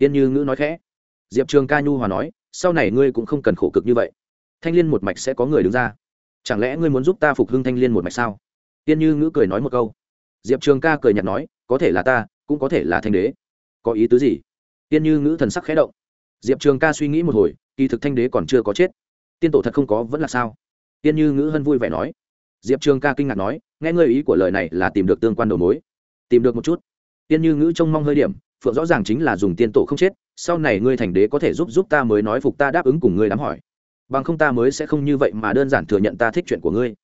tiên như ngữ nói khẽ. Diệp trường ca nhu hòa nói, sau này ngươi cũng không cần khổ cực như vậy. Thanh liên một mạch sẽ có người đứng ra. Chẳng lẽ ngươi muốn giúp ta phục hưng thanh liên một mạch sao? Tiên như ngữ cười nói một câu. Diệp trường ca cười nhạt nói, có thể là ta, cũng có thể là thanh đế. Có ý tứ gì? Tiên như ngữ thần sắc khẽ động. Diệp trường ca suy nghĩ một hồi, kỳ thực thanh đế còn chưa có chết. Tiên tổ thật không có, vẫn là sao? Tiên như ngữ hân vui vẻ nói. Diệp trường ca kinh ngạc nói, nghe ngơi ý của lời này là tìm được tương quan đầu mối. Tìm được một chút. Tiên như ngữ trông mong hơi điểm phượng rõ ràng chính là dùng tiên tổ không chết, sau này ngươi thành đế có thể giúp giúp ta mới nói phục ta đáp ứng cùng ngươi đám hỏi. Bằng không ta mới sẽ không như vậy mà đơn giản thừa nhận ta thích chuyện của ngươi.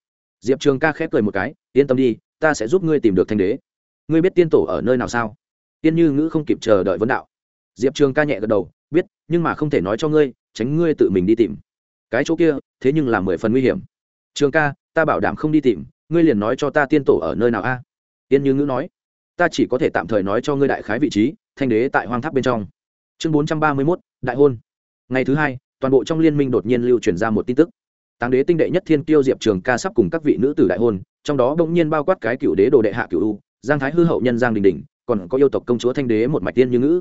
Diệp trường ca khép cười một cái, yên tâm đi, ta sẽ giúp ngươi tìm được thanh đế. Ngươi biết tiên tổ ở nơi nào sao? Tiên như ngữ không kịp chờ đợi vấn đạo. Diệp trường ca nhẹ gật đầu, biết, nhưng mà không thể nói cho ngươi, tránh ngươi tự mình đi tìm. Cái chỗ kia, thế nhưng là mười phần nguy hiểm. Trường ca, ta bảo đảm không đi tìm, ngươi liền nói cho ta tiên tổ ở nơi nào a? Tiên như ngữ nói. Ta chỉ có thể tạm thời nói cho ngươi đại khái vị trí thanh đế tại hoang tháp bên trong. Chương bốn trăm ba mươi mốt, đại hôn. Ngày thứ hai, toàn bộ trong liên minh đột nhiên lưu truyền ra một tin tức. Táng đế tinh đệ nhất thiên Tiêu diệp trường ca sắp cùng các vị nữ tử đại hôn, trong đó bỗng nhiên bao quát cái cựu đế đồ đệ hạ cựu u, giang thái hư hậu nhân giang đình đình, còn có yêu tộc công chúa thanh đế một mạch tiên như ngữ.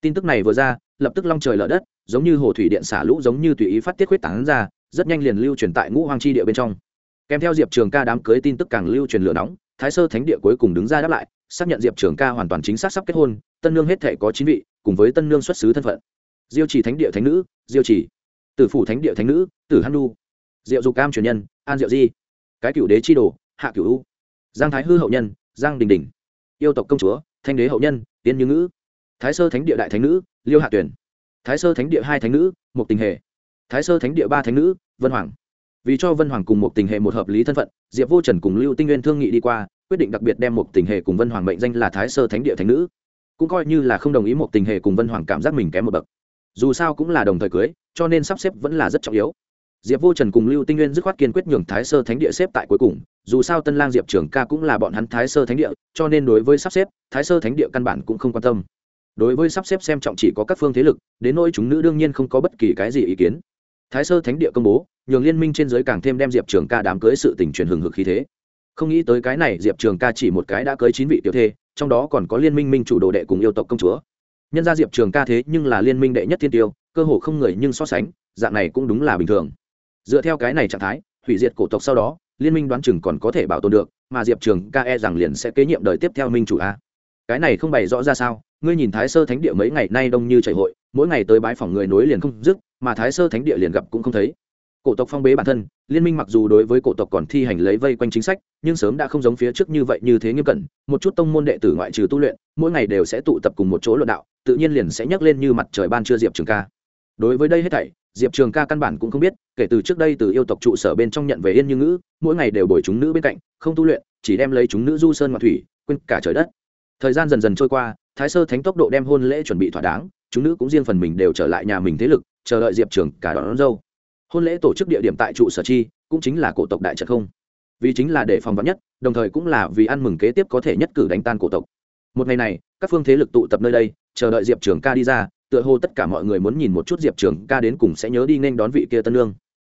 Tin tức này vừa ra, lập tức long trời lở đất, giống như hồ thủy điện xả lũ giống như tùy ý phát tiết khuyết tảng ra, rất nhanh liền lưu truyền tại ngũ hoàng chi địa bên trong. Kèm theo diệp trường ca đám cưới tin tức càng lưu truyền lửa nóng, thái sơ thánh địa cuối cùng đứng ra đáp lại xác nhận diệp trường ca hoàn toàn chính xác sắp kết hôn, tân nương hết thể có chín vị, cùng với tân nương xuất xứ thân phận. Diêu trì thánh địa thánh nữ, diêu trì tử phủ thánh địa thánh nữ, tử han nu diệu dục cam truyền nhân, an diệu di. Cái cựu đế chi đồ, hạ cựu u. Giang thái hư hậu nhân, giang đình đình. Yêu tộc công chúa, thanh đế hậu nhân, tiên như ngữ. Thái sơ thánh địa đại thánh nữ, liêu hạ tuyển. Thái sơ thánh địa hai thánh nữ một tình hệ thái sơ thánh địa ba thánh nữ, vân hoàng. Vì cho vân hoàng cùng một tình hệ một hợp lý thân phận, diệp vô trần cùng lưu tinh nguyên thương nghị đi qua quyết định đặc biệt đem một tình hệ cùng vân hoàng mệnh danh là thái sơ thánh địa thánh nữ. Cũng coi như là không đồng ý một tình hệ cùng vân hoàng cảm giác mình kém một bậc. Dù sao cũng là đồng thời cưới, cho nên sắp xếp vẫn là rất trọng yếu. Diệp vô trần cùng lưu tinh nguyên dứt khoát kiên quyết nhường thái sơ thánh địa xếp tại cuối cùng, dù sao tân lang diệp trường ca cũng là bọn hắn thái sơ thánh địa, cho nên đối với sắp xếp, thái sơ thánh địa căn bản cũng không quan tâm. Đối với sắp xếp xem trọng chỉ có các phương thế lực, đến nỗi chúng nữ đương nhiên không có bất kỳ cái gì ý kiến. Thái sơ thánh địa công bố, nhường liên minh trên giới càng thêm đem diệp trường ca đám cưới sự tình truyền hừng hực khí thế không nghĩ tới cái này diệp trường ca chỉ một cái đã cưới chín vị tiểu thê, trong đó còn có liên minh minh chủ đồ đệ cùng yêu tộc công chúa. Nhân gia diệp trường ca thế nhưng là liên minh đệ nhất thiên tiêu, cơ hồ không người nhưng so sánh, dạng này cũng đúng là bình thường. Dựa theo cái này trạng thái, hủy diệt cổ tộc sau đó, liên minh đoán chừng còn có thể bảo tồn được, mà diệp trường ca e rằng liền sẽ kế nhiệm đời tiếp theo minh chủ a. Cái này không bày rõ ra sao, ngươi nhìn thái sơ thánh địa mấy ngày nay đông như chảy hội, mỗi ngày tới bái phỏng người nối liền không dứt, mà thái sơ thánh địa liền gặp cũng không thấy cổ tộc phong bế bản thân liên minh mặc dù đối với cổ tộc còn thi hành lấy vây quanh chính sách nhưng sớm đã không giống phía trước như vậy như thế nghiêm cẩn một chút tông môn đệ tử ngoại trừ tu luyện mỗi ngày đều sẽ tụ tập cùng một chỗ luận đạo tự nhiên liền sẽ nhấc lên như mặt trời ban trưa diệp trường ca. Đối với đây hết thảy diệp trường ca căn bản cũng không biết kể từ trước đây từ yêu tộc trụ sở bên trong nhận về yên như ngữ mỗi ngày đều bồi chúng nữ bên cạnh không tu luyện chỉ đem lấy chúng nữ du sơn ngoại thủy quên cả trời đất. Thời gian dần dần trôi qua thái sơ thánh tốc độ đem hôn lễ chuẩn bị thỏa đáng chúng nữ cũng riêng phần mình đều trở lại nhà mình thế lực chờ đợi diệp trường cả đón, đón dâu hôn lễ tổ chức địa điểm tại trụ sở chi, cũng chính là cổ tộc đại trận không? Vì chính là để phòng vắn nhất, đồng thời cũng là vì ăn mừng kế tiếp có thể nhất cử đánh tan cổ tộc. Một ngày này, các phương thế lực tụ tập nơi đây, chờ đợi diệp trường ca đi ra, tựa hồ tất cả mọi người muốn nhìn một chút diệp trường ca đến cùng sẽ nhớ đi nên đón vị kia tân lương.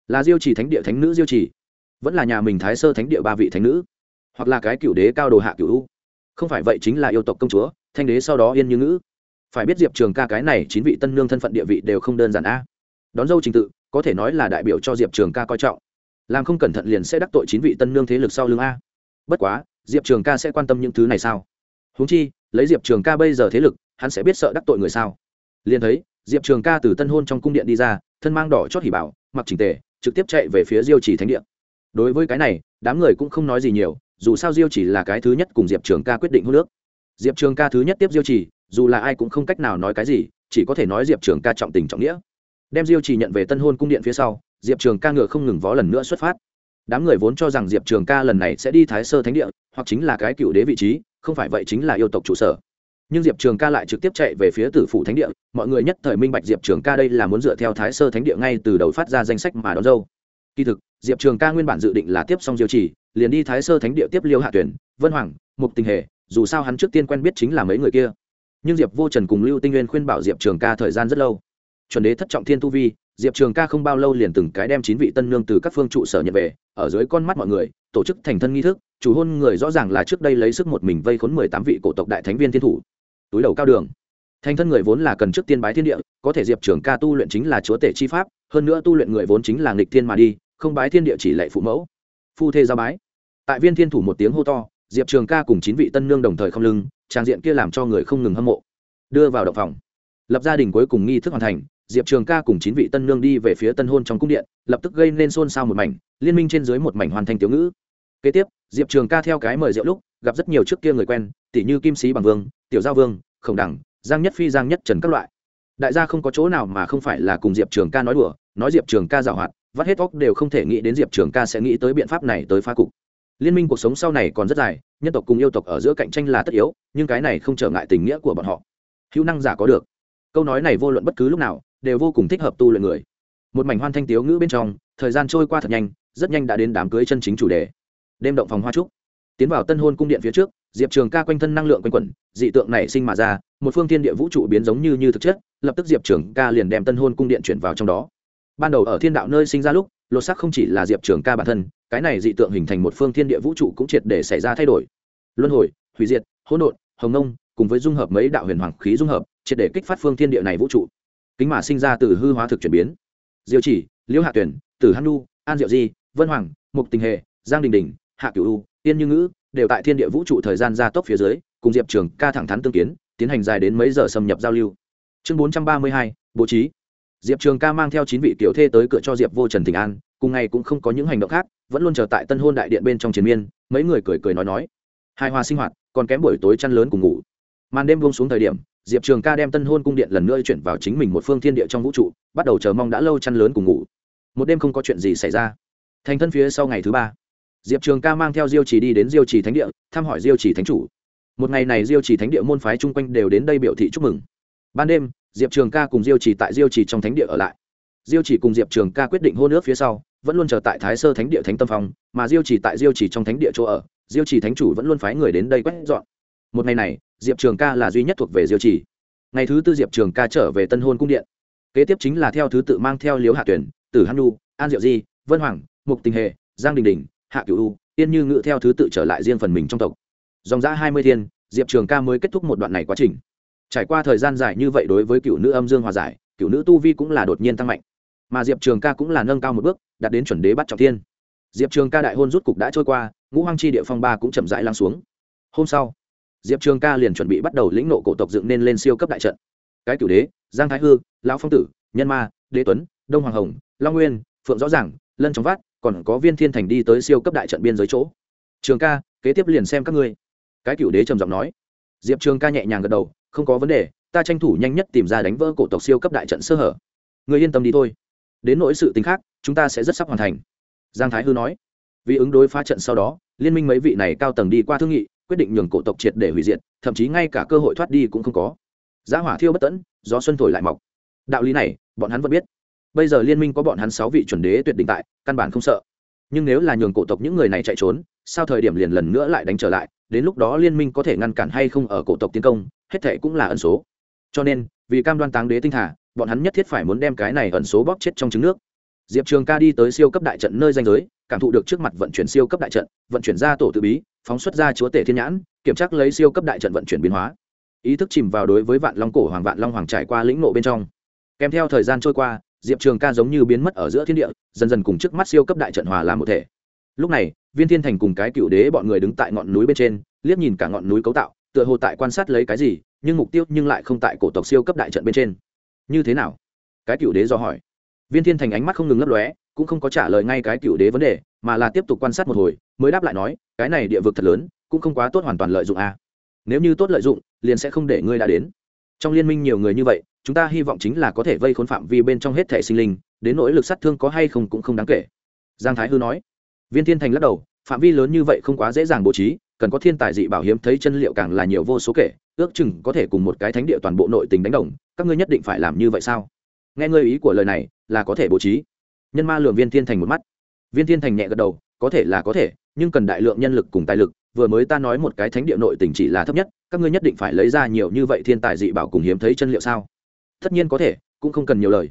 Là diêu trì thánh địa thánh nữ diêu trì? Vẫn là nhà mình thái sơ thánh địa ba vị thánh nữ? Hoặc là cái cựu đế cao đồ hạ cựu u? Không phải vậy chính là yêu tộc công chúa, thanh đế sau đó yên như ngữ. Phải biết diệp trường ca cái này chín vị tân nương thân phận địa vị đều không đơn giản a. Đón dâu trình tự có thể nói là đại biểu cho diệp trường ca coi trọng. Làm không cẩn thận liền sẽ đắc tội chín vị tân nương thế lực sau lưng a. Bất quá, diệp trường ca sẽ quan tâm những thứ này sao? Húng chi, lấy diệp trường ca bây giờ thế lực, hắn sẽ biết sợ đắc tội người sao? Liền thấy, diệp trường ca từ tân hôn trong cung điện đi ra, thân mang đỏ chót hỉ bảo, mặc trình tề, trực tiếp chạy về phía diêu chỉ thánh điện. Đối với cái này, đám người cũng không nói gì nhiều, dù sao diêu chỉ là cái thứ nhất cùng diệp trường ca quyết định hôn nước diệp trường ca thứ nhất tiếp diêu chỉ, dù là ai cũng không cách nào nói cái gì, chỉ có thể nói diệp trường ca trọng tình trọng nghĩa đem diêu chỉ nhận về tân hôn cung điện phía sau, diệp trường ca ngựa không ngừng vó lần nữa xuất phát. Đám người vốn cho rằng diệp trường ca lần này sẽ đi thái sơ thánh địa, hoặc chính là cái cựu đế vị trí, không phải vậy chính là yêu tộc trụ sở. Nhưng diệp trường ca lại trực tiếp chạy về phía tử phủ thánh địa, mọi người nhất thời minh bạch diệp trường ca đây là muốn dựa theo thái sơ thánh địa ngay từ đầu phát ra danh sách mà đón dâu. Kỳ thực, diệp trường ca nguyên bản dự định là tiếp xong diêu trì, liền đi thái sơ thánh địa tiếp liêu hạ tuyển, vân hoàng, mục tình hề, dù sao hắn trước tiên quen biết chính là mấy người kia. Nhưng diệp vô trần cùng lưu tinh nguyên khuyên bảo diệp trường ca thời gian rất lâu chuẩn đế thất trọng thiên tu vi, diệp trường ca không bao lâu liền từng cái đem chín vị tân nương từ các phương trụ sở nhận về, ở dưới con mắt mọi người, tổ chức thành thân nghi thức, chủ hôn người rõ ràng là trước đây lấy sức một mình vây khốn mười tám vị cổ tộc đại thánh viên thiên thủ. Túi đầu cao đường. Thành thân người vốn là cần trước tiên bái thiên địa, có thể diệp trường ca tu luyện chính là chúa tể chi pháp, hơn nữa tu luyện người vốn chính là nghịch thiên mà đi, không bái thiên địa chỉ lệ phụ mẫu. Phu thê giao bái. Tại viên thiên thủ một tiếng hô to, diệp trường ca cùng chín vị tân nương đồng thời không lưng, trang diện kia làm cho người không ngừng hâm mộ. Đưa vào động phòng. Lập gia đình cuối cùng nghi thức hoàn thành diệp trường ca cùng chín vị tân nương đi về phía tân hôn trong cung điện, lập tức gây nên xôn xao một mảnh, liên minh trên dưới một mảnh hoàn thành tiểu ngữ. Kế tiếp, diệp trường ca theo cái mời rượu lúc, gặp rất nhiều trước kia người quen, tỷ như kim sĩ bằng vương, tiểu giao vương, khổng đẳng, giang nhất phi, giang nhất trần các loại. Đại gia không có chỗ nào mà không phải là cùng diệp trường ca nói đùa, nói diệp trường ca giảo hoạt, vắt hết óc đều không thể nghĩ đến diệp trường ca sẽ nghĩ tới biện pháp này tới phá cục. Liên minh cuộc sống sau này còn rất dài, nhân tộc cùng yêu tộc ở giữa cạnh tranh là tất yếu, nhưng cái này không trở ngại tình nghĩa của bọn họ. Hữu năng giả có được. Câu nói này vô luận bất cứ lúc nào đều vô cùng thích hợp tu luyện người. Một mảnh hoan thanh tiếu ngữ bên trong, thời gian trôi qua thật nhanh, rất nhanh đã đến đám cưới chân chính chủ đề. Đêm động phòng hoa trúc. Tiến vào tân hôn cung điện phía trước, diệp trường ca quanh thân năng lượng quanh quẩn, dị tượng nảy sinh mà ra, một phương thiên địa vũ trụ biến giống như như thực chất, lập tức diệp trường ca liền đem tân hôn cung điện chuyển vào trong đó. Ban đầu ở thiên đạo nơi sinh ra lúc, lột sắc không chỉ là diệp trường ca bản thân, cái này dị tượng hình thành một phương thiên địa vũ trụ cũng triệt để xảy ra thay đổi. Luân hồi, hủy diệt, hỗn độn, hồng nông, cùng với dung hợp mấy đạo huyền hoàng khí dung hợp, triệt để kích phát phương thiên địa này vũ trụ kính mà sinh ra từ hư hóa thực chuyển biến. Diệu chỉ, liễu hạ tuyển, tử hanu an diệu di, vân hoàng, mục tình hệ giang đình đình, hạ cửu u tiên như ngữ đều tại thiên địa vũ trụ thời gian gia tốc phía dưới, cùng diệp trường ca thẳng thắn tương kiến, tiến hành dài đến mấy giờ xâm nhập giao lưu. Chương bốn trăm ba mươi hai, bố trí. Diệp trường ca mang theo chín vị tiểu thê tới cửa cho diệp vô trần thịnh an, cùng ngày cũng không có những hành động khác, vẫn luôn chờ tại tân hôn đại điện bên trong chiến miên, mấy người cười cười nói nói. Hài hòa sinh hoạt, còn kém buổi tối chăn lớn cùng ngủ. Màn đêm buông xuống thời điểm diệp trường ca đem tân hôn cung điện lần nữa chuyển vào chính mình một phương thiên địa trong vũ trụ bắt đầu chờ mong đã lâu chăn lớn cùng ngủ một đêm không có chuyện gì xảy ra thành thân phía sau ngày thứ ba diệp trường ca mang theo diêu trì đi đến diêu trì thánh địa thăm hỏi diêu trì thánh chủ một ngày này diêu trì thánh địa môn phái chung quanh đều đến đây biểu thị chúc mừng ban đêm diệp trường ca cùng diêu trì tại diêu trì trong thánh địa ở lại diêu trì cùng diệp trường ca quyết định hôn ước phía sau vẫn luôn chờ tại thái sơ thánh địa thánh tâm Phòng, mà diêu trì tại diêu trì trong thánh địa chỗ ở diêu trì thánh chủ vẫn luôn phái người đến đây quét dọn một ngày này diệp trường ca là duy nhất thuộc về diêu trì. Ngày thứ tư diệp trường ca trở về tân hôn cung điện. Kế tiếp chính là theo thứ tự mang theo liếu hạ tuyển tử hanu an diệu di, vân hoàng, mục tình hệ giang đình đình, hạ cửu u, yên như ngự theo thứ tự trở lại riêng phần mình trong tộc. Dòng giã hai mươi thiên, diệp trường ca mới kết thúc một đoạn này quá trình. Trải qua thời gian dài như vậy đối với cựu nữ âm dương hòa giải, cựu nữ tu vi cũng là đột nhiên tăng mạnh. Mà diệp trường ca cũng là nâng cao một bước, đạt đến chuẩn đế bắt trọng thiên. Diệp trường ca đại hôn rút cục đã trôi qua, ngũ hoang chi địa phong ba cũng chậm rãi lắng xuống. Hôm sau diệp trường ca liền chuẩn bị bắt đầu lĩnh nộ cổ tộc dựng nên lên siêu cấp đại trận. Cái cửu đế, giang thái hư, lão phong tử, nhân ma, đế tuấn, đông hoàng hồng, long nguyên, phượng rõ ràng lân trong vát, còn có viên thiên thành đi tới siêu cấp đại trận biên giới chỗ. Trường ca, kế tiếp liền xem các ngươi. Cái cựu đế trầm giọng nói. Diệp trường ca nhẹ nhàng gật đầu, không có vấn đề, ta tranh thủ nhanh nhất tìm ra đánh vỡ cổ tộc siêu cấp đại trận sơ hở. Người yên tâm đi thôi. Đến nỗi sự tính khác, chúng ta sẽ rất sắp hoàn thành. Giang thái hư nói. Vì ứng đối phá trận sau đó, liên minh mấy vị này cao tầng đi qua thương nghị quyết định nhường cổ tộc triệt để hủy diệt, thậm chí ngay cả cơ hội thoát đi cũng không có. Giá hỏa thiêu bất tẫn, gió xuân thổi lại mọc. Đạo lý này, bọn hắn vẫn biết. Bây giờ liên minh có bọn hắn sáu vị chuẩn đế tuyệt định tại, căn bản không sợ. Nhưng nếu là nhường cổ tộc những người này chạy trốn, sao thời điểm liền lần nữa lại đánh trở lại, đến lúc đó liên minh có thể ngăn cản hay không ở cổ tộc tiến công, hết thệ cũng là ẩn số. Cho nên, vì cam đoan táng đế tinh thả bọn hắn nhất thiết phải muốn đem cái này ẩn số bóp chết trong trứng nước. Diệp trường ca đi tới siêu cấp đại trận nơi danh giới, cảm thụ được trước mặt vận chuyển siêu cấp đại trận, vận chuyển ra tổ tự bí phóng xuất ra chúa tể thiên nhãn, kiểm tra lấy siêu cấp đại trận vận chuyển biến hóa. Ý thức chìm vào đối với vạn long cổ hoàng, vạn long hoàng trải qua lĩnh nộ bên trong. Kèm theo thời gian trôi qua, diệp trường ca giống như biến mất ở giữa thiên địa, dần dần cùng trước mắt siêu cấp đại trận hòa làm một thể. Lúc này, viên thiên thành cùng cái cựu đế bọn người đứng tại ngọn núi bên trên, liếc nhìn cả ngọn núi cấu tạo, tựa hồ tại quan sát lấy cái gì, nhưng mục tiêu nhưng lại không tại cổ tộc siêu cấp đại trận bên trên. Như thế nào? Cái cựu đế do hỏi. Viên thiên thành ánh mắt không ngừng lấp lóe cũng không có trả lời ngay cái cựu đế vấn đề, mà là tiếp tục quan sát một hồi, mới đáp lại nói, cái này địa vực thật lớn, cũng không quá tốt hoàn toàn lợi dụng a. À. nếu như tốt lợi dụng, liền sẽ không để ngươi đã đến. Trong liên minh nhiều người như vậy, chúng ta hy vọng chính là có thể vây khốn phạm vi bên trong hết thể sinh linh, đến nỗi lực sát thương có hay không cũng không đáng kể. Giang thái hư nói. Viên thiên thành lắc đầu, phạm vi lớn như vậy không quá dễ dàng bố trí, cần có thiên tài dị bảo hiếm thấy chân liệu càng là nhiều vô số kể, ước chừng có thể cùng một cái thánh địa toàn bộ nội tình đánh đồng, các ngươi nhất định phải làm như vậy sao? Nghe ngơi ý của lời này, là có thể bố trí nhân ma lượng viên thiên thành một mắt. Viên thiên thành nhẹ gật đầu, có thể là có thể, nhưng cần đại lượng nhân lực cùng tài lực, vừa mới ta nói một cái thánh địa nội tình chỉ là thấp nhất, các ngươi nhất định phải lấy ra nhiều như vậy thiên tài dị bảo cùng hiếm thấy chân liệu sao? Tất nhiên có thể, cũng không cần nhiều lời.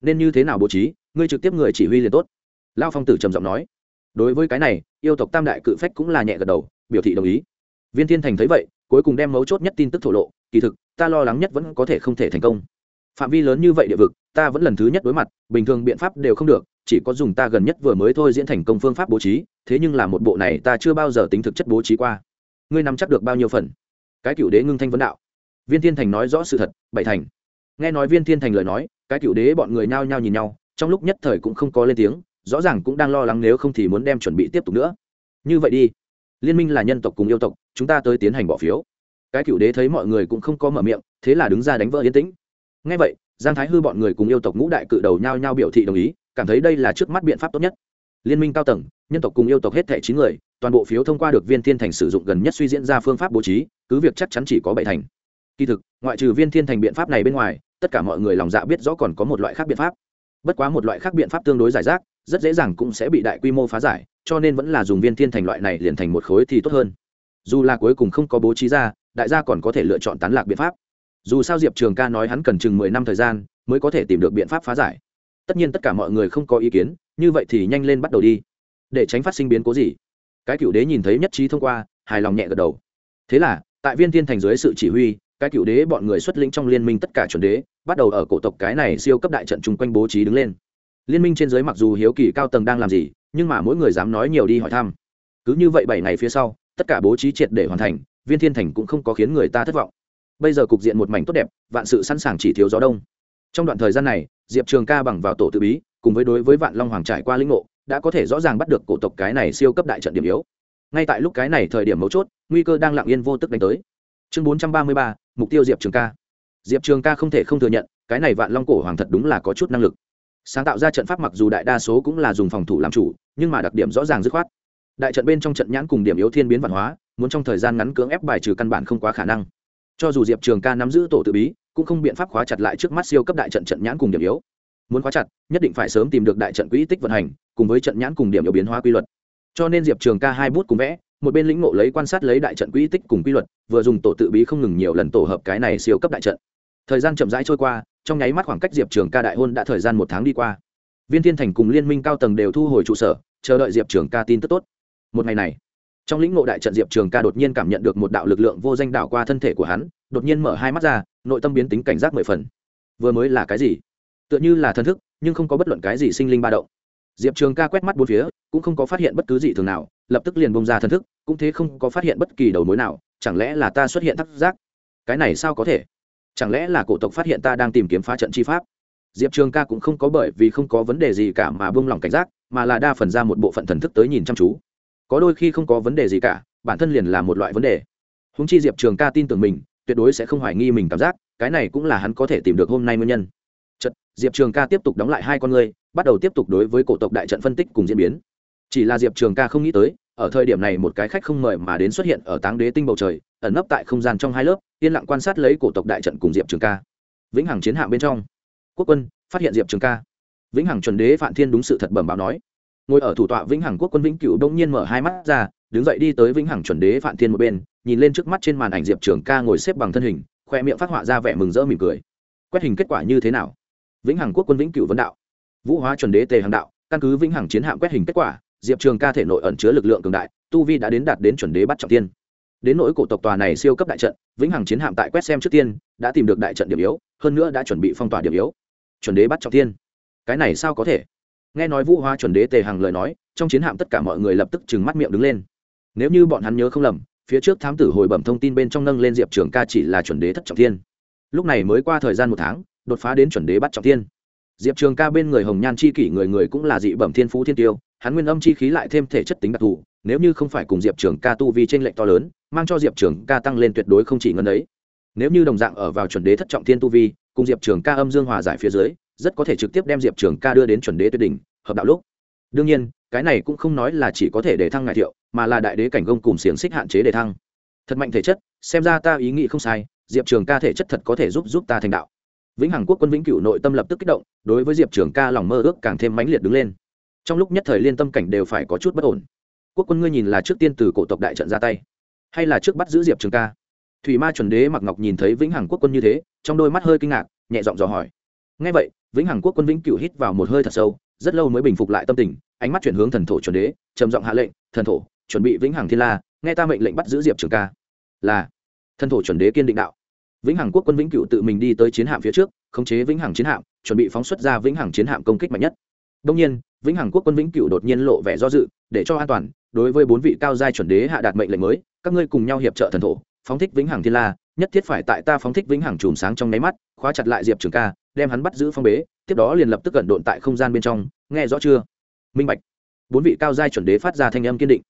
Nên như thế nào bố trí, ngươi trực tiếp người chỉ huy liền tốt. Lao phong tử trầm giọng nói. Đối với cái này, yêu tộc tam đại cự phách cũng là nhẹ gật đầu, biểu thị đồng ý. Viên thiên thành thấy vậy, cuối cùng đem mấu chốt nhất tin tức thổ lộ, kỳ thực, ta lo lắng nhất vẫn có thể không thể thành công phạm vi lớn như vậy địa vực, ta vẫn lần thứ nhất đối mặt, bình thường biện pháp đều không được, chỉ có dùng ta gần nhất vừa mới thôi diễn thành công phương pháp bố trí, thế nhưng là một bộ này ta chưa bao giờ tính thực chất bố trí qua. Ngươi nắm chắc được bao nhiêu phần? Cái cựu đế ngưng thanh vấn đạo. Viên thiên thành nói rõ sự thật, bảy thành. Nghe nói viên thiên thành lời nói, cái cựu đế bọn người nhao nhao nhìn nhau, trong lúc nhất thời cũng không có lên tiếng, rõ ràng cũng đang lo lắng nếu không thì muốn đem chuẩn bị tiếp tục nữa. Như vậy đi. Liên minh là nhân tộc cùng yêu tộc, chúng ta tới tiến hành bỏ phiếu. Cái cựu đế thấy mọi người cũng không có mở miệng, thế là đứng ra đánh vỡ yên tĩnh ngay vậy, giang thái hư bọn người cùng yêu tộc ngũ đại cự đầu nhao nhao biểu thị đồng ý, cảm thấy đây là trước mắt biện pháp tốt nhất. Liên minh cao tầng, nhân tộc cùng yêu tộc hết thẻ chín người, toàn bộ phiếu thông qua được viên thiên thành sử dụng gần nhất suy diễn ra phương pháp bố trí, cứ việc chắc chắn chỉ có bảy thành. Kỳ thực, ngoại trừ viên thiên thành biện pháp này bên ngoài, tất cả mọi người lòng dạ biết rõ còn có một loại khác biện pháp. Bất quá một loại khác biện pháp tương đối giải rác, rất dễ dàng cũng sẽ bị đại quy mô phá giải, cho nên vẫn là dùng viên thiên thành loại này liền thành một khối thì tốt hơn. Dù là cuối cùng không có bố trí ra, đại gia còn có thể lựa chọn tán lạc biện pháp dù sao diệp trường ca nói hắn cần chừng mười năm thời gian mới có thể tìm được biện pháp phá giải. Tất nhiên tất cả mọi người không có ý kiến, như vậy thì nhanh lên bắt đầu đi. Để tránh phát sinh biến cố gì? Cái cựu đế nhìn thấy nhất trí thông qua, hài lòng nhẹ gật đầu. Thế là, tại viên thiên thành dưới sự chỉ huy, cái cựu đế bọn người xuất lĩnh trong liên minh tất cả chuẩn đế, bắt đầu ở cổ tộc cái này siêu cấp đại trận chung quanh bố trí đứng lên. Liên minh trên dưới mặc dù hiếu kỳ cao tầng đang làm gì, nhưng mà mỗi người dám nói nhiều đi hỏi thăm. Cứ như vậy bảy ngày phía sau, tất cả bố trí triệt để hoàn thành, viên thiên thành cũng không có khiến người ta thất vọng bây giờ cục diện một mảnh tốt đẹp, vạn sự sẵn sàng chỉ thiếu gió đông. Trong đoạn thời gian này, diệp trường ca bằng vào tổ tự bí, cùng với đối với vạn long hoàng trải qua lĩnh ngộ, đã có thể rõ ràng bắt được cổ tộc cái này siêu cấp đại trận điểm yếu. Ngay tại lúc cái này thời điểm mấu chốt, nguy cơ đang lặng yên vô tức đánh tới. Chương bốn trăm ba mươi ba, mục tiêu diệp trường ca. Diệp trường ca không thể không thừa nhận, cái này vạn long cổ hoàng thật đúng là có chút năng lực. Sáng tạo ra trận pháp mặc dù đại đa số cũng là dùng phòng thủ làm chủ, nhưng mà đặc điểm rõ ràng dứt khoát. Đại trận bên trong trận nhãn cùng điểm yếu thiên biến văn hóa, muốn trong thời gian ngắn cưỡng ép bài trừ căn bản không quá khả năng cho dù diệp trường ca nắm giữ tổ tự bí, cũng không biện pháp khóa chặt lại trước mắt siêu cấp đại trận trận nhãn cùng điểm yếu. Muốn khóa chặt, nhất định phải sớm tìm được đại trận quỹ tích vận hành, cùng với trận nhãn cùng điểm yếu biến hóa quy luật. Cho nên diệp trường ca hai bút cùng vẽ, một bên lĩnh ngộ lấy quan sát lấy đại trận quỹ tích cùng quy luật, vừa dùng tổ tự bí không ngừng nhiều lần tổ hợp cái này siêu cấp đại trận. Thời gian chậm rãi trôi qua, trong nháy mắt khoảng cách diệp trường ca đại hôn đã thời gian một tháng đi qua. Viên thiên thành cùng liên minh cao tầng đều thu hồi trụ sở, chờ đợi diệp trường ca tin tức tốt. Một ngày này trong lĩnh ngộ đại trận diệp trường ca đột nhiên cảm nhận được một đạo lực lượng vô danh đạo qua thân thể của hắn, đột nhiên mở hai mắt ra, nội tâm biến tính cảnh giác mười phần. Vừa mới là cái gì? Tựa như là thân thức, nhưng không có bất luận cái gì sinh linh ba động. Diệp trường ca quét mắt bốn phía, cũng không có phát hiện bất cứ gì thường nào, lập tức liền bông ra thân thức, cũng thế không có phát hiện bất kỳ đầu mối nào, chẳng lẽ là ta xuất hiện thắc giác? Cái này sao có thể? Chẳng lẽ là cổ tộc phát hiện ta đang tìm kiếm phá trận chi pháp? Diệp trường ca cũng không có bởi vì không có vấn đề gì cả mà buông lỏng cảnh giác, mà là đa phần ra một bộ phận thần thức tới nhìn chăm chú có đôi khi không có vấn đề gì cả bản thân liền là một loại vấn đề. Húng chi diệp trường ca tin tưởng mình tuyệt đối sẽ không hoài nghi mình cảm giác cái này cũng là hắn có thể tìm được hôm nay nguyên nhân. Chật, diệp trường ca tiếp tục đóng lại hai con người, bắt đầu tiếp tục đối với cổ tộc đại trận phân tích cùng diễn biến. Chỉ là diệp trường ca không nghĩ tới ở thời điểm này một cái khách không mời mà đến xuất hiện ở táng đế tinh bầu trời ẩn nấp tại không gian trong hai lớp yên lặng quan sát lấy cổ tộc đại trận cùng diệp trường ca. Vĩnh hằng chiến hạm bên trong quốc quân phát hiện diệp trường ca. Vĩnh hằng chuẩn đế phạm thiên đúng sự thật bẩm báo nói ngồi ở thủ tọa vĩnh hằng quốc quân vĩnh cửu đông nhiên mở hai mắt ra, đứng dậy đi tới vĩnh hằng chuẩn đế phạm thiên một bên, nhìn lên trước mắt trên màn ảnh diệp trường ca ngồi xếp bằng thân hình, khoe miệng phát họa ra vẻ mừng rỡ mỉm cười. Quét hình kết quả như thế nào? Vĩnh hằng quốc quân vĩnh cửu vấn đạo. Vũ hóa chuẩn đế tề hàng đạo, căn cứ vĩnh hằng chiến hạm quét hình kết quả, diệp trường ca thể nội ẩn chứa lực lượng cường đại, tu vi đã đến đạt đến chuẩn đế bắt trọng tiên. Đến nỗi cổ tộc tòa này siêu cấp đại trận, vĩnh hằng chiến hạm tại quét xem trước tiên, đã tìm được đại trận điểm yếu, hơn nữa đã chuẩn bị phong tỏa điểm yếu. Chuẩn đế bắt trọng tiên. Cái này sao có thể? Nghe nói vũ hoa chuẩn đế tề hằng lời nói, trong chiến hạm tất cả mọi người lập tức trừng mắt miệng đứng lên. Nếu như bọn hắn nhớ không lầm, phía trước thám tử hồi bẩm thông tin bên trong nâng lên diệp trường ca chỉ là chuẩn đế thất trọng thiên. Lúc này mới qua thời gian một tháng, đột phá đến chuẩn đế bắt trọng thiên. Diệp trường ca bên người hồng nhan chi kỷ người người cũng là dị bẩm thiên phú thiên tiêu, hắn nguyên âm chi khí lại thêm thể chất tính đặc thù, nếu như không phải cùng diệp trường ca tu vi t r ê n lệch to lớn, mang cho diệp trường ca tăng lên tuyệt đối không chỉ ngân ấy. Nếu như đồng dạng ở vào chuẩn đế thất trọng thiên tu vi, cùng diệp trường ca âm dương hòa giải phía dưới rất có thể trực tiếp đem diệp trường ca đưa đến chuẩn đế tuyệt đỉnh, hợp đạo lúc. Đương nhiên, cái này cũng không nói là chỉ có thể để thăng ngại thiệu, mà là đại đế cảnh gông cùng xiềng xích hạn chế để thăng. Thật mạnh thể chất, xem ra ta ý nghĩ không sai, diệp trường ca thể chất thật có thể giúp giúp ta thành đạo. Vĩnh hằng quốc quân vĩnh cửu nội tâm lập tức kích động, đối với diệp trường ca lòng mơ ước càng thêm mãnh liệt đứng lên. Trong lúc nhất thời liên tâm cảnh đều phải có chút bất ổn. Quốc quân ngươi nhìn là trước tiên từ cổ tộc đại trận ra tay, hay là trước bắt giữ diệp trường ca? Thủy ma chuẩn đế mặc ngọc nhìn thấy vĩnh hằng quốc quân như thế, trong đôi mắt hơi kinh ngạc, nhẹ giọng dò hỏi. Ngay vậy vĩnh hằng quốc quân vĩnh cửu hít vào một hơi thật sâu, rất lâu mới bình phục lại tâm tình, ánh mắt chuyển hướng thần thổ chuẩn đế, trầm giọng hạ lệnh, thần thổ, chuẩn bị vĩnh hằng thiên la, nghe ta mệnh lệnh bắt giữ diệp trường ca. Là, thần thổ chuẩn đế kiên định đạo. Vĩnh hằng quốc quân vĩnh cựu tự mình đi tới chiến hạm phía trước, khống chế vĩnh hằng chiến hạm, chuẩn bị phóng xuất ra vĩnh hằng chiến hạm công kích mạnh nhất. Đông nhiên, vĩnh hằng quốc quân vĩnh cựu đột nhiên lộ vẻ do dự, để cho an toàn, đối với bốn vị cao giai chuẩn đế hạ đạt mệnh lệnh mới, các ngươi cùng nhau hiệp trợ thần thổ, phóng thích vĩnh hằng thiên la, nhất thiết phải tại ta phóng thích vĩnh hằng chùm sáng trong nháy mắt, khóa chặt lại diệp trường ca đem hắn bắt giữ phong bế, tiếp đó liền lập tức cẩn độn tại không gian bên trong, nghe rõ chưa? Minh bạch. Bốn vị cao giai chuẩn đế phát ra thanh âm kiên định.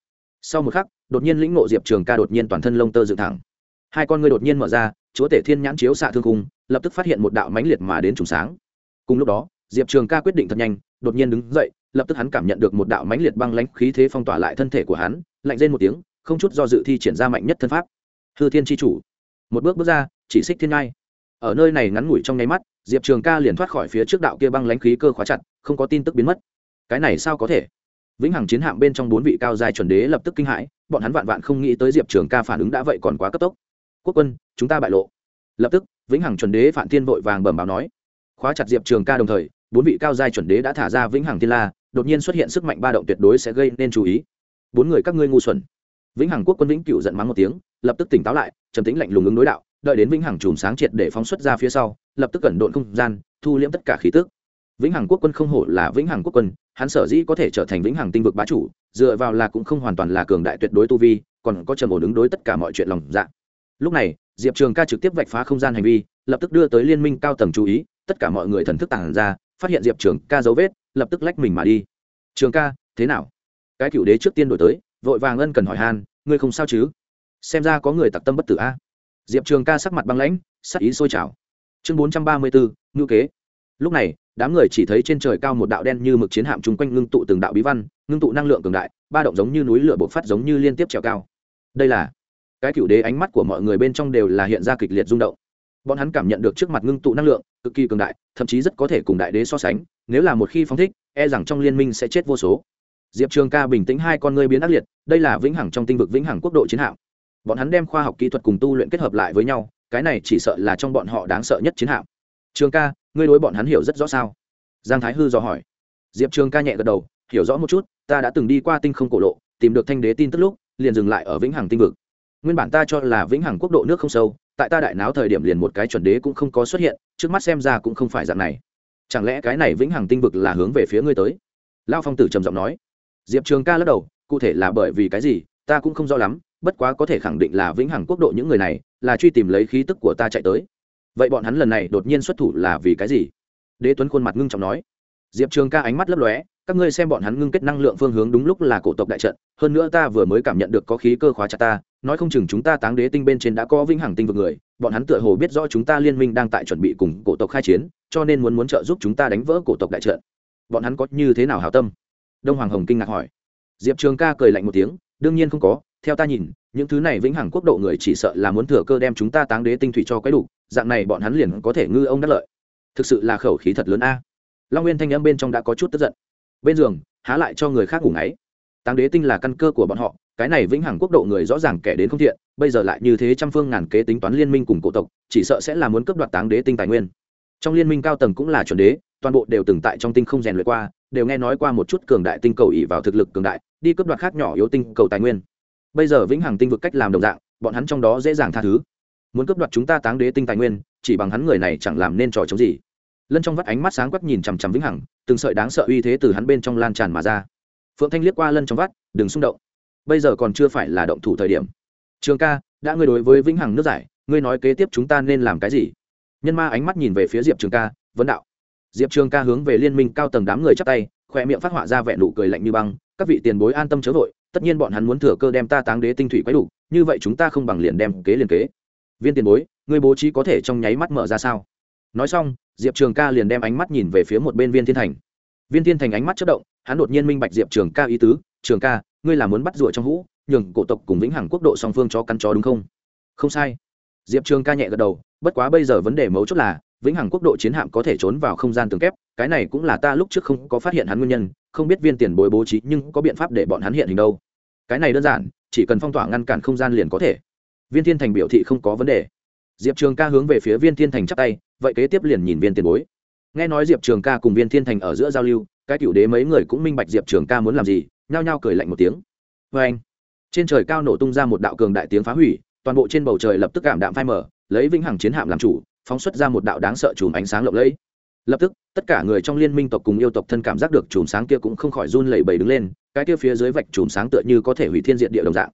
Sau một khắc, đột nhiên lĩnh ngộ diệp trường ca đột nhiên toàn thân lông tơ dựng thẳng. Hai con ngươi đột nhiên mở ra, chúa tể thiên nhãn chiếu xạ thương cung lập tức phát hiện một đạo mãnh liệt mà đến trùng sáng. Cùng lúc đó, diệp trường ca quyết định thật nhanh, đột nhiên đứng dậy, lập tức hắn cảm nhận được một đạo mãnh liệt băng lãnh khí thế phong tỏa lại thân thể của hắn, lạnh lên một tiếng, không chút do dự thi triển ra mạnh nhất thân pháp. Hư thiên tri chủ. Một bước bước ra, chỉ xích thiên ngai. Ở nơi này ngắn ngủi trong nháy mắt diệp trường ca liền thoát khỏi phía trước đạo kia băng lãnh khí cơ khóa chặt, không có tin tức biến mất. Cái này sao có thể? Vĩnh hằng chiến hạm bên trong bốn vị cao dài chuẩn đế lập tức kinh hãi, bọn hắn vạn vạn không nghĩ tới diệp trường ca phản ứng đã vậy còn quá cấp tốc. Quốc quân, chúng ta bại lộ. Lập tức, vĩnh hằng chuẩn đế phản tiên vội vàng bẩm báo nói. Khóa chặt diệp trường ca đồng thời, bốn vị cao giai chuẩn đế đã thả ra vĩnh hằng thiên la, đột nhiên xuất hiện sức mạnh ba động tuyệt đối sẽ gây nên chú ý. Bốn người các ngươi ngu xuẩn. Vĩnh hằng quốc quân vĩnh cựu giận mắng một tiếng, lập tức tỉnh táo lại, trầm tính lạnh lùng ứng đối đạo đợi đến vĩnh hằng chùm sáng triệt để phóng xuất ra phía sau, lập tức cẩn độn không gian, thu liễm tất cả khí tức. Vĩnh hằng quốc quân không hổ là vĩnh hằng quốc quân, hắn sở dĩ có thể trở thành vĩnh hằng tinh vực bá chủ, dựa vào là cũng không hoàn toàn là cường đại tuyệt đối tu vi, còn có trầm ổn ứng đối tất cả mọi chuyện lòng dạ. Lúc này, diệp trường ca trực tiếp vạch phá không gian hành vi, lập tức đưa tới liên minh cao tầng chú ý, tất cả mọi người thần thức tàng ra, phát hiện diệp trường ca dấu vết, lập tức lách mình mà đi. Trường ca, thế nào? Cái cựu đế trước tiên đổi tới, vội vàng ân cần hỏi han, ngươi không sao chứ? Xem ra có người tặc tâm bất tử a diệp trường ca sắc mặt băng lãnh, sắc ý sôi trào. Chương bốn trăm ba mươi bốn ngữ kế. Lúc này, đám người chỉ thấy trên trời cao một đạo đen như mực chiến hạm chung quanh ngưng tụ từng đạo bí văn, ngưng tụ năng lượng cường đại, ba động giống như núi lửa bộc phát giống như liên tiếp trèo cao. Đây là cái cựu đế ánh mắt của mọi người bên trong đều là hiện ra kịch liệt rung động. Bọn hắn cảm nhận được trước mặt ngưng tụ năng lượng, cực kỳ cường đại, thậm chí rất có thể cùng đại đế so sánh, nếu là một khi phóng thích e rằng trong liên minh sẽ chết vô số. Diệp trường ca bình tĩnh hai con ngươi biến ác liệt, đây là vĩnh hằng trong tinh vực vĩnh hằng quốc độ chiến hạm bọn hắn đem khoa học kỹ thuật cùng tu luyện kết hợp lại với nhau, cái này chỉ sợ là trong bọn họ đáng sợ nhất chiến hạm. Trường ca, ngươi đối bọn hắn hiểu rất rõ sao? Giang thái hư dò hỏi. Diệp trường ca nhẹ gật đầu, hiểu rõ một chút, ta đã từng đi qua tinh không cổ lộ, tìm được thanh đế tin tức lúc, liền dừng lại ở vĩnh hằng tinh vực. Nguyên bản ta cho là vĩnh hằng quốc độ nước không sâu, tại ta đại náo thời điểm liền một cái chuẩn đế cũng không có xuất hiện, trước mắt xem ra cũng không phải dạng này. Chẳng lẽ cái này vĩnh hằng tinh vực là hướng về phía ngươi tới? Lao phong tử trầm giọng nói. Diệp trường ca lắc đầu, cụ thể là bởi vì cái gì, ta cũng không rõ lắm bất quá có thể khẳng định là vĩnh hằng quốc độ những người này là truy tìm lấy khí tức của ta chạy tới. Vậy bọn hắn lần này đột nhiên xuất thủ là vì cái gì? Đế tuấn khuôn mặt ngưng trọng nói. Diệp trường ca ánh mắt lấp lóe, các ngươi xem bọn hắn ngưng kết năng lượng phương hướng đúng lúc là cổ tộc đại trận, hơn nữa ta vừa mới cảm nhận được có khí cơ khóa chặt ta, nói không chừng chúng ta táng đế tinh bên trên đã có vĩnh hằng tinh vực người, bọn hắn tựa hồ biết rõ chúng ta liên minh đang tại chuẩn bị cùng cổ tộc khai chiến, cho nên muốn muốn trợ giúp chúng ta đánh vỡ cổ tộc đại trận. Bọn hắn có như thế nào hảo tâm? Đông hoàng hồng kinh ngạc hỏi. Diệp trường ca cười lạnh một tiếng, đương nhiên không có theo ta nhìn, những thứ này vĩnh hằng quốc độ người chỉ sợ là muốn thừa cơ đem chúng ta táng đế tinh thủy cho quái đủ, dạng này bọn hắn liền có thể ngư ông đắc lợi. Thực sự là khẩu khí thật lớn a. Long nguyên thanh âm bên trong đã có chút tức giận. Bên giường, há lại cho người khác ngủ ngáy. Táng đế tinh là căn cơ của bọn họ, cái này vĩnh hằng quốc độ người rõ ràng kẻ đến không thiện, bây giờ lại như thế trăm phương ngàn kế tính toán liên minh cùng cổ tộc, chỉ sợ sẽ là muốn cướp đoạt táng đế tinh tài nguyên. Trong liên minh cao tầng cũng là chuẩn đế, toàn bộ đều từng tại trong tinh không rèn luyện qua, đều nghe nói qua một chút cường đại tinh cầu ỉ vào thực lực cường đại, đi cướp đoạt khác nhỏ yếu tinh cầu tài nguyên bây giờ vĩnh hằng tinh vực cách làm đồng dạng, bọn hắn trong đó dễ dàng tha thứ. Muốn cướp đoạt chúng ta táng đế tinh tài nguyên, chỉ bằng hắn người này chẳng làm nên trò chống gì. Lân trong vắt ánh mắt sáng quắc nhìn chằm chằm vĩnh hằng, từng sợi đáng sợ uy thế từ hắn bên trong lan tràn mà ra. Phượng thanh liếc qua lân trong vắt, đừng xung động. Bây giờ còn chưa phải là động thủ thời điểm. Trường ca, đã ngươi đối với vĩnh hằng nước giải, ngươi nói kế tiếp chúng ta nên làm cái gì? Nhân ma ánh mắt nhìn về phía diệp trường ca, vấn đạo. Diệp trường ca hướng về liên minh cao tầng đám người chắp tay khoe miệng phát họa ra vẻ nụ cười lạnh như băng, các vị tiền bối an tâm chớ vội tất nhiên bọn hắn muốn thừa cơ đem ta táng đế tinh thủy quấy đủ, như vậy chúng ta không bằng liền đem kế liền kế. Viên tiền bối người bố trí có thể trong nháy mắt mở ra sao? Nói xong, diệp trường ca liền đem ánh mắt nhìn về phía một bên viên thiên thành. Viên thiên thành ánh mắt chất động, hắn đột nhiên minh bạch diệp trường ca ý tứ, trường ca, ngươi là muốn bắt rủa trong hũ, nhường cổ tộc cùng vĩnh hằng quốc độ song phương cho căn chó đúng không? Không sai. Diệp trường ca nhẹ gật đầu, bất quá bây giờ vấn đề mấu chốt là, vĩnh hằng quốc độ chiến hạm có thể trốn vào không gian tường kép, cái này cũng là ta lúc trước không có phát hiện hắn nguyên nhân, không biết viên tiền bối bố trí nhưng có biện pháp để bọn hắn hiện hình đâu cái này đơn giản, chỉ cần phong tỏa ngăn cản không gian liền có thể. Viên thiên thành biểu thị không có vấn đề. Diệp trường ca hướng về phía viên thiên thành chắp tay, vậy kế tiếp liền nhìn viên tiền bối. Nghe nói diệp trường ca cùng viên thiên thành ở giữa giao lưu, cái cựu đế mấy người cũng minh bạch diệp trường ca muốn làm gì, nhao nhao cười lạnh một tiếng. Vê anh, trên trời cao nổ tung ra một đạo cường đại tiếng phá hủy, toàn bộ trên bầu trời lập tức cảm đạm phai mở lấy vĩnh hằng chiến hạm làm chủ, phóng xuất ra một đạo đáng sợ chùm ánh sáng lộng lẫy lập tức, tất cả người trong liên minh tộc cùng yêu tộc thân cảm giác được chùm sáng kia cũng không khỏi run lẩy bẩy đứng lên, cái kia phía dưới vạch chùm sáng tựa như có thể hủy thiên diện địa đồng dạng.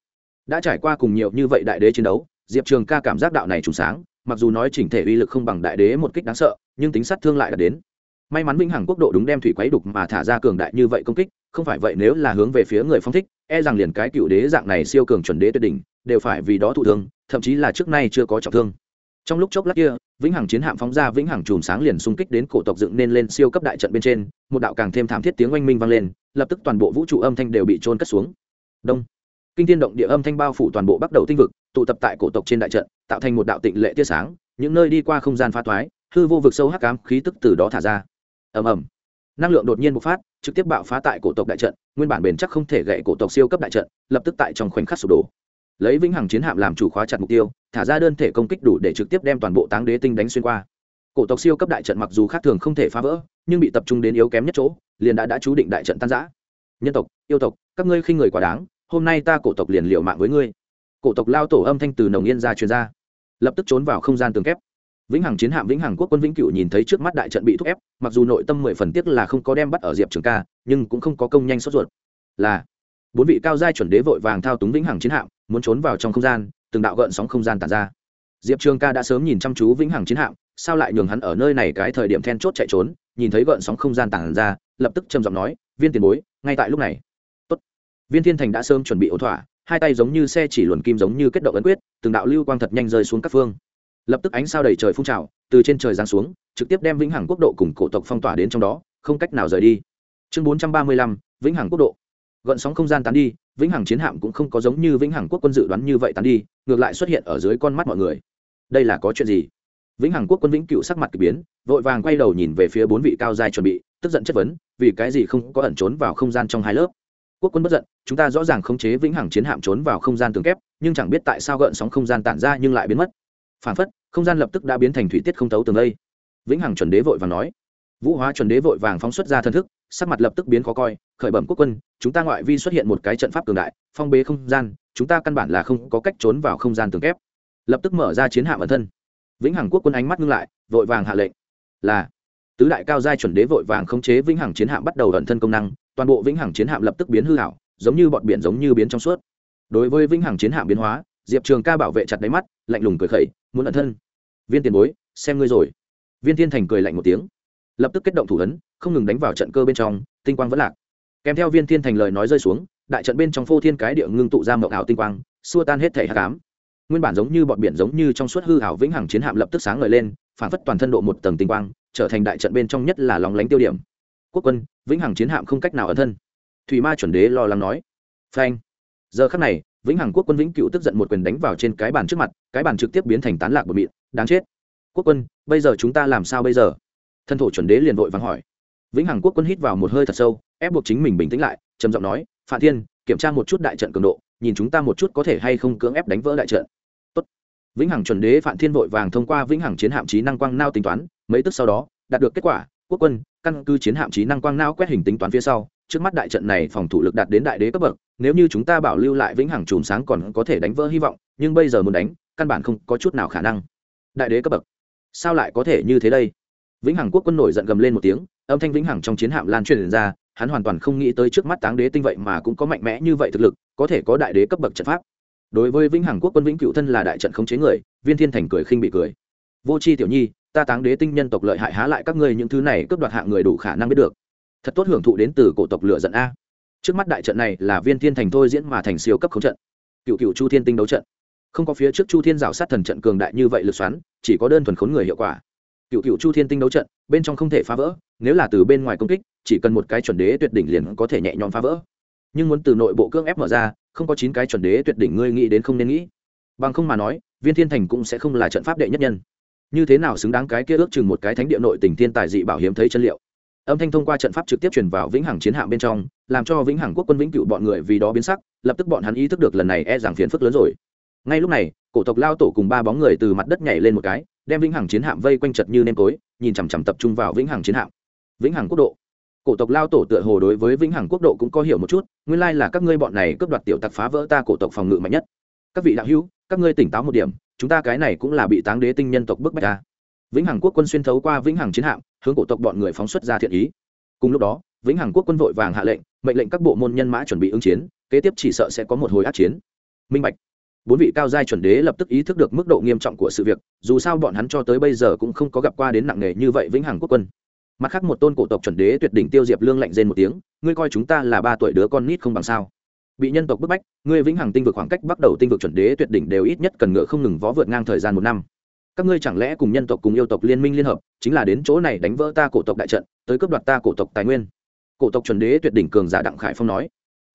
Đã trải qua cùng nhiều như vậy đại đế chiến đấu, diệp trường ca cảm giác đạo này chùm sáng, mặc dù nói chỉnh thể uy lực không bằng đại đế một kích đáng sợ, nhưng tính sát thương lại đã đến. May mắn vĩnh hằng quốc độ đúng đem thủy quấy đục mà thả ra cường đại như vậy công kích, không phải vậy nếu là hướng về phía người phong thích e rằng liền cái cựu đế dạng này siêu cường chuẩn đế tuyệt đỉnh, đều phải vì đó thụ thương, thậm chí là trước nay chưa có trọng thương trong lúc chốc lát kia, vĩnh hằng chiến hạm phóng ra vĩnh hằng chùm sáng liền xung kích đến cổ tộc dựng nên lên siêu cấp đại trận bên trên, một đạo càng thêm thảm thiết tiếng oanh minh vang lên, lập tức toàn bộ vũ trụ âm thanh đều bị trôn cất xuống. Đông. Kinh thiên động địa âm thanh bao phủ toàn bộ bắt đầu tinh vực, tụ tập tại cổ tộc trên đại trận, tạo thành một đạo tịnh lệ tia sáng, những nơi đi qua không gian phá thoái hư vô vực sâu hắc ám khí tức từ đó thả ra. Ầm ầm. Năng lượng đột nhiên bộc phát, trực tiếp bạo phá tại cổ tộc đại trận, nguyên bản bền chắc không thể gậy cổ tộc siêu cấp đại trận, lập tức tại trong khoảnh khắc sụp đổ lấy vĩnh hằng chiến hạm làm chủ khóa chặt mục tiêu, thả ra đơn thể công kích đủ để trực tiếp đem toàn bộ táng đế tinh đánh xuyên qua. Cổ tộc siêu cấp đại trận mặc dù khác thường không thể phá vỡ, nhưng bị tập trung đến yếu kém nhất chỗ, liền đã đã chú định đại trận tan giã nhân tộc, yêu tộc, các ngươi khinh người quá đáng, hôm nay ta cổ tộc liền liệu mạng với ngươi. Cổ tộc lao tổ âm thanh từ nồng yên ra truyền ra. Lập tức trốn vào không gian tường kép. Vĩnh hằng chiến hạm, vĩnh hằng quốc quân vĩnh cửu nhìn thấy trước mắt đại trận bị thúc ép, mặc dù nội tâm mười phần tiếc là không có đem bắt ở diệp trường ca, nhưng cũng không có công nhanh sốt ruột. Là bốn vị cao giai chuẩn đế vội vàng thao túng vĩnh hằng chiến hạm, muốn trốn vào trong không gian, từng đạo gợn sóng không gian tàn ra. Diệp trường ca đã sớm nhìn chăm chú vĩnh hằng chiến hạm, sao lại nhường hắn ở nơi này cái thời điểm then chốt chạy trốn, nhìn thấy gợn sóng không gian tàn ra, lập tức trầm giọng nói, viên tiền bối, ngay tại lúc này. Tốt. viên thiên thành đã sớm chuẩn bị ổn thỏa, hai tay giống như xe chỉ luồn kim giống như kết động ấn quyết, từng đạo lưu quang thật nhanh rơi xuống các phương. Lập tức ánh sao đầy trời phun trào, từ trên trời giáng xuống, trực tiếp đem vĩnh hằng quốc độ cùng cổ tộc phong tỏa đến trong đó, không cách nào rời đi. Chương bốn trăm ba mươi lăm, vĩnh hằng quốc độ gợn sóng không gian tán đi, vĩnh hằng chiến hạm cũng không có giống như vĩnh hằng quốc quân dự đoán như vậy tán đi, ngược lại xuất hiện ở dưới con mắt mọi người. Đây là có chuyện gì? Vĩnh hằng quốc quân vĩnh cựu sắc mặt k ỳ biến, vội vàng quay đầu nhìn về phía bốn vị cao dài chuẩn bị, tức giận chất vấn, vì cái gì không có ẩn trốn vào không gian trong hai lớp? Quốc quân bất giận, chúng ta rõ ràng khống chế vĩnh hằng chiến hạm trốn vào không gian tường kép, nhưng chẳng biết tại sao gợn sóng không gian tản ra nhưng lại biến mất. Phản phất, không gian lập tức đã biến thành thủy tiết không thấu tường lây vĩnh hằng chuẩn đế vội vàng nói. Vũ hóa chuẩn đế vội vàng phóng xuất ra thân thức, sắc mặt lập tức biến khó coi khởi bẩm quốc quân, chúng ta ngoại vi xuất hiện một cái trận pháp cường đại, phong bế không gian, chúng ta căn bản là không có cách trốn vào không gian tường kép. Lập tức mở ra chiến hạm ẩn thân. Vĩnh hằng quốc quân ánh mắt ngưng lại, vội vàng hạ lệnh. Là, tứ đại cao giai chuẩn đế vội vàng khống chế vĩnh hằng chiến hạm bắt đầu ẩn thân công năng, toàn bộ vĩnh hằng chiến hạm lập tức biến hư hảo, giống như bọn biển giống như biến trong suốt. Đối với vĩnh hằng chiến hạm biến hóa, diệp trường ca bảo vệ chặt đáy mắt, lạnh lùng cười khẩy, muốn ẩn thân? Viên tiền bối, xem ngươi rồi. Viên thiên thành cười lạnh một tiếng. Lập tức kết động thủ ấn, không ngừng đánh vào trận cơ bên trong, tinh quang vẫn lạc kèm theo viên thiên thành lời nói rơi xuống, đại trận bên trong phô thiên cái địa ngưng tụ ra mộng ảo tinh quang, xua tan hết thể hạ cám nguyên bản giống như bọn biển giống như trong suốt hư ảo vĩnh hằng chiến hạm lập tức sáng ngời lên, phản phất toàn thân độ một tầng tinh quang, trở thành đại trận bên trong nhất là lóng lánh tiêu điểm. Quốc quân, vĩnh hằng chiến hạm không cách nào ẩn thân. Thủy ma chuẩn đế lo lắng nói. Phanh. Giờ khắc này, vĩnh hằng quốc quân vĩnh cựu tức giận một quyền đánh vào trên cái bàn trước mặt, cái bàn trực tiếp biến thành tán lạc bờ mịn. Đáng chết. Quốc quân, bây giờ chúng ta làm sao bây giờ? Thân thổ chuẩn đế liền vội vàng hỏi vĩnh hằng quốc quân hít vào một hơi thật sâu, ép buộc chính mình bình tĩnh lại, trầm giọng nói phạm thiên, kiểm tra một chút đại trận cường độ, nhìn chúng ta một chút có thể hay không cưỡng ép đánh vỡ đại trận. Tốt. vĩnh hằng chuẩn đế phạm thiên vội vàng thông qua vĩnh hằng chiến hạm trí năng quang nao tính toán, mấy tức sau đó, đạt được kết quả, quốc quân, căn cứ chiến hạm trí năng quang nao quét hình tính toán phía sau, trước mắt đại trận này phòng thủ lực đạt đến đại đế cấp bậc, nếu như chúng ta bảo lưu lại vĩnh hằng chùm sáng còn có thể đánh vỡ hy vọng, nhưng bây giờ muốn đánh, căn bản không có chút nào khả năng. Đại đế cấp bậc. Sao lại có thể như thế đây? Vĩnh hằng quốc quân nổi giận gầm lên một tiếng, âm thanh vĩnh hằng trong chiến hạm lan truyền ra, hắn hoàn toàn không nghĩ tới trước mắt táng đế tinh vậy mà cũng có mạnh mẽ như vậy thực lực, có thể có đại đế cấp bậc trận pháp. Đối với vĩnh hằng quốc quân vĩnh cựu thân là đại trận khống chế người, viên thiên thành cười khinh bị cười. Vô c h i tiểu nhi, ta táng đế tinh nhân tộc lợi hại há lại các ngươi những thứ này cướp đoạt hạng người đủ khả năng biết được. Thật tốt hưởng thụ đến từ cổ tộc lựa giận a. Trước mắt đại trận này là viên thiên thành thôi diễn mà thành siêu cấp khống trận. Cựu cựu chu thiên tinh đấu trận. Không có phía trước chu thiên rào sát thần trận cường đại như vậy lực xoắn, chỉ có đơn thuần khốn người hiệu quả cựu cựu chu thiên tinh đấu trận, bên trong không thể phá vỡ, nếu là từ bên ngoài công kích, chỉ cần một cái chuẩn đế tuyệt đỉnh liền có thể nhẹ nhõm phá vỡ. Nhưng muốn từ nội bộ cưỡng ép mở ra, không có chín cái chuẩn đế tuyệt đỉnh ngươi nghĩ đến không nên nghĩ. Bằng không mà nói, viên thiên thành cũng sẽ không là trận pháp đệ nhất nhân. Như thế nào xứng đáng cái kia ước chừng một cái thánh địa nội tình thiên tài dị bảo hiếm thấy chân liệu? Âm thanh thông qua trận pháp trực tiếp chuyển vào vĩnh hằng chiến hạm bên trong, làm cho vĩnh hằng quốc quân vĩnh cựu bọn người vì đó biến sắc, lập tức bọn hắn ý thức được lần này e rằng phiền phức lớn rồi. Ngay lúc này, cổ tộc lao tổ cùng ba bóng người từ mặt đất nhảy lên một cái đem vĩnh hằng chiến hạm vây quanh chật như nêm tối, nhìn chằm chằm tập trung vào vĩnh hằng chiến hạm. Vĩnh hằng quốc độ. Cổ tộc lao tổ tựa hồ đối với vĩnh hằng quốc độ cũng có hiểu một chút, nguyên lai là các ngươi bọn này cướp đoạt tiểu tặc phá vỡ ta cổ tộc phòng ngự mạnh nhất. Các vị đạo hữu, các ngươi tỉnh táo một điểm, chúng ta cái này cũng là bị táng đế tinh nhân tộc bức bách ta vĩnh hằng quốc quân xuyên thấu qua vĩnh hằng chiến hạm, hướng cổ tộc bọn người phóng xuất ra thiện ý. Cùng lúc đó, vĩnh hằng quốc quân vội vàng hạ lệnh, mệnh lệnh các bộ môn nhân mã chuẩn bị ứng chiến, kế tiếp chỉ sợ sẽ có một hồi át chiến. Minh bạch bốn vị cao giai chuẩn đế lập tức ý thức được mức độ nghiêm trọng của sự việc, dù sao bọn hắn cho tới bây giờ cũng không có gặp qua đến nặng nề như vậy vĩnh hằng quốc quân. Mặt khác một tôn cổ tộc chuẩn đế tuyệt đỉnh tiêu diệp lương lạnh rên một tiếng, ngươi coi chúng ta là ba tuổi đứa con nít không bằng sao? Bị nhân tộc bức bách, ngươi vĩnh hằng tinh vực khoảng cách bắt đầu tinh vực chuẩn đế tuyệt đỉnh đều ít nhất cần ngựa không ngừng vó vượt ngang thời gian một năm. Các ngươi chẳng lẽ cùng nhân tộc cùng yêu tộc liên minh liên hợp, chính là đến chỗ này đánh vỡ ta cổ tộc đại trận, tới cướp đoạt ta cổ tộc tài nguyên? Cổ tộc chuẩn đế tuyệt đỉnh cường giả đặng khải phong nói.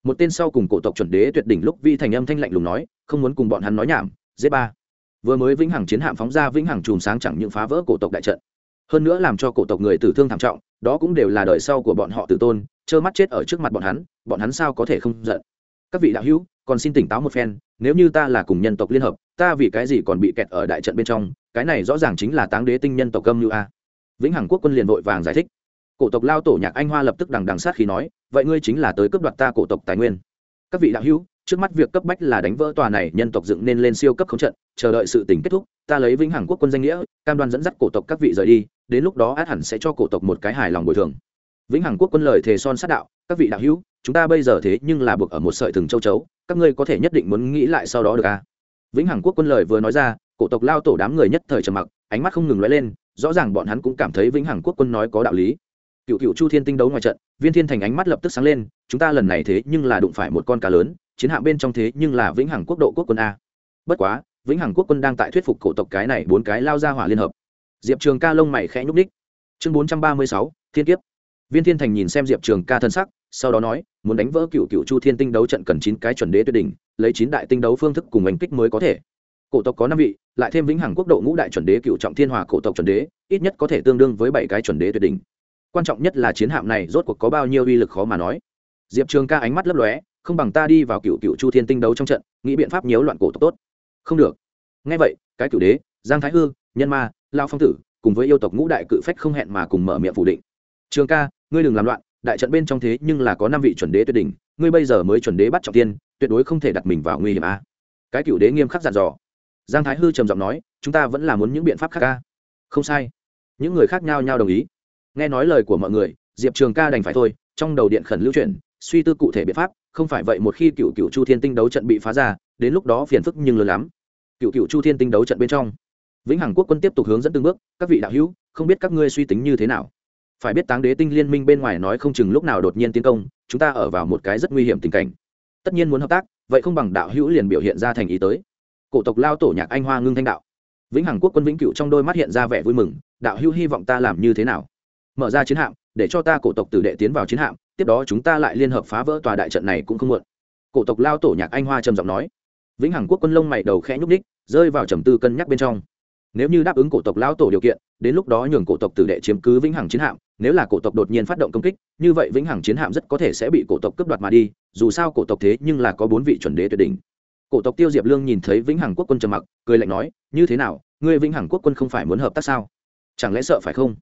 Một tên sau cùng cổ tộc chuẩn đế tuyệt đỉnh lúc vi thành âm thanh lạnh lùng nói không muốn cùng bọn hắn nói nhảm dễ ba. Vừa mới vĩnh hằng chiến hạm phóng ra vĩnh hằng chùm sáng chẳng những phá vỡ cổ tộc đại trận, hơn nữa làm cho cổ tộc người tử thương thảm trọng, đó cũng đều là đời sau của bọn họ tử tôn, trơ mắt chết ở trước mặt bọn hắn bọn hắn sao có thể không giận? Các vị đạo hữu, còn xin tỉnh táo một phen, nếu như ta là cùng nhân tộc liên hợp, ta vì cái gì còn bị kẹt ở đại trận bên trong, cái này rõ ràng chính là táng đế tinh nhân tộc âm như a. Vĩnh hằng quốc quân liền vội vàng giải thích. Cổ tộc lao tổ nhạc anh hoa lập tức đằng đằng sát khi nói, vậy ngươi chính là tới cướp đoạt ta cổ tộc tài nguyên. Các vị đạo hữu trước mắt việc cấp bách là đánh vỡ tòa này nhân tộc dựng nên lên siêu cấp không trận, chờ đợi sự tình kết thúc, ta lấy vĩnh hằng quốc quân danh nghĩa, cam đoan dẫn dắt cổ tộc các vị rời đi, đến lúc đó át hẳn sẽ cho cổ tộc một cái hài lòng bồi thường. Vĩnh hằng quốc quân lời thề son sát đạo, các vị đạo hữu, chúng ta bây giờ thế nhưng là buộc ở một sợi thừng châu chấu, các ngươi có thể nhất định muốn nghĩ lại sau đó được à? Vĩnh hằng quốc quân lời vừa nói ra, cổ tộc lao tổ đám người nhất thời trầm mặc, ánh mắt không ngừng lóe lên, rõ ràng bọn hắn cũng cảm thấy vĩnh hằng quốc quân nói có đạo lý. Cựu cựu chu thiên tinh đấu ngoài trận, viên thiên thành ánh mắt lập tức sáng lên chúng ta lần này thế nhưng là đụng phải một con cá lớn, chiến hạm bên trong thế nhưng là vĩnh hằng quốc độ quốc quân a. Bất quá, vĩnh hằng quốc quân đang tại thuyết phục cổ tộc cái này bốn cái lao ra hỏa liên hợp. Diệp trường ca lông mày khẽ nhúc ních chương bốn trăm ba mươi sáu, thiên kiếp. Viên thiên thành nhìn xem diệp trường ca thân sắc, sau đó nói, muốn đánh vỡ cựu cựu chu thiên tinh đấu trận cần chín cái chuẩn đế tuyệt đỉnh, lấy chín đại tinh đấu phương thức cùng đánh kích mới có thể. Cổ tộc có năm vị, lại thêm vĩnh hằng quốc độ ngũ đại chuẩn đế cựu trọng thiên hòa cổ tộc chuẩn đế, ít nhất có thể tương đương với bảy cái chuẩn đế tuyệt đỉnh. Quan trọng nhất là chiến hạm này rốt cuộc có bao nhiêu uy lực khó mà nói diệp trường ca ánh mắt lấp lóe, không bằng ta đi vào cựu cựu chu thiên tinh đấu trong trận, nghĩ biện pháp nhiễu loạn cổ tộc tốt. Không được. Ngay vậy, cái cựu đế, giang thái hư, nhân ma, lao phong tử, cùng với yêu tộc ngũ đại cự phách không hẹn mà cùng mở miệng phủ định. Trường ca, ngươi đừng làm loạn, đại trận bên trong thế nhưng là có năm vị chuẩn đế tuyệt đỉnh, ngươi bây giờ mới chuẩn đế bắt trọng tiên, tuyệt đối không thể đặt mình vào nguy hiểm a. Cái cựu đế nghiêm khắc dặn dò. Giang thái hư trầm giọng nói, chúng ta vẫn là muốn những biện pháp khác ca không sai. Những người khác nhau nhau đồng ý. Nghe nói lời của mọi người, diệp trường ca đành phải thôi, trong đầu điện khẩn lưu chuyển suy tư cụ thể biện pháp, không phải vậy một khi cựu cựu chu thiên tinh đấu trận bị phá ra, đến lúc đó phiền phức nhưng lớn lắm. Cựu cựu chu thiên tinh đấu trận bên trong, vĩnh hằng quốc quân tiếp tục hướng dẫn từng bước, các vị đạo hữu, không biết các ngươi suy tính như thế nào? Phải biết táng đế tinh liên minh bên ngoài nói không chừng lúc nào đột nhiên tiến công, chúng ta ở vào một cái rất nguy hiểm tình cảnh. Tất nhiên muốn hợp tác, vậy không bằng đạo hữu liền biểu hiện ra thành ý tới. Cổ tộc lao tổ nhạc anh hoa ngưng thanh đạo. Vĩnh hằng quốc quân vĩnh cựu trong đôi mắt hiện ra vẻ vui mừng, đạo hữu hy vọng ta làm như thế nào? Mở ra chiến hạm, để cho ta cổ tộc tử đệ tiến vào chiến hạm tiếp đó chúng ta lại liên hợp phá vỡ tòa đại trận này cũng không muộn. Cổ tộc lao tổ nhạc anh hoa trầm giọng nói. Vĩnh hằng quốc quân lông mày đầu khẽ nhúc ních rơi vào trầm tư cân nhắc bên trong. Nếu như đáp ứng cổ tộc lao tổ điều kiện, đến lúc đó nhường cổ tộc tử đệ chiếm cứ vĩnh hằng chiến hạm, nếu là cổ tộc đột nhiên phát động công kích, như vậy vĩnh hằng chiến hạm rất có thể sẽ bị cổ tộc cướp đoạt mà đi, dù sao cổ tộc thế nhưng là có bốn vị chuẩn đế tuyệt đỉnh. Cổ tộc tiêu diệp lương nhìn thấy vĩnh hằng quốc quân trầm mặc, cười lạnh nói, như thế nào, ngươi vĩnh hằng quốc quân không phải muốn hợp tác sao? Chẳng lẽ sợ phải không?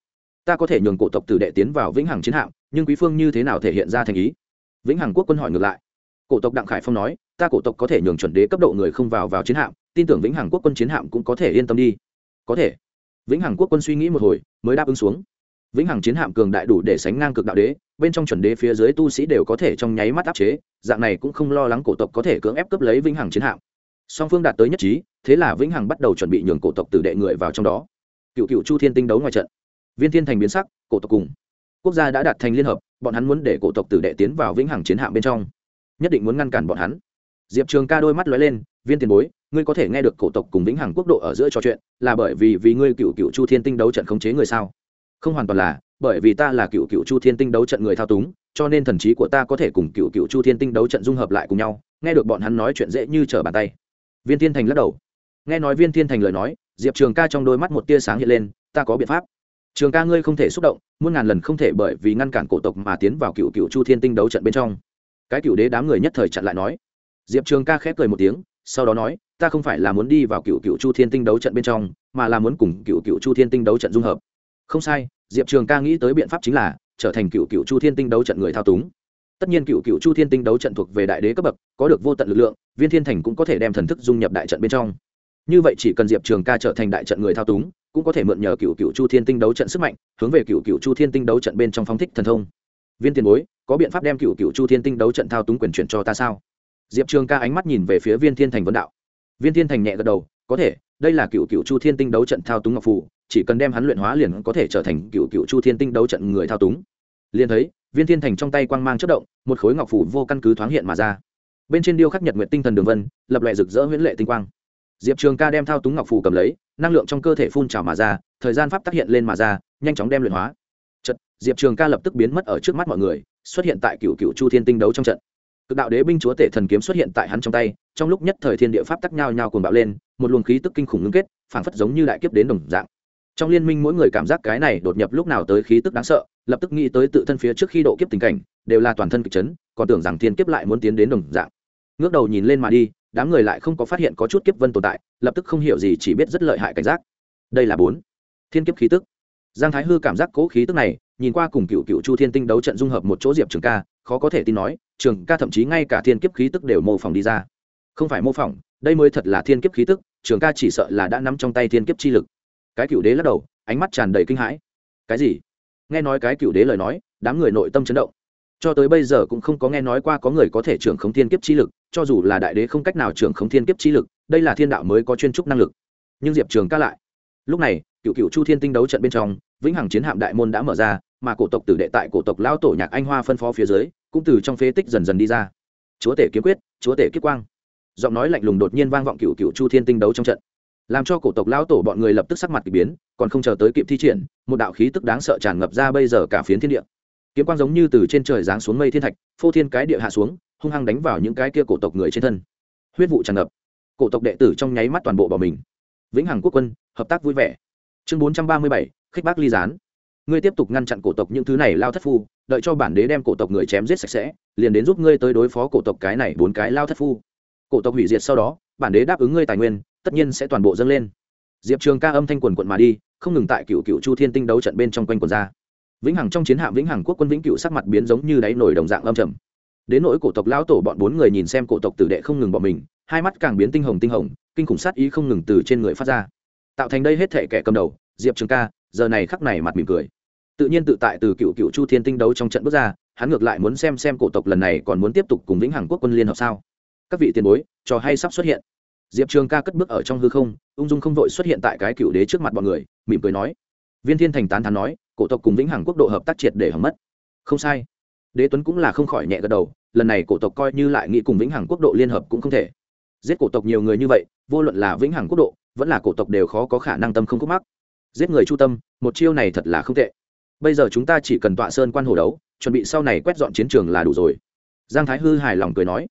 Ta có thể nhường cổ tộc tử đệ tiến vào vĩnh hằng chiến hạm nhưng quý phương như thế nào thể hiện ra thành ý? Vĩnh hằng quốc quân hỏi ngược lại. Cổ tộc đặng khải phong nói, ta cổ tộc có thể nhường chuẩn đế cấp độ người không vào vào chiến hạm, tin tưởng vĩnh hằng quốc quân chiến hạm cũng có thể yên tâm đi. Có thể. Vĩnh hằng quốc quân suy nghĩ một hồi, mới đáp ứng xuống. Vĩnh hằng chiến hạm cường đại đủ để sánh ngang cực đạo đế, bên trong chuẩn đế phía dưới tu sĩ đều có thể trong nháy mắt áp chế, dạng này cũng không lo lắng cổ tộc có thể cưỡng ép cướp lấy vĩnh hằng chiến hạm. Song phương đạt tới nhất trí, thế là vĩnh hằng bắt đầu chuẩn bị nhường cổ tộc tử đệ người vào trong đó. Cựu cựu chu thiên tinh đấu ngoài trận. Viên thiên thành biến sắc, cổ tộc cùng quốc gia đã đạt thành liên hợp, bọn hắn muốn để cổ tộc tử đệ tiến vào vĩnh hằng chiến hạm bên trong. Nhất định muốn ngăn cản bọn hắn. Diệp trường ca đôi mắt lóe lên, viên tiền bối, ngươi có thể nghe được cổ tộc cùng vĩnh hằng quốc độ ở giữa trò chuyện, là bởi vì vì ngươi cựu cựu chu thiên tinh đấu trận khống chế người sao? Không hoàn toàn là, bởi vì ta là cựu cựu chu thiên tinh đấu trận người thao túng, cho nên thần trí của ta có thể cùng cựu cựu chu thiên tinh đấu trận dung hợp lại cùng nhau, nghe được bọn hắn nói chuyện dễ như trở bàn tay. Viên thiên thành lắc đầu. Nghe nói viên thiên thành lời nói, diệp trường ca trong đôi mắt một tia sáng hiện lên, ta có biện pháp trường ca ngươi không thể xúc động, muôn ngàn lần không thể bởi vì ngăn cản cổ tộc mà tiến vào cựu cựu chu thiên tinh đấu trận bên trong. Cái cựu đế đám người nhất thời chặn lại nói. Diệp trường ca khép cười một tiếng, sau đó nói, ta không phải là muốn đi vào cựu cựu chu thiên tinh đấu trận bên trong, mà là muốn cùng cựu cựu chu thiên tinh đấu trận dung hợp. Không sai, diệp trường ca nghĩ tới biện pháp chính là trở thành cựu cựu chu thiên tinh đấu trận người thao túng. Tất nhiên cựu cựu chu thiên tinh đấu trận thuộc về đại đế cấp bậc, có được vô tận lực lượng, viên thiên thành cũng có thể đem thần thức dung nhập đại trận bên trong. Như vậy chỉ cần diệp trường ca trở thành đại trận người thao túng cũng có thể mượn nhờ cựu cựu chu thiên tinh đấu trận sức mạnh, hướng về cựu cựu chu thiên tinh đấu trận bên trong phóng thích thần thông. Viên tiền bối, có biện pháp đem cựu cựu chu thiên tinh đấu trận thao túng quyền chuyển cho ta sao? Diệp trường ca ánh mắt nhìn về phía viên thiên thành vấn đạo. Viên thiên thành nhẹ gật đầu, có thể, đây là cựu cựu chu thiên tinh đấu trận thao túng ngọc phù, chỉ cần đem hắn luyện hóa liền có thể trở thành cựu cựu chu thiên tinh đấu trận người thao túng. Liền thấy, viên thiên thành trong tay quang mang chất động, một khối ngọc phủ vô căn cứ thoáng hiện mà ra. Bên trên điêu khắc nhật nguyện tinh thần đường vân, lập loại rực rỡ huyễn lệ tinh quang. Diệp trường ca đem thao túng ngọc phủ cầm lấy năng lượng trong cơ thể phun trào mà ra thời gian pháp tác hiện lên mà ra nhanh chóng đem luyện hóa. Chật, diệp trường ca lập tức biến mất ở trước mắt mọi người xuất hiện tại cựu cựu chu thiên tinh đấu trong trận. Cực đạo đế binh chúa tể thần kiếm xuất hiện tại hắn trong tay trong lúc nhất thời thiên địa pháp tắc nhau nhau cuồng bạo lên một luồng khí tức kinh khủng ngưng kết phảng phất giống như đại kiếp đến đồng dạng. Trong liên minh mỗi người cảm giác cái này đột nhập lúc nào tới khí tức đáng sợ lập tức nghĩ tới tự thân phía trước khi độ kiếp tình cảnh đều là toàn thân kịch chấn còn tưởng rằng thiên kiếp lại muốn tiến đến đồng dạng. Ngước đầu nhìn lên mà đi đám người lại không có phát hiện có chút kiếp vân tồn tại, lập tức không hiểu gì, chỉ biết rất lợi hại cảnh giác. Đây là bốn. Thiên kiếp khí tức. Giang thái hư cảm giác cố khí tức này, nhìn qua cùng cựu cựu chu thiên tinh đấu trận dung hợp một chỗ diệp trường ca, khó có thể tin nói, trường ca thậm chí ngay cả thiên kiếp khí tức đều mô phỏng đi ra. Không phải mô phỏng, đây mới thật là thiên kiếp khí tức, trường ca chỉ sợ là đã nắm trong tay thiên kiếp chi lực. Cái cựu đế lắc đầu, ánh mắt tràn đầy kinh hãi. Cái gì? Nghe nói cái cựu đế lời nói, đám người nội tâm chấn động. Cho tới bây giờ cũng không có nghe nói qua có người có thể trưởng khống thiên kiếp chi lực cho dù là đại đế không cách nào trưởng khống thiên kiếp chi lực, đây là thiên đạo mới có chuyên trúc năng lực. Nhưng diệp trường ca lại. Lúc này, cựu cựu chu thiên tinh đấu trận bên trong, vĩnh hằng chiến hạm đại môn đã mở ra, mà cổ tộc tử đệ tại cổ tộc lao tổ nhạc anh hoa phân phó phía dưới, cũng từ trong phế tích dần dần đi ra. Chúa tể kiếm quyết, chúa tể kiếp quang. Giọng nói lạnh lùng đột nhiên vang vọng cựu cựu chu thiên tinh đấu trong trận. Làm cho cổ tộc lao tổ bọn người lập tức sắc mặt k ỳ biến, còn không chờ tới kịp thi triển, một đạo khí tức đáng sợ tràn ngập ra bây giờ cả phiến thiên địa. Kiếm quang giống như từ trên trời giáng xuống mây thiên thạch, phô thiên cái địa hạ xuống hung hăng đánh vào những cái kia cổ tộc người trên thân. Huyết vụ tràn ngập. Cổ tộc đệ tử trong nháy mắt toàn bộ bỏ mình. Vĩnh hằng quốc quân, hợp tác vui vẻ. Chương bốn trăm ba mươi bảy, khích bác ly gián. Ngươi tiếp tục ngăn chặn cổ tộc những thứ này lao thất phu, đợi cho bản đế đem cổ tộc người chém giết sạch sẽ, liền đến giúp ngươi tới đối phó cổ tộc cái này bốn cái lao thất phu. Cổ tộc hủy diệt sau đó, bản đế đáp ứng ngươi tài nguyên, tất nhiên sẽ toàn bộ dâng lên. Diệp trường ca âm thanh quần quận mà đi, không ngừng tại cựu cựu chu thiên tinh đấu trận bên trong quanh quần ra. Vĩnh hằng trong chiến hạm vĩnh hằng quốc quân vĩnh cựu sắc mặt biến giống như đáy nổi đồng dạng âm trầm đến nỗi cổ tộc lão tổ bọn bốn người nhìn xem cổ tộc tử đệ không ngừng bọn mình, hai mắt càng biến tinh hồng tinh hồng, kinh khủng sát ý không ngừng từ trên người phát ra. Tạo thành đây hết thể kẻ cầm đầu, diệp trường ca, giờ này khắc này mặt mỉm cười. Tự nhiên tự tại từ cựu cựu chu thiên tinh đấu trong trận bước ra, hắn ngược lại muốn xem xem cổ tộc lần này còn muốn tiếp tục cùng vĩnh hằng quốc quân liên hợp sao. Các vị tiền bối, trò hay sắp xuất hiện. Diệp trường ca cất bước ở trong hư không, ung dung không vội xuất hiện tại cái cựu đế trước mặt bọn người, mỉm cười nói. Viên thiên thành tán thán nói, cổ tộc cùng vĩnh hằng quốc độ hợp tác triệt để hỏng mất. Không sai đế tuấn cũng là không khỏi nhẹ gật đầu, lần này cổ tộc coi như lại nghĩ cùng vĩnh hằng quốc độ liên hợp cũng không thể. Giết cổ tộc nhiều người như vậy, vô luận là vĩnh hằng quốc độ, vẫn là cổ tộc đều khó có khả năng tâm không khúc mắc. Giết người chu tâm, một chiêu này thật là không tệ. Bây giờ chúng ta chỉ cần tọa sơn quan hồ đấu, chuẩn bị sau này quét dọn chiến trường là đủ rồi. Giang thái hư hài lòng cười nói.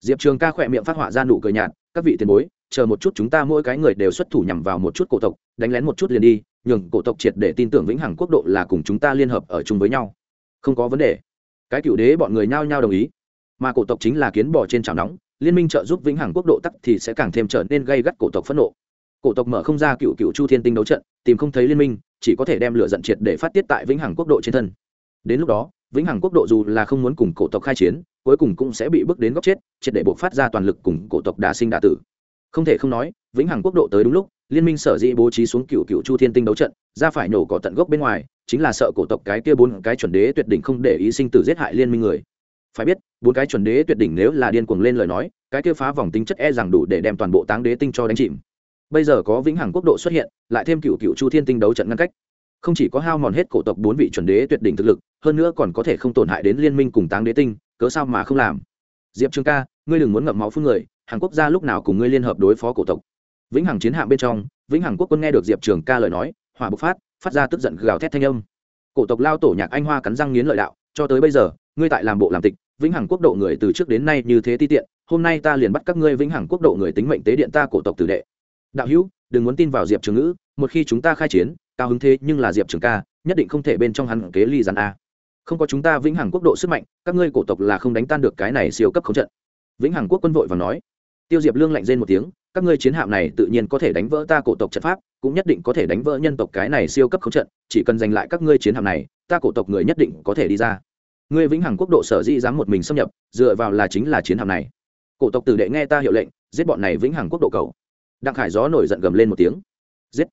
Diệp trường ca khỏe miệng phát họa ra nụ cười nhạt, các vị tiền bối, chờ một chút chúng ta mỗi cái người đều xuất thủ nhằm vào một chút cổ tộc, đánh lén một chút liền đi, nhường cổ tộc triệt để tin tưởng vĩnh hằng quốc độ là cùng chúng ta liên hợp ở chung với nhau. Không có vấn đề cái cựu đế bọn người nhao nhao đồng ý. Mà cổ tộc chính là kiến bò trên chảo nóng, liên minh trợ giúp vĩnh hằng quốc độ tắc thì sẽ càng thêm trở nên gây gắt cổ tộc phẫn nộ. Cổ tộc mở không ra cựu cựu chu thiên tinh đấu trận, tìm không thấy liên minh, chỉ có thể đem lửa giận triệt để phát tiết tại vĩnh hằng quốc độ trên thân. Đến lúc đó, vĩnh hằng quốc độ dù là không muốn cùng cổ tộc khai chiến, cuối cùng cũng sẽ bị bước đến góc chết, triệt để buộc phát ra toàn lực cùng cổ tộc đà sinh đà tử. Không thể không nói, vĩnh hằng quốc độ tới đúng lúc, liên minh sở dĩ bố trí xuống cựu cựu chu thiên tinh đấu trận, ra phải nổ cỏ tận gốc bên ngoài chính là sợ cổ tộc cái kia bốn cái chuẩn đế tuyệt đỉnh không để ý sinh tử giết hại liên minh người. Phải biết, bốn cái chuẩn đế tuyệt đỉnh nếu là điên cuồng lên lời nói, cái kia phá vòng tính chất e rằng đủ để đem toàn bộ táng đế tinh cho đánh chìm. Bây giờ có vĩnh hằng quốc độ xuất hiện, lại thêm cựu cựu chu thiên tinh đấu trận ngăn cách. Không chỉ có hao mòn hết cổ tộc bốn vị chuẩn đế tuyệt đỉnh thực lực, hơn nữa còn có thể không tổn hại đến liên minh cùng táng đế tinh, cớ sao mà không làm? Diệp trương ca, ngươi đừng muốn ngậm máu phương người, hàn quốc gia lúc nào cùng ngươi liên hợp đối phó cổ tộc? Vĩnh hằng chiến hạm bên trong, vĩnh hằng quốc quân nghe được diệp trường ca lời nói, hỏa bộc phát phát ra tức giận gào thét thanh âm. Cổ tộc lao tổ nhạc anh hoa cắn răng nghiến lợi đạo, cho tới bây giờ, ngươi tại làm bộ làm tịch, vĩnh hằng quốc độ người từ trước đến nay như thế ti tiện, hôm nay ta liền bắt các ngươi vĩnh hằng quốc độ người tính mệnh tế điện ta cổ tộc tử đệ. Đạo hữu, đừng muốn tin vào diệp trường ngữ, một khi chúng ta khai chiến, cao hứng thế nhưng là diệp trường ca, nhất định không thể bên trong hắn kế ly giàn a. Không có chúng ta vĩnh hằng quốc độ sức mạnh, các ngươi cổ tộc là không đánh tan được cái này siêu cấp không trận. Vĩnh hằng quốc quân vội và nói. Tiêu diệp lương lạnh rên một tiếng, các ngươi chiến hạm này tự nhiên có thể đánh vỡ ta cổ tộc trận pháp cũng nhất định có thể đánh vỡ nhân tộc cái này siêu cấp khống trận, chỉ cần giành lại các ngươi chiến hạm này, ta cổ tộc người nhất định có thể đi ra. Ngươi vĩnh hằng quốc độ sở dĩ dám một mình xâm nhập, dựa vào là chính là chiến hạm này. Cổ tộc tử đệ nghe ta hiệu lệnh, giết bọn này vĩnh hằng quốc độ cầu. Đặng khải gió nổi giận gầm lên một tiếng. Giết!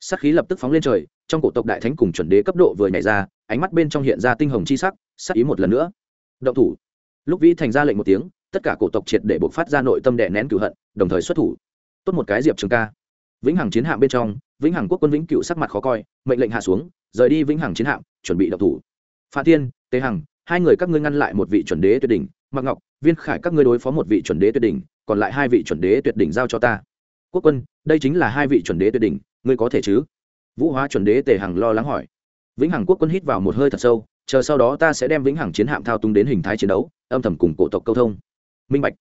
Sắc khí lập tức phóng lên trời, trong cổ tộc đại thánh cùng chuẩn đế cấp độ vừa nhảy ra, ánh mắt bên trong hiện ra tinh hồng chi sắc sắc ý một lần nữa. Động thủ! Lúc vĩ thành ra lệnh một tiếng, tất cả cổ tộc triệt để buộc phát ra nội tâm đè nén cửu hận, đồng thời xuất thủ. Tốt một cái diệp trường ca vĩnh hằng chiến hạm bên trong, vĩnh hằng quốc quân vĩnh cựu sắc mặt khó coi, mệnh lệnh hạ xuống, rời đi vĩnh hằng chiến hạm, chuẩn bị động thủ. Pha thiên tế hằng, hai người các ngươi ngăn lại một vị chuẩn đế tuyệt đỉnh mặc ngọc, viên khải các ngươi đối phó một vị chuẩn đế tuyệt đỉnh, còn lại hai vị chuẩn đế tuyệt đỉnh giao cho ta. Quốc quân, đây chính là hai vị chuẩn đế tuyệt đỉnh, ngươi có thể chứ? Vũ hóa chuẩn đế tề hằng lo lắng hỏi. Vĩnh hằng quốc quân hít vào một hơi thật sâu, chờ sau đó ta sẽ đem vĩnh hằng chiến hạm thao túng đến hình thái chiến đấu, âm thầm cùng cổ tộc câu thông. Minh bạch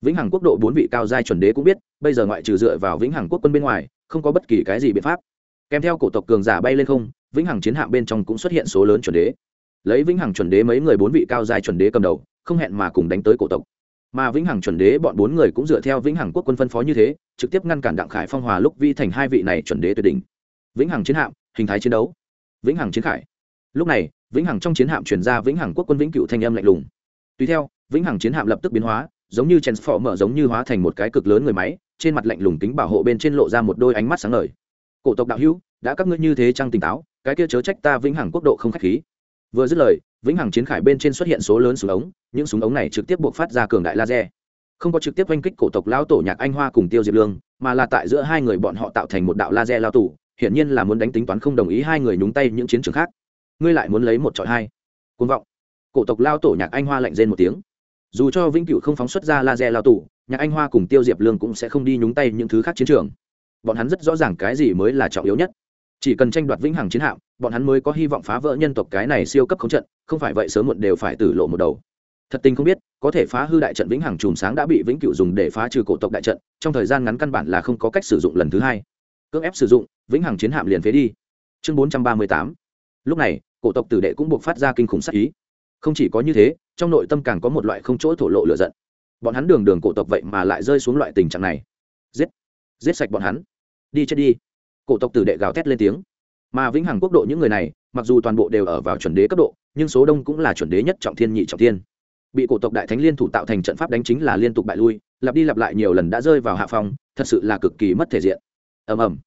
vĩnh hằng quốc độ bốn vị cao giai chuẩn đế cũng biết bây giờ ngoại trừ dựa vào vĩnh hằng quốc quân bên ngoài không có bất kỳ cái gì biện pháp kèm theo cổ tộc cường giả bay lên không vĩnh hằng chiến hạm bên trong cũng xuất hiện số lớn chuẩn đế lấy vĩnh hằng chuẩn đế mấy người bốn vị cao giai chuẩn đế cầm đầu không hẹn mà cùng đánh tới cổ tộc mà vĩnh hằng chuẩn đế bọn bốn người cũng dựa theo vĩnh hằng quốc quân phân phó như thế trực tiếp ngăn cản đặng khải phong hòa lúc vi thành hai vị này chuẩn đế tuyệt đỉnh vĩnh hằng chiến hạm hình thái chiến đấu vĩnh hằng chiến khải lúc này vĩnh hằng trong chiến hạm chuyển ra vĩnh hằng quốc quân vĩnh cựu thanh âm lạnh lùng tùy theo vĩnh hằng chiến hạm lập tức biến hóa giống như chèn phỏ mở giống như hóa thành một cái cực lớn người máy, trên mặt lạnh lùng tính bảo hộ bên trên lộ ra một đôi ánh mắt sáng ngời. Cổ tộc đạo hữu, đã các ngươi như thế trăng tỉnh táo, cái kia chớ trách ta vĩnh hằng quốc độ không khách khí. Vừa dứt lời, vĩnh hằng chiến khải bên trên xuất hiện số lớn súng ống, những súng ống này trực tiếp buộc phát ra cường đại laser. Không có trực tiếp oanh kích cổ tộc lao tổ nhạc anh hoa cùng tiêu diệp lương, mà là tại giữa hai người bọn họ tạo thành một đạo laser lao tù, hiển nhiên là muốn đánh tính toán không đồng ý hai người nhúng tay những chiến trường khác. Ngươi lại muốn lấy một trọi hai. Côn vọng. Cổ tộc lao tổ nhạc anh hoa lạnh rên một tiếng dù cho vĩnh cửu không phóng xuất ra laser lao tù, nhạc anh hoa cùng tiêu diệp lương cũng sẽ không đi nhúng tay những thứ khác chiến trường. Bọn hắn rất rõ ràng cái gì mới là trọng yếu nhất. Chỉ cần tranh đoạt vĩnh hằng chiến hạm, bọn hắn mới có hy vọng phá vỡ nhân tộc cái này siêu cấp không trận, không phải vậy sớm muộn đều phải tử lộ một đầu. Thật tình không biết, có thể phá hư đại trận vĩnh hằng chùm sáng đã bị vĩnh cửu dùng để phá trừ cổ tộc đại trận, trong thời gian ngắn căn bản là không có cách sử dụng lần thứ hai. Cưỡng ép sử dụng, vĩnh hằng chiến hạm liền phế đi. Chương bốn trăm ba mươi tám. Lúc này, cổ tộc tử đệ cũng buộc phát ra kinh khủng sắc ý không chỉ có như thế, trong nội tâm càng có một loại không chỗ thổ lộ lựa giận. Bọn hắn đường đường cổ tộc vậy mà lại rơi xuống loại tình trạng này. Giết! Giết sạch bọn hắn! Đi chết đi! Cổ tộc tử đệ gào thét lên tiếng. Mà vĩnh hằng quốc độ những người này, mặc dù toàn bộ đều ở vào chuẩn đế cấp độ, nhưng số đông cũng là chuẩn đế nhất trọng thiên nhị trọng thiên. Bị cổ tộc đại thánh liên thủ tạo thành trận pháp đánh chính là liên tục bại lui, lặp đi lặp lại nhiều lần đã rơi vào hạ phòng thật sự là cực kỳ mất thể diện. Ầm ầm.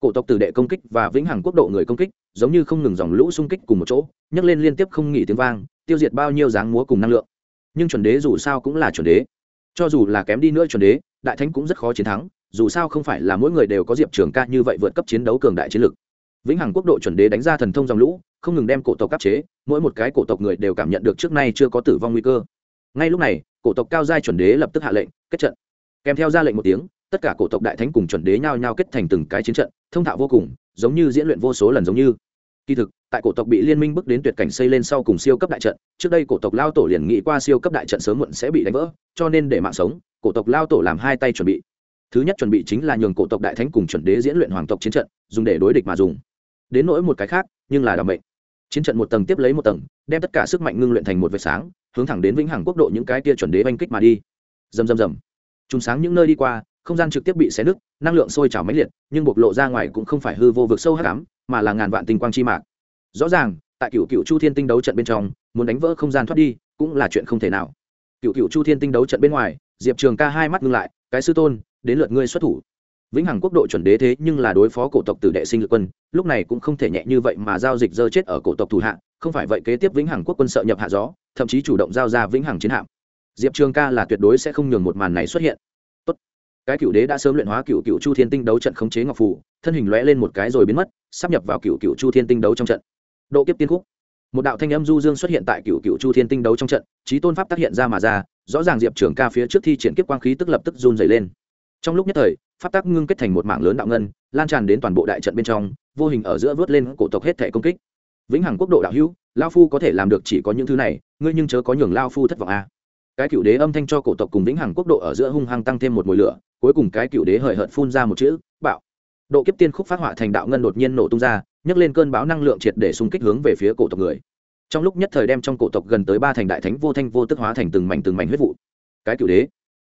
Cổ tộc tử đệ công kích và vĩnh hằng quốc độ người công kích giống như không ngừng dòng lũ xung kích cùng một chỗ, nhấc lên liên tiếp không nghỉ tiếng vang, tiêu diệt bao nhiêu dáng múa cùng năng lượng. Nhưng chuẩn đế dù sao cũng là chuẩn đế. Cho dù là kém đi nữa chuẩn đế, đại thánh cũng rất khó chiến thắng, dù sao không phải là mỗi người đều có diệp trường ca như vậy vượt cấp chiến đấu cường đại chiến lực. Vĩnh hằng quốc độ chuẩn đế đánh ra thần thông dòng lũ, không ngừng đem cổ tộc áp chế, mỗi một cái cổ tộc người đều cảm nhận được trước nay chưa có tử vong nguy cơ. Ngay lúc này, cổ tộc cao giai chuẩn đế lập tức hạ lệnh, kết trận. Kèm theo ra lệnh một tiếng, tất cả cổ tộc đại thánh cùng chuẩn đế nhao nhao kết thành từng cái chiến trận, thông thạo vô cùng, giống như diễn luyện vô số lần giống như kỳ thực, tại cổ tộc bị liên minh bước đến tuyệt cảnh xây lên sau cùng siêu cấp đại trận, trước đây cổ tộc lao tổ liền nghĩ qua siêu cấp đại trận sớm muộn sẽ bị đánh vỡ, cho nên để mạng sống, cổ tộc lao tổ làm hai tay chuẩn bị. Thứ nhất chuẩn bị chính là nhường cổ tộc đại thánh cùng chuẩn đế diễn luyện hoàng tộc chiến trận, dùng để đối địch mà dùng. Đến nỗi một cái khác, nhưng là đặc mệnh. Chiến trận một tầng tiếp lấy một tầng, đem tất cả sức mạnh ngưng luyện thành một vệt sáng, hướng thẳng đến vĩnh hằng quốc độ những cái tia chuẩn đế oanh kích mà đi. Rầm rầm rầm. Chúng sáng những nơi đi qua, không gian trực tiếp bị xé nứt, năng lượng sôi trào máy liệt, nhưng bộc lộ ra ngoài cũng không phải hư vô vực sâu hắc ám mà là ngàn vạn tinh quang chi mạc. Rõ ràng, tại cựu cựu chu thiên tinh đấu trận bên trong, muốn đánh vỡ không gian thoát đi, cũng là chuyện không thể nào. Cựu cựu chu thiên tinh đấu trận bên ngoài, diệp trường ca hai mắt ngưng lại, cái sư tôn, đến lượt ngươi xuất thủ. Vĩnh hằng quốc độ chuẩn đế thế nhưng là đối phó cổ tộc tử đệ sinh lực quân, lúc này cũng không thể nhẹ như vậy mà giao dịch dơ chết ở cổ tộc thủ hạ, không phải vậy kế tiếp vĩnh hằng quốc quân sợ nhập hạ gió, thậm chí chủ động giao ra vĩnh hằng chiến hạm. Diệp trường ca là tuyệt đối sẽ không nhường một màn này xuất hiện cái cựu đế đã sớm luyện hóa cựu cựu chu thiên tinh đấu trận khống chế ngọc phù, thân hình lóe lên một cái rồi biến mất, sắp nhập vào cựu cựu chu thiên tinh đấu trong trận. Độ kiếp tiên khúc. Một đạo thanh âm du dương xuất hiện tại cựu cựu chu thiên tinh đấu trong trận trí tôn pháp tác hiện ra mà ra, rõ ràng diệp trường ca phía trước thi triển kiếp quang khí tức lập tức run dày lên. Trong lúc nhất thời, pháp tác ngưng kết thành một mạng lớn đạo ngân, lan tràn đến toàn bộ đại trận bên trong, vô hình ở giữa vớt lên cổ tộc hết thể công kích. Vĩnh hằng quốc độ đạo hữu lao phu có thể làm được chỉ có những thứ này, ngươi nhưng chớ có nhường lao phu thất vọng a à. cái cựu đế âm thanh cho cổ tộc cùng vĩnh hằng quốc độ ở giữa hung hăng tăng thêm một mùi lửa cuối cùng cái cựu đế hời hợt phun ra một chữ, bạo. Độ kiếp tiên khúc phát họa thành đạo ngân đột nhiên nổ tung ra, nhấc lên cơn bão năng lượng triệt để xung kích hướng về phía cổ tộc người. Trong lúc nhất thời đem trong cổ tộc gần tới ba thành đại thánh vô thanh vô tức hóa thành từng mảnh từng mảnh huyết vụ. Cái cựu đế.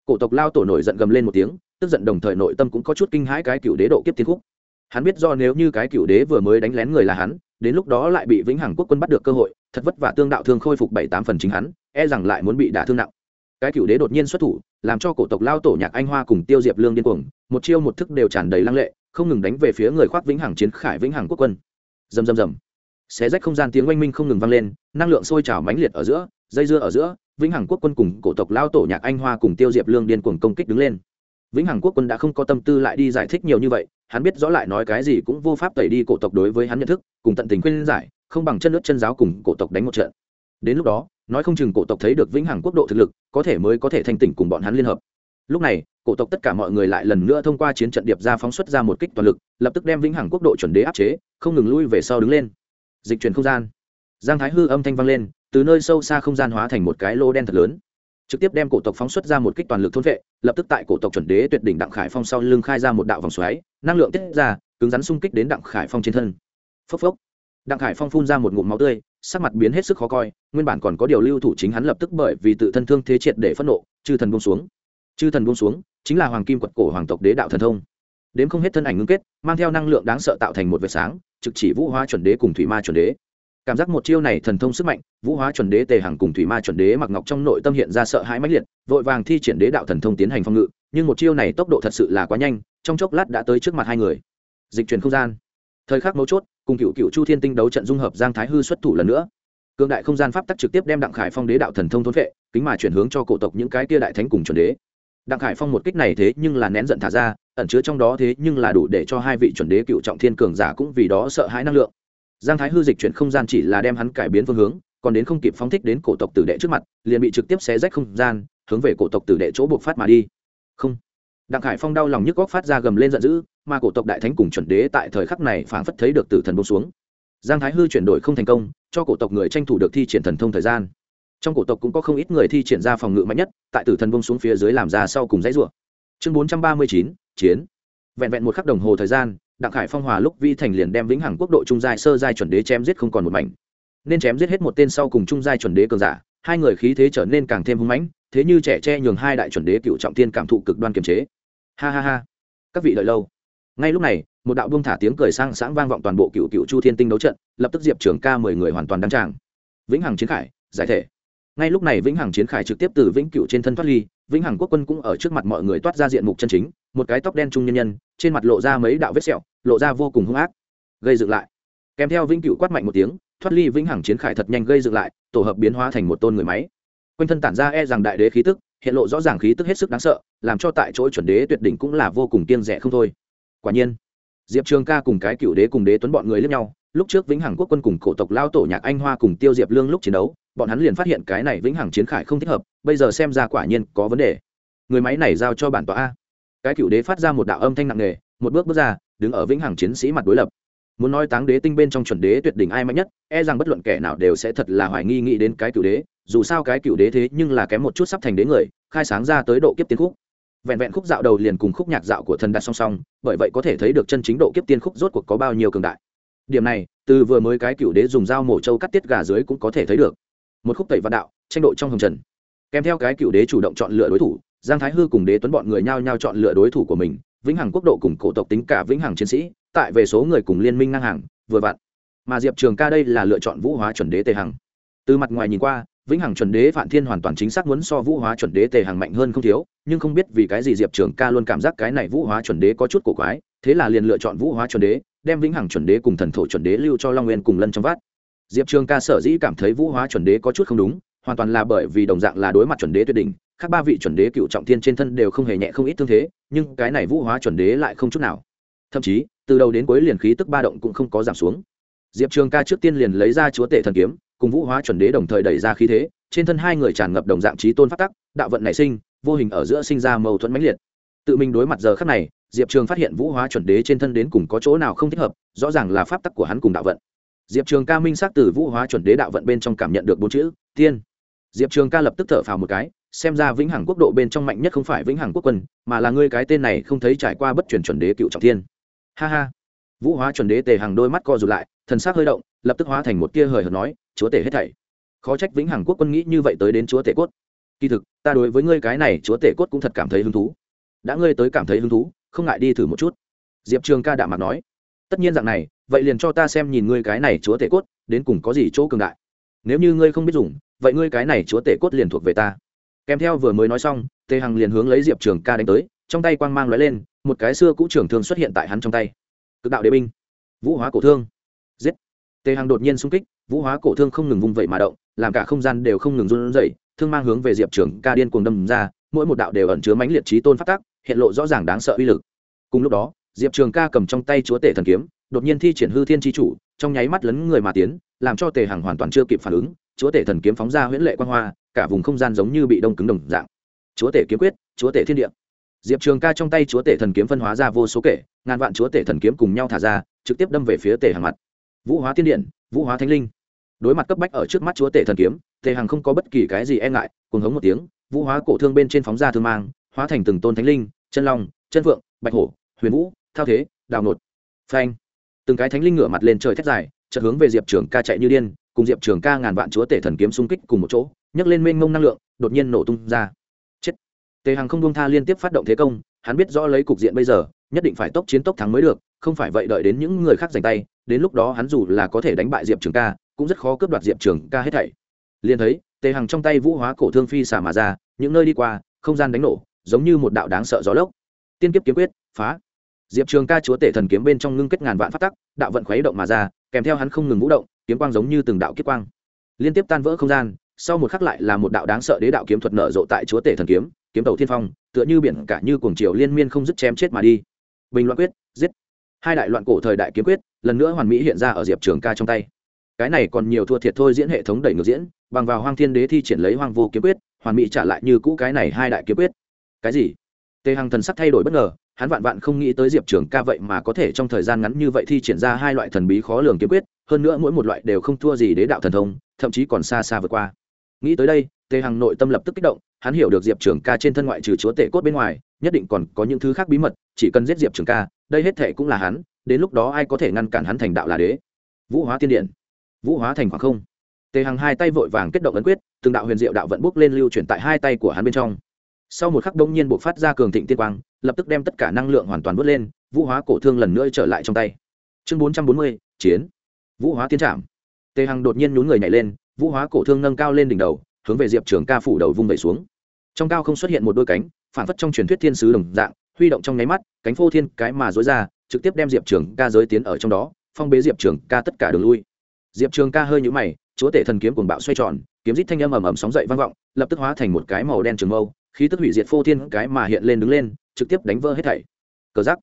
Cổ tộc lao tổ nổi giận gầm lên một tiếng, tức giận đồng thời nội tâm cũng có chút kinh hãi cái cựu đế độ kiếp tiên khúc. Hắn biết do nếu như cái cựu đế vừa mới đánh lén người là hắn, đến lúc đó lại bị vĩnh hằng quốc quân bắt được cơ hội, thật vất vả tương đạo thương khôi phục bảy tám phần chính hắn e rằng lại muốn bị đả thương nặng. Cái cựu đế đột nhiên xuất thủ làm cho cổ tộc lao tổ nhạc anh hoa cùng tiêu diệp lương điên cuồng, một chiêu một thức đều tràn đầy lăng lệ, không ngừng đánh về phía người khoác vĩnh hằng chiến khải vĩnh hằng quốc quân. Dầm dầm dầm xé rách không gian tiếng oanh minh không ngừng vang lên, năng lượng sôi trào mãnh liệt ở giữa, dây dưa ở giữa, vĩnh hằng quốc quân cùng cổ tộc lao tổ nhạc anh hoa cùng tiêu diệp lương điên cuồng công kích đứng lên. Vĩnh hằng quốc quân đã không có tâm tư lại đi giải thích nhiều như vậy, hắn biết rõ lại nói cái gì cũng vô pháp tẩy đi cổ tộc đối với hắn nhận thức, cùng tận tình khuyên giải, không bằng chân nước chân giáo cùng cổ tộc đánh một trận. Đến lúc đó nói không chừng cổ tộc thấy được vĩnh hằng quốc độ thực lực, có thể mới có thể thanh tỉnh cùng bọn hắn liên hợp. Lúc này, cổ tộc tất cả mọi người lại lần nữa thông qua chiến trận điệp ra phóng xuất ra một kích toàn lực, lập tức đem vĩnh hằng quốc độ chuẩn đế áp chế, không ngừng lui về sau đứng lên. Dịch chuyển không gian. Giang thái hư âm thanh vang lên, từ nơi sâu xa không gian hóa thành một cái lô đen thật lớn. Trực tiếp đem cổ tộc phóng xuất ra một kích toàn lực thôn vệ, lập tức tại cổ tộc chuẩn đế tuyệt đỉnh đặng khải phong sau lưng khai ra một đạo vòng xoáy, năng lượng tiết ra, cứng rắn xung kích đến đặng khải phong trên thân. Phốc phốc. Đặng khải phong phun ra một ngụm máu tươi sắc mặt biến hết sức khó coi, nguyên bản còn có điều lưu thủ chính hắn lập tức bởi vì tự thân thương thế triệt để phẫn nộ, chư thần buông xuống. Chư thần buông xuống, chính là hoàng kim quật cổ hoàng tộc đế đạo thần thông. Đến không hết thân ảnh ngưng kết, mang theo năng lượng đáng sợ tạo thành một vệt sáng, trực chỉ vũ hóa chuẩn đế cùng thủy ma chuẩn đế. Cảm giác một chiêu này thần thông sức mạnh, vũ hóa chuẩn đế tề hằng cùng thủy ma chuẩn đế mặc ngọc trong nội tâm hiện ra sợ hãi mãnh liệt, vội vàng thi triển đế đạo thần thông tiến hành phòng ngự, nhưng một chiêu này tốc độ thật sự là quá nhanh, trong chốc lát đã tới trước mặt hai người. Dịch chuyển không gian. Thời khắc mấu chốt cùng cựu cựu chu thiên tinh đấu trận dung hợp giang thái hư xuất thủ lần nữa. Cương đại không gian pháp tắc trực tiếp đem đặng khải phong đế đạo thần thông thốn vệ kính mà chuyển hướng cho cổ tộc những cái tia đại thánh cùng chuẩn đế. Đặng khải phong một kích này thế nhưng là nén giận thả ra, ẩn chứa trong đó thế nhưng là đủ để cho hai vị chuẩn đế cựu trọng thiên cường giả cũng vì đó sợ hãi năng lượng. Giang thái hư dịch chuyển không gian chỉ là đem hắn cải biến phương hướng, còn đến không kịp phóng thích đến cổ tộc tử đệ trước mặt, liền bị trực tiếp xé rách không gian, hướng về cổ tộc tử đệ chỗ buộc phát mà đi. Không. Đặng khải phong đau lòng nhức góc phát ra gầm lên giận dữ mà cổ tộc đại thánh cùng chuẩn đế tại thời khắc này phảng phất thấy được tử thần bông xuống. Giang thái hư chuyển đổi không thành công, cho cổ tộc người tranh thủ được thi triển thần thông thời gian. Trong cổ tộc cũng có không ít người thi triển ra phòng ngự mạnh nhất, tại tử thần bông xuống phía dưới làm ra sau cùng dãy rủa. Chương bốn trăm ba mươi chín, chiến. Vẹn vẹn một khắc đồng hồ thời gian, đặng khải phong hòa lúc vi thành liền đem vĩnh hằng quốc độ trung giai sơ giai chuẩn đế chém giết không còn một mảnh. Nên chém giết hết một tên sau cùng trung giai chuẩn đế cường giả, hai người khí thế trở nên càng thêm hung mãnh, thế như trẻ tre nhường hai đại chuẩn đế cựu trọng tiên cảm thụ cực đoan kiềm chế. Ha ha ha. Các vị đợi lâu ngay lúc này, một đạo buông thả tiếng cười sang sáng vang vọng toàn bộ cựu cựu chu thiên tinh đấu trận, lập tức diệp trường ca mười người hoàn toàn đăng tràng. Vĩnh hằng chiến khải, giải thể. Ngay lúc này vĩnh hằng chiến khải trực tiếp từ vĩnh cựu trên thân thoát ly, vĩnh hằng quốc quân cũng ở trước mặt mọi người toát ra diện mục chân chính, một cái tóc đen trung nhân nhân, trên mặt lộ ra mấy đạo vết sẹo, lộ ra vô cùng hung ác. Gây dựng lại. Kèm theo vĩnh cựu quát mạnh một tiếng, thoát ly vĩnh hằng chiến khải thật nhanh gây dựng lại, tổ hợp biến hóa thành một tôn người máy. Quanh thân tản ra e rằng đại đế khí tức, hiện lộ rõ ràng khí tức hết sức đáng sợ, làm cho tại chỗ chuẩn đế tuyệt đỉnh cũng là vô cùng kiên rẻ không thôi quả nhiên, diệp trường ca cùng cái cựu đế cùng đế tuấn bọn người lẫn nhau, lúc trước vĩnh hằng quốc quân cùng cổ tộc lao tổ nhạc anh hoa cùng tiêu diệp lương lúc chiến đấu, bọn hắn liền phát hiện cái này vĩnh hằng chiến khải không thích hợp, bây giờ xem ra quả nhiên có vấn đề. Người máy này giao cho bản tọa a. Cái cựu đế phát ra một đạo âm thanh nặng nề, một bước bước ra, đứng ở vĩnh hằng chiến sĩ mặt đối lập. Muốn nói táng đế tinh bên trong chuẩn đế tuyệt đỉnh ai mạnh nhất e rằng bất luận kẻ nào đều sẽ thật là hoài nghi nghĩ đến cái cựu đế, dù sao cái cựu đế thế nhưng là kém một chút sắp thành đế người, khai sáng ra tới độ kiếp tiên khúc vẹn vẹn khúc dạo đầu liền cùng khúc nhạc dạo của thần đặt song song, bởi vậy có thể thấy được chân chính độ kiếp tiên khúc rốt cuộc có bao nhiêu cường đại. Điểm này, từ vừa mới cái cựu đế dùng dao mổ trâu cắt tiết gà dưới cũng có thể thấy được. Một khúc tẩy vạn đạo, tranh độ trong hồng trần. Kèm theo cái cựu đế chủ động chọn lựa đối thủ, giang thái hư cùng đế tuấn bọn người nhao nhao chọn lựa đối thủ của mình, vĩnh hằng quốc độ cùng cổ tộc tính cả vĩnh hằng chiến sĩ, tại về số người cùng liên minh ngang hàng, vừa vặn. Mà diệp trường ca đây là lựa chọn vũ hóa chuẩn đế tề hằng. Từ mặt ngoài nhìn qua vĩnh hằng chuẩn đế vạn thiên hoàn toàn chính xác muốn so vũ hóa chuẩn đế tề hằng mạnh hơn không thiếu, nhưng không biết vì cái gì diệp trường ca luôn cảm giác cái này vũ hóa chuẩn đế có chút cổ quái, thế là liền lựa chọn vũ hóa chuẩn đế, đem vĩnh hằng chuẩn đế cùng thần thổ chuẩn đế lưu cho long nguyên cùng lân trong vát diệp trường ca sở dĩ cảm thấy vũ hóa chuẩn đế có chút không đúng, hoàn toàn là bởi vì đồng dạng là đối mặt chuẩn đế tuyệt đỉnh, khác ba vị chuẩn đế cựu trọng thiên trên thân đều không hề nhẹ không ít thương thế, nhưng cái này vũ hóa chuẩn đế lại không chút nào. Thậm chí, từ đầu đến cuối liền khí tức ba động cũng không có giảm xuống. Diệp trường ca trước tiên liền lấy ra chúa tể thần kiếm cùng vũ hóa chuẩn đế đồng thời đẩy ra khí thế, trên thân hai người tràn ngập đồng dạng trí tôn phát tắc, đạo vận nảy sinh, vô hình ở giữa sinh ra mâu thuẫn mãnh liệt. Tự mình đối mặt giờ khắc này, diệp trường phát hiện vũ hóa chuẩn đế trên thân đến cùng có chỗ nào không thích hợp, rõ ràng là pháp tắc của hắn cùng đạo vận. Diệp trường ca minh xác từ vũ hóa chuẩn đế đạo vận bên trong cảm nhận được bốn chữ, tiên. Diệp trường ca lập tức thở phào một cái, xem ra vĩnh hằng quốc độ bên trong mạnh nhất không phải vĩnh hằng quốc quân, mà là ngươi cái tên này không thấy trải qua bất chuyển chuẩn đế cựu trọng thiên. Ha ha. Vũ hóa chuẩn đế tề hàng đôi mắt co rụt lại, thần s ắ c hơi động, lập tức hóa thành một tia hời hợt nói chúa tể hết thảy. Khó trách vĩnh hằng quốc quân nghĩ như vậy tới đến chúa tể cốt. Kỳ thực, ta đối với ngươi cái này chúa tể cốt cũng thật cảm thấy hứng thú. Đã ngươi tới cảm thấy hứng thú, không ngại đi thử một chút. Diệp trường ca đạm mặt nói. Tất nhiên dạng này, vậy liền cho ta xem nhìn ngươi cái này chúa tể cốt, đến cùng có gì chỗ cường đại. Nếu như ngươi không biết dùng, vậy ngươi cái này chúa tể cốt liền thuộc về ta. Kèm theo vừa mới nói xong, tề hằng liền hướng lấy diệp trường ca đánh tới, trong tay quang mang lóe lên, một cái xưa cũ trưởng thương xuất hiện tại hắn trong tay. Cực đạo đế binh. Vũ hóa cổ thương tề hằng đột nhiên xung kích, vũ hóa cổ thương không ngừng vung vẩy mà động, làm cả không gian đều không ngừng run rẩy, thương mang hướng về diệp trường ca điên cuồng đâm ra, mỗi một đạo đều ẩn chứa mãnh liệt trí tôn phát tác hiện lộ rõ ràng đáng sợ uy lực. Cùng lúc đó, diệp trường ca cầm trong tay chúa tể thần kiếm, đột nhiên thi triển hư thiên tri chủ, trong nháy mắt lấn người mà tiến, làm cho tề hằng hoàn toàn chưa kịp phản ứng, chúa tể thần kiếm phóng ra huyễn lệ quan hoa, cả vùng không gian giống như bị đông cứng đồng dạng. Chúa tể kiếm quyết, chúa tể thiên địa. Diệp trường ca trong tay chúa tể thần kiếm phân hóa ra vô số kể, ngàn vạn chúa tể thần kiếm cùng nhau thả ra, trực tiếp đâm về phía tề hàng mặt vũ hóa thiên điện, vũ hóa thánh linh. Đối mặt cấp bách ở trước mắt chúa tể thần kiếm, tề Hằng không có bất kỳ cái gì e ngại cùng hống một tiếng, vũ hóa cổ thương bên trên phóng ra thương mang, hóa thành từng tôn thánh linh, chân long, chân phượng bạch hổ, huyền vũ, thao thế, đào nột. Phanh. Từng cái thánh linh ngửa mặt lên trời thét dài, chợt hướng về diệp trường ca chạy như điên, cùng diệp trường ca ngàn vạn chúa tể thần kiếm xung kích cùng một chỗ, nhấc lên mênh mông năng lượng, đột nhiên nổ tung ra. Chết. Tề hằng không buông tha liên tiếp phát động thế công, hắn biết rõ lấy cục diện bây giờ, nhất định phải tốc chiến tốc thắng mới được, không phải vậy đợi đến những người khác giành tay đến lúc đó hắn dù là có thể đánh bại diệp trường ca, cũng rất khó cướp đoạt diệp trường ca hết thảy. Liền thấy, tề hằng trong tay vũ hóa cổ thương phi xả mà ra, những nơi đi qua, không gian đánh nổ, giống như một đạo đáng sợ gió lốc. Tiên kiếp kiếm quyết, phá. Diệp trường ca chúa tể thần kiếm bên trong ngưng kết ngàn vạn phát tắc, đạo vận khuấy động mà ra, kèm theo hắn không ngừng vũ động, kiếm quang giống như từng đạo kiếp quang. Liên tiếp tan vỡ không gian, sau một khắc lại là một đạo đáng sợ đế đạo kiếm thuật nở rộ tại chúa tể thần kiếm kiếm tàu thiên phong, tựa như biển cả như cuồng triều liên miên không dứt chém chết mà đi. Bình loạn quyết, giết. Hai đại loạn cổ thời đại kiếm quyết lần nữa hoàn mỹ hiện ra ở diệp trường ca trong tay. Cái này còn nhiều thua thiệt thôi diễn hệ thống đẩy ngược diễn, bằng vào hoang thiên đế thi triển lấy hoang vô kiếm quyết, hoàn mỹ trả lại như cũ cái này hai đại kiếm quyết. Cái gì? Tề hằng thần sắc thay đổi bất ngờ, hắn vạn vạn không nghĩ tới diệp trường ca vậy mà có thể trong thời gian ngắn như vậy thi triển ra hai loại thần bí khó lường kiếm quyết, hơn nữa mỗi một loại đều không thua gì đế đạo thần thông, thậm chí còn xa xa vượt qua. Nghĩ tới đây, tề hằng nội tâm lập tức kích động, hắn hiểu được diệp trường ca trên thân ngoại trừ chúa tể cốt bên ngoài, nhất định còn có những thứ khác bí mật, chỉ cần giết diệp trường ca, đây hết thệ cũng là hắn đến lúc đó ai có thể ngăn cản hắn thành đạo là đế? Vũ hóa tiên điện. Vũ hóa thành khoảng không. Tề hằng hai tay vội vàng kết động ấn quyết, từng đạo huyền diệu đạo vận bốc lên lưu chuyển tại hai tay của hắn bên trong. Sau một khắc đông nhiên buộc phát ra cường thịnh tiên quang, lập tức đem tất cả năng lượng hoàn toàn vớt lên, vũ hóa cổ thương lần nữa trở lại trong tay. Chương bốn trăm bốn mươi, chiến. Vũ hóa tiên trạm tề hằng đột nhiên nhún người nhảy lên, vũ hóa cổ thương nâng cao lên đỉnh đầu, hướng về diệp trường ca phủ đầu vung vẩy xuống. Trong cao không xuất hiện một đôi cánh phản phất trong truyền thuyết thiên sứ đồng dạng, huy động trong nháy mắt, cánh phô thiên cái mà dối ra trực tiếp đem diệp trường ca giới tiến ở trong đó, phong bế diệp trường ca tất cả đường lui. Diệp trường ca hơi nhũ mày, chúa tể thần kiếm cuồng bạo xoay tròn, kiếm rít thanh âm ầm ầm sóng dậy vang vọng, lập tức hóa thành một cái màu đen trường mâu, khí tức hủy diệt phô thiên cái mà hiện lên đứng lên, trực tiếp đánh vỡ hết thảy. Cờ giắc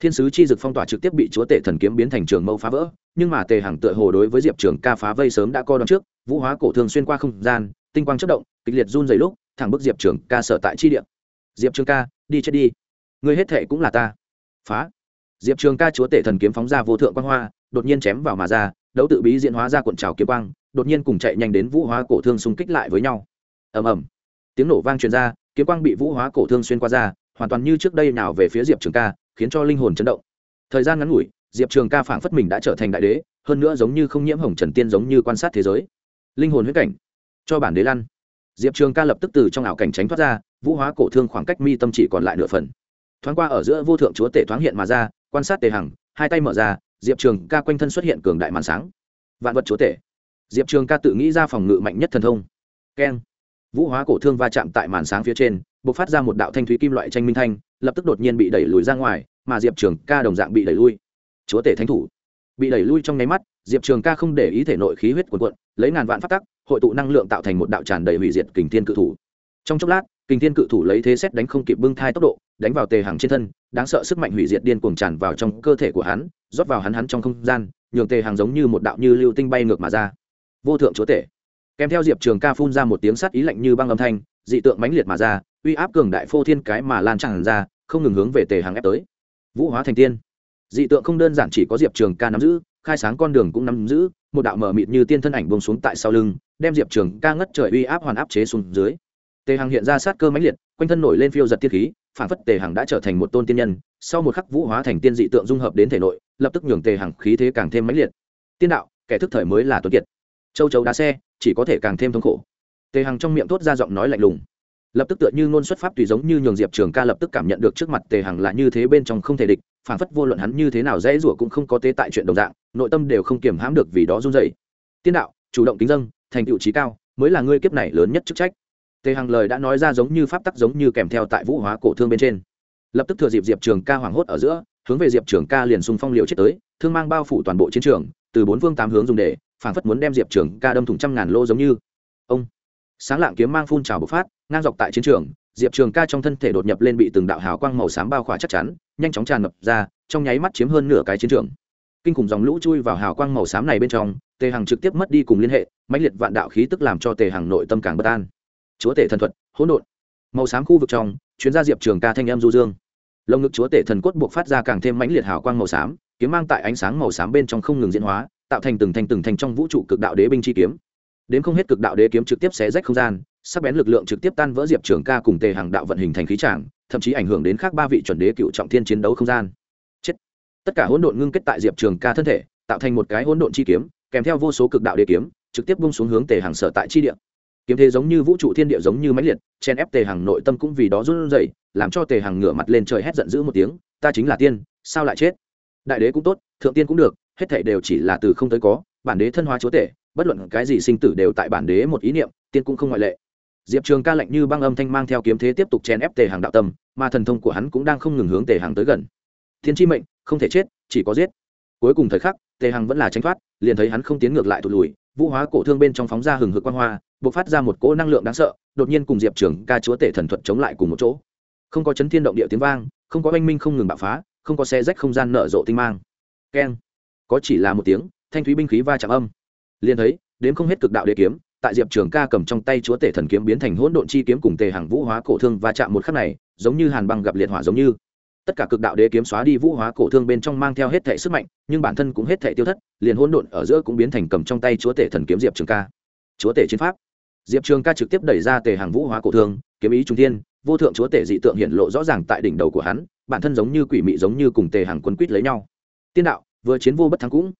thiên sứ chi dực phong tỏa trực tiếp bị chúa tể thần kiếm biến thành trường mâu phá vỡ, nhưng mà tề hằng tựa hồ đối với diệp trường ca phá vây sớm đã co đón trước, vũ hóa cổ thường xuyên qua không gian, tinh quang chất động, kịch liệt run dày lúc, thẳng bức diệp trường ca sở tại chi điện diệp trường ca, đi chết đi. Người hết thệ cũng là ta. Phá diệp trường ca chúa tể thần kiếm phóng ra vô thượng quang hoa, đột nhiên chém vào mà ra, đấu tự bí diễn hóa ra cuộn trào kiếm quang, đột nhiên cùng chạy nhanh đến vũ hóa cổ thương xung kích lại với nhau. Ầm ầm. Tiếng nổ vang truyền ra, kiếm quang bị vũ hóa cổ thương xuyên qua ra, hoàn toàn như trước đây nào về phía diệp trường ca, khiến cho linh hồn chấn động. Thời gian ngắn ngủi, diệp trường ca phảng phất mình đã trở thành đại đế, hơn nữa giống như không nhiễm hồng trần tiên giống như quan sát thế giới. Linh hồn huyết cảnh. Cho bản đế lăn. Diệp trường ca lập tức từ trong ảo cảnh tránh thoát ra, vũ hóa cổ thương khoảng cách mi tâm chỉ còn lại nửa phần. Thoáng qua ở giữa vô thượng chúa tể thoáng hiện mà ra quan sát tề hằng, hai tay mở ra, diệp trường ca quanh thân xuất hiện cường đại màn sáng. Vạn vật chúa tể. Diệp trường ca tự nghĩ ra phòng ngự mạnh nhất thần thông. Keng. Vũ hóa cổ thương va chạm tại màn sáng phía trên b ộ c phát ra một đạo thanh thúy kim loại tranh minh thanh, lập tức đột nhiên bị đẩy lùi ra ngoài, mà diệp trường ca đồng dạng bị đẩy lui. Chúa tể thánh thủ. Bị đẩy lui trong nháy mắt, diệp trường ca không để ý thể nội khí huyết quần quận lấy ngàn vạn phát tắc, hội tụ năng lượng tạo thành một đạo tràn đầy hủy diệt kình thiên cự thủ. Trong chốc lát kình thiên cự thủ lấy thế xét đánh không kịp bưng thai tốc độ, đánh vào tề hàng trên thân, đáng sợ sức mạnh hủy diệt điên cuồng tràn vào trong cơ thể của hắn, rót vào hắn hắn trong không gian, nhường tề hàng giống như một đạo như lưu tinh bay ngược mà ra. Vô thượng chúa tể. Kèm theo diệp trường ca phun ra một tiếng sắt ý lạnh như băng âm thanh, dị tượng mãnh liệt mà ra, uy áp cường đại phô thiên cái mà lan tràn ra, không ngừng hướng về tề hàng ép tới. Vũ hóa thành tiên. Dị tượng không đơn giản chỉ có diệp trường ca nắm giữ, khai sáng con đường cũng nắm giữ, một đạo mở mịt như tiên thân ảnh bông xuống tại sau lưng, đem diệp trường ca ngất trời uy áp hoàn áp chế xuống dưới tề hằng hiện ra sát cơ mãnh liệt, quanh thân nổi lên phiêu giật tiên khí, phản phất tề hằng đã trở thành một tôn tiên nhân, sau một khắc vũ hóa thành tiên dị tượng dung hợp đến thể nội, lập tức nhường tề hằng khí thế càng thêm mãnh liệt. Tiên đạo, kẻ thức thời mới là tuấn kiệt. Châu chấu đá xe, chỉ có thể càng thêm thống khổ. Tề hằng trong miệng thốt ra giọng nói lạnh lùng. Lập tức tựa như ngôn xuất pháp tùy giống như nhường diệp trường ca lập tức cảm nhận được trước mặt tề hằng là như thế bên trong không thể địch, phản phất vô luận hắn như thế nào dễ rủa cũng không có tế tại chuyện đồng dạng, nội tâm đều không kiềm hãm được vì đó run dậy tiên đạo, chủ động kính dân thành tựu trí cao, mới là ngươi kiếp này lớn nhất chức trách tề hằng lời đã nói ra giống như pháp tắc giống như kèm theo tại vũ hóa cổ thương bên trên. Lập tức thừa dịp diệp trường ca hoảng hốt ở giữa, hướng về diệp trường ca liền xung phong liều chết tới, thương mang bao phủ toàn bộ chiến trường, từ bốn phương tám hướng dùng để, phảng phất muốn đem diệp trường ca đâm thủng trăm ngàn lô giống như. Ông, sáng lạng kiếm mang phun trào bộc phát, ngang dọc tại chiến trường, diệp trường ca trong thân thể đột nhập lên bị từng đạo hào quang màu xám bao khỏa chắc chắn, nhanh chóng tràn ngập ra, trong nháy mắt chiếm hơn nửa cái chiến trường. Kinh khủng dòng lũ chui vào hào quang màu xám này bên trong, tề hằng trực tiếp mất đi cùng liên hệ, mãnh liệt vạn đạo khí tức làm cho tề hằng nội tâm càng bất an chúa tể thần thuật, hỗn độn. Màu xám khu vực trong, chuyến gia diệp trường ca thanh em du dương. Lồng ngực chúa tể thần cốt buộc phát ra càng thêm mãnh liệt hào quang màu xám, kiếm mang tại ánh sáng màu xám bên trong không ngừng diễn hóa, tạo thành từng thành từng thành trong vũ trụ cực đạo đế binh chi kiếm. Đến không hết cực đạo đế kiếm trực tiếp xé rách không gian, sắc bén lực lượng trực tiếp tan vỡ diệp trường ca cùng tề hàng đạo vận hình thành khí trảng thậm chí ảnh hưởng đến khác ba vị chuẩn đế cựu trọng thiên chiến đấu không gian. Chết. Tất cả hỗn độn ngưng kết tại diệp trường ca thân thể, tạo thành một cái hỗn độn chi kiếm, kèm theo vô số cực đạo đế kiếm, trực tiếp bung xuống hướng tề hàng sở tại chi địa kiếm thế giống như vũ trụ thiên địa giống như máy liệt, chen ép tề hàng nội tâm cũng vì đó run rẩy, làm cho tề hàng ngửa mặt lên trời hét giận dữ một tiếng, ta chính là tiên, sao lại chết? Đại đế cũng tốt, thượng tiên cũng được, hết thảy đều chỉ là từ không tới có, bản đế thân hóa chúa tể, bất luận cái gì sinh tử đều tại bản đế một ý niệm, tiên cũng không ngoại lệ. Diệp trường ca lạnh như băng âm thanh mang theo kiếm thế tiếp tục chen ép tề hàng đạo tâm, mà thần thông của hắn cũng đang không ngừng hướng tề hàng tới gần. Thiên chi mệnh, không thể chết, chỉ có giết. Cuối cùng thời khắc, tề hàng vẫn là tranh thoát, liền thấy hắn không tiến ngược lại thụt lùi vũ hóa cổ thương bên trong phóng ra hừng hực quan hoa b ộ c phát ra một cỗ năng lượng đáng sợ, đột nhiên cùng diệp trường ca chúa tể thần thuật chống lại cùng một chỗ. Không có chấn thiên động địa tiếng vang, không có oanh minh không ngừng bạo phá, không có xe rách không gian nở rộ tinh mang. Keng. Có chỉ là một tiếng, thanh thúy binh khí va chạm âm. Liền thấy đến không hết cực đạo đế kiếm, tại diệp trường ca cầm trong tay chúa tể thần kiếm biến thành hỗn độn chi kiếm cùng tề hàng vũ hóa cổ thương và chạm một khắc này, giống như hàn băng gặp liệt hỏa giống như tất cả cực đạo đế kiếm xóa đi vũ hóa cổ thương bên trong mang theo hết thể sức mạnh, nhưng bản thân cũng hết thể tiêu thất, liền hỗn độn ở giữa cũng biến thành cầm trong tay chúa tể thần kiếm diệp trường ca. Chúa tể chiến pháp. Diệp trường ca trực tiếp đẩy ra tề hàng vũ hóa cổ thương, kiếm ý trung thiên, vô thượng chúa tể dị tượng hiện lộ rõ ràng tại đỉnh đầu của hắn, bản thân giống như quỷ mị giống như cùng tề hàng quân quýt lấy nhau. Tiên đạo, vừa chiến vô bất thắng cũng.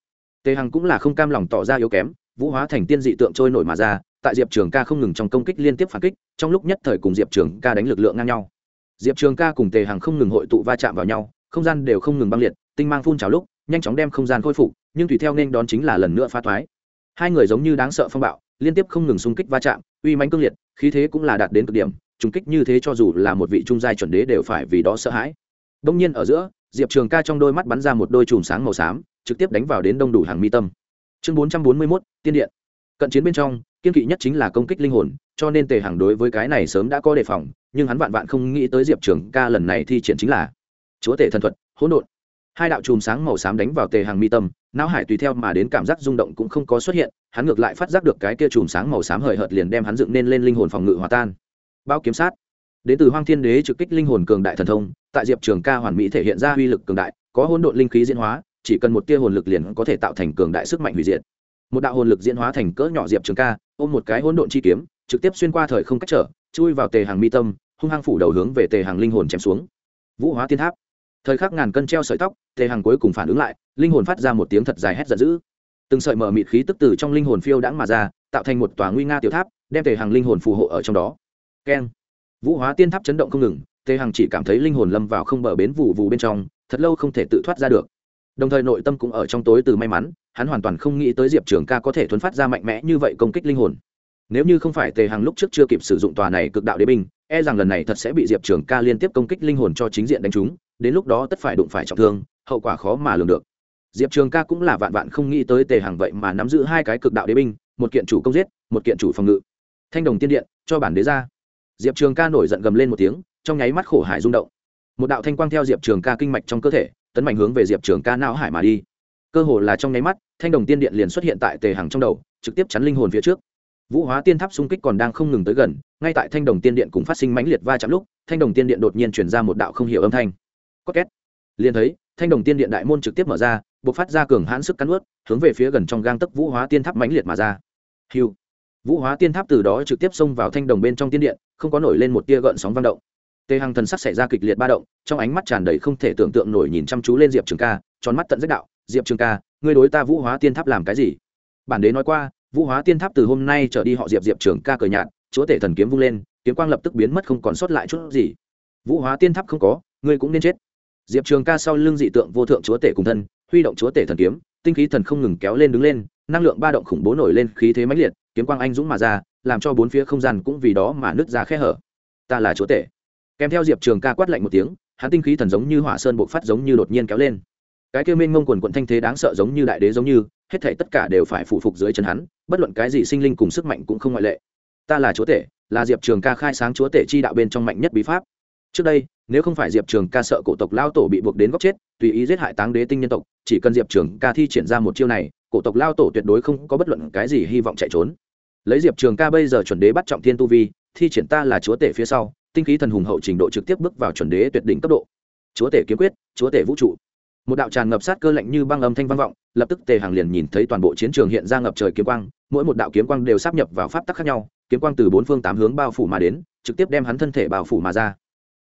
Tề hằng cũng là không cam lòng tỏ ra yếu kém, vũ hóa thành tiên dị tượng trôi nổi mà ra, tại diệp trường ca không ngừng trong công kích liên tiếp phản kích, trong lúc nhất thời cùng diệp trường ca đánh lực lượng ngang nhau diệp trường ca cùng tề hằng không ngừng hội tụ va chạm vào nhau, không gian đều không ngừng băng liệt, tinh mang phun trào lúc, nhanh chóng đem không gian khôi phục, nhưng tùy theo nên đón chính là lần nữa phá thoái. Hai người giống như đáng sợ phong bạo, liên tiếp không ngừng xung kích va chạm, uy mãnh cương liệt, khí thế cũng là đạt đến cực điểm, trùng kích như thế cho dù là một vị trung giai chuẩn đế đều phải vì đó sợ hãi. Đông nhiên ở giữa, diệp trường ca trong đôi mắt bắn ra một đôi chùm sáng màu xám, trực tiếp đánh vào đến đông đủ hàng mi tâm. Chương bốn trăm bốn mươi mốt, tiên điện. Cận chiến bên trong, kiên kỵ nhất chính là công kích linh hồn, cho nên tề hàng đối với cái này sớm đã có đề phòng nhưng hắn vạn vạn không nghĩ tới diệp trường ca lần này thi triển chính là chúa tể thần thuật, hỗn độn. Hai đạo chùm sáng màu xám đánh vào tề hàng mi tâm, não hải tùy theo mà đến cảm giác rung động cũng không có xuất hiện, hắn ngược lại phát giác được cái kia chùm sáng màu xám hời hợt liền đem hắn dựng nên lên linh hồn phòng ngự hòa tan. Bao kiếm sát. Đến từ hoang thiên đế trực kích linh hồn cường đại thần thông, tại diệp trường ca hoàn mỹ thể hiện ra uy lực cường đại, có hỗn độn linh khí diễn hóa, chỉ cần một tia hồn lực liền có thể tạo thành cường đại sức mạnh hủy diệt. Một đạo hồn lực diễn hóa thành cỡ nhỏ diệp trường ca, ôm một cái hỗn độn chi kiếm, trực tiếp xuyên qua thời không cách trở chui vào tề hàng mi tâm, hung hăng phủ đầu hướng về tề hàng linh hồn chém xuống. Vũ hóa tiên tháp. Thời khắc ngàn cân treo sợi tóc, tề hàng cuối cùng phản ứng lại, linh hồn phát ra một tiếng thật dài hét giận dữ. Từng sợi mở mịt khí tức từ trong linh hồn phiêu đãng mà ra, tạo thành một tòa nguy nga tiểu tháp, đem tề hàng linh hồn phù hộ ở trong đó. Keng. Vũ hóa tiên tháp chấn động không ngừng, tề hằng chỉ cảm thấy linh hồn lâm vào không bờ bến vụ vụ bên trong, thật lâu không thể tự thoát ra được. Đồng thời nội tâm cũng ở trong tối từ may mắn, hắn hoàn toàn không nghĩ tới diệp trường ca có thể thuấn phát ra mạnh mẽ như vậy công kích linh hồn nếu như không phải tề hằng lúc trước chưa kịp sử dụng tòa này cực đạo đế binh e rằng lần này thật sẽ bị diệp trường ca liên tiếp công kích linh hồn cho chính diện đánh trúng, đến lúc đó tất phải đụng phải trọng thương, hậu quả khó mà lường được. Diệp trường ca cũng là vạn vạn không nghĩ tới tề hằng vậy mà nắm giữ hai cái cực đạo đế binh, một kiện chủ công giết, một kiện chủ phòng ngự. Thanh đồng tiên điện, cho bản đế ra. Diệp trường ca nổi giận gầm lên một tiếng, trong nháy mắt khổ hải rung động. Một đạo thanh quang theo diệp trường ca kinh mạch trong cơ thể, tấn mạnh hướng về diệp trường ca não hải mà đi. Cơ hồ là trong nháy mắt, thanh đồng tiên điện liền xuất hiện tại tề hằng trong đầu, trực tiếp chắn linh hồn phía trước vũ hóa tiên tháp xung kích còn đang không ngừng tới gần, ngay tại thanh đồng tiên điện cùng phát sinh mãnh liệt va chạm lúc, thanh đồng tiên điện đột nhiên chuyển ra một đạo không hiểu âm thanh. Có két. Liền thấy, thanh đồng tiên điện đại môn trực tiếp mở ra b ộ c phát ra cường hãn sức cắn ướt hướng về phía gần trong gang tấc vũ hóa tiên tháp mãnh liệt mà ra. Hiu. Vũ hóa tiên tháp từ đó trực tiếp xông vào thanh đồng bên trong tiên điện, không có nổi lên một tia gợn sóng vang động. Tề hằng thần sắc xảy ra kịch liệt ba động, trong ánh mắt tràn đầy không thể tưởng tượng nổi nhìn chăm chú lên diệp trường ca, tròn mắt tận rách đạo, diệp trường ca, ngươi đối ta vũ hóa tiên tháp làm cái gì? Bản đế nói qua vũ hóa tiên tháp từ hôm nay trở đi họ diệp diệp trường ca cờ nhạt, chúa tể thần kiếm vung lên, kiếm quang lập tức biến mất không còn sót lại chút gì. Vũ hóa tiên tháp không có, ngươi cũng nên chết. Diệp trường ca sau lưng dị tượng vô thượng chúa tể cùng thân, huy động chúa tể thần kiếm, tinh khí thần không ngừng kéo lên đứng lên, năng lượng ba động khủng bố nổi lên, khí thế mãnh liệt, kiếm quang anh dũng mà ra, làm cho bốn phía không gian cũng vì đó mà nứt ra khe hở. Ta là chúa tể. Kèm theo diệp trường ca quát lạnh một tiếng, hắn tinh khí thần giống như hỏa sơn bộc phát giống như đột nhiên kéo lên. Cái kêu minh mông quần quận thanh thế đáng sợ giống như đại đế giống như hết thể tất cả đều phải phụ phục dưới chân hắn, bất luận cái gì sinh linh cùng sức mạnh cũng không ngoại lệ. Ta là chúa tể, là diệp trường ca khai sáng chúa tể chi đạo bên trong mạnh nhất bí pháp. Trước đây, nếu không phải diệp trường ca sợ cổ tộc lao tổ bị buộc đến góc chết, tùy ý giết hại táng đế tinh nhân tộc, chỉ cần diệp trường ca thi triển ra một chiêu này, cổ tộc lao tổ tuyệt đối không có bất luận cái gì hy vọng chạy trốn. Lấy diệp trường ca bây giờ chuẩn đế bắt trọng thiên tu vi, thi triển ta là chúa tể phía sau, tinh khí thần hùng hậu trình độ trực tiếp bước vào chuẩn đế tuyệt đỉnh cấp độ. Chúa tể kiếm quyết, chúa tể vũ trụ một đạo tràn ngập sát cơ lạnh như băng âm thanh vang vọng, lập tức tề hàng liền nhìn thấy toàn bộ chiến trường hiện ra ngập trời kiếm quang, mỗi một đạo kiếm quang đều sắp nhập vào pháp tắc khác nhau, kiếm quang từ bốn phương tám hướng bao phủ mà đến, trực tiếp đem hắn thân thể bao phủ mà ra.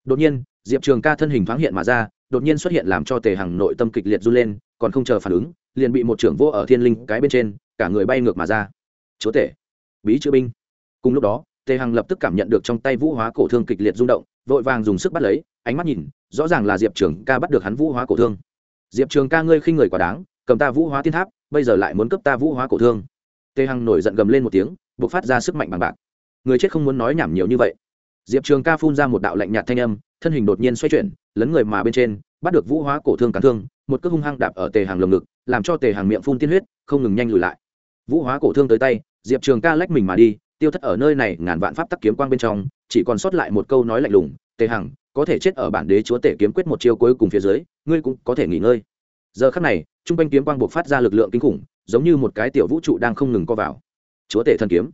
Đột nhiên, diệp trường ca thân hình thoáng hiện mà ra, đột nhiên xuất hiện làm cho tề hằng nội tâm kịch liệt run lên, còn không chờ phản ứng, liền bị một trưởng vô ở thiên linh cái bên trên, cả người bay ngược mà ra. Chúa tể, bí chữ binh. Cùng lúc đó, tề hằng lập tức cảm nhận được trong tay vũ hóa cổ thương kịch liệt rung động, vội vàng dùng sức bắt lấy, ánh mắt nhìn, rõ ràng là diệp trường ca bắt được hắn vũ hóa cổ thương diệp trường ca ngươi khinh người quá đáng, cầm ta vũ hóa tiên tháp, bây giờ lại muốn cấp ta vũ hóa cổ thương. Tề hằng nổi giận gầm lên một tiếng b ộ c phát ra sức mạnh bằng bạc. Người chết không muốn nói nhảm nhiều như vậy. Diệp trường ca phun ra một đạo lạnh nhạt thanh âm, thân hình đột nhiên xoay chuyển, lấn người mà bên trên, bắt được vũ hóa cổ thương cản thương, một cước hung hăng đạp ở tề hàng lồng ngực, làm cho tề hàng miệng phun tiên huyết, không ngừng nhanh lùi lại. Vũ hóa cổ thương tới tay, diệp trường ca lách mình mà đi, tiêu thất ở nơi này ngàn vạn pháp tắc kiếm quang bên trong, chỉ còn sót lại một câu nói lạnh lùng, tề hằng có thể chết ở bản đế chúa tể kiếm quyết một chiêu cuối cùng phía dưới, ngươi cũng có thể nghỉ ngơi. Giờ khắc này t r u n g quanh kiếm quang buộc phát ra lực lượng kinh khủng, giống như một cái tiểu vũ trụ đang không ngừng co vào. Chúa tể thần kiếm.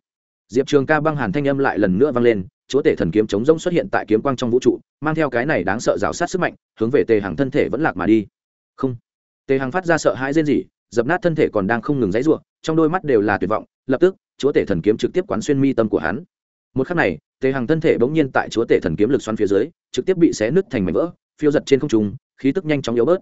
Diệp trường ca băng hàn thanh âm lại lần nữa vang lên, chúa tể thần kiếm chống rông xuất hiện tại kiếm quang trong vũ trụ, mang theo cái này đáng sợ rào sát sức mạnh, hướng về tề hàng thân thể vẫn lạc mà đi. Không. Tề hàng phát ra sợ hãi rên rỉ, dập nát thân thể còn đang không ngừng dãy ruộng trong đôi mắt đều là tuyệt vọng, lập tức, chúa tể thần kiếm trực tiếp quán xuyên mi tâm của hắn một khắc này, tề hàng thân thể bỗng nhiên tại chúa tể thần kiếm lực xoắn phía dưới, trực tiếp bị xé nứt thành mảnh vỡ, phiêu giật trên không trung, khí tức nhanh chóng yếu bớt.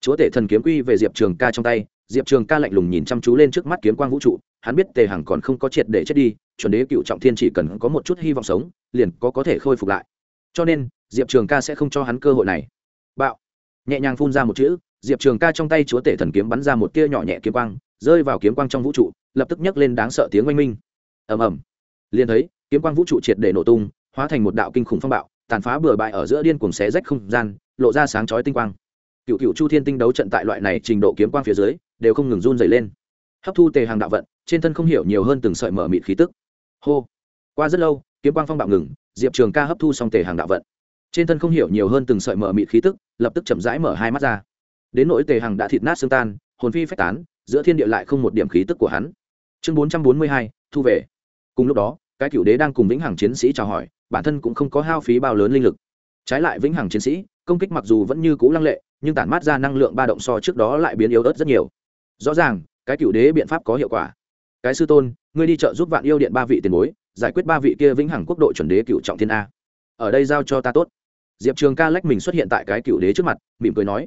Chúa tể thần kiếm quy về diệp trường ca trong tay, diệp trường ca lạnh lùng nhìn chăm chú lên trước mắt kiếm quang vũ trụ, hắn biết tề hằng còn không có triệt để chết đi, chuẩn đế cựu trọng thiên chỉ cần có một chút hy vọng sống, liền có có thể khôi phục lại. Cho nên, diệp trường ca sẽ không cho hắn cơ hội này. Bạo. Nhẹ nhàng phun ra một chữ, diệp trường ca trong tay chúa tể thần kiếm bắn ra một tia nhỏ nhẹ kiếm quang, rơi vào kiếm quang trong vũ trụ, lập tức nhấc lên đáng sợ tiếng oanh minh. Ầm ầm. Liền thấy kiếm quang vũ trụ triệt để nổ tung, hóa thành một đạo kinh khủng phong bạo, tàn phá bừa bãi ở giữa điên cuồng xé rách không gian, lộ ra sáng chói tinh quang. Cựu cựu chu thiên tinh đấu trận tại loại này trình độ kiếm quang phía dưới, đều không ngừng run dày lên. Hấp thu tề hàng đạo vận, trên thân không hiểu nhiều hơn từng sợi mở mịt khí tức. Hô! Qua rất lâu, kiếm quang phong bạo ngừng, diệp trường ca hấp thu xong tề hàng đạo vận. Trên thân không hiểu nhiều hơn từng sợi mở mịt khí tức, lập tức chậm rãi mở hai mắt ra. Đến nỗi tề hàng đã thịt nát xương tan, hồn phi phách tán, giữa thiên địa lại không một điểm khí tức của hắn. Chương bốn trăm bốn mươi hai, thu về. Cùng lúc đó cái cựu đế đang cùng vĩnh hằng chiến sĩ chào hỏi, bản thân cũng không có hao phí bao lớn linh lực. Trái lại vĩnh hằng chiến sĩ, công kích mặc dù vẫn như cũ lăng lệ, nhưng tản mát ra năng lượng ba động so trước đó lại biến yếu ớt rất nhiều. Rõ ràng, cái cựu đế biện pháp có hiệu quả. Cái sư tôn, ngươi đi chợ giúp vạn yêu điện ba vị tiền bối, giải quyết ba vị kia vĩnh hằng quốc độ chuẩn đế cựu trọng thiên a. Ở đây giao cho ta tốt. Diệp trường ca lách mình xuất hiện tại cái cựu đế trước mặt, mỉm cười nói.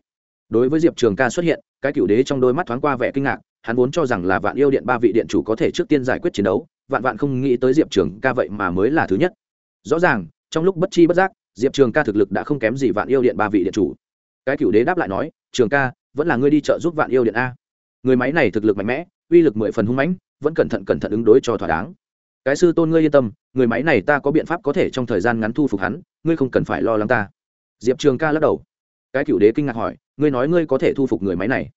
Đối với diệp trường ca xuất hiện, cái cựu đế trong đôi mắt thoáng qua vẻ kinh ngạc, hắn vốn cho rằng là vạn yêu điện ba vị điện chủ có thể trước tiên giải quyết chiến đấu vạn vạn không nghĩ tới diệp trường ca vậy mà mới là thứ nhất. Rõ ràng, trong lúc bất chi bất giác, diệp trường ca thực lực đã không kém gì vạn yêu điện ba vị điện chủ. Cái cựu đế đáp lại nói, trường ca, vẫn là ngươi đi chợ giúp vạn yêu điện a. Người máy này thực lực mạnh mẽ, uy lực mười phần hung mãnh, vẫn cẩn thận cẩn thận ứng đối cho thỏa đáng. Cái sư tôn ngươi yên tâm, người máy này ta có biện pháp có thể trong thời gian ngắn thu phục hắn, ngươi không cần phải lo lắng ta. Diệp trường ca lắc đầu. Cái cựu đế kinh ngạc hỏi, ngươi nói ngươi có thể thu phục người máy này?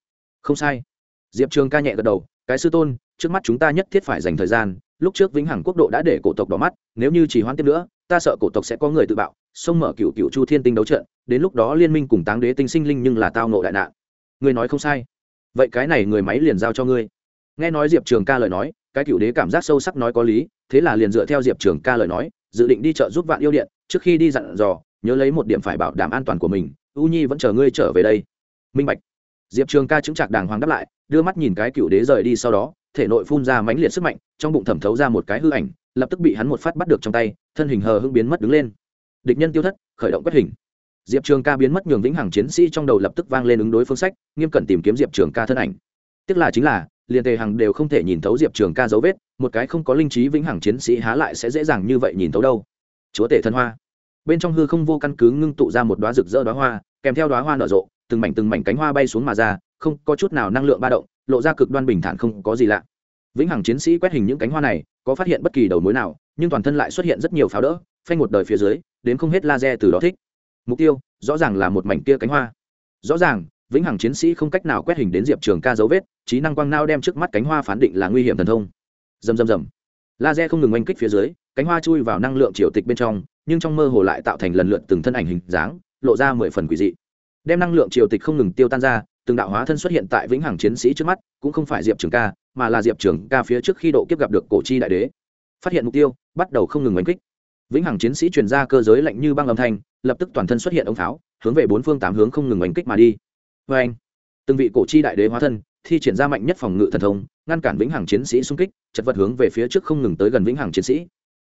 Không sai. Diệp trường ca nhẹ gật đầu, cái sư tôn, trước mắt chúng ta nhất thiết phải dành thời gian lúc trước vĩnh hằng quốc độ đã để cổ tộc đỏ mắt, nếu như chỉ hoãn tiếp nữa, ta sợ cổ tộc sẽ có người tự bạo, xông mở cựu cựu chu thiên tinh đấu trận, đến lúc đó liên minh cùng táng đế tinh sinh linh nhưng là tao nộ đại nạn. Ngươi nói không sai. Vậy cái này người máy liền giao cho ngươi. Nghe nói diệp trường ca lời nói, cái cựu đế cảm giác sâu sắc nói có lý, thế là liền dựa theo diệp trường ca lời nói, dự định đi chợ giúp vạn yêu điện, trước khi đi dặn dò, nhớ lấy một điểm phải bảo đảm an toàn của mình, u nhi vẫn chờ ngươi trở về đây. Minh bạch. Diệp trường ca chứng chặt đàng hoàng đáp lại, đưa mắt nhìn cái cựu đế rời đi sau đó thể nội phun ra mãnh liệt sức mạnh, trong bụng thẩm thấu ra một cái hư ảnh, lập tức bị hắn một phát bắt được trong tay, thân hình hờ hưng biến mất đứng lên. Địch nhân tiêu thất, khởi động quét hình. Diệp trường ca biến mất nhường vĩnh hằng chiến sĩ trong đầu lập tức vang lên ứng đối phương sách, nghiêm cẩn tìm kiếm diệp trường ca thân ảnh. Tức là chính là, liền tề hằng đều không thể nhìn thấu diệp trường ca dấu vết, một cái không có linh trí vĩnh hằng chiến sĩ há lại sẽ dễ dàng như vậy nhìn thấu đâu. Chúa tể thân hoa. Bên trong hư không vô căn cứ ngưng tụ ra một đoá rực rỡ đoá hoa, kèm theo đoá hoa nở rộ, từng mảnh từng mảnh cánh hoa bay xuống mà ra không có chút nào năng lượng ba động, lộ ra cực đoan bình thản không có gì lạ. Vĩnh hằng chiến sĩ quét hình những cánh hoa này, có phát hiện bất kỳ đầu mối nào, nhưng toàn thân lại xuất hiện rất nhiều pháo đỡ, phanh một đời phía dưới, đến không hết laser từ đó thích. Mục tiêu, rõ ràng là một mảnh kia cánh hoa. Rõ ràng, vĩnh hằng chiến sĩ không cách nào quét hình đến diệp trường ca dấu vết, trí năng quang nao đem trước mắt cánh hoa phán định là nguy hiểm thần thông. Dầm dầm dầm laser không ngừng oanh kích phía dưới, cánh hoa chui vào năng lượng triều tịch bên trong, nhưng trong mơ hồ lại tạo thành lần lượt từng thân ảnh hình dáng, lộ ra mười phần quỷ dị. Đem năng lượng triều tịch không ngừng tiêu tan ra từng đạo hóa thân xuất hiện tại vĩnh hằng chiến sĩ trước mắt, cũng không phải diệp trường ca, mà là diệp trường ca phía trước khi độ kiếp gặp được cổ chi đại đế. Phát hiện mục tiêu, bắt đầu không ngừng oanh kích. Vĩnh hằng chiến sĩ truyền ra cơ giới lạnh như băng âm thanh, lập tức toàn thân xuất hiện ống pháo hướng về bốn phương tám hướng không ngừng oanh kích mà đi. Vê anh từng vị cổ chi đại đế hóa thân, thi triển ra mạnh nhất phòng ngự thần thông, ngăn cản vĩnh hằng chiến sĩ xung kích, chật vật hướng về phía trước không ngừng tới gần vĩnh hằng chiến sĩ.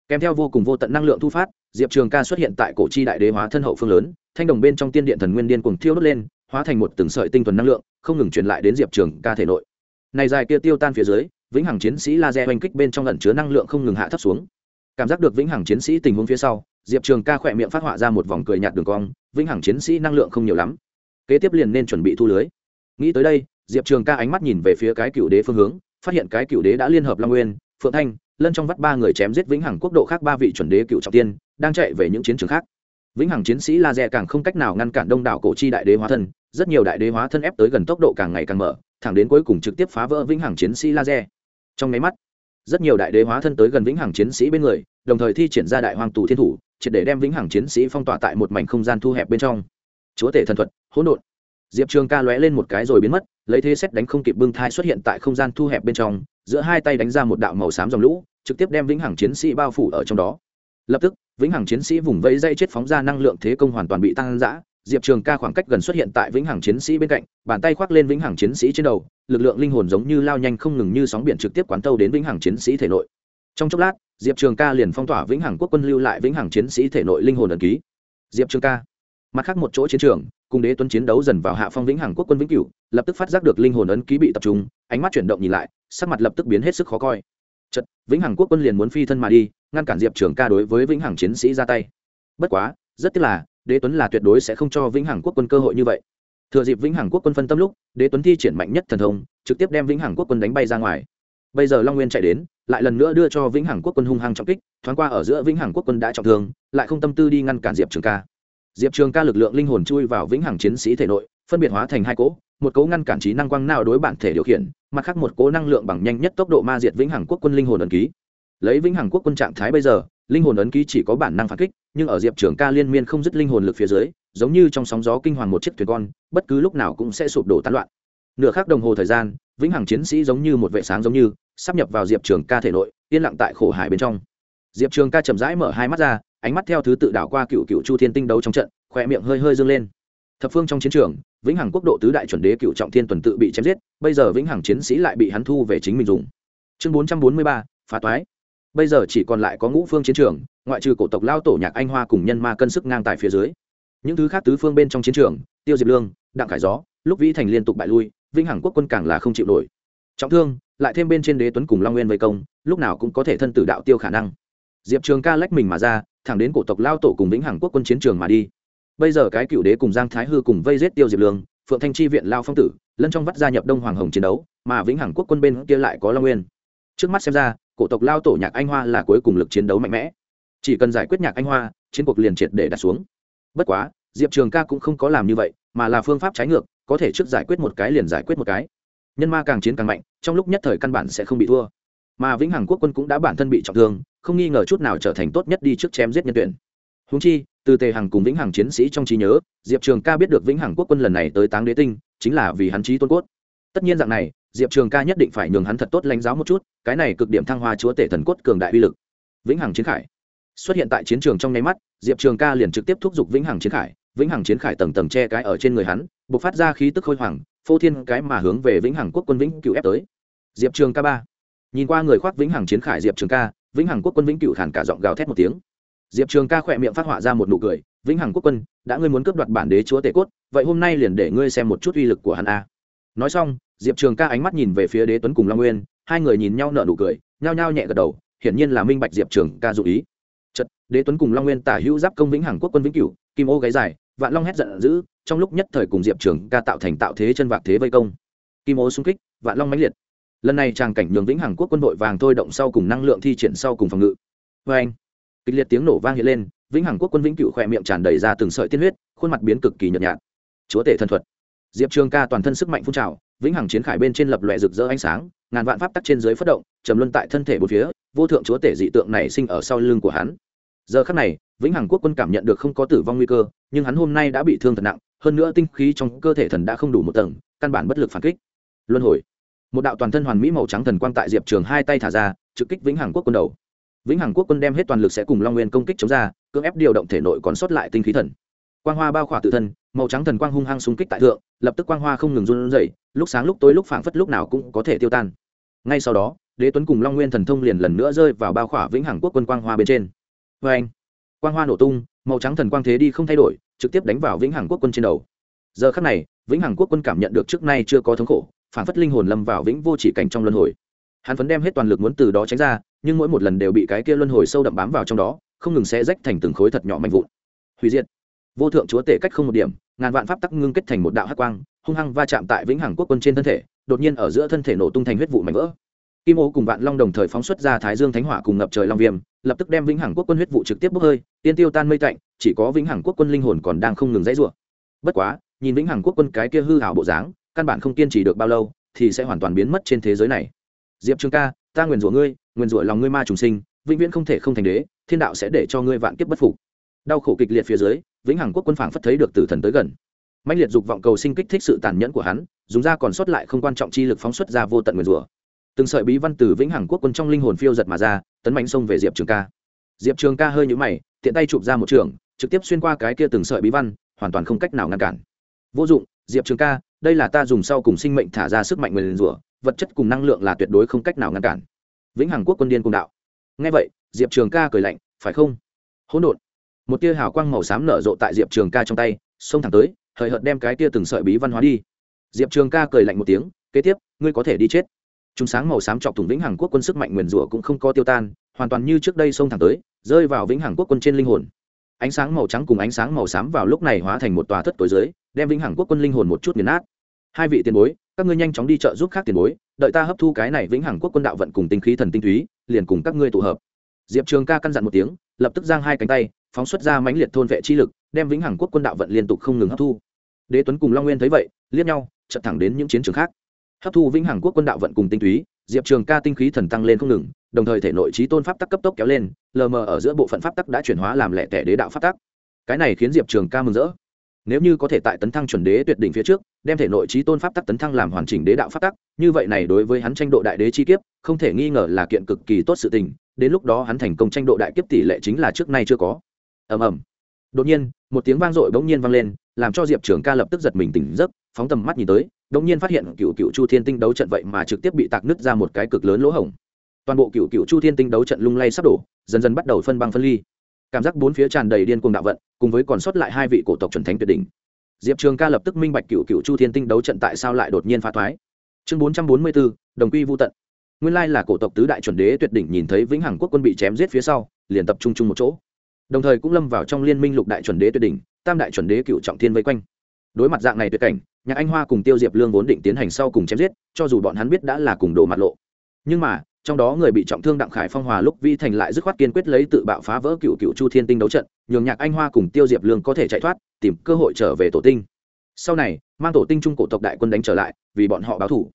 Kèm theo vô cùng vô tận năng lượng thu phát, diệp trường ca xuất hiện tại cổ chi đại đế hóa thân hậu phương lớn, thanh đồng bên trong tiên điện thần nguyên điên cùng thiêu đốt lên hóa thành một từng sợi tinh thuần năng lượng, không ngừng truyền lại đến diệp trường ca thể nội. Này dài kia tiêu tan phía dưới, vĩnh hằng chiến sĩ laser oanh kích bên trong lẩn chứa năng lượng không ngừng hạ thấp xuống. Cảm giác được vĩnh hằng chiến sĩ tình huống phía sau, diệp trường ca khỏe miệng phát họa ra một vòng cười nhạt đường cong, vĩnh hằng chiến sĩ năng lượng không nhiều lắm. Kế tiếp liền nên chuẩn bị thu lưới. Nghĩ tới đây, diệp trường ca ánh mắt nhìn về phía cái cựu đế phương hướng, phát hiện cái cựu đế đã liên hợp long nguyên, phượng thanh, lân trong vắt ba người chém giết vĩnh hằng quốc độ khác ba vị chuẩn đế cựu trọng tiên, đang chạy về những chiến trường khác vĩnh hằng chiến sĩ laser càng không cách nào ngăn cản đông đảo cổ chi đại đế hóa thân, rất nhiều đại đế hóa thân ép tới gần tốc độ càng ngày càng mở, thẳng đến cuối cùng trực tiếp phá vỡ vĩnh hằng chiến sĩ laser. Trong máy mắt, rất nhiều đại đế hóa thân tới gần vĩnh hằng chiến sĩ bên người, đồng thời thi triển ra đại hoàng tù thiên thủ, triệt để đem vĩnh hằng chiến sĩ phong tỏa tại một mảnh không gian thu hẹp bên trong. Chúa tể thần thuật, hỗn độn. Diệp trường ca lóe lên một cái rồi biến mất, lấy thế xét đánh không kịp bưng thai xuất hiện tại không gian thu hẹp bên trong, giữa hai tay đánh ra một đạo màu xám dòng lũ, trực tiếp đem vĩnh hằng chiến sĩ bao phủ ở trong đó. Lập tức vĩnh hằng chiến sĩ vùng vẫy dây chết phóng ra năng lượng thế công hoàn toàn bị tăng dã. Diệp trường ca khoảng cách gần xuất hiện tại vĩnh hằng chiến sĩ bên cạnh, bàn tay khoác lên vĩnh hằng chiến sĩ trên đầu, lực lượng linh hồn giống như lao nhanh không ngừng như sóng biển trực tiếp quán tâu đến vĩnh hằng chiến sĩ thể nội. Trong chốc lát, diệp trường ca liền phong tỏa vĩnh hằng quốc quân lưu lại vĩnh hằng chiến sĩ thể nội linh hồn ẩn ký. Diệp trường ca, mặt khác một chỗ chiến trường, cùng đế tuấn chiến đấu dần vào hạ phong vĩnh hằng quốc quân vĩnh cửu, lập tức phát giác được linh hồn ấn ký bị tập trung, ánh mắt chuyển động nhìn lại, sắc mặt lập tức biến hết sức khó coi chật vĩnh hằng quốc quân liền muốn phi thân mà đi, ngăn cản diệp trường ca đối với vĩnh hằng chiến sĩ ra tay. Bất quá, rất tiếc là, đế tuấn là tuyệt đối sẽ không cho vĩnh hằng quốc quân cơ hội như vậy. Thừa dịp vĩnh hằng quốc quân phân tâm lúc, đế tuấn thi triển mạnh nhất thần thông, trực tiếp đem vĩnh hằng quốc quân đánh bay ra ngoài. Bây giờ long nguyên chạy đến, lại lần nữa đưa cho vĩnh hằng quốc quân hung hăng trọng kích, thoáng qua ở giữa vĩnh hằng quốc quân đã trọng thương, lại không tâm tư đi ngăn cản diệp trường ca. Diệp trường ca lực lượng linh hồn chui vào vĩnh hằng chiến sĩ thể nội, phân biệt hóa thành hai cỗ một cấu ngăn cản trí năng quang nào đối bản thể điều khiển, mặt khác một cố năng lượng bằng nhanh nhất tốc độ ma diệt vĩnh hằng quốc quân linh hồn ấn ký. Lấy vĩnh hằng quốc quân trạng thái bây giờ, linh hồn ấn ký chỉ có bản năng phản kích, nhưng ở diệp trường ca liên miên không dứt linh hồn lực phía dưới, giống như trong sóng gió kinh hoàng một chiếc thuyền con, bất cứ lúc nào cũng sẽ sụp đổ tán loạn. Nửa khắc đồng hồ thời gian, vĩnh hằng chiến sĩ giống như một vệ sáng giống như, sắp nhập vào diệp trường ca thể nội, yên lặng tại khổ hải bên trong. Diệp trường ca chậm rãi mở hai mắt ra, ánh mắt theo thứ tự đảo qua cựu cựu chu thiên tinh đấu trong trận khỏe miệng hơi hơi dâng lên thập phương trong chiến trường, vĩnh hằng quốc độ tứ đại chuẩn đế cựu trọng thiên tuần tự bị chém giết, bây giờ vĩnh hằng chiến sĩ lại bị hắn thu về chính mình dùng. Chương bốn trăm bốn mươi ba, phá toái. Bây giờ chỉ còn lại có ngũ phương chiến trường, ngoại trừ cổ tộc lao tổ nhạc anh hoa cùng nhân ma cân sức ngang tại phía dưới. Những thứ khác tứ phương bên trong chiến trường, tiêu diệp lương, đặng khải gió, lúc vĩ thành liên tục bại lui, vĩnh hằng quốc quân càng là không chịu nổi. Trọng thương, lại thêm bên trên đế tuấn cùng long nguyên vây công, lúc nào cũng có thể thân tử đạo tiêu khả năng. Diệp trường ca lách mình mà ra, thẳng đến cổ tộc lao tổ cùng vĩnh hằng quốc quân chiến trường mà đi bây giờ cái cựu đế cùng giang thái hư cùng vây giết tiêu diệp lương, phượng thanh chi viện lao phong tử lân trong vắt gia nhập đông hoàng hồng chiến đấu, mà vĩnh hằng quốc quân bên kia lại có long nguyên. Trước mắt xem ra, cổ tộc lao tổ nhạc anh hoa là cuối cùng lực chiến đấu mạnh mẽ. Chỉ cần giải quyết nhạc anh hoa, chiến cuộc liền triệt để đặt xuống. Bất quá, diệp trường ca cũng không có làm như vậy, mà là phương pháp trái ngược, có thể trước giải quyết một cái liền giải quyết một cái. Nhân ma càng chiến càng mạnh, trong lúc nhất thời căn bản sẽ không bị thua. Mà vĩnh hằng quốc quân cũng đã bản thân bị trọng thương, không nghi ngờ chút nào trở thành tốt nhất đi trước chém giết nhân tuyển húng chi, từ tề hằng cùng vĩnh hằng chiến sĩ trong trí nhớ, diệp trường ca biết được vĩnh hằng quốc quân lần này tới táng đế tinh, chính là vì hắn trí tôn cốt. Tất nhiên dạng này, diệp trường ca nhất định phải nhường hắn thật tốt lãnh giáo một chút, cái này cực điểm thăng hoa chúa tể thần cốt cường đại uy lực. Vĩnh hằng chiến khải. Xuất hiện tại chiến trường trong nháy mắt, diệp trường ca liền trực tiếp thúc giục vĩnh hằng chiến khải. Vĩnh hằng chiến khải tầng tầng che cái ở trên người hắn b ộ c phát ra khí tức khôi hoàng phô thiên cái mà hướng về vĩnh hằng quốc quân vĩnh cựu ép tới. Diệp trường ca ba. Nhìn qua người khoác vĩnh hằng chiến khải diệp trường ca, vĩnh hằng quốc quân vĩnh cựu khản cả giọng gào thét một tiếng diệp trường ca khỏe miệng phát họa ra một nụ cười, vĩnh hằng quốc quân, đã ngươi muốn cướp đoạt bản đế chúa tể cốt, vậy hôm nay liền để ngươi xem một chút uy lực của hắn a. Nói xong, diệp trường ca ánh mắt nhìn về phía đế tuấn cùng long nguyên, hai người nhìn nhau nở nụ cười, nhao nhao nhẹ gật đầu, hiển nhiên là minh bạch diệp trường ca dụ ý. Chật đế tuấn cùng long nguyên tả hữu giáp công vĩnh hằng quốc quân vĩnh cửu, kim ô gáy dài, vạn long hét giận dữ, trong lúc nhất thời cùng diệp trường ca tạo thành tạo thế chân vạc thế vây công. Kim ô xung kích, vạn long mãnh liệt. Lần này tràng cảnh nhường vĩnh hằng quốc quân đội vàng thôi động sau cùng năng lượng thi triển sau cùng phòng ngự. Vê anh kịch liệt tiếng nổ vang hiện lên, vĩnh hằng quốc quân vĩnh cựu khỏe miệng tràn đầy ra từng sợi tiên huyết, khuôn mặt biến cực kỳ nhợt nhạt. Chúa tể thần thuật. Diệp trường ca toàn thân sức mạnh phun trào, vĩnh hằng chiến khải bên trên lập loẹ rực rỡ ánh sáng, ngàn vạn pháp tắc trên dưới phát động, trầm luân tại thân thể bốn phía, vô thượng chúa tể dị tượng này sinh ở sau lưng của hắn. Giờ khắc này, vĩnh hằng quốc quân cảm nhận được không có tử vong nguy cơ, nhưng hắn hôm nay đã bị thương thật nặng, hơn nữa tinh khí trong cơ thể thần đã không đủ một tầng, căn bản bất lực phản kích. Luân hồi. Một đạo toàn thân hoàn mỹ màu trắng thần quang tại diệp trường hai tay thả ra, trực kích vĩnh hằng quốc quân đầu vĩnh hằng quốc quân đem hết toàn lực sẽ cùng long nguyên công kích chống ra, cưỡng ép điều động thể nội còn sót lại tinh khí thần. Quang hoa bao khỏa tự thân, màu trắng thần quang hung hăng xung kích tại thượng, lập tức quang hoa không ngừng run rẩy, lúc sáng lúc tối lúc phảng phất lúc nào cũng có thể tiêu tan. Ngay sau đó, đế tuấn cùng long nguyên thần thông liền lần nữa rơi vào bao khỏa vĩnh hằng quốc quân quang hoa bên trên. Vê anh quang hoa nổ tung, màu trắng thần quang thế đi không thay đổi, trực tiếp đánh vào vĩnh hằng quốc quân trên đầu. Giờ khắc này, vĩnh hằng quốc quân cảm nhận được trước nay chưa có thống khổ phản phất linh hồn lâm vào vĩnh vô chỉ cảnh trong luân hồi. Hắn phấn đem hết toàn lực muốn từ đó tránh ra nhưng mỗi một lần đều bị cái kia luân hồi sâu đậm bám vào trong đó, không ngừng sẽ rách thành từng khối thật nhỏ mạnh vụn. Hủy diệt. Vô thượng chúa tể cách không một điểm, ngàn vạn pháp tắc ngưng kết thành một đạo hát quang, hung hăng va chạm tại vĩnh hằng quốc quân trên thân thể, đột nhiên ở giữa thân thể nổ tung thành huyết vụ mạnh vỡ. Kim ô cùng vạn long đồng thời phóng xuất ra thái dương thánh hỏa cùng ngập trời long viêm, lập tức đem vĩnh hằng quốc quân huyết vụ trực tiếp bốc hơi, tiên tiêu tan mây tạnh, chỉ có vĩnh hằng quốc quân linh hồn còn đang không ngừng dãy rủa. Bất quá, nhìn vĩnh hằng quốc quân cái kia hư hảo bộ dáng, căn bản không kiên trì được bao lâu, thì sẽ hoàn toàn biến mất trên thế giới này. Diệp trường ca, ta nguyền rủa ngươi nguyền rủa lòng ngươi ma trùng sinh, vĩnh viễn không thể không thành đế, thiên đạo sẽ để cho ngươi vạn kiếp bất phục. Đau khổ kịch liệt phía dưới, vĩnh hằng quốc quân phảng phất thấy được tử thần tới gần. Mạnh liệt dục vọng cầu sinh kích thích sự tàn nhẫn của hắn, dùng ra còn sót lại không quan trọng chi lực phóng xuất ra vô tận nguyền rủa. Từng sợi bí văn từ vĩnh hằng quốc quân trong linh hồn phiêu giật mà ra, tấn mạnh xông về diệp trường ca. Diệp trường ca hơi nhũ mày, tiện tay chụp ra một trường, trực tiếp xuyên qua cái kia từng sợi bí văn, hoàn toàn không cách nào ngăn cản. Vô dụng, diệp trường ca, đây là ta dùng sau cùng sinh mệnh thả ra sức mạnh nguyền rủa, vật chất cùng năng lượng là tuyệt đối không cách nào ngăn cản vĩnh hằng quốc quân điên cùng đạo. Ngay vậy, diệp trường ca cười lạnh, phải không? Hỗn độn. Một tia hào quang màu xám nở rộ tại diệp trường ca trong tay, xông thẳng tới, hời hợt đem cái tia từng sợi bí văn hóa đi. Diệp trường ca cười lạnh một tiếng, kế tiếp, ngươi có thể đi chết. Chúng sáng màu xám chọc thủng vĩnh hằng quốc quân sức mạnh nguyền rủa cũng không có tiêu tan, hoàn toàn như trước đây xông thẳng tới, rơi vào vĩnh hằng quốc quân trên linh hồn. Ánh sáng màu trắng cùng ánh sáng màu xám vào lúc này hóa thành một tòa thất tối dưới, đem vĩnh hằng quốc quân linh hồn một chút nghiền nát. Hai vị tiền bối, các ngươi nhanh chóng đi chợ giúp khác tiền bối đợi ta hấp thu cái này vĩnh hằng quốc quân đạo vận cùng tinh khí thần tinh túy, liền cùng các ngươi tụ hợp. Diệp trường ca căn dặn một tiếng, lập tức giang hai cánh tay, phóng xuất ra mãnh liệt thôn vệ chi lực, đem vĩnh hằng quốc quân đạo vận liên tục không ngừng hấp thu. Đế tuấn cùng long nguyên thấy vậy, liếc nhau chật thẳng đến những chiến trường khác. Hấp thu vĩnh hằng quốc quân đạo vận cùng tinh túy, diệp trường ca tinh khí thần tăng lên không ngừng, đồng thời thể nội trí tôn pháp tắc cấp tốc kéo lên, lờ mờ ở giữa bộ phận pháp tắc đã chuyển hóa làm lẻ tẻ đế đạo pháp tắc. Cái này khiến diệp trường ca mừng rỡ. Nếu như có thể tại tấn thăng chuẩn đế tuyệt đỉnh phía trước đem thể nội trí tôn pháp tắc tấn thăng làm hoàn chỉnh đế đạo pháp tắc, như vậy này đối với hắn tranh độ đại đế chi kiếp, không thể nghi ngờ là kiện cực kỳ tốt sự tình, đến lúc đó hắn thành công tranh độ đại kiếp tỷ lệ chính là trước nay chưa có. Ầm ầm. Đột nhiên, một tiếng vang dội bỗng nhiên vang lên, làm cho diệp trường ca lập tức giật mình tỉnh giấc, phóng tầm mắt nhìn tới bỗng nhiên phát hiện cựu cựu chu thiên tinh đấu trận vậy mà trực tiếp bị tạc nứt ra một cái cực lớn lỗ hổng. Toàn bộ cựu cựu chu thiên tinh đấu trận lung lay sắp đổ, dần dần bắt đầu phân băng phân ly. Cảm giác bốn phía tràn đầy điên cuồng đạo vận, cùng với còn sót lại hai vị cổ tộc chuẩn thánh tuyệt đỉnh diệp trường ca lập tức minh bạch cựu cựu chu thiên tinh đấu trận tại sao lại đột nhiên phá thoái. Chương bốn trăm bốn mươi bốn đồng quy vô tận. Nguyên lai là cổ tộc tứ đại chuẩn đế tuyệt đỉnh nhìn thấy vĩnh hằng quốc quân bị chém giết phía sau, liền tập trung chung một chỗ. Đồng thời cũng lâm vào trong liên minh lục đại chuẩn đế tuyệt đỉnh, tam đại chuẩn đế cựu trọng thiên vây quanh. Đối mặt dạng này tuyệt cảnh, nhạc anh hoa cùng tiêu diệp lương vốn định tiến hành sau cùng chém giết, cho dù bọn hắn biết đã là cùng đồ mặt lộ. Nhưng mà trong đó người bị trọng thương đặng khải phong hòa lúc vi thành lại dứt khoát kiên quyết lấy tự bạo phá vỡ cựu cựu chu thiên tinh đấu trận, nhường nhạc anh hoa cùng tiêu diệp lương có thể chạy thoát, tìm cơ hội trở về tổ tinh. Sau này, mang tổ tinh trung cổ tộc đại quân đánh trở lại, vì bọn họ báo thủ.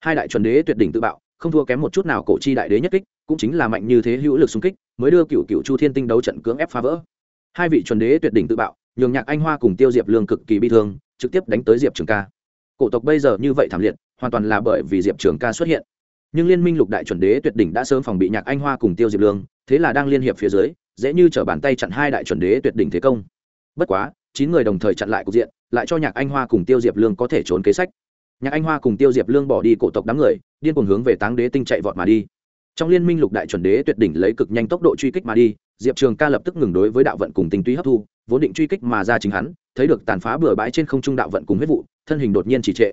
Hai đại chuẩn đế tuyệt đỉnh tự bạo, không thua kém một chút nào cổ chi đại đế nhất kích, cũng chính là mạnh như thế hữu lực xung kích, mới đưa cựu cựu chu thiên tinh đấu trận cưỡng ép phá vỡ. Hai vị chuẩn đế tuyệt đỉnh tự bạo, nhường nhạc anh hoa cùng tiêu diệp lương cực kỳ bi thương, trực tiếp đánh tới diệp trường ca. Cổ tộc bây giờ như vậy thảm liệt, hoàn toàn là bởi vì diệp trường ca xuất hiện nhưng liên minh lục đại chuẩn đế tuyệt đỉnh đã sớm phòng bị nhạc anh hoa cùng tiêu diệp lương, thế là đang liên hiệp phía dưới, dễ như t bàn tay chặn hai đại chuẩn đế tuyệt đỉnh thế công. Bất quá, chín người đồng thời chặn lại cục diện, lại cho nhạc anh hoa cùng tiêu diệp lương có thể trốn kế sách. Nhạc anh hoa cùng tiêu diệp lương bỏ đi cổ tộc đám người, điên cuồng hướng về táng đế tinh chạy vọt mà đi. Trong liên minh lục đại chuẩn đế tuyệt đỉnh lấy cực nhanh tốc độ truy kích mà đi, diệp trường ca lập tức ngừng đối với đạo vận cùng tinh túy hấp thu, vốn định truy kích mà ra chính hắn, thấy được tàn phá bừa bãi trên không trung đạo vận cùng huyết vụ, thân hình đột nhiên trì trệ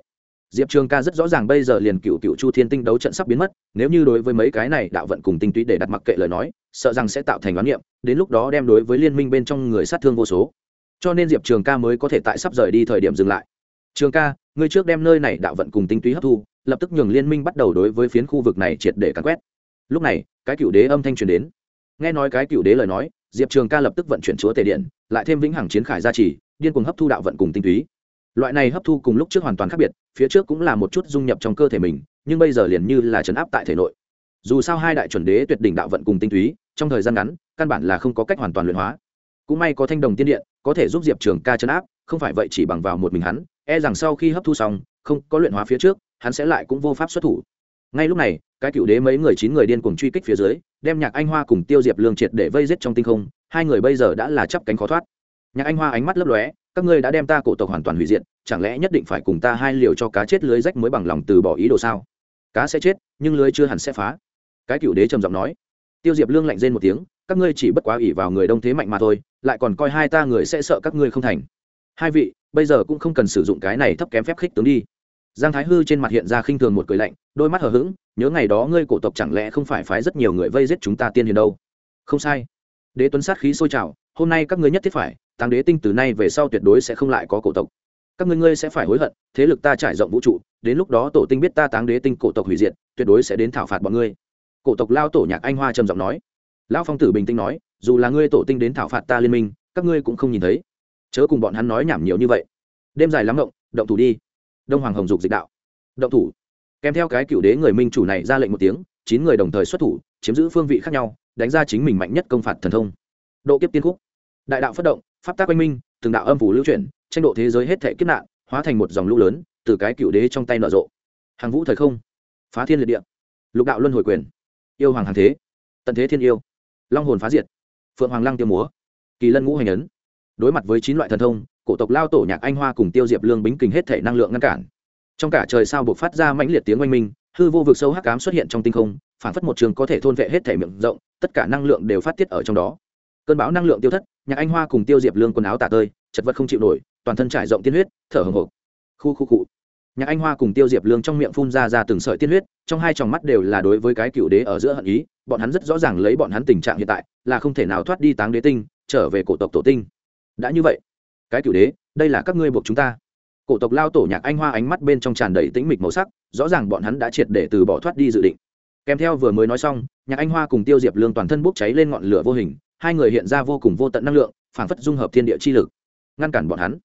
diệp trường ca rất rõ ràng bây giờ liền cựu cựu chu thiên tinh đấu trận sắp biến mất, nếu như đối với mấy cái này đạo vận cùng tinh túy để đặt mặc kệ lời nói, sợ rằng sẽ tạo thành đoán niệm, đến lúc đó đem đối với liên minh bên trong người sát thương vô số. Cho nên diệp trường ca mới có thể tại sắp rời đi thời điểm dừng lại. Trường ca, ngươi trước đem nơi này đạo vận cùng tinh túy hấp thu, lập tức nhường liên minh bắt đầu đối với phiến khu vực này triệt để cắn quét. Lúc này, cái cựu đế âm thanh truyền đến. Nghe nói cái cựu đế lời nói, diệp trường ca lập tức vận chuyển chúa tề điện, lại thêm vĩnh hằng chiến khải gia trì, điên cuồng hấp thu đạo vận cùng tinh túy loại này hấp thu cùng lúc trước hoàn toàn khác biệt, phía trước cũng là một chút dung nhập trong cơ thể mình, nhưng bây giờ liền như là trấn áp tại thể nội. Dù sao hai đại chuẩn đế tuyệt đỉnh đạo vận cùng tinh túy, trong thời gian ngắn, căn bản là không có cách hoàn toàn luyện hóa. Cũng may có thanh đồng tiên điện, có thể giúp diệp trường ca chấn áp, không phải vậy chỉ bằng vào một mình hắn e rằng sau khi hấp thu xong, không có luyện hóa phía trước, hắn sẽ lại cũng vô pháp xuất thủ. Ngay lúc này, cái cựu đế mấy người chín người điên cuồng truy kích phía dưới, đem nhạc anh hoa cùng tiêu diệp lương triệt để vây giết trong tinh không, hai người bây giờ đã là chắp cánh khó thoát. Nhạc anh hoa ánh mắt lấp lóe các ngươi đã đem ta cổ tộc hoàn toàn hủy diệt, chẳng lẽ nhất định phải cùng ta hai liều cho cá chết lưới rách mới bằng lòng từ bỏ ý đồ sao? Cá sẽ chết, nhưng lưới chưa hẳn sẽ phá. Cái cựu đế trầm giọng nói. Tiêu diệp lương lạnh rên một tiếng, các ngươi chỉ bất quá ỉ vào người đông thế mạnh mà thôi, lại còn coi hai ta người sẽ sợ các ngươi không thành. Hai vị, bây giờ cũng không cần sử dụng cái này thấp kém phép khích tướng đi. Giang thái hư trên mặt hiện ra khinh thường một cười lạnh, đôi mắt hờ hững, nhớ ngày đó ngươi cổ tộc chẳng lẽ không phải phái rất nhiều người vây giết chúng ta tiên hiền đâu? Không sai. Đế tuấn sát khí sôi trào, hôm nay các ngươi nhất thiết phải tăng đế tinh từ nay về sau tuyệt đối sẽ không lại có cổ tộc. Các ngươi ngươi sẽ phải hối hận, thế lực ta trải rộng vũ trụ, đến lúc đó tổ tinh biết ta táng đế tinh cổ tộc hủy diệt, tuyệt đối sẽ đến thảo phạt bọn ngươi. Cổ tộc lao tổ nhạc anh hoa trầm giọng nói. Lão phong tử bình tĩnh nói, dù là ngươi tổ tinh đến thảo phạt ta liên minh, các ngươi cũng không nhìn thấy. Chớ cùng bọn hắn nói nhảm nhiều như vậy. Đêm dài lắm động động thủ đi. Đông hoàng hồng dục dịch đạo. Động thủ. Kèm theo cái cựu đế người minh chủ này ra lệnh một tiếng, chín người đồng thời xuất thủ, chiếm giữ phương vị khác nhau, đánh ra chính mình mạnh nhất công phạt thần thông. Độ kiếp tiên khúc. Đại đạo phát động pháp tác oanh minh, từng đạo âm phủ lưu chuyển, tranh độ thế giới hết thể kiếp nạn, hóa thành một dòng lũ lớn, từ cái cựu đế trong tay nở rộ. Hàng vũ thời không, phá thiên liệt địa. Lục đạo luân hồi quyền, yêu hoàng hàng thế, tận thế thiên yêu, long hồn phá diệt, phượng hoàng lăng tiêu múa, kỳ lân ngũ hành ấn. Đối mặt với chín loại thần thông, cổ tộc lao tổ nhạc anh hoa cùng tiêu diệp lương bính kình hết thể năng lượng ngăn cản. Trong cả trời sao buộc phát ra mãnh liệt tiếng oanh minh, hư vô vực sâu hắc cám xuất hiện trong tinh không, phản phất một trường có thể thôn vệ hết thể miệng rộng, tất cả năng lượng đều phát tiết ở trong đó cơn bão năng lượng tiêu thất, nhạc anh hoa cùng tiêu diệp lương quần áo tả tơi, chật vật không chịu nổi, toàn thân trải rộng tiên huyết, thở hồng hộc. Khu khu cụ nhạc anh hoa cùng tiêu diệp lương trong miệng phun ra ra từng sợi tiên huyết, trong hai tròng mắt đều là đối với cái cựu đế ở giữa hận ý, bọn hắn rất rõ ràng lấy bọn hắn tình trạng hiện tại, là không thể nào thoát đi táng đế tinh, trở về cổ tộc tổ tinh. Đã như vậy, cái cựu đế, đây là các ngươi buộc chúng ta. Cổ tộc lao tổ nhạc anh hoa ánh mắt bên trong tràn đầy tĩnh mịch màu sắc, rõ ràng bọn hắn đã triệt để từ bỏ thoát đi dự định. Kèm theo vừa mới nói xong, nhạc anh hoa cùng tiêu diệp lương toàn thân bốc cháy lên ngọn lửa vô hình hai người hiện ra vô cùng vô tận năng lượng, phảng phất dung hợp thiên địa chi lực, ngăn cản bọn hắn.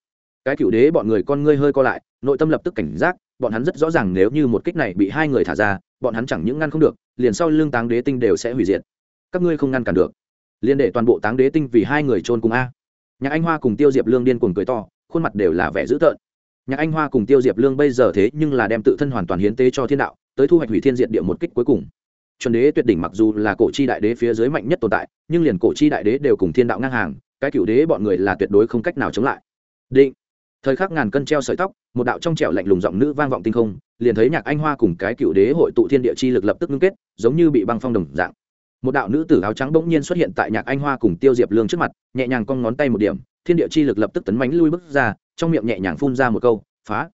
Cái cựu đế bọn người con ngươi hơi co lại, nội tâm lập tức cảnh giác, bọn hắn rất rõ ràng nếu như một kích này bị hai người thả ra, bọn hắn chẳng những ngăn không được, liền sau lưng táng đế tinh đều sẽ hủy diệt. Các ngươi không ngăn cản được. Liền để toàn bộ táng đế tinh vì hai người trôn cùng a. Nhạc anh hoa cùng tiêu diệp lương điên cuồng cười to, khuôn mặt đều là vẻ dữ tợn. Nhạc anh hoa cùng tiêu diệp lương bây giờ thế nhưng là đem tự thân hoàn toàn hiến tế cho thiên đạo, tới thu hoạch hủy thiên diện địa một kích cuối cùng chuẩn đế tuyệt đỉnh mặc dù là cổ chi đại đế phía dưới mạnh nhất tồn tại, nhưng liền cổ chi đại đế đều cùng thiên đạo ngang hàng, cái cựu đế bọn người là tuyệt đối không cách nào chống lại. Định. Thời khắc ngàn cân treo sợi tóc, một đạo trong trẻo lạnh lùng giọng nữ vang vọng tinh không, liền thấy nhạc anh hoa cùng cái cựu đế hội tụ thiên địa chi lực lập tức ngưng kết, giống như bị băng phong đồng dạng. Một đạo nữ tử áo trắng bỗng nhiên xuất hiện tại nhạc anh hoa cùng tiêu diệp lương trước mặt, nhẹ nhàng cong ngón tay một điểm, thiên địa chi lực lập tức tấn mánh lui bước ra, trong miệng nhẹ nhàng phun ra một câu, phá.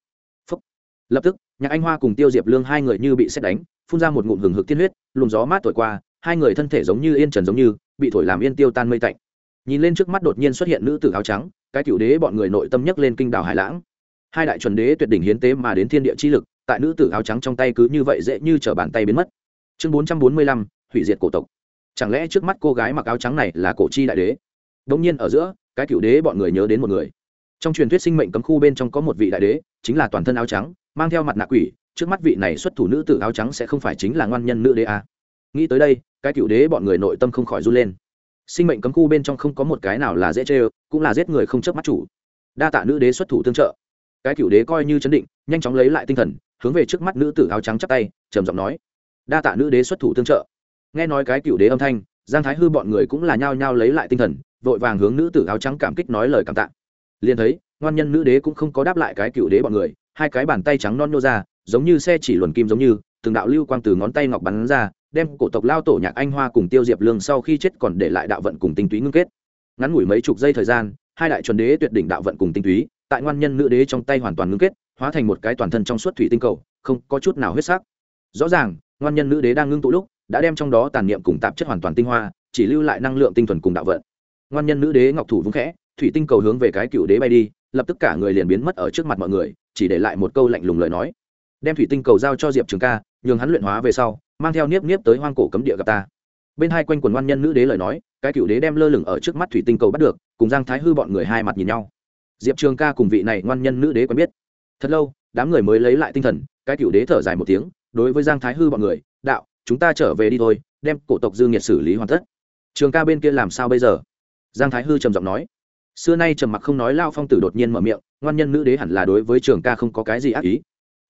Phúc. Lập tức nhạc anh hoa cùng tiêu diệp lương hai người như bị xét đánh, phun ra một ngụm hừng hực tiên huyết, luồng gió mát thổi qua, hai người thân thể giống như yên trần giống như, bị thổi làm yên tiêu tan mây tạnh. Nhìn lên trước mắt đột nhiên xuất hiện nữ tử áo trắng, cái cựu đế bọn người nội tâm nhấc lên kinh đảo hải lãng. Hai đại chuẩn đế tuyệt đỉnh hiến tế mà đến thiên địa chi lực, tại nữ tử áo trắng trong tay cứ như vậy dễ như chở bàn tay biến mất. Chương bốn trăm bốn mươi lăm, hủy diệt cổ tộc. Chẳng lẽ trước mắt cô gái mặc áo trắng này là cổ chi đại đế? Bỗng nhiên ở giữa, cái cựu đế bọn người nhớ đến một người. Trong truyền thuyết sinh mệnh cấm khu bên trong có một vị đại đế, chính là toàn thân áo trắng mang theo mặt nạ quỷ, trước mắt vị này xuất thủ nữ tử áo trắng sẽ không phải chính là ngoan nhân nữ đế à. nghĩ tới đây, cái cựu đế bọn người nội tâm không khỏi run lên. Sinh mệnh cấm khu bên trong không có một cái nào là dễ chê, cũng là giết người không chớp mắt chủ. Đa tạ nữ đế xuất thủ tương trợ. Cái cựu đế coi như chấn định, nhanh chóng lấy lại tinh thần, hướng về trước mắt nữ tử áo trắng chắp tay, trầm giọng nói. Đa tạ nữ đế xuất thủ tương trợ. Nghe nói cái cựu đế âm thanh, giang thái hư bọn người cũng là nhao nhao lấy lại tinh thần, vội vàng hướng nữ tử áo trắng cảm kích nói lời cảm tạ. Liền thấy, ngoan nhân nữ đế cũng không có đáp lại cái cựu đế bọn người hai cái bàn tay trắng non nô ra, giống như xe chỉ luồn kim giống như, từng đạo lưu quang từ ngón tay ngọc bắn ra, đem cổ tộc lao tổ nhạc anh hoa cùng tiêu diệp lương sau khi chết còn để lại đạo vận cùng tinh túy ngưng kết. Ngắn ngủi mấy chục giây thời gian, hai đại chuẩn đế tuyệt đỉnh đạo vận cùng tinh túy, tại ngoan nhân nữ đế trong tay hoàn toàn ngưng kết, hóa thành một cái toàn thân trong suốt thủy tinh cầu, không có chút nào huyết sắc. Rõ ràng, ngoan nhân nữ đế đang ngưng tụ lúc, đã đem trong đó tàn niệm cùng tạp chất hoàn toàn tinh hoa, chỉ lưu lại năng lượng tinh thuần cùng đạo vận. Ngoan nhân nữ đế ngọc thủ vững khẽ, thủy tinh cầu hướng về cái cựu đế bay đi, lập tức cả người liền biến mất ở trước mặt mọi người chỉ để lại một câu lạnh lùng lời nói. Đem thủy tinh cầu giao cho diệp trường ca, nhường hắn luyện hóa về sau, mang theo niếp niếp tới hoang cổ cấm địa gặp ta. Bên hai quanh quần ngoan nhân nữ đế lời nói, cái cựu đế đem lơ lửng ở trước mắt thủy tinh cầu bắt được, cùng giang thái hư bọn người hai mặt nhìn nhau. Diệp trường ca cùng vị này ngoan nhân nữ đế quen biết. Thật lâu, đám người mới lấy lại tinh thần, cái cựu đế thở dài một tiếng, đối với giang thái hư bọn người, đạo, chúng ta trở về đi thôi, đem cổ tộc dương nhiệt xử lý hoàn tất. Trường ca bên kia làm sao bây giờ? Giang thái hư trầm giọng nói xưa nay trầm mặc không nói lao phong tử đột nhiên mở miệng, ngoan nhân nữ đế hẳn là đối với trường ca không có cái gì ác ý.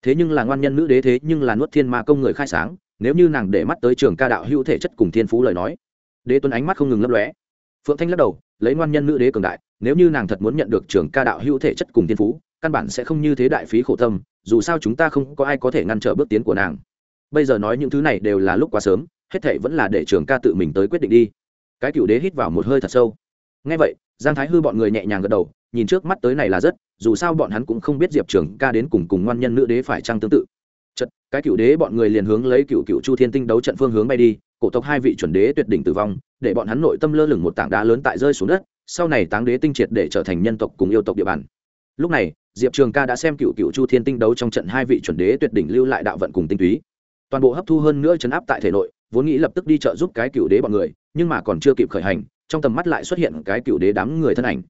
Thế nhưng là ngoan nhân nữ đế thế nhưng là nuốt thiên ma công người khai sáng, nếu như nàng để mắt tới trường ca đạo hữu thể chất cùng thiên phú lời nói, đế tuấn ánh mắt không ngừng lấp lóe. Phượng thanh lắc đầu, lấy ngoan nhân nữ đế cường đại, nếu như nàng thật muốn nhận được trường ca đạo hữu thể chất cùng thiên phú, căn bản sẽ không như thế đại phí khổ tâm, dù sao chúng ta không có ai có thể ngăn trở bước tiến của nàng. Bây giờ nói những thứ này đều là lúc quá sớm, hết thệ vẫn là để trường ca tự mình tới quyết định đi. Cái cựu đế hít vào một hơi thật sâu. Ngay vậy giang thái hư bọn người nhẹ nhàng gật đầu nhìn trước mắt tới này là rất dù sao bọn hắn cũng không biết diệp trường ca đến cùng cùng ngoan nhân nữ đế phải trăng tương tự. Chật, cái cựu đế bọn người liền hướng lấy cựu cựu chu thiên tinh đấu trận phương hướng bay đi cổ tộc hai vị chuẩn đế tuyệt đỉnh tử vong để bọn hắn nội tâm lơ lửng một tảng đá lớn tại rơi xuống đất sau này táng đế tinh triệt để trở thành nhân tộc cùng yêu tộc địa bàn. Lúc này diệp trường ca đã xem cựu cựu chu thiên tinh đấu trong trận hai vị chuẩn đế tuyệt đỉnh lưu lại đạo vận cùng tinh túy. Toàn bộ hấp thu hơn nữa chấn áp tại thể nội vốn nghĩ lập tức đi trợ giúp cái cựu đế bọn người nhưng mà còn chưa kịp khởi hành trong tầm mắt lại xuất hiện cái cựu đế đám người thân ảnh.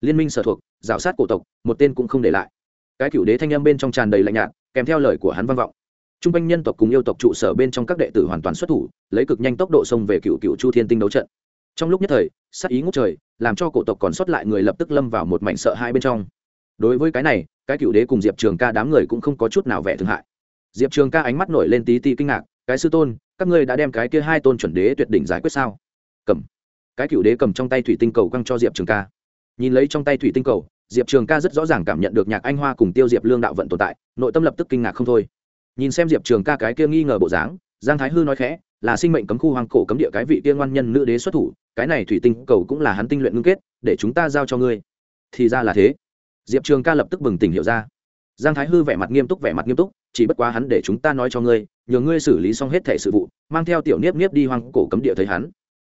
Liên minh sở thuộc, rào sát cổ tộc, một tên cũng không để lại. Cái cựu đế thanh âm bên trong tràn đầy lạnh nhạt, kèm theo lời của hắn vang vọng. T r u n g quanh nhân tộc cùng yêu tộc trụ sở bên trong các đệ tử hoàn toàn xuất thủ, lấy cực nhanh tốc độ xông về cựu cựu chu thiên tinh đấu trận. Trong lúc nhất thời, sát ý ngút trời, làm cho cổ tộc còn sót lại người lập tức lâm vào một mảnh sợ hai bên trong. Đối với cái này, cái cựu đế cùng diệp trường ca đám người cũng không có chút nào vẻ thương hại. Diệp trường ca ánh mắt nổi lên tí ti kinh ngạc, cái sư tôn, các ngươi đã đem cái kia hai tôn chuẩn đế tuyệt đỉnh giải quyết sao? Cầm cái cựu đế cầm trong tay thủy tinh cầu quăng cho diệp trường ca. Nhìn lấy trong tay thủy tinh cầu, diệp trường ca rất rõ ràng cảm nhận được nhạc anh hoa cùng tiêu diệp lương đạo vận tồn tại, nội tâm lập tức kinh ngạc không thôi. Nhìn xem diệp trường ca cái kia nghi ngờ bộ dáng, giang thái hư nói khẽ, là sinh mệnh cấm khu Hoàng cổ cấm địa cái vị tiên ngoan nhân nữ đế xuất thủ, cái này thủy tinh cầu cũng là hắn tinh luyện ngưng kết, để chúng ta giao cho ngươi. Thì ra là thế. Diệp trường ca lập tức bừng tỉnh hiểu ra. Giang thái hư vẻ mặt nghiêm túc, vẻ mặt nghiêm túc, chỉ bất quá hắn để chúng ta nói cho ngươi, nhờ ngươi xử lý xong hết thẻ sự vụ, mang theo tiểu niếp niếp đi Hoàng cổ cấm địa thấy hắn.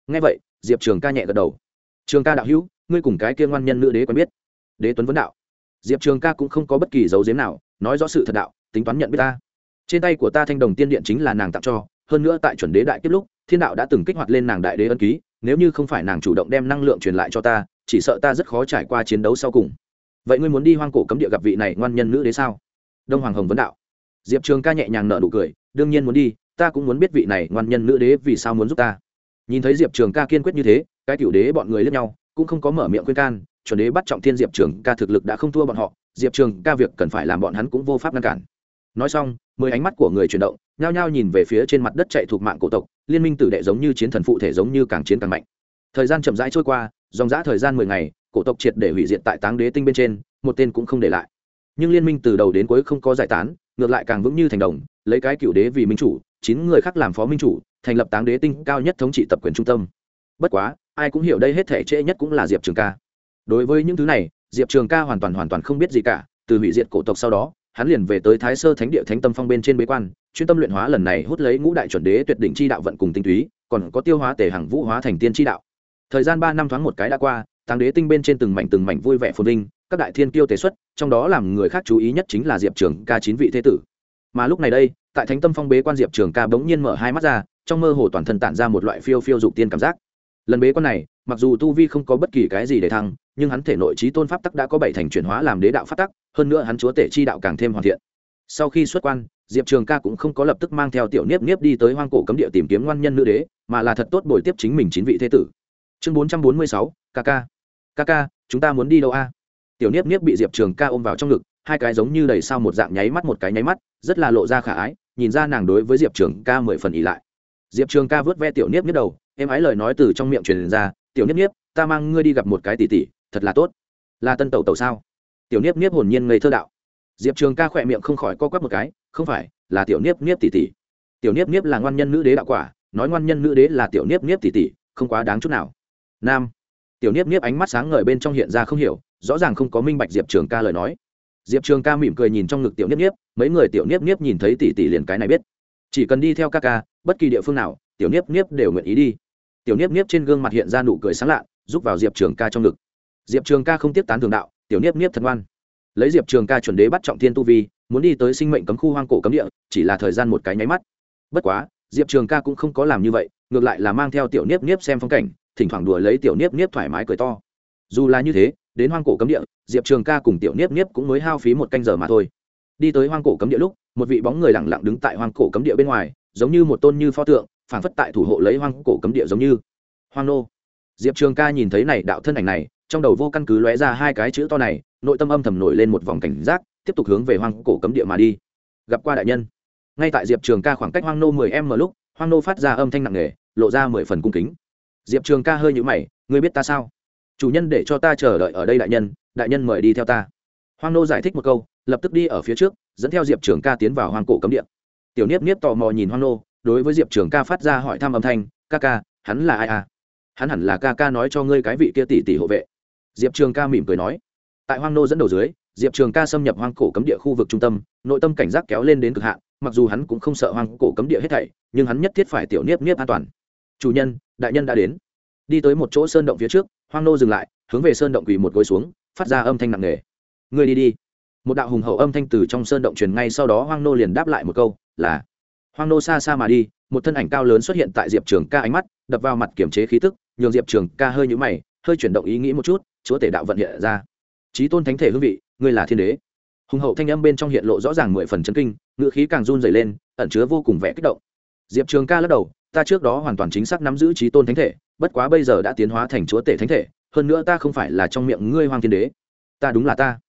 Ngay vậy diệp trường ca nhẹ gật đầu. Trường ca đạo hữu, ngươi cùng cái kia ngoan nhân nữ đế quen biết. Đế tuấn vấn đạo. Diệp trường ca cũng không có bất kỳ dấu diếm nào, nói rõ sự thật đạo, tính toán nhận biết ta. Trên tay của ta thanh đồng tiên điện chính là nàng tặng cho, hơn nữa tại chuẩn đế đại kết lúc, thiên đạo đã từng kích hoạt lên nàng đại đế ân ký, nếu như không phải nàng chủ động đem năng lượng truyền lại cho ta, chỉ sợ ta rất khó trải qua chiến đấu sau cùng. Vậy ngươi muốn đi hoang cổ cấm địa gặp vị này ngoan nhân nữ đế sao? Đông hoàng hồng vấn đạo. Diệp trường ca nhẹ nhàng nợ nụ cười, đương nhiên muốn đi, ta cũng muốn biết vị này ngoan nhân nữ đế vì sao muốn giúp ta nhìn thấy diệp trường ca kiên quyết như thế, cái cựu đế bọn người lướt nhau, cũng không có mở miệng khuyên can, chuẩn đế bắt trọng thiên diệp trường ca thực lực đã không thua bọn họ, diệp trường ca việc cần phải làm bọn hắn cũng vô pháp ngăn cản. Nói xong, mười ánh mắt của người chuyển động, nhao nhao nhìn về phía trên mặt đất chạy thuộc mạng cổ tộc, liên minh tử đệ giống như chiến thần phụ thể giống như càng chiến càng mạnh. Thời gian chậm rãi trôi qua, dòng g thời gian mười ngày, cổ tộc triệt để hủy diệt tại táng đế tinh bên trên, một tên cũng không để lại. Nhưng liên minh từ đầu đến cuối không có giải tán, ngược lại càng vững như thành đồng, lấy cái cựu đế vì minh chủ, chín người khác làm phó minh chủ thành lập táng đế tinh cao nhất thống trị tập quyền trung tâm. Bất quá, ai cũng hiểu đây hết thể trễ nhất cũng là diệp trường ca. Đối với những thứ này, diệp trường ca hoàn toàn hoàn toàn không biết gì cả, từ hủy diệt cổ tộc sau đó, hắn liền về tới thái sơ thánh địa thánh tâm phong bên trên bế quan, chuyên tâm luyện hóa lần này hút lấy ngũ đại chuẩn đế tuyệt đỉnh chi đạo vận cùng tinh túy, còn có tiêu hóa tề hàng vũ hóa thành tiên chi đạo. Thời gian ba năm thoáng một cái đã qua tàng đế tinh bên trên từng mảnh từng mảnh vui vẻ phồn vinh, các đại thiên kiêu tế xuất, trong đó làm người khác chú ý nhất chính là diệp trường ca chín vị thế tử. Mà lúc này đây, tại thánh tâm phong bế quan diệp trường ca bỗng nhiên mở hai mắt ra trong mơ hồ toàn thân tản ra một loại phiêu phiêu dục tiên cảm giác. Lần bế quan này, mặc dù tu vi không có bất kỳ cái gì để thăng, nhưng hắn thể nội trí tôn pháp tắc đã có bảy thành chuyển hóa làm đế đạo pháp tắc, hơn nữa hắn chúa tể chi đạo càng thêm hoàn thiện. Sau khi xuất quan, diệp trường ca cũng không có lập tức mang theo tiểu niếp niếp đi tới hoang cổ cấm địa tìm kiếm ngoan nhân nữ đế, mà là thật tốt bồi tiếp chính mình chín vị thế tử. Chương bốn trăm bốn mươi sáu kk kk chúng ta muốn đi đâu a? Tiểu niếp niếp bị diệp trường ca ôm vào trong ngực, hai cái giống như đầy sao một dạng nháy mắt một cái nháy mắt, rất là lộ ra khả ái, nhìn ra nàng đối với diệp trường ca mười phần ỉ lại diệp trường ca vớt ve tiểu niếp niếp đầu em ái lời nói từ trong miệng truyền ra, tiểu niếp niếp, ta mang ngươi đi gặp một cái tỷ tỷ, thật là tốt. Là tân tẩu tẩu sao? Tiểu niếp niếp hồn nhiên ngây thơ đạo. Diệp trường ca khỏe miệng không khỏi co quắp một cái, không phải, là tiểu niếp niếp tỷ tỷ. Tiểu niếp niếp là ngoan nhân nữ đế đạo quả, nói ngoan nhân nữ đế là tiểu niếp niếp tỷ tỷ, không quá đáng chút nào. Nam. Tiểu niếp niếp ánh mắt sáng ngời bên trong hiện ra không hiểu, rõ ràng không có minh bạch diệp trường ca lời nói. Diệp trường ca mỉm cười nhìn trong ngực tiểu niếp niếp, mấy người tiểu niếp niếp nhìn thấy tỷ tỷ liền cái này biết. Chỉ cần đi theo ca ca bất kỳ địa phương nào, tiểu niếp niếp đều nguyện ý đi. Tiểu niếp niếp trên gương mặt hiện ra nụ cười sáng lạ giúp vào diệp trường ca trong ngực. Diệp trường ca không tiếp tán thường đạo, tiểu niếp niếp thật ngoan. Lấy diệp trường ca chuẩn đế bắt trọng thiên tu vi, muốn đi tới sinh mệnh cấm khu hoang cổ cấm địa, chỉ là thời gian một cái nháy mắt. Bất quá, diệp trường ca cũng không có làm như vậy, ngược lại là mang theo tiểu niếp niếp xem phong cảnh, thỉnh thoảng đùa lấy tiểu niếp niếp thoải mái cười to. Dù là như thế, đến hoang cổ cấm địa, diệp trường ca cùng tiểu niếp niếp cũng mới hao phí một canh giờ mà thôi. Đi tới hoang cổ cấm địa lúc, một vị bóng người lẳng lặng đứng tại hoang cổ cấm địa bên ngoài giống như một tôn như pho tượng, phảng phất tại thủ hộ lấy hoang cổ cấm địa giống như. Hoang nô. Diệp trường ca nhìn thấy này đạo thân ảnh này, trong đầu vô căn cứ lóe ra hai cái chữ to này, nội tâm âm thầm nổi lên một vòng cảnh giác, tiếp tục hướng về hoang cổ cấm địa mà đi. Gặp qua đại nhân. Ngay tại diệp trường ca khoảng cách hoang nô mười m lúc, hoang nô phát ra âm thanh nặng nề, lộ ra mười phần cung kính. Diệp trường ca hơi nhũ mày, ngươi biết ta sao? Chủ nhân để cho ta chờ đợi ở đây đại nhân đại nhân mời đi theo ta. Hoang nô giải thích một câu, lập tức đi ở phía trước, dẫn theo diệp trường ca tiến vào hoang cổ cấm địa tiểu niếp niếp tò mò nhìn hoang nô, đối với diệp trường ca phát ra hỏi thăm âm thanh, ca ca, hắn là ai à? Hắn hẳn là ca ca nói cho ngươi cái vị kia tỷ tỷ hộ vệ. Diệp trường ca mỉm cười nói. Tại hoang nô dẫn đầu dưới, diệp trường ca xâm nhập hoang cổ cấm địa khu vực trung tâm, nội tâm cảnh giác kéo lên đến cực hạn, mặc dù hắn cũng không sợ hoang cổ cấm địa hết thảy, nhưng hắn nhất thiết phải tiểu niếp niếp an toàn. Chủ nhân, đại nhân đã đến. Đi tới một chỗ sơn động phía trước, hoang nô dừng lại, hướng về sơn động quỳ một gối xuống, phát ra âm thanh nặng nề. Người đi đi một đạo hùng hậu âm thanh từ trong sơn động truyền ngay sau đó hoang nô liền đáp lại một câu, là, hoang nô xa xa mà đi, một thân ảnh cao lớn xuất hiện tại diệp trường ca ánh mắt, đập vào mặt kiểm chế khí tức, nhường diệp trường ca hơi nhũ mày, hơi chuyển động ý nghĩ một chút, chúa tể đạo vận hiện ra. Trí tôn thánh thể hương vị, ngươi là thiên đế. Hùng hậu thanh âm bên trong hiện lộ rõ ràng mười phần chân kinh, ngữ khí càng run dày lên, ẩn chứa vô cùng vẻ kích động. Diệp trường ca lắc đầu, ta trước đó hoàn toàn chính xác nắm giữ trí tôn thánh thể, bất quá bây giờ đã tiến hóa thành chúa tể thánh thể, hơn nữa ta không phải là trong miệng ngươi hoàng thiên đế. Ta đúng là ta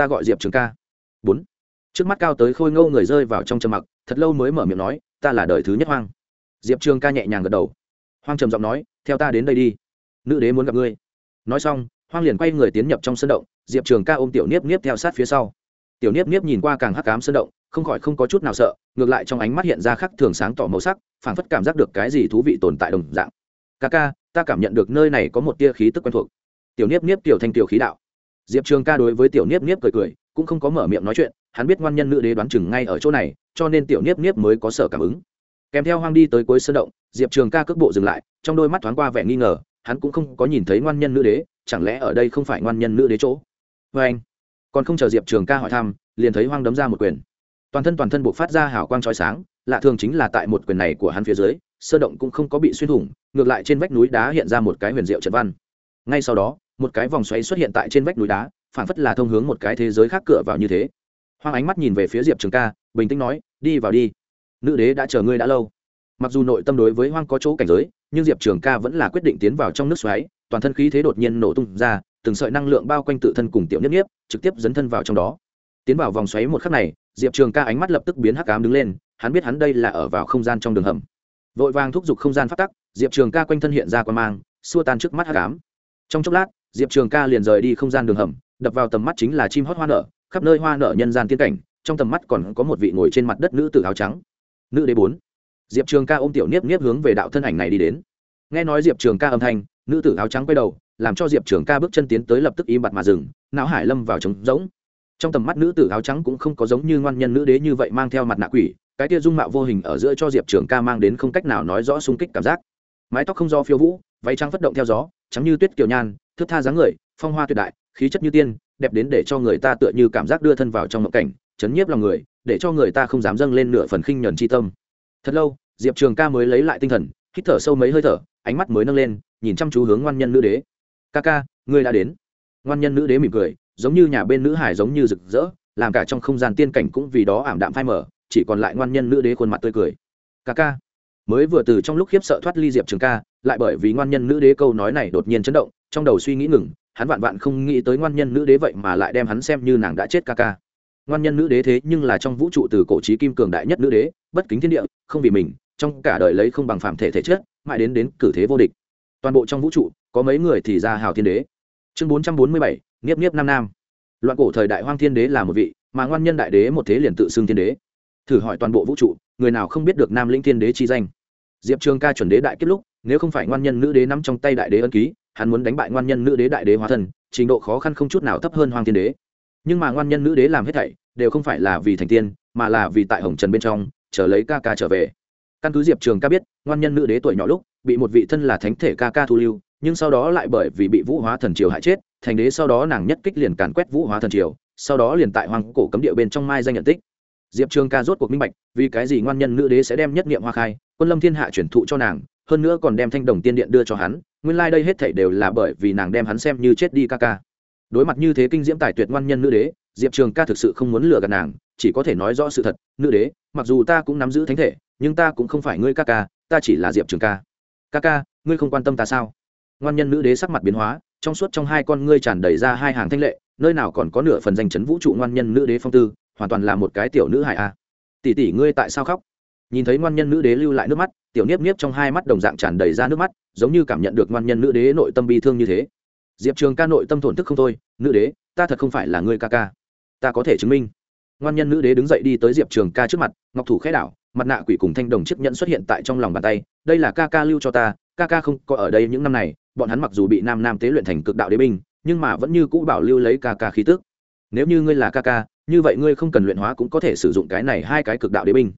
ta gọi diệp trường ca. Bốn. Trước mắt cao tới khôi ngâu người rơi vào trong trầm mặc, thật lâu mới mở miệng nói, ta là đời thứ nhất hoang. Diệp trường ca nhẹ nhàng gật đầu. Hoang trầm giọng nói, theo ta đến đây đi. Nữ đế muốn gặp ngươi. Nói xong, hoang liền quay người tiến nhập trong sân động, diệp trường ca ôm tiểu niếp niếp theo sát phía sau. Tiểu niếp niếp nhìn qua càng hắc cám sân động, không khỏi không có chút nào sợ, ngược lại trong ánh mắt hiện ra khắc thường sáng tỏ màu sắc, phảng phất cảm giác được cái gì thú vị tồn tại đồng dạng. Ca ca, ta cảm nhận được nơi này có một tia khí tức quen thuộc. Tiểu niếp niếp tiểu thanh tiểu khí đạo diệp trường ca đối với tiểu niếp niếp cười cười, cũng không có mở miệng nói chuyện, hắn biết ngoan nhân nữ đế đoán chừng ngay ở chỗ này, cho nên tiểu niếp niếp mới có sở cảm ứng. Kèm theo hoang đi tới cuối sân động, diệp trường ca cước bộ dừng lại, trong đôi mắt thoáng qua vẻ nghi ngờ, hắn cũng không có nhìn thấy ngoan nhân nữ đế, chẳng lẽ ở đây không phải ngoan nhân nữ đế chỗ? Vê anh, còn không chờ diệp trường ca hỏi thăm, liền thấy hoang đấm ra một quyền. Toàn thân toàn thân buộc phát ra hào quang trói sáng, lạ thường chính là tại một quyền này của hắn phía dưới sơ động cũng không có bị xuyên thủng, ngược lại trên vách núi đá hiện ra một cái huyền diệu trận văn. Ngay sau đó một cái vòng xoáy xuất hiện tại trên vách núi đá phản phất là thông hướng một cái thế giới khác cửa vào như thế. Hoang ánh mắt nhìn về phía diệp trường ca, bình tĩnh nói, đi vào đi. Nữ đế đã chờ ngươi đã lâu. Mặc dù nội tâm đối với hoang có chỗ cảnh giới, nhưng diệp trường ca vẫn là quyết định tiến vào trong nước xoáy, toàn thân khí thế đột nhiên nổ tung ra, từng sợi năng lượng bao quanh tự thân cùng tiểu nhất nhiếp trực tiếp dấn thân vào trong đó. Tiến vào vòng xoáy một khắc này, diệp trường ca ánh mắt lập tức biến hắc cám đứng lên, hắn biết hắn đây là ở vào không gian trong đường hầm. Vội vàng thúc giục không gian phát tắc, diệp trường ca quanh thân hiện ra quan mang, xua tan trước mắt hắc cám trong chốc lát diệp trường ca liền rời đi không gian đường hầm, đập vào tầm mắt chính là chim hót hoa nở, khắp nơi hoa nở nhân gian tiên cảnh, trong tầm mắt còn có một vị ngồi trên mặt đất nữ tử áo trắng. Nữ đế bốn. Diệp trường ca ôm tiểu niếp niếp hướng về đạo thân ảnh này đi đến. Nghe nói diệp trường ca âm thanh, nữ tử áo trắng quay đầu, làm cho diệp trường ca bước chân tiến tới lập tức im bặt mà dừng, não hải lâm vào trống rỗng. Trong tầm mắt nữ tử áo trắng cũng không có giống như ngoan nhân nữ đế như vậy mang theo mặt nạ quỷ, cái tia dung mạo vô hình ở giữa cho diệp trường ca mang đến không cách nào nói rõ sung kích cảm giác. Mái tóc không do phiêu vũ, váy trắng phất động theo gió trắng như tuyết kiều nhan thước tha dáng người, phong hoa tuyệt đại, khí chất như tiên, đẹp đến để cho người ta tựa như cảm giác đưa thân vào trong mộng cảnh, chấn nhiếp lòng người, để cho người ta không dám dâng lên nửa phần khinh nhẫn chi tâm. Thật lâu, diệp trường ca mới lấy lại tinh thần, hít thở sâu mấy hơi thở, ánh mắt mới nâng lên, nhìn chăm chú hướng ngoan nhân nữ đế. Ca ca, ngươi đã đến. Ngoan nhân nữ đế mỉm cười, giống như nhà bên nữ hải giống như rực rỡ, làm cả trong không gian tiên cảnh cũng vì đó ảm đạm phai mở chỉ còn lại ngoan nhân nữ đế khuôn mặt tươi cười. Ca ca mới vừa từ trong lúc khiếp sợ thoát ly diệp trường ca, lại bởi vì ngoan nhân nữ đế câu nói này đột nhiên chấn động, trong đầu suy nghĩ ngừng, hắn vạn vạn không nghĩ tới ngoan nhân nữ đế vậy mà lại đem hắn xem như nàng đã chết ca ca. Ngoan nhân nữ đế thế nhưng là trong vũ trụ từ cổ trí kim cường đại nhất nữ đế, bất kính thiên địa, không vì mình, trong cả đời lấy không bằng phạm thể thể chất, mãi đến đến cử thế vô địch. Toàn bộ trong vũ trụ, có mấy người thì ra hào thiên đế. Chương bốn trăm bốn mươi bảy, nghiếp nghiếp nam nam. Loạn cổ thời đại hoang thiên đế là một vị, mà ngoan nhân đại đế một thế liền tự xưng thiên đế. Thử hỏi toàn bộ vũ trụ, người nào không biết được nam linh thiên đế chi danh? Diệp trường ca chuẩn đế đại kết lúc, nếu không phải ngoan nhân nữ đế nắm trong tay đại đế ân ký, hắn muốn đánh bại ngoan nhân nữ đế đại đế hóa thân, trình độ khó khăn không chút nào thấp hơn hoàng thiên đế. Nhưng mà ngoan nhân nữ đế làm hết thảy, đều không phải là vì thành tiên, mà là vì tại hồng trần bên trong, chờ lấy ca ca trở về. Căn cứ diệp trường ca biết, ngoan nhân nữ đế tuổi nhỏ lúc, bị một vị thân là thánh thể ca ca thu lưu, nhưng sau đó lại bởi vì bị vũ hóa thần triều hại chết, thành đế sau đó nàng nhất kích liền càn quét vũ hóa thần triều, sau đó liền tại hoàng cổ cấm địa bên trong mai danh nhận tích diệp trường ca rốt cuộc minh bạch, vì cái gì ngoan nhân nữ đế sẽ đem nhất niệm hoa khai, quân lâm thiên hạ chuyển thụ cho nàng, hơn nữa còn đem thanh đồng tiên điện đưa cho hắn, nguyên lai、like、đây hết thảy đều là bởi vì nàng đem hắn xem như chết đi ca ca. Đối mặt như thế kinh diễm tài tuyệt ngoan nhân nữ đế, diệp trường ca thực sự không muốn lừa gạt nàng, chỉ có thể nói rõ sự thật, nữ đế, mặc dù ta cũng nắm giữ thánh thể, nhưng ta cũng không phải ngươi ca ca, ta chỉ là diệp trường ca. Ca ca, ngươi không quan tâm ta sao? Ngoan nhân nữ đế sắc mặt biến hóa, trong suốt trong hai con ngươi tràn đầy ra hai hàng thanh lệ, nơi nào còn có nửa phần danh chấn vũ trụ ngoan nhân nữ đế phong tư hoàn toàn là một cái tiểu nữ hài a tỷ tỷ ngươi tại sao khóc? Nhìn thấy ngoan nhân nữ đế lưu lại nước mắt, tiểu niếp niếp trong hai mắt đồng dạng tràn đầy ra nước mắt, giống như cảm nhận được ngoan nhân nữ đế nội tâm bi thương như thế. Diệp trường ca nội tâm thổn thức không thôi, nữ đế, ta thật không phải là ngươi ca ca. Ta có thể chứng minh. Ngoan nhân nữ đế đứng dậy đi tới diệp trường ca trước mặt, ngọc thủ khẽ đảo, mặt nạ quỷ cùng thanh đồng chiếc nhẫn xuất hiện tại trong lòng bàn tay, đây là ca ca lưu cho ta, ca ca không có ở đây những năm này, bọn hắn mặc dù bị nam nam tế luyện thành cực đạo đế binh, nhưng mà vẫn như cũ bảo lưu lấy ca ca khí tức. Nếu như ngươi là ca ca như vậy ngươi không cần luyện hóa cũng có thể sử dụng cái này hai cái cực đạo đế binh.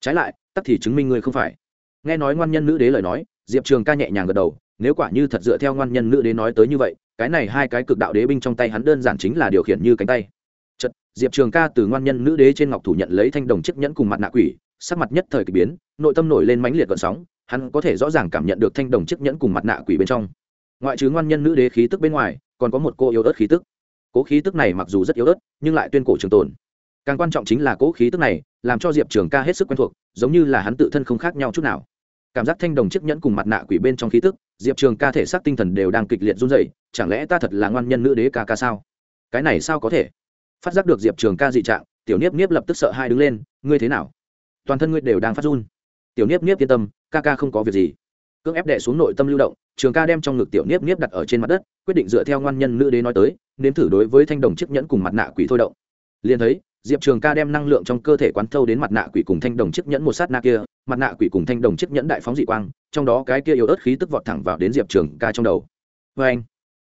Trái lại, tắc thì chứng minh ngươi không phải. Nghe nói ngoan nhân nữ đế lời nói, diệp trường ca nhẹ nhàng gật đầu, nếu quả như thật dựa theo ngoan nhân nữ đế nói tới như vậy, cái này hai cái cực đạo đế binh trong tay hắn đơn giản chính là điều khiển như cánh tay. Chật diệp trường ca từ ngoan nhân nữ đế trên ngọc thủ nhận lấy thanh đồng chiếc nhẫn cùng mặt nạ quỷ, sắc mặt nhất thời k ỳ biến, nội tâm nổi lên mãnh liệt gọn sóng, hắn có thể rõ ràng cảm nhận được thanh đồng chiếc nhẫn cùng mặt nạ quỷ bên trong. Ngoại trừ ngoan nhân nữ đế khí tức bên ngoài, còn có một cô yếu ớt khí tức cố khí tức này mặc dù rất yếu ớt, nhưng lại tuyên cổ trường tồn. Càng quan trọng chính là cố khí tức này, làm cho diệp trường ca hết sức quen thuộc, giống như là hắn tự thân không khác nhau chút nào. Cảm giác thanh đồng chiếc nhẫn cùng mặt nạ quỷ bên trong khí tức, diệp trường ca thể xác tinh thần đều đang kịch liệt run dậy chẳng lẽ ta thật là ngoan nhân nữ đế ca ca sao? Cái này sao có thể? Phát giác được diệp trường ca dị trạng, tiểu niếp niếp lập tức sợ hai đứng lên, ngươi thế nào? Toàn thân ngươi đều đang phát run. Tiểu niếp niếp yên tâm, ca ca không có việc gì cưỡng ép đệ xuống nội tâm lưu động, trường ca đem trong ngực tiểu niếp niếp đặt ở trên mặt đất, quyết định dựa theo ngoan nhân nữ đế nói tới, nếm thử đối với thanh đồng chiếc nhẫn cùng mặt nạ quỷ thôi động. Liền thấy, diệp trường ca đem năng lượng trong cơ thể quán thâu đến mặt nạ quỷ cùng thanh đồng chiếc nhẫn một sát na kia, mặt nạ quỷ cùng thanh đồng chiếc nhẫn đại phóng dị quang, trong đó cái kia yếu ớt khí tức vọt thẳng vào đến diệp trường ca trong đầu. Vê anh,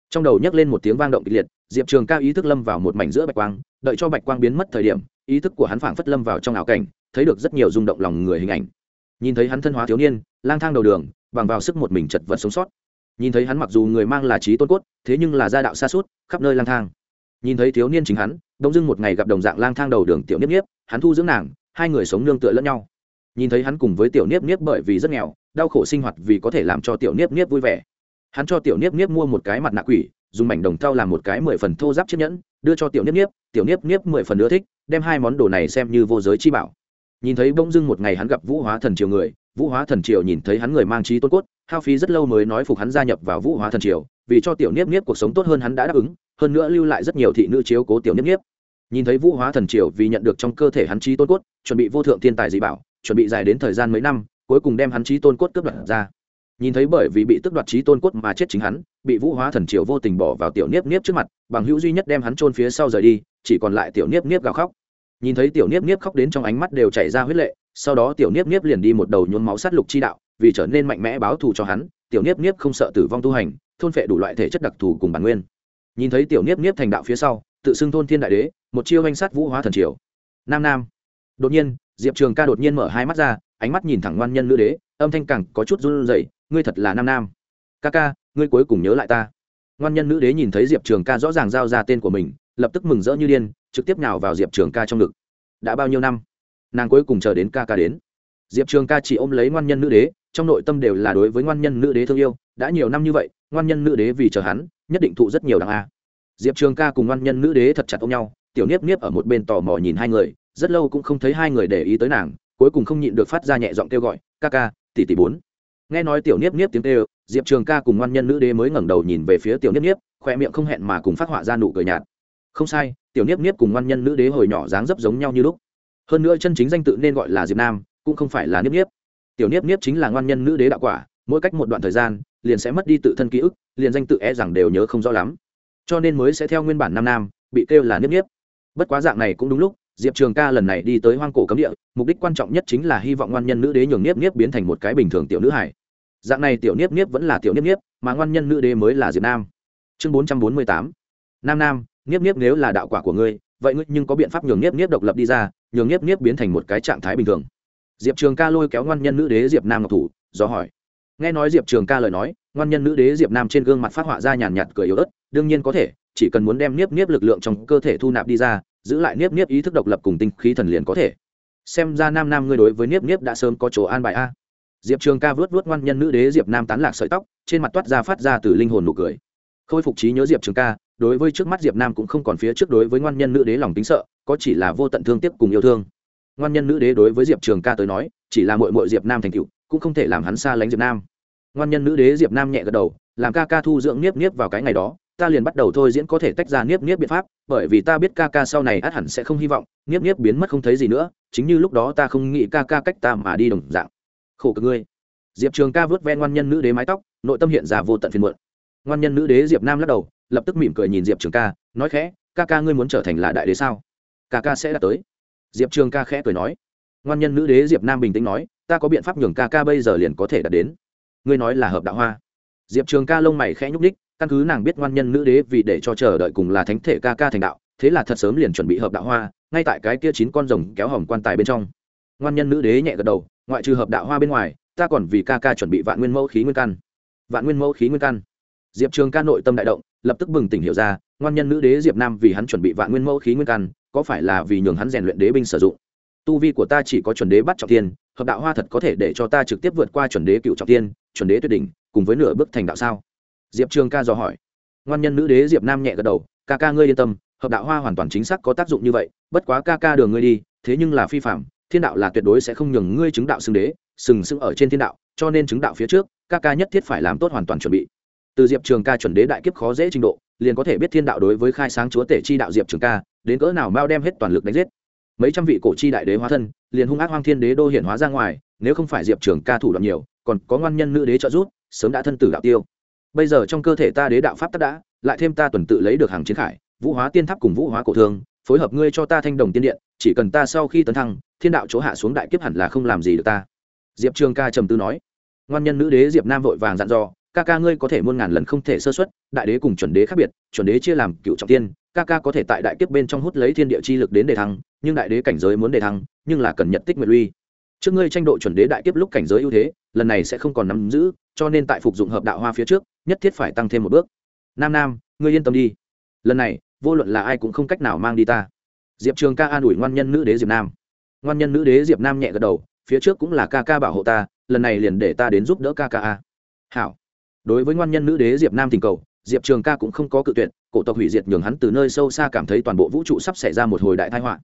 trong đầu nhấc lên một tiếng vang động kịch liệt, diệp trường ca ý thức lâm vào một mảnh giữa bạch quang, đợi cho bạch quang biến mất thời điểm, ý thức của hắn phảng phất lâm vào trong ảo cảnh, thấy được rất nhiều rung động lòng người hình ảnh. Nhìn thấy hắn thân hóa thiếu niên, lang thang đầu đường bằng vào sức một mình chật vật sống sót. Nhìn thấy hắn mặc dù người mang là trí tôn cốt, thế nhưng là gia đạo xa suốt, khắp nơi lang thang. Nhìn thấy thiếu niên chính hắn đông dưng một ngày gặp đồng dạng lang thang đầu đường tiểu niếp niếp, hắn thu dưỡng nàng, hai người sống nương tựa lẫn nhau. Nhìn thấy hắn cùng với tiểu niếp niếp bởi vì rất nghèo, đau khổ sinh hoạt vì có thể làm cho tiểu niếp niếp vui vẻ. Hắn cho tiểu niếp niếp mua một cái mặt nạ quỷ, dùng mảnh đồng thau làm một cái mười phần thô giáp chiếc nhẫn, đưa cho tiểu niếp niếp, tiểu niếp niếp mười phần ưa thích, đem hai món đồ này xem như vô giới chi bảo. Nhìn thấy bỗng dưng một ngày hắn gặp vũ hóa thần triều người vũ hóa thần triều nhìn thấy hắn người mang trí tôn cốt, hao phí rất lâu mới nói phục hắn gia nhập vào vũ hóa thần triều, vì cho tiểu niếp niếp cuộc sống tốt hơn hắn đã đáp ứng, hơn nữa lưu lại rất nhiều thị nữ chiếu cố tiểu niếp niếp. Nhìn thấy vũ hóa thần triều vì nhận được trong cơ thể hắn trí tôn cốt, chuẩn bị vô thượng thiên tài dị bảo, chuẩn bị dài đến thời gian mấy năm, cuối cùng đem hắn trí tôn cốt cướp đoạt ra. Nhìn thấy bởi vì bị tước đoạt trí tôn cốt mà chết chính hắn, bị vũ hóa thần triều vô tình bỏ vào tiểu niếp niếp trước mặt, bằng hữu duy nhất đem hắn trôn phía sau rời đi, chỉ còn lại tiểu niếp niếp gào khóc nhìn thấy tiểu niếp niếp khóc đến trong ánh mắt đều chảy ra huyết lệ, sau đó tiểu niếp niếp liền đi một đầu nhuốm máu sát lục chi đạo, vì trở nên mạnh mẽ báo thù cho hắn, tiểu niếp niếp không sợ tử vong tu hành, thôn phệ đủ loại thể chất đặc thù cùng bản nguyên. Nhìn thấy tiểu niếp niếp thành đạo phía sau, tự xưng thôn thiên đại đế, một chiêu anh sát vũ hóa thần triều. Nam nam. Đột nhiên, diệp trường ca đột nhiên mở hai mắt ra, ánh mắt nhìn thẳng ngoan nhân nữ đế, âm thanh càng có chút run rẩy, ngươi thật là nam nam. Ca ca, ngươi cuối cùng nhớ lại ta. Ngoan nhân nữ đế nhìn thấy diệp trường ca rõ ràng giao ra tên của mình lập tức mừng rỡ như điên, trực tiếp nào vào diệp trường ca trong ngực. Đã bao nhiêu năm? Nàng cuối cùng chờ đến ca ca đến. Diệp trường ca chỉ ôm lấy ngoan nhân nữ đế, trong nội tâm đều là đối với ngoan nhân nữ đế thương yêu, đã nhiều năm như vậy, ngoan nhân nữ đế vì chờ hắn, nhất định thụ rất nhiều đằng a. Diệp trường ca cùng ngoan nhân nữ đế thật chặt ôm nhau, tiểu niếp niếp ở một bên tò mò nhìn hai người, rất lâu cũng không thấy hai người để ý tới nàng, cuối cùng không nhịn được phát ra nhẹ giọng kêu gọi, ca ca, tỷ tỷ bốn. Nghe nói tiểu niếp niếp tiếng kêu, diệp trường ca cùng ngoan nhân nữ đế mới ngẩng đầu nhìn về phía tiểu niếp niếp, khoe miệng không hẹn mà cùng phát họa ra nụ cười nhạt không sai, tiểu niếp niếp cùng ngoan nhân nữ đế hồi nhỏ dáng dấp giống nhau như lúc. Hơn nữa chân chính danh tự nên gọi là diệp nam, cũng không phải là niếp niếp. Tiểu niếp niếp chính là ngoan nhân nữ đế đạo quả, mỗi cách một đoạn thời gian, liền sẽ mất đi tự thân ký ức, liền danh tự e rằng đều nhớ không rõ lắm. Cho nên mới sẽ theo nguyên bản nam nam, bị kêu là niếp niếp. Bất quá dạng này cũng đúng lúc, diệp trường ca lần này đi tới hoang cổ cấm địa, mục đích quan trọng nhất chính là hy vọng ngoan nhân nữ đế nhường niếp niếp biến thành một cái bình thường tiểu nữ hải dạng này tiểu niếp niếp vẫn là tiểu niếp niếp, mà ngoan nhân nữ đế mới là diệp nam. Chương bốn trăm bốn mươi tám. Nam nam niếp niếp nếu là đạo quả của ngươi, vậy ngươi nhưng có biện pháp nhường niếp niếp độc lập đi ra, nhường niếp niếp biến thành một cái trạng thái bình thường. Diệp trường ca lôi kéo ngoan nhân nữ đế diệp nam ngọc thủ, do hỏi. Nghe nói diệp trường ca lời nói, ngoan nhân nữ đế diệp nam trên gương mặt phát họa ra nhàn nhạt cười yếu ớt, đương nhiên có thể, chỉ cần muốn đem niếp niếp lực lượng trong cơ thể thu nạp đi ra, giữ lại niếp niếp ý thức độc lập cùng tinh khí thần liền có thể. Xem ra nam nam ngươi đối với niếp niếp đã sớm có chỗ an bài a. Diệp trường ca vớt vớt ngoan nhân nữ đế diệp nam tán lạc sợi tóc, trên mặt toát ra phát ra từ linh hồn nụ cười. Khôi phục trí nhớ diệp trường ca đối với trước mắt diệp nam cũng không còn phía trước đối với ngoan nhân nữ đế lòng tính sợ, có chỉ là vô tận thương tiếc cùng yêu thương. Ngoan nhân nữ đế đối với diệp trường ca tới nói, chỉ là mội mội diệp nam thành cựu cũng không thể làm hắn xa lánh diệp nam. Ngoan nhân nữ đế diệp nam nhẹ gật đầu, làm ca ca thu dưỡng niếp niếp vào cái ngày đó, ta liền bắt đầu thôi diễn có thể tách ra niếp niếp biện pháp, bởi vì ta biết ca ca sau này át hẳn sẽ không hy vọng, niếp niếp biến mất không thấy gì nữa, chính như lúc đó ta không nghĩ ca ca cách ta mà đi đồng dạng. Khổ cực ngươi. Diệp trường ca vớt ven ngoan nhân nữ đế mái tóc, nội tâm hiện ra vô tận phiền muộn. Ngoan nhân nữ đế diệp nam lắc đầu lập tức mỉm cười nhìn diệp trường ca, nói khẽ, ca ca ngươi muốn trở thành là đại đế sao? Ca ca sẽ đã tới. Diệp trường ca khẽ cười nói. Ngoan nhân nữ đế diệp nam bình tĩnh nói, ta có biện pháp nhường ca ca bây giờ liền có thể đạt đến. Ngươi nói là hợp đạo hoa. Diệp trường ca lông mày khẽ nhúc ních căn cứ nàng biết ngoan nhân nữ đế vì để cho chờ đợi cùng là thánh thể ca ca thành đạo, thế là thật sớm liền chuẩn bị hợp đạo hoa, ngay tại cái kia chín con rồng kéo hỏng quan tài bên trong. Ngoan nhân nữ đế nhẹ gật đầu, ngoại trừ hợp đạo hoa bên ngoài, ta còn vì ca ca chuẩn bị vạn nguyên mẫu khí nguyên căn. Vạn nguyên mẫu khí nguyên căn diệp trường ca nội tâm đại động, lập tức bừng tỉnh hiểu ra, ngoan nhân nữ đế diệp nam vì hắn chuẩn bị vạn nguyên mẫu khí nguyên căn, có phải là vì nhường hắn rèn luyện đế binh sử dụng? Tu vi của ta chỉ có chuẩn đế bắt trọng tiên, hợp đạo hoa thật có thể để cho ta trực tiếp vượt qua chuẩn đế cựu trọng tiên, chuẩn đế tuyệt đỉnh, cùng với nửa bước thành đạo sao? Diệp trường ca dò hỏi. Ngoan nhân nữ đế diệp nam nhẹ gật đầu, ca ca ngươi yên tâm, hợp đạo hoa hoàn toàn chính xác có tác dụng như vậy, bất quá ca ca đường ngươi đi, thế nhưng là phi phạm, thiên đạo là tuyệt đối sẽ không nhường ngươi chứng đạo xưng đế, sừng sững ở trên thiên đạo, cho nên chứng đạo phía trước, ca ca nhất thiết phải làm tốt hoàn toàn chuẩn bị từ diệp trường ca chuẩn đế đại kiếp khó dễ trình độ, liền có thể biết thiên đạo đối với khai sáng chúa tể chi đạo diệp trường ca, đến cỡ nào mao đem hết toàn lực đánh giết. Mấy trăm vị cổ chi đại đế hóa thân, liền hung ác hoang thiên đế đô hiển hóa ra ngoài, nếu không phải diệp trường ca thủ đoạn nhiều, còn có ngoan nhân nữ đế trợ giúp, sớm đã thân tử đạo tiêu. Bây giờ trong cơ thể ta đế đạo pháp tất đã, lại thêm ta tuần tự lấy được hàng chiến khải, vũ hóa tiên tháp cùng vũ hóa cổ thương, phối hợp ngươi cho ta thanh đồng tiên điện, chỉ cần ta sau khi tấn thăng, thiên đạo chỗ hạ xuống đại kiếp hẳn là không làm gì được ta. Diệp trường ca trầm tư nói. Ngoan nhân nữ đế diệp nam vội vàng dặn dò ca ca ngươi có thể muôn ngàn lần không thể sơ xuất, đại đế cùng chuẩn đế khác biệt, chuẩn đế chia làm cựu trọng tiên, ca ca có thể tại đại kiếp bên trong hút lấy thiên địa chi lực đến đề thăng, nhưng đại đế cảnh giới muốn đề thăng, nhưng là cần nhận tích nguyện uy. trước ngươi tranh độ chuẩn đế đại kiếp lúc cảnh giới ưu thế, lần này sẽ không còn nắm giữ, cho nên tại phục dụng hợp đạo hoa phía trước, nhất thiết phải tăng thêm một bước. Nam nam, ngươi yên tâm đi. Lần này, vô luận là ai cũng không cách nào mang đi ta. Diệp trường ca an ủi ngoan nhân nữ đế diệp nam. Ngoan nhân nữ đế diệp nam nhẹ gật đầu, phía trước cũng là ca ca bảo hộ ta, lần này liền để ta đến giúp đỡ ca ca a. Hảo đối với ngoan nhân nữ đế diệp nam tình cầu, diệp trường ca cũng không có cự tuyệt, cổ tộc hủy diệt nhường hắn từ nơi sâu xa cảm thấy toàn bộ vũ trụ sắp xảy ra một hồi đại thái họa.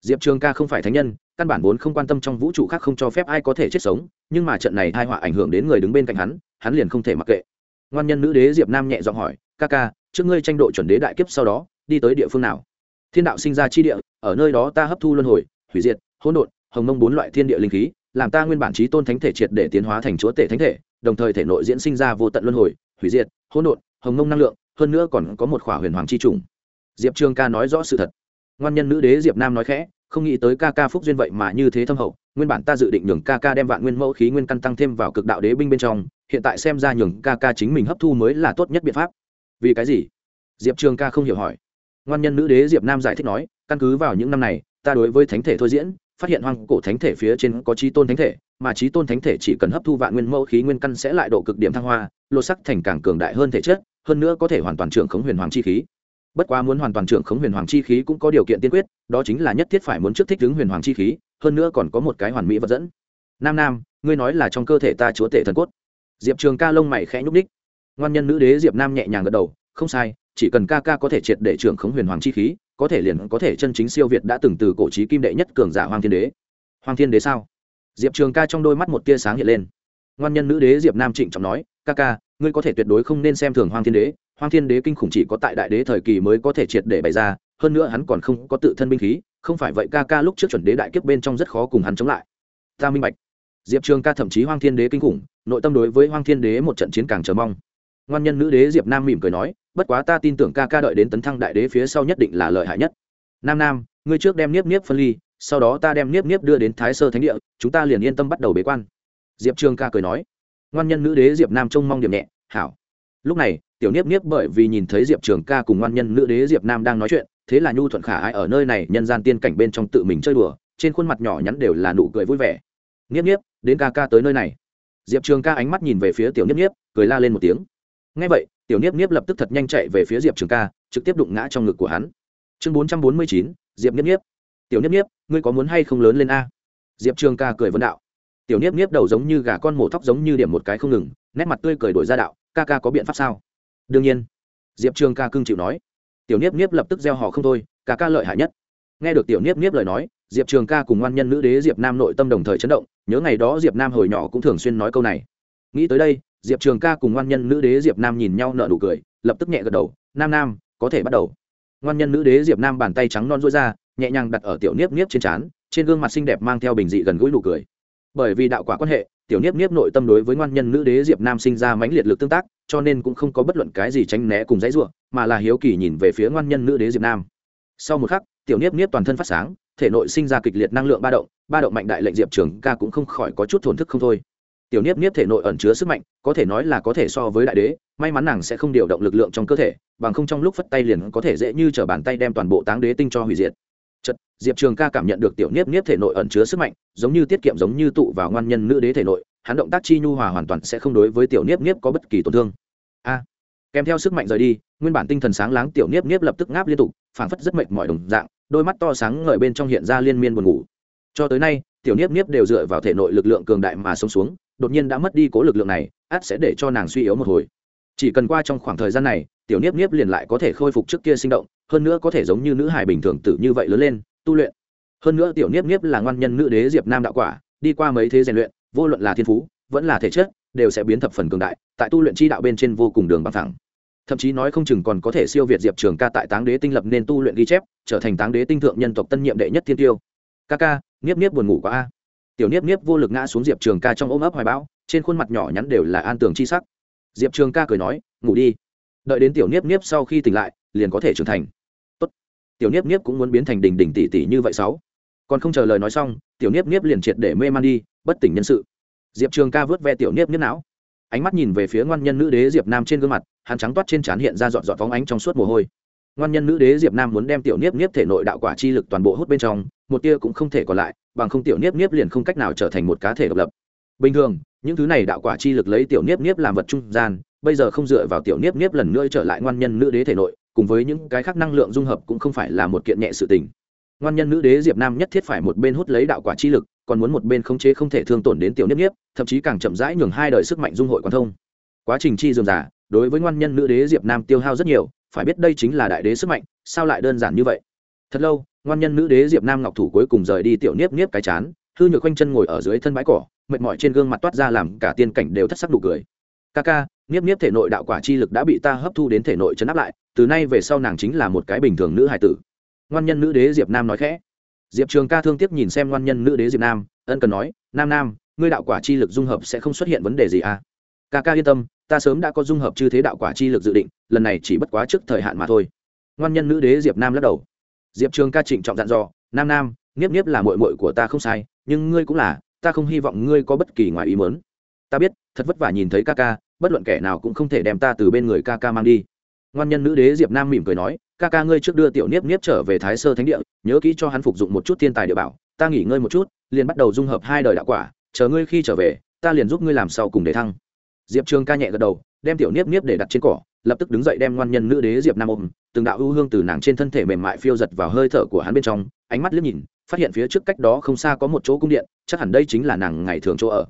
Diệp trường ca không phải thánh nhân, căn bản vốn không quan tâm trong vũ trụ khác không cho phép ai có thể chết sống, nhưng mà trận này thai họa ảnh hưởng đến người đứng bên cạnh hắn hắn liền không thể mặc kệ. Ngoan nhân nữ đế diệp nam nhẹ giọng hỏi, ca ca, trước ngươi tranh độ chuẩn đế đại kiếp sau đó, đi tới địa phương nào? Thiên đạo sinh ra chi địa, ở nơi đó ta hấp thu luân hồi, hủy diệt, hỗn độn, hồng mông bốn loại thiên địa linh khí, làm ta nguyên bản trí tôn thánh thể triệt để tiến hóa thành chúa tể thánh thể đồng thời thể nội diễn sinh ra vô tận luân hồi, hủy diệt, hỗn độn, hồng mông năng lượng, hơn nữa còn có một khỏa huyền hoàng chi trùng. Diệp trương ca nói rõ sự thật. Ngoan nhân nữ đế diệp nam nói khẽ, không nghĩ tới ca ca phúc duyên vậy mà như thế thâm hậu, nguyên bản ta dự định nhường ca ca đem vạn nguyên mẫu khí nguyên căn tăng thêm vào cực đạo đế binh bên trong, hiện tại xem ra nhường ca ca chính mình hấp thu mới là tốt nhất biện pháp. Vì cái gì? Diệp trường ca không hiểu hỏi. Ngoan nhân nữ đế diệp nam giải thích nói, căn cứ vào những năm này, ta đối với thánh thể thôi diễn, phát hiện hoang cổ thánh thể phía trên có trí tôn thánh thể mà trí tôn thánh thể chỉ cần hấp thu vạn nguyên mẫu khí nguyên căn sẽ lại độ cực điểm thăng hoa lô sắc thành càng cường đại hơn thể chất, hơn nữa có thể hoàn toàn trưởng khống huyền hoàng chi khí. Bất quá muốn hoàn toàn trưởng khống huyền hoàng chi khí cũng có điều kiện tiên quyết, đó chính là nhất thiết phải muốn trước thích ứng huyền hoàng chi khí, hơn nữa còn có một cái hoàn mỹ vật dẫn. Nam nam, ngươi nói là trong cơ thể ta chúa tể thần cốt. Diệp trường ca lông mày khẽ nhúc ních ngoan nhân nữ đế diệp nam nhẹ nhàng gật đầu, không sai, chỉ cần ca ca có thể triệt để trưởng khống huyền hoàng chi khí, có thể liền có thể chân chính siêu việt đã từng từ cổ trí kim đệ nhất cường giả hoàng thiên đế. Hoàng thiên đế sao? Diệp trường ca trong đôi mắt một tia sáng hiện lên. Ngoan nhân nữ đế diệp nam trịnh trọng nói, ca ca, ngươi có thể tuyệt đối không nên xem thường hoàng thiên đế. Hoàng thiên đế kinh khủng chỉ có tại đại đế thời kỳ mới có thể triệt để bày ra, hơn nữa hắn còn không có tự thân binh khí, không phải vậy ca ca lúc trước chuẩn đế đại kiếp bên trong rất khó cùng hắn chống lại. Ta minh bạch. Diệp trường ca thậm chí hoàng thiên đế kinh khủng, nội tâm đối với hoàng thiên đế một trận chiến càng chờ mong. Ngoan nhân nữ đế diệp nam mỉm cười nói, bất quá ta tin tưởng ca ca đợi đến tấn thăng đại đế phía sau nhất định là lợi hại nhất. Nam nam, ngươi trước đem niếp niếp phân ly sau đó ta đem niếp niếp đưa đến thái sơ thánh địa, chúng ta liền yên tâm bắt đầu bế quan. Diệp trường ca cười nói. Ngoan nhân nữ đế diệp nam trông mong điểm nhẹ, hảo. Lúc này, tiểu niếp niếp bởi vì nhìn thấy diệp trường ca cùng ngoan nhân nữ đế diệp nam đang nói chuyện, thế là nhu thuận khả ai ở nơi này nhân gian tiên cảnh bên trong tự mình chơi đùa, trên khuôn mặt nhỏ nhắn đều là nụ cười vui vẻ. Niếp niếp, đến ca ca tới nơi này. Diệp trường ca ánh mắt nhìn về phía tiểu niếp niếp, cười la lên một tiếng. Ngay vậy, tiểu niếp niếp lập tức thật nhanh chạy về phía diệp trường ca, trực tiếp đụng ngã trong ngực của hắn. Chương bốn trăm bốn mươi chín, diệp niếp niếp tiểu niếp niếp, ngươi có muốn hay không lớn lên a? Diệp trường ca cười vấn đạo. Tiểu niếp niếp đầu giống như gà con mổ tóc giống như điểm một cái không ngừng, nét mặt tươi cười đổi ra đạo, ca ca có biện pháp sao? Đương nhiên. Diệp trường ca cưng chịu nói. Tiểu niếp niếp lập tức gieo họ không thôi, ca ca lợi hại nhất. Nghe được tiểu niếp niếp lời nói, diệp trường ca cùng ngoan nhân nữ đế diệp nam nội tâm đồng thời chấn động, nhớ ngày đó diệp nam hồi nhỏ cũng thường xuyên nói câu này. Nghĩ tới đây, diệp trường ca cùng ngoan nhân nữ đế diệp nam nhìn nhau nợ nụ cười, lập tức nhẹ gật đầu, nam nam, có thể bắt đầu ngoan nhân nữ đế diệp nam bàn tay trắng non rối ra, nhẹ nhàng đặt ở tiểu niếp niếp trên trán, trên gương mặt xinh đẹp mang theo bình dị gần gũi nụ cười. Bởi vì đạo quả quan hệ, tiểu niếp niếp nội tâm đối với ngoan nhân nữ đế diệp nam sinh ra mãnh liệt lực tương tác, cho nên cũng không có bất luận cái gì tránh né cùng dãy ruộng mà là hiếu kỳ nhìn về phía ngoan nhân nữ đế diệp nam. Sau một khắc, tiểu niếp niếp toàn thân phát sáng, thể nội sinh ra kịch liệt năng lượng ba động ba động mạnh đại lệnh diệp trường ca cũng không khỏi có chút thổn thức không thôi. Tiểu niếp niếp thể nội ẩn chứa sức mạnh, có thể nói là có thể so với đại đế may mắn nàng sẽ không điều động lực lượng trong cơ thể bằng không trong lúc phất tay liền có thể dễ như t r ở bàn tay đem toàn bộ táng đế tinh cho hủy diệt. Chật, diệp trường ca cảm nhận được tiểu niếp niếp thể nội ẩn chứa sức mạnh giống như tiết kiệm giống như tụ vào ngoan nhân nữ đế thể nội hắn động tác chi nhu hòa hoàn toàn sẽ không đối với tiểu niếp niếp có bất kỳ tổn thương. A! Kèm theo sức mạnh rời đi nguyên bản tinh thần sáng láng tiểu niếp niếp lập tức ngáp liên tục phảng phất rất mệt mỏi đồng dạng đôi mắt to sáng ngời bên trong hiện ra liên miên buồn ngủ. Cho tới nay tiểu niếp niếp đều dựa vào thể nội lực lượng cường đại mà sống xuống đột nhiên đã mất đi cố lực lượng này át sẽ để cho nàng suy yếu một hồi chỉ cần qua trong khoảng thời gian này, tiểu niếp niếp liền lại có thể khôi phục trước kia sinh động, hơn nữa có thể giống như nữ hài bình thường tử như vậy lớn lên, tu luyện. Hơn nữa tiểu niếp niếp là ngoan nhân nữ đế diệp nam đạo quả, đi qua mấy thế rèn luyện, vô luận là thiên phú, vẫn là thể chất, đều sẽ biến thập phần cường đại, tại tu luyện chi đạo bên trên vô cùng đường bằng thẳng. Thậm chí nói không chừng còn có thể siêu việt diệp trường ca tại táng đế tinh lập nên tu luyện ghi chép, trở thành táng đế tinh thượng nhân tộc tân nhiệm đệ nhất thiên tiêu. Ca ca, niếp niếp buồn ngủ quá a. Tiểu niếp niếp vô lực ngã xuống diệp trường ca trong ôm ấp hoài bão, trên khuôn mặt nhỏ nhắn đều là an tường chi sắc diệp trường ca cười nói, ngủ đi. Đợi đến tiểu niếp niếp sau khi tỉnh lại, liền có thể trưởng thành. Tốt. tiểu niếp niếp cũng muốn biến thành đỉnh đỉnh tỷ tỷ như vậy sáu. Còn không chờ lời nói xong, tiểu niếp niếp liền triệt để mê man đi, bất tỉnh nhân sự. Diệp trường ca vớt ve tiểu niếp niếp não. Ánh mắt nhìn về phía ngoan nhân nữ đế diệp nam trên gương mặt, hắn trắng toát trên trán hiện ra dọn dọn phóng ánh trong suốt mồ hôi. Ngoan nhân nữ đế diệp nam muốn đem tiểu niếp niếp thể nội đạo quả chi lực toàn bộ hút bên trong, một tia cũng không thể còn lại, bằng không tiểu niếp niếp liền không cách nào trở thành một cá thể độc lập. Bình thường những thứ này đạo quả chi lực lấy tiểu niếp niếp làm vật trung gian, bây giờ không dựa vào tiểu niếp niếp lần nữa trở lại ngoan nhân nữ đế thể nội, cùng với những cái khác năng lượng dung hợp cũng không phải là một kiện nhẹ sự tình. Ngoan nhân nữ đế diệp nam nhất thiết phải một bên hút lấy đạo quả chi lực, còn muốn một bên khống chế không thể thương tổn đến tiểu niếp niếp, thậm chí càng chậm rãi nhường hai đời sức mạnh dung hội quan thông. Quá trình chi dườm giả đối với ngoan nhân nữ đế diệp nam tiêu hao rất nhiều, phải biết đây chính là đại đế sức mạnh, sao lại đơn giản như vậy? Thật lâu, ngoan nhân nữ đế diệp nam ngọc thủ cuối cùng rời đi tiểu niếp niếp cái chán, hư nhược quanh chân ngồi ở dưới thân bãi cỏ mệt mỏi trên gương mặt toát ra làm cả tiên cảnh đều thất sắc đủ cười. Ca ca niếp niếp thể nội đạo quả chi lực đã bị ta hấp thu đến thể nội chấn áp lại, từ nay về sau nàng chính là một cái bình thường nữ hải tử. Ngoan nhân nữ đế diệp nam nói khẽ. Diệp trường ca thương tiếc nhìn xem ngoan nhân nữ đế diệp nam, ân cần nói, nam nam, ngươi đạo quả chi lực dung hợp sẽ không xuất hiện vấn đề gì à? Ca ca yên tâm, ta sớm đã có dung hợp chư thế đạo quả chi lực dự định, lần này chỉ bất quá trước thời hạn mà thôi. Ngoan nhân nữ đế diệp nam lắc đầu. Diệp trường ca trịnh trọng dặn dò, nam nam nghiếp nghiếp là mội mội của ta không sai, nhưng ngươi cũng là ta không hy vọng ngươi có bất kỳ ngoài ý mớn ta biết, thật vất vả nhìn thấy ca ca, bất luận kẻ nào cũng không thể đem ta từ bên người ca ca mang đi. Ngoan nhân nữ đế diệp nam mỉm cười nói, ca ca ngươi trước đưa tiểu niếp niếp trở về thái sơ thánh địa, nhớ kỹ cho hắn phục dụng một chút thiên tài địa bảo, ta nghỉ ngơi một chút, liền bắt đầu dung hợp hai đời đạo quả, chờ ngươi khi trở về, ta liền giúp ngươi làm sau cùng để thăng. Diệp trường ca nhẹ gật đầu, đem tiểu niếp niếp để đặt trên cỏ, lập tức đứng dậy đem ngoan nhân nữ đế diệp nam ôm, từng đạo ưu hương từ nàng trên thân thể mềm mại phiêu giật vào hơi thở của hắn bên trong, ánh mắt liếc nhìn phát hiện phía trước cách đó không xa có một chỗ cung điện, chắc hẳn đây chính là nàng ngày thường chỗ ở.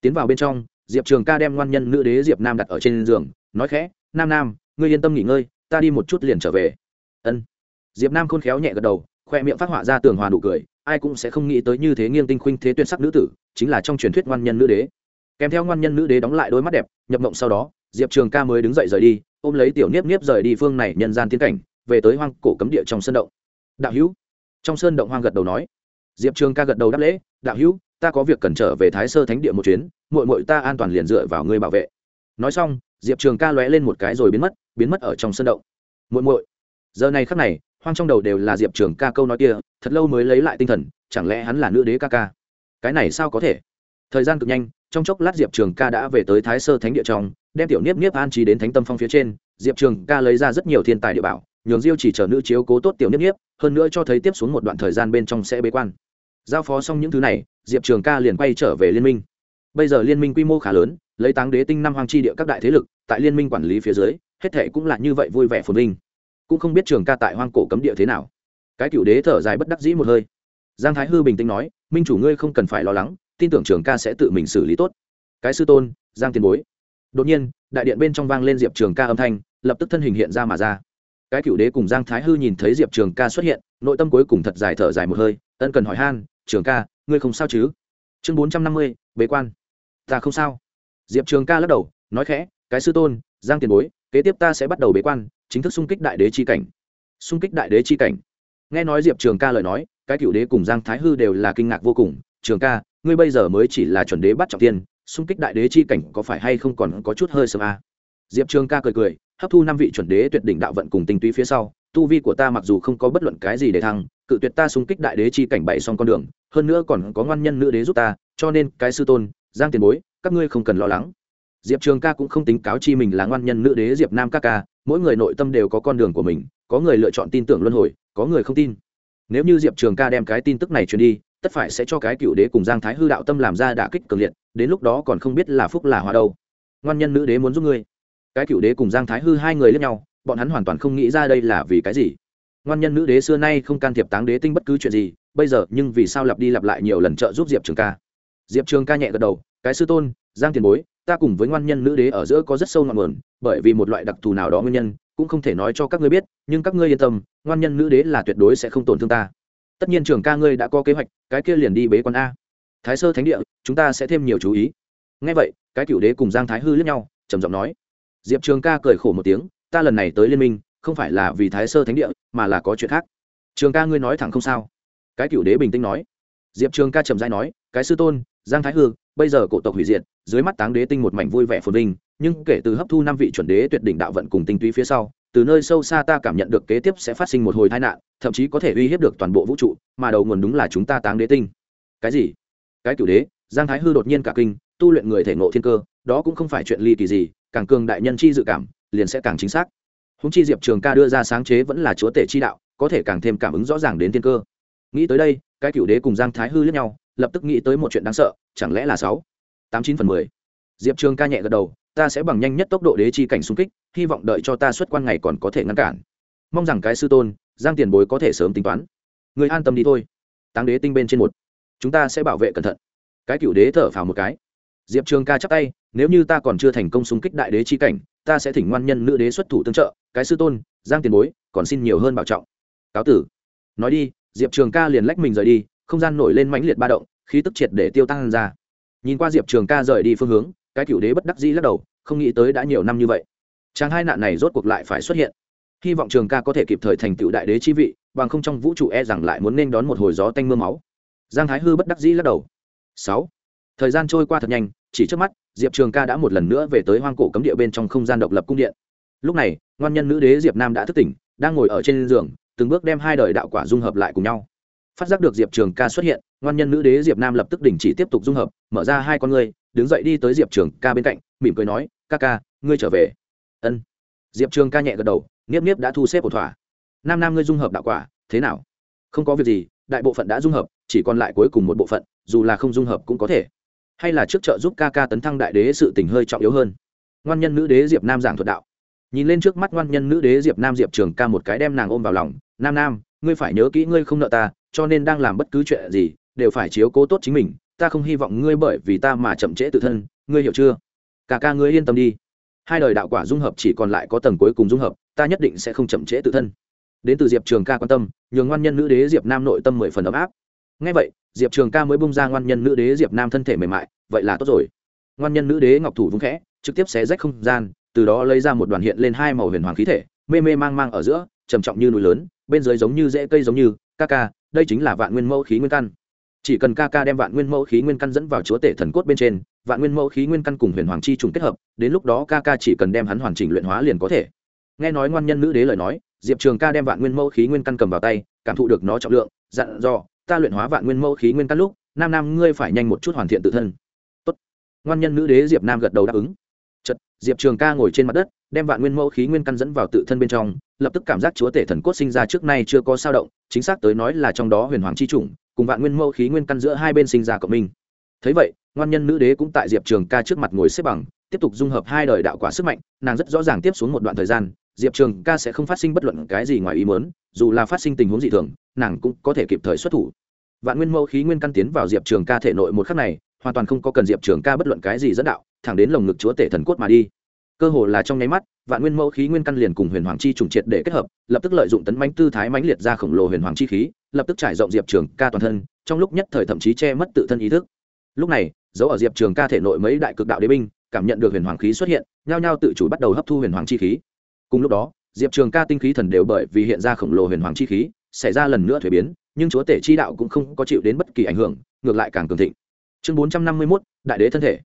Tiến vào bên trong, diệp trường ca đem ngoan nhân nữ đế diệp nam đặt ở trên giường, nói khẽ, nam nam, ngươi yên tâm nghỉ ngơi, ta đi một chút liền trở về. Ân. Diệp nam khôn khéo nhẹ gật đầu, khoe miệng phát họa ra tường hòa nụ cười, ai cũng sẽ không nghĩ tới như thế nghiêng tinh khuynh thế tuyệt sắc nữ tử, chính là trong truyền thuyết ngoan nhân nữ đế. Kèm theo ngoan nhân nữ đế đóng lại đôi mắt đẹp, nhập mộng sau đó, diệp trường ca mới đứng dậy rời đi, ôm lấy tiểu niếp niếp rời đi phương này nhân gian tiến cảnh, về tới hoang cổ cấm địa trong sân động. Đạo hữu trong sơn động hoang gật đầu nói. Diệp trường ca gật đầu đáp lễ, đạo hữu, ta có việc cần trở về thái sơ thánh địa một chuyến mội mội ta an toàn liền dựa vào ngươi bảo vệ. Nói xong, diệp trường ca lóe lên một cái rồi biến mất biến mất ở trong sân động. Muội muội. Giờ này khắc này, hoang trong đầu đều là diệp trường ca câu nói kia, thật lâu mới lấy lại tinh thần, chẳng lẽ hắn là nữ đế ca ca? Cái này sao có thể? Thời gian cực nhanh, trong chốc lát diệp trường ca đã về tới thái sơ thánh địa trong, đem tiểu niếp niếp an trí đến thánh tâm phong phía trên, diệp trường ca lấy ra rất nhiều thiên tài địa bảo nhường diêu chỉ chờ nữ chiếu cố tốt tiểu nếp nếp, hơn nữa cho thấy tiếp xuống một đoạn thời gian bên trong sẽ bế quan. Giao phó xong những thứ này diệp trường ca liền quay trở về liên minh. Bây giờ liên minh quy mô khá lớn lấy táng đế tinh năm hoang tri địa các đại thế lực tại liên minh quản lý phía dưới hết thệ cũng là như vậy vui vẻ phồn vinh. Cũng không biết trường ca tại hoang cổ cấm địa thế nào. Cái cựu đế thở dài bất đắc dĩ một hơi. Giang thái hư bình tĩnh nói minh chủ ngươi không cần phải lo lắng tin tưởng trường ca sẽ tự mình xử lý tốt. Cái sư tôn giang tiền bối. Đột nhiên đại điện bên trong vang lên diệp trường ca âm thanh lập tức thân hình hiện ra mà ra cái cựu đế cùng giang thái hư nhìn thấy diệp trường ca xuất hiện, nội tâm cuối cùng thật dài thở dài một hơi, ân cần hỏi han, trường ca, ngươi không sao chứ? Chương bốn trăm năm mươi, bế quan. Ta không sao. Diệp trường ca lắc đầu, nói khẽ, cái sư tôn, giang tiền bối, kế tiếp ta sẽ bắt đầu bế quan, chính thức xung kích đại đế chi cảnh. Xung kích đại đế chi cảnh. Nghe nói diệp trường ca lời nói, cái cựu đế cùng giang thái hư đều là kinh ngạc vô cùng, trường ca, ngươi bây giờ mới chỉ là chuẩn đế bắt trọng tiên, xung kích đại đế chi cảnh có phải hay không còn có chút hơi sớm à? diệp trường ca cười cười hấp thu năm vị chuẩn đế tuyệt đỉnh đạo vận cùng tinh túy phía sau, tu vi của ta mặc dù không có bất luận cái gì để thăng, cự tuyệt ta xung kích đại đế chi cảnh bảy xong con đường, hơn nữa còn có ngoan nhân nữ đế giúp ta, cho nên cái sư tôn, giang tiền bối, các ngươi không cần lo lắng. Diệp trường ca cũng không tính cáo chi mình là ngoan nhân nữ đế diệp nam ca ca, mỗi người nội tâm đều có con đường của mình, có người lựa chọn tin tưởng luân hồi, có người không tin. Nếu như diệp trường ca đem cái tin tức này truyền đi, tất phải sẽ cho cái cựu đế cùng giang thái hư đạo tâm làm ra đả kích cường liệt, đến lúc đó còn không biết là phúc là hòa đâu. Ngoan nhân nữ đế muốn giúp ngươi cái cựu đế cùng giang thái hư hai người lẫn nhau, bọn hắn hoàn toàn không nghĩ ra đây là vì cái gì. Ngoan nhân nữ đế xưa nay không can thiệp táng đế tinh bất cứ chuyện gì, bây giờ nhưng vì sao lặp đi lặp lại nhiều lần trợ giúp diệp trường ca? Diệp trường ca nhẹ gật đầu, cái sư tôn, giang tiền bối, ta cùng với ngoan nhân nữ đế ở giữa có rất sâu ngọn nguồn, bởi vì một loại đặc thù nào đó nguyên nhân, cũng không thể nói cho các ngươi biết, nhưng các ngươi yên tâm, ngoan nhân nữ đế là tuyệt đối sẽ không tổn thương ta. Tất nhiên trường ca ngươi đã có kế hoạch, cái kia liền đi bế quan a. Thái sơ thánh địa, chúng ta sẽ thêm nhiều chú ý. Ngay vậy, cái cựu đế cùng giang thái hư lẫn nhau, trầm giọng nói diệp trường ca cười khổ một tiếng, ta lần này tới liên minh, không phải là vì thái sơ thánh địa, mà là có chuyện khác. Trường ca ngươi nói thẳng không sao. Cái cựu đế bình tĩnh nói. Diệp trường ca trầm dai nói, cái sư tôn, giang thái hư, bây giờ cổ tộc hủy diệt, dưới mắt táng đế tinh một mảnh vui vẻ phồn vinh, nhưng kể từ hấp thu năm vị chuẩn đế tuyệt đỉnh đạo vận cùng tinh túy phía sau, từ nơi sâu xa ta cảm nhận được kế tiếp sẽ phát sinh một hồi tai nạn, thậm chí có thể uy hiếp được toàn bộ vũ trụ, mà đầu nguồn đúng là chúng ta táng đế tinh. Cái gì? Cái cửu đế, giang thái hư đột nhiên cả kinh, tu luyện người thể ngộ thiên cơ, đó cũng không phải chuyện ly kỳ gì càng cường đại nhân chi dự cảm, liền sẽ càng chính xác. Húng chi diệp trường ca đưa ra sáng chế vẫn là chúa tể chi đạo, có thể càng thêm cảm ứng rõ ràng đến thiên cơ. Nghĩ tới đây, cái cựu đế cùng giang thái hư lẫn nhau, lập tức nghĩ tới một chuyện đáng sợ, chẳng lẽ là sáu? Tám chín phần mười. Diệp trường ca nhẹ gật đầu, ta sẽ bằng nhanh nhất tốc độ đế chi cảnh xung kích, hy vọng đợi cho ta xuất quan ngày còn có thể ngăn cản. Mong rằng cái sư tôn, giang tiền bối có thể sớm tính toán. Người an tâm đi thôi. Táng đế tinh bên trên một. Chúng ta sẽ bảo vệ cẩn thận. Cái cựu đế thở phào một cái. Diệp trường ca chắp tay nếu như ta còn chưa thành công xung kích đại đế chi cảnh, ta sẽ thỉnh ngoan nhân nữ đế xuất thủ tương trợ, cái sư tôn, giang tiền bối, còn xin nhiều hơn bảo trọng. Cáo tử. Nói đi, diệp trường ca liền lách mình rời đi, không gian nổi lên mãnh liệt ba động, khí tức triệt để tiêu tăng ra. Nhìn qua diệp trường ca rời đi phương hướng, cái cựu đế bất đắc dĩ lắc đầu, không nghĩ tới đã nhiều năm như vậy. Chàng hai nạn này rốt cuộc lại phải xuất hiện. Hy vọng trường ca có thể kịp thời thành tựu đại đế chi vị, bằng không trong vũ trụ e rằng lại muốn nên đón một hồi gió tanh m ư a máu. Giang thái hư bất đắc dĩ lắc đầu. Sáu. Thời gian trôi qua thật nhanh chỉ trước mắt, diệp trường ca đã một lần nữa về tới hoang cổ cấm địa bên trong không gian độc lập cung điện. Lúc này, ngoan nhân nữ đế diệp nam đã thức tỉnh, đang ngồi ở trên giường, từng bước đem hai đời đạo quả dung hợp lại cùng nhau. Phát giác được diệp trường ca xuất hiện, ngoan nhân nữ đế diệp nam lập tức đình chỉ tiếp tục dung hợp, mở ra hai con ngươi, đứng dậy đi tới diệp trường ca bên cạnh, mỉm cười nói, ca ca, ngươi trở về. Ân. Diệp trường ca nhẹ gật đầu, nghiếp nghiếp đã thu xếp ổn thỏa. Nam nam ngươi dung hợp đạo quả, thế nào? Không có việc gì, đại bộ phận đã dung hợp, chỉ còn lại cuối cùng một bộ phận, dù là không dung hợp cũng có thể hay là trước trợ giúp ca ca tấn thăng đại đế sự tình hơi trọng yếu hơn. Ngoan nhân nữ đế diệp nam giảng thuật đạo. Nhìn lên trước mắt ngoan nhân nữ đế diệp nam diệp trường ca một cái đem nàng ôm vào lòng, nam nam, ngươi phải nhớ kỹ ngươi không nợ ta, cho nên đang làm bất cứ chuyện gì, đều phải chiếu cố tốt chính mình. Ta không hy vọng ngươi bởi vì ta mà chậm trễ tự thân, ngươi hiểu chưa? Cả ca ngươi yên tâm đi. Hai đời đạo quả dung hợp chỉ còn lại có tầng cuối cùng dung hợp, ta nhất định sẽ không chậm trễ tự thân. Đến từ diệp trường ca quan tâm, nhường ngoan nhân nữ đế diệp nam nội tâm mười phần ấm áp. Ngay vậy diệp trường ca mới bung ra ngoan nhân nữ đế diệp nam thân thể mềm mại, vậy là tốt rồi. Ngoan nhân nữ đế ngọc thủ vung khẽ, trực tiếp xé rách không gian, từ đó lấy ra một đoàn hiện lên hai màu huyền hoàng khí thể, mê mê mang mang ở giữa, trầm trọng như núi lớn, bên dưới giống như rễ cây giống như, ca ca, đây chính là vạn nguyên mẫu khí nguyên căn. Chỉ cần ca ca đem vạn nguyên mẫu khí nguyên căn dẫn vào chúa tể thần cốt bên trên, vạn nguyên mẫu khí nguyên căn cùng huyền hoàng chi trùng kết hợp, đến lúc đó ca ca chỉ cần đem hắn hoàn chỉnh luyện hóa liền có thể. Nghe nói ngoan nhân nữ đế lời nói, diệp trường ca đem vạn nguyên mẫu khí nguyên căn cầm vào tay, cảm thụ được nó trọng lượng, dặn dò ta luyện hóa vạn nguyên mẫu khí nguyên căn lúc, nam nam ngươi phải nhanh một chút hoàn thiện tự thân. Tốt. ngoan nhân nữ đế diệp nam gật đầu đáp ứng. Chật diệp trường ca ngồi trên mặt đất, đem vạn nguyên mẫu khí nguyên căn dẫn vào tự thân bên trong, lập tức cảm giác chúa tể thần cốt sinh ra trước nay chưa có sao động, chính xác tới nói là trong đó huyền hoàng chi chủng, cùng vạn nguyên mẫu khí nguyên căn giữa hai bên sinh ra cộng minh. Thấy vậy, ngoan nhân nữ đế cũng tại diệp trường ca trước mặt ngồi xếp bằng, tiếp tục dung hợp hai đời đạo quả sức mạnh, nàng rất rõ ràng tiếp xuống một đoạn thời gian diệp trường ca sẽ không phát sinh bất luận cái gì ngoài ý mớn dù là phát sinh tình huống dị thường, nàng cũng có thể kịp thời xuất thủ. Vạn nguyên mẫu khí nguyên căn tiến vào diệp trường ca thể nội một khắc này, hoàn toàn không có cần diệp trường ca bất luận cái gì dẫn đạo, thẳng đến lồng ngực chúa tể thần cốt mà đi. Cơ hồ là trong nháy mắt, vạn nguyên mẫu khí nguyên căn liền cùng huyền hoàng chi trùng triệt để kết hợp, lập tức lợi dụng tấn bánh tư thái mãnh liệt ra khổng lồ huyền hoàng chi khí, lập tức trải rộng diệp trường ca toàn thân, trong lúc nhất thời thậm chí che mất tự thân ý thức. Lúc này, dấu ở diệp trường ca thể nội mấy đại cực đạo đế binh, cảm nhận được huyền hoàng khí xuất hiện, nhao nhao tự chủ bắt đầu hấp thu huyền hoàng chi khí cùng lúc đó, diệp trường ca tinh khí thần đều bởi vì hiện ra khổng lồ huyền hoàng chi khí, xảy ra lần nữa thuế biến, nhưng chúa tể chi đạo cũng không có chịu đến bất kỳ ảnh hưởng, ngược lại càng cường thịnh. Chương bốn trăm năm mươi mốt, đại đế thân thể.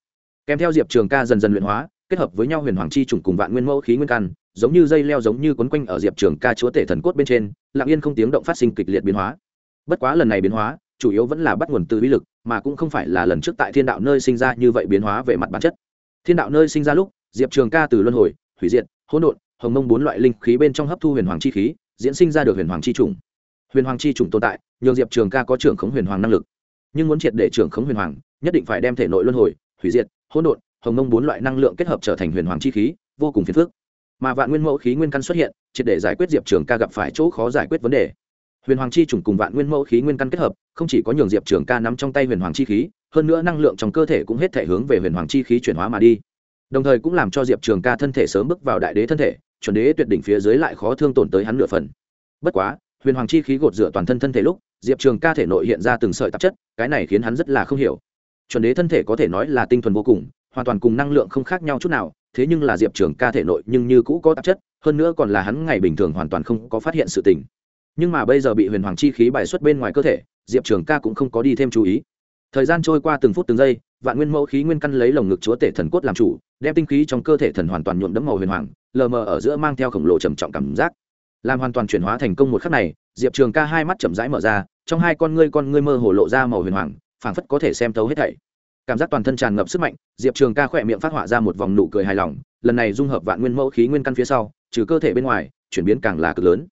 Kèm theo diệp trường ca dần dần luyện hóa, kết hợp với nhau huyền hoàng chi trùng cùng vạn nguyên mẫu khí nguyên căn, giống như dây leo giống như quấn quanh ở diệp trường ca chúa tể thần cốt bên trên, lặng yên không tiếng động phát sinh kịch liệt biến hóa. Bất quá lần này biến hóa, chủ yếu vẫn là bắt nguồn từ uy lực, mà cũng không phải là lần trước tại thiên đạo nơi sinh ra như vậy biến hóa về mặt bản chất. Thiên đạo nơi sinh ra lúc, diệp trường ca từ luân hồi, hủy diệt, hỗn độn hồng mông bốn loại linh khí bên trong hấp thu huyền hoàng chi khí, diễn sinh ra được huyền hoàng chi trùng huyền hoàng chi trùng tồn tại, nhường diệp trường ca có trưởng khống huyền hoàng năng lực. Nhưng muốn triệt để trưởng khống huyền hoàng, nhất định phải đem thể nội luân hồi, hủy diệt, hỗn độn, hồng mông bốn loại năng lượng kết hợp trở thành huyền hoàng chi khí, vô cùng phiền phức. Mà vạn nguyên mẫu khí nguyên căn xuất hiện, triệt để giải quyết diệp trường ca gặp phải chỗ khó giải quyết vấn đề. Huyền hoàng chi trùng cùng vạn nguyên mẫu khí nguyên căn kết hợp, không chỉ có nhường diệp trường ca nắm trong tay huyền hoàng chi khí, hơn nữa năng lượng trong cơ thể cũng hết thể hướng về huyền hoàng chi khí chuyển hóa mà đi. Đồng thời cũng làm cho diệp trường ca thân thể sớm bước vào đại đế thân thể chuẩn đế tuyệt đỉnh phía dưới lại khó thương tổn tới hắn nửa phần. Bất quá, huyền hoàng chi khí gột rửa toàn thân thân thể lúc, diệp trường ca thể nội hiện ra từng sợi tạp chất, cái này khiến hắn rất là không hiểu. Chuẩn đế thân thể có thể nói là tinh thuần vô cùng, hoàn toàn cùng năng lượng không khác nhau chút nào, thế nhưng là diệp trường ca thể nội nhưng như cũ có tạp chất, hơn nữa còn là hắn ngày bình thường hoàn toàn không có phát hiện sự tình. Nhưng mà bây giờ bị huyền hoàng chi khí bài xuất bên ngoài cơ thể, diệp trường ca cũng không có đi thêm chú ý. Thời gian trôi qua từng phút từng giây vạn nguyên mẫu khí nguyên căn lấy lồng ngực chúa tể thần cốt làm chủ, đem tinh khí trong cơ thể thần hoàn toàn nhuộm đẫm màu huyền hoàng, lờ mờ ở giữa mang theo khổng lồ trầm trọng cảm giác. Làm hoàn toàn chuyển hóa thành công một khắc này, diệp trường ca hai mắt chậm rãi mở ra, trong hai con ngươi con ngươi mơ hồ lộ ra màu huyền hoàng, phảng phất có thể xem thấu hết thảy. Cảm giác toàn thân tràn ngập sức mạnh, diệp trường ca khỏe miệng phát họa ra một vòng nụ cười hài lòng, lần này dung hợp vạn nguyên mẫu khí nguyên căn phía sau, trừ cơ thể bên ngoài, chuyển biến càng là cực lớn.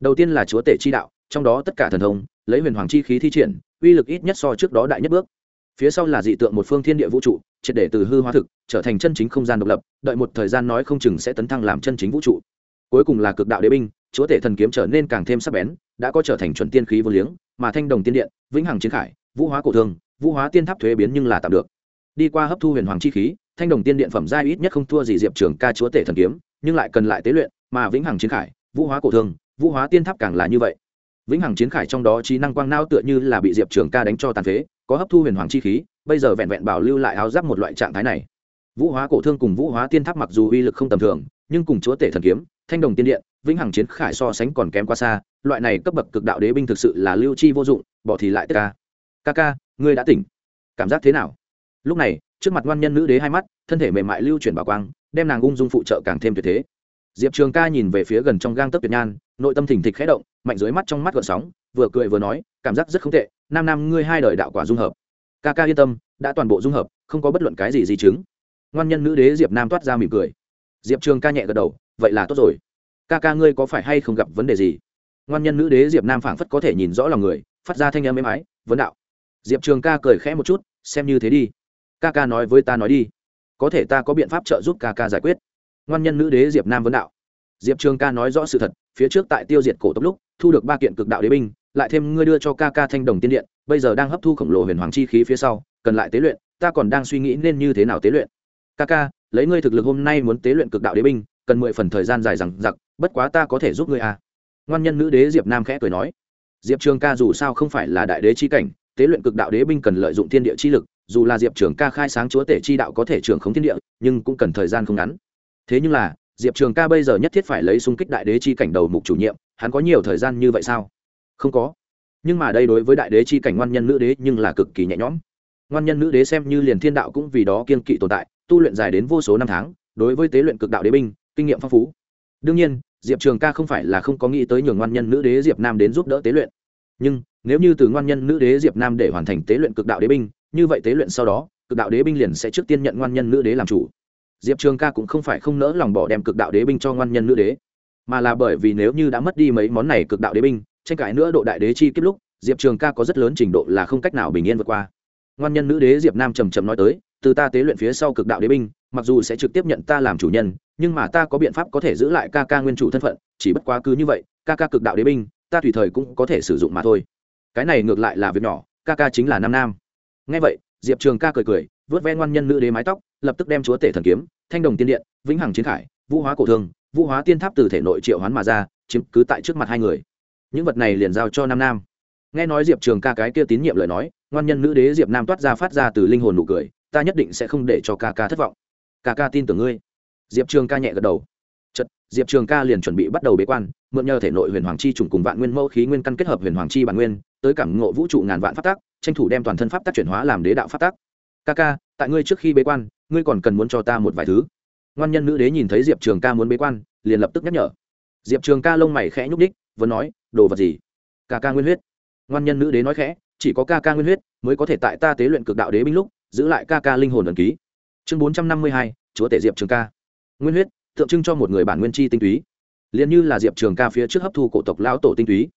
Đầu tiên là chúa tể chi đạo, trong đó tất cả thần thông, lấy huyền hoàng chi khí thi triển, uy lực ít nhất so trước đó đại nhất bước phía sau là dị tượng một phương thiên địa vũ trụ, triệt để từ hư hóa thực, trở thành chân chính không gian độc lập, đợi một thời gian nói không chừng sẽ tấn thăng làm chân chính vũ trụ. Cuối cùng là cực đạo đế binh, chúa tể thần kiếm trở nên càng thêm sắc bén, đã có trở thành chuẩn tiên khí vô liếng, mà thanh đồng tiên điện, vĩnh hằng chiến khải, vũ hóa cổ thương, vũ hóa tiên tháp thuế biến nhưng là tạm được. Đi qua hấp thu huyền hoàng chi khí, thanh đồng tiên điện phẩm giai ít nhất không thua gì diệp trường ca chúa tể thần kiếm, nhưng lại cần lại tế luyện, mà vĩnh hằng chiến khải, vũ hóa cổ thương, vũ hóa tiên tháp càng là như vậy vĩnh hằng chiến khải trong đó trí năng quang não tựa như là bị diệp trường ca đánh cho tàn phế, có hấp thu huyền hoàng chi khí, bây giờ vẹn vẹn bảo lưu lại áo giáp một loại trạng thái này. Vũ hóa cổ thương cùng vũ hóa tiên tháp mặc dù uy lực không tầm thường, nhưng cùng chúa tể thần kiếm, thanh đồng tiên điện, vĩnh hằng chiến khải so sánh còn kém quá xa, loại này cấp bậc cực đạo đế binh thực sự là lưu chi vô dụng, bỏ thì lại tất ca. Ca ca, ngươi đã tỉnh. Cảm giác thế nào? Lúc này, trước mặt ngoan nhân nữ đế hai mắt, thân thể mềm mại lưu chuyển bảo quang, đem nàng ung dung phụ trợ càng thêm tuyệt thế diệp trường ca nhìn về phía gần trong gang tấc tuyệt nhan, nội tâm thỉnh thịch khẽ động, mạnh dưới mắt trong mắt gợn sóng, vừa cười vừa nói, cảm giác rất không tệ, nam nam ngươi hai đời đạo quả dung hợp. Ca ca yên tâm, đã toàn bộ dung hợp, không có bất luận cái gì di chứng. Ngoan nhân nữ đế diệp nam toát ra mỉm cười. Diệp trường ca nhẹ gật đầu, vậy là tốt rồi. Ca ca ngươi có phải hay không gặp vấn đề gì? Ngoan nhân nữ đế diệp nam phảng phất có thể nhìn rõ lòng người, phát ra thanh âm êm ái, vấn đạo. Diệp trường ca cười khẽ một chút, xem như thế đi. Ca ca nói với ta nói đi. Có thể ta có biện pháp trợ giúp ca ca giải quyết ngoan nhân nữ đế diệp nam vấn đạo. Diệp trường ca nói rõ sự thật, phía trước tại tiêu diệt cổ tốc lúc, thu được ba kiện cực đạo đế binh, lại thêm ngươi đưa cho ca ca thanh đồng tiên điện, bây giờ đang hấp thu khổng lồ huyền hoàng chi khí phía sau, cần lại tế luyện, ta còn đang suy nghĩ nên như thế nào tế luyện. Ca ca, lấy ngươi thực lực hôm nay muốn tế luyện cực đạo đế binh, cần mười phần thời gian dài rằng giặc bất quá ta có thể giúp ngươi à. ngoan nhân nữ đế diệp nam khẽ cười nói. Diệp trường ca dù sao không phải là đại đế chi cảnh, tế luyện cực đạo đế binh cần lợi dụng thiên địa chi lực, dù là diệp trường ca khai sáng chúa tể chi đạo có thể trường khống thiên địa, nhưng cũng cần thời gian không ngắn thế nhưng là, diệp trường ca bây giờ nhất thiết phải lấy xung kích đại đế chi cảnh đầu mục chủ nhiệm, hắn có nhiều thời gian như vậy sao? Không có. Nhưng mà đây đối với đại đế chi cảnh ngoan nhân nữ đế nhưng là cực kỳ nhẹ nhõm. Ngoan nhân nữ đế xem như liền thiên đạo cũng vì đó kiên kỵ tồn tại, tu luyện dài đến vô số năm tháng, đối với tế luyện cực đạo đế binh, kinh nghiệm phong phú. Đương nhiên, diệp trường ca không phải là không có nghĩ tới nhường ngoan nhân nữ đế diệp nam đến giúp đỡ tế luyện. Nhưng, nếu như từ ngoan nhân nữ đế diệp nam để hoàn thành tế luyện cực đạo đế binh, như vậy tế luyện sau đó, cực đạo đế binh liền sẽ trước tiên nhận ngoan nhân nữ đế làm chủ diệp trường ca cũng không phải không nỡ lòng bỏ đem cực đạo đế binh cho ngoan nhân nữ đế, mà là bởi vì nếu như đã mất đi mấy món này cực đạo đế binh, tranh cãi nữa độ đại đế chi kiếp lúc, diệp trường ca có rất lớn trình độ là không cách nào bình yên vượt qua. Ngoan nhân nữ đế diệp nam trầm trầm nói tới, từ ta tế luyện phía sau cực đạo đế binh, mặc dù sẽ trực tiếp nhận ta làm chủ nhân, nhưng mà ta có biện pháp có thể giữ lại ca ca nguyên chủ thân phận, chỉ bất quá cứ như vậy, ca ca cực đạo đế binh, ta tùy thời cũng có thể sử dụng mà thôi. Cái này ngược lại là việc nhỏ, ca ca chính là nam nam. Ngay vậy, diệp trường ca cười cười, vớt ven ngoan nhân nữ đế mái tóc, lập tức đem chúa tể thần kiếm thanh đồng tiên điện vĩnh hằng chiến khải vũ hóa cổ thương vũ hóa tiên tháp từ thể nội triệu hoán mà ra chiếm cứ tại trước mặt hai người. Những vật này liền giao cho nam nam. Nghe nói diệp trường ca cái kia tín nhiệm lời nói ngoan nhân nữ đế diệp nam toát ra phát ra từ linh hồn nụ cười ta nhất định sẽ không để cho ca ca thất vọng. Ca ca tin tưởng ngươi. Diệp trường ca nhẹ gật đầu. Chật diệp trường ca liền chuẩn bị bắt đầu bế quan mượn nhờ thể nội huyền hoàng chi trùng cùng vạn nguyên mẫu khí nguyên căn kết hợp huyền hoàng chi bản nguyên tới cảm ngộ vũ trụ ngàn vạn pháp tác, tranh thủ đem toàn thân pháp tác chuyển hóa làm đế đạo pháp tác ca ca, tại ngươi trước khi bế quan, ngươi còn cần muốn cho ta một vài thứ. Ngoan nhân nữ đế nhìn thấy diệp trường ca muốn bế quan, liền lập tức nhắc nhở. Diệp trường ca lông mày khẽ nhúc đích vẫn nói, đồ vật gì? Ca ca nguyên huyết. Ngoan nhân nữ đế nói khẽ, chỉ có ca ca nguyên huyết mới có thể tại ta tế luyện cực đạo đế binh lúc, giữ lại ca ca linh hồn ẩn ký. Chương bốn trăm năm mươi hai, chúa tể diệp trường ca. Nguyên huyết, tượng trưng cho một người bản nguyên chi tinh túy. Liền như là diệp trường ca phía trước hấp thu cổ tộc lão tổ tinh túy.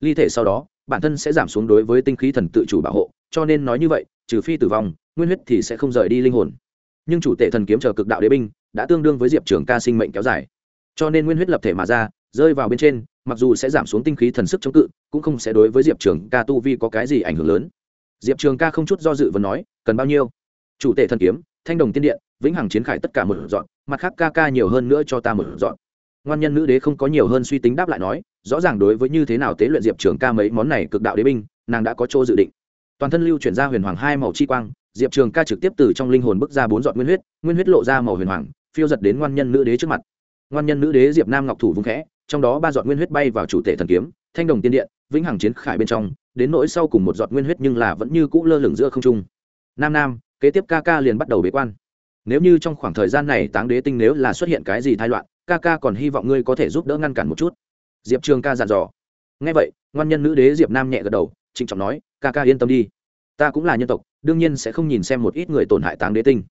Ly thể sau đó, bản thân sẽ giảm xuống đối với tinh khí thần tự chủ bảo hộ, cho nên nói như vậy trừ phi tử vong, nguyên huyết thì sẽ không rời đi linh hồn. Nhưng chủ tể thần kiếm chờ cực đạo đế binh đã tương đương với diệp trường ca sinh mệnh kéo dài. Cho nên nguyên huyết lập thể mà ra, rơi vào bên trên, mặc dù sẽ giảm xuống tinh khí thần sức chống cự, cũng không sẽ đối với diệp trường ca tu vi có cái gì ảnh hưởng lớn. Diệp trường ca không chút do dự và nói, cần bao nhiêu? Chủ tể thần kiếm, thanh đồng tiên điện, vĩnh hằng chiến khải tất cả một dọn, mặt khác ca ca nhiều hơn nữa cho ta một dọn. Ngoan nhân nữ đế không có nhiều hơn suy tính đáp lại nói, rõ ràng đối với như thế nào tế luyện diệp trường ca mấy món này cực đạo đế binh, nàng đã có chỗ dự định toàn thân lưu chuyển ra huyền hoàng hai màu chi quang, diệp trường ca trực tiếp từ trong linh hồn bước ra bốn giọt nguyên huyết nguyên huyết lộ ra màu huyền hoàng, phiêu giật đến ngoan nhân nữ đế trước mặt. Ngoan nhân nữ đế diệp nam ngọc thủ vung khẽ, trong đó ba giọt nguyên huyết bay vào chủ tể thần kiếm, thanh đồng tiên điện, vĩnh hằng chiến khải bên trong, đến nỗi sau cùng một giọt nguyên huyết nhưng là vẫn như cũ lơ lửng giữa không trung. Nam nam, kế tiếp ca ca liền bắt đầu bế quan. Nếu như trong khoảng thời gian này táng đế tinh nếu là xuất hiện cái gì thai loạn, ca ca còn hy vọng ngươi có thể giúp đỡ ngăn cản một chút. Diệp trường ca dặn dò. Ngay vậy, ngoan nhân nữ đế diệp nam nhẹ gật đầu trịnh trọng nói, ca ca yên tâm đi. Ta cũng là nhân tộc, đương nhiên sẽ không nhìn xem một ít người tổn hại táng đế tinh.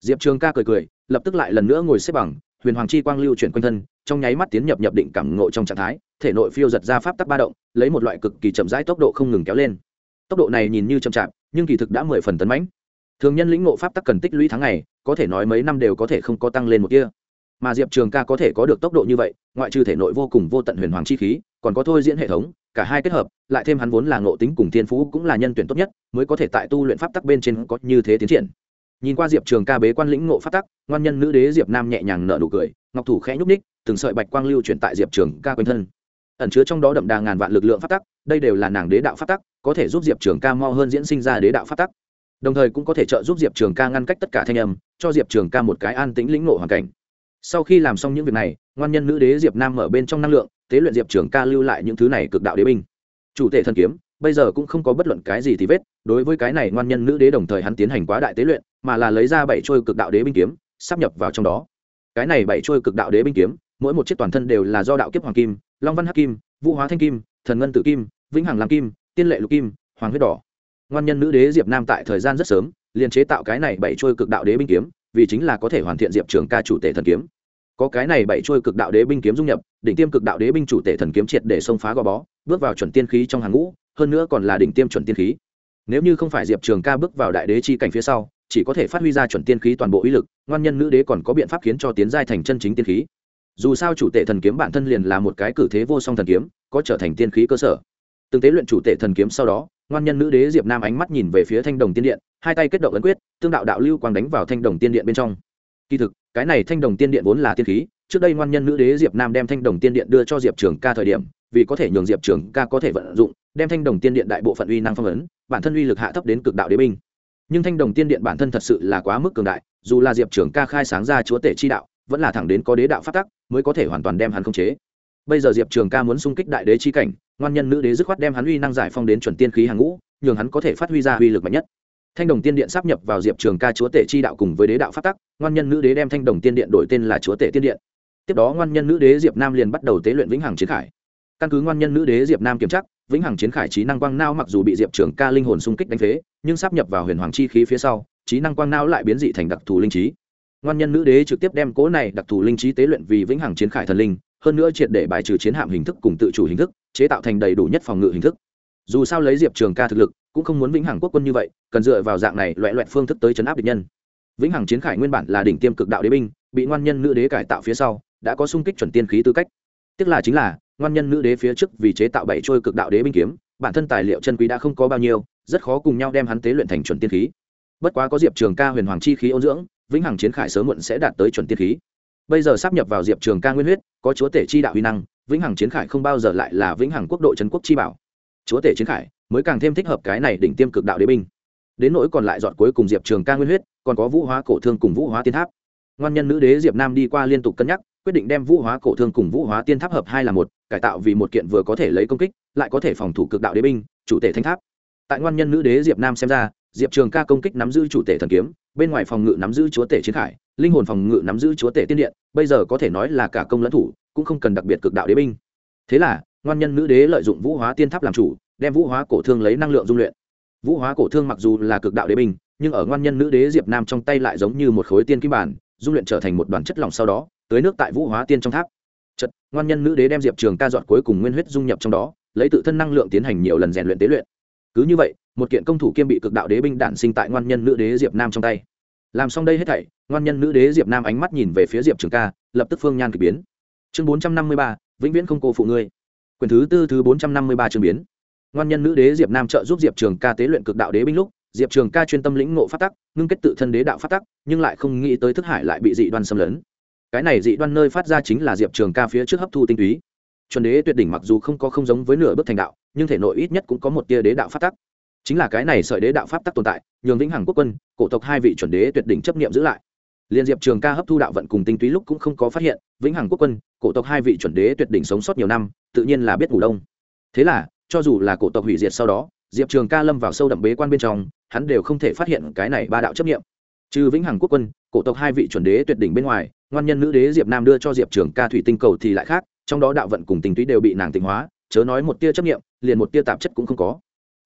Diệp trường ca cười cười, lập tức lại lần nữa ngồi xếp bằng, huyền hoàng chi quang lưu chuyển quanh thân, trong nháy mắt tiến nhập nhập định cảm ngộ trong trạng thái, thể nội phiêu giật ra pháp tắc ba động, lấy một loại cực kỳ chậm rãi tốc độ không ngừng kéo lên. Tốc độ này nhìn như chậm chạp, nhưng kỳ thực đã mười phần tấn mãnh. Thường nhân lĩnh ngộ pháp tắc cần tích lũy tháng ngày, có thể nói mấy năm đều có thể không có tăng lên một kia mà diệp trường ca có thể có được tốc độ như vậy, ngoại trừ thể nội vô cùng vô tận huyền hoàng chi khí, còn có thôi diễn hệ thống, cả hai kết hợp, lại thêm hắn vốn là ngộ tính cùng thiên phú cũng là nhân tuyển tốt nhất, mới có thể tại tu luyện pháp tắc bên trên có như thế tiến triển. Nhìn qua diệp trường ca bế quan lĩnh ngộ pháp tắc, ngoan nhân nữ đế diệp nam nhẹ nhàng nở nụ cười, ngọc thủ khẽ nhúc ních từng sợi bạch quang lưu chuyển tại diệp trường ca quanh thân. Ẩn chứa trong đó đậm đà ngàn vạn lực lượng pháp tắc, đây đều là nàng đế đạo pháp tắc, có thể giúp diệp trường ca mau hơn diễn sinh ra đế đạo pháp tắc. Đồng thời cũng có thể trợ giúp diệp trường ca ngăn cách tất cả thanh âm, cho diệp trường ca một cái an tĩnh lĩnh ngộ hoàn cảnh sau khi làm xong những việc này, ngoan nhân nữ đế diệp nam mở bên trong năng lượng, tế luyện diệp trường ca lưu lại những thứ này cực đạo đế binh. Chủ tể thần kiếm, bây giờ cũng không có bất luận cái gì thì vết, đối với cái này ngoan nhân nữ đế đồng thời hắn tiến hành quá đại tế luyện, mà là lấy ra bảy trôi cực đạo đế binh kiếm, sắp nhập vào trong đó. Cái này bảy trôi cực đạo đế binh kiếm, mỗi một chiếc toàn thân đều là do đạo kiếp hoàng kim, long văn hắc kim, vũ hóa thanh kim, thần ngân tự kim, vĩnh hằng làm kim, tiên lệ lục kim, hoàng huyết đỏ. Ngoan nhân nữ đế diệp nam tại thời gian rất sớm, liền chế tạo cái này bảy trôi cực đạo đế binh kiếm vì chính là có thể hoàn thiện diệp trường ca chủ tể thần kiếm. Có cái này bảy trôi cực đạo đế binh kiếm dung nhập, đỉnh tiêm cực đạo đế binh chủ tể thần kiếm triệt để xông phá gò bó, bước vào chuẩn tiên khí trong hàng ngũ, hơn nữa còn là đỉnh tiêm chuẩn tiên khí. Nếu như không phải diệp trường ca bước vào đại đế chi cảnh phía sau, chỉ có thể phát huy ra chuẩn tiên khí toàn bộ uy lực, ngoan nhân nữ đế còn có biện pháp khiến cho tiến giai thành chân chính tiên khí. Dù sao chủ tể thần kiếm bản thân liền là một cái cử thế vô song thần kiếm, có trở thành tiên khí cơ sở. Từng tế luyện chủ tể thần kiếm sau đó ngoan nhân nữ đế diệp nam ánh mắt nhìn về phía thanh đồng tiên điện, hai tay kết động ấn quyết, tương đạo đạo lưu quang đánh vào thanh đồng tiên điện bên trong. Kỳ thực, cái này thanh đồng tiên điện vốn là tiên khí, trước đây ngoan nhân nữ đế diệp nam đem thanh đồng tiên điện đưa cho diệp trường ca thời điểm, vì có thể nhường diệp trường ca có thể vận dụng, đem thanh đồng tiên điện đại bộ phận uy năng phong ấn, bản thân uy lực hạ thấp đến cực đạo đế binh. Nhưng thanh đồng tiên điện bản thân thật sự là quá mức cường đại, dù là diệp trường ca khai sáng ra chúa tể chi đạo, vẫn là thẳng đến có đế đạo phát tắc, mới có thể hoàn toàn đem hắn khống chế bây giờ diệp trường ca muốn xung kích đại đế chi cảnh, ngoan nhân nữ đế dứt khoát đem hắn uy năng giải phong đến chuẩn tiên khí hàng ngũ, nhường hắn có thể phát huy ra uy lực mạnh nhất. Thanh đồng tiên điện sắp nhập vào diệp trường ca chúa tể chi đạo cùng với đế đạo phát tắc, ngoan nhân nữ đế đem thanh đồng tiên điện đổi tên là chúa tể tiên điện. Tiếp đó ngoan nhân nữ đế diệp nam liền bắt đầu tế luyện vĩnh hằng chiến khải. Căn cứ ngoan nhân nữ đế diệp nam kiểm chắc vĩnh hằng chiến khải trí năng quang nao mặc dù bị diệp trường ca linh hồn xung kích đánh phế, nhưng sắp nhập vào huyền hoàng chi khí phía sau, trí năng quang nao lại biến dị thành đặc thù linh trí. Ngoan nhân nữ đế trực tiếp đem cố này đặc thù linh trí tế luyện vì vĩnh hằng chiến khải thần linh hơn nữa triệt để bài trừ chiến hạm hình thức cùng tự chủ hình thức, chế tạo thành đầy đủ nhất phòng ngự hình thức. Dù sao lấy diệp trường ca thực lực, cũng không muốn vĩnh hằng quốc quân như vậy, cần dựa vào dạng này loại loại phương thức tới chấn áp địch nhân. Vĩnh hằng chiến khải nguyên bản là đỉnh tiêm cực đạo đế binh, bị ngoan nhân nữ đế cải tạo phía sau, đã có sung kích chuẩn tiên khí tư cách. Tức là chính là, ngoan nhân nữ đế phía trước vì chế tạo bảy trôi cực đạo đế binh kiếm, bản thân tài liệu chân quý đã không có bao nhiêu, rất khó cùng nhau đem hắn tế luyện thành chuẩn tiên khí. Bất quá có diệp trường ca huyền hoàng chi khí ôn dưỡng, vĩnh hằng chiến khải sớm muộn sẽ đạt tới chuẩn tiên khí bây giờ sắp nhập vào diệp trường ca nguyên huyết, có chúa tể chi đạo huy năng, vĩnh hằng chiến khải không bao giờ lại là vĩnh hằng quốc độ trấn quốc chi bảo. Chúa tể chiến khải mới càng thêm thích hợp cái này đỉnh tiêm cực đạo đế binh. Đến nỗi còn lại dọn cuối cùng diệp trường ca nguyên huyết, còn có vũ hóa cổ thương cùng vũ hóa tiên tháp. Ngoan nhân nữ đế diệp nam đi qua liên tục cân nhắc, quyết định đem vũ hóa cổ thương cùng vũ hóa tiên tháp hợp hai là một, cải tạo vì một kiện vừa có thể lấy công kích, lại có thể phòng thủ cực đạo đế binh, chủ tể thanh tháp. Tại ngoan nhân nữ đế diệp nam xem ra diệp trường ca công kích nắm giữ chủ tể thần kiếm, bên ngoài phòng ngự nắm giữ chúa tể chiến khải, linh hồn phòng ngự nắm giữ chúa tể tiên điện, bây giờ có thể nói là cả công lẫn thủ, cũng không cần đặc biệt cực đạo đế binh. Thế là, ngoan nhân nữ đế lợi dụng vũ hóa tiên tháp làm chủ, đem vũ hóa cổ thương lấy năng lượng dung luyện. Vũ hóa cổ thương mặc dù là cực đạo đế binh, nhưng ở ngoan nhân nữ đế diệp nam trong tay lại giống như một khối tiên kim bản, dung luyện trở thành một đoàn chất lỏng sau đó, tưới nước tại vũ hóa tiên trong tháp. Chật ngoan nhân nữ đế đem diệp trường ca dọn cuối cùng nguyên huyết dung nhập trong đó, lấy tự thân năng lượng tiến hành nhiều lần rèn luyện tế luyện. Cứ như vậy một kiện công thủ kiêm bị cực đạo đế binh đản sinh tại ngoan nhân nữ đế diệp nam trong tay. Làm xong đây hết thảy, ngoan nhân nữ đế diệp nam ánh mắt nhìn về phía diệp trường ca, lập tức phương nhan k ỳ biến. Chương bốn trăm năm mươi ba, vĩnh viễn không cô phụ ngươi. Quyền thứ tư, thứ bốn trăm năm mươi ba chương biến. Ngoan nhân nữ đế diệp nam trợ giúp diệp trường ca tế luyện cực đạo đế binh lúc, diệp trường ca chuyên tâm lĩnh ngộ phát tắc, ngưng kết tự thân đế đạo phát tắc, nhưng lại không nghĩ tới thức hải lại bị dị đoan xâm lấn. Cái này dị đoan nơi phát ra chính là diệp trường ca phía trước hấp thu tinh túy. Chuẩn đế tuyệt đỉnh mặc dù không có không giống với nửa bước thành đạo, nhưng thể nội ít nhất cũng có một tia đế đạo phát tắc chính là cái này sợi đế đạo pháp tắc tồn tại, nhường vĩnh hằng quốc quân, cổ tộc hai vị chuẩn đế tuyệt đỉnh chấp nghiệm giữ lại. Liên diệp trường ca hấp thu đạo vận cùng tinh túy lúc cũng không có phát hiện, vĩnh hằng quốc quân, cổ tộc hai vị chuẩn đế tuyệt đỉnh sống sót nhiều năm, tự nhiên là biết ngủ đông. Thế là, cho dù là cổ tộc hủy diệt sau đó, diệp trường ca lâm vào sâu đậm bế quan bên trong, hắn đều không thể phát hiện cái này ba đạo chấp nghiệm trừ vĩnh hằng quốc quân, cổ tộc hai vị chuẩn đế tuyệt đỉnh bên ngoài, ngoan nhân nữ đế diệp nam đưa cho diệp trường ca thủy tinh cầu thì lại khác, trong đó đạo vận cùng tinh túy đều bị nàng tịnh hóa, chớ nói một tia chấp nghiệm liền một tia tạp chất cũng không có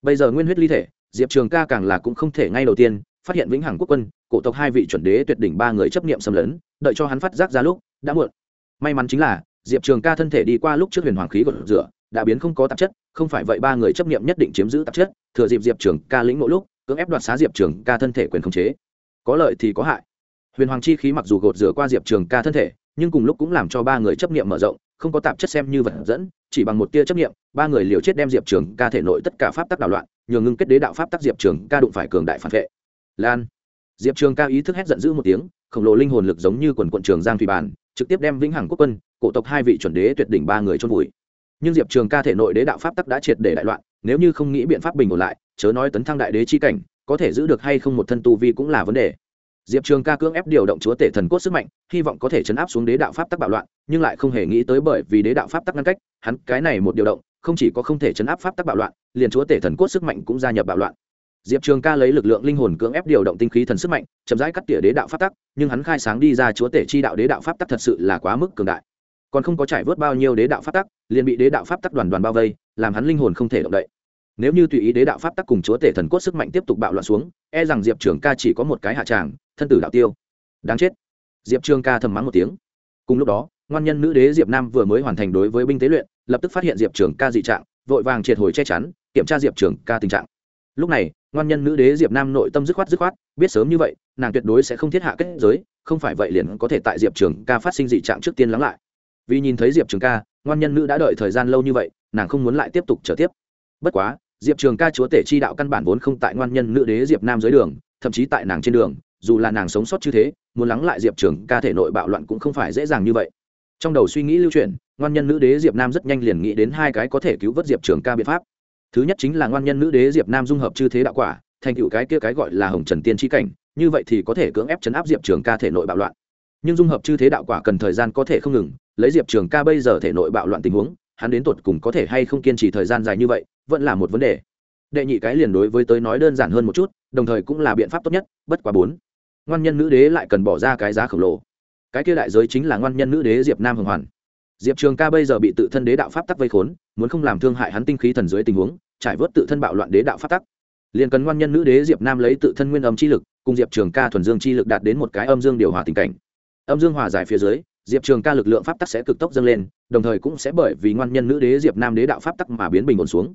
bây giờ nguyên huyết ly thể, diệp trường ca càng là cũng không thể ngay đầu tiên, phát hiện vĩnh hằng quốc quân, cổ tộc hai vị chuẩn đế tuyệt đỉnh ba người chấp nghiệm xâm lấn, đợi cho hắn phát giác ra lúc, đã muộn. May mắn chính là, diệp trường ca thân thể đi qua lúc trước huyền hoàng khí gột rửa, đã biến không có tạp chất, không phải vậy ba người chấp nghiệm nhất định chiếm giữ tạp chất, thừa dịp diệp trường ca lĩnh mỗi lúc, cưỡng ép đoạt xá diệp trường ca thân thể quyền khống chế. Có lợi thì có hại. Huyền hoàng chi khí mặc dù gột rửa qua diệp trường ca thân thể, nhưng cùng lúc cũng làm cho ba người chấp nghiệm mở rộng không có tạp chất xem như vật dẫn, chỉ bằng một tia chấp nghiệm ba người liều chết đem diệp trường ca thể nội tất cả pháp tắc đảo loạn nhường ngưng kết đế đạo pháp tắc diệp trường ca đụng phải cường đại phản vệ. Lan. Diệp trường ca ý thức hét giận dữ một tiếng, khổng lồ linh hồn lực giống như quần quận trường giang thủy bản trực tiếp đem vĩnh hằng quốc quân, cổ tộc hai vị chuẩn đế tuyệt đỉnh ba người chôn vùi. Nhưng diệp trường ca thể nội đế đạo pháp tắc đã triệt để đại loạn, nếu như không nghĩ biện pháp bình ổn lại, chớ nói tấn thăng đại đế chi cảnh, có thể giữ được hay không một thân tu vi cũng là vấn đề diệp trường ca cưỡng ép điều động chúa tể thần cốt sức mạnh, hy vọng có thể chấn áp xuống đế đạo pháp tắc bạo loạn, nhưng lại không hề nghĩ tới bởi vì đế đạo pháp tắc ngăn cách, hắn cái này một điều động, không chỉ có không thể chấn áp pháp tắc bạo loạn, liền chúa tể thần cốt sức mạnh cũng gia nhập bạo loạn. Diệp trường ca lấy lực lượng linh hồn cưỡng ép điều động tinh khí thần sức mạnh, chậm rãi cắt tỉa đế đạo pháp tắc, nhưng hắn khai sáng đi ra chúa tể chi đạo đế đạo pháp tắc thật sự là quá mức cường đại. Còn không có trải vớt bao nhiêu đế đạo pháp tắc, liền bị đế đạo pháp tắc đoàn đoàn bao vây, làm hắn linh hồn không thể động đậy nếu như tùy ý đế đạo pháp tắc cùng chúa tể thần cốt sức mạnh tiếp tục bạo loạn xuống e rằng diệp trường ca chỉ có một cái hạ tràng, thân tử đạo tiêu. Đáng chết. Diệp trường ca thầm mắng một tiếng. Cùng lúc đó, ngoan nhân nữ đế diệp nam vừa mới hoàn thành đối với binh tế luyện, lập tức phát hiện diệp trường ca dị trạng, vội vàng triệt hồi che chắn, kiểm tra diệp trường ca tình trạng. Lúc này, ngoan nhân nữ đế diệp nam nội tâm dứt khoát dứt khoát, biết sớm như vậy, nàng tuyệt đối sẽ không thiết hạ kết giới, không phải vậy liền có thể tại diệp trường ca phát sinh dị trạng trước tiên lắng lại. Vì nhìn thấy diệp trường ca, ngoan nhân nữ đã đợi thời gian lâu như vậy, nàng không muốn lại tiếp tục trở tiếp. Bất quá diệp trường ca chúa tể chi đạo căn bản vốn không tại ngoan nhân nữ đế diệp nam dưới đường, thậm chí tại nàng trên đường, dù là nàng sống sót như thế, muốn lắng lại diệp trường ca thể nội bạo loạn cũng không phải dễ dàng như vậy. Trong đầu suy nghĩ lưu truyền ngoan nhân nữ đế diệp nam rất nhanh liền nghĩ đến hai cái có thể cứu vớt diệp trường ca biện pháp. Thứ nhất chính là ngoan nhân nữ đế diệp nam dung hợp chư thế đạo quả, thành tựu cái kia cái gọi là hồng trần tiên tri cảnh, như vậy thì có thể cưỡng ép chấn áp diệp trường ca thể nội bạo loạn. Nhưng dung hợp chư thế đạo quả cần thời gian có thể không ngừng, lấy diệp trường ca bây giờ thể nội bạo loạn tình huống hắn đến tột cùng có thể hay không kiên trì thời gian dài như vậy, vẫn là một vấn đề. Đệ nhị cái liền đối với tới nói đơn giản hơn một chút, đồng thời cũng là biện pháp tốt nhất, bất quá bốn. Ngoan nhân nữ đế lại cần bỏ ra cái giá khổng lồ. Cái kia đại giới chính là ngoan nhân nữ đế diệp nam hồng hoàn. Diệp trường ca bây giờ bị tự thân đế đạo pháp tắc vây khốn, muốn không làm thương hại hắn tinh khí thần dưới tình huống, trải vớt tự thân bạo loạn đế đạo pháp tắc. Liền cần ngoan nhân nữ đế diệp nam lấy tự thân nguyên âm chi lực, cùng diệp trường ca thuần dương chi lực đạt đến một cái âm dương điều hòa tình cảnh. Âm dương hòa giải phía dưới diệp trường ca lực lượng pháp tắc sẽ cực tốc dâng lên, đồng thời cũng sẽ bởi vì ngoan nhân nữ đế diệp nam đế đạo pháp tắc mà biến bình ổn xuống.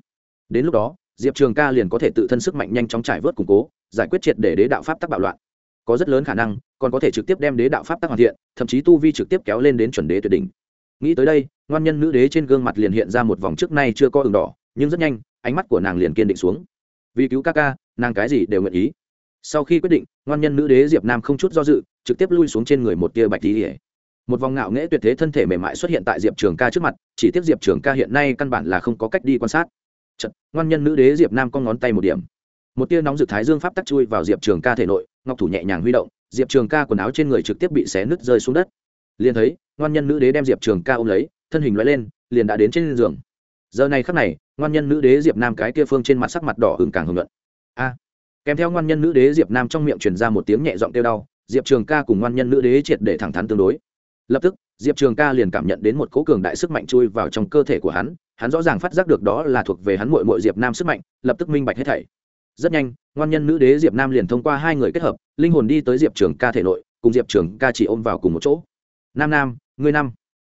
Đến lúc đó, diệp trường ca liền có thể tự thân sức mạnh nhanh chóng trải vớt củng cố, giải quyết triệt để đế đạo pháp tắc bạo loạn. Có rất lớn khả năng, còn có thể trực tiếp đem đế đạo pháp tắc hoàn thiện, thậm chí tu vi trực tiếp kéo lên đến chuẩn đế tuyệt đỉnh. Nghĩ tới đây, ngoan nhân nữ đế trên gương mặt liền hiện ra một vòng trước nay chưa có đường đỏ, nhưng rất nhanh, ánh mắt của nàng liền kiên định xuống. Vì cứu ca ca, nàng cái gì đều nguyện ý. Sau khi quyết định, ngoan nhân nữ đế diệp nam không chút do dự, trực tiếp lui xuống trên người một tia bạch tí một vòng ngạo nghễ tuyệt thế thân thể mềm mại xuất hiện tại diệp trường ca trước mặt chỉ tiếp diệp trường ca hiện nay căn bản là không có cách đi quan sát. Chật, ngoan nhân nữ đế diệp nam con ngón tay một điểm. Một tia nóng rực thái dương pháp tắc chui vào diệp trường ca thể nội ngọc thủ nhẹ nhàng huy động diệp trường ca quần áo trên người trực tiếp bị xé nứt rơi xuống đất. Liền thấy ngoan nhân nữ đế đem diệp trường ca ôm lấy thân hình loại lên liền đã đến trên giường. Giờ này khắc này ngoan nhân nữ đế diệp nam cái kia phương trên mặt sắc mặt đỏ hừng càng hưởng luận a! Kèm theo ngoan nhân nữ đế diệp nam trong miệng truyền ra một tiếng nhẹ giọng kêu đau diệp trường ca cùng ngoan nhân nữ đế triệt để thẳng thắn tương đối lập tức, diệp trường ca liền cảm nhận đến một cố cường đại sức mạnh chui vào trong cơ thể của hắn hắn rõ ràng phát giác được đó là thuộc về hắn mội mội diệp nam sức mạnh, lập tức minh bạch hết thảy. Rất nhanh, ngoan nhân nữ đế diệp nam liền thông qua hai người kết hợp, linh hồn đi tới diệp trường ca thể nội, cùng diệp trường ca chỉ ôm vào cùng một chỗ. Nam nam, ngươi năm.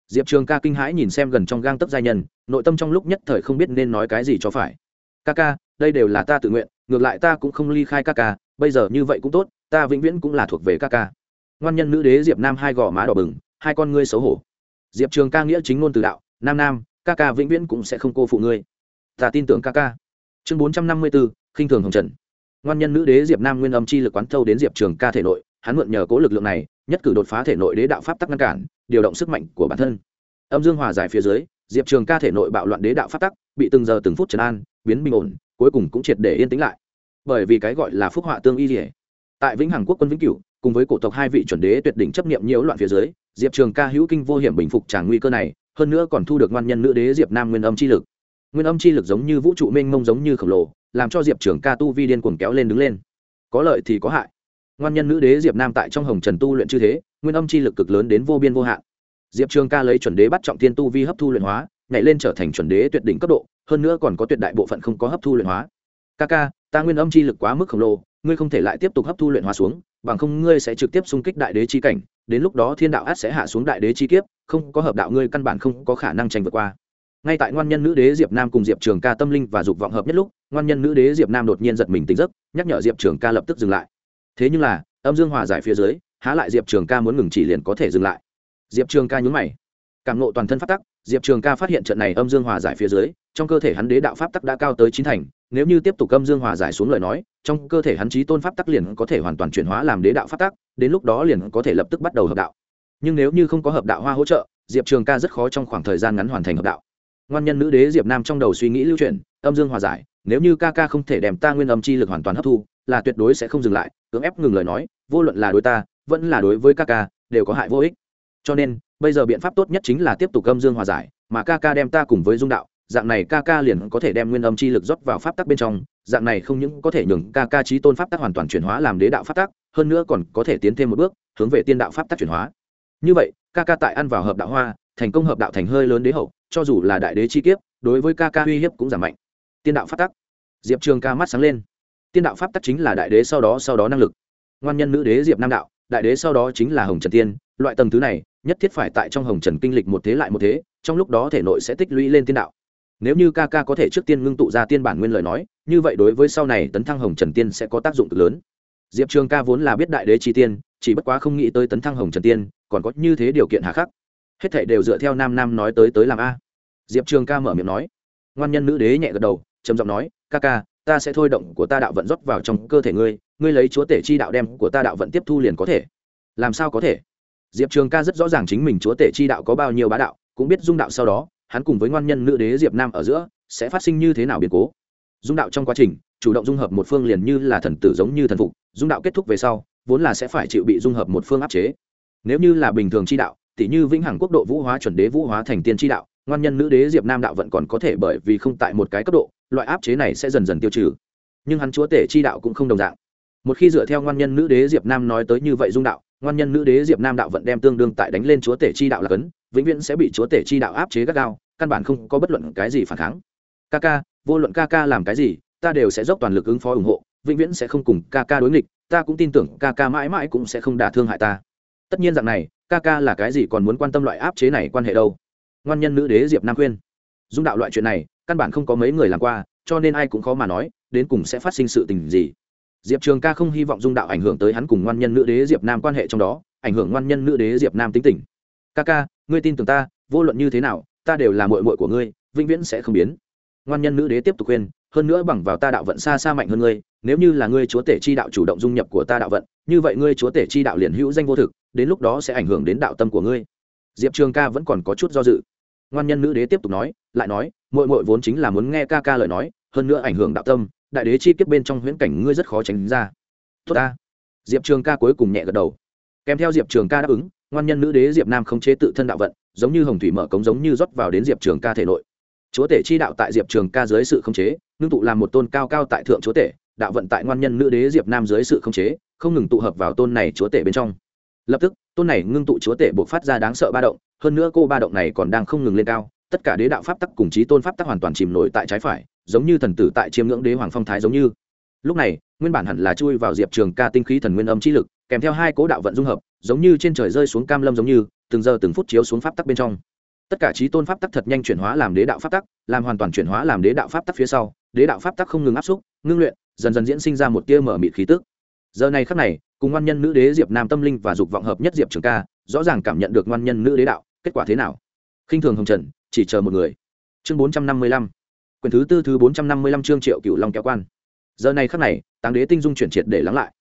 Diệp trường ca kinh hãi nhìn xem gần trong gang tấc giai nhân, nội tâm trong lúc nhất thời không biết nên nói cái gì cho phải. Ca ca, đây đều là ta tự nguyện, ngược lại ta cũng không ly khai ca ca, bây giờ như vậy cũng tốt, ta vĩnh viễn cũng là thuộc về ca ca. Ngoan nhân nữ đế diệp nam hai gò má đỏ bừng hai con ngươi xấu hổ. Diệp trường ca nghĩa chính ngôn từ đạo, nam nam, ca ca vĩnh viễn cũng sẽ không cô phụ ngươi. Ta tin tưởng ca ca. Chương bốn trăm năm mươi b ố khinh thường hồng trần. Ngoan nhân nữ đế diệp nam nguyên âm chi lực quán thâu đến diệp trường ca thể nội, hắn mượn nhờ cố lực lượng này, nhất cử đột phá thể nội đế đạo pháp tắc ngăn cản, điều động sức mạnh của bản thân. Âm dương hòa giải phía dưới, diệp trường ca thể nội bạo loạn đế đạo pháp tắc, bị từng giờ từng phút trấn an, biến bình ổn, cuối cùng cũng triệt để yên tĩnh lại. Bởi vì cái gọi là phúc họa tương y dỉa tại vĩnh hằng quốc quân vĩnh cửu cùng với cổ tộc hai vị chuẩn đế tuyệt đỉnh chấp nghiệm nhiễu loạn phía dưới, diệp trường ca hữu kinh vô hiểm bình phục tràng nguy cơ này, hơn nữa còn thu được ngoan nhân nữ đế diệp nam nguyên âm chi lực. Nguyên âm chi lực giống như vũ trụ mênh mông giống như khổng lồ, làm cho diệp trường ca tu vi điên cuồng kéo lên đứng lên. Có lợi thì có hại. Ngoan nhân nữ đế diệp nam tại trong hồng trần tu luyện chư thế, nguyên âm chi lực cực lớn đến vô biên vô hạn. Diệp trường ca lấy chuẩn đế bắt trọng thiên tu vi hấp thu luyện hóa, nhảy lên trở thành chuẩn đế tuyệt đỉnh cấp độ, hơn nữa còn có tuyệt đại bộ phận không có hấp thu luyện hóa. Ca ca, ta nguyên âm chi lực quá mức khổng lồ, ngươi không thể lại tiếp tục hấp thu luyện hóa xuống bằng không ngươi sẽ trực tiếp xung kích đại đế chi cảnh, đến lúc đó thiên đạo át sẽ hạ xuống đại đế chi kiếp, không có hợp đạo ngươi căn bản không có khả năng tranh vượt qua. Ngay tại ngoan nhân nữ đế diệp nam cùng diệp trường ca tâm linh và dục vọng hợp nhất lúc, ngoan nhân nữ đế diệp nam đột nhiên giật mình tỉnh giấc, nhắc nhở diệp trường ca lập tức dừng lại. Thế nhưng là, âm dương hòa giải phía dưới, há lại diệp trường ca muốn ngừng chỉ liền có thể dừng lại. Diệp trường ca nhún mày. Cảm nộ toàn thân phát tắc, diệp trường ca phát hiện trận này âm dương hòa giải phía dưới, trong cơ thể hắn đế đạo pháp tắc đã cao tới chín thành nếu như tiếp tục âm dương hòa giải xuống lời nói, trong cơ thể hắn trí tôn pháp tắc liền có thể hoàn toàn chuyển hóa làm đế đạo pháp tắc, đến lúc đó liền có thể lập tức bắt đầu hợp đạo. Nhưng nếu như không có hợp đạo hoa hỗ trợ, diệp trường ca rất khó trong khoảng thời gian ngắn hoàn thành hợp đạo. Ngoan nhân nữ đế diệp nam trong đầu suy nghĩ lưu truyền âm dương hòa giải, nếu như ca ca không thể đem ta nguyên âm chi lực hoàn toàn hấp thu, là tuyệt đối sẽ không dừng lại, cưỡng ép ngừng lời nói, vô luận là đối ta, vẫn là đối với ca ca, đều có hại vô ích. Cho nên, bây giờ biện pháp tốt nhất chính là tiếp tục âm dương hòa giải, mà ca ca đem ta cùng với dung đạo dạng này ca ca liền có thể đem nguyên âm chi lực rót vào pháp tắc bên trong, dạng này không những có thể nhường ca ca trí tôn pháp tắc hoàn toàn chuyển hóa làm đế đạo pháp tắc, hơn nữa còn có thể tiến thêm một bước, hướng về tiên đạo pháp tắc chuyển hóa. Như vậy, ca ca tại ăn vào hợp đạo hoa, thành công hợp đạo thành hơi lớn đế hậu, cho dù là đại đế chi kiếp, đối với ca ca uy hiếp cũng giảm mạnh. Tiên đạo pháp tắc. Diệp trường ca mắt sáng lên. Tiên đạo pháp tắc chính là đại đế sau đó sau đó năng lực. Ngoan nhân nữ đế diệp nam đạo, đại đế sau đó chính là hồng trần tiên, loại tầng thứ này, nhất thiết phải tại trong hồng trần kinh lịch một thế lại một thế, trong lúc đó thể nội sẽ tích lũy lên tiên đạo nếu như ca ca có thể trước tiên ngưng tụ ra tiên bản nguyên lời nói, như vậy đối với sau này tấn thăng hồng trần tiên sẽ có tác dụng cực lớn. Diệp trường ca vốn là biết đại đế chi tiên, chỉ bất quá không nghĩ tới tấn thăng hồng trần tiên còn có như thế điều kiện hà khắc. Hết thảy đều dựa theo nam nam nói tới tới làm a. Diệp trường ca mở miệng nói. Ngoan nhân nữ đế nhẹ gật đầu, trầm giọng nói, ca ca, ta sẽ thôi động của ta đạo vận rót vào trong cơ thể ngươi ngươi lấy chúa tể chi đạo đem của ta đạo vận tiếp thu liền có thể. Làm sao có thể? Diệp trường ca rất rõ ràng chính mình chúa tể chi đạo có bao nhiêu bá đạo, cũng biết dung đạo sau đó hắn cùng với ngoan nhân nữ đế diệp nam ở giữa, sẽ phát sinh như thế nào biến cố? Dung đạo trong quá trình, chủ động dung hợp một phương liền như là thần tử giống như thần phục, dung đạo kết thúc về sau, vốn là sẽ phải chịu bị dung hợp một phương áp chế. Nếu như là bình thường chi đạo tỷ như vĩnh hằng quốc độ vũ hóa chuẩn đế vũ hóa thành tiên chi đạo, ngoan nhân nữ đế diệp nam đạo vẫn còn có thể bởi vì không tại một cái cấp độ, loại áp chế này sẽ dần dần tiêu trừ. Nhưng hắn chúa tể chi đạo cũng không đồng dạng. Một khi dựa theo ngoan nhân nữ đế diệp nam nói tới như vậy dung đạo, ngoan nhân nữ đế diệp nam đạo vẫn đem tương đương tại đánh lên chúa tể chi đạo là cấn vĩnh viễn sẽ bị chúa tể chi đạo áp chế gắt gao, căn bản không có bất luận cái gì phản kháng. Ca ca, vô luận ca ca làm cái gì, ta đều sẽ dốc toàn lực ứng phó ủng hộ, vĩnh viễn sẽ không cùng ca ca đối nghịch, ta cũng tin tưởng ca ca mãi mãi cũng sẽ không đả thương hại ta. Tất nhiên rằng này, ca ca là cái gì còn muốn quan tâm loại áp chế này quan hệ đâu. Ngoan nhân nữ đế diệp nam khuyên. Dung đạo loại chuyện này, căn bản không có mấy người làm qua, cho nên ai cũng khó mà nói, đến cùng sẽ phát sinh sự tình gì. Diệp trường ca không hy vọng dung đạo ảnh hưởng tới hắn cùng ngoan nhân nữ đế diệp nam quan hệ trong đó, ảnh hưởng ngoan nhân nữ đế diệp nam tính tình. Ca ca ngươi tin tưởng ta, vô luận như thế nào, ta đều là mội mội của ngươi, vĩnh viễn sẽ không biến. Ngoan nhân nữ đế tiếp tục khuyên, hơn nữa bằng vào ta đạo vận xa xa mạnh hơn ngươi, nếu như là ngươi chúa tể chi đạo chủ động dung nhập của ta đạo vận, như vậy ngươi chúa tể chi đạo liền hữu danh vô thực, đến lúc đó sẽ ảnh hưởng đến đạo tâm của ngươi. Diệp trường ca vẫn còn có chút do dự. Ngoan nhân nữ đế tiếp tục nói, lại nói mội mội vốn chính là muốn nghe ca ca lời nói, hơn nữa ảnh hưởng đạo tâm, đại đế chi kiếp bên trong huyễn cảnh ngươi rất khó tránh ra. Tốt ta. Diệp trường ca cuối cùng nhẹ gật đầu. Kèm theo diệp trường ca đáp ứng ngoan nhân nữ đế diệp nam không chế tự thân đạo vận, giống như hồng thủy mở cống giống như rót vào đến diệp trường ca thể nội. Chúa tể chi đạo tại diệp trường ca dưới sự khống chế, ngưng tụ làm một tôn cao cao tại thượng chúa tể, đạo vận tại ngoan nhân nữ đế diệp nam dưới sự khống chế, không ngừng tụ hợp vào tôn này chúa tể bên trong. Lập tức, tôn này ngưng tụ chúa tể buộc phát ra đáng sợ ba động, hơn nữa cô ba động này còn đang không ngừng lên cao, tất cả đế đạo pháp tắc cùng chí tôn pháp tắc hoàn toàn chìm nổi tại trái phải, giống như thần tử tại chiêm ngưỡng đế hoàng phong thái giống như. Lúc này, nguyên bản hẳn là chui vào diệp trường ca tinh khí thần nguyên âm chi lực kèm theo hai cố đạo vận dung hợp, giống như trên trời rơi xuống cam lâm giống như, từng giờ từng phút chiếu xuống pháp tắc bên trong. Tất cả trí tôn pháp tắc thật nhanh chuyển hóa làm đế đạo pháp tắc, làm hoàn toàn chuyển hóa làm đế đạo pháp tắc phía sau, đế đạo pháp tắc không ngừng áp xúc, ngưng luyện, dần dần diễn sinh ra một tia mở mịt khí tức. Giờ này khắc này, cùng ngoan nhân nữ đế diệp nam tâm linh và dục vọng hợp nhất diệp trường ca, rõ ràng cảm nhận được ngoan nhân nữ đế đạo, kết quả thế nào? Khinh thường hồng trần, chỉ chờ một người. Chương bốn trăm năm mươi lăm. Quyển thứ tư thứ bốn trăm năm mươi lăm chương triệu cựu long kéo quan. Giờ này khắc này, táng đế tinh dung chuyển triệt để lắng lại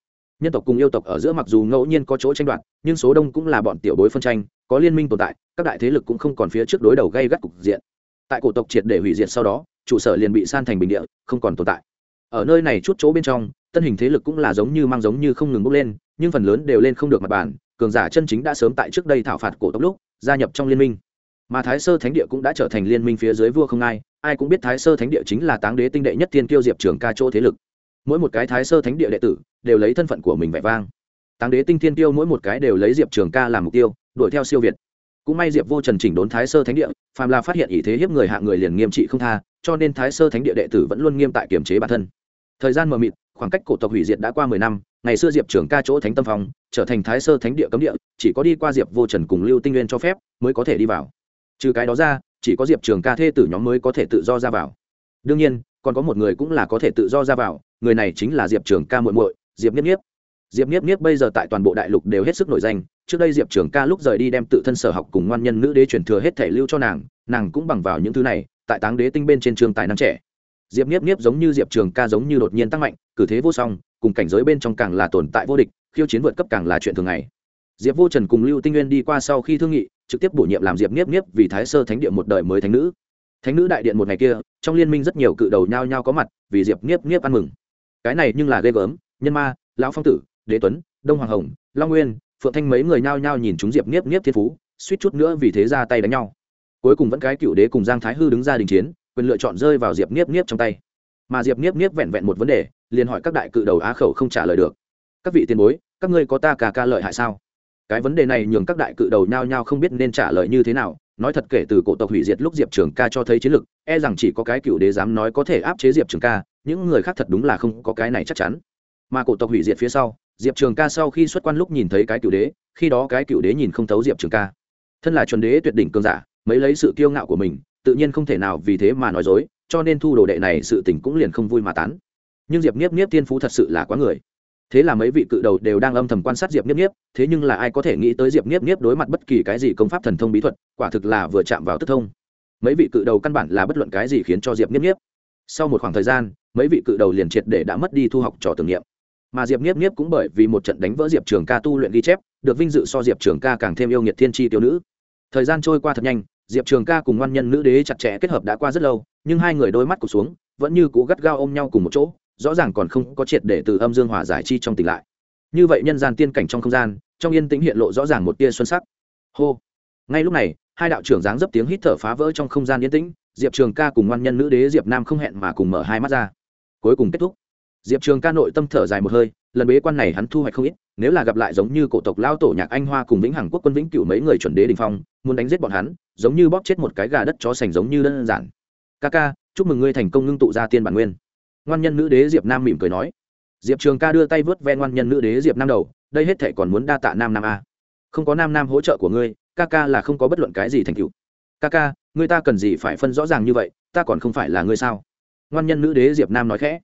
nhân tộc cùng yêu tộc ở giữa mặc dù ngẫu nhiên có chỗ tranh đoạt, nhưng số đông cũng là bọn tiểu bối phân tranh, có liên minh tồn tại, các đại thế lực cũng không còn phía trước đối đầu gây gắt cục diện. Tại cổ tộc triệt để hủy diệt sau đó, trụ sở liền bị san thành bình địa, không còn tồn tại. Ở nơi này chút chỗ bên trong, tân hình thế lực cũng là giống như mang giống như không ngừng bốc lên, nhưng phần lớn đều lên không được mặt bàn, cường giả chân chính đã sớm tại trước đây thảo phạt cổ tộc lúc, gia nhập trong liên minh. Mà thái sơ thánh địa cũng đã trở thành liên minh phía dưới vua không ai ai cũng biết thái sơ thánh địa chính là táng đế tinh đệ nhất thiên tiêu diệp trường ca chỗ thế lực mỗi một cái thái sơ thánh địa đệ tử đều lấy thân phận của mình vẻ vang. Táng đế tinh thiên tiêu mỗi một cái đều lấy diệp trường ca làm mục tiêu, đuổi theo siêu việt. Cũng may diệp vô trần chỉnh đốn thái sơ thánh địa, phàm là phát hiện ý thế hiếp người hạ người liền nghiêm trị không tha, cho nên thái sơ thánh địa đệ tử vẫn luôn nghiêm tại kiềm chế bản thân. Thời gian mờ mịt, khoảng cách cổ tộc hủy diệt đã qua mười năm, ngày xưa diệp trường ca chỗ thánh tâm phòng trở thành thái sơ thánh địa cấm địa, chỉ có đi qua diệp vô trần cùng lưu tinh nguyên cho phép, mới có thể đi vào. Trừ cái đó ra, chỉ có diệp trường ca thê tử nhóm mới có thể tự do ra vào. Đương nhiên, còn có một người cũng là có thể tự do ra vào người này chính là diệp trường ca muội muội, diệp niếp niếp. Diệp niếp niếp bây giờ tại toàn bộ đại lục đều hết sức nổi danh. Trước đây diệp trường ca lúc rời đi đem tự thân sở học cùng ngoan nhân nữ đế truyền thừa hết thể lưu cho nàng nàng cũng bằng vào những thứ này, tại táng đế tinh bên trên trường tài năng trẻ. Diệp niếp niếp giống như diệp trường ca giống như đột nhiên tăng mạnh, cử thế vô song, cùng cảnh giới bên trong càng là tồn tại vô địch, khiêu chiến vượt cấp càng là chuyện thường ngày. Diệp vô trần cùng lưu tinh nguyên đi qua sau khi thương nghị, trực tiếp bổ nhiệm làm diệp niếp niếp vì thái sơ thánh địa một đời mới thánh nữ. Thánh nữ đại điện một ngày kia, trong liên minh rất nhiều cự đầu nhao nhao có mặt, vì diệp niếp niếp ăn mừng cái này nhưng là ghê gớm, nhân ma, lão phong tử, đế tuấn, đông hoàng hồng, long nguyên, phượng thanh mấy người nhao nhao nhìn chúng diệp niếp niếp thiên phú, suýt chút nữa vì thế ra tay đánh nhau. Cuối cùng vẫn cái cựu đế cùng giang thái hư đứng ra đình chiến, quyền lựa chọn rơi vào diệp niếp niếp trong tay. Mà diệp niếp niếp vẹn vẹn một vấn đề, liền hỏi các đại cự đầu á khẩu không trả lời được. Các vị tiền bối, các ngươi có ta cả ca lợi hại sao? Cái vấn đề này nhường các đại cự đầu nhao nhao không biết nên trả lời như thế nào nói thật kể từ cổ tộc hủy diệt lúc diệp trường ca cho thấy chiến lực e rằng chỉ có cái cựu đế dám nói có thể áp chế diệp trường ca, những người khác thật đúng là không có cái này chắc chắn. Mà cổ tộc hủy diệt phía sau, diệp trường ca sau khi xuất quan lúc nhìn thấy cái cựu đế, khi đó cái cựu đế nhìn không thấu diệp trường ca. Thân là chuẩn đế tuyệt đỉnh cơn giả, mấy lấy sự kiêu ngạo của mình, tự nhiên không thể nào vì thế mà nói dối, cho nên thu đồ đệ này sự tình cũng liền không vui mà tán. Nhưng diệp niếp niếp tiên phú thật sự là quá người thế là mấy vị cự đầu đều đang âm thầm quan sát diệp nghiếp nghiếp thế nhưng là ai có thể nghĩ tới diệp nghiếp nghiếp đối mặt bất kỳ cái gì công pháp thần thông bí thuật, quả thực là vừa chạm vào tức thông. Mấy vị cự đầu căn bản là bất luận cái gì khiến cho diệp nghiếp nghiếp sau một khoảng thời gian, mấy vị cự đầu liền triệt để đã mất đi thu học trò tưởng niệm. Mà diệp nghiếp nghiếp cũng bởi vì một trận đánh vỡ diệp trường ca tu luyện ghi chép, được vinh dự so diệp trường ca càng thêm yêu nghiệt thiên tri tiêu nữ. Thời gian trôi qua thật nhanh, diệp trường ca cùng ngoan nhân nữ đế chặt chẽ kết hợp đã qua rất lâu, nhưng hai người đôi mắt cụt xuống, vẫn như cố gắt gao ôm nhau cùng một chỗ rõ ràng còn không có triệt để từ âm dương hòa giải chi trong tỉnh lại. Như vậy nhân gian tiên cảnh trong không gian, trong yên tĩnh hiện lộ rõ ràng một tia xuân sắc. Hô. Ngay lúc này, hai đạo trưởng dáng dấp tiếng hít thở phá vỡ trong không gian yên tĩnh, diệp trường ca cùng ngoan nhân nữ đế diệp nam không hẹn mà cùng mở hai mắt ra. Cuối cùng kết thúc. Diệp trường ca nội tâm thở dài một hơi, lần bế quan này hắn thu hoạch không ít, nếu là gặp lại giống như cổ tộc lao tổ nhạc anh hoa cùng vĩnh hằng quốc quân vĩnh cựu mấy người chuẩn đế đình phong, muốn đánh giết bọn hắn, giống như bóp chết một cái gà đất chó sành giống như đơn giản. Ca ca, chúc mừng ngươi thành công ngưng tụ ra tiên bản nguyên ngoan nhân nữ đế diệp nam mỉm cười nói. Diệp trường ca đưa tay vớt ven ngoan nhân nữ đế diệp nam đầu, đây hết thể còn muốn đa tạ nam nam a. Không có nam nam hỗ trợ của ngươi, ca ca là không có bất luận cái gì thành tựu. Ca ca, ngươi ta cần gì phải phân rõ ràng như vậy, ta còn không phải là ngươi sao? Ngoan nhân nữ đế diệp nam nói khẽ.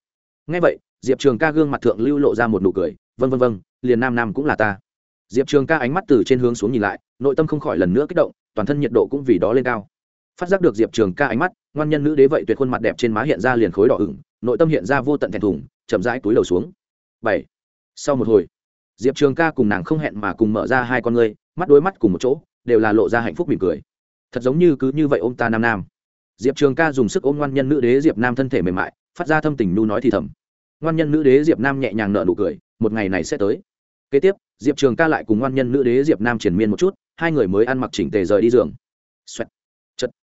Ngay vậy, diệp trường ca gương mặt thượng lưu lộ ra một nụ cười vân vân vân liền nam nam cũng là ta. Diệp trường ca ánh mắt từ trên hướng xuống nhìn lại, nội tâm không khỏi lần nữa kích động, toàn thân nhiệt độ cũng vì đó lên cao. Phát giác được diệp trường ca ánh mắt ngoan nhân nữ đế vậy tuyệt khuôn mặt đẹp trên má hiện ra liền khối đỏ ửng, nội tâm hiện ra vô tận thẹn thùng, chậm rãi túi đầu xuống. Bảy. Sau một hồi, diệp trường ca cùng nàng không hẹn mà cùng mở ra hai con ngươi, mắt đối mắt cùng một chỗ, đều là lộ ra hạnh phúc mỉm cười. Thật giống như cứ như vậy ô m ta nam nam. Diệp trường ca dùng sức ôm ngoan nhân nữ đế diệp nam thân thể mềm mại, phát ra thâm tình nu nói thì thầm. Ngoan nhân nữ đế diệp nam nhẹ nhàng nợ nụ cười, một ngày này sẽ tới. Kế tiếp, diệp trường ca lại cùng ngoan nhân nữ đế diệp nam triển miên một chút, hai người mới ăn mặc chỉnh tề rời đi giường. Xoẹt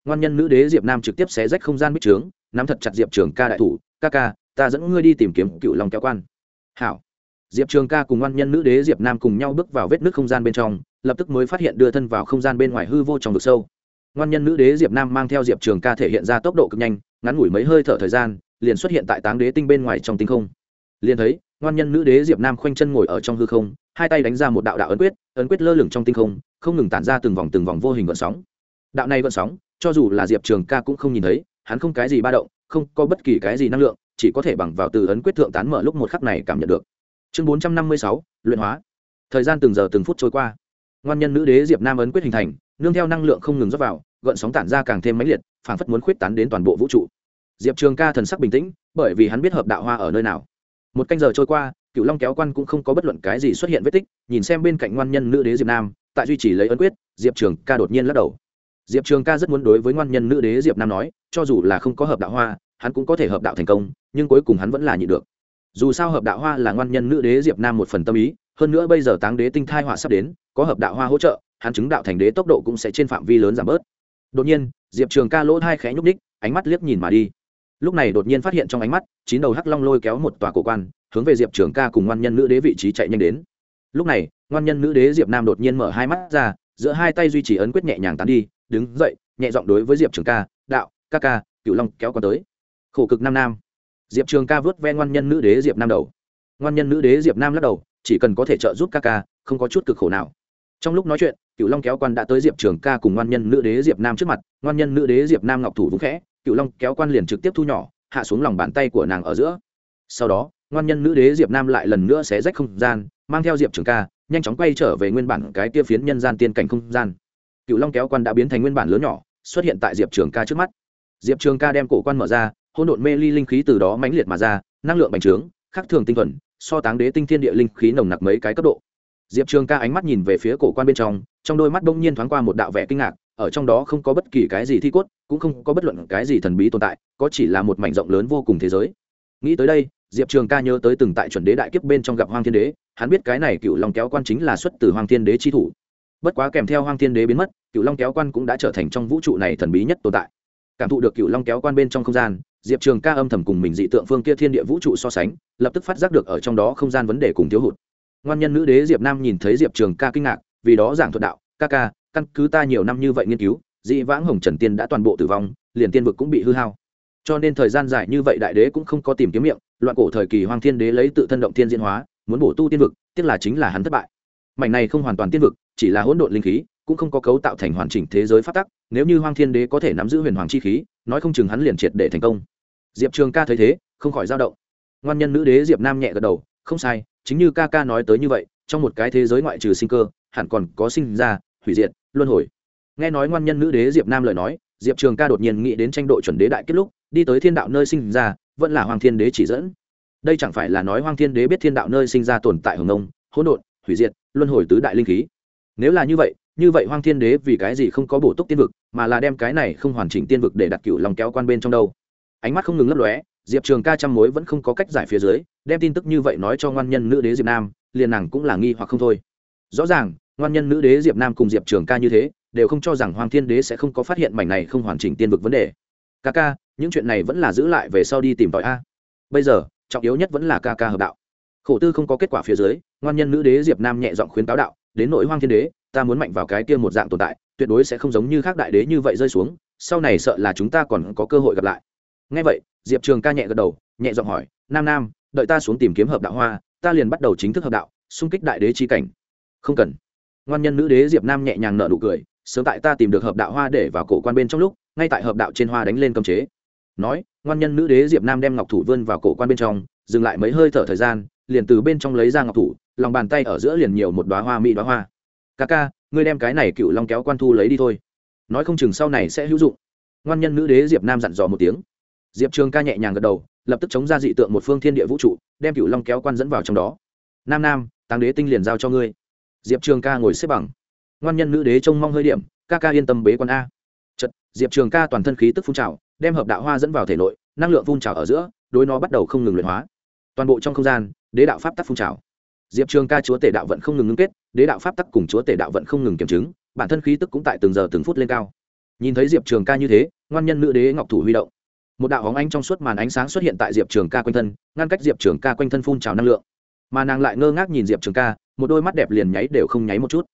ngoan nhân nữ đế diệp nam trực tiếp xé rách không gian bích trướng, nắm thật chặt diệp trường ca đại thủ, ca ca, ta dẫn ngươi đi tìm kiếm cựu long kéo quan. Hảo. Diệp trường ca cùng ngoan nhân nữ đế diệp nam cùng nhau bước vào vết nước không gian bên trong, lập tức mới phát hiện đưa thân vào không gian bên ngoài hư vô trong vực sâu. Ngoan nhân nữ đế diệp nam mang theo diệp trường ca thể hiện ra tốc độ cực nhanh, ngắn ngủi mấy hơi thở thời gian, liền xuất hiện tại táng đế tinh bên ngoài trong tinh không. Liền thấy, ngoan nhân nữ đế diệp nam khoanh chân ngồi ở trong hư không, hai tay đánh ra một đạo đạo ấn quyết ấn quyết lơ lửng trong tinh không không ngừng tản ra từng vòng từng vòng vô hình vận sóng. Đạo này vận sóng cho dù là diệp trường ca cũng không nhìn thấy, hắn không cái gì ba động, không có bất kỳ cái gì năng lượng, chỉ có thể bằng vào từ ấn quyết thượng tán mở lúc một khắc này cảm nhận được. Chương bốn trăm năm mươi sáu, luyện hóa. Thời gian từng giờ từng phút trôi qua. Ngoan nhân nữ đế diệp nam ấn quyết hình thành, nương theo năng lượng không ngừng rót vào, gợn sóng tản ra càng thêm mãnh liệt, phảng phất muốn khuyết tán đến toàn bộ vũ trụ. Diệp trường ca thần sắc bình tĩnh, bởi vì hắn biết hợp đạo hoa ở nơi nào. Một canh giờ trôi qua cựu long kéo quan cũng không có bất luận cái gì xuất hiện vết tích, nhìn xem bên cạnh ngoan nhân nữ đế diệp nam, tại duy trì lấy ấn quyết, diệp trường ca đột nhiên lắc đầu diệp trường ca rất muốn đối với ngoan nhân nữ đế diệp nam nói, cho dù là không có hợp đạo hoa, hắn cũng có thể hợp đạo thành công, nhưng cuối cùng hắn vẫn là nhị được. Dù sao hợp đạo hoa là ngoan nhân nữ đế diệp nam một phần tâm ý, hơn nữa bây giờ táng đế tinh thai họa sắp đến, có hợp đạo hoa hỗ trợ, hắn chứng đạo thành đế tốc độ cũng sẽ trên phạm vi lớn giảm bớt. Đột nhiên, diệp trường ca lỗ hai khẽ nhúc ních ánh mắt liếc nhìn mà đi. Lúc này đột nhiên phát hiện trong ánh mắt, chín đầu hắc long lôi kéo một tòa cổ quan, hướng về diệp trường ca cùng ngoan nhân nữ đế vị trí chạy nhanh đến. Lúc này, ngoan nhân nữ đế diệp nam đột nhiên mở hai mắt ra, giữa hai tay duy trì ấn quyết nhẹ nhàng tán đi đứng dậy, nhẹ giọng đối với diệp trường ca, đạo, ca ca cựu long kéo con tới. Khổ cực nam nam. Diệp trường ca vớt ven ngoan nhân nữ đế diệp nam đầu. Ngoan nhân nữ đế diệp nam lắc đầu, chỉ cần có thể trợ giúp ca ca, không có chút cực khổ nào. Trong lúc nói chuyện cựu long kéo quan đã tới diệp trường ca cùng ngoan nhân nữ đế diệp nam trước mặt, ngoan nhân nữ đế diệp nam ngọc thủ vũng khẽ cựu long kéo quan liền trực tiếp thu nhỏ, hạ xuống lòng bàn tay của nàng ở giữa. Sau đó, ngoan nhân nữ đế diệp nam lại lần nữa sẽ rách không gian, mang theo diệp trường ca, nhanh chóng quay trở về nguyên bản cái kia phiến nhân gian tiên cảnh không gian cựu long kéo quan đã biến thành nguyên bản lớn nhỏ, xuất hiện tại diệp trường ca trước mắt. Diệp trường ca đem cổ quan mở ra hôn độn mê ly linh khí từ đó mãnh liệt mà ra, năng lượng bành trướng khắc thường tinh thuần, so táng đế tinh thiên địa linh khí nồng nặc mấy cái cấp độ. Diệp trường ca ánh mắt nhìn về phía cổ quan bên trong trong đôi mắt bỗng nhiên thoáng qua một đạo vẻ kinh ngạc, ở trong đó không có bất kỳ cái gì thi cốt, cũng không có bất luận cái gì thần bí tồn tại, có chỉ là một mảnh rộng lớn vô cùng thế giới. Nghĩ tới đây, diệp trường ca nhớ tới từng tại chuẩn đế đại kiếp bên trong gặp Hoàng thiên đế, hắn biết cái này cựu long kéo quan chính là xuất từ Hoàng thiên đế chi thủ bất quá kèm theo hoang thiên đế biến mất cựu long kéo quan cũng đã trở thành trong vũ trụ này thần bí nhất tồn tại. Cảm thụ được cựu long kéo quan bên trong không gian, diệp trường ca âm thầm cùng mình dị tượng phương kia thiên địa vũ trụ so sánh, lập tức phát giác được ở trong đó không gian vấn đề cùng thiếu hụt. Ngoan nhân nữ đế diệp nam nhìn thấy diệp trường ca kinh ngạc, vì đó giảng thuật đạo, ca ca, căn cứ ta nhiều năm như vậy nghiên cứu, dị vãng hồng trần tiên đã toàn bộ tử vong, liền tiên vực cũng bị hư hao. Cho nên thời gian dài như vậy đại đế cũng không có tìm kiếm miệng, loạn cổ thời kỳ hoàng thiên đế lấy tự thân động thiên diễn hóa, muốn bổ tu tiên vực, tiếc là chính là hắn thất bại. Mảnh này không hoàn toàn tiên vực chỉ là hỗn độn linh khí, cũng không có cấu tạo thành hoàn chỉnh thế giới phát tắc, nếu như hoàng thiên đế có thể nắm giữ huyền hoàng chi khí, nói không chừng hắn liền triệt để thành công. Diệp trường ca thấy thế, không khỏi dao động. Ngoan nhân nữ đế diệp nam nhẹ gật đầu, không sai, chính như ca ca nói tới như vậy, trong một cái thế giới ngoại trừ sinh cơ, hẳn còn có sinh ra, hủy diệt, luân hồi. Nghe nói ngoan nhân nữ đế diệp nam lời nói, diệp trường ca đột nhiên nghĩ đến tranh độ chuẩn đế đại kết lúc, đi tới thiên đạo nơi sinh ra, vẫn là hoàng thiên đế chỉ dẫn. Đây chẳng phải là nói hoàng thiên đế biết thiên đạo nơi sinh ra tồn tại hồng nông, hỗn độn, hủy diệt, luân hồi tứ đại linh khí nếu là như vậy như vậy hoang thiên đế vì cái gì không có bổ túc tiên vực, mà là đem cái này không hoàn chỉnh tiên vực để đặt cựu lòng kéo quan bên trong đâu? Ánh mắt không ngừng lấp lóe, diệp trường ca trăm mối vẫn không có cách giải phía dưới, đem tin tức như vậy nói cho ngoan nhân nữ đế diệp nam, liền nàng cũng là nghi hoặc không thôi. Rõ ràng, ngoan nhân nữ đế diệp nam cùng diệp trường ca như thế, đều không cho rằng hoàng thiên đế sẽ không có phát hiện mảnh này không hoàn chỉnh tiên vực vấn đề. Ca ca, những chuyện này vẫn là giữ lại về sau đi tìm tòi a. Bây giờ, trọng yếu nhất vẫn là ca ca hợp đạo. Khổ tư không có kết quả phía dưới, ngoan nhân nữ đế diệp nam nhẹ giọng khuyến cáo đạo đến nội hoang thiên đế, ta muốn mạnh vào cái kia một dạng tồn tại, tuyệt đối sẽ không giống như khác đại đế như vậy rơi xuống, sau này sợ là chúng ta còn có cơ hội gặp lại. Ngay vậy, diệp trường ca nhẹ gật đầu, nhẹ giọng hỏi, nam nam, đợi ta xuống tìm kiếm hợp đạo hoa, ta liền bắt đầu chính thức hợp đạo, xung kích đại đế chi cảnh. Không cần. Ngoan nhân nữ đế diệp nam nhẹ nhàng nở nụ cười, sớm tại ta tìm được hợp đạo hoa để vào cổ quan bên trong lúc, ngay tại hợp đạo trên hoa đánh lên cấm chế. Nói, ngoan nhân nữ đế diệp nam đem ngọc thủ vươn vào cổ quan bên trong, dừng lại mấy hơi thở thời gian, liền từ bên trong lấy ra ngọc thủ lòng bàn tay ở giữa liền nhiều một đoá hoa mỹ đoá hoa. Ca ca, ngươi đem cái này cựu long kéo quan thu lấy đi thôi. Nói không chừng sau này sẽ hữu dụng. Ngoan nhân nữ đế diệp nam dặn dò một tiếng. Diệp trường ca nhẹ nhàng gật đầu, lập tức chống ra dị tượng một phương thiên địa vũ trụ, đem cựu long kéo quan dẫn vào trong đó. Nam nam tàng đế tinh liền giao cho ngươi. Diệp trường ca ngồi xếp bằng. Ngoan nhân nữ đế trông mong hơi điểm, ca ca yên tâm bế quan a. Chật diệp trường ca toàn thân khí tức phun trào, đem hợp đạo hoa dẫn vào thể nội, năng lượng phun trào ở giữa, đối nó bắt đầu không ngừng luyện hóa. Toàn bộ trong không gian, đế đạo pháp tắc phun trào diệp trường ca chúa tể đạo vận không ngừng ngưng kết, đế đạo pháp tắc cùng chúa tể đạo vận không ngừng kiểm chứng, bản thân khí tức cũng tại từng giờ từng phút lên cao. Nhìn thấy diệp trường ca như thế, ngoan nhân nữ đế ngọc thủ huy động. Một đạo hóng ánh trong suốt màn ánh sáng xuất hiện tại diệp trường ca quanh thân, ngăn cách diệp trường ca quanh thân phun trào năng lượng. Mà nàng lại ngơ ngác nhìn diệp trường ca, một đôi mắt đẹp liền nháy đều không nháy một chút.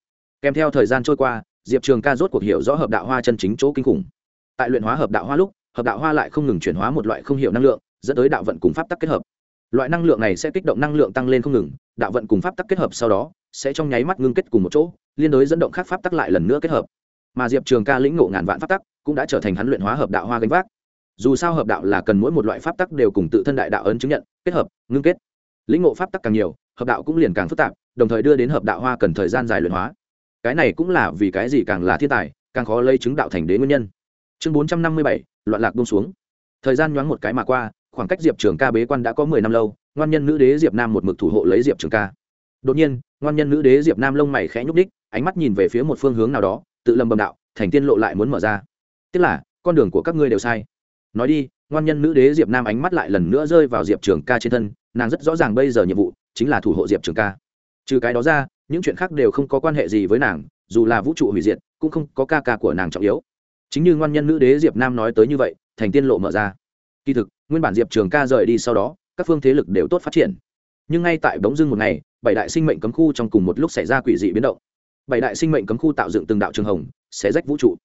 Kèm theo thời gian trôi qua, diệp trường ca rốt cuộc hiểu rõ hợp đạo hoa chân chính chỗ kinh khủng. Tại luyện hóa hợp đạo hoa lúc, hợp đạo hoa lại không ngừng chuyển hóa một loại không hiểu năng lượng, dẫn tới đạo vận cùng pháp tắc kết hợp loại năng lượng này sẽ kích động năng lượng tăng lên không ngừng, đạo vận cùng pháp tắc kết hợp sau đó, sẽ trong nháy mắt ngưng kết cùng một chỗ, liên đối dẫn động khác pháp tắc lại lần nữa kết hợp. Mà diệp trường ca lĩnh ngộ ngàn vạn pháp tắc, cũng đã trở thành hắn luyện hóa hợp đạo hoa gánh vác. Dù sao hợp đạo là cần mỗi một loại pháp tắc đều cùng tự thân đại đạo ấn chứng nhận, kết hợp, ngưng kết. Lĩnh ngộ pháp tắc càng nhiều, hợp đạo cũng liền càng phức tạp, đồng thời đưa đến hợp đạo hoa cần thời gian dài luyện hóa. Cái này cũng là vì cái gì càng là thiên tài, càng khó lấy chứng đạo thành đế nguyên nhân. Chương bốn trăm năm mươi bảy, loạn lạc bông xuống. Thời gian nhoáng một cái mà qua khoảng cách diệp trường ca bế quan đã có mười năm lâu, ngoan nhân nữ đế diệp nam một mực thủ hộ lấy diệp trường ca. Đột nhiên, ngoan nhân nữ đế diệp nam lông mày khẽ nhúc đích ánh mắt nhìn về phía một phương hướng nào đó, tự lầm bầm đạo, thành tiên lộ lại muốn mở ra. Tức là, con đường của các ngươi đều sai. Nói đi, ngoan nhân nữ đế diệp nam ánh mắt lại lần nữa rơi vào diệp trường ca trên thân, nàng rất rõ ràng bây giờ nhiệm vụ chính là thủ hộ diệp trường ca. Trừ cái đó ra, những chuyện khác đều không có quan hệ gì với nàng, dù là vũ trụ hủy diệt, cũng không có ca ca của nàng trọng yếu. Chính như ngoan nhân nữ đế diệp nam nói tới như vậy, thành tiên lộ mở ra. Kỳ thực nguyên bản diệp trường ca rời đi sau đó, các phương thế lực đều tốt phát triển. Nhưng ngay tại bóng dưng một ngày, bảy đại sinh mệnh cấm khu trong cùng một lúc xảy ra quỷ dị biến động. Bảy đại sinh mệnh cấm khu tạo dựng từng đạo trường hồng sẽ rách vũ trụ.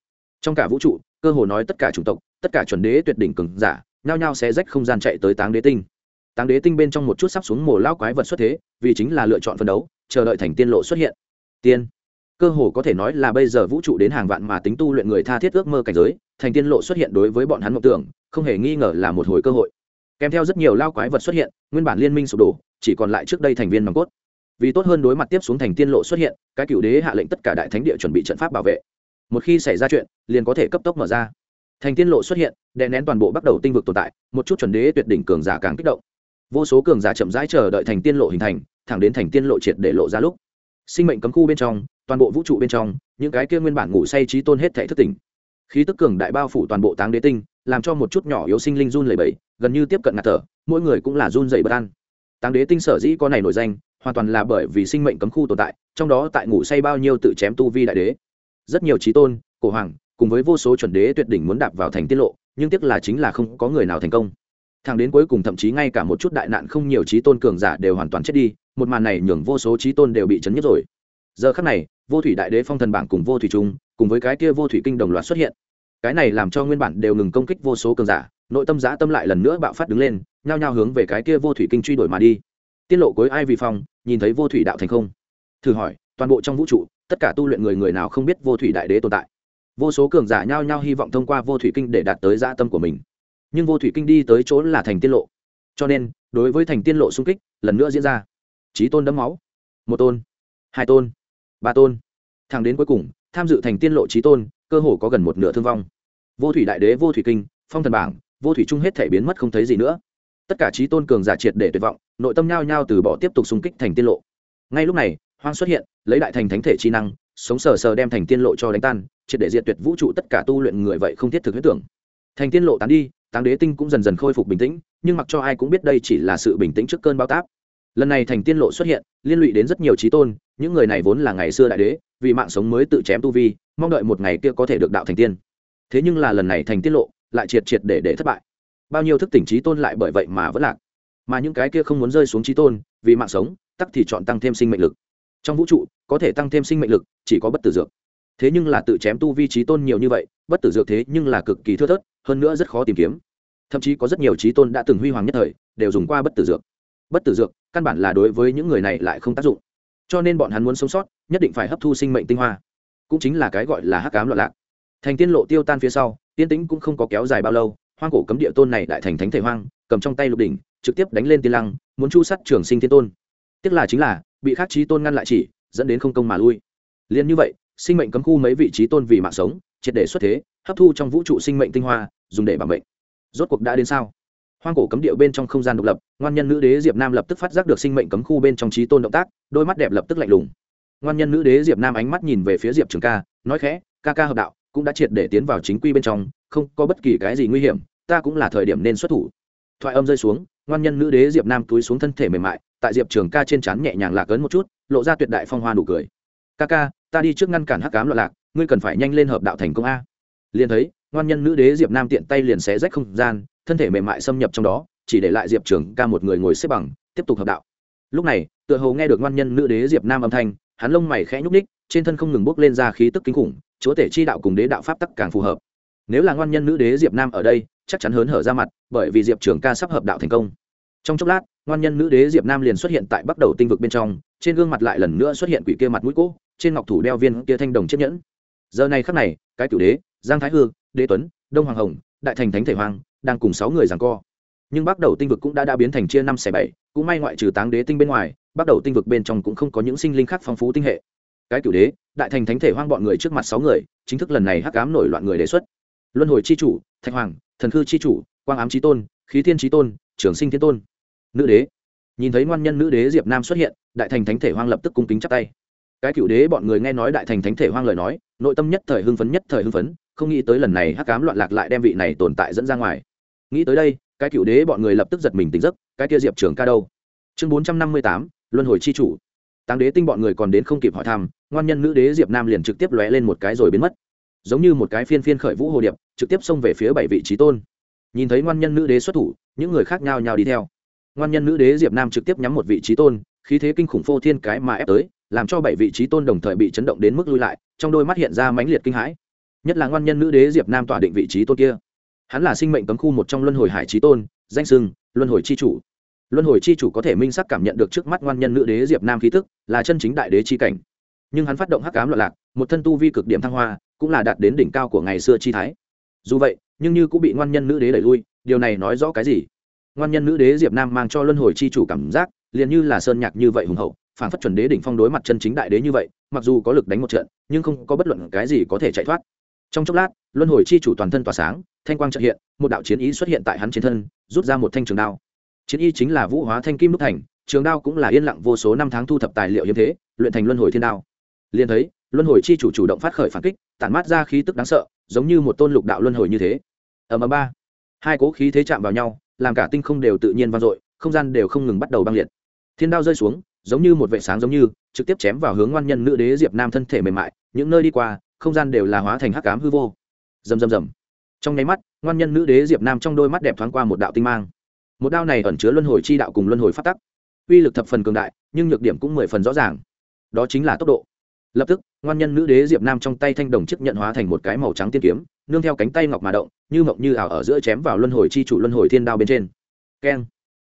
Trong cả vũ trụ, cơ hồ nói tất cả chủng tộc, tất cả chuẩn đế tuyệt đỉnh cường giả, nhao nhao sẽ rách không gian chạy tới táng đế tinh. Táng đế tinh bên trong một chút sắp xuống mồ lao quái vật xuất thế, vì chính là lựa chọn phân đấu, chờ đợi thành tiên lộ xuất hiện. Tiên cơ hồ có thể nói là bây giờ vũ trụ đến hàng vạn mà tính tu luyện người tha thiết ước mơ cảnh giới, thành tiên lộ xuất hiện đối với bọn hắn mộng tưởng, không hề nghi ngờ là một hồi cơ hội. Kèm theo rất nhiều lao quái vật xuất hiện, nguyên bản liên minh sụp đổ, chỉ còn lại trước đây thành viên nòng cốt. Vì tốt hơn đối mặt tiếp xuống thành tiên lộ xuất hiện, cái cựu đế hạ lệnh tất cả đại thánh địa chuẩn bị trận pháp bảo vệ. Một khi xảy ra chuyện, liền có thể cấp tốc mở ra. Thành tiên lộ xuất hiện, đè nén toàn bộ bắt đầu tinh vực tồn tại, một chút chuẩn đế tuyệt đỉnh cường giả càng kích động. Vô số cường giả chậm rãi chờ đợi thành tiên lộ hình thành, thẳng đến thành tiên lộ triệt để lộ ra lúc. Sinh mệnh cấm khu bên trong toàn bộ vũ trụ bên trong, những cái kia nguyên bản ngủ say trí tôn hết thể thức tỉnh. Khí tức cường đại bao phủ toàn bộ táng đế tinh, làm cho một chút nhỏ yếu sinh linh run lẩy bẩy, gần như tiếp cận ngạt thở, mỗi người cũng là run dày bất an. Táng đế tinh sở dĩ có này nổi danh, hoàn toàn là bởi vì sinh mệnh cấm khu tồn tại, trong đó tại ngủ say bao nhiêu tự chém tu vi đại đế. Rất nhiều trí tôn, cổ hoàng, cùng với vô số chuẩn đế tuyệt đỉnh muốn đạp vào thành tiết lộ, nhưng tiếc là chính là không có người nào thành công. Thẳng đến cuối cùng thậm chí ngay cả một chút đại nạn không nhiều trí tôn cường giả đều hoàn toàn chết đi, một màn này nhường vô số trí tôn đều bị chấn nhất rồi giờ khắc này, vô thủy đại đế phong thần bảng cùng vô thủy trung cùng với cái kia vô thủy kinh đồng loạt xuất hiện. Cái này làm cho nguyên bản đều ngừng công kích vô số cường giả, nội tâm giã tâm lại lần nữa bạo phát đứng lên, nhao nhao hướng về cái kia vô thủy kinh truy đuổi mà đi. Tiết lộ cuối ai vì phong, nhìn thấy vô thủy đạo thành không? Thử hỏi, toàn bộ trong vũ trụ, tất cả tu luyện người người nào không biết vô thủy đại đế tồn tại? Vô số cường giả nhao nhao hy vọng thông qua vô thủy kinh để đạt tới dã tâm của mình. Nhưng vô thủy kinh đi tới chỗ là thành tiên lộ. Cho nên, đối với thành tiên lộ xung kích, lần nữa diễn ra. Trí tôn đấm máu. Một tôn. Hai tôn ba tôn. Thẳng đến cuối cùng, tham dự thành tiên lộ trí tôn, cơ hồ có gần một nửa thương vong. Vô thủy đại đế, vô thủy kinh, phong thần bảng, vô thủy trung hết thể biến mất không thấy gì nữa. Tất cả trí tôn cường giả triệt để tuyệt vọng, nội tâm nhao nhao từ bỏ tiếp tục xung kích thành tiên lộ. Ngay lúc này, hoang xuất hiện, lấy đại thành thánh thể chi năng, sống sờ sờ đem thành tiên lộ cho đánh tan, triệt để diệt tuyệt vũ trụ tất cả tu luyện người vậy không thiết thực huyết tưởng. Thành tiên lộ tán đi, táng đế tinh cũng dần dần khôi phục bình tĩnh, nhưng mặc cho ai cũng biết đây chỉ là sự bình tĩnh trước cơn bao táp. Lần này thành tiên lộ xuất hiện, liên lụy đến rất nhiều trí tôn những người này vốn là ngày xưa đại đế, vì mạng sống mới tự chém tu vi, mong đợi một ngày kia có thể được đạo thành tiên. Thế nhưng là lần này thành tiết lộ, lại triệt triệt để để thất bại. Bao nhiêu thức tỉnh trí tôn lại bởi vậy mà vẫn lạc. Mà những cái kia không muốn rơi xuống trí tôn, vì mạng sống, tắc thì chọn tăng thêm sinh mệnh lực. Trong vũ trụ, có thể tăng thêm sinh mệnh lực, chỉ có bất tử dược. Thế nhưng là tự chém tu vi trí tôn nhiều như vậy, bất tử dược thế nhưng là cực kỳ thưa thớt, hơn nữa rất khó tìm kiếm. Thậm chí có rất nhiều trí tôn đã từng huy hoàng nhất thời, đều dùng qua bất tử dược. Bất tử dược căn bản là đối với những người này lại không tác dụng cho nên bọn hắn muốn sống sót, nhất định phải hấp thu sinh mệnh tinh hoa. Cũng chính là cái gọi là hắc cám loạn lạc. Thành tiên lộ tiêu tan phía sau, tiên tĩnh cũng không có kéo dài bao lâu, hoang cổ cấm địa tôn này đại thành thánh thể hoang, cầm trong tay lục đỉnh, trực tiếp đánh lên tiên lăng, muốn chu sắt trường sinh tiên tôn. Tiếc là chính là, bị khắc trí tôn ngăn lại chỉ, dẫn đến không công mà lui. Liền như vậy, sinh mệnh cấm khu mấy vị trí tôn vì mạng sống, triệt để xuất thế, hấp thu trong vũ trụ sinh mệnh tinh hoa, dùng để bảo mệnh. Rốt cuộc đã đến sao? Hoang cổ cấm điệu bên trong không gian độc lập, ngoan nhân nữ đế diệp nam lập tức phát giác được sinh mệnh cấm khu bên trong trí tôn động tác, đôi mắt đẹp lập tức lạnh lùng. Ngoan nhân nữ đế diệp nam ánh mắt nhìn về phía diệp trường ca, nói khẽ, ca ca hợp đạo, cũng đã triệt để tiến vào chính quy bên trong, không có bất kỳ cái gì nguy hiểm, ta cũng là thời điểm nên xuất thủ. Thoại âm rơi xuống, ngoan nhân nữ đế diệp nam túi xuống thân thể mềm mại, tại diệp trường ca trên trán nhẹ nhàng lạc ấn một chút, lộ ra tuyệt đại phong hoa nụ cười. Ca ca, ta đi trước ngăn cản hắc cám loạn lạc, ngươi cần phải nhanh lên hợp đạo thành công a. Liền thấy, ngoan nhân nữ đế diệp nam tiện tay liền xé rách không gian thân thể mềm mại xâm nhập trong đó, chỉ để lại diệp trường ca một người ngồi xếp bằng, tiếp tục hợp đạo. Lúc này, tựa hồ nghe được ngoan nhân nữ đế diệp nam âm thanh, hắn lông mày khẽ nhúc ních trên thân không ngừng bốc lên ra khí tức kinh khủng, chúa tể chi đạo cùng đế đạo pháp tắc càng phù hợp. Nếu là ngoan nhân nữ đế diệp nam ở đây, chắc chắn hớn hở ra mặt, bởi vì diệp trường ca sắp hợp đạo thành công. Trong chốc lát, ngoan nhân nữ đế diệp nam liền xuất hiện tại bắt đầu tinh vực bên trong, trên gương mặt lại lần nữa xuất hiện quỷ kia mặt mũi cỗ trên ngọc thủ đeo viên kia thanh đồng chiếc nhẫn. Giờ này khắc này, cái cửu đế, giang thái hư, đế tuấn, đông hoàng hồng, đại thành thánh thể hoàng đang cùng sáu người giằng co. Nhưng bắt đầu tinh vực cũng đã đã biến thành chia năm xẻ bảy, cũng may ngoại trừ táng đế tinh bên ngoài bắt đầu tinh vực bên trong cũng không có những sinh linh khác phong phú tinh hệ. Cái cửu đế, đại thành thánh thể hoang bọn người trước mặt sáu người, chính thức lần này hắc ám nổi loạn người đề xuất. Luân hồi chi chủ, thạch hoàng, thần khư chi chủ, quang ám chí tôn, khí thiên chí tôn, trường sinh thiên tôn. Nữ đế. Nhìn thấy ngoan nhân nữ đế diệp nam xuất hiện, đại thành thánh thể hoang lập tức cung kính chắp tay. Cái cựu đế bọn người nghe nói đại thành thánh thể hoang lời nói, nội tâm nhất thời hưng phấn, nhất thời hưng phấn, không nghĩ tới lần này hắc cám loạn lạc lại đem vị này tồn tại dẫn ra ngoài nghĩ tới đây, cái cựu đế bọn người lập tức giật mình tỉnh giấc, cái kia diệp trường ca đâu? Chương bốn trăm năm mươi tám, luân hồi c h i chủ. Táng đế tinh bọn người còn đến không kịp hỏi thăm, ngoan nhân nữ đế diệp nam liền trực tiếp lóe lên một cái rồi biến mất. Giống như một cái phiên phiên khởi vũ hồ điệp, trực tiếp xông về phía bảy vị trí tôn. Nhìn thấy ngoan nhân nữ đế xuất thủ, những người khác nhau nhau đi theo. Ngoan nhân nữ đế diệp nam trực tiếp nhắm một vị trí tôn, khí thế kinh khủng phô thiên cái mà ép tới, làm cho bảy vị trí tôn đồng thời bị chấn động đến mức lui lại, trong đôi mắt hiện ra mãnh liệt kinh hãi. Nhất là ngoan nhân nữ đế diệp nam tỏa định vị trí tôn kia hắn là sinh mệnh cấm khu một trong luân hồi hải trí tôn, danh sưng luân hồi c h i chủ. Luân hồi c h i chủ có thể minh sắc cảm nhận được trước mắt ngoan nhân nữ đế diệp nam khí thức là chân chính đại đế c h i cảnh. Nhưng hắn phát động hắc cám loạn lạc, một thân tu vi cực điểm thăng hoa, cũng là đạt đến đỉnh cao của ngày xưa chi thái. Dù vậy, nhưng như cũng bị ngoan nhân nữ đế đẩy lui, điều này nói rõ cái gì? Ngoan nhân nữ đế diệp nam mang cho luân hồi c h i chủ cảm giác, liền như là sơn nhạc như vậy hùng hậu phản phất chuẩn đế đỉnh phong đối mặt chân chính đại đế như vậy, mặc dù có lực đánh một trận, nhưng không có bất luận cái gì có thể chạy thoát trong chốc lát, luân hồi chi chủ toàn thân tỏa sáng, thanh quang trợ hiện, một đạo chiến ý xuất hiện tại hắn trên thân, rút ra một thanh trường đao. Chiến y chính là vũ hóa thanh kim đúc thành, trường đao cũng là yên lặng vô số năm tháng thu thập tài liệu hiếm thế, luyện thành luân hồi thiên đao. Liền thấy, luân hồi chi chủ chủ động phát khởi phản kích, tản mát ra khí tức đáng sợ, giống như một tôn lục đạo luân hồi như thế. Ở mờ ba. Hai cố khí thế chạm vào nhau, làm cả tinh không đều tự nhiên vang dội, không gian đều không ngừng bắt đầu băng liệt. Thiên đao rơi xuống, giống như một vệ sáng giống như, trực tiếp chém vào hướng ngoan nhân nữ đế diệp nam thân thể mềm mại, những nơi đi qua không gian đều là hóa thành hắc cám hư vô. Rầm rầm rầm. Trong nháy mắt, ngoan nhân nữ đế diệp nam trong đôi mắt đẹp thoáng qua một đạo tinh mang. Một đao này ẩn chứa luân hồi chi đạo cùng luân hồi phát tắc. Uy lực thập phần cường đại, nhưng nhược điểm cũng mười phần rõ ràng. Đó chính là tốc độ. Lập tức, ngoan nhân nữ đế diệp nam trong tay thanh đồng chiếc nhận hóa thành một cái màu trắng tiên kiếm, nương theo cánh tay ngọc mà động, như mộng như ảo ở giữa chém vào luân hồi chi chủ luân hồi thiên đao bên trên. Keng.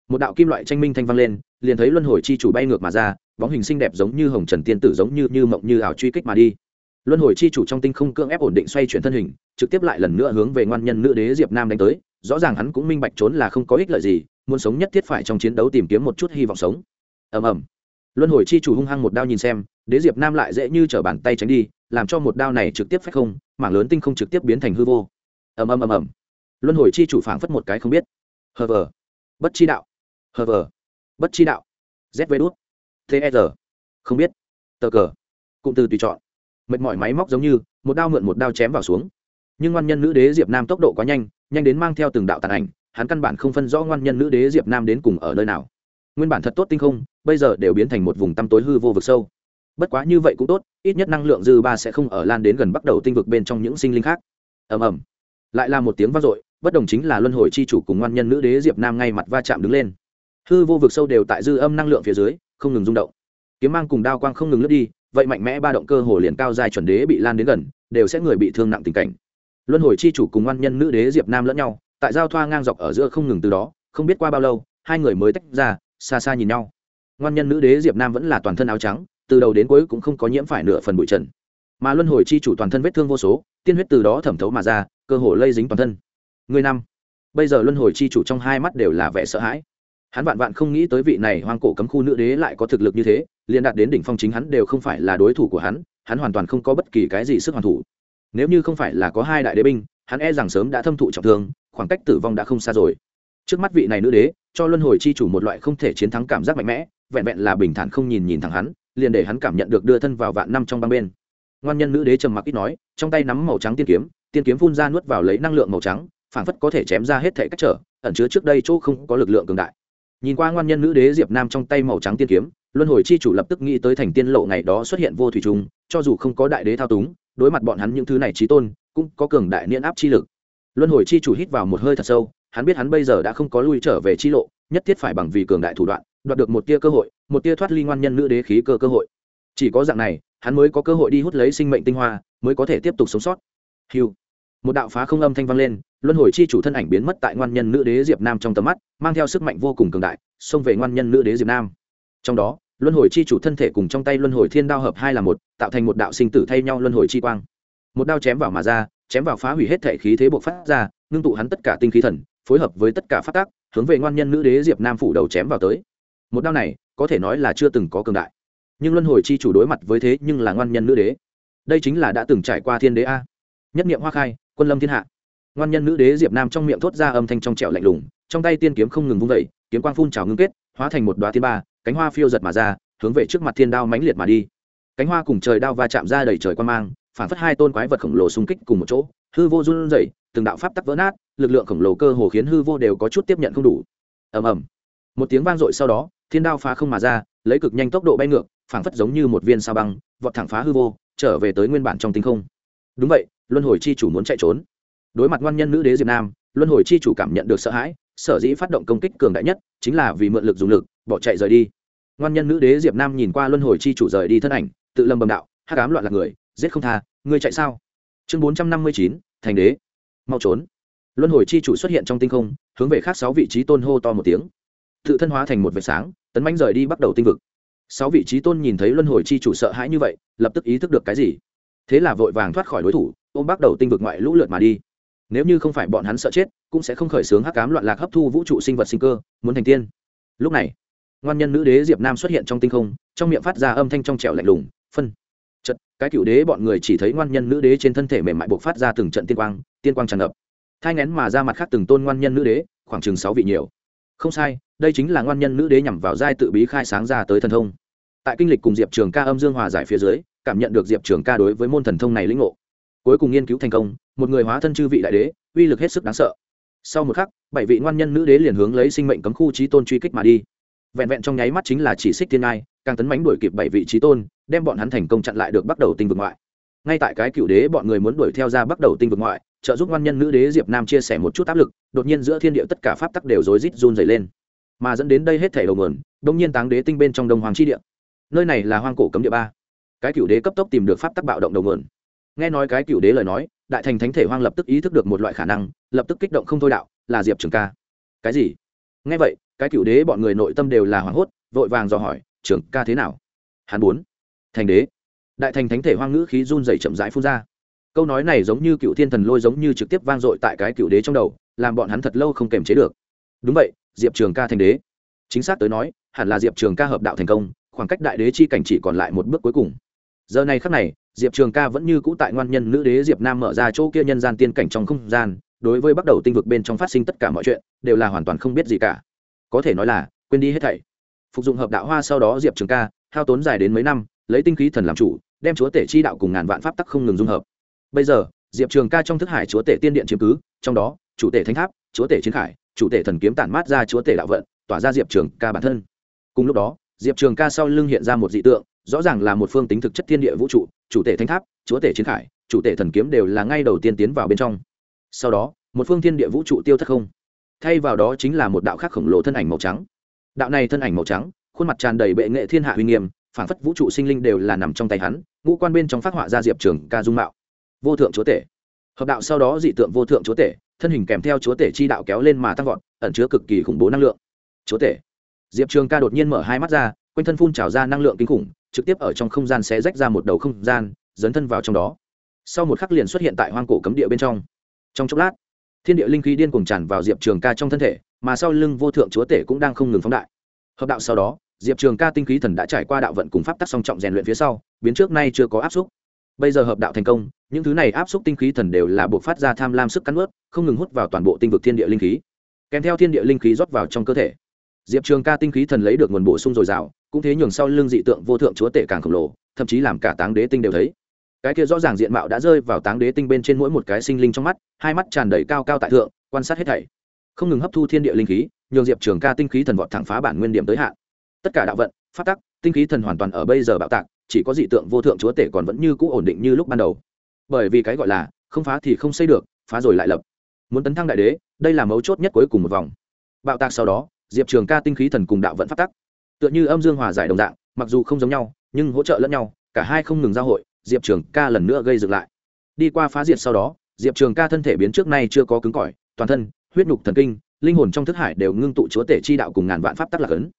Một đạo kim loại tranh minh thanh vang lên, liền thấy luân hồi chi chủ bay ngược mà ra, bóng hình xinh đẹp giống như hồng trần tiên tử giống như như mộng như ảo truy kích mà đi luân hồi chi chủ trong tinh không cưỡng ép ổn định xoay chuyển thân hình, trực tiếp lại lần nữa hướng về ngoan nhân nữ đế diệp nam đánh tới, rõ ràng hắn cũng minh bạch trốn là không có ích lợi gì, muốn sống nhất thiết phải trong chiến đấu tìm kiếm một chút hy vọng sống. Ầm ầm. Luân hồi chi chủ hung hăng một đao nhìn xem, đế diệp nam lại dễ như t r ở bàn tay tránh đi, làm cho một đao này trực tiếp phách không, mảng lớn tinh không trực tiếp biến thành hư vô. Ầm ầm ầm ầm. Luân hồi chi chủ phảng phất một cái không biết. Hờ vờ. Bất chi đạo. Hờ vờ. Bất chi đạo. Zv đút. Tr e không biết. Tờ cờ. Cụm từ tùy chọn mệt mỏi máy móc giống như, một đao mượn một đao chém vào xuống. Nhưng ngoan nhân nữ đế diệp nam tốc độ quá nhanh nhanh đến mang theo từng đạo tàn ảnh, hắn căn bản không phân rõ ngoan nhân nữ đế diệp nam đến cùng ở nơi nào. Nguyên bản thật tốt tinh không, bây giờ đều biến thành một vùng tăm tối hư vô vực sâu. Bất quá như vậy cũng tốt, ít nhất năng lượng dư ba sẽ không ở lan đến gần bắt đầu tinh vực bên trong những sinh linh khác. Ầm ầm. Lại là một tiếng vang dội, bất đồng chính là luân hồi chi chủ cùng ngoan nhân nữ đế diệp nam ngay mặt va chạm đứng lên. Hư vô vực sâu đều tại dư âm năng lượng phía dưới, không ngừng rung động. Kiếm mang cùng đao quang không ngừng lướt đi vậy mạnh mẽ ba động cơ hồ liền cao dài chuẩn đế bị lan đến gần, đều sẽ người bị thương nặng tình cảnh. Luân hồi chi chủ cùng ngoan nhân nữ đế diệp nam lẫn nhau, tại giao thoa ngang dọc ở giữa không ngừng từ đó, không biết qua bao lâu, hai người mới tách ra, xa xa nhìn nhau. Ngoan nhân nữ đế diệp nam vẫn là toàn thân áo trắng, từ đầu đến cuối cũng không có nhiễm phải nửa phần bụi trần. Mà luân hồi chi chủ toàn thân vết thương vô số, tiên huyết từ đó thẩm thấu mà ra, cơ hồ lây dính toàn thân. Người năm. Bây giờ luân hồi chi chủ trong hai mắt đều là vẻ sợ hãi. Hắn vạn vạn không nghĩ tới vị này hoang cổ cấm khu nữ đế lại có thực lực như thế liền đạt đến đỉnh phong chính hắn đều không phải là đối thủ của hắn hắn hoàn toàn không có bất kỳ cái gì sức hoàn thủ. Nếu như không phải là có hai đại đế binh, hắn e rằng sớm đã thâm thụ trọng thương, khoảng cách tử vong đã không xa rồi. Trước mắt vị này nữ đế, cho luân hồi chi chủ một loại không thể chiến thắng cảm giác mạnh mẽ, vẹn vẹn là bình thản không nhìn nhìn thẳng hắn, liền để hắn cảm nhận được đưa thân vào vạn năm trong băng bên. Ngoan nhân nữ đế trầm mặc ít nói, trong tay nắm màu trắng tiên kiếm tiên kiếm phun ra nuốt vào lấy năng lượng màu trắng, phảng phất có thể chém ra hết thể cách trở, ẩn chứa trước đây chỗ không có lực lượng cường đại. Nhìn qua ngoan nhân nữ đế diệp nam trong tay màu trắng tiên kiếm luân hồi chi chủ lập tức nghĩ tới thành tiên lộ ngày đó xuất hiện vô thủy trùng, cho dù không có đại đế thao túng, đối mặt bọn hắn những thứ này trí tôn, cũng có cường đại niên áp chi lực. Luân hồi chi chủ hít vào một hơi thật sâu, hắn biết hắn bây giờ đã không có lui trở về chi lộ, nhất thiết phải bằng vì cường đại thủ đoạn, đoạt được một tia cơ hội, một tia thoát ly ngoan nhân nữ đế khí cơ cơ hội. Chỉ có dạng này, hắn mới có cơ hội đi hút lấy sinh mệnh tinh hoa, mới có thể tiếp tục sống sót. Hiu một đạo phá không âm thanh vang lên, luân hồi chi chủ thân ảnh biến mất tại ngoan nhân nữ đế diệp nam trong tầm mắt, mang theo sức mạnh vô cùng cường đại, xông về ngoan nhân nữ đế diệp nam. Trong đó luân hồi chi chủ thân thể cùng trong tay luân hồi thiên đao hợp hai là một, tạo thành một đạo sinh tử thay nhau luân hồi chi quang. Một đao chém vào mà ra, chém vào phá hủy hết thể khí thế buộc phát ra, ngưng tụ hắn tất cả tinh khí thần, phối hợp với tất cả phát tác hướng về ngoan nhân nữ đế diệp nam phủ đầu chém vào tới. Một đao này, có thể nói là chưa từng có cường đại. Nhưng luân hồi chi chủ đối mặt với thế nhưng là ngoan nhân nữ đế. Đây chính là đã từng trải qua thiên đế a. Nhất niệm hoa khai, quân lâm thiên hạ. Ngoan nhân nữ đế diệp nam trong miệng thốt ra âm thanh trong trẻo lạnh lùng, trong tay tiên kiếm không ngừng vung vẩy kiếm quang phun trào ngưng kết, hóa thành một đoá thiên ba, cánh hoa phiêu giật mà ra, hướng về trước mặt thiên đao mãnh liệt mà đi. Cánh hoa cùng trời đao va chạm ra đầy trời quan mang, phản phất hai tôn quái vật khổng lồ xung kích cùng một chỗ, hư vô run rẩy, từng đạo pháp tắc vỡ nát, lực lượng khổng lồ cơ hồ khiến hư vô đều có chút tiếp nhận không đủ. Ầm ầm. Một tiếng vang dội sau đó, thiên đao phá không mà ra, lấy cực nhanh tốc độ bay ngược phảng phất giống như một viên sao băng, vọt thẳng phá hư vô, trở về tới nguyên bản trong tinh không. Đúng vậy, luân hồi chi chủ muốn chạy trốn. Đối mặt ngoan nhân nữ đế diệp nam, luân hồi chi chủ cảm nhận được sợ hãi sở dĩ phát động công kích cường đại nhất chính là vì mượn lực dùng lực, bỏ chạy rời đi. Ngoan nhân nữ đế diệp nam nhìn qua luân hồi chi chủ rời đi thân ảnh, tự lầm bầm đạo, hắc ám loạn lạc người, giết không tha, ngươi chạy sao? Chương bốn trăm năm mươi chín, thành đế. Mau trốn. Luân hồi chi chủ xuất hiện trong tinh không, hướng về khác sáu vị trí tôn hô to một tiếng. Tự thân hóa thành một vệt sáng, tấn mãnh rời đi bắt đầu tinh vực. Sáu vị trí tôn nhìn thấy luân hồi chi chủ sợ hãi như vậy, lập tức ý thức được cái gì? Thế là vội vàng thoát khỏi đối thủ, ôm bắt đầu tinh vực ngoại lũ lượt mà đi nếu như không phải bọn hắn sợ chết, cũng sẽ không khởi xướng hắc cám loạn lạc hấp thu vũ trụ sinh vật sinh cơ, muốn thành tiên. Lúc này, ngoan nhân nữ đế diệp nam xuất hiện trong tinh không, trong miệng phát ra âm thanh trong trẻo lạnh lùng, phân. Chật cái cựu đế bọn người chỉ thấy ngoan nhân nữ đế trên thân thể mềm mại buộc phát ra từng trận tiên quang tiên quang tràn ngập. Thai ngén mà ra mặt khác từng tôn ngoan nhân nữ đế, khoảng chừng sáu vị nhiều. Không sai, đây chính là ngoan nhân nữ đế nhằm vào giai tự bí khai sáng ra tới thần thông. Tại kinh lịch cùng diệp trường ca âm dương hòa giải phía dưới, cảm nhận được diệp trường ca đối với môn thần thông này lĩnh ngộ cuối cùng nghiên cứu thành công, một người hóa thân chư vị đại đế, uy lực hết sức đáng sợ. Sau một khắc, bảy vị ngoan nhân nữ đế liền hướng lấy sinh mệnh cấm khu trí tôn truy kích mà đi. Vẹn vẹn trong nháy mắt chính là chỉ xích thiên ai càng tấn mánh đuổi kịp bảy vị trí tôn, đem bọn hắn thành công chặn lại được bắt đầu tinh vực ngoại. Ngay tại cái cựu đế bọn người muốn đuổi theo ra bắt đầu tinh vực ngoại, trợ giúp ngoan nhân nữ đế diệp nam chia sẻ một chút áp lực, đột nhiên giữa thiên địa tất cả pháp tắc đều rối rít run dày lên. Mà dẫn đến đây hết thể đầu nguồn, đông nhiên táng đế tinh bên trong đông hoàng chi địa. Nơi này là hoang cổ cấm địa ba. Cái cựu đế cấp tốc tìm được pháp tắc bạo động đầu nguồn nghe nói cái cựu đế lời nói, đại thành thánh thể hoang lập tức ý thức được một loại khả năng, lập tức kích động không thôi đạo, là diệp trường ca. Cái gì? Nghe vậy, cái cựu đế bọn người nội tâm đều là hoảng hốt, vội vàng dò hỏi, trường ca thế nào? Hắn bốn. Thành đế. Đại thành thánh thể hoang ngữ khí run dày chậm rãi phun ra. Câu nói này giống như cựu thiên thần lôi giống như trực tiếp vang dội tại cái cựu đế trong đầu, làm bọn hắn thật lâu không kềm chế được. Đúng vậy, diệp trường ca thành đế. Chính xác tới nói, hẳn là diệp trường ca hợp đạo thành công, khoảng cách đại đế chi cảnh chỉ còn lại một bước cuối cùng. Giờ này khắc này diệp trường ca vẫn như cũ tại ngoan nhân nữ đế diệp nam mở ra chỗ kia nhân gian tiên cảnh trong không gian, đối với bắt đầu tinh vực bên trong phát sinh tất cả mọi chuyện, đều là hoàn toàn không biết gì cả. Có thể nói là, quên đi hết thảy. Phục dụng hợp đạo hoa sau đó diệp trường ca, hao tốn dài đến mấy năm, lấy tinh khí thần làm chủ, đem chúa tể chi đạo cùng ngàn vạn pháp tắc không ngừng dung hợp. Bây giờ, diệp trường ca trong thức hải chúa tể tiên điện chiếm cứ, trong đó, chủ tể thánh tháp, chúa tể chiến khải, chủ tể thần kiếm tản mát ra chúa tể đạo vận, tỏa ra diệp trường ca bản thân. Cùng lúc đó, diệp trường ca sau lưng hiện ra một dị tượng rõ ràng là một phương tính thực chất thiên địa vũ trụ, chủ tể thánh tháp, chúa tể chiến khải, chủ tể thần kiếm đều là ngay đầu tiên tiến vào bên trong. Sau đó, một phương thiên địa vũ trụ tiêu thất không. Thay vào đó chính là một đạo khác khổng lồ thân ảnh màu trắng. Đạo này thân ảnh màu trắng, khuôn mặt tràn đầy bệ nghệ thiên hạ uy nghiêm phản phất vũ trụ sinh linh đều là nằm trong tay hắn, ngũ quan bên trong phát họa ra diệp trường ca dung mạo. Vô thượng chúa tể. Hợp đạo sau đó dị tượng vô thượng chúa tể, thân hình kèm theo chúa tể chi đạo kéo lên mà tăng vọt, ẩn chứa cực kỳ khủng bố năng lượng. Chúa tể. Diệp trường ca đột nhiên mở hai mắt ra, quanh thân phun trào ra năng lượng kinh khủng trực tiếp ở trong không gian sẽ rách ra một đầu không gian, dấn thân vào trong đó. Sau một khắc liền xuất hiện tại hoang cổ cấm địa bên trong. Trong chốc lát, thiên địa linh khí điên cuồng tràn vào diệp trường ca trong thân thể, mà sau lưng vô thượng chúa tể cũng đang không ngừng phóng đại. Hợp đạo sau đó, diệp trường ca tinh khí thần đã trải qua đạo vận cùng pháp tắc song trọng rèn luyện phía sau, biến trước nay chưa có áp xúc. Bây giờ hợp đạo thành công, những thứ này áp xúc tinh khí thần đều là buộc phát ra tham lam sức cắn ướt không ngừng hút vào toàn bộ tinh vực thiên địa linh khí. Kèm theo thiên địa linh khí rót vào trong cơ thể, diệp trường ca tinh khí thần lấy được nguồn bổ sung dồi dào cũng thế nhường sau lưng dị tượng vô thượng chúa tể càng khổng lồ, thậm chí làm cả táng đế tinh đều thấy. Cái kia rõ ràng diện mạo đã rơi vào táng đế tinh bên trên mỗi một cái sinh linh trong mắt, hai mắt tràn đầy cao cao tại thượng, quan sát hết thảy. Không ngừng hấp thu thiên địa linh khí, nhường diệp trường ca tinh khí thần vọt thẳng phá bản nguyên điểm tới hạn. Tất cả đạo vận phát tắc, tinh khí thần hoàn toàn ở bây giờ bạo tạc, chỉ có dị tượng vô thượng chúa tể còn vẫn như cũ ổn định như lúc ban đầu. Bởi vì cái gọi là, không phá thì không xây được, phá rồi lại lập. Muốn tấn thăng đại đế, đây là mấu chốt nhất cuối cùng một vòng. Bạo tạc sau đó, diệp trường ca tinh khí thần cùng đạo vận phát tắc tựa như âm dương hòa giải đồng dạng, mặc dù không giống nhau, nhưng hỗ trợ lẫn nhau, cả hai không ngừng giao hội, diệp trường ca lần nữa gây dựng lại. Đi qua phá diệt sau đó, diệp trường ca thân thể biến trước nay chưa có cứng cỏi, toàn thân, huyết nhục thần kinh, linh hồn trong thức hải đều ngưng tụ chúa tể chi đạo cùng ngàn vạn pháp tắc lạc ấn.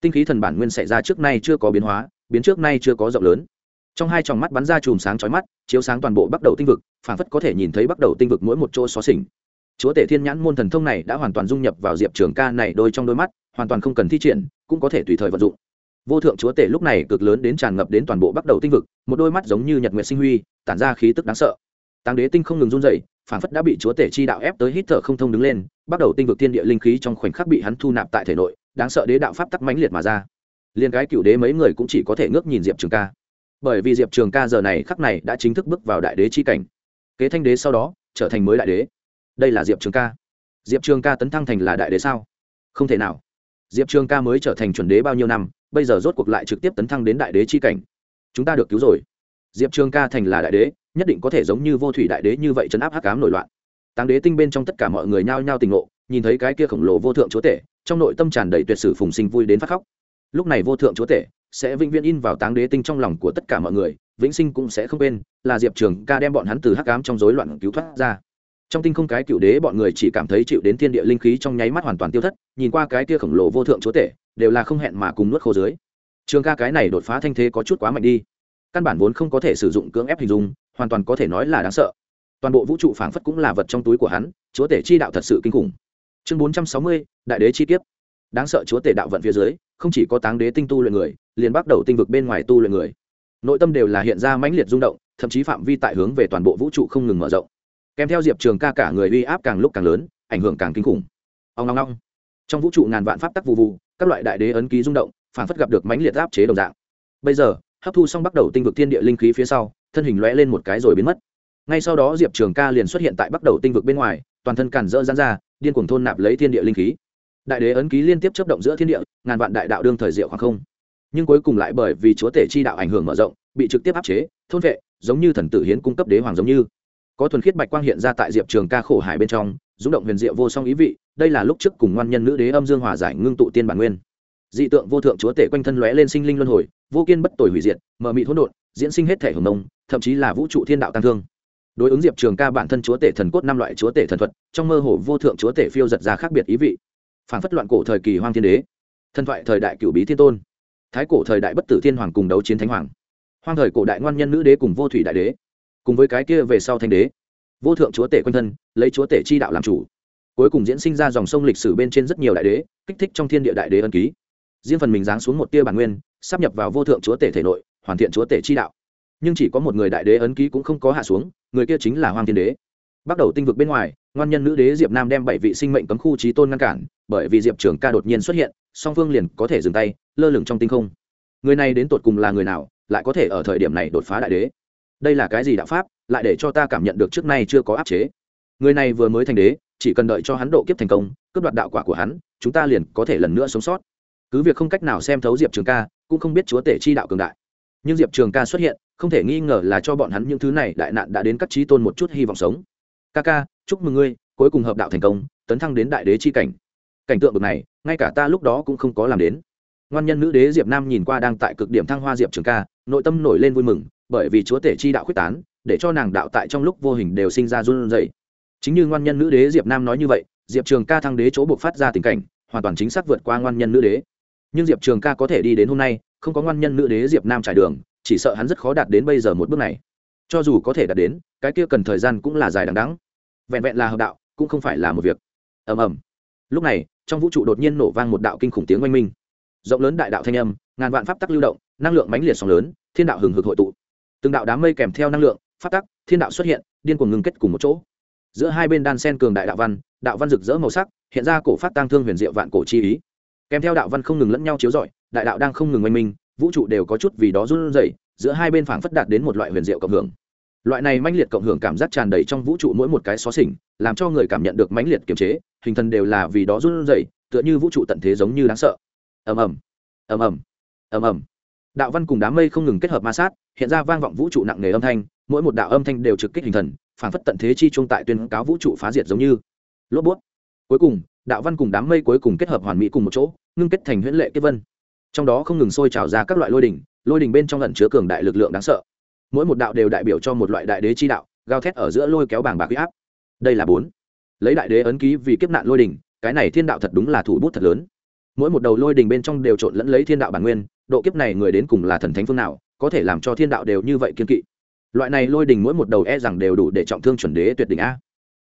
Tinh khí thần bản nguyên xảy ra trước nay chưa có biến hóa, biến trước nay chưa có rộng lớn. Trong hai tròng mắt bắn ra chùm sáng chói mắt, chiếu sáng toàn bộ bắt đầu tinh vực phản phất có thể nhìn thấy bắt đầu tinh vực mỗi một chỗ xó xỉnh chúa tể thiên nhãn môn thần thông này đã hoàn toàn dung nhập vào diệp trường ca này đôi trong đôi mắt, hoàn toàn không cần thi triển, cũng có thể tùy thời vận dụng. Vô thượng chúa tể lúc này cực lớn đến tràn ngập đến toàn bộ bắt đầu tinh vực, một đôi mắt giống như nhật nguyện sinh huy, tản ra khí tức đáng sợ. Tăng đế tinh không ngừng run dậy phản phất đã bị chúa tể chi đạo ép tới hít thở không thông đứng lên bắt đầu tinh vực thiên địa linh khí trong khoảnh khắc bị hắn thu nạp tại thể nội, đáng sợ đế đạo pháp tắc mãnh liệt mà ra. Liền cái cựu đế mấy người cũng chỉ có thể ngước nhìn diệp trường ca. Bởi vì diệp trường ca giờ này khắc này đã chính thức bước vào đại đế chi cảnh. Kế thanh đế sau đó, trở thành mới đại đế đây là diệp trường ca diệp trường ca tấn thăng thành là đại đế sao không thể nào diệp trường ca mới trở thành chuẩn đế bao nhiêu năm bây giờ rốt cuộc lại trực tiếp tấn thăng đến đại đế chi cảnh chúng ta được cứu rồi diệp trường ca thành là đại đế nhất định có thể giống như vô thủy đại đế như vậy chấn áp hắc cám nổi loạn táng đế tinh bên trong tất cả mọi người nhao nhao tình ngộ nhìn thấy cái kia khổng lồ vô thượng chúa tể trong nội tâm tràn đầy tuyệt sử phùng sinh vui đến phát khóc lúc này vô thượng chúa tể sẽ vĩnh viễn in vào táng đế tinh trong lòng của tất cả mọi người vĩnh sinh cũng sẽ không quên là diệp trường ca đem bọn hắn từ hắc cám trong rối loạn cứu thoát ra trong tinh không cái cựu đế bọn người chỉ cảm thấy chịu đến thiên địa linh khí trong nháy mắt hoàn toàn tiêu thất, nhìn qua cái kia khổng lồ vô thượng chúa tể, đều là không hẹn mà cùng nuốt khô dưới. Trường ca cái này đột phá thanh thế có chút quá mạnh đi. Căn bản vốn không có thể sử dụng cưỡng ép hình dung, hoàn toàn có thể nói là đáng sợ. Toàn bộ vũ trụ phảng phất cũng là vật trong túi của hắn, chúa tể chi đạo thật sự kinh khủng. Chương bốn trăm sáu mươi, đại đế chi tiết đáng sợ chúa tể đạo vận phía dưới, không chỉ có táng đế tinh tu luyện người, liền bắt đầu tinh vực bên ngoài tu luyện người. Nội tâm đều là hiện ra mãnh liệt rung động, thậm chí phạm vi tại hướng về toàn bộ vũ trụ không ngừng mở rộng kèm theo diệp trường ca cả người uy áp càng lúc càng lớn, ảnh hưởng càng kinh khủng. Ông long long trong vũ trụ ngàn vạn pháp tắc vụ vụ các loại đại đế ấn ký rung động, phản phất gặp được mãnh liệt áp chế đồng dạng. Bây giờ, hấp thu xong bắt đầu tinh vực thiên địa linh khí phía sau, thân hình lóe lên một cái rồi biến mất. Ngay sau đó diệp trường ca liền xuất hiện tại bắt đầu tinh vực bên ngoài, toàn thân càn dỡ dán ra, điên cuồng thôn nạp lấy thiên địa linh khí. Đại đế ấn ký liên tiếp chấp động giữa thiên địa, ngàn vạn đại đạo đương thời diệu khoảng không. Nhưng cuối cùng lại bởi vì chúa tể chi đạo ảnh hưởng mở rộng, bị trực tiếp áp chế, thôn vệ, giống như thần tử hiến cung cấp đế hoàng giống như có thuần khiết bạch quang hiện ra tại diệp trường ca khổ hải bên trong, rung động huyền diệu vô song ý vị, đây là lúc trước cùng ngoan nhân nữ đế âm dương hòa giải ngưng tụ tiên bản nguyên. Dị tượng vô thượng chúa tể quanh thân lóe lên sinh linh luân hồi, vô kiên bất tồi hủy diệt, mờ mị hỗn độn, diễn sinh hết thể hồng nông thậm chí là vũ trụ thiên đạo tăng thương. Đối ứng diệp trường ca bản thân chúa tể thần cốt năm loại chúa tể thần thuật, trong mơ hồ vô thượng chúa tể phiêu giật ra khác biệt ý vị. Phản phất loạn cổ thời kỳ hoang thiên đế, thần thoại thời đại cựu bí thiên tôn, thái cổ thời đại bất tử thiên hoàng cùng đấu chiến thánh hoàng. Hoang thời cổ đại ngoan nhân nữ đế cùng vô thủy đại đế cùng với cái kia về sau thanh đế. Vô thượng chúa tể quanh thân, lấy chúa tể chi đạo làm chủ. Cuối cùng diễn sinh ra dòng sông lịch sử bên trên rất nhiều đại đế, kích thích trong thiên địa đại đế ân ký. Riêng phần mình giáng xuống một tia bản nguyên, sắp nhập vào vô thượng chúa tể thể nội, hoàn thiện chúa tể chi đạo. Nhưng chỉ có một người đại đế ấn ký cũng không có hạ xuống, người kia chính là hoàng thiên đế. Bắt đầu tinh vực bên ngoài, ngoan nhân nữ đế diệp nam đem bảy vị sinh mệnh cấm khu trí tôn ngăn cản, bởi vì diệp trường ca đột nhiên xuất hiện, song phương liền có thể dừng tay, lơ lửng trong tinh không. Người này đến tột cùng là người nào, lại có thể ở thời điểm này đột phá đại đế? Đây là cái gì đạo pháp, lại để cho ta cảm nhận được trước nay chưa có áp chế. Người này vừa mới thành đế, chỉ cần đợi cho hắn độ kiếp thành công, cướp đoạt đạo quả của hắn, chúng ta liền có thể lần nữa sống sót. Cứ việc không cách nào xem thấu diệp trường ca, cũng không biết chúa tể chi đạo cường đại. Nhưng diệp trường ca xuất hiện, không thể nghi ngờ là cho bọn hắn những thứ này đại nạn đã đến các trí tôn một chút hy vọng sống. Ca ca, chúc mừng ngươi, cuối cùng hợp đạo thành công, tấn thăng đến đại đế chi cảnh. Cảnh tượng bực này, ngay cả ta lúc đó cũng không có làm đến. Ngoan nhân nữ đế diệp nam nhìn qua đang tại cực điểm thăng hoa diệp trường ca, nội tâm nổi lên vui mừng bởi vì chúa tể chi đạo quyết tán, để cho nàng đạo tại trong lúc vô hình đều sinh ra run rẩy. Chính như ngoan nhân nữ đế diệp nam nói như vậy, diệp trường ca thăng đế chỗ buộc phát ra tình cảnh, hoàn toàn chính xác vượt qua ngoan nhân nữ đế. Nhưng diệp trường ca có thể đi đến hôm nay, không có ngoan nhân nữ đế diệp nam trải đường, chỉ sợ hắn rất khó đạt đến bây giờ một bước này. Cho dù có thể đạt đến, cái kia cần thời gian cũng là dài đằng đắng vẹn vẹn là hợp đạo, cũng không phải là một việc. Ầm ầm. Lúc này, trong vũ trụ đột nhiên nổ vang một đạo kinh khủng tiếng oanh minh. Rộng lớn đại đạo thanh âm, ngàn vạn pháp tắc lưu động, năng lượng mãnh liệt sóng lớn, thiên đạo hừng hực hội tụ từng đạo đám mây kèm theo năng lượng, phát tắc, thiên đạo xuất hiện, điên cuồng ngừng kết cùng một chỗ. Giữa hai bên đan sen cường đại đạo văn đạo văn rực rỡ màu sắc, hiện ra cổ phát tăng thương huyền diệu vạn cổ chi ý. Kèm theo đạo văn không ngừng lẫn nhau chiếu rọi, đại đạo đang không ngừng oanh minh, vũ trụ đều có chút vì đó run rẩy, giữa hai bên phảng phất đạt đến một loại huyền diệu cộng hưởng. Loại này mãnh liệt cộng hưởng cảm giác tràn đầy trong vũ trụ mỗi một cái xó xỉnh, làm cho người cảm nhận được mãnh liệt kiềm chế, hình thần đều là vì đó run rẩy, tựa như vũ trụ tận thế giống như đáng sợ. Ầm ầm ầm ầm ầm ầm đạo văn cùng đám mây không ngừng kết hợp ma sát, hiện ra vang vọng vũ trụ nặng nề âm thanh, mỗi một đạo âm thanh đều trực kích hình thần phản phất tận thế chi trung tại tuyên cáo vũ trụ phá diệt giống như. Lốp bút. Cuối cùng, đạo văn cùng đám mây cuối cùng kết hợp hoàn mỹ cùng một chỗ, ngưng kết thành huyễn lệ kết vân. Trong đó không ngừng sôi trào ra các loại lôi đỉnh lôi đỉnh bên trong lần chứa cường đại lực lượng đáng sợ. Mỗi một đạo đều đại biểu cho một loại đại đế chi đạo, gào thét ở giữa lôi kéo bảng bạc huy áp. Đây là bốn. Lấy đại đế ấn ký vì kiếp nạn lôi đỉnh, cái này thiên đạo thật đúng là thủ bút thật lớn. Mỗi một đầu lôi đỉnh bên trong đều trộn lẫn lấy thiên đạo bản nguyên độ kiếp này người đến cùng là thần thánh phương nào, có thể làm cho thiên đạo đều như vậy kiên kỵ. Loại này lôi đình mỗi một đầu e rằng đều đủ để trọng thương chuẩn đế tuyệt đỉnh a.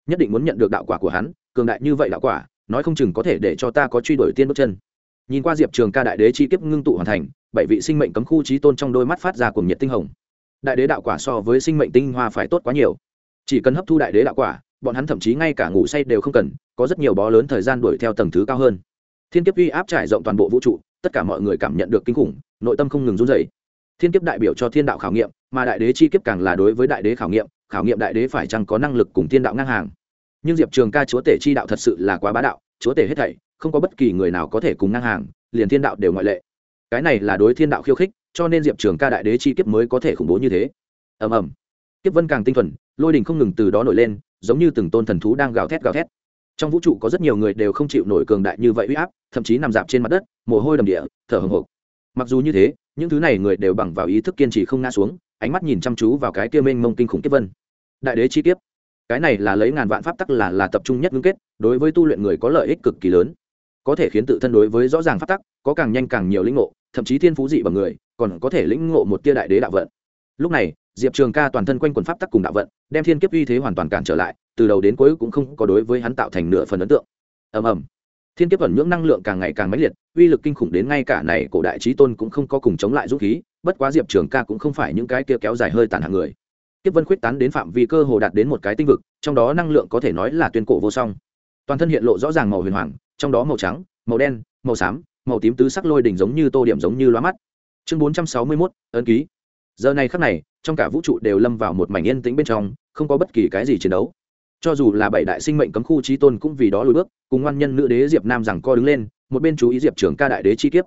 Nhất định muốn nhận được đạo quả của hắn, cường đại như vậy đạo quả, nói không chừng có thể để cho ta có truy đuổi tiên bước chân. Nhìn qua diệp trường ca đại đế chi kiếp ngưng tụ hoàn thành, bảy vị sinh mệnh cấm khu trí tôn trong đôi mắt phát ra cùng nhiệt tinh hồng. Đại đế đạo quả so với sinh mệnh tinh hoa phải tốt quá nhiều. Chỉ cần hấp thu đại đế đạo quả, bọn hắn thậm chí ngay cả ngủ say đều không cần, có rất nhiều bó lớn thời gian đuổi theo tầng thứ cao hơn. Thiên kiếp uy áp trải rộng toàn bộ vũ trụ tất cả mọi người cảm nhận được kinh khủng, nội tâm không ngừng run dày thiên kiếp đại biểu cho thiên đạo khảo nghiệm, mà đại đế chi kiếp càng là đối với đại đế khảo nghiệm khảo nghiệm đại đế phải chăng có năng lực cùng thiên đạo ngang hàng. Nhưng diệp trường ca chúa tể chi đạo thật sự là quá bá đạo, chúa tể hết thảy, không có bất kỳ người nào có thể cùng ngang hàng, liền thiên đạo đều ngoại lệ. Cái này là đối thiên đạo khiêu khích, cho nên diệp trường ca đại đế chi kiếp mới có thể khủng bố như thế. Ầm ầm. Kiếp vân càng tinh thuần, lôi đình không ngừng từ đó nổi lên, giống như từng tôn thần thú đang gào thét gào thét trong vũ trụ có rất nhiều người đều không chịu nổi cường đại như vậy uy áp, thậm chí nằm dạp trên mặt đất, mồ hôi đầm địa, thở hồng hộc. Mặc dù như thế, những thứ này người đều bằng vào ý thức kiên trì không ngã xuống, ánh mắt nhìn chăm chú vào cái kia mênh mông kinh khủng kiếp vân. Đại đế chi kiếp. Cái này là lấy ngàn vạn pháp tắc là là tập trung nhất ngưng kết, đối với tu luyện người có lợi ích cực kỳ lớn. Có thể khiến tự thân đối với rõ ràng pháp tắc, có càng nhanh càng nhiều lĩnh ngộ, thậm chí thiên phú dị bằng người, còn có thể lĩnh ngộ một tia đại đế đạo vận lúc này, diệp trường ca toàn thân quanh quần pháp tắc cùng đạo vận, đem thiên kiếp uy thế hoàn toàn cản trở lại, từ đầu đến cuối cũng không có đối với hắn tạo thành nửa phần ấn tượng. Ầm ầm. Thiên kiếp ẩn nhưỡng năng lượng càng ngày càng mãnh liệt, uy lực kinh khủng đến ngay cả này cổ đại trí tôn cũng không có cùng chống lại dũng khí, bất quá diệp trường ca cũng không phải những cái kia kéo dài hơi tàn hàng người. Kiếp vân khuyết tán đến phạm vi cơ hồ đạt đến một cái tinh vực, trong đó năng lượng có thể nói là tuyên cổ vô song. Toàn thân hiện lộ rõ ràng màu huyền hoàng, trong đó màu trắng, màu đen, màu xám, màu tím tứ sắc lôi đỉnh giống như tô điểm giống như loa mắt. Chương bốn trăm sáu mươi mốt, ấn ký giờ này khắc này, trong cả vũ trụ đều lâm vào một mảnh yên tĩnh bên trong, không có bất kỳ cái gì chiến đấu. Cho dù là bảy đại sinh mệnh cấm khu trí tôn cũng vì đó lùi bước, cùng ngoan nhân nữ đế diệp nam rằng co đứng lên, một bên chú ý diệp trường ca đại đế chi kiếp.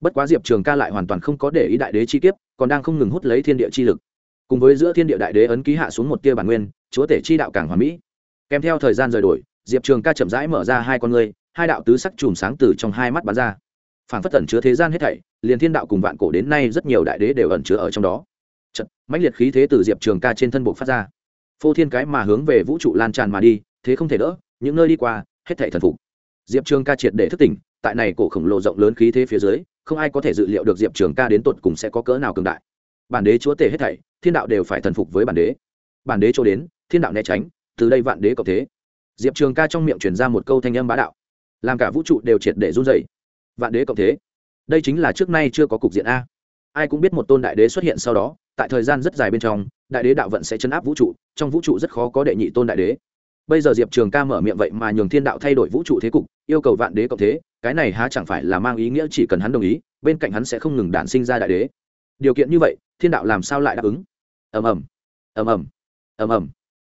Bất quá diệp trường ca lại hoàn toàn không có để ý đại đế chi kiếp, còn đang không ngừng hút lấy thiên địa chi lực. Cùng với giữa thiên địa đại đế ấn ký hạ xuống một tia bản nguyên, chúa tể chi đạo cảng hoàn mỹ. Kèm theo thời gian rời đổi, diệp trường ca chậm rãi mở ra hai con người hai đạo tứ sắc chùm sáng từ trong hai mắt bắn ra. Phản phất tẩn chứa thế gian hết thảy, liền thiên đạo cùng vạn cổ đến nay rất nhiều đại đế đều ẩn chứa ở trong đó. Chật, mãnh liệt khí thế từ diệp trường ca trên thân bộ phát ra. Phô thiên cái mà hướng về vũ trụ lan tràn mà đi thế không thể đỡ những nơi đi qua hết thảy thần phục. Diệp trường ca triệt để thức tỉnh tại này cổ khổng lồ rộng lớn khí thế phía dưới không ai có thể dự liệu được diệp trường ca đến tột cùng sẽ có cỡ nào cường đại. Bản đế chúa tể hết thảy thiên đạo đều phải thần phục với bản đế. Bản đế chỗ đến thiên đạo né tránh từ đây vạn đế cộng thế. Diệp trường ca trong miệng truyền ra một câu thanh âm bá đạo. Làm cả vũ trụ đều triệt để run rẩy. vạn đế cộng thế. Đây chính là trước nay chưa có cục diện a ai cũng biết một tôn đại đế xuất hiện sau đó, tại thời gian rất dài bên trong, đại đế đạo vận sẽ chấn áp vũ trụ, trong vũ trụ rất khó có đệ nhị tôn đại đế. Bây giờ diệp trường ca mở miệng vậy mà nhường thiên đạo thay đổi vũ trụ thế cục, yêu cầu vạn đế cộng thế, cái này há chẳng phải là mang ý nghĩa chỉ cần hắn đồng ý, bên cạnh hắn sẽ không ngừng đản sinh ra đại đế. Điều kiện như vậy, thiên đạo làm sao lại đáp ứng? Ầm ầm ầm ầm ầm ầm.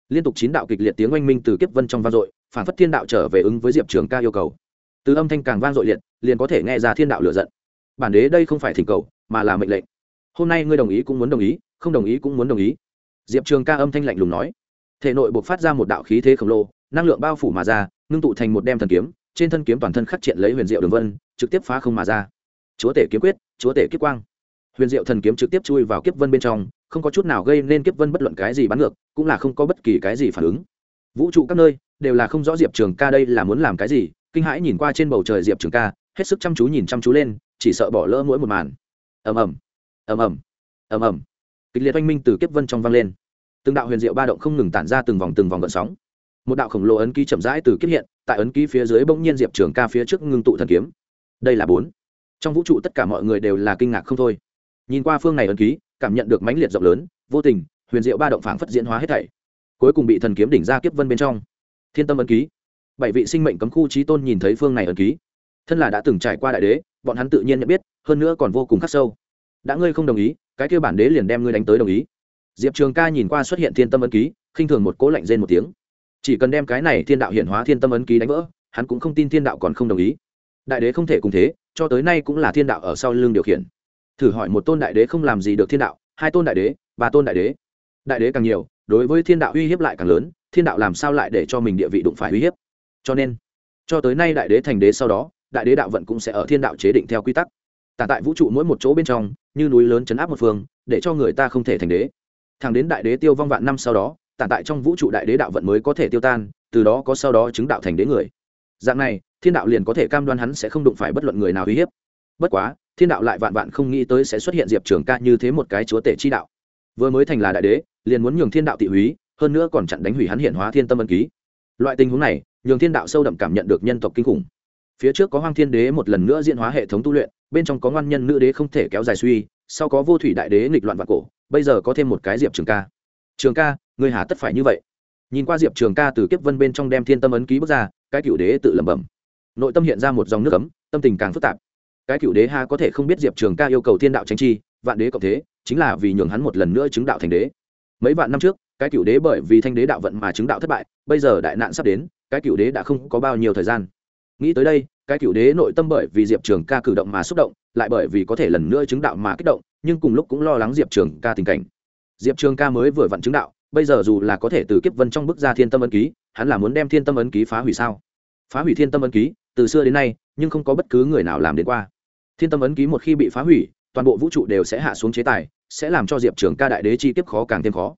Liên tục chín đạo kịch liệt tiếng oanh minh từ kiếp vân trong vang dội, phản phất thiên đạo trở về ứng với diệp trường ca yêu cầu. Từ âm thanh càng vang dội liệt, liền có thể nghe ra thiên đạo lựa giận. Bản đế đây không phải thỉnh cầu mà là mệnh lệnh. Hôm nay ngươi đồng ý cũng muốn đồng ý, không đồng ý cũng muốn đồng ý. Diệp trường ca âm thanh lạnh lùng nói. Thể nội buộc phát ra một đạo khí thế khổng lồ, năng lượng bao phủ mà ra, ngưng tụ thành một đem thần kiếm, trên thân kiếm toàn thân khắc triện lấy huyền diệu đường vân, trực tiếp phá không mà ra. Chúa tể kiếm quyết, chúa tể kiếp quang. Huyền diệu thần kiếm trực tiếp chui vào kiếp vân bên trong, không có chút nào gây nên kiếp vân bất luận cái gì bắn ngược, cũng là không có bất kỳ cái gì phản ứng. Vũ trụ các nơi, đều là không rõ diệp trường ca đây là muốn làm cái gì, kinh hãi nhìn qua trên bầu trời diệp trường ca, hết sức chăm chú nhìn chăm chú lên, chỉ sợ bỏ lỡ mỗi một màn ầm ầm. Ầm ầm. Ầm ầm. Kịch liệt oanh minh từ kiếp vân trong vang lên. Từng đạo huyền diệu ba động không ngừng tản ra từng vòng từng vòng gợn sóng. Một đạo khổng lồ ấn ký chậm rãi từ kiếp hiện, tại ấn ký phía dưới bỗng nhiên diệp trường ca phía trước ngưng tụ thần kiếm. Đây là bốn. Trong vũ trụ tất cả mọi người đều là kinh ngạc không thôi. Nhìn qua phương này ấn ký, cảm nhận được mãnh liệt rộng lớn, vô tình, huyền diệu ba động phảng phất diễn hóa hết thảy. Cuối cùng bị thần kiếm đỉnh ra kiếp vân bên trong. Thiên tâm ấn ký. Bảy vị sinh mệnh cấm khu trí tôn nhìn thấy phương này ấn ký. Thân là đã từng trải qua đại đế, bọn hắn tự nhiên nhận biết hơn nữa còn vô cùng khắc sâu. Đã ngươi không đồng ý, cái kêu bản đế liền đem ngươi đánh tới đồng ý. Diệp trường ca nhìn qua xuất hiện thiên tâm ấn ký, khinh thường một cố lạnh rên một tiếng. Chỉ cần đem cái này thiên đạo hiện hóa thiên tâm ấn ký đánh vỡ, hắn cũng không tin thiên đạo còn không đồng ý. Đại đế không thể cùng thế, cho tới nay cũng là thiên đạo ở sau lưng điều khiển. Thử hỏi một tôn đại đế không làm gì được thiên đạo, hai tôn đại đế, ba tôn đại đế. Đại đế càng nhiều, đối với thiên đạo uy hiếp lại càng lớn, thiên đạo làm sao lại để cho mình địa vị đụng phải uy hiếp? Cho nên, cho tới nay đại đế thành đế sau đó, đại đế đạo vận cũng sẽ ở thiên đạo chế định theo quy tắc tả tại vũ trụ mỗi một chỗ bên trong, như núi lớn chấn áp một phương, để cho người ta không thể thành đế. Thẳng đến đại đế tiêu vong vạn năm sau đó, tả tại trong vũ trụ đại đế đạo vận mới có thể tiêu tan, từ đó có sau đó chứng đạo thành đế người. Dạng này, thiên đạo liền có thể cam đoan hắn sẽ không đụng phải bất luận người nào uy hiếp. Bất quá, thiên đạo lại vạn vạn không nghĩ tới sẽ xuất hiện diệp trường ca như thế một cái chúa tể chi đạo. Vừa mới thành là đại đế, liền muốn nhường thiên đạo tị húy, hơn nữa còn chặn đánh hủy hắn hiện hóa thiên tâm ân ký. Loại tình huống này, nhường thiên đạo sâu đậm cảm nhận được nhân tộc kinh khủng phía trước có hoang thiên đế một lần nữa diễn hóa hệ thống tu luyện, bên trong có ngoan nhân nữ đế không thể kéo dài suy, sau có vô thủy đại đế nghịch loạn vạn cổ, bây giờ có thêm một cái diệp trường ca. Trường ca, người hà tất phải như vậy. Nhìn qua diệp trường ca từ kiếp vân bên trong đem thiên tâm ấn ký bước ra, cái cựu đế tự lẩm bẩm. Nội tâm hiện ra một dòng nước ấm, tâm tình càng phức tạp. Cái cựu đế ha có thể không biết diệp trường ca yêu cầu thiên đạo tranh chi, vạn đế cộng thế, chính là vì nhường hắn một lần nữa chứng đạo thành đế. Mấy vạn năm trước, cái cựu đế bởi vì thanh đế đạo vận mà chứng đạo thất bại, bây giờ đại nạn sắp đến, cái cựu đế đã không có bao nhiêu thời gian nghĩ tới đây, cái cựu đế nội tâm bởi vì diệp trường ca cử động mà xúc động, lại bởi vì có thể lần nữa chứng đạo mà kích động, nhưng cùng lúc cũng lo lắng diệp trường ca tình cảnh. Diệp trường ca mới vừa vặn chứng đạo, bây giờ dù là có thể từ kiếp vân trong bức ra thiên tâm ấn ký, hắn là muốn đem thiên tâm ấn ký phá hủy sao? Phá hủy thiên tâm ấn ký, từ xưa đến nay, nhưng không có bất cứ người nào làm đến qua. Thiên tâm ấn ký một khi bị phá hủy, toàn bộ vũ trụ đều sẽ hạ xuống chế tài, sẽ làm cho diệp trường ca đại đế chi kiếp khó càng thêm khó.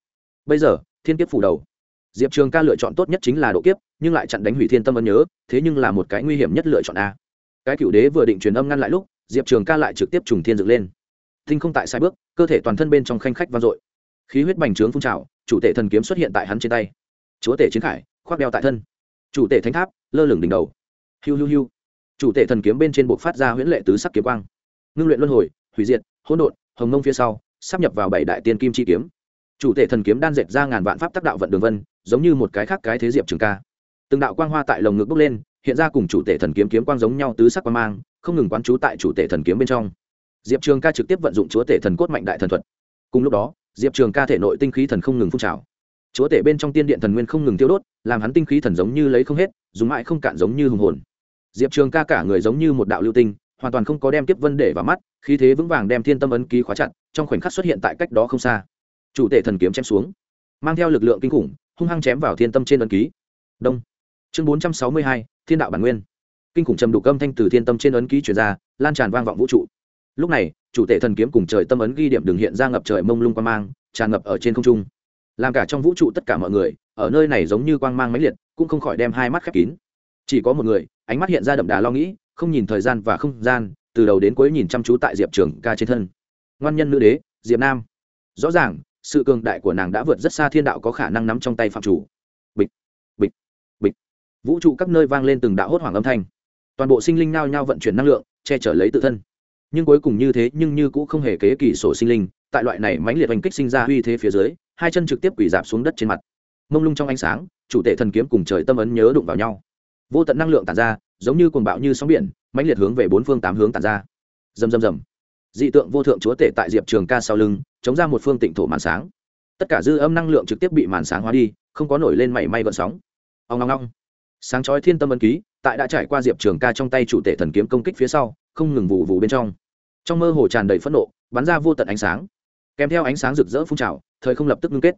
Bây giờ, thiên kiếp phủ đầu. Diệp trường ca lựa chọn tốt nhất chính là độ kiếp nhưng lại chặn đánh hủy thiên tâm ân nhớ, thế nhưng là một cái nguy hiểm nhất lựa chọn a. Cái cựu đế vừa định truyền âm ngăn lại lúc, diệp trường ca lại trực tiếp trùng thiên dựng lên. Tinh không tại sai bước, cơ thể toàn thân bên trong khanh khách vang dội. Khí huyết bành trướng phun trào, chủ tể thần kiếm xuất hiện tại hắn trên tay. Chúa tể chiến khải, khoác đeo tại thân. Chủ tể thánh tháp, lơ lửng đỉnh đầu. Hiu hiu hiu. Chủ tể thần kiếm bên trên buộc phát ra huyễn lệ tứ sắc kiếm quang. Ngưng luyện luân hồi, hủy diệt, hỗn độn, hồng mông phía sau, sắp nhập vào bảy đại tiên kim chi kiếm. Chủ tể thần kiếm đan dệt ra ngàn vạn pháp tác đạo vận đường vân, giống như một cái khác cái thế diệp trường ca từng đạo quang hoa tại lồng ngực bốc lên, hiện ra cùng chủ tể thần kiếm kiếm quang giống nhau tứ sắc quang mang, không ngừng quán trú tại chủ tể thần kiếm bên trong. Diệp trường ca trực tiếp vận dụng chúa tể thần cốt mạnh đại thần thuật. Cùng lúc đó, diệp trường ca thể nội tinh khí thần không ngừng phun trào. Chúa tể bên trong tiên điện thần nguyên không ngừng tiêu đốt, làm hắn tinh khí thần giống như lấy không hết, dùng mãi không cạn giống như hùng hồn. Diệp trường ca cả người giống như một đạo lưu tinh, hoàn toàn không có đem tiếp vân để vào mắt, khí thế vững vàng đem thiên tâm ấn ký khóa chặt, trong khoảnh khắc xuất hiện tại cách đó không xa. Chủ tể thần kiếm chém xuống, mang theo lực lượng kinh khủng, hung hăng chém vào thiên tâm trên ấn ký. Đông chương bốn trăm sáu mươi hai, thiên đạo bản nguyên. Kinh khủng trầm đục âm thanh từ thiên tâm trên ấn ký chuyển ra, lan tràn vang vọng vũ trụ. Lúc này, chủ tể thần kiếm cùng trời tâm ấn ghi điểm đường hiện ra ngập trời mông lung quang mang, tràn ngập ở trên không trung. Làm cả trong vũ trụ tất cả mọi người, ở nơi này giống như quang mang máy liệt, cũng không khỏi đem hai mắt khép kín. Chỉ có một người, ánh mắt hiện ra đậm đà lo nghĩ, không nhìn thời gian và không gian, từ đầu đến cuối nhìn chăm chú tại diệp trường ca trên thân. Ngoan nhân nữ đế, diệp nam. Rõ ràng, sự cường đại của nàng đã vượt rất xa thiên đạo có khả năng nắm trong tay phạm chủ vũ trụ các nơi vang lên từng đạo hốt hoảng âm thanh. Toàn bộ sinh linh nao nhau vận chuyển năng lượng, che chở lấy tự thân. Nhưng cuối cùng như thế, nhưng như cũng không hề kế kỳ sổ sinh linh, tại loại này mãnh liệt oanh kích sinh ra uy thế phía dưới, hai chân trực tiếp quỷ dạp xuống đất trên mặt. Mông lung trong ánh sáng, chủ tệ thần kiếm cùng trời tâm ấn nhớ đụng vào nhau. Vô tận năng lượng tàn ra, giống như cuồng bạo như sóng biển, mãnh liệt hướng về bốn phương tám hướng tàn ra. Rầm rầm rầm. Dị tượng vô thượng chúa tể tại diệp trường ca sau lưng, chống ra một phương tịnh thổ màn sáng. Tất cả dư âm năng lượng trực tiếp bị màn sáng hóa đi, không có nổi lên mảy may gợn sóng. Ông long long sáng chói thiên tâm ấn ký, tại đã trải qua diệp trường ca trong tay chủ tể thần kiếm công kích phía sau, không ngừng vụ vụ bên trong. Trong mơ hồ tràn đầy phẫn nộ, bắn ra vô tận ánh sáng. Kèm theo ánh sáng rực rỡ phun trào, thời không lập tức ngưng kết.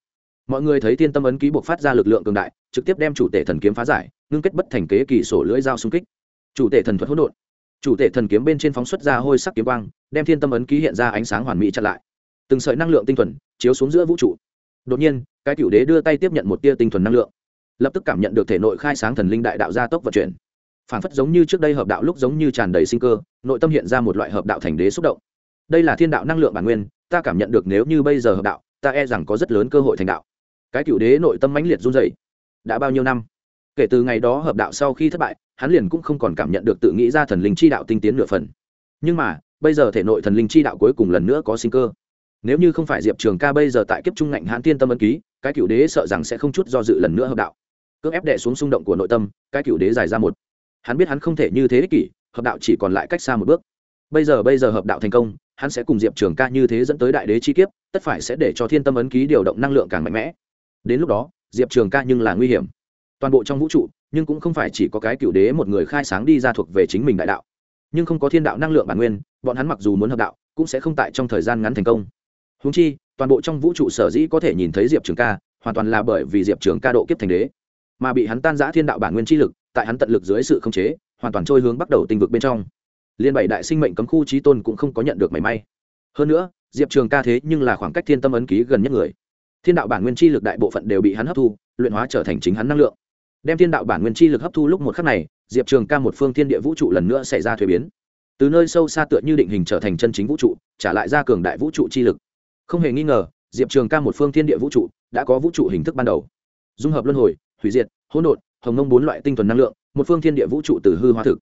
Mọi người thấy thiên tâm ấn ký buộc phát ra lực lượng cường đại, trực tiếp đem chủ tể thần kiếm phá giải, ngưng kết bất thành kế kỳ sổ lưỡi dao xung kích. Chủ tể thần thuật hỗn độn. Chủ tể thần kiếm bên trên phóng xuất ra hôi sắc kiếm quang, đem thiên tâm ấn ký hiện ra ánh sáng hoàn mỹ chặn lại. Từng sợi năng lượng tinh thuần chiếu xuống giữa vũ trụ. Đột nhiên, cái cựu đế đưa tay tiếp nhận một tia tinh thuần năng lượng lập tức cảm nhận được thể nội khai sáng thần linh đại đạo gia tốc vận chuyển. Phản phất giống như trước đây hợp đạo lúc giống như tràn đầy sinh cơ, nội tâm hiện ra một loại hợp đạo thành đế xúc động. Đây là thiên đạo năng lượng bản nguyên, ta cảm nhận được nếu như bây giờ hợp đạo, ta e rằng có rất lớn cơ hội thành đạo. Cái cựu đế nội tâm mãnh liệt run dày đã bao nhiêu năm? Kể từ ngày đó hợp đạo sau khi thất bại, hắn liền cũng không còn cảm nhận được tự nghĩ ra thần linh chi đạo tinh tiến nửa phần. Nhưng mà, bây giờ thể nội thần linh chi đạo cuối cùng lần nữa có sinh cơ. Nếu như không phải diệp trường ca bây giờ tại kiếp trung ngạnh hãn tiên tâm ấn ký, cái cựu đế sợ rằng sẽ không chút do dự lần nữa hợp đạo cưỡng ép đệ xuống xung động của nội tâm, cái cựu đế dài ra một. Hắn biết hắn không thể như thế ích kỷ, hợp đạo chỉ còn lại cách xa một bước. Bây giờ bây giờ hợp đạo thành công, hắn sẽ cùng diệp trường ca như thế dẫn tới đại đế chi kiếp, tất phải sẽ để cho thiên tâm ấn ký điều động năng lượng càng mạnh mẽ. Đến lúc đó, diệp trường ca nhưng là nguy hiểm. Toàn bộ trong vũ trụ, nhưng cũng không phải chỉ có cái cựu đế một người khai sáng đi ra thuộc về chính mình đại đạo. Nhưng không có thiên đạo năng lượng bản nguyên, bọn hắn mặc dù muốn hợp đạo, cũng sẽ không tại trong thời gian ngắn thành công. Húng chi, toàn bộ trong vũ trụ sở dĩ có thể nhìn thấy diệp trường ca, hoàn toàn là bởi vì diệp trường ca độ kiếp thành đế mà bị hắn tan giã thiên đạo bản nguyên chi lực, tại hắn tận lực dưới sự khống chế, hoàn toàn trôi hướng bắt đầu tinh vực bên trong. Liên bảy đại sinh mệnh cấm khu trí tôn cũng không có nhận được mảy may. Hơn nữa, diệp trường ca thế nhưng là khoảng cách thiên tâm ấn ký gần nhất người. Thiên đạo bản nguyên chi lực đại bộ phận đều bị hắn hấp thu, luyện hóa trở thành chính hắn năng lượng. Đem thiên đạo bản nguyên chi lực hấp thu lúc một khắc này, diệp trường ca một phương thiên địa vũ trụ lần nữa xảy ra thuế biến. Từ nơi sâu xa tựa như định hình trở thành chân chính vũ trụ, trả lại ra cường đại vũ trụ chi lực. Không hề nghi ngờ, diệp trường ca một phương thiên địa vũ trụ, đã có vũ trụ hình thức ban đầu. Dung hợp luân hồi hủy diệt, hỗn độn, hồng nông bốn loại tinh thuần năng lượng, một phương thiên địa vũ trụ từ hư hóa thực.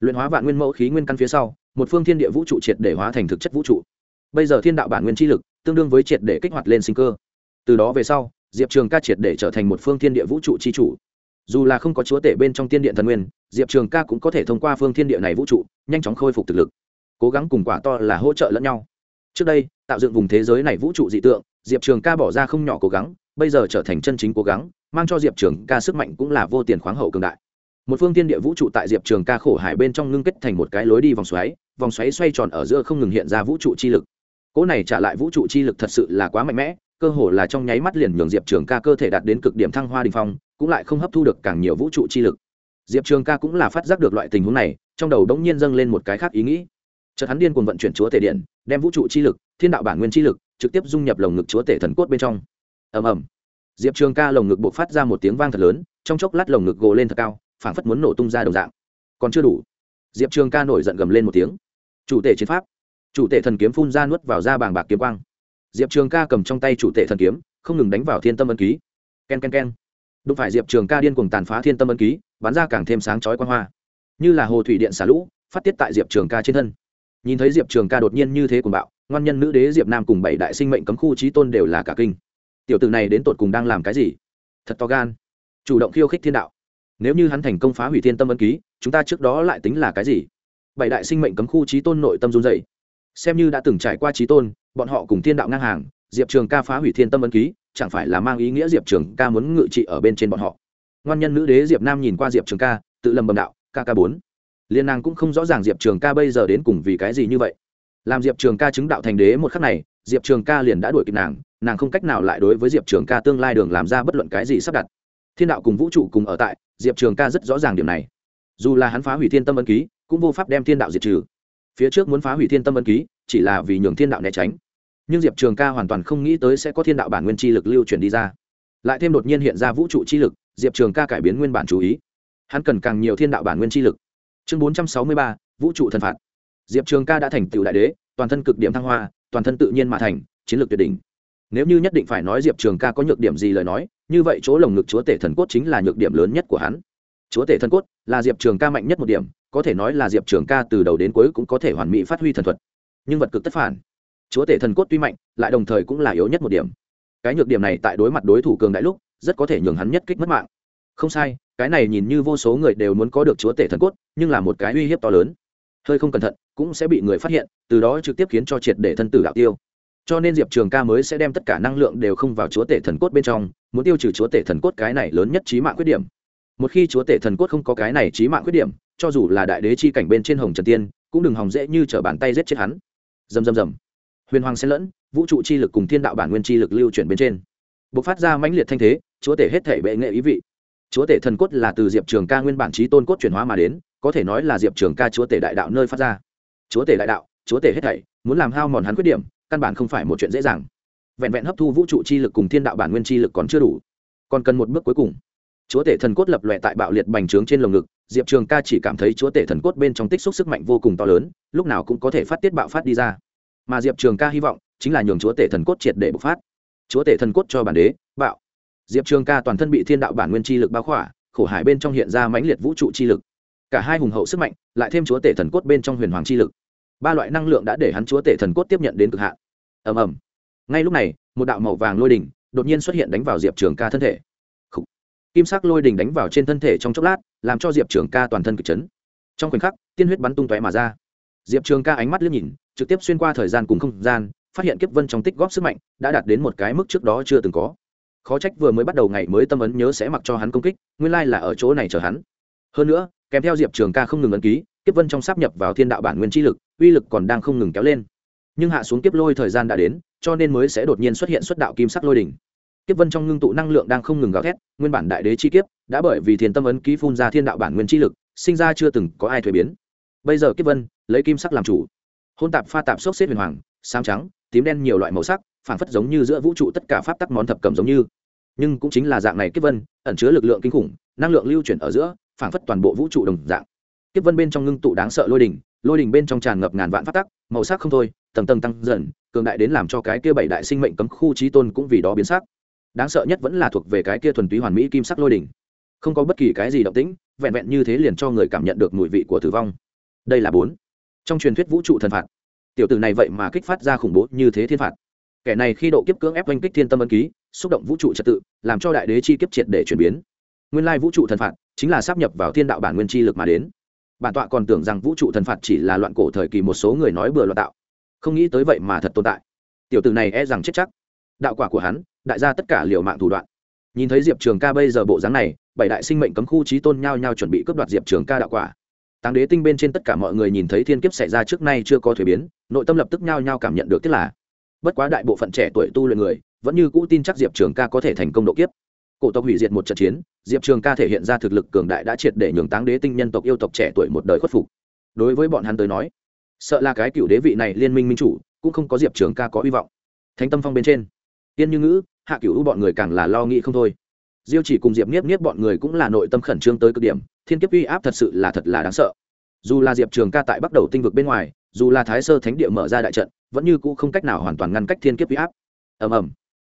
Luyện hóa vạn nguyên mẫu khí nguyên căn phía sau, một phương thiên địa vũ trụ triệt để hóa thành thực chất vũ trụ. Bây giờ thiên đạo bản nguyên chi lực tương đương với triệt để kích hoạt lên sinh cơ. Từ đó về sau, diệp trường ca triệt để trở thành một phương thiên địa vũ trụ chi chủ. Dù là không có chúa tể bên trong tiên điện thần nguyên, diệp trường ca cũng có thể thông qua phương thiên địa này vũ trụ, nhanh chóng khôi phục thực lực. Cố gắng cùng quả to là hỗ trợ lẫn nhau. Trước đây, tạo dựng vùng thế giới này vũ trụ dị tượng, diệp trường ca bỏ ra không nhỏ cố gắng, bây giờ trở thành chân chính cố gắng mang cho diệp trường ca sức mạnh cũng là vô tiền khoáng hậu cường đại. Một phương tiên địa vũ trụ tại diệp trường ca khổ hải bên trong ngưng kết thành một cái lối đi vòng xoáy vòng xoáy xoay tròn ở giữa không ngừng hiện ra vũ trụ chi lực. Cỗ này trả lại vũ trụ chi lực thật sự là quá mạnh mẽ, cơ hồ là trong nháy mắt liền nhường diệp trường ca cơ thể đạt đến cực điểm thăng hoa đình phong, cũng lại không hấp thu được càng nhiều vũ trụ chi lực. Diệp trường ca cũng là phát giác được loại tình huống này, trong đầu đống nhiên dâng lên một cái khác ý nghĩ. Chợt hắn điên cuồng vận chuyển chúa tể điện, đem vũ trụ chi lực, thiên đạo bản nguyên chi lực, trực tiếp dung nhập lồng ngực chúa tể thần cốt bên trong. Ầm ầm diệp trường ca lồng ngực buộc phát ra một tiếng vang thật lớn, trong chốc lát lồng ngực gồ lên thật cao, phảng phất muốn nổ tung ra đồng dạng. Còn chưa đủ. Diệp trường ca nổi giận gầm lên một tiếng. Chủ tể chiến pháp. Chủ tể thần kiếm phun ra nuốt vào da bàng bạc kiếm quang. Diệp trường ca cầm trong tay chủ tể thần kiếm, không ngừng đánh vào thiên tâm ân ký. K e n k e n k e n đụng phải diệp trường ca điên cuồng tàn phá thiên tâm ân ký, bắn ra càng thêm sáng chói quan hoa. Như là hồ thủy điện xả lũ, phát tiết tại diệp trường ca trên thân. Nhìn thấy diệp trường ca đột nhiên như thế cùng bạo, ngoan nhân nữ đế diệp nam cùng bảy đại sinh mệnh cấm khu trí tôn đều là cả kinh tiểu tử này đến tột cùng đang làm cái gì? Thật to gan. Chủ động khiêu khích thiên đạo. Nếu như hắn thành công phá hủy thiên tâm ân ký, chúng ta trước đó lại tính là cái gì? Bảy đại sinh mệnh cấm khu trí tôn nội tâm run dày xem như đã từng trải qua trí tôn, bọn họ cùng thiên đạo ngang hàng, diệp trường ca phá hủy thiên tâm ân ký, chẳng phải là mang ý nghĩa diệp trường ca muốn ngự trị ở bên trên bọn họ? Ngoan nhân nữ đế diệp nam nhìn qua diệp trường ca, tự lầm bầm đạo kk bốn. Liên nàng cũng không rõ ràng diệp trường ca bây giờ đến cùng vì cái gì như vậy. Làm diệp trường ca chứng đạo thành đế một khắc này, diệp trường ca liền đã đuổi kịp nàng nàng không cách nào lại đối với diệp trường ca tương lai đường làm ra bất luận cái gì sắp đặt. Thiên đạo cùng vũ trụ cùng ở tại, diệp trường ca rất rõ ràng điểm này. Dù là hắn phá hủy thiên tâm ân ký, cũng vô pháp đem thiên đạo diệt trừ. Phía trước muốn phá hủy thiên tâm ân ký, chỉ là vì nhường thiên đạo né tránh. Nhưng diệp trường ca hoàn toàn không nghĩ tới sẽ có thiên đạo bản nguyên chi lực lưu chuyển đi ra. Lại thêm đột nhiên hiện ra vũ trụ chi lực, diệp trường ca cải biến nguyên bản chú ý. Hắn cần càng nhiều thiên đạo bản nguyên chi lực. Chương bốn trăm sáu mươi ba, vũ trụ thần phạt. Diệp trường ca đã thành tựu đại đế, toàn thân cực điểm thăng hoa, toàn thân tự nhiên mà thành, chiến lược tuyệt đỉnh nếu như nhất định phải nói diệp trường ca có nhược điểm gì lời nói, như vậy chỗ lồng ngực chúa tể thần cốt chính là nhược điểm lớn nhất của hắn. Chúa tể thần cốt là diệp trường ca mạnh nhất một điểm, có thể nói là diệp trường ca từ đầu đến cuối cũng có thể hoàn mỹ phát huy thần thuật. Nhưng vật cực tất phản. Chúa tể thần cốt tuy mạnh, lại đồng thời cũng là yếu nhất một điểm. Cái nhược điểm này tại đối mặt đối thủ cường đại lúc, rất có thể nhường hắn nhất kích mất mạng. Không sai, cái này nhìn như vô số người đều muốn có được chúa tể thần cốt, nhưng là một cái uy hiếp to lớn. Hơi không cẩn thận, cũng sẽ bị người phát hiện, từ đó trực tiếp khiến cho triệt để thân tử đạo tiêu cho nên diệp trường ca mới sẽ đem tất cả năng lượng đều không vào chúa tể thần cốt bên trong, muốn tiêu trừ chúa tể thần cốt cái này lớn nhất trí mạng khuyết điểm. Một khi chúa tể thần cốt không có cái này trí mạng khuyết điểm, cho dù là đại đế chi cảnh bên trên hồng trần tiên, cũng đừng hòng dễ như t bàn tay giết chết hắn. Dầm dầm dầm huyền hoàng xen lẫn, vũ trụ chi lực cùng thiên đạo bản nguyên chi lực lưu chuyển bên trên. B ộ c phát ra mãnh liệt thanh thế, chúa tể hết thể bệ nghệ ý vị. Chúa tể thần cốt là từ diệp trường ca nguyên bản trí tôn cốt chuyển hóa mà đến, có thể nói là diệp trường ca chúa tể đại đạo nơi phát ra. Chúa tể đại đạo, chúa tể hết thảy, muốn làm hao mòn hắn khuyết điểm căn bản không phải một chuyện dễ dàng. Vẹn vẹn hấp thu vũ trụ chi lực cùng thiên đạo bản nguyên chi lực còn chưa đủ. Còn cần một bước cuối cùng. Chúa tể thần cốt lập lòe tại bạo liệt bành trướng trên lồng ngực, diệp trường ca chỉ cảm thấy chúa tể thần cốt bên trong tích xúc sức mạnh vô cùng to lớn, lúc nào cũng có thể phát tiết bạo phát đi ra. Mà diệp trường ca hy vọng chính là nhường chúa tể thần cốt triệt để bộc phát. Chúa tể thần cốt cho bản đế, bạo. Diệp trường ca toàn thân bị thiên đạo bản nguyên chi lực bao khỏa, khổ hải bên trong hiện ra mãnh liệt vũ trụ chi lực. Cả hai hùng hậu sức mạnh, lại thêm chúa tể thần cốt bên trong huyền hoàng chi lực. Ba loại năng lượng đã để hắn chúa tể thần cốt tiếp nhận đến cực hạn ầm ầm. Ngay lúc này, một đạo màu vàng lôi đỉnh đột nhiên xuất hiện đánh vào diệp trường ca thân thể. Khủ. kim sắc lôi đỉnh đánh vào trên thân thể trong chốc lát, làm cho diệp trường ca toàn thân kịch chấn. Trong khoảnh khắc, tiên huyết bắn tung tóe mà ra. Diệp trường ca ánh mắt liếc nhìn, trực tiếp xuyên qua thời gian cùng không gian, phát hiện kiếp vân trong tích góp sức mạnh đã đạt đến một cái mức trước đó chưa từng có. Khó trách vừa mới bắt đầu ngày mới tâm ấn nhớ sẽ mặc cho hắn công kích, nguyên lai là ở chỗ này chờ hắn. Hơn nữa, kèm theo diệp trường ca không ngừng ấn ký, kiếp vân trong sắp nhập vào thiên đạo bản nguyên chi lực, uy lực còn đang không ngừng kéo lên nhưng hạ xuống kiếp lôi thời gian đã đến, cho nên mới sẽ đột nhiên xuất hiện xuất đạo kim sắc lôi đỉnh. Kiếp vân trong ngưng tụ năng lượng đang không ngừng gào thét, nguyên bản đại đế chi kiếp đã bởi vì thiền tâm ấn ký phun ra thiên đạo bản nguyên chi lực, sinh ra chưa từng có ai thuế biến. Bây giờ kiếp vân, lấy kim sắc làm chủ. Hôn tạp pha tạp sốc xếp huyền hoàng, sáng trắng, tím đen nhiều loại màu sắc phản phất giống như giữa vũ trụ tất cả pháp tắc món thập cầm giống như. Nhưng cũng chính là dạng này kiếp vân, ẩn chứa lực lượng kinh khủng, năng lượng lưu chuyển ở giữa phản phất toàn bộ vũ trụ đồng dạng. Kiếp vân bên trong ngưng tụ đáng sợ lôi đỉnh lôi đỉnh bên trong tràn ngập ngàn vạn pháp tắc, màu sắc không thôi tầng tầng tăng dần, cường đại đến làm cho cái kia bảy đại sinh mệnh cấm khu trí tôn cũng vì đó biến sắc. Đáng sợ nhất vẫn là thuộc về cái kia thuần túy hoàn mỹ kim sắc lôi đỉnh. Không có bất kỳ cái gì động tĩnh, vẹn vẹn như thế liền cho người cảm nhận được mùi vị của tử vong. Đây là bốn. Trong truyền thuyết vũ trụ thần phạt. Tiểu tử này vậy mà kích phát ra khủng bố như thế thiên phạt. Kẻ này khi độ kiếp cưỡng ép oanh kích thiên tâm ân ký, xúc động vũ trụ trật tự, làm cho đại đế chi kiếp triệt để chuyển biến. Nguyên lai vũ trụ thần phạt chính là sắp nhập vào thiên đạo bản nguyên chi lực mà đến. Bản tọa còn tưởng rằng vũ trụ thần phạt chỉ là loạn cổ thời kỳ một số người nói bừa loạn tạo không nghĩ tới vậy mà thật tồn tại. Tiểu tử này e rằng chết chắc. Đạo quả của hắn, đại gia tất cả liều mạng thủ đoạn. Nhìn thấy diệp trường ca bây giờ bộ dáng này, bảy đại sinh mệnh cấm khu trí tôn nhao nhao chuẩn bị cướp đoạt diệp trường ca đạo quả. Táng đế tinh bên trên tất cả mọi người nhìn thấy thiên kiếp xảy ra trước nay chưa có thuế biến, nội tâm lập tức nhao nhao cảm nhận được tức là, bất quá đại bộ phận trẻ tuổi tu luyện người, vẫn như cũ tin chắc diệp trường ca có thể thành công độ kiếp. Cổ tộc hủy diệt một trận chiến, diệp trường ca thể hiện ra thực lực cường đại đã triệt để nhường táng đế tinh nhân tộc yêu tộc trẻ tuổi một đời khuất phục. Đối với bọn hắn tới nói sợ là cái cựu đế vị này liên minh minh chủ cũng không có diệp trường ca có hy vọng. Thánh tâm phong bên trên. Tiên như ngữ, hạ cựu bọn người càng là lo nghĩ không thôi. Diêu chỉ cùng diệp niếp niếp bọn người cũng là nội tâm khẩn trương tới cực điểm, thiên kiếp uy áp thật sự là thật là đáng sợ. Dù là diệp trường ca tại bắt đầu tinh vực bên ngoài, dù là thái sơ thánh địa mở ra đại trận, vẫn như cũ không cách nào hoàn toàn ngăn cách thiên kiếp uy áp. Ầm ầm.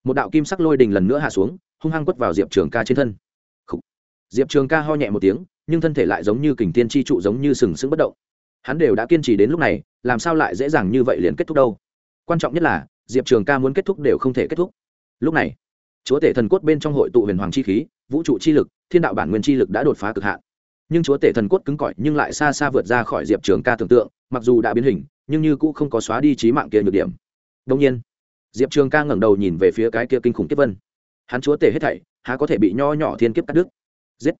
Một đạo kim sắc lôi đình lần nữa hạ xuống, hung hăng quất vào diệp trường ca trên thân. Diệp trường ca ho nhẹ một tiếng, nhưng thân thể lại giống như kình tiên tri trụ giống như sừng sững bất động hắn đều đã kiên trì đến lúc này, làm sao lại dễ dàng như vậy liền kết thúc đâu? Quan trọng nhất là, diệp trường ca muốn kết thúc đều không thể kết thúc. Lúc này, chúa tể thần cốt bên trong hội tụ huyền hoàng chi khí, vũ trụ chi lực, thiên đạo bản nguyên chi lực đã đột phá cực hạn. Nhưng chúa tể thần cốt cứng cỏi nhưng lại xa xa vượt ra khỏi diệp trường ca tưởng tượng, mặc dù đã biến hình, nhưng như cũ không có xóa đi trí mạng kia nhược điểm. Đông nhiên, diệp trường ca ngẩng đầu nhìn về phía cái kia kinh khủng kiếp vân. Hắn chúa tể hết thảy, há có thể bị nho nhỏ thiên kiếp cắt đứt? Giết!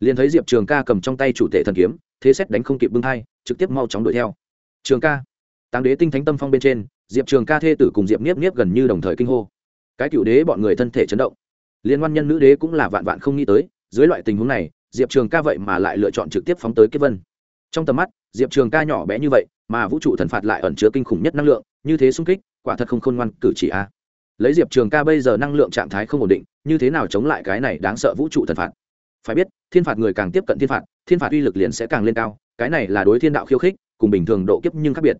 Liền thấy diệp trường ca cầm trong tay chủ tể thần kiếm, thế xét đánh không kịp bưng thai, trực tiếp mau chóng đuổi theo. Trường ca tàng đế tinh thánh tâm phong bên trên, diệp trường ca thê tử cùng diệp niếp niếp gần như đồng thời kinh hô. Cái cựu đế bọn người thân thể chấn động. Liên quan nhân nữ đế cũng là vạn vạn không nghĩ tới, dưới loại tình huống này, diệp trường ca vậy mà lại lựa chọn trực tiếp phóng tới kiếp vân. Trong tầm mắt, diệp trường ca nhỏ bé như vậy, mà vũ trụ thần phạt lại ẩn chứa kinh khủng nhất năng lượng, như thế sung kích, quả thật không khôn ngoan cử chỉ a. Lấy diệp trường ca bây giờ năng lượng trạng thái không ổn định, như thế nào chống lại cái này đáng sợ vũ trụ thần phạt? Phải biết, thiên phạt người càng tiếp cận thiên phạt thiên phạt uy lực liền sẽ càng lên cao, cái này là đối thiên đạo khiêu khích, cùng bình thường độ kiếp nhưng khác biệt.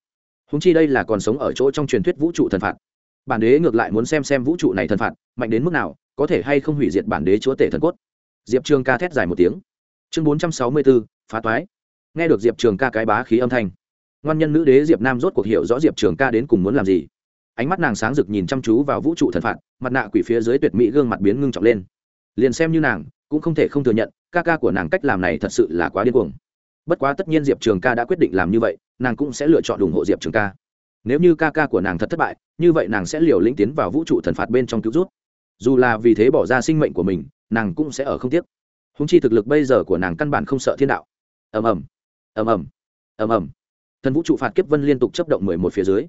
Húng chi đây là còn sống ở chỗ trong truyền thuyết vũ trụ thần phạt. Bản đế ngược lại muốn xem xem vũ trụ này thần phạt, mạnh đến mức nào, có thể hay không hủy diệt bản đế chúa tể thần cốt. Diệp trường ca thét dài một tiếng. Chương bốn trăm sáu mươi bốn phá toái. Nghe được diệp trường ca cái bá khí âm thanh, ngoan nhân nữ đế diệp nam rốt cuộc hiểu rõ diệp trường ca đến cùng muốn làm gì. Ánh mắt nàng sáng rực nhìn chăm chú vào vũ trụ thần phạt, mặt nạ quỷ phía dưới tuyệt mỹ gương mặt biến ngưng trọng lên. Liền xem như nàng cũng không thể không thừa nhận, ca ca của nàng cách làm này thật sự là quá điên cuồng. Bất quá tất nhiên diệp trường ca đã quyết định làm như vậy, nàng cũng sẽ lựa chọn ủng hộ diệp trường ca. Nếu như ca ca của nàng thật thất bại, như vậy nàng sẽ liều lĩnh tiến vào vũ trụ thần phạt bên trong cứu rút. Dù là vì thế bỏ ra sinh mệnh của mình, nàng cũng sẽ ở không tiếc. Húng chi thực lực bây giờ của nàng căn bản không sợ thiên đạo. Ầm ầm ầm ầm ầm ầm. Thần vũ trụ phạt kiếp vân liên tục chấp động mười một phía dưới.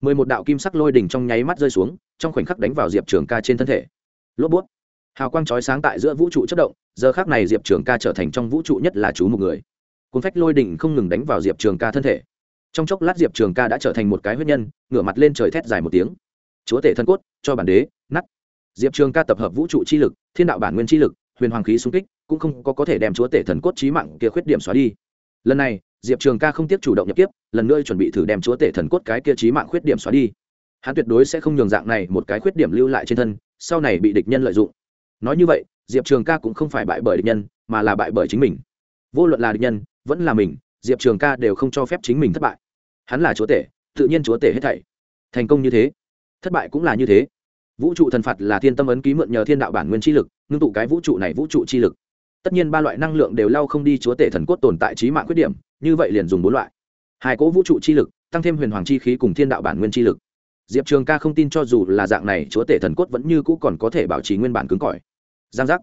Mười một đạo kim sắc lôi đỉnh trong nháy mắt rơi xuống, trong khoảnh khắc đánh vào diệp trường ca trên thân thể. Lốp bút hào quang chói sáng tại giữa vũ trụ chất động, giờ khác này diệp trường ca trở thành trong vũ trụ nhất là chú một người. Cuốn phách lôi đỉnh không ngừng đánh vào diệp trường ca thân thể. Trong chốc lát diệp trường ca đã trở thành một cái huyết nhân, ngửa mặt lên trời thét dài một tiếng. Chúa tể thân cốt, cho bản đế nắt diệp trường ca tập hợp vũ trụ chi lực, thiên đạo bản nguyên chi lực, huyền hoàng khí xung kích, cũng không có có thể đem chúa tể thần cốt trí mạng kia khuyết điểm xóa đi. Lần này, diệp trường ca không tiếp chủ động nhập tiếp lần nữa chuẩn bị thử đem chúa tể thần cốt cái kia trí mạng khuyết điểm xóa đi. Hắn tuyệt đối sẽ không nhường dạng này một cái khuyết điểm lưu lại trên thân, sau này bị địch nhân lợi dụng nói như vậy, diệp trường ca cũng không phải bại bởi địch nhân, mà là bại bởi chính mình. Vô luận là địch nhân, vẫn là mình, diệp trường ca đều không cho phép chính mình thất bại. Hắn là chúa tể, tự nhiên chúa tể hết thảy. Thành công như thế, thất bại cũng là như thế. Vũ trụ thần phạt là thiên tâm ấn ký mượn nhờ thiên đạo bản nguyên chi lực, ngưng tụ cái vũ trụ này vũ trụ chi lực. Tất nhiên ba loại năng lượng đều lao không đi chúa tể thần cốt tồn tại trí mạng khuyết điểm, như vậy liền dùng bốn loại. Hai cỗ vũ trụ chi lực, tăng thêm huyền hoàng chi khí cùng thiên đạo bản nguyên chi lực. Diệp trường ca không tin cho dù là dạng này chúa tể thần cốt vẫn như cũ còn có thể bảo trì nguyên bản cứng cỏi giang giác.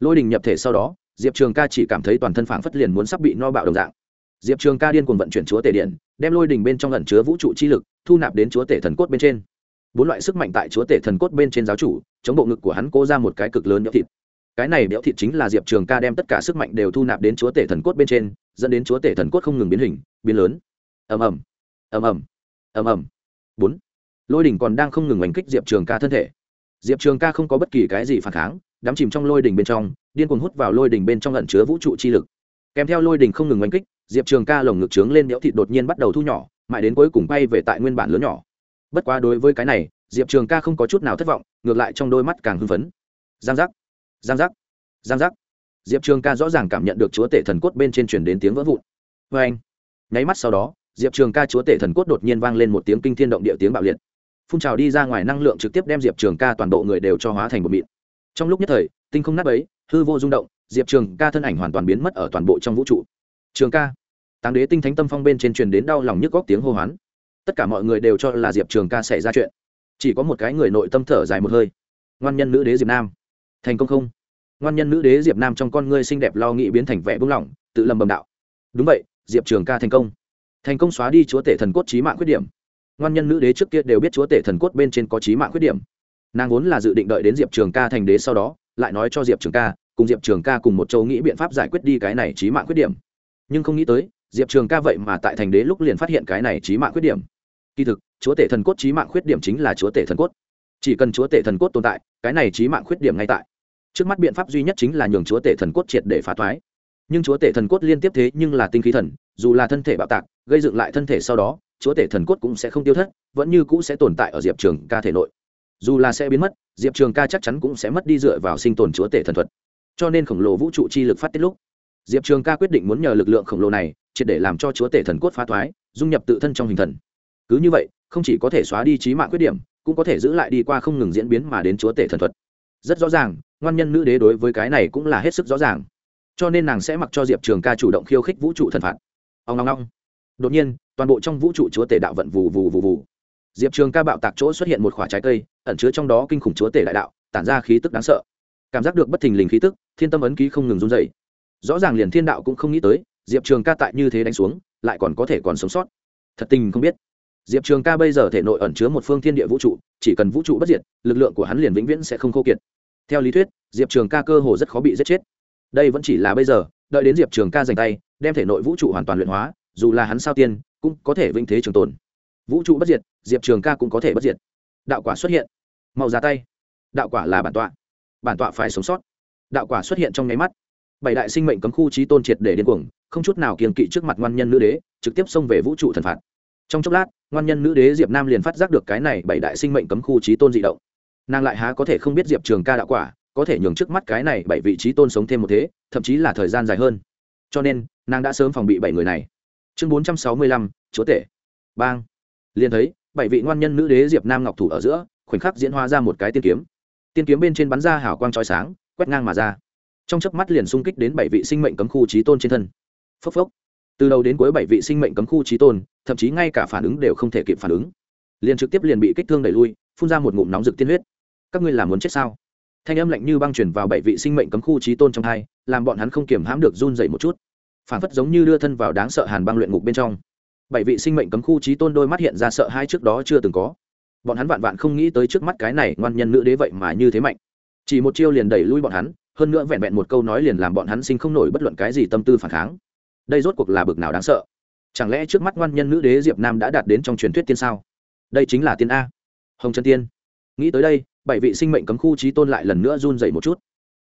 Lôi đình nhập thể sau đó, diệp trường ca chỉ cảm thấy toàn thân phảng phất liền muốn sắp bị no bạo đồng dạng. Diệp trường ca điên cuồng vận chuyển chúa tể điện, đem lôi đình bên trong lẩn chứa vũ trụ chi lực, thu nạp đến chúa tể thần cốt bên trên. Bốn loại sức mạnh tại chúa tể thần cốt bên trên giáo chủ, chống bộ ngực của hắn cố ra một cái cực lớn béo thịt. Cái này béo thịt chính là diệp trường ca đem tất cả sức mạnh đều thu nạp đến chúa tể thần cốt bên trên, dẫn đến chúa tể thần cốt không ngừng biến hình, biến lớn. Ầm ầm. Ầm ầm. Ầm ầm. Bốn. Lôi đỉnh còn đang không ngừng oanh kích diệp trường ca thân thể. Diệp trường ca không có bất kỳ cái gì phản kháng đắm chìm trong lôi đỉnh bên trong, điên cuồng hút vào lôi đỉnh bên trong lẩn chứa vũ trụ chi lực. Kèm theo lôi đỉnh không ngừng oanh kích, diệp trường ca lồng ngực trướng lên béo thịt đột nhiên bắt đầu thu nhỏ, mãi đến cuối cùng bay về tại nguyên bản lớn nhỏ. Bất quá đối với cái này, diệp trường ca không có chút nào thất vọng, ngược lại trong đôi mắt càng hưng phấn. Giang giác giang giác giang giác. Diệp trường ca rõ ràng cảm nhận được chúa tể thần cốt bên trên chuyển đến tiếng vỡ vụn. Vê anh nháy mắt sau đó, diệp trường ca chúa tể thần cốt đột nhiên vang lên một tiếng kinh thiên động địa tiếng bạo liệt. Phun trào đi ra ngoài năng lượng trực tiếp đem diệp trường ca toàn bộ người đều cho hóa thành một mịn trong lúc nhất thời, tinh không nát ấy hư vô rung động, diệp trường ca thân ảnh hoàn toàn biến mất ở toàn bộ trong vũ trụ. Trường ca. Táng đế tinh thánh tâm phong bên trên truyền đến đau lòng nhức góc tiếng hô hoán. Tất cả mọi người đều cho là diệp trường ca xảy ra chuyện. Chỉ có một cái người nội tâm thở dài một hơi. Ngoan nhân nữ đế diệp nam. Thành công không? Ngoan nhân nữ đế diệp nam trong con ngươi xinh đẹp lo nghĩ biến thành vẻ bung lỏng, tự lầm bầm đạo. Đúng vậy, diệp trường ca thành công. Thành công xóa đi chúa tể thần cốt trí mạng khuyết điểm. Ngoan nhân nữ đế trước kia đều biết chúa tể thần cốt bên trên có trí mạng khuyết điểm nàng vốn là dự định đợi đến diệp trường ca thành đế sau đó, lại nói cho diệp trường ca, cùng diệp trường ca cùng một châu nghĩ biện pháp giải quyết đi cái này trí mạng khuyết điểm. Nhưng không nghĩ tới, diệp trường ca vậy mà tại thành đế lúc liền phát hiện cái này trí mạng khuyết điểm. Kỳ thực, chúa tể thần cốt trí mạng khuyết điểm chính là chúa tể thần cốt. Chỉ cần chúa tể thần cốt tồn tại, cái này trí mạng khuyết điểm ngay tại. Trước mắt biện pháp duy nhất chính là nhường chúa tể thần cốt triệt để phá thoái. Nhưng chúa tể thần cốt liên tiếp thế nhưng là tinh khí thần, dù là thân thể bạo tạc, gây dựng lại thân thể sau đó, chúa tể thần cốt cũng sẽ không tiêu thất, vẫn như cũ sẽ tồn tại ở diệp trường ca thể nội dù là sẽ biến mất, diệp trường ca chắc chắn cũng sẽ mất đi dựa vào sinh tồn chúa tể thần thuật. Cho nên khổng lồ vũ trụ chi lực phát tiết lúc, diệp trường ca quyết định muốn nhờ lực lượng khổng lồ này, triệt để làm cho chúa tể thần cốt phá thoái, dung nhập tự thân trong hình thần. Cứ như vậy, không chỉ có thể xóa đi trí mạng khuyết điểm, cũng có thể giữ lại đi qua không ngừng diễn biến mà đến chúa tể thần thuật. Rất rõ ràng, ngoan nhân nữ đế đối với cái này cũng là hết sức rõ ràng. Cho nên nàng sẽ mặc cho diệp trường ca chủ động khiêu khích vũ trụ thần phạt. Ông ngong ngong đột nhiên, toàn bộ trong vũ trụ chúa tể đạo vận vù vù vù vù. Diệp trường ca bạo tạc chỗ xuất hiện một khoả trái cây ẩn chứa trong đó kinh khủng chúa tể đại đạo, tản ra khí tức đáng sợ. Cảm giác được bất thình lình khí tức, thiên tâm ấn ký không ngừng run dày rõ ràng liền thiên đạo cũng không nghĩ tới, diệp trường ca tại như thế đánh xuống, lại còn có thể còn sống sót. Thật tình không biết. Diệp trường ca bây giờ thể nội ẩn chứa một phương thiên địa vũ trụ, chỉ cần vũ trụ bất diệt, lực lượng của hắn liền vĩnh viễn sẽ không khô kiệt. Theo lý thuyết, diệp trường ca cơ hồ rất khó bị giết chết. Đây vẫn chỉ là bây giờ, đợi đến diệp trường ca giành tay, đem thể nội vũ trụ hoàn toàn luyện hóa, dù là hắn sao tiên, cũng có thể vĩnh thế trường tồn. Vũ trụ bất diệt, diệp trường ca cũng có thể bất diệt đạo quả xuất hiện. Mau ra tay. Đạo quả là bản tọa. Bản tọa phải sống sót. Đạo quả xuất hiện trong nháy mắt. Bảy đại sinh mệnh cấm khu trí tôn triệt để điên cuồng, không chút nào kiềm kỵ trước mặt ngoan nhân nữ đế, trực tiếp xông về vũ trụ thần phạt. Trong chốc lát, ngoan nhân nữ đế diệp nam liền phát giác được cái này bảy đại sinh mệnh cấm khu trí tôn dị động. Nàng lại há có thể không biết diệp trường ca đạo quả, có thể nhường trước mắt cái này bảy vị trí tôn sống thêm một thế, thậm chí là thời gian dài hơn. Cho nên, nàng đã sớm phòng bị bảy người này. Chương bốn trăm sáu mươi lăm, chúa tể. Bang. Liền thấy bảy vị ngoan nhân nữ đế diệp nam ngọc thủ ở giữa, khoảnh khắc diễn hóa ra một cái tiên kiếm. Tiên kiếm bên trên bắn ra hào quang trói sáng, quét ngang mà ra. Trong chớp mắt liền xung kích đến bảy vị sinh mệnh cấm khu trí tôn trên thân. Phốc phốc. Từ đầu đến cuối bảy vị sinh mệnh cấm khu trí tôn, thậm chí ngay cả phản ứng đều không thể kịp phản ứng. Liền trực tiếp liền bị kích thương đẩy lui, phun ra một ngụm nóng rực tiên huyết. Các ngươi làm muốn chết sao? Thanh âm lạnh như băng chuyển vào bảy vị sinh mệnh cấm khu trí tôn trong hai, làm bọn hắn không kiềm hãm được run dậy một chút. Phản phất giống như đưa thân vào đáng sợ hàn băng luyện ngục bên trong bảy vị sinh mệnh cấm khu trí tôn đôi mắt hiện ra sợ hai trước đó chưa từng có. Bọn hắn vạn vạn không nghĩ tới trước mắt cái này ngoan nhân nữ đế vậy mà như thế mạnh. Chỉ một chiêu liền đẩy lui bọn hắn, hơn nữa vẹn vẹn một câu nói liền làm bọn hắn sinh không nổi bất luận cái gì tâm tư phản kháng. Đây rốt cuộc là bực nào đáng sợ? Chẳng lẽ trước mắt ngoan nhân nữ đế diệp nam đã đạt đến trong truyền thuyết tiên sao? Đây chính là tiên a. Hồng trần tiên. Nghĩ tới đây, bảy vị sinh mệnh cấm khu trí tôn lại lần nữa run dậy một chút.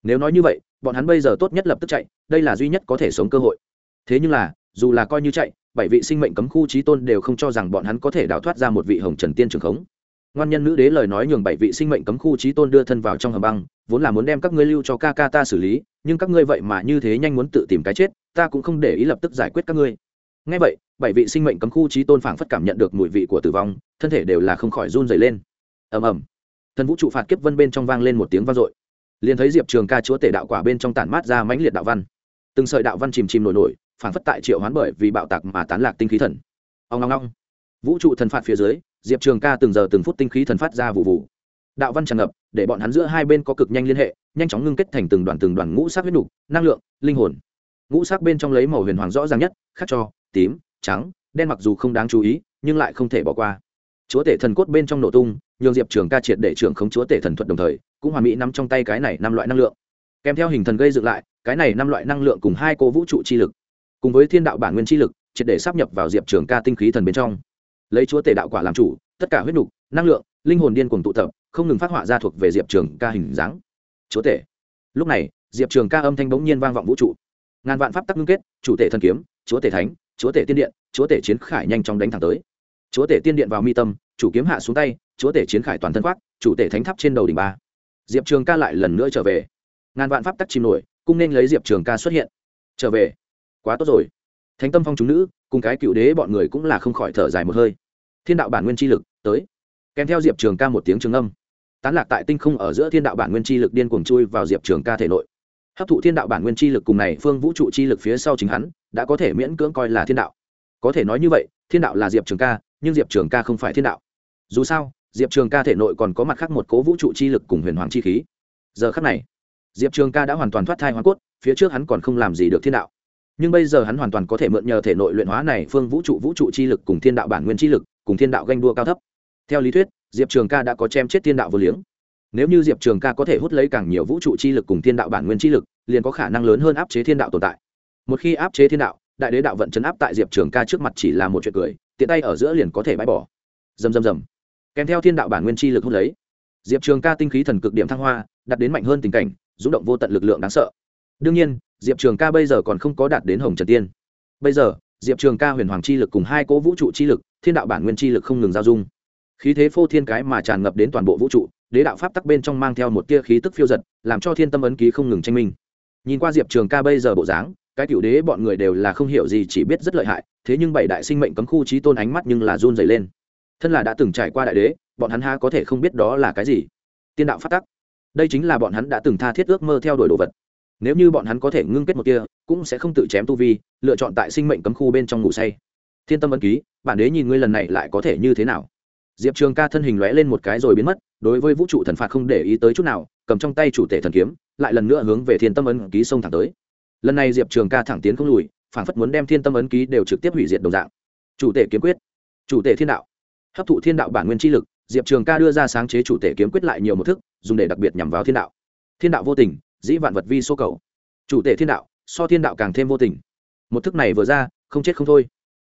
Nếu nói như vậy, bọn hắn bây giờ tốt nhất lập tức chạy, đây là duy nhất có thể sống cơ hội. Thế nhưng là, dù là coi như chạy bảy vị sinh mệnh cấm khu trí tôn đều không cho rằng bọn hắn có thể đào thoát ra một vị hồng trần tiên trường khống. Ngoan nhân nữ đế lời nói nhường bảy vị sinh mệnh cấm khu trí tôn đưa thân vào trong hầm băng, vốn là muốn đem các ngươi lưu cho ca ca ta xử lý, nhưng các ngươi vậy mà như thế nhanh muốn tự tìm cái chết, ta cũng không để ý lập tức giải quyết các ngươi. Ngay vậy, bảy vị sinh mệnh cấm khu trí tôn phảng phất cảm nhận được mùi vị của tử vong, thân thể đều là không khỏi run dày lên. Ầm ầm. Thần vũ trụ phạt kiếp vân bên trong vang lên một tiếng vang dội. Liền thấy diệp trường ca chúa tể đạo quả bên trong tản mát ra mãnh liệt đạo văn. Từng sợi đạo văn chìm chìm nổi nổi phản phất tại triệu hoán bởi vì bạo tạc mà tán lạc tinh khí thần. Ông ngong ngong. Vũ trụ thần phạt phía dưới, diệp trường ca từng giờ từng phút tinh khí thần phát ra vụ vụ. Đạo văn tràn ngập, để bọn hắn giữa hai bên có cực nhanh liên hệ, nhanh chóng ngưng kết thành từng đoàn từng đoàn ngũ sắc huyết nục, năng lượng, linh hồn. Ngũ sắc bên trong lấy màu huyền hoàng rõ ràng nhất, khắc cho, tím, trắng, đen mặc dù không đáng chú ý, nhưng lại không thể bỏ qua. Chúa tể thần cốt bên trong nổ tung, nhường diệp trường ca triệt để trưởng khống chúa tể thần thuật đồng thời, cũng hoàn mỹ nắm trong tay cái này năm loại năng lượng. Kèm theo hình thần gây dựng lại, cái này năm loại năng lượng cùng hai cô vũ trụ chi lực cùng với thiên đạo bản nguyên chi lực, triệt để sắp nhập vào diệp trường ca tinh khí thần bên trong. Lấy chúa tể đạo quả làm chủ, tất cả huyết nục, năng lượng, linh hồn điên cùng tụ tập, không ngừng phát họa ra thuộc về diệp trường ca hình dáng. Chúa tể. Lúc này, diệp trường ca âm thanh bỗng nhiên vang vọng vũ trụ. Ngàn vạn pháp tắc ngưng kết, chủ tể thần kiếm, chúa tể thánh, chúa tể tiên điện, chúa tể chiến khải nhanh chóng đánh thẳng tới. Chúa tể tiên điện vào mi tâm, chủ kiếm hạ xuống tay, chúa tể chiến khải toàn thân khoác, chủ tể thánh tháp trên đầu đỉnh ba. Diệp trường ca lại lần nữa trở về. Ngàn vạn pháp tắc chìm nổi cũng nên lấy diệp trường ca xuất hiện. Trở về quá tốt rồi. Thánh tâm phong chúng nữ, cùng cái cựu đế bọn người cũng là không khỏi thở dài một hơi. Thiên đạo bản nguyên chi lực, tới. Kèm theo diệp trường ca một tiếng trường âm. Tán lạc tại tinh không ở giữa thiên đạo bản nguyên chi lực điên cuồng chui vào diệp trường ca thể nội. Hấp thụ thiên đạo bản nguyên chi lực cùng này phương vũ trụ chi lực phía sau chính hắn, đã có thể miễn cưỡng coi là thiên đạo. Có thể nói như vậy, thiên đạo là diệp trường ca, nhưng diệp trường ca không phải thiên đạo. Dù sao, diệp trường ca thể nội còn có mặt khác một cố vũ trụ chi lực cùng huyền hoàng chi khí. Giờ khắc này, diệp trường ca đã hoàn toàn thoát thai hoa cốt, phía trước hắn còn không làm gì được thiên đạo nhưng bây giờ hắn hoàn toàn có thể mượn nhờ thể nội luyện hóa này phương vũ trụ vũ trụ chi lực cùng thiên đạo bản nguyên chi lực, cùng thiên đạo ganh đua cao thấp. Theo lý thuyết, diệp trường ca đã có chém chết thiên đạo vô liếng. Nếu như diệp trường ca có thể hút lấy càng nhiều vũ trụ chi lực cùng thiên đạo bản nguyên chi lực, liền có khả năng lớn hơn áp chế thiên đạo tồn tại. Một khi áp chế thiên đạo, đại đế đạo vận chấn áp tại diệp trường ca trước mặt chỉ là một chuyện cười, tiện tay ở giữa liền có thể bãi bỏ. Dầm dầm dầm kèm theo thiên đạo bản nguyên chi lực hút lấy, diệp trường ca tinh khí thần cực điểm thăng hoa đặt đến mạnh hơn tình cảnh, rung động vô tận lực lượng đáng sợ. Đương nhiên diệp trường ca bây giờ còn không có đạt đến hồng trần tiên. Bây giờ, diệp trường ca huyền hoàng chi lực cùng hai cỗ vũ trụ chi lực, thiên đạo bản nguyên chi lực không ngừng giao dung. Khí thế phô thiên cái mà tràn ngập đến toàn bộ vũ trụ, đế đạo pháp tắc bên trong mang theo một tia khí tức phiêu giật, làm cho thiên tâm ấn ký không ngừng tranh minh. Nhìn qua diệp trường ca bây giờ bộ dáng, cái cựu đế bọn người đều là không hiểu gì, chỉ biết rất lợi hại, thế nhưng bảy đại sinh mệnh cấm khu trí tôn ánh mắt nhưng là run dày lên. Thân là đã từng trải qua đại đế, bọn hắn ha có thể không biết đó là cái gì? Tiên đạo phát tắc. Đây chính là bọn hắn đã từng tha thiết ước mơ theo đuổi đồ vật nếu như bọn hắn có thể ngưng kết một kia, cũng sẽ không tự chém tu vi, lựa chọn tại sinh mệnh cấm khu bên trong ngủ say. Thiên tâm ấn ký, bản đế nhìn ngươi lần này lại có thể như thế nào? Diệp trường ca thân hình lóe lên một cái rồi biến mất, đối với vũ trụ thần phạt không để ý tới chút nào, cầm trong tay chủ tể thần kiếm, lại lần nữa hướng về thiên tâm ấn ký sông thẳng tới. Lần này diệp trường ca thẳng tiến không lùi phản phất muốn đem thiên tâm ấn ký đều trực tiếp hủy diệt đồng dạng. Chủ tể kiếm quyết. Chủ tể thiên đạo. Hấp thụ thiên đạo bản nguyên chi lực, diệp trường ca đưa ra sáng chế chủ tể kiếm quyết lại nhiều một thức, dùng để đặc biệt nhằm vào thiên đạo. Thiên đạo vô tình dĩ vạn vật vi số cầu. Chủ tể thiên đạo, so thiên đạo càng thêm vô tình. Một thức này vừa ra, không chết không thôi.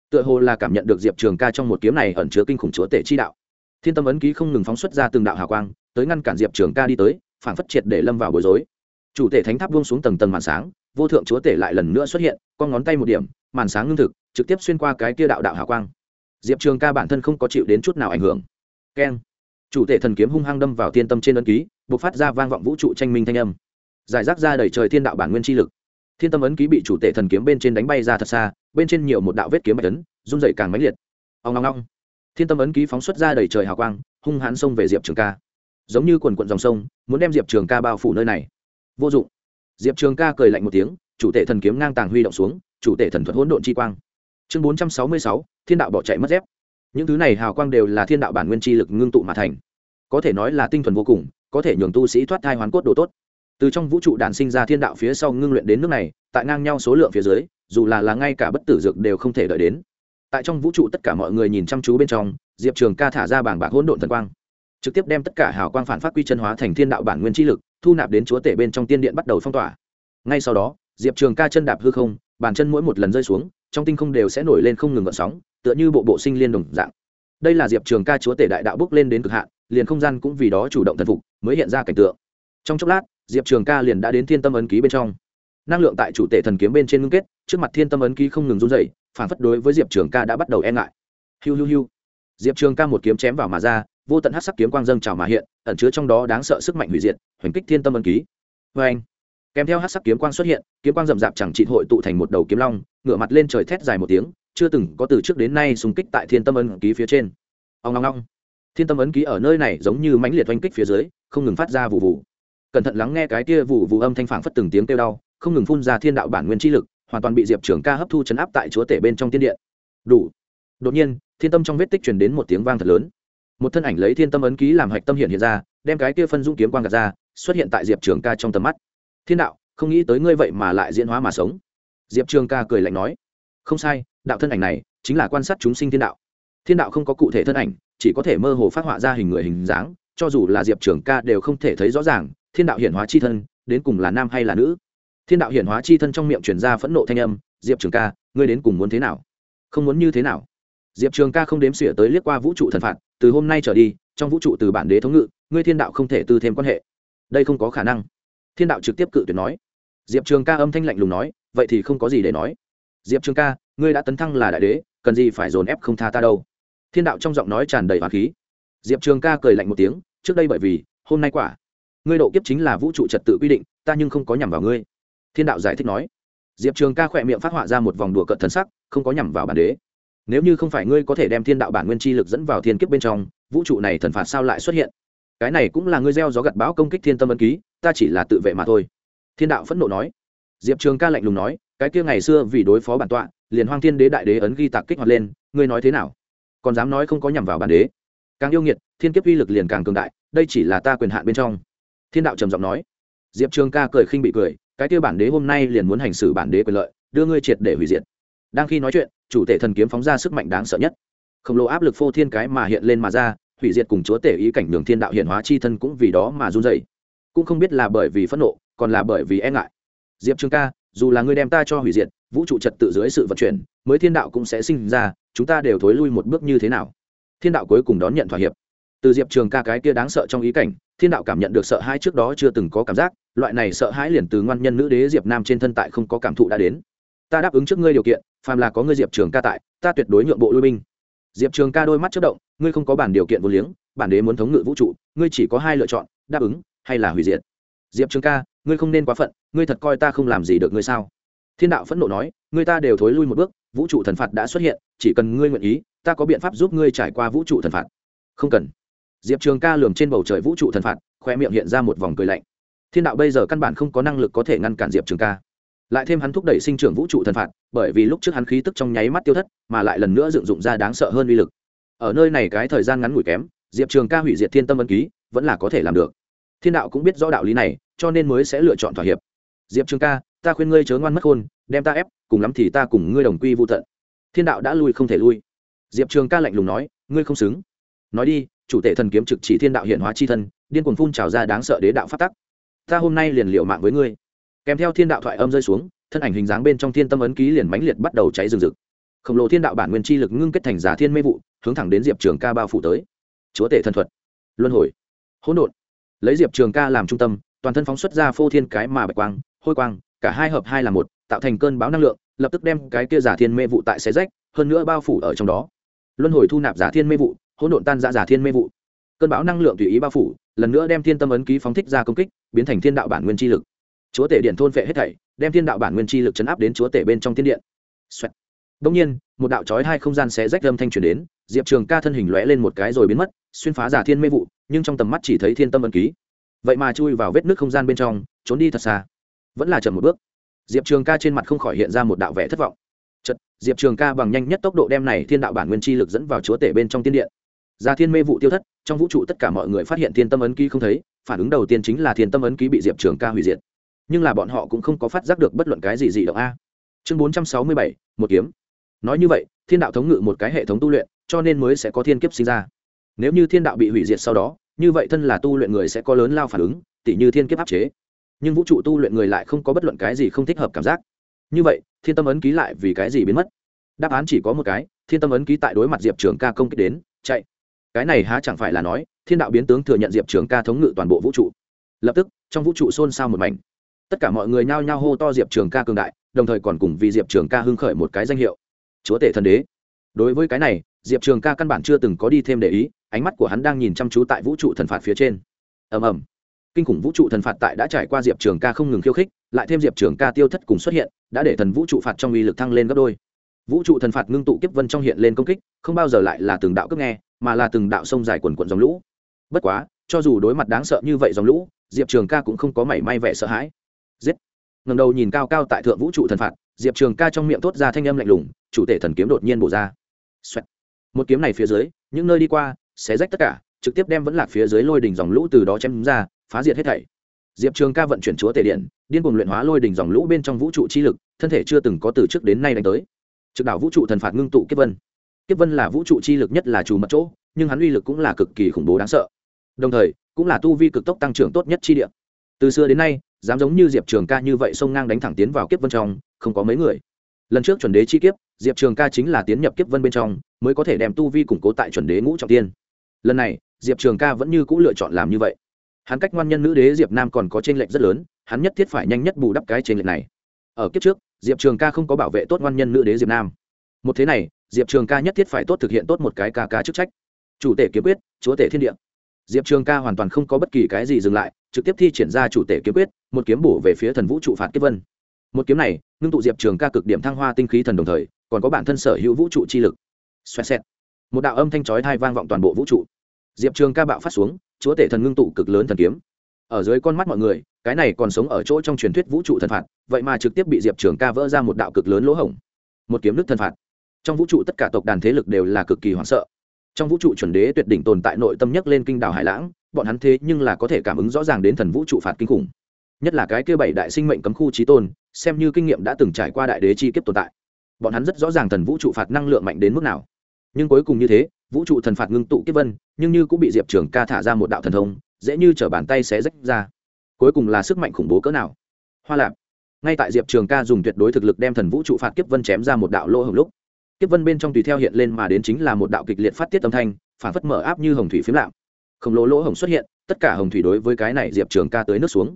Tựa hồ là cảm nhận được diệp trường ca trong một kiếm này ẩn chứa kinh khủng chúa tể chi đạo. Thiên tâm ấn ký không ngừng phóng xuất ra từng đạo hào quang, tới ngăn cản diệp trường ca đi tới, phản phất triệt để lâm vào bối rối. Chủ tể thánh tháp buông xuống tầng tầng màn sáng, vô thượng chúa tể lại lần nữa xuất hiện con ngón tay một điểm, màn sáng ngưng thực, trực tiếp xuyên qua cái kia đạo đạo hào quang. Diệp trường ca bản thân không có chịu đến chút nào ảnh hưởng. Keng. Chủ tể thần kiếm hung hăng đâm vào thiên tâm trên ấn ký b ộ c phát ra vang vọng vũ trụ tranh minh thanh âm giải rác ra đầy trời thiên đạo bản nguyên chi lực. Thiên tâm ấn ký bị chủ tể thần kiếm bên trên đánh bay ra thật xa, bên trên nhiều một đạo vết kiếm bạch tấn run dậy càng mãnh liệt. Ông ngong ngong thiên tâm ấn ký phóng xuất ra đầy trời hào quang, hung hãn xông về diệp trường ca. Giống như quần quận dòng sông, muốn đem diệp trường ca bao phủ nơi này. Vô dụng. Diệp trường ca cười lạnh một tiếng, chủ tể thần kiếm ngang tàng huy động xuống, chủ tể thần thuật hỗn độn chi quang. Chương bốn trăm sáu mươi sáu, thiên đạo bỏ chạy mất dép. Những thứ này hào quang đều là thiên đạo bản nguyên chi lực ngưng tụ mà thành. Có thể nói là tinh thuần vô cùng, có thể nhường tu sĩ thoát thai hoàn cốt đồ tốt từ trong vũ trụ đản sinh ra thiên đạo phía sau ngưng luyện đến nước này, tại ngang nhau số lượng phía dưới, dù là là ngay cả bất tử dược đều không thể đợi đến. Tại trong vũ trụ tất cả mọi người nhìn chăm chú bên trong, diệp trường ca thả ra bảng bạc hỗn độn thần quang, trực tiếp đem tất cả hào quang phản phát quy chân hóa thành thiên đạo bản nguyên chi lực, thu nạp đến chúa tể bên trong tiên điện bắt đầu phong tỏa. Ngay sau đó, diệp trường ca chân đạp hư không, bàn chân mỗi một lần rơi xuống, trong tinh không đều sẽ nổi lên không ngừng gợn sóng, tựa như bộ bộ sinh liên đồng dạng. Đây là diệp trường ca chúa tể đại đạo bước lên đến cực hạn, liền không gian cũng vì đó chủ động thần phục, mới hiện ra cảnh tượng. Trong chốc lát diệp trường ca liền đã đến thiên tâm ấn ký bên trong. Năng lượng tại chủ tể thần kiếm bên trên ngưng kết, trước mặt thiên tâm ấn ký không ngừng run dày phản phất đối với diệp trường ca đã bắt đầu e ngại. Hiu hiu hiu. Diệp trường ca một kiếm chém vào mà ra, vô tận hát sắc kiếm quang dâng trào mà hiện, ẩn chứa trong đó đáng sợ sức mạnh hủy diệt, hoành kích thiên tâm ấn ký. Vê anh kèm theo hát sắc kiếm quang xuất hiện, kiếm quang rậm rạp chẳng trị hội tụ thành một đầu kiếm long ngựa mặt lên trời thét dài một tiếng, chưa từng có từ trước đến nay xung kích tại thiên tâm ấn ký phía trên. Ông ngong ngong thiên tâm ấn ký ở nơi này giống như mãnh liệt oanh kích phía dưới, không ngừng phát ra vụ vụ cẩn thận lắng nghe cái kia vụ vụ âm thanh phảng phất từng tiếng kêu đau, không ngừng phun ra thiên đạo bản nguyên chi lực, hoàn toàn bị diệp trường ca hấp thu chấn áp tại chúa tể bên trong tiên điện. Đủ. Đột nhiên, thiên tâm trong vết tích truyền đến một tiếng vang thật lớn. Một thân ảnh lấy thiên tâm ấn ký làm hạch tâm hiện hiện ra, đem cái kia phân dung kiếm quang gạt ra, xuất hiện tại diệp trường ca trong tầm mắt. Thiên đạo, không nghĩ tới ngươi vậy mà lại diễn hóa mà sống. Diệp trường ca cười lạnh nói. Không sai, đạo thân ảnh này chính là quan sát chúng sinh thiên đạo. Thiên đạo không có cụ thể thân ảnh, chỉ có thể mơ hồ phát họa ra hình người hình dáng, cho dù là diệp trường ca đều không thể thấy rõ ràng thiên đạo hiển hóa c h i thân, đến cùng là nam hay là nữ? Thiên đạo hiển hóa c h i thân trong miệng chuyển ra phẫn nộ thanh âm, diệp trường ca, ngươi đến cùng muốn thế nào? Không muốn như thế nào. Diệp trường ca không đếm xỉa tới liếc qua vũ trụ thần phạt, từ hôm nay trở đi, trong vũ trụ từ bản đế thống ngự, ngươi thiên đạo không thể tư thêm quan hệ. Đây không có khả năng. Thiên đạo trực tiếp cự tuyệt nói. Diệp trường ca âm thanh lạnh lùng nói, vậy thì không có gì để nói. Diệp trường ca, ngươi đã tấn thăng là đại đế, cần gì phải dồn ép không tha ta đâu? Thiên đạo trong giọng nói tràn đầy hoàng khí. Diệp trường ca cười lạnh một tiếng, trước đây bởi vì, hôm nay quả ngươi độ kiếp chính là vũ trụ trật tự quy định, ta nhưng không có nhằm vào ngươi. Thiên đạo giải thích nói. Diệp trường ca khỏe miệng phát họa ra một vòng đùa cận thần sắc, không có nhằm vào bản đế. Nếu như không phải ngươi có thể đem thiên đạo bản nguyên chi lực dẫn vào thiên kiếp bên trong, vũ trụ này thần phạt sao lại xuất hiện? Cái này cũng là ngươi gieo gió gặt bão công kích thiên tâm ân ký, ta chỉ là tự vệ mà thôi. Thiên đạo phẫn nộ nói. Diệp trường ca lạnh lùng nói, cái kia ngày xưa vì đối phó bản tọa, liền hoang thiên đế đại đế ấn ghi tạc kích hoạt lên, ngươi nói thế nào? Còn dám nói không có nhằm vào bản đế? Càng yêu nghiệt, thiên kiếp uy lực liền càng cường đại, đây chỉ là ta quyền hạn bên trong thiên đạo trầm giọng nói. Diệp trường ca cười khinh bị cười, cái kia bản đế hôm nay liền muốn hành xử bản đế quyền lợi, đưa ngươi triệt để hủy diệt. Đang khi nói chuyện, chủ tể thần kiếm phóng ra sức mạnh đáng sợ nhất. Khổng lồ áp lực phô thiên cái mà hiện lên mà ra, hủy diệt cùng chúa tể ý cảnh đường thiên đạo hiện hóa chi thân cũng vì đó mà run dậy cũng không biết là bởi vì phẫn nộ, còn là bởi vì e ngại. Diệp trường ca, dù là ngươi đem ta cho hủy diệt, vũ trụ trật tự dưới sự vận chuyển, mới thiên đạo cũng sẽ sinh ra, chúng ta đều thối lui một bước như thế nào? Thiên đạo cuối cùng đón nhận thỏa hiệp. Từ diệp trường ca cái kia đáng sợ trong ý cảnh thiên đạo cảm nhận được sợ hãi trước đó chưa từng có cảm giác, loại này sợ hãi liền từ ngoan nhân nữ đế diệp nam trên thân tại không có cảm thụ đã đến. Ta đáp ứng trước ngươi điều kiện, phàm là có ngươi diệp trường ca tại, ta tuyệt đối nhượng bộ lui binh. Diệp trường ca đôi mắt chất động, ngươi không có bản điều kiện vô liếng, bản đế muốn thống ngự vũ trụ, ngươi chỉ có hai lựa chọn, đáp ứng hay là hủy diệt. Diệp trường ca, ngươi không nên quá phận, ngươi thật coi ta không làm gì được ngươi sao? Thiên đạo phẫn nộ nói, ngươi ta đều thối lui một bước, vũ trụ thần phạt đã xuất hiện, chỉ cần ngươi nguyện ý, ta có biện pháp giúp ngươi trải qua vũ trụ thần phạt. Không cần diệp trường ca lường trên bầu trời vũ trụ thần phạt, khoe miệng hiện ra một vòng cười lạnh. Thiên đạo bây giờ căn bản không có năng lực có thể ngăn cản diệp trường ca. Lại thêm hắn thúc đẩy sinh trưởng vũ trụ thần phạt, bởi vì lúc trước hắn khí tức trong nháy mắt tiêu thất, mà lại lần nữa dựng dụng ra đáng sợ hơn uy lực. Ở nơi này cái thời gian ngắn ngủi kém, diệp trường ca hủy diệt thiên tâm ân ký, vẫn là có thể làm được. Thiên đạo cũng biết rõ đạo lý này, cho nên mới sẽ lựa chọn thỏa hiệp. Diệp trường ca, ta khuyên ngươi chớ ngoan mất khôn, đem ta ép, cùng lắm thì ta cùng ngươi đồng quy vô tận. Thiên đạo đã lui không thể lui. Diệp trường ca lạnh lùng nói, ngươi không xứng. Nói đi chủ tể thần kiếm trực chỉ thiên đạo hiện hóa chi thân, điên cuồng phun trào ra đáng sợ đế đạo phát tắc. Ta hôm nay liền liệu mạng với ngươi. Kèm theo thiên đạo thoại âm rơi xuống, thân ảnh hình dáng bên trong thiên tâm ấn ký liền mãnh liệt bắt đầu cháy rừng rực. Khổng lồ thiên đạo bản nguyên chi lực ngưng kết thành giả thiên mê vụ, hướng thẳng đến diệp trường ca bao phủ tới. Chúa tể thần thuật. Luân hồi. Hỗn độn. Lấy diệp trường ca làm trung tâm, toàn thân phóng xuất ra phô thiên cái mà bạch quang, hôi quang, cả hai hợp hai là một, tạo thành cơn báo năng lượng, lập tức đem cái kia giả thiên mê vụ tại xé rách, hơn nữa bao phủ ở trong đó. Luân hồi thu nạp giả thiên mê vụ hỗn độn tan ra giả thiên mê vụ cơn bão năng lượng tùy ý bao phủ lần nữa đem thiên tâm ấn ký phóng thích ra công kích biến thành thiên đạo bản nguyên chi lực chúa tể điện thôn phệ hết thảy đem thiên đạo bản nguyên chi lực chấn áp đến chúa tể bên trong thiên điện Xoẹt. Đông nhiên, một đạo chói hai không gian xé rách âm thanh truyền đến, Diệp Trường Ca thân hình lóe lên một cái rồi biến mất, xuyên phá giả thiên mê vụ, nhưng trong tầm mắt chỉ thấy thiên tâm ấn ký. Vậy mà chui vào vết nước không gian bên trong, trốn đi thật xa. Vẫn là chậm một bước diệp trường ca trên mặt không khỏi hiện ra một đạo vẻ thất vọng chật diệp trường ca bằng nhanh nhất tốc độ đem này thiên đạo bản nguyên chi lực dẫn vào chúa tể bên trong tiên điện Già thiên mê vụ tiêu thất, trong vũ trụ tất cả mọi người phát hiện thiên tâm ấn ký không thấy, phản ứng đầu tiên chính là thiên tâm ấn ký bị diệp trường ca hủy diệt. Nhưng là bọn họ cũng không có phát giác được bất luận cái gì dị động a. Chương bốn trăm sáu mươi bảy, một kiếm. Nói như vậy, thiên đạo thống ngự một cái hệ thống tu luyện, cho nên mới sẽ có thiên kiếp sinh ra. Nếu như thiên đạo bị hủy diệt sau đó, như vậy thân là tu luyện người sẽ có lớn lao phản ứng, tỉ như thiên kiếp áp chế. Nhưng vũ trụ tu luyện người lại không có bất luận cái gì không thích hợp cảm giác. Như vậy, thiên tâm ấn ký lại vì cái gì biến mất? Đáp án chỉ có một cái, thiên tâm ấn ký tại đối mặt diệp trường ca công kích đến, chạy cái này há chẳng phải là nói, thiên đạo biến tướng thừa nhận diệp trường ca thống ngự toàn bộ vũ trụ. Lập tức, trong vũ trụ xôn xao một mảnh. Tất cả mọi người nhao nhao hô to diệp trường ca cường đại, đồng thời còn cùng vì diệp trường ca hưng khởi một cái danh hiệu. Chúa tể thần đế. Đối với cái này, diệp trường ca căn bản chưa từng có đi thêm để ý, ánh mắt của hắn đang nhìn chăm chú tại vũ trụ thần phạt phía trên. Ầm ầm. Kinh khủng vũ trụ thần phạt tại đã trải qua diệp trường ca không ngừng khiêu khích, lại thêm diệp trường ca tiêu thất cùng xuất hiện, đã để thần vũ trụ phạt trong uy lực thăng lên gấp đôi. Vũ trụ thần phạt ngưng tụ kiếp vân trong hiện lên công kích, không bao giờ lại là từng đạo cướp nghe mà là từng đạo sông dài quần quận dòng lũ. Bất quá, cho dù đối mặt đáng sợ như vậy dòng lũ, diệp trường ca cũng không có mảy may vẻ sợ hãi. Giết! Ngầm đầu nhìn cao cao tại thượng vũ trụ thần phạt, diệp trường ca trong miệng thốt ra thanh âm lạnh lùng, chủ tể thần kiếm đột nhiên bổ ra、Xoẹt. Một kiếm này phía dưới, những nơi đi qua sẽ rách tất cả, trực tiếp đem vẫn lạc phía dưới lôi đỉnh dòng lũ từ đó chém ra, phá diệt hết thảy. Diệp trường ca vận chuyển chúa tể điện, điên cuồng luyện hóa lôi đỉnh dòng lũ bên trong vũ trụ chi lực, thân thể chưa từng có từ trước đến nay đánh tới. Trực đảo vũ trụ thần phạt ngưng tụ kiếp vân kiếp vân là vũ trụ chi lực nhất là chủ mật chỗ, nhưng hắn uy lực cũng là cực kỳ khủng bố đáng sợ. Đồng thời, cũng là tu vi cực tốc tăng trưởng tốt nhất chi địa. Từ xưa đến nay, dám giống như diệp trường ca như vậy sông ngang đánh thẳng tiến vào kiếp vân trong, không có mấy người. Lần trước chuẩn đế chi kiếp, diệp trường ca chính là tiến nhập kiếp vân bên trong, mới có thể đem tu vi củng cố tại chuẩn đế ngũ trọng tiên. Lần này, diệp trường ca vẫn như c ũ lựa chọn làm như vậy. Hắn cách ngoan nhân nữ đế diệp nam còn có t r ê n lệch rất lớn, hắn nhất thiết phải nhanh nhất bù đắp cái t r ê n lệch này. Ở kiếp trước, diệp trường ca không có bảo vệ tốt ngoan nhân nữ đế diệp nam. Một thế này diệp trường ca nhất thiết phải tốt thực hiện tốt một cái ca ca chức trách. Chủ tể kiếm quyết, chúa tể thiên địa. Diệp trường ca hoàn toàn không có bất kỳ cái gì dừng lại, trực tiếp thi triển ra chủ tể kiếm quyết, một kiếm bổ về phía thần vũ trụ phạt kiếp vân. Một kiếm này, ngưng tụ diệp trường ca cực điểm thăng hoa tinh khí thần đồng thời, còn có bản thân sở hữu vũ trụ chi lực. Xoẹt xẹt. Một đạo âm thanh chói thai vang vọng toàn bộ vũ trụ. Diệp trường ca bạo phát xuống, chúa tể thần ngưng tụ cực lớn thần kiếm. Ở dưới con mắt mọi người, cái này còn sống ở chỗ trong truyền thuyết vũ trụ thần phạt, vậy mà trực tiếp bị diệp trường ca vỡ ra một đạo cực lớn lỗ hổng. Một kiếm nước thần phạt trong vũ trụ tất cả tộc đàn thế lực đều là cực kỳ hoảng sợ. Trong vũ trụ chuẩn đế tuyệt đỉnh tồn tại nội tâm nhất lên kinh đảo hải lãng, bọn hắn thế nhưng là có thể cảm ứng rõ ràng đến thần vũ trụ phạt kinh khủng. Nhất là cái kia bảy đại sinh mệnh cấm khu trí tôn, xem như kinh nghiệm đã từng trải qua đại đế chi kiếp tồn tại. Bọn hắn rất rõ ràng thần vũ trụ phạt năng lượng mạnh đến mức nào. Nhưng cuối cùng như thế, vũ trụ thần phạt ngưng tụ kiếp vân, nhưng như cũng bị diệp trường ca thả ra một đạo thần thông, dễ như t bàn tay sẽ rách ra. Cuối cùng là sức mạnh khủng bố cỡ nào? Hoa lạp. Ngay tại diệp trường ca dùng tuyệt đối thực lực đem thần vũ trụ phạt kiếp vân chém ra một đạo lỗ hồng lúc kiếp vân bên trong tùy theo hiện lên mà đến chính là một đạo kịch liệt phát tiết âm thanh, phản phất mở áp như hồng thủy phiếm lạm khổng lồ lỗ hồng xuất hiện, tất cả hồng thủy đối với cái này diệp trường ca tới nước xuống.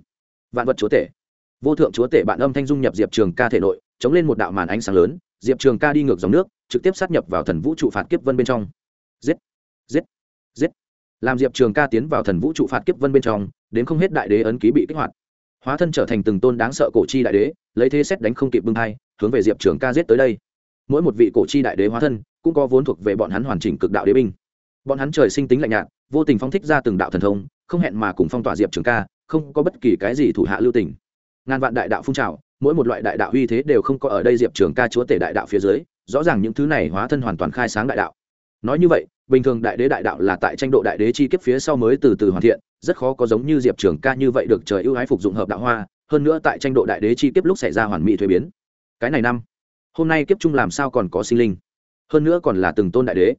Vạn vật chúa tể. Vô thượng chúa tể bạn âm thanh dung nhập diệp trường ca thể nội, chống lên một đạo màn ánh sáng lớn, diệp trường ca đi ngược dòng nước, trực tiếp sát nhập vào thần vũ trụ phạt kiếp vân bên trong. Giết! Giết! Giết! Làm diệp trường ca tiến vào thần vũ trụ phạt kiếp vân bên trong, đến không hết đại đế ấn ký bị kích hoạt. Hóa thân trở thành từng tôn đáng sợ cổ chi đại đế, lấy thế xét đánh không kịp bưng hai hướng về diệp trường ca giết tới đây mỗi một vị cổ chi đại đế hóa thân cũng có vốn thuộc về bọn hắn hoàn chỉnh cực đạo đế binh. Bọn hắn trời sinh tính lạnh nhạt, vô tình phong thích ra từng đạo thần thông, không hẹn mà cùng phong tỏa diệp trường ca, không có bất kỳ cái gì thủ hạ lưu tình. Ngàn vạn đại đạo phun trào, mỗi một loại đại đạo uy thế đều không có ở đây diệp trường ca chúa tể đại đạo phía dưới, rõ ràng những thứ này hóa thân hoàn toàn khai sáng đại đạo. Nói như vậy, bình thường đại đế đại đạo là tại tranh độ đại đế chi kiếp phía sau mới từ từ hoàn thiện, rất khó có giống như diệp trường ca như vậy được trời ưu ái phục dụng hợp đạo hoa, hơn nữa tại tranh độ đại đế chi kiếp lúc xảy ra hoàn mỹ thuế biến. Cái này năm hôm nay kiếp trung làm sao còn có sinh linh? Hơn nữa còn là từng tôn đại đế.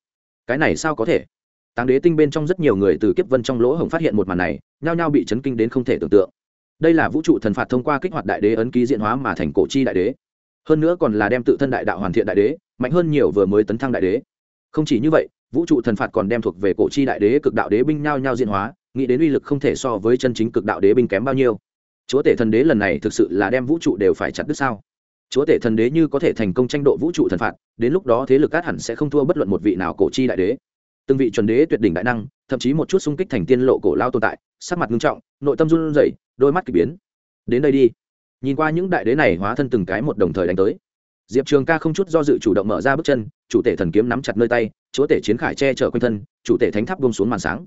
Cái này sao có thể? Táng đế tinh bên trong rất nhiều người từ kiếp vân trong lỗ hổng phát hiện một màn này, nhao nhao bị chấn kinh đến không thể tưởng tượng. Đây là vũ trụ thần phạt thông qua kích hoạt đại đế ấn ký diện hóa mà thành cổ chi đại đế. Hơn nữa còn là đem tự thân đại đạo hoàn thiện đại đế, mạnh hơn nhiều vừa mới tấn thăng đại đế. Không chỉ như vậy, vũ trụ thần phạt còn đem thuộc về cổ chi đại đế cực đạo đế binh nhao nhao diện hóa, nghĩ đến uy lực không thể so với chân chính cực đạo đế binh kém bao nhiêu. Chúa tể thần đế lần này thực sự là đem vũ trụ đều phải chặt đứt sao? Chúa tể thần đế như có thể thành công tranh độ vũ trụ thần phạt, đến lúc đó thế lực cát hẳn sẽ không thua bất luận một vị nào cổ chi đại đế. Từng vị chuẩn đế tuyệt đỉnh đại năng, thậm chí một chút xung kích thành tiên lộ cổ lao tồn tại, sắc mặt nghiêm trọng, nội tâm run rẩy, đôi mắt k ỳ biến. Đến đây đi. Nhìn qua những đại đế này hóa thân từng cái một đồng thời đánh tới. Diệp trường ca không chút do dự chủ động mở ra bước chân, chủ tể thần kiếm nắm chặt nơi tay, chúa tể chiến khải che chở quanh thân, chủ tể thánh tháp bông xuống màn sáng.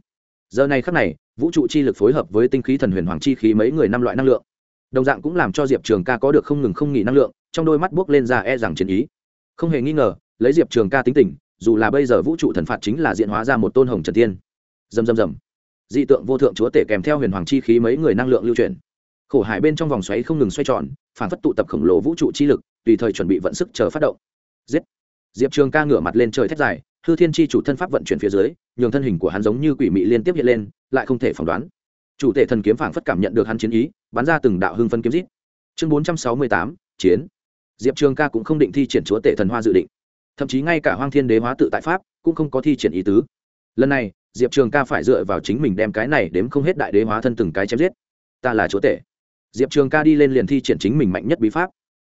Giờ này khắc này, vũ trụ chi lực phối hợp với tinh khí thần huyền hoàng chi khí mấy người năm loại năng lượng. Đồng dạng cũng làm cho diệp trường ca có được không ngừng không nghỉ năng lượng trong đôi mắt buốc lên ra e rằng chiến ý. Không hề nghi ngờ, lấy diệp trường ca tính tình, dù là bây giờ vũ trụ thần phạt chính là diện hóa ra một tôn hồng trần tiên. Dầm dầm dầm dị tượng vô thượng chúa tể kèm theo huyền hoàng chi khí mấy người năng lượng lưu truyền khổ hải bên trong vòng xoáy không ngừng xoay tròn, phản phất tụ tập khổng lồ vũ trụ chi lực, tùy thời chuẩn bị vận sức chờ phát động. Giết. Diệp trường ca ngửa mặt lên trời thét dài, hư thiên chi chủ thân pháp vận chuyển phía dưới, nhường thân hình của hắn giống như quỷ mị liên tiếp hiện lên, lại không thể phỏng đoán. Chủ tể thần kiếm phảng phất cảm nhận được hắn chiến ý, bắn ra từng đạo hưng phân kiếm rít chương bốn trăm sáu mươi tám, chiến diệp trường ca cũng không định thi triển chúa tể thần hoa dự định. Thậm chí ngay cả hoang thiên đế hóa tự tại pháp cũng không có thi triển ý tứ. Lần này, diệp trường ca phải dựa vào chính mình đem cái này đếm không hết đại đế hóa thân từng cái chém giết. Ta là chúa tể. Diệp trường ca đi lên liền thi triển chính mình mạnh nhất bí pháp.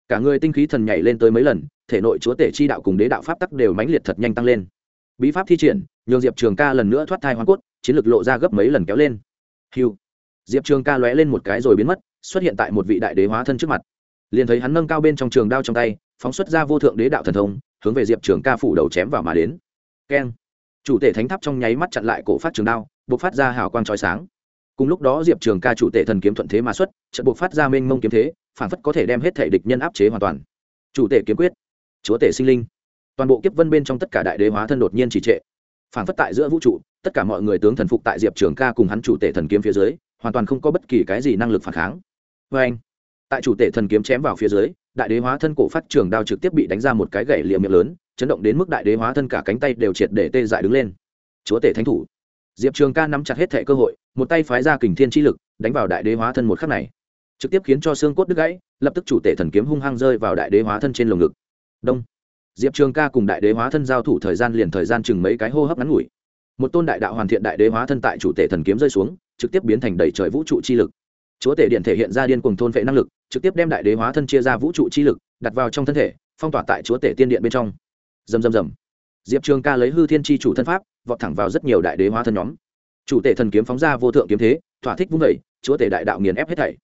Cả người tinh khí thần nhảy lên tới mấy lần, thể nội chúa tể chi đạo cùng đế đạo pháp tắc đều mãnh liệt thật nhanh tăng lên. Bí pháp thi triển, nhường diệp trường ca lần nữa thoát thai hoa cốt, chiến lược lộ ra gấp mấy lần kéo lên. Hiu diệp trường ca lóe lên một cái rồi biến mất, xuất hiện tại một vị đại đế hóa thân trước mặt liền thấy hắn nâng cao bên trong trường đao trong tay, phóng xuất ra vô thượng đế đạo thần thông, hướng về diệp trường ca phủ đầu chém vào mà đến. Keng. Chủ tể thánh tháp trong nháy mắt chặn lại cổ phát trường đao buộc phát ra hào quang trói sáng. Cùng lúc đó diệp trường ca chủ tể thần kiếm thuận thế mà xuất trận buộc phát ra mênh mông kiếm thế, phản phất có thể đem hết thể địch nhân áp chế hoàn toàn. Chủ tể kiếm quyết. Chúa tể sinh linh. Toàn bộ kiếp vân bên trong tất cả đại đế hóa thân đột nhiên trì trệ. Phản phất tại giữa vũ trụ, tất cả mọi người tướng thần phục tại diệp trường ca cùng hắn chủ tể thần kiếm phía dưới, hoàn toàn không có bất kỳ cái gì năng lực phản kháng. Vê anh tại chủ tể thần kiếm chém vào phía dưới, đại đế hóa thân cổ phát trường đao trực tiếp bị đánh ra một cái gậy liệm miệng lớn, chấn động đến mức đại đế hóa thân cả cánh tay đều triệt để tê dại đứng lên. Chúa tể thánh thủ. Diệp trường ca nắm chặt hết thẻ cơ hội, một tay phái ra kình thiên chi lực, đánh vào đại đế hóa thân một khắc này. Trực tiếp khiến cho xương cốt đứt gãy, lập tức chủ tể thần kiếm hung hăng rơi vào đại đế hóa thân trên lồng ngực. Đông. Diệp trường ca cùng đại đế hóa thân giao thủ thời gian liền thời gian chừng mấy cái hô hấp ngắn ngủi. Một tôn đại đạo hoàn thiện đại đế hóa thân tại chủ tể thần kiếm rơi xuống, trực tiếp biến thành đầy trời vũ trụ chi lực chúa tể điện thể hiện ra điên cùng thôn vệ năng lực, trực tiếp đem đại đế hóa thân chia ra vũ trụ chi lực, đặt vào trong thân thể, phong tỏa tại chúa tể tiên điện bên trong. Dầm dầm dầm diệp trường ca lấy hư thiên tri chủ thân pháp, vọt thẳng vào rất nhiều đại đế hóa thân nhóm. Chủ tể thần kiếm phóng ra vô thượng kiếm thế, thỏa thích vung vẩy chúa tể đại đạo nghiền ép hết thảy.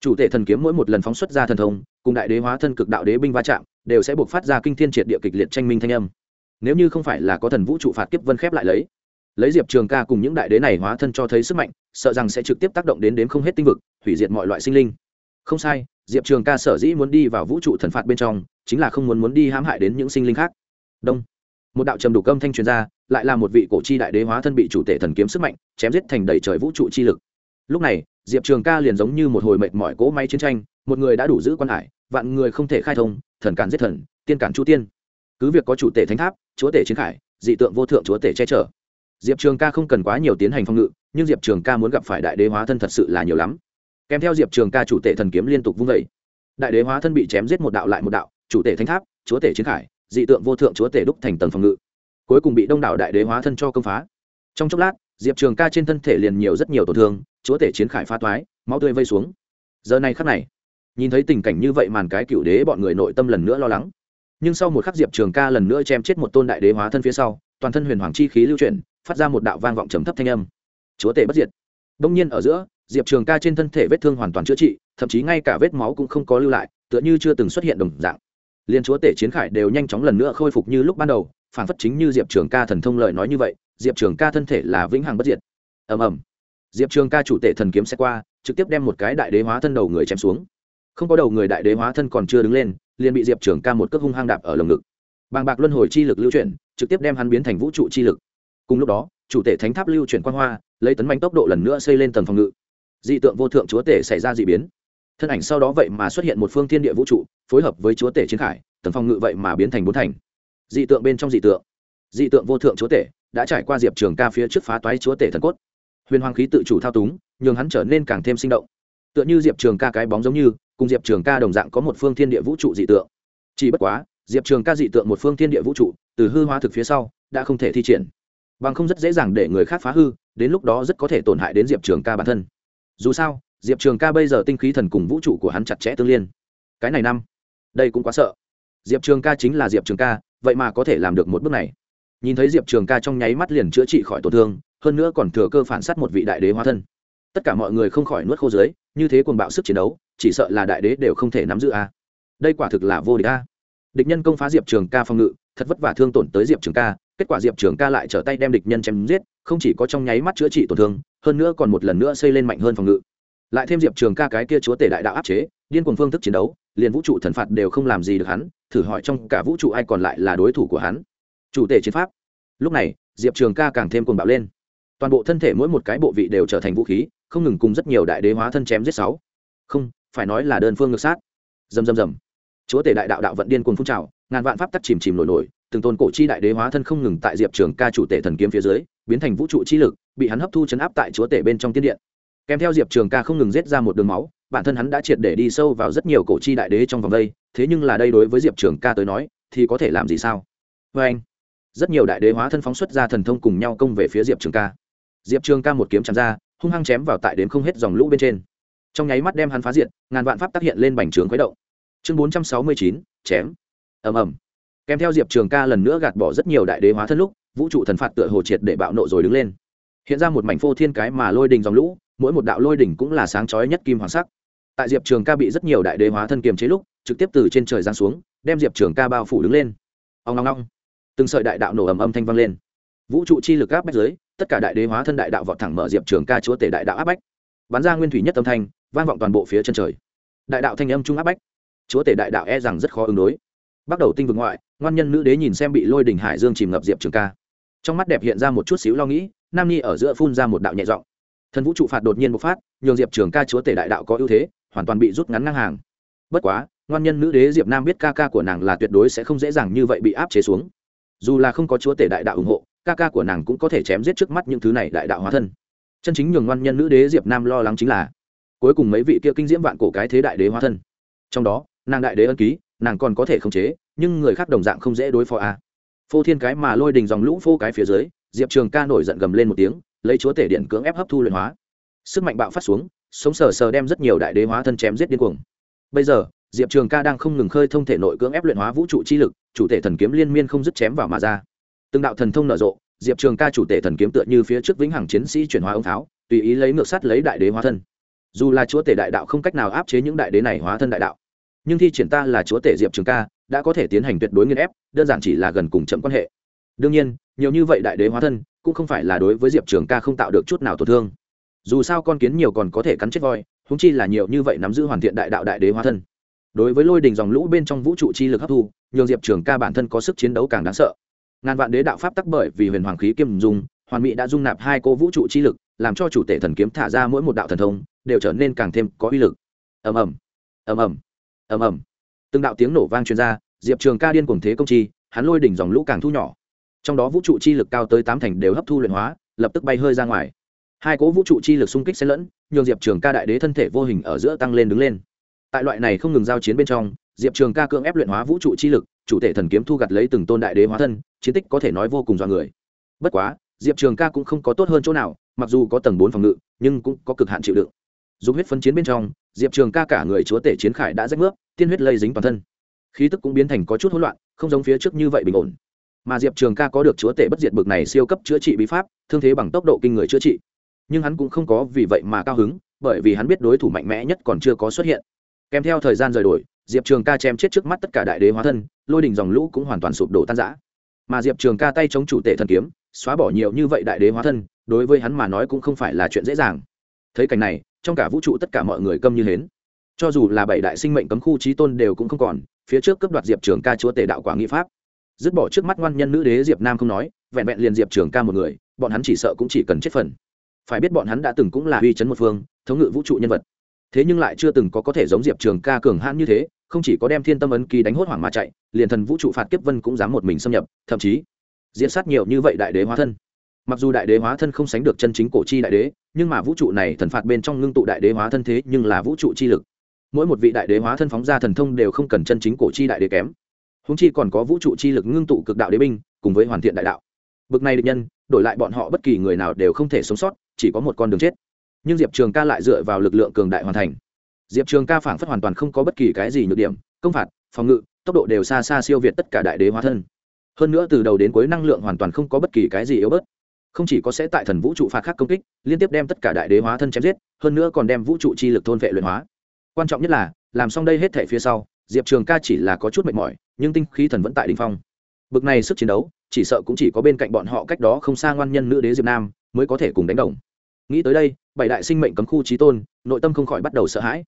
Chủ tể thần kiếm mỗi một lần phóng xuất ra thần thông, cùng đại đế hóa thân cực đạo đế binh va chạm, đều sẽ buộc phát ra kinh thiên triệt địa kịch liệt tranh minh thanh âm. Nếu như không phải là có thần vũ trụ phạt kiếp vân khép lại lấy lấy diệp trường ca cùng những đại đế này hóa thân cho thấy sức mạnh, sợ rằng sẽ trực tiếp tác động đến đếm không hết tinh vực hủy diệt mọi loại sinh linh. Không sai, diệp trường ca sở dĩ muốn đi vào vũ trụ thần phạt bên trong, chính là không muốn muốn đi hãm hại đến những sinh linh khác. Đông. Một đạo trầm đủ cơm thanh truyền ra, lại là một vị cổ chi đại đế hóa thân bị chủ tể thần kiếm sức mạnh, chém giết thành đầy trời vũ trụ chi lực. Lúc này, diệp trường ca liền giống như một hồi mệt mỏi cỗ máy chiến tranh, một người đã đủ giữ quan hải, vạn người không thể khai thông, thần cản giết thần, tiên cản chu tiên. Cứ việc có chủ tể thánh tháp, chúa tể chiến khải, dị tượng vô thượng chúa tể che chở. Diệp trường ca không cần quá nhiều tiến hành phòng ngự, nhưng diệp trường ca muốn gặp phải đại đế hóa thân thật sự là nhiều lắm kèm theo diệp trường ca chủ tể thần kiếm liên tục vung vẩy. Đại đế hóa thân bị chém giết một đạo lại một đạo, chủ tể thánh tháp, chúa tể chiến khải, dị tượng vô thượng chúa tể đúc thành tầng phòng ngự. Cuối cùng bị đông đảo đại đế hóa thân cho công phá. Trong chốc lát, diệp trường ca trên thân thể liền nhiều rất nhiều tổn thương, chúa tể chiến khải phá toái, máu tươi vây xuống. Giờ này khắc này, nhìn thấy tình cảnh như vậy màn cái cựu đế bọn người nội tâm lần nữa lo lắng. Nhưng sau một khắc diệp trường ca lần nữa chém chết một tôn đại đế hóa thân phía sau, toàn thân huyền hoàng chi khí lưu chuyển, phát ra một đạo vang vọng trầm thấp thanh âm. Chúa tể bất diệt. Đông nhiên ở giữa diệp trường ca trên thân thể vết thương hoàn toàn chữa trị, thậm chí ngay cả vết máu cũng không có lưu lại, tựa như chưa từng xuất hiện đồng dạng. Liên chúa tể chiến khải đều nhanh chóng lần nữa khôi phục như lúc ban đầu, phản phất chính như diệp trường ca thần thông lợi nói như vậy, diệp trường ca thân thể là vĩnh hằng bất diệt. Ầm ầm. Diệp trường ca chủ tể thần kiếm xe qua, trực tiếp đem một cái đại đế hóa thân đầu người chém xuống. Không có đầu người đại đế hóa thân còn chưa đứng lên, liền bị diệp trường ca một cước hung hăng đạp ở lồng ngực. Bàng bạc luân hồi chi lực lưu chuyển, trực tiếp đem hắn biến thành vũ trụ chi lực. Cùng lúc đó, chủ tể thánh tháp lưu chuyển quan hoa, lấy tấn bánh tốc độ lần nữa xây lên tầng phòng ngự dị tượng vô thượng chúa tể xảy ra d ị biến. Thân ảnh sau đó vậy mà xuất hiện một phương thiên địa vũ trụ, phối hợp với chúa tể chiến khải, tầng phòng ngự vậy mà biến thành bốn thành. Dị tượng bên trong dị tượng. Dị tượng vô thượng chúa tể đã trải qua diệp trường ca phía trước phá toái chúa tể thần cốt. Huyền hoàng khí tự chủ thao túng, nhường hắn trở nên càng thêm sinh động. Tựa như diệp trường ca cái bóng giống như, cùng diệp trường ca đồng dạng có một phương thiên địa vũ trụ dị tượng. Chỉ bất quá, diệp trường ca dị tượng một phương thiên địa vũ trụ, từ hư hóa thực phía sau, đã không thể thi triển. Bằng không rất dễ dàng để người khác phá hư, đến lúc đó rất có thể tổn hại đến diệp trường ca bản thân dù sao, diệp trường ca bây giờ tinh khí thần cùng vũ trụ của hắn chặt chẽ tương liên. Cái này năm, đây cũng quá sợ. Diệp trường ca chính là diệp trường ca, vậy mà có thể làm được một bước này. Nhìn thấy diệp trường ca trong nháy mắt liền chữa trị khỏi tổn thương, hơn nữa còn thừa cơ phản s á t một vị đại đế hóa thân. Tất cả mọi người không khỏi nuốt khô dưới, như thế cuồng bạo sức chiến đấu, chỉ sợ là đại đế đều không thể nắm giữ a. Đây quả thực là vô địch a. Địch nhân công phá diệp trường ca phòng ngự, thật vất vả thương tổn tới diệp trường ca, kết quả diệp trường ca lại trở tay đem địch nhân chém giết, không chỉ có trong nháy mắt chữa trị tổn thương hơn nữa còn một lần nữa xây lên mạnh hơn phòng ngự. Lại thêm diệp trường ca cái kia chúa tể đại đạo áp chế, điên cuồng phương thức chiến đấu, liền vũ trụ thần phạt đều không làm gì được hắn, thử hỏi trong cả vũ trụ ai còn lại là đối thủ của hắn. Chủ tể chiến pháp. Lúc này, diệp trường ca càng thêm cuồng bạo lên. Toàn bộ thân thể mỗi một cái bộ vị đều trở thành vũ khí, không ngừng cùng rất nhiều đại đế hóa thân chém giết sáu. Không, phải nói là đơn phương ngược sát. Dầm dầm dầm chúa tể đại đạo đạo vận điên cuồng phun trào, ngàn vạn pháp tắc chìm chìm nổi nổi, từng tôn cổ chi đại đế hóa thân không ngừng tại diệp trường ca chủ tể thần kiếm phía dưới, biến thành vũ trụ chi lực bị hắn hấp thu chấn áp tại chúa tể bên trong tiên điện. Kèm theo diệp trường ca không ngừng rết ra một đường máu, bản thân hắn đã triệt để đi sâu vào rất nhiều cổ chi đại đế trong vòng đây, thế nhưng là đây đối với diệp trường ca tới nói, thì có thể làm gì sao? Vê anh, rất nhiều đại đế hóa thân phóng xuất ra thần thông cùng nhau công về phía diệp trường ca. Diệp trường ca một kiếm chạm ra, hung hăng chém vào tại đến không hết dòng lũ bên trên. Trong nháy mắt đem hắn phá diện ngàn vạn pháp tác hiện lên bành trướng khuấy động. Chương bốn trăm sáu mươi chín, chém. Ầm ầm. Kèm theo diệp trường ca lần nữa gạt bỏ rất nhiều đại đế hóa thân lúc, vũ trụ thần phạt tựa hồ triệt để bạo nộ rồi đứng lên hiện ra một mảnh phô thiên cái mà lôi đình dòng lũ, mỗi một đạo lôi đỉnh cũng là sáng chói nhất kim hoàng sắc. Tại diệp trường ca bị rất nhiều đại đế hóa thân kiềm chế lúc, trực tiếp từ trên trời giáng xuống, đem diệp trường ca bao phủ đứng lên. Ông ngong ngong từng sợi đại đạo nổ ầm âm thanh vang lên. Vũ trụ chi lực áp bách giới tất cả đại đế hóa thân đại đạo vọt thẳng mở diệp trường ca chúa tể đại đạo áp bách. Bắn ra nguyên thủy nhất âm thanh, vang vọng toàn bộ phía chân trời. Đại đạo thanh âm trung áp bách. Chúa tể đại đạo e rằng rất khó ứng đối. Bắt đầu tinh vực ngoại, ngoan nhân nữ đế nhìn xem bị lôi đình hải dương chìm ngập diệp trường ca. Trong mắt đẹp hiện ra một chút xíu lo nghĩ nam ni ở giữa phun ra một đạo nhẹ giọng. Thần vũ trụ phạt đột nhiên bộc phát, nhường diệp trường ca chúa tể đại đạo có ưu thế, hoàn toàn bị rút ngắn ngang hàng. Bất quá, ngoan nhân nữ đế diệp nam biết ca ca của nàng là tuyệt đối sẽ không dễ dàng như vậy bị áp chế xuống. Dù là không có chúa tể đại đạo ủng hộ, ca ca của nàng cũng có thể chém giết trước mắt những thứ này đại đạo hóa thân. Chân chính nhường ngoan nhân nữ đế diệp nam lo lắng chính là, cuối cùng mấy vị kia kinh diễm vạn cổ cái thế đại đế hóa thân. Trong đó, nàng đại đế ân ký, nàng còn có thể khống chế, nhưng người khác đồng dạng không dễ đối phó a. À. phô thiên cái mà lôi đình dòng lũ phô cái phía dưới diệp trường ca nổi giận gầm lên một tiếng, lấy chúa tể điện cưỡng ép hấp thu luyện hóa. Sức mạnh bạo phát xuống, sống sờ sờ đem rất nhiều đại đế hóa thân chém giết điên cuồng. Bây giờ, diệp trường ca đang không ngừng khơi thông thể nội cưỡng ép luyện hóa vũ trụ chi lực, chủ thể thần kiếm liên miên không dứt chém vào mà ra. Từng đạo thần thông nở rộ, diệp trường ca chủ thể thần kiếm tựa như phía trước vĩnh hằng chiến sĩ chuyển hóa ông tháo, tùy ý lấy ngược sắt lấy đại đế hóa thân. Dù là chúa tể đại đạo không cách nào áp chế những đại đế này hóa thân đại đạo, nhưng thi triển ta là chúa tể diệp trường ca, đã có thể tiến hành tuyệt đối nghiên ép, đơn giản chỉ là gần cùng chậm quan hệ. Đương nhiên nhiều như vậy đại đế hóa thân, cũng không phải là đối với diệp trường ca không tạo được chút nào tổn thương. Dù sao con kiến nhiều còn có thể cắn chết voi húng chi là nhiều như vậy nắm giữ hoàn thiện đại đạo đại đế hóa thân. Đối với lôi đình dòng lũ bên trong vũ trụ chi lực hấp thu, nhường diệp trường ca bản thân có sức chiến đấu càng đáng sợ. Ngàn vạn đế đạo pháp tắc bởi vì huyền hoàng khí kiêm dùng hoàn mỹ đã dung nạp hai cô vũ trụ chi lực, làm cho chủ tể thần kiếm thả ra mỗi một đạo thần thông, đều trở nên càng thêm có uy lực. Ầm ầm ầm ầm ầm ầm. Từng đạo tiếng nổ vang truyền ra, diệp trường ca điên cùng thế công chi, hắn lôi đỉnh dòng lũ càng thu nhỏ trong đó vũ trụ chi lực cao tới tám thành đều hấp thu luyện hóa, lập tức bay hơi ra ngoài. Hai cỗ vũ trụ chi lực xung kích xen lẫn, nhường diệp trường ca đại đế thân thể vô hình ở giữa tăng lên đứng lên. Tại loại này không ngừng giao chiến bên trong, diệp trường ca cưỡng ép luyện hóa vũ trụ chi lực, chủ thể thần kiếm thu gặt lấy từng tôn đại đế hóa thân, chiến tích có thể nói vô cùng dọa người. Bất quá, diệp trường ca cũng không có tốt hơn chỗ nào, mặc dù có tầng bốn phòng ngự, nhưng cũng có cực hạn chịu đựng. Dùng huyết phân chiến bên trong, diệp trường ca cả người chúa tể chiến khải đã rách nước, tiên huyết lây dính toàn thân. Khí tức cũng biến thành có chút hỗn loạn, không giống phía trước như vậy bình ổn mà diệp trường ca có được chúa tể bất diệt bực này siêu cấp chữa trị bí pháp, thương thế bằng tốc độ kinh người chữa trị. Nhưng hắn cũng không có vì vậy mà cao hứng, bởi vì hắn biết đối thủ mạnh mẽ nhất còn chưa có xuất hiện. Kèm theo thời gian rời đổi, diệp trường ca chém chết trước mắt tất cả đại đế hóa thân, lôi đình dòng lũ cũng hoàn toàn sụp đổ tan giã mà diệp trường ca tay chống chủ tể thần kiếm, xóa bỏ nhiều như vậy đại đế hóa thân, đối với hắn mà nói cũng không phải là chuyện dễ dàng. Thấy cảnh này, trong cả vũ trụ tất cả mọi người câm như hến. Cho dù là bảy đại sinh mệnh cấm khu trí tôn đều cũng không còn, phía trước cấp đoạt diệp trường ca chúa tể đạo quả nghị pháp dứt bỏ trước mắt ngoan nhân nữ đế diệp nam không nói, vẹn vẹn liền diệp trường ca một người, bọn hắn chỉ sợ cũng chỉ cần chết phần. Phải biết bọn hắn đã từng cũng là uy chấn một phương, thống ngự vũ trụ nhân vật. Thế nhưng lại chưa từng có có thể giống diệp trường ca cường hãn như thế, không chỉ có đem thiên tâm ấn ký đánh hốt hoảng mà chạy, liền thần vũ trụ phạt kiếp vân cũng dám một mình xâm nhập, thậm chí diễn sát nhiều như vậy đại đế hóa thân. Mặc dù đại đế hóa thân không sánh được chân chính cổ chi đại đế, nhưng mà vũ trụ này thần phạt bên trong ngưng tụ đại đế hóa thân thế nhưng là vũ trụ chi lực. Mỗi một vị đại đế hóa thân phóng ra thần thông đều không cần chân chính cổ chi đại đế kém húng chi còn có vũ trụ chi lực ngưng tụ cực đạo đế binh, cùng với hoàn thiện đại đạo. Bực này định nhân, đổi lại bọn họ bất kỳ người nào đều không thể sống sót, chỉ có một con đường chết. Nhưng diệp trường ca lại dựa vào lực lượng cường đại hoàn thành. Diệp trường ca phảng phất hoàn toàn không có bất kỳ cái gì nhược điểm, công phạt, phòng ngự, tốc độ đều xa xa siêu việt tất cả đại đế hóa thân. Hơn nữa từ đầu đến cuối năng lượng hoàn toàn không có bất kỳ cái gì yếu bớt. Không chỉ có sẽ tại thần vũ trụ phạt khắc công kích, liên tiếp đem tất cả đại đế hóa thân chém giết, hơn nữa còn đem vũ trụ chi lực thôn vệ luyện hóa. Quan trọng nhất là, làm xong đây hết thể phía sau diệp trường ca chỉ là có chút mệt mỏi, nhưng tinh khí thần vẫn tại đ ỉ n h phong. Bực này sức chiến đấu, chỉ sợ cũng chỉ có bên cạnh bọn họ cách đó không xa ngoan nhân nữ đế diệp nam mới có thể cùng đánh đồng. Nghĩ tới đây, bảy đại sinh mệnh cấm khu trí tôn, nội tâm không khỏi bắt đầu sợ hãi.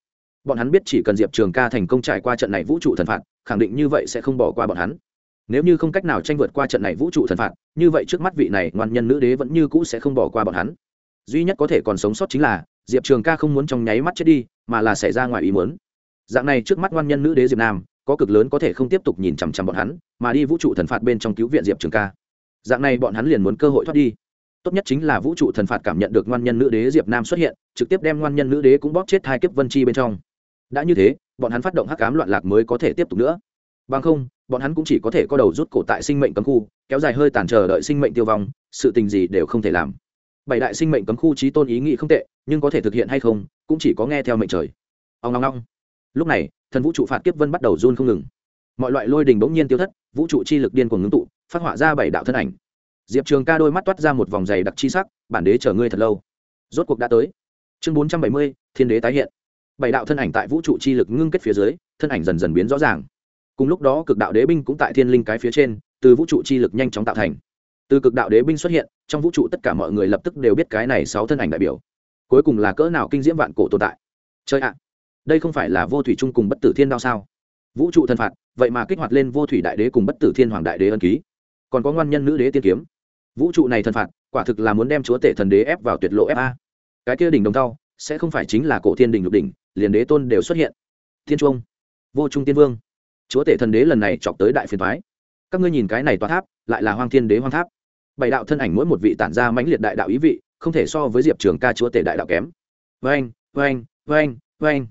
Bọn hắn biết chỉ cần diệp trường ca thành công trải qua trận này vũ trụ thần phạt, khẳng định như vậy sẽ không bỏ qua bọn hắn. Nếu như không cách nào tranh vượt qua trận này vũ trụ thần phạt, như vậy trước mắt vị này ngoan nhân nữ đế vẫn như cũ sẽ không bỏ qua bọn hắn. Duy nhất có thể còn sống sót chính là, diệp trường ca không muốn trong nháy mắt chết đi, mà là xảy ra ngoài ý muốn dạng này trước mắt ngoan nhân nữ đế diệp nam, có cực lớn có thể không tiếp tục nhìn chằm chằm bọn hắn, mà đi vũ trụ thần phạt bên trong cứu viện diệp trường ca. Dạng này bọn hắn liền muốn cơ hội thoát đi. Tốt nhất chính là vũ trụ thần phạt cảm nhận được ngoan nhân nữ đế diệp nam xuất hiện, trực tiếp đem ngoan nhân nữ đế cũng bóp chết hai kiếp vân chi bên trong. Đã như thế, bọn hắn phát động hắc cám loạn lạc mới có thể tiếp tục nữa. Bằng không, bọn hắn cũng chỉ có thể có đầu rút cổ tại sinh mệnh cấm khu, kéo dài hơi tàn chờ đợi sinh mệnh tiêu vong, sự tình gì đều không thể làm. Bảy đại sinh mệnh cấm khu trí tôn ý nghĩ không tệ, nhưng có thể thực hiện hay không, cũng chỉ có nghe theo mệnh trời. Ông long long lúc này, thần vũ trụ phạt kiếp vân bắt đầu run không ngừng. Mọi loại lôi đình bỗng nhiên tiêu thất, vũ trụ chi lực điên cuồng ngưng tụ, phát họa ra bảy đạo thân ảnh. Diệp trường ca đôi mắt toát ra một vòng dày đặc chi sắc, bản đế chờ ngươi thật lâu. Rốt cuộc đã tới. Chương bốn trăm bảy mươi, thiên đế tái hiện. Bảy đạo thân ảnh tại vũ trụ chi lực ngưng kết phía dưới, thân ảnh dần dần biến rõ ràng. Cùng lúc đó, cực đạo đế binh cũng tại thiên linh cái phía trên, từ vũ trụ chi lực nhanh chóng tạo thành. Từ cực đạo đế binh xuất hiện, trong vũ trụ tất cả mọi người lập tức đều biết cái này sáu thân ảnh đại biểu. Cuối cùng là cỡ nào kinh diễm vạn cổ tồn tại. Chơi ạ đây không phải là vô thủy trung cùng bất tử thiên đao sao? Vũ trụ thần phạt, vậy mà kích hoạt lên vô thủy đại đế cùng bất tử thiên hoàng đại đế ân ký. Còn có ngoan nhân nữ đế tiên kiếm. Vũ trụ này thần phạt, quả thực là muốn đem chúa tể thần đế ép vào tuyệt lộ fa cái kia đỉnh đồng tao sẽ không phải chính là cổ thiên đình lục đỉnh, liền đế tôn đều xuất hiện. Thiên trung, vô trung tiên vương. Chúa tể thần đế lần này chọc tới đại phiền thoái các ngươi nhìn cái này tòa tháp, lại là hoang thiên đế hoang tháp. Bảy đạo thân ảnh mỗi một vị tản ra mãnh liệt đại đạo ý vị, không thể so với diệp trường ca chúa tể đại đạo kém. Vâng vâng vâng vâng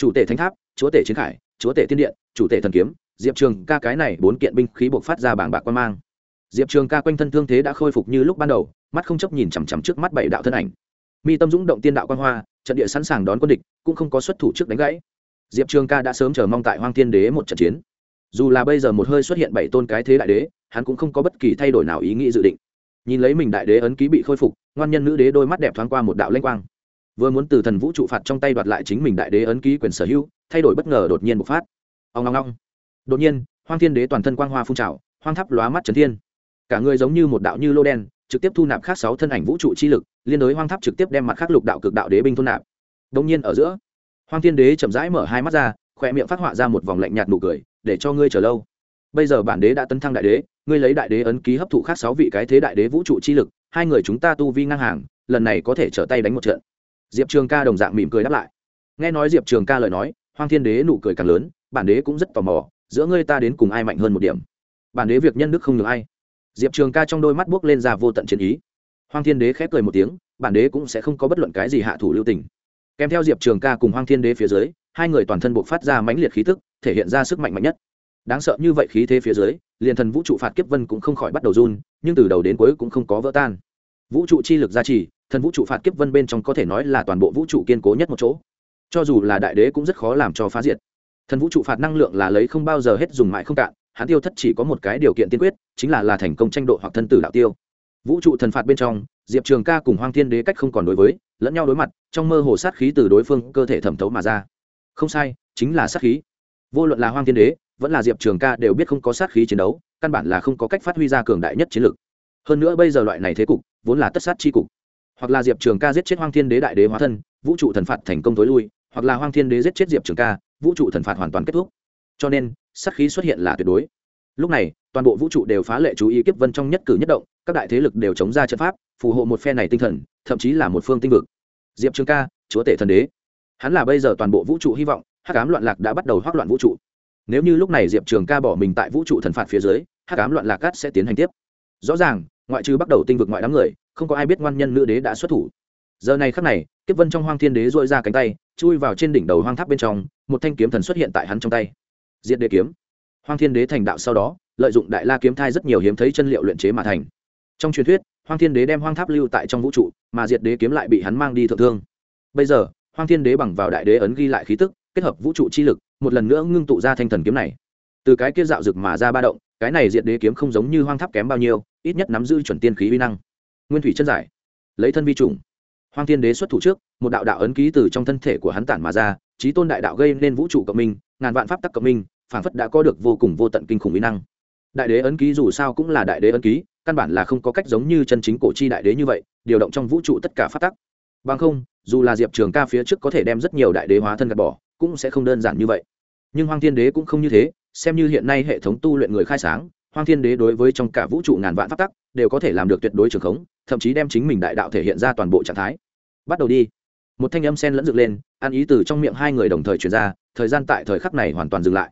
chủ tể thánh tháp, chúa tể chiến khải, chúa tể tiên điện, chủ tể thần kiếm, diệp trường ca cái này bốn kiện binh khí buộc phát ra bảng bạc quan mang. Diệp trường ca quanh thân thương thế đã khôi phục như lúc ban đầu, mắt không chấp nhìn chằm chằm trước mắt bảy đạo thân ảnh. Mi tâm dũng động tiên đạo quan hoa, trận địa sẵn sàng đón quân địch, cũng không có xuất thủ trước đánh gãy. Diệp trường ca đã sớm chờ mong tại hoang thiên đế một trận chiến. Dù là bây giờ một hơi xuất hiện bảy tôn cái thế đại đế, hắn cũng không có bất kỳ thay đổi nào ý nghĩ dự định. Nhìn lấy mình đại đế ấn ký bị khôi phục, ngoan nhân nữ đế đôi mắt đẹp thoáng qua một đạo lanh quang vừa muốn từ thần vũ trụ phạt trong tay đoạt lại chính mình đại đế ấn ký quyền sở hữu, thay đổi bất ngờ đột nhiên bộc phát. Ông ngong ngong đột nhiên, hoang thiên đế toàn thân quang hoa phun trào, hoang tháp lóa mắt trấn thiên. Cả người giống như một đạo như lô đen, trực tiếp thu nạp khác sáu thân ảnh vũ trụ chi lực, liên đối hoang tháp trực tiếp đem mặt khác lục đạo cực đạo đế binh thu nạp. Đông nhiên ở giữa, hoang thiên đế chậm rãi mở hai mắt ra khoe miệng phát họa ra một vòng lạnh nhạt nụ cười, để cho ngươi chờ lâu. Bây giờ bản đế đã tấn thăng đại đế, ngươi lấy đại đế ấn ký hấp thụ khác sáu vị cái thế đại đế vũ trụ chi lực, hai người chúng ta tu vi ngang hàng, lần này có thể trở tay đánh một trận diệp trường ca đồng dạng mỉm cười đáp lại. Nghe nói diệp trường ca lời nói, hoang thiên đế nụ cười càng lớn, bản đế cũng rất tò mò, giữa ngươi ta đến cùng ai mạnh hơn một điểm? Bản đế việc nhân đức không được ai. Diệp trường ca trong đôi mắt buốc lên ra vô tận chiến ý. Hoang thiên đế khép cười một tiếng, bản đế cũng sẽ không có bất luận cái gì hạ thủ lưu tình. Kèm theo diệp trường ca cùng hoang thiên đế phía dưới, hai người toàn thân buộc phát ra mãnh liệt khí tức, thể hiện ra sức mạnh mạnh nhất. Đáng sợ như vậy khí thế phía dưới, liền thần vũ trụ phạt kiếp vân cũng không khỏi bắt đầu run, nhưng từ đầu đến cuối cũng không có vỡ tan. Vũ trụ chi lực gia trì thần vũ trụ phạt kiếp vân bên trong có thể nói là toàn bộ vũ trụ kiên cố nhất một chỗ. Cho dù là đại đế cũng rất khó làm cho phá diệt. Thần vũ trụ phạt năng lượng là lấy không bao giờ hết dùng mãi không cạn, hắn tiêu thất chỉ có một cái điều kiện tiên quyết, chính là là thành công tranh độ hoặc thân tử đạo tiêu. Vũ trụ thần phạt bên trong, diệp trường ca cùng hoang thiên đế cách không còn đối với, lẫn nhau đối mặt, trong mơ hồ sát khí từ đối phương cơ thể thẩm thấu mà ra. Không sai, chính là sát khí. Vô luận là hoang thiên đế, vẫn là diệp trường ca đều biết không có sát khí chiến đấu, căn bản là không có cách phát huy ra cường đại nhất chiến lược hơn nữa bây giờ loại này thế cục, vốn là tất sát c cục hoặc là diệp trường ca giết chết hoang thiên đế đại đế hóa thân, vũ trụ thần phạt thành công tối lui, hoặc là hoang thiên đế giết chết diệp trường ca, vũ trụ thần phạt hoàn toàn kết thúc. Cho nên, sát khí xuất hiện là tuyệt đối. Lúc này, toàn bộ vũ trụ đều phá lệ chú ý kiếp vân trong nhất cử nhất động, các đại thế lực đều chống ra trận pháp, phù hộ một phe này tinh thần, thậm chí là một phương tinh vực. Diệp trường ca, chúa tể thần đế. Hắn là bây giờ toàn bộ vũ trụ hy vọng, hắc ám loạn lạc đã bắt đầu hoác loạn vũ trụ. Nếu như lúc này diệp trường ca bỏ mình tại vũ trụ thần phạt phía dưới, hắc ám loạn lạc cát sẽ tiến hành tiếp. Rõ ràng, ngoại trừ bắt đầu tinh vực ngoại đám người không có ai biết ngoan nhân nữ đế đã xuất thủ. Giờ này khắc này, kiếp vân trong hoang thiên đế dội ra cánh tay, chui vào trên đỉnh đầu hoang tháp bên trong, một thanh kiếm thần xuất hiện tại hắn trong tay. Diện đế kiếm. Hoang thiên đế thành đạo sau đó, lợi dụng đại la kiếm thai rất nhiều hiếm thấy chân liệu luyện chế mà thành. Trong truyền thuyết, hoang thiên đế đem hoang tháp lưu tại trong vũ trụ, mà diệt đế kiếm lại bị hắn mang đi thượng thương. Bây giờ, hoang thiên đế bằng vào đại đế ấn ghi lại khí tức, kết hợp vũ trụ chi lực, một lần nữa ngưng tụ ra thanh thần kiếm này. Từ cái kia dạo rực mà ra ba động, cái này diệt đế kiếm không giống như hoang tháp kém bao nhiêu, ít nhất nắm giữ chuẩn tiên khí uy năng nguyên thủy chân giải, lấy thân vi trùng. Hoang thiên đế xuất thủ trước, một đạo đạo ấn ký từ trong thân thể của hắn tản mà ra trí tôn đại đạo gây nên vũ trụ cộng minh, ngàn vạn pháp tắc cộng minh, phảng phất đã có được vô cùng vô tận kinh khủng mỹ năng. Đại đế ấn ký dù sao cũng là đại đế ấn ký, căn bản là không có cách giống như chân chính cổ chi đại đế như vậy, điều động trong vũ trụ tất cả pháp tắc. Bằng không, dù là diệp trường ca phía trước có thể đem rất nhiều đại đế hóa thân gạt bỏ, cũng sẽ không đơn giản như vậy. Nhưng hoang thiên đế cũng không như thế, xem như hiện nay hệ thống tu luyện người khai sáng, hoang thiên đế đối với trong cả vũ trụ ngàn vạn pháp tắc, đều có thể làm được tuyệt đối trường khống thậm chí đem chính mình đại đạo thể hiện ra toàn bộ trạng thái. Bắt đầu đi. Một thanh âm sen lẫn dựng lên, ăn ý từ trong miệng hai người đồng thời truyền ra, thời gian tại thời khắc này hoàn toàn dừng lại.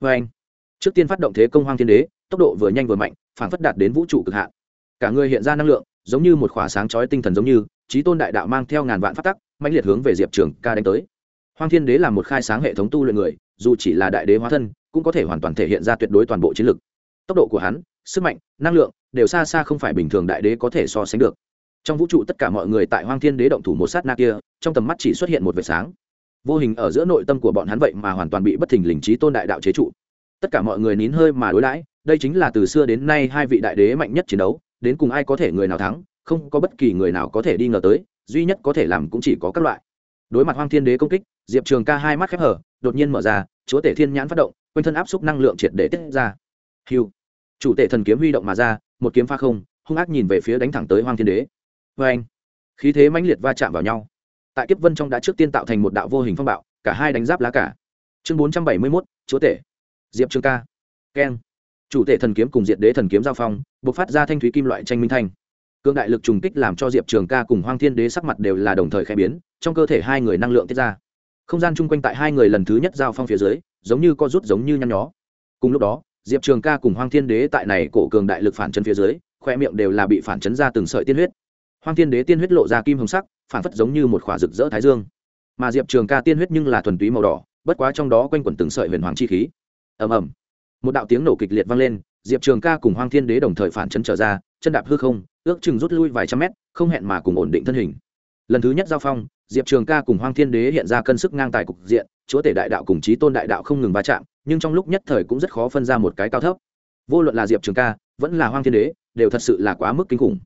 Vê anh, trước tiên phát động thế công hoang thiên đế, tốc độ vừa nhanh vừa mạnh phản phất đạt đến vũ trụ cực hạn. Cả người hiện ra năng lượng, giống như một khỏa sáng chói tinh thần giống như trí tôn đại đạo mang theo ngàn vạn phát tắc mạnh liệt hướng về diệp trường ca đánh tới. Hoang thiên đế là một khai sáng hệ thống tu luyện người, dù chỉ là đại đế hóa thân, cũng có thể hoàn toàn thể hiện ra tuyệt đối toàn bộ chiến lực. Tốc độ của hắn, sức mạnh, năng lượng đều xa xa không phải bình thường đại đế có thể so sánh được. Trong vũ trụ tất cả mọi người tại hoang thiên đế động thủ một sát na kia, trong tầm mắt chỉ xuất hiện một vệt sáng. Vô hình ở giữa nội tâm của bọn hắn vậy mà hoàn toàn bị bất thình lình trí tôn đại đạo chế trụ. Tất cả mọi người nín hơi mà đối đãi, đây chính là từ xưa đến nay hai vị đại đế mạnh nhất chiến đấu, đến cùng ai có thể người nào thắng, không có bất kỳ người nào có thể đi ngờ tới, duy nhất có thể làm cũng chỉ có các loại. Đối mặt hoang thiên đế công kích, diệp trường ca hai mắt khép hở đột nhiên mở ra, chúa tể thiên nhãn phát động, quanh thân áp xúc năng lượng triệt để tiết ra. Hiu chủ tể thần kiếm huy động mà ra, một kiếm pha không, hung ác nhìn về phía đánh thẳng tới hoang thiên đế. Vê anh, khí thế mãnh liệt va chạm vào nhau. Tại kiếp vân trong đã trước tiên tạo thành một đạo vô hình phong bạo, cả hai đánh giáp lá cả. Chương bốn trăm bảy mươi mốt, chúa tể. Diệp trường ca. Keng. Chủ tể thần kiếm cùng diệt đế thần kiếm giao phong buộc phát ra thanh thúy kim loại tranh minh thanh. Cương đại lực trùng kích làm cho diệp trường ca cùng hoang thiên đế sắc mặt đều là đồng thời khai biến, trong cơ thể hai người năng lượng tiết ra. Không gian chung quanh tại hai người lần thứ nhất giao phong phía dưới, giống như co rút giống như nhăn nhó. Cùng lúc đó diệp trường ca cùng hoang thiên đế tại này cổ cường đại lực phản chân phía dưới, khoe miệng đều là bị phản chấn ra từng sợi tiên huyết. Hoang thiên đế tiên huyết lộ ra kim hồng sắc, phản phất giống như một khỏa rực rỡ thái dương. Mà diệp trường ca tiên huyết nhưng là thuần túy màu đỏ, bất quá trong đó quanh quẩn từng sợi huyền hoàng chi khí. Ầm ầm. Một đạo tiếng nổ kịch liệt vang lên, diệp trường ca cùng hoang thiên đế đồng thời phản chấn trở ra, chân đạp hư không, ước chừng rút lui vài trăm mét, không hẹn mà cùng ổn định thân hình. Lần thứ nhất giao phong, diệp trường ca cùng hoang thiên đế hiện ra cân sức ngang tài cục diện, chúa tể đại đạo cùng trí tôn đại đạo không ngừng va chạm nhưng trong lúc nhất thời cũng rất khó phân ra một cái cao thấp. Vô luận là diệp trường ca, vẫn là hoang thiên đế, đều thật sự là quá mức kinh khủng.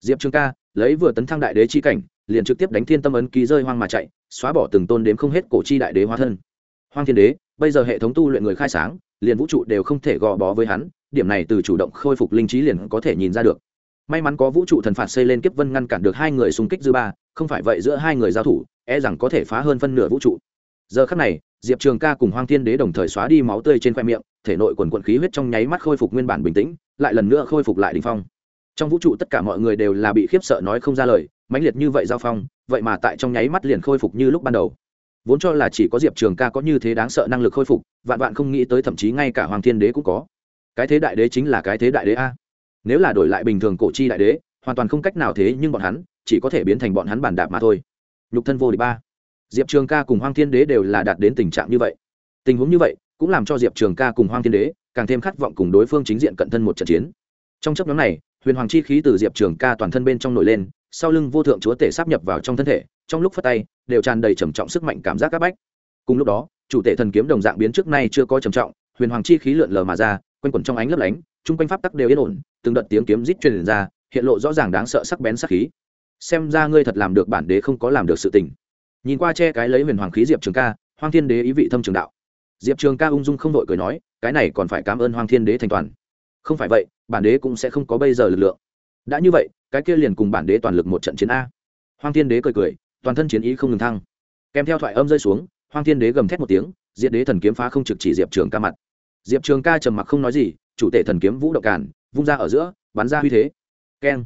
Diệp trường ca, lấy vừa tấn thăng đại đế chi cảnh, liền trực tiếp đánh thiên tâm ấn ký rơi hoang mà chạy, xóa bỏ từng tôn đếm không hết cổ chi đại đế hóa thân. Hoang thiên đế, bây giờ hệ thống tu luyện người khai sáng, liền vũ trụ đều không thể gò bó với hắn, điểm này từ chủ động khôi phục linh trí liền có thể nhìn ra được. May mắn có vũ trụ thần phạt xây lên kiếp vân ngăn cản được hai người xung kích dư ba, không phải vậy giữa hai người giao thủ e rằng có thể phá hơn phân nửa vũ trụ. Giờ khắc này diệp trường ca cùng hoang thiên đế đồng thời xóa đi máu tươi trên khoe miệng, thể nội quần quận khí huyết trong nháy mắt khôi phục nguyên bản bình tĩnh, lại lần nữa khôi phục lại đình phong. Trong vũ trụ tất cả mọi người đều là bị khiếp sợ nói không ra lời, mãnh liệt như vậy giao phong, vậy mà tại trong nháy mắt liền khôi phục như lúc ban đầu. Vốn cho là chỉ có diệp trường ca có như thế đáng sợ năng lực khôi phục, vạn vạn không nghĩ tới thậm chí ngay cả hoàng thiên đế cũng có. Cái thế đại đế chính là cái thế đại đế a. Nếu là đổi lại bình thường cổ chi đại đế, hoàn toàn không cách nào thế nhưng bọn hắn, chỉ có thể biến thành bọn hắn bản đạp mà thôi. Nhục thân vô địch ba diệp trường ca cùng hoang thiên đế đều là đạt đến tình trạng như vậy. Tình huống như vậy cũng làm cho diệp trường ca cùng hoang thiên đế càng thêm khát vọng cùng đối phương chính diện cận thân một trận chiến. Trong chấp nhóm này, huyền hoàng chi khí từ diệp trường ca toàn thân bên trong nổi lên, sau lưng vô thượng chúa tể sắp nhập vào trong thân thể, trong lúc phát tay, đều tràn đầy trầm trọng sức mạnh cảm giác áp bách. Cùng lúc đó, chủ tể thần kiếm đồng dạng biến trước nay chưa có trầm trọng, huyền hoàng chi khí lượn lờ mà ra, quanh quẩn trong ánh lấp lánh, chung quanh pháp tắc đều yên ổn, từng đợt tiếng kiếm rít truyền ra, hiện lộ rõ ràng đáng sợ sắc bén sắc khí. Xem ra ngươi thật làm được bản đế không có làm được sự tình nhìn qua che cái lấy huyền hoàng khí diệp trường ca hoàng thiên đế ý vị thâm trường đạo. Diệp trường ca ung dung không đội cười nói, cái này còn phải cảm ơn hoàng thiên đế thành toàn. Không phải vậy, bản đế cũng sẽ không có bây giờ lực lượng. Đã như vậy, cái kia liền cùng bản đế toàn lực một trận chiến a. Hoàng thiên đế cười cười, toàn thân chiến ý không ngừng thăng. Kèm theo thoại âm rơi xuống hoàng thiên đế gầm thét một tiếng diệt đế thần kiếm phá không trực chỉ diệp trường ca mặt. Diệp trường ca trầm mặc không nói gì, chủ tể thần kiếm vũ động cản vung ra ở giữa, bắn ra uy thế. Keng.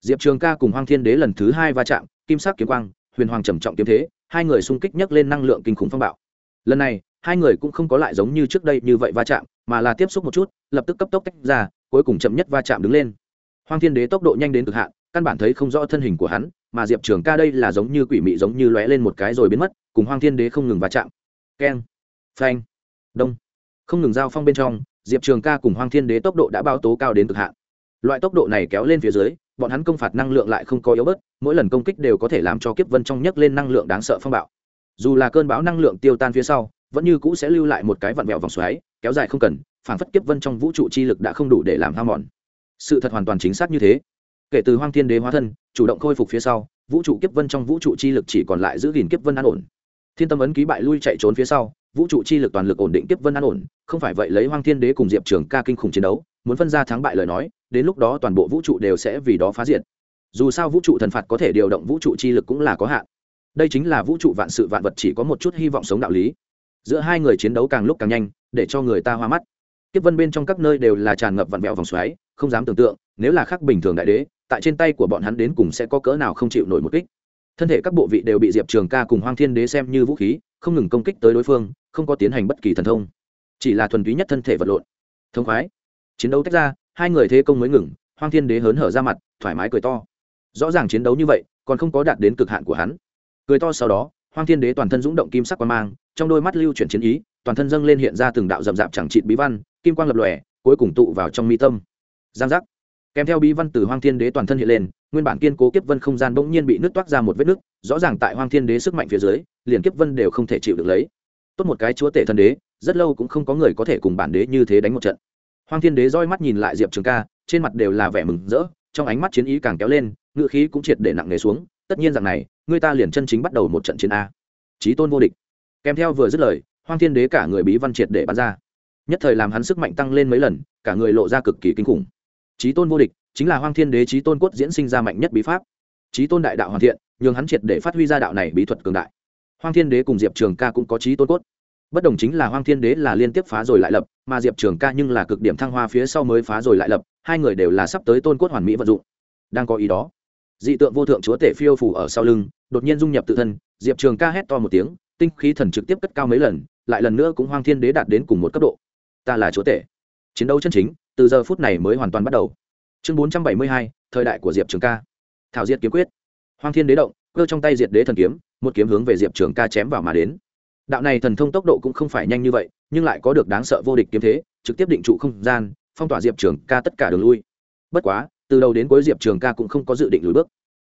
Diệp trường ca cùng hoàng thiên đế lần thứ hai va chạm, kim sắc kiếm quang huyền hoàng trầm trọng kiếm thế, hai người xung kích nhấc lên năng lượng kinh khủng phong bạo. Lần này, hai người cũng không có lại giống như trước đây như vậy va chạm, mà là tiếp xúc một chút, lập tức cấp tốc tách ra, cuối cùng chậm nhất va chạm đứng lên. Hoang thiên đế tốc độ nhanh đến cực hạn, căn bản thấy không rõ thân hình của hắn, mà diệp trường ca đây là giống như quỷ mị giống như lóe lên một cái rồi biến mất, cùng hoang thiên đế không ngừng va chạm. Keng, phanh, đông. Không ngừng giao phong bên trong, diệp trường ca cùng hoang thiên đế tốc độ đã bao tố cao đến cực hạn. Loại tốc độ này kéo lên phía dưới bọn hắn công phạt năng lượng lại không có yếu bớt, mỗi lần công kích đều có thể làm cho kiếp vân trong nhấc lên năng lượng đáng sợ phong bạo. Dù là cơn bão năng lượng tiêu tan phía sau, vẫn như cũ sẽ lưu lại một cái vặn vẹo vòng xoáy, kéo dài không cần phản phất kiếp vân trong vũ trụ chi lực đã không đủ để làm ham mòn. Sự thật hoàn toàn chính xác như thế. Kể từ hoang thiên đế hóa thân, chủ động khôi phục phía sau, vũ trụ kiếp vân trong vũ trụ chi lực chỉ còn lại giữ gìn kiếp vân an ổn. Thiên tâm ấn ký bại lui chạy trốn phía sau, vũ trụ chi lực toàn lực ổn định kiếp vân an ổn, không phải vậy lấy hoang thiên đế cùng diệp trường ca kinh khủng chiến đấu muốn phân ra thắng bại lời nói, đến lúc đó toàn bộ vũ trụ đều sẽ vì đó phá diệt. Dù sao vũ trụ thần phạt có thể điều động vũ trụ chi lực cũng là có hạn. Đây chính là vũ trụ vạn sự vạn vật chỉ có một chút hy vọng sống đạo lý. Giữa hai người chiến đấu càng lúc càng nhanh, để cho người ta hoa mắt. Kiếp vân bên trong các nơi đều là tràn ngập vặn vẹo vòng xoáy, không dám tưởng tượng, nếu là khác bình thường đại đế, tại trên tay của bọn hắn đến cùng sẽ có cỡ nào không chịu nổi một kích. Thân thể các bộ vị đều bị diệp trường ca cùng hoang thiên đế xem như vũ khí, không ngừng công kích tới đối phương, không có tiến hành bất kỳ thần thông. Chỉ là thuần túy nhất thân thể vật lộn. Thông khoái chiến đấu tách ra, hai người thế công mới ngừng, hoang thiên đế hớn hở ra mặt, thoải mái cười to. Rõ ràng chiến đấu như vậy, còn không có đạt đến cực hạn của hắn. Cười to sau đó, hoang thiên đế toàn thân rúng động kim sắc quan mang, trong đôi mắt lưu chuyển chiến ý, toàn thân dâng lên hiện ra từng đạo rậm rạp chẳng trịt bí văn, kim quang lập lòe, cuối cùng tụ vào trong mi tâm. Giang giác. Kèm theo bí văn từ hoang thiên đế toàn thân hiện lên, nguyên bản kiên cố kiếp vân không gian bỗng nhiên bị nứt toát ra một vết nứt, rõ ràng tại hoang thiên đế sức mạnh phía dưới, liền kiếp vân đều không thể chịu được lấy. Tốt một cái chúa tể thần đế, rất lâu cũng không có người có thể cùng bản đế như thế đánh một trận hoang thiên đế roi mắt nhìn lại diệp trường ca, trên mặt đều là vẻ mừng rỡ, trong ánh mắt chiến ý càng kéo lên, ngựa khí cũng triệt để nặng nề xuống, tất nhiên rằng này, người ta liền chân chính bắt đầu một trận chiến a. Trí tôn vô địch. Kèm theo vừa dứt lời, hoang thiên đế cả người bí văn triệt để bắn ra. Nhất thời làm hắn sức mạnh tăng lên mấy lần, cả người lộ ra cực kỳ kinh khủng. Trí tôn vô địch chính là hoang thiên đế trí tôn cốt diễn sinh ra mạnh nhất bí pháp. Trí tôn đại đạo hoàn thiện, nhường hắn triệt để phát huy ra đạo này bí thuật cường đại. Hoang thiên đế cùng diệp trường ca cũng có trí tôn cốt bất đồng chính là hoang thiên đế là liên tiếp phá rồi lại lập, mà diệp trường ca nhưng là cực điểm thăng hoa phía sau mới phá rồi lại lập, hai người đều là sắp tới tôn cốt hoàn mỹ vận dụng. Đang có ý đó. Dị tượng vô thượng chúa tể phiêu phủ ở sau lưng, đột nhiên dung nhập tự thân, diệp trường ca hét to một tiếng, tinh khí thần trực tiếp cất cao mấy lần, lại lần nữa cũng hoang thiên đế đạt đến cùng một cấp độ. Ta là chúa tể. Chiến đấu chân chính, từ giờ phút này mới hoàn toàn bắt đầu. Chương bốn trăm bảy mươi hai, thời đại của diệp trường ca. Thảo diệt kiếm quyết. Hoang thiên đế động, cơ trong tay diệt đế thần kiếm, một kiếm hướng về diệp trường ca chém vào mà đến đạo này thần thông tốc độ cũng không phải nhanh như vậy, nhưng lại có được đáng sợ vô địch kiếm thế, trực tiếp định trụ không gian, phong tỏa diệp trường ca tất cả đường lui. Bất quá, từ đầu đến cuối diệp trường ca cũng không có dự định lùi bước.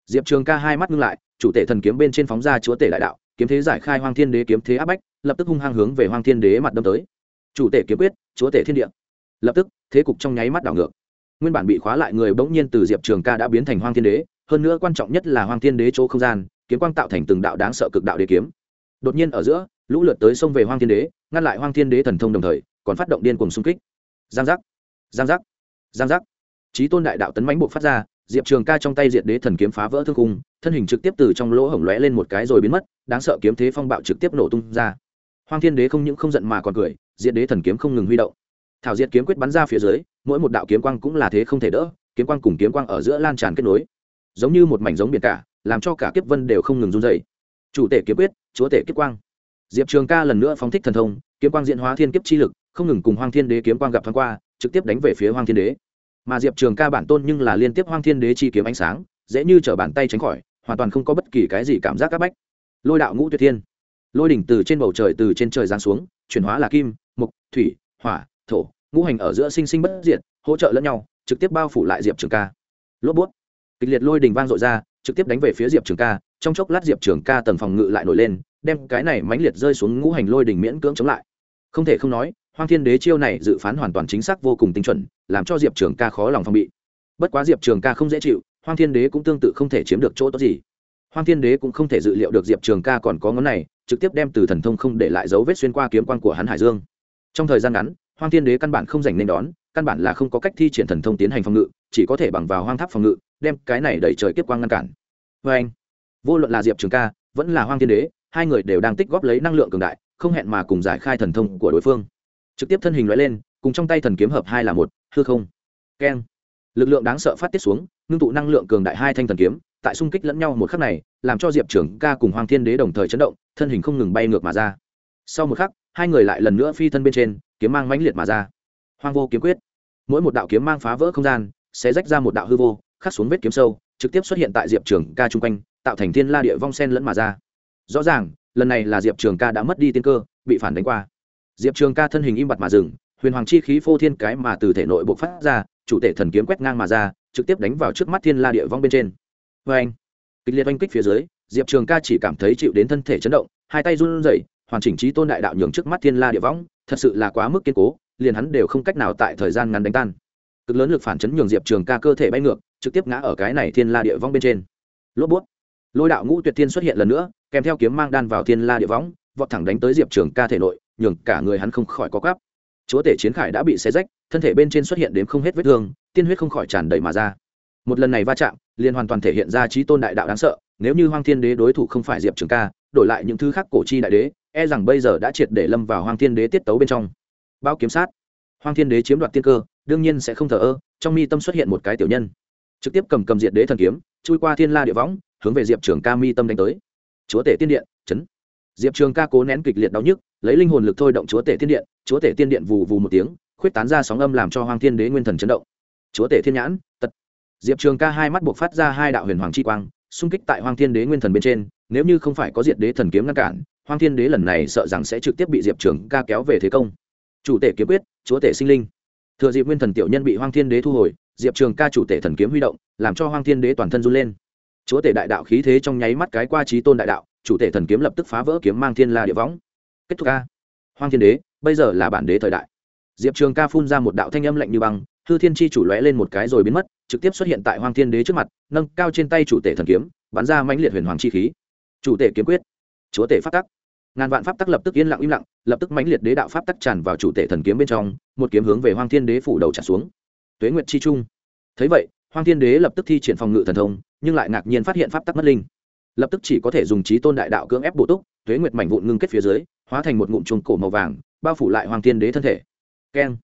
Diệp trường ca hai mắt ngưng lại, chủ tể thần kiếm bên trên phóng ra chúa tể đại đạo, kiếm thế giải khai hoang thiên đế kiếm thế áp bách, lập tức hung hăng hướng về hoang thiên đế mặt đâm tới. Chủ tể kiếm quyết, chúa tể thiên địa. Lập tức, thế cục trong nháy mắt đảo ngược. Nguyên bản bị khóa lại người bỗng nhiên từ diệp trường ca đã biến thành hoang thiên đế, hơn nữa quan trọng nhất là hoang thiên đế chỗ không gian, kiếm quang tạo thành từng đạo đáng sợ cực đạo đế kiếm. Đột nhiên ở giữa lũ lượt tới sông về hoang thiên đế, ngăn lại hoang thiên đế thần thông đồng thời, còn phát động điên cùng xung kích. Giang giác giang giác giang giác. Trí tôn đại đạo tấn mãnh buộc phát ra, diệp trường ca trong tay diệt đế thần kiếm phá vỡ thương cung thân hình trực tiếp từ trong lỗ hổng lóe lên một cái rồi biến mất, đáng sợ kiếm thế phong bạo trực tiếp nổ tung ra. Hoang thiên đế không những không giận mà còn cười, diệt đế thần kiếm không ngừng huy động. Thảo diệt kiếm quyết bắn ra phía dưới, mỗi một đạo kiếm quang cũng là thế không thể đỡ, kiếm quang cùng kiếm quang ở giữa lan tràn kết nối. Giống như một mảnh giống biển cả, làm cho cả kiếp vân đều không ngừng run dày chủ tể kiếm quyết, chúa tể kiếp quang diệp trường ca lần nữa phóng thích thần thông, kiếm quang diễn hóa thiên kiếp chi lực, không ngừng cùng hoang thiên đế kiếm quang gặp thoáng qua, trực tiếp đánh về phía hoang thiên đế. Mà diệp trường ca bản tôn nhưng là liên tiếp hoang thiên đế chi kiếm ánh sáng, dễ như t bàn tay tránh khỏi, hoàn toàn không có bất kỳ cái gì cảm giác áp bách. Lôi đạo ngũ tuyệt thiên. Lôi đỉnh từ trên bầu trời, từ trên trời giáng xuống, chuyển hóa là kim mục thủy, hỏa, thổ, ngũ hành ở giữa sinh sinh bất diệt, hỗ trợ lẫn nhau, trực tiếp bao phủ lại diệp trường ca. Lốp bút. Kịch liệt lôi đỉnh vang dội ra, trực tiếp đánh về phía diệp trường ca, trong chốc lát diệp trường ca tầng phòng ngự lại nổi lên đem cái này mãnh liệt rơi xuống ngũ hành lôi đỉnh miễn cưỡng chống lại. Không thể không nói, hoang thiên đế chiêu này dự phán hoàn toàn chính xác vô cùng tinh chuẩn, làm cho diệp trường ca khó lòng phòng bị. Bất quá diệp trường ca không dễ chịu, hoang thiên đế cũng tương tự không thể chiếm được chỗ tốt gì. Hoang thiên đế cũng không thể dự liệu được diệp trường ca còn có ngón này, trực tiếp đem từ thần thông không để lại dấu vết xuyên qua kiếm quan của hắn hải dương. Trong thời gian ngắn, hoang thiên đế căn bản không dành nên đón, căn bản là không có cách thi triển thần thông tiến hành phòng ngự, chỉ có thể bằng vào hoang tháp phòng ngự, đem cái này đẩy trời kiếp quang ngăn cản. Vê anh vô luận là diệp trường ca vẫn là hoang thiên đế, hai người đều đang tích góp lấy năng lượng cường đại, không hẹn mà cùng giải khai thần thông của đối phương. Trực tiếp thân hình loại lên, cùng trong tay thần kiếm hợp hai là một, hư không. Keng. Lực lượng đáng sợ phát tiết xuống, ngưng tụ năng lượng cường đại hai thanh thần kiếm, tại xung kích lẫn nhau một khắc này, làm cho diệp trưởng ca cùng hoàng thiên đế đồng thời chấn động, thân hình không ngừng bay ngược mà ra. Sau một khắc, hai người lại lần nữa phi thân bên trên, kiếm mang mãnh liệt mà ra. Hoang vô kiếm quyết. Mỗi một đạo kiếm mang phá vỡ không gian, sẽ rách ra một đạo hư vô, khắc xuống vết kiếm sâu trực tiếp xuất hiện tại diệp trường ca chung quanh, tạo thành thiên la địa vong sen lẫn mà ra. Rõ ràng, lần này là diệp trường ca đã mất đi tiên cơ, bị phản đánh qua. Diệp trường ca thân hình im bặt mà dừng, huyền hoàng chi khí phô thiên cái mà từ thể nội bộc phát ra, chủ tể thần kiếm quét ngang mà ra, trực tiếp đánh vào trước mắt thiên la địa vong bên trên. Vê anh, kịch liệt oanh kích phía dưới, diệp trường ca chỉ cảm thấy chịu đến thân thể chấn động, hai tay run rẩy, hoàn chỉnh trí tôn đại đạo nhường trước mắt thiên la địa vong, thật sự là quá mức kiên cố, liền hắn đều không cách nào tại thời gian ngắn đánh tan cực lớn lực phản chấn nhường diệp trường ca cơ thể bay ngược, trực tiếp ngã ở cái này thiên la địa vong bên trên. Lốp bút. Lôi đạo ngũ tuyệt thiên xuất hiện lần nữa, kèm theo kiếm mang đan vào thiên la địa võng vọt thẳng đánh tới diệp trường ca thể nội, nhường cả người hắn không khỏi có cắp chúa tể chiến khải đã bị xé rách, thân thể bên trên xuất hiện đến không hết vết thương, tiên huyết không khỏi tràn đầy mà ra. Một lần này va chạm, liền hoàn toàn thể hiện ra trí tôn đại đạo đáng sợ, nếu như hoang thiên đế đối thủ không phải diệp trường ca, đổi lại những thứ khác cổ chi đại đế e rằng bây giờ đã triệt để lâm vào hoang thiên đế tiết tấu bên trong. Bao kiếm sát. Hoang thiên đế chiếm đoạt tiên cơ đương nhiên sẽ không thờ ơ, trong mi tâm xuất hiện một cái tiểu nhân. Trực tiếp cầm cầm diệt đế thần kiếm, chui qua thiên la địa võng, hướng về diệp trường ca mi tâm đánh tới. Chúa tể tiên điện, chấn. Diệp trường ca cố nén kịch liệt đau nhức, lấy linh hồn lực thôi động chúa tể tiên điện, chúa tể tiên điện vù vù một tiếng, khuyết tán ra sóng âm làm cho hoàng thiên đế nguyên thần chấn động. Chúa tể thiên nhãn, tật. Diệp trường ca hai mắt buộc phát ra hai đạo huyền hoàng chi quang, xung kích tại hoàng thiên đế nguyên thần bên trên, nếu như không phải có diệt đế thần kiếm ngăn cản hoàng thiên đế lần này sợ rằng sẽ trực tiếp bị diệp trường ca kéo về thế công. Chủ tể kiếm quyết, chúa tể sinh linh thừa dịp nguyên thần tiểu nhân bị Hoang thiên đế thu hồi, diệp trường ca chủ tể thần kiếm huy động, làm cho Hoang thiên đế toàn thân run lên. Chúa tể đại đạo khí thế trong nháy mắt cái qua trí tôn đại đạo, chủ tể thần kiếm lập tức phá vỡ kiếm mang thiên la địa võng. Kết thúc ca. Hoang thiên đế, bây giờ là bản đế thời đại. Diệp trường ca phun ra một đạo thanh âm lạnh như băng, hư thiên chi chủ lóe lên một cái rồi biến mất, trực tiếp xuất hiện tại Hoang thiên đế trước mặt, nâng cao trên tay chủ tể thần kiếm, bắn ra mãnh liệt huyền hoàng chi khí. Chủ tể kiếm quyết. Chúa tể phát tắc ngàn vạn pháp tắc lập tức yên lặng im lặng, lập tức mãnh liệt đế đạo pháp tắc tràn vào chủ tể thần kiếm bên trong, một kiếm hướng về hoàng thiên đế phủ đầu trả xuống. Tuế nguyệt chi trung. Thấy vậy, hoang thiên đế lập tức thi triển phòng ngự thần thông, nhưng lại ngạc nhiên phát hiện pháp tắc mất linh. Lập tức chỉ có thể dùng trí tôn đại đạo cưỡng ép bổ túc, tuế nguyệt mảnh vụn ngưng kết phía dưới, hóa thành một ngụm chuồng cổ màu vàng, bao phủ lại hoàng thiên đế thân thể. Keng.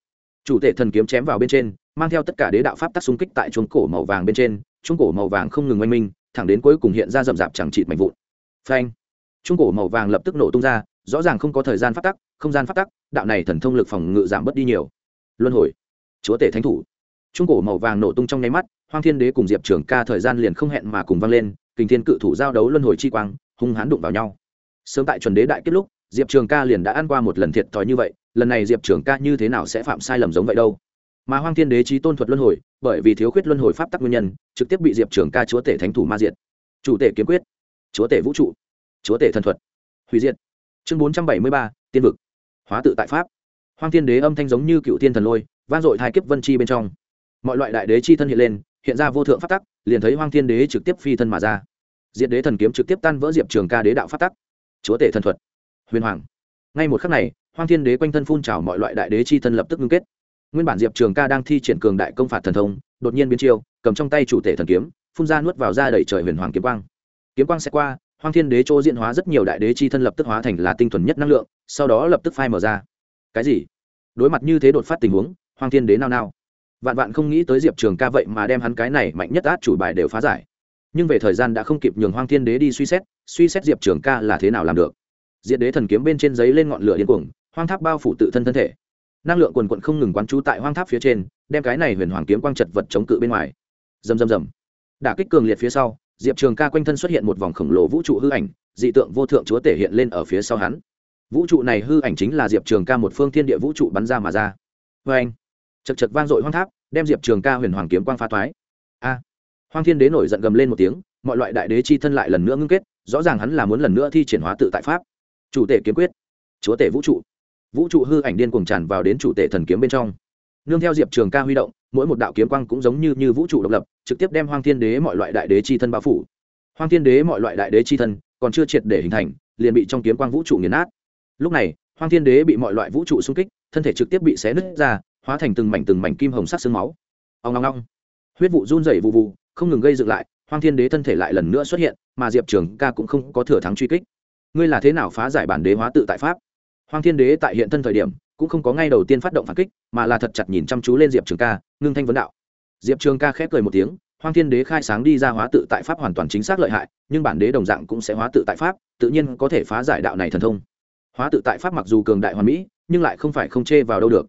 Chủ tể thần kiếm chém vào bên trên, mang theo tất cả đế đạo pháp tắc xung kích tại chuồng cổ màu vàng bên trên chuồng cổ màu vàng không ngừng oanh minh, thẳng đến cuối cùng hiện ra rậm rạp chẳng chịt mảnh vụn. Phanh trung cổ màu vàng lập tức nổ tung ra, rõ ràng không có thời gian phát tắc, không gian phát tắc, đạo này thần thông lực phòng ngự giảm bớt đi nhiều. Luân hồi. Chúa tể thánh thủ. Trung cổ màu vàng nổ tung trong nháy mắt, hoang thiên đế cùng diệp trường ca thời gian liền không hẹn mà cùng vang lên, kình thiên cự thủ giao đấu luân hồi chi quang, hung hán đụng vào nhau. Sớm tại chuẩn đế đại kết lúc, diệp trường ca liền đã ăn qua một lần thiệt thòi như vậy, lần này diệp trường ca như thế nào sẽ phạm sai lầm giống vậy đâu? Mà hoang thiên đế trí tôn thuật luân hồi, bởi vì thiếu khuyết luân hồi pháp tắc nguyên nhân, trực tiếp bị diệp trường ca chúa tể thánh thủ ma diệt. Chủ tể kiếm quyết. Chúa tể vũ trụ chúa tể thần thuật. Hủy diệt. Chương bốn trăm bảy mươi ba, tiên vực. Hóa tự tại pháp. Hoang thiên đế âm thanh giống như cựu thiên thần lôi, vang dội hai kiếp vân chi bên trong. Mọi loại đại đế chi thân hiện lên, hiện ra vô thượng pháp tắc, liền thấy hoang thiên đế trực tiếp phi thân mà ra. Diệt đế thần kiếm trực tiếp tan vỡ diệp trường ca đế đạo pháp tắc. Chúa tể thần thuật. Huyền hoàng. Ngay một khắc này, hoang thiên đế quanh thân phun trào mọi loại đại đế chi thân lập tức ngưng kết. Nguyên bản diệp trường ca đang thi triển cường đại công phạt thần thông, đột nhiên biến chiêu, cầm trong tay chủ tể thần kiếm, phun ra nuốt vào ra đẩy trời huyền hoàng kiếm quang. Kiếm quang sẽ qua hoang thiên đế chỗ diễn hóa rất nhiều đại đế chi thân lập tức hóa thành là tinh thuần nhất năng lượng, sau đó lập tức phai mở ra. Cái gì? Đối mặt như thế đột phát tình huống, hoang thiên đế nao nao. Vạn vạn không nghĩ tới diệp trường ca vậy mà đem hắn cái này mạnh nhất át chủ bài đều phá giải. Nhưng về thời gian đã không kịp nhường hoang thiên đế đi suy xét suy xét diệp trường ca là thế nào làm được. Diệt đế thần kiếm bên trên giấy lên ngọn lửa điên cuồng, hoang tháp bao phủ tự thân thân thể. Năng lượng quần quận không ngừng quán trú tại hoang tháp phía trên, đem cái này huyền hoàng kiếm quang chật vật chống cự bên ngoài. Dầm dầm dầm đả kích cường liệt phía sau diệp trường ca quanh thân xuất hiện một vòng khổng lồ vũ trụ hư ảnh, dị tượng vô thượng chúa tể hiện lên ở phía sau hắn. Vũ trụ này hư ảnh chính là diệp trường ca một phương thiên địa vũ trụ bắn ra mà ra. Vê anh, chật chật vang dội hoang tháp, đem diệp trường ca huyền hoàng kiếm quang phá thoái. A, hoang thiên đế nổi giận gầm lên một tiếng, mọi loại đại đế chi thân lại lần nữa ngưng kết, rõ ràng hắn là muốn lần nữa thi triển hóa tự tại pháp. Chủ tể kiếm quyết, chúa tể vũ trụ. Vũ trụ hư ảnh điên cuồng tràn vào đến chủ tể thần kiếm bên trong nương theo diệp trường ca huy động mỗi một đạo kiếm quang cũng giống như, như vũ trụ độc lập trực tiếp đem hoang thiên đế mọi loại đại đế chi thân bao phủ. Hoang thiên đế mọi loại đại đế chi thân còn chưa triệt để hình thành liền bị trong kiếm quang vũ trụ nghiền nát. Lúc này hoang thiên đế bị mọi loại vũ trụ xung kích thân thể trực tiếp bị xé nứt ra hóa thành từng mảnh từng mảnh kim hồng sắc sương máu. Ông ngong ngong huyết vụ run rẩy vụ vụ không ngừng gây dựng lại hoang thiên đế thân thể lại lần nữa xuất hiện mà diệp trường ca cũng không có thừa thắng truy kích. Ngươi là thế nào phá giải bản đế hóa tự tại pháp? Hoang thiên đế tại hiện thân thời điểm cũng không có ngay đầu tiên phát động phản kích, mà là thật chặt nhìn chăm chú lên diệp trường ca, ngưng thanh vấn đạo. Diệp trường ca khép cười một tiếng, hoang thiên đế khai sáng đi ra hóa tự tại pháp hoàn toàn chính xác lợi hại, nhưng bản đế đồng dạng cũng sẽ hóa tự tại pháp, tự nhiên có thể phá giải đạo này thần thông. Hóa tự tại pháp mặc dù cường đại hoàn mỹ, nhưng lại không phải không chê vào đâu được.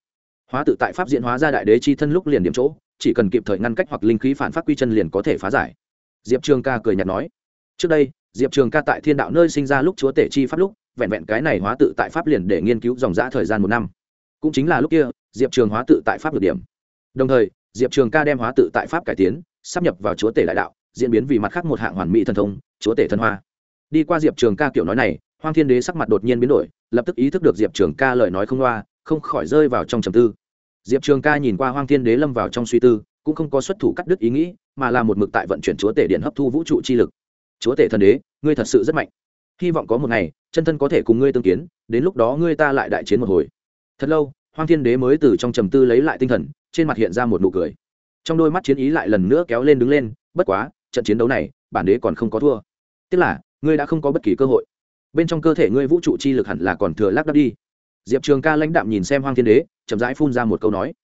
Hóa tự tại pháp diễn hóa ra đại đế chi thân lúc liền điểm chỗ, chỉ cần kịp thời ngăn cách hoặc linh khí phản phát quy chân liền có thể phá giải. Diệp trường ca cười nhạt nói. Trước đây, diệp trường ca tại thiên đạo nơi sinh ra lúc chúa tể chi pháp lúc vẹn vẹn cái này hóa tự tại pháp liền để nghiên cứu dòng giã thời gian một năm. Cũng chính là lúc kia, diệp trường hóa tự tại pháp được điểm. Đồng thời, diệp trường ca đem hóa tự tại pháp cải tiến, sắp nhập vào chúa tể đại đạo, diễn biến vì mặt khác một hạng hoàn mỹ thần thông, chúa tể thần hoa. Đi qua diệp trường ca kiểu nói này, hoang thiên đế sắc mặt đột nhiên biến đổi, lập tức ý thức được diệp trường ca lời nói không loa, không khỏi rơi vào trong trầm tư. Diệp trường ca nhìn qua hoang thiên đế lâm vào trong suy tư, cũng không có xuất thủ cắt đứt ý nghĩ, mà là một mực tại vận chuyển chúa tể điện hấp thu vũ trụ chi lực. Chúa tể thần đế, ngươi thật sự rất mạnh hy vọng có một ngày, chân thân có thể cùng ngươi tương kiến, đến lúc đó ngươi ta lại đại chiến một hồi. Thật lâu, hoang thiên đế mới từ trong trầm tư lấy lại tinh thần, trên mặt hiện ra một nụ cười. Trong đôi mắt chiến ý lại lần nữa kéo lên đứng lên, bất quá, trận chiến đấu này, bản đế còn không có thua. Tức là, ngươi đã không có bất kỳ cơ hội. Bên trong cơ thể ngươi vũ trụ chi lực hẳn là còn thừa lác đắp đi. Diệp trường ca lãnh đạm nhìn xem hoang thiên đế, chậm rãi phun ra một câu nói.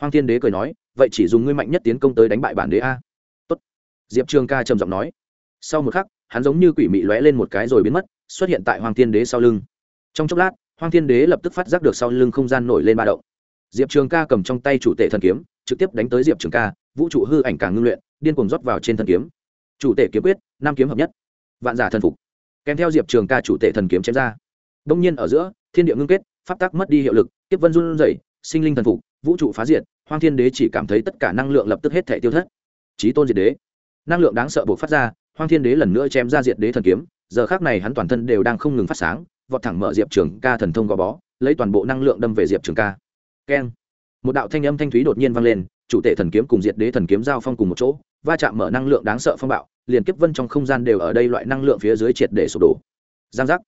Hoang thiên đế cười nói, vậy chỉ dùng ngươi mạnh nhất tiến công tới đánh bại bản đế a. Tốt. diệp trường ca trầm giọng nói. Sau một khắc hắn giống như quỷ mị lóe lên một cái rồi biến mất, xuất hiện tại hoàng thiên đế sau lưng. Trong chốc lát hoàng thiên đế lập tức phát giác được sau lưng không gian nổi lên ba động. Diệp trường ca cầm trong tay chủ tể thần kiếm, trực tiếp đánh tới diệp trường ca, vũ trụ hư ảnh càng ngưng luyện, điên cuồng rót vào trên thần kiếm. Chủ tể kiếm quyết nam kiếm hợp nhất. Vạn giả thần phục. Kèm theo diệp trường ca chủ tể thần kiếm chém ra. Đông nhiên ở giữa, thiên địa ngưng kết, pháp tắc mất đi hiệu lực, tiếp vân run rẩy, sinh linh thần phục, vũ trụ phá diệt, hoang thiên đế chỉ cảm thấy tất cả năng lượng lập tức hết thể tiêu thất. Trí tôn diệt đế. Năng lượng đáng sợ buộc phát ra hoang thiên đế lần nữa chém ra diệt đế thần kiếm, giờ khác này hắn toàn thân đều đang không ngừng phát sáng, vọt thẳng mở diệp trường ca thần thông gò bó, lấy toàn bộ năng lượng đâm về diệp trường ca. Keng. Một đạo thanh âm thanh thúy đột nhiên vang lên, chủ tể thần kiếm cùng diệt đế thần kiếm giao phong cùng một chỗ, va chạm mở năng lượng đáng sợ phong bạo, liền kiếp vân trong không gian đều ở đây loại năng lượng phía dưới triệt để sụp đổ. Giang giác.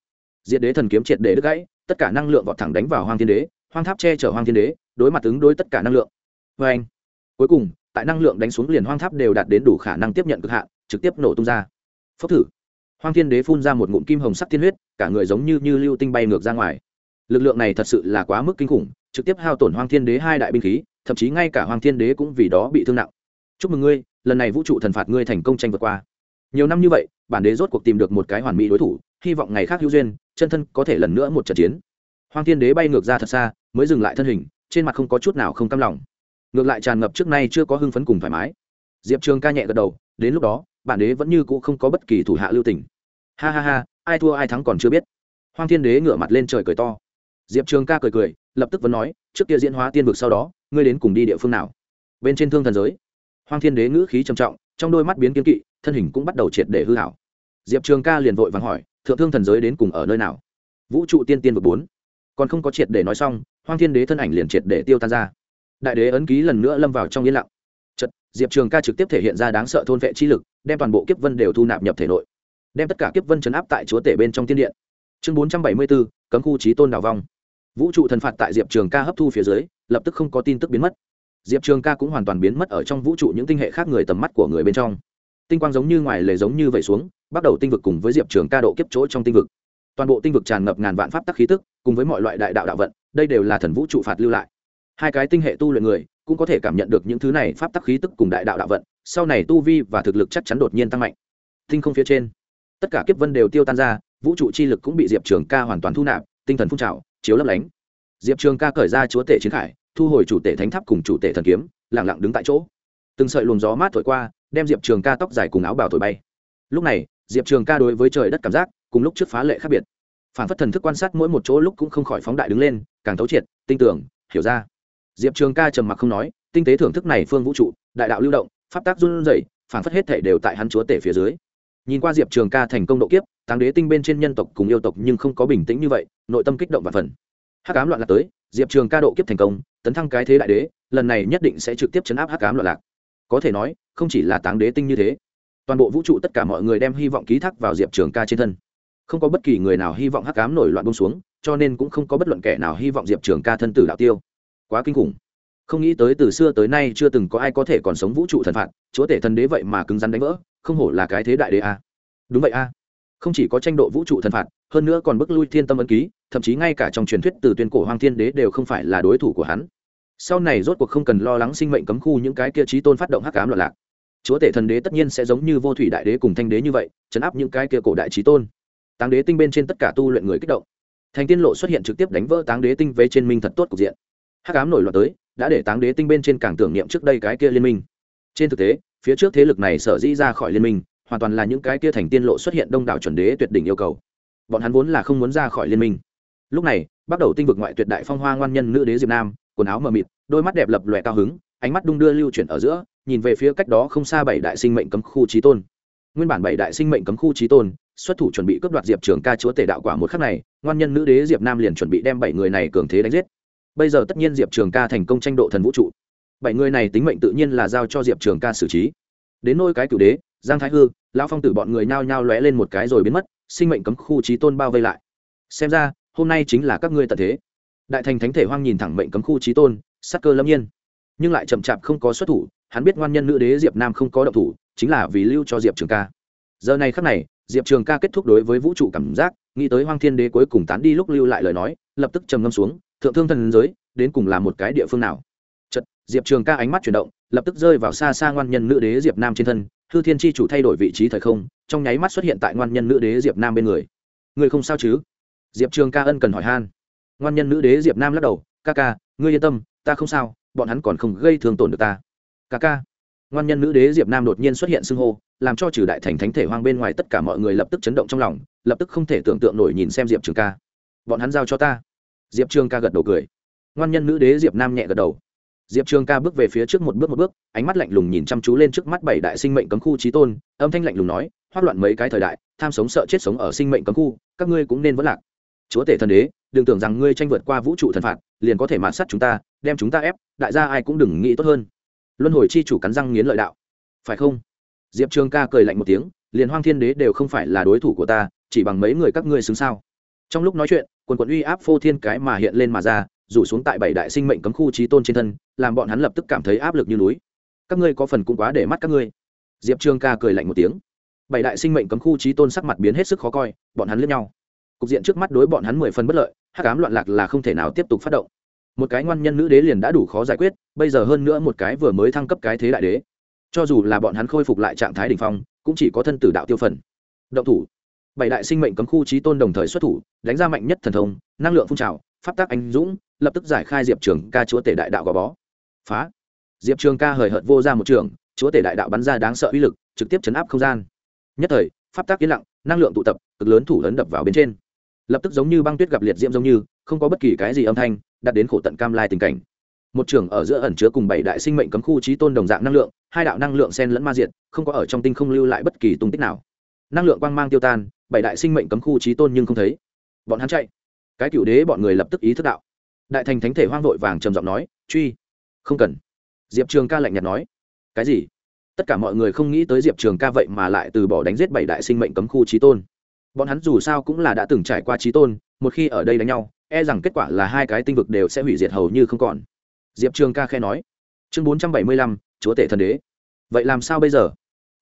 Diệt đế thần kiếm triệt để đứt gãy, tất cả năng lượng vọt thẳng đánh vào hoang thiên đế, hoang tháp che chở hoang thiên đế, đối mặt ứng đối tất cả năng lượng. Vê anh cuối cùng tại năng lượng đánh xuống liền hoang tháp đều đạt đến đủ khả năng tiếp nhận cực hạn, trực tiếp nổ tung ra. Phốc thử. Hoang thiên đế phun ra một ngụm kim hồng sắc tiên huyết, cả người giống như như lưu tinh bay ngược ra ngoài. Lực lượng này thật sự là quá mức kinh khủng, trực tiếp hao tổn hoang thiên đế hai đại binh khí, thậm chí ngay cả hoang thiên đế cũng vì đó bị thương nặng. Chúc mừng ngươi, lần này vũ trụ thần phạt ngươi thành công tranh vượt qua. Nhiều năm như vậy, bản đế rốt cuộc tìm được một cái hoàn mỹ đối thủ, hy vọng ngày khác hữu duyên, chân thân có thể lần nữa một trận chiến. Hoang thiên đế bay ngược ra thật xa, mới dừng lại thân hình, trên mặt không có chút nào không cam lòng ngược lại tràn ngập trước nay chưa có hưng phấn cùng thoải mái. Diệp trường ca nhẹ gật đầu, đến lúc đó bản đế vẫn như c ũ không có bất kỳ thủ hạ lưu tình. Ha ha ha, ai thua ai thắng còn chưa biết. Hoàng thiên đế ngửa mặt lên trời cười to. Diệp trường ca cười cười, lập tức vẫn nói, trước kia diễn hóa tiên vực sau đó, ngươi đến cùng đi địa phương nào? Bên trên thương thần giới. Hoàng thiên đế ngữ khí trầm trọng, trong đôi mắt biến kiên kỵ, thân hình cũng bắt đầu triệt để hư hảo diệp trường ca liền vội vàng hỏi, thượng thương thần giới đến cùng ở nơi nào? Vũ trụ tiên tiên vực bốn. Còn không có triệt để nói xong Hoàng thiên đế thân ảnh liền triệt để tiêu tan ra đại đế ấn ký lần nữa lâm vào trong yên lặng. Chật diệp trường ca trực tiếp thể hiện ra đáng sợ thôn vệ chi lực, đem toàn bộ kiếp vân đều thu nạp nhập thể nội, đem tất cả kiếp vân chấn áp tại chúa tể bên trong tiên điện. Chương bốn trăm bảy mươi bốn cấm khu trí tôn đào vong. Vũ trụ thần phạt tại diệp trường ca hấp thu phía dưới, lập tức không có tin tức biến mất. Diệp trường ca cũng hoàn toàn biến mất ở trong vũ trụ những tinh hệ khác người tầm mắt của người bên trong. Tinh quang giống như ngoài lề giống như vậy xuống, bắt đầu tinh vực cùng với diệp trường ca độ kiếp chỗ trong tinh vực. Toàn bộ tinh vực tràn ngập ngàn vạn pháp tắc khí tức, cùng với mọi loại đại đạo đạo vận, đây đều là thần vũ trụ phạt lưu lại hai cái tinh hệ tu luyện người cũng có thể cảm nhận được những thứ này pháp tắc khí tức cùng đại đạo đạo vận, sau này tu vi và thực lực chắc chắn đột nhiên tăng mạnh. Tinh không phía trên, tất cả kiếp vân đều tiêu tan ra, vũ trụ chi lực cũng bị diệp trường ca hoàn toàn thu nạp, tinh thần phun trào, chiếu lấp lánh. Diệp trường ca cởi ra chúa tể chiến khải, thu hồi chủ tể thánh tháp cùng chủ tể thần kiếm lẳng lặng đứng tại chỗ. Từng sợi luồng gió mát thổi qua, đem diệp trường ca tóc dài cùng áo bào thổi bay. Lúc này, diệp trường ca đối với trời đất cảm giác cùng lúc trước phá lệ khác biệt. Phản phất thần thức quan sát mỗi một chỗ lúc cũng không khỏi phóng đại đứng lên, càng thấu triệt tinh tưởng, hiểu ra diệp trường ca trầm mặc không nói, tinh tế thưởng thức này phương vũ trụ, đại đạo lưu động, pháp tác run rẩy phản phất hết thể đều tại hắn chúa tể phía dưới. Nhìn qua diệp trường ca thành công độ kiếp tàng đế tinh bên trên nhân tộc cùng yêu tộc nhưng không có bình tĩnh như vậy, nội tâm kích động và phần hắc ám loạn lạc tới, diệp trường ca độ kiếp thành công, tấn thăng cái thế đại đế, lần này nhất định sẽ trực tiếp chấn áp hắc ám loạn lạc. Có thể nói, không chỉ là táng đế tinh như thế, toàn bộ vũ trụ tất cả mọi người đem hy vọng ký thác vào diệp trường ca trên thân. Không có bất kỳ người nào hy vọng hắc ám nổi loạn bông xuống, cho nên cũng không có bất luận kẻ nào hy vọng diệp trường ca thân tử đạo tiêu quá kinh khủng. Không nghĩ tới từ xưa tới nay chưa từng có ai có thể còn sống vũ trụ thần phạt, chúa tể thần đế vậy mà cứng rắn đánh vỡ, không hổ là cái thế đại đế a. Đúng vậy a. Không chỉ có tranh độ vũ trụ thần phạt, hơn nữa còn bức lui thiên tâm ấn ký, thậm chí ngay cả trong truyền thuyết từ tuyên cổ hoàng thiên đế đều không phải là đối thủ của hắn. Sau này rốt cuộc không cần lo lắng sinh mệnh cấm khu những cái kia trí tôn phát động hắc ám loạn lạc. Chúa tể thần đế tất nhiên sẽ giống như vô thủy đại đế cùng thanh đế như vậy, chấn áp những cái kia cổ đại trí tôn. Táng đế tinh bên trên tất cả tu luyện người kích động. Thành tiên lộ xuất hiện trực tiếp đánh vỡ táng đế tinh vế trên minh thật tốt cục diện hắc ám nổi loạn tới, đã để táng đế tinh bên trên càng tưởng niệm trước đây cái kia liên minh. Trên thực tế, phía trước thế lực này sở dĩ ra khỏi liên minh, hoàn toàn là những cái kia thành tiên lộ xuất hiện đông đảo chuẩn đế tuyệt đỉnh yêu cầu. Bọn hắn vốn là không muốn ra khỏi liên minh. Lúc này, bắt đầu tinh vực ngoại tuyệt đại phong hoa ngoan nhân nữ đế diệp nam, quần áo mờ mịt, đôi mắt đẹp lập lòe cao hứng, ánh mắt đung đưa lưu chuyển ở giữa, nhìn về phía cách đó không xa bảy đại sinh mệnh cấm khu trí tôn. Nguyên bản bảy đại sinh mệnh cấm khu trí tôn, xuất thủ chuẩn bị cướp đoạt diệp trường ca chúa tể đạo quả một khắc này, ngoan nhân nữ đế diệp nam liền chuẩn bị đem bảy người này cường thế đánh giết bây giờ tất nhiên diệp trường ca thành công tranh độ thần vũ trụ. Bảy người này tính mệnh tự nhiên là giao cho diệp trường ca xử trí. Đến nôi cái cựu đế, giang thái hư, lão phong tử bọn người nhao nhao lóe lên một cái rồi biến mất, sinh mệnh cấm khu trí tôn bao vây lại. Xem ra, hôm nay chính là các ngươi tận thế. Đại thành thánh thể hoang nhìn thẳng mệnh cấm khu trí tôn, sắc cơ lâm nhiên. Nhưng lại chậm chạp không có xuất thủ, hắn biết ngoan nhân nữ đế diệp nam không có động thủ, chính là vì lưu cho diệp trường ca. Giờ này khắc này, diệp trường ca kết thúc đối với vũ trụ cảm giác, nghĩ tới hoang thiên đế cuối cùng tán đi lúc lưu lại lời nói, lập tức trầm ngâm xuống thượng thương thần giới, đến cùng là một cái địa phương nào? Chật diệp trường ca ánh mắt chuyển động, lập tức rơi vào xa xa ngoan nhân nữ đế diệp nam trên thân. Hư thiên tri chủ thay đổi vị trí thời không, trong nháy mắt xuất hiện tại ngoan nhân nữ đế diệp nam bên người. Người không sao chứ? Diệp trường ca ân cần hỏi han. Ngoan nhân nữ đế diệp nam lắc đầu, ca ca, ngươi yên tâm, ta không sao, bọn hắn còn không gây thương tổn được ta. Ca ca. Ngoan nhân nữ đế diệp nam đột nhiên xuất hiện xưng hô, làm cho trừ đại thành thánh thể hoang bên ngoài tất cả mọi người lập tức chấn động trong lòng, lập tức không thể tưởng tượng nổi nhìn xem diệp trường ca. Bọn hắn giao cho ta diệp Trương ca gật đầu cười. Ngoan nhân nữ đế diệp nam nhẹ gật đầu. Diệp Trương ca bước về phía trước một bước một bước, ánh mắt lạnh lùng nhìn chăm chú lên trước mắt bảy đại sinh mệnh cấm khu trí tôn, âm thanh lạnh lùng nói hoát loạn mấy cái thời đại, tham sống sợ chết sống ở sinh mệnh cấm khu, các ngươi cũng nên vẫn lạc. Chúa tể thần đế, đừng tưởng rằng ngươi tranh vượt qua vũ trụ thần phạt, liền có thể mạt sát chúng ta, đem chúng ta ép, đại gia ai cũng đừng nghĩ tốt hơn. Luân hồi chi chủ cắn răng nghiến lợi đạo. Phải không? Diệp Trương ca cười lạnh một tiếng liền hoang thiên đế đều không phải là đối thủ của ta, chỉ bằng mấy người các ngươi xứng sao? Trong lúc nói chuyện quần quần uy áp phô thiên cái mà hiện lên mà ra, rủ xuống tại bảy đại sinh mệnh cấm khu trí tôn trên thân, làm bọn hắn lập tức cảm thấy áp lực như núi. Các ngươi có phần cũng quá để mắt các ngươi. Diệp Trương ca cười lạnh một tiếng. Bảy đại sinh mệnh cấm khu trí tôn sắc mặt biến hết sức khó coi, bọn hắn lướt nhau. Cục diện trước mắt đối bọn hắn mười phần bất lợi, hắc ám loạn lạc là không thể nào tiếp tục phát động. Một cái ngoan nhân nữ đế liền đã đủ khó giải quyết, bây giờ hơn nữa một cái vừa mới thăng cấp cái thế đại đế. Cho dù là bọn hắn khôi phục lại trạng thái đ ỉ n h phong, cũng chỉ có thân tử đạo tiêu phần. Động thủ bảy đại sinh mệnh cấm khu trí tôn đồng thời xuất thủ, đánh ra mạnh nhất thần thông, năng lượng phun trào, pháp tác anh dũng, lập tức giải khai diệp trường ca chúa tể đại đạo gò bó. Phá! Diệp trường ca hời hợt vô ra một trường, chúa tể đại đạo bắn ra đáng sợ uy lực, trực tiếp chấn áp không gian. Nhất thời, pháp tác yên lặng, năng lượng tụ tập, cực lớn thủ lớn đập vào bên trên. Lập tức giống như băng tuyết gặp liệt diễm giống như, không có bất kỳ cái gì âm thanh, đạt đến khổ tận cam lai tình cảnh. Một trường ở giữa ẩn chứa cùng bảy đại sinh mệnh cấm khu trí tôn đồng dạng năng lượng, hai đạo năng lượng sen lẫn ma diện không có ở trong tinh không lưu lại bất kỳ tung tích nào. Năng lượng quang mang tiêu tan bảy đại sinh mệnh cấm khu trí tôn nhưng không thấy. Bọn hắn chạy. Cái cựu đế bọn người lập tức ý thức đạo. Đại thành thánh thể hoang vội vàng trầm giọng nói, truy. Không cần. Diệp trường ca lạnh nhạt nói. Cái gì? Tất cả mọi người không nghĩ tới diệp trường ca vậy mà lại từ bỏ đánh giết bảy đại sinh mệnh cấm khu trí tôn. Bọn hắn dù sao cũng là đã từng trải qua trí tôn, một khi ở đây đánh nhau e rằng kết quả là hai cái tinh vực đều sẽ hủy diệt hầu như không còn. Diệp trường ca khe nói. Chương bốn trăm bảy mươi lăm, chúa tể thần đế. Vậy làm sao bây giờ?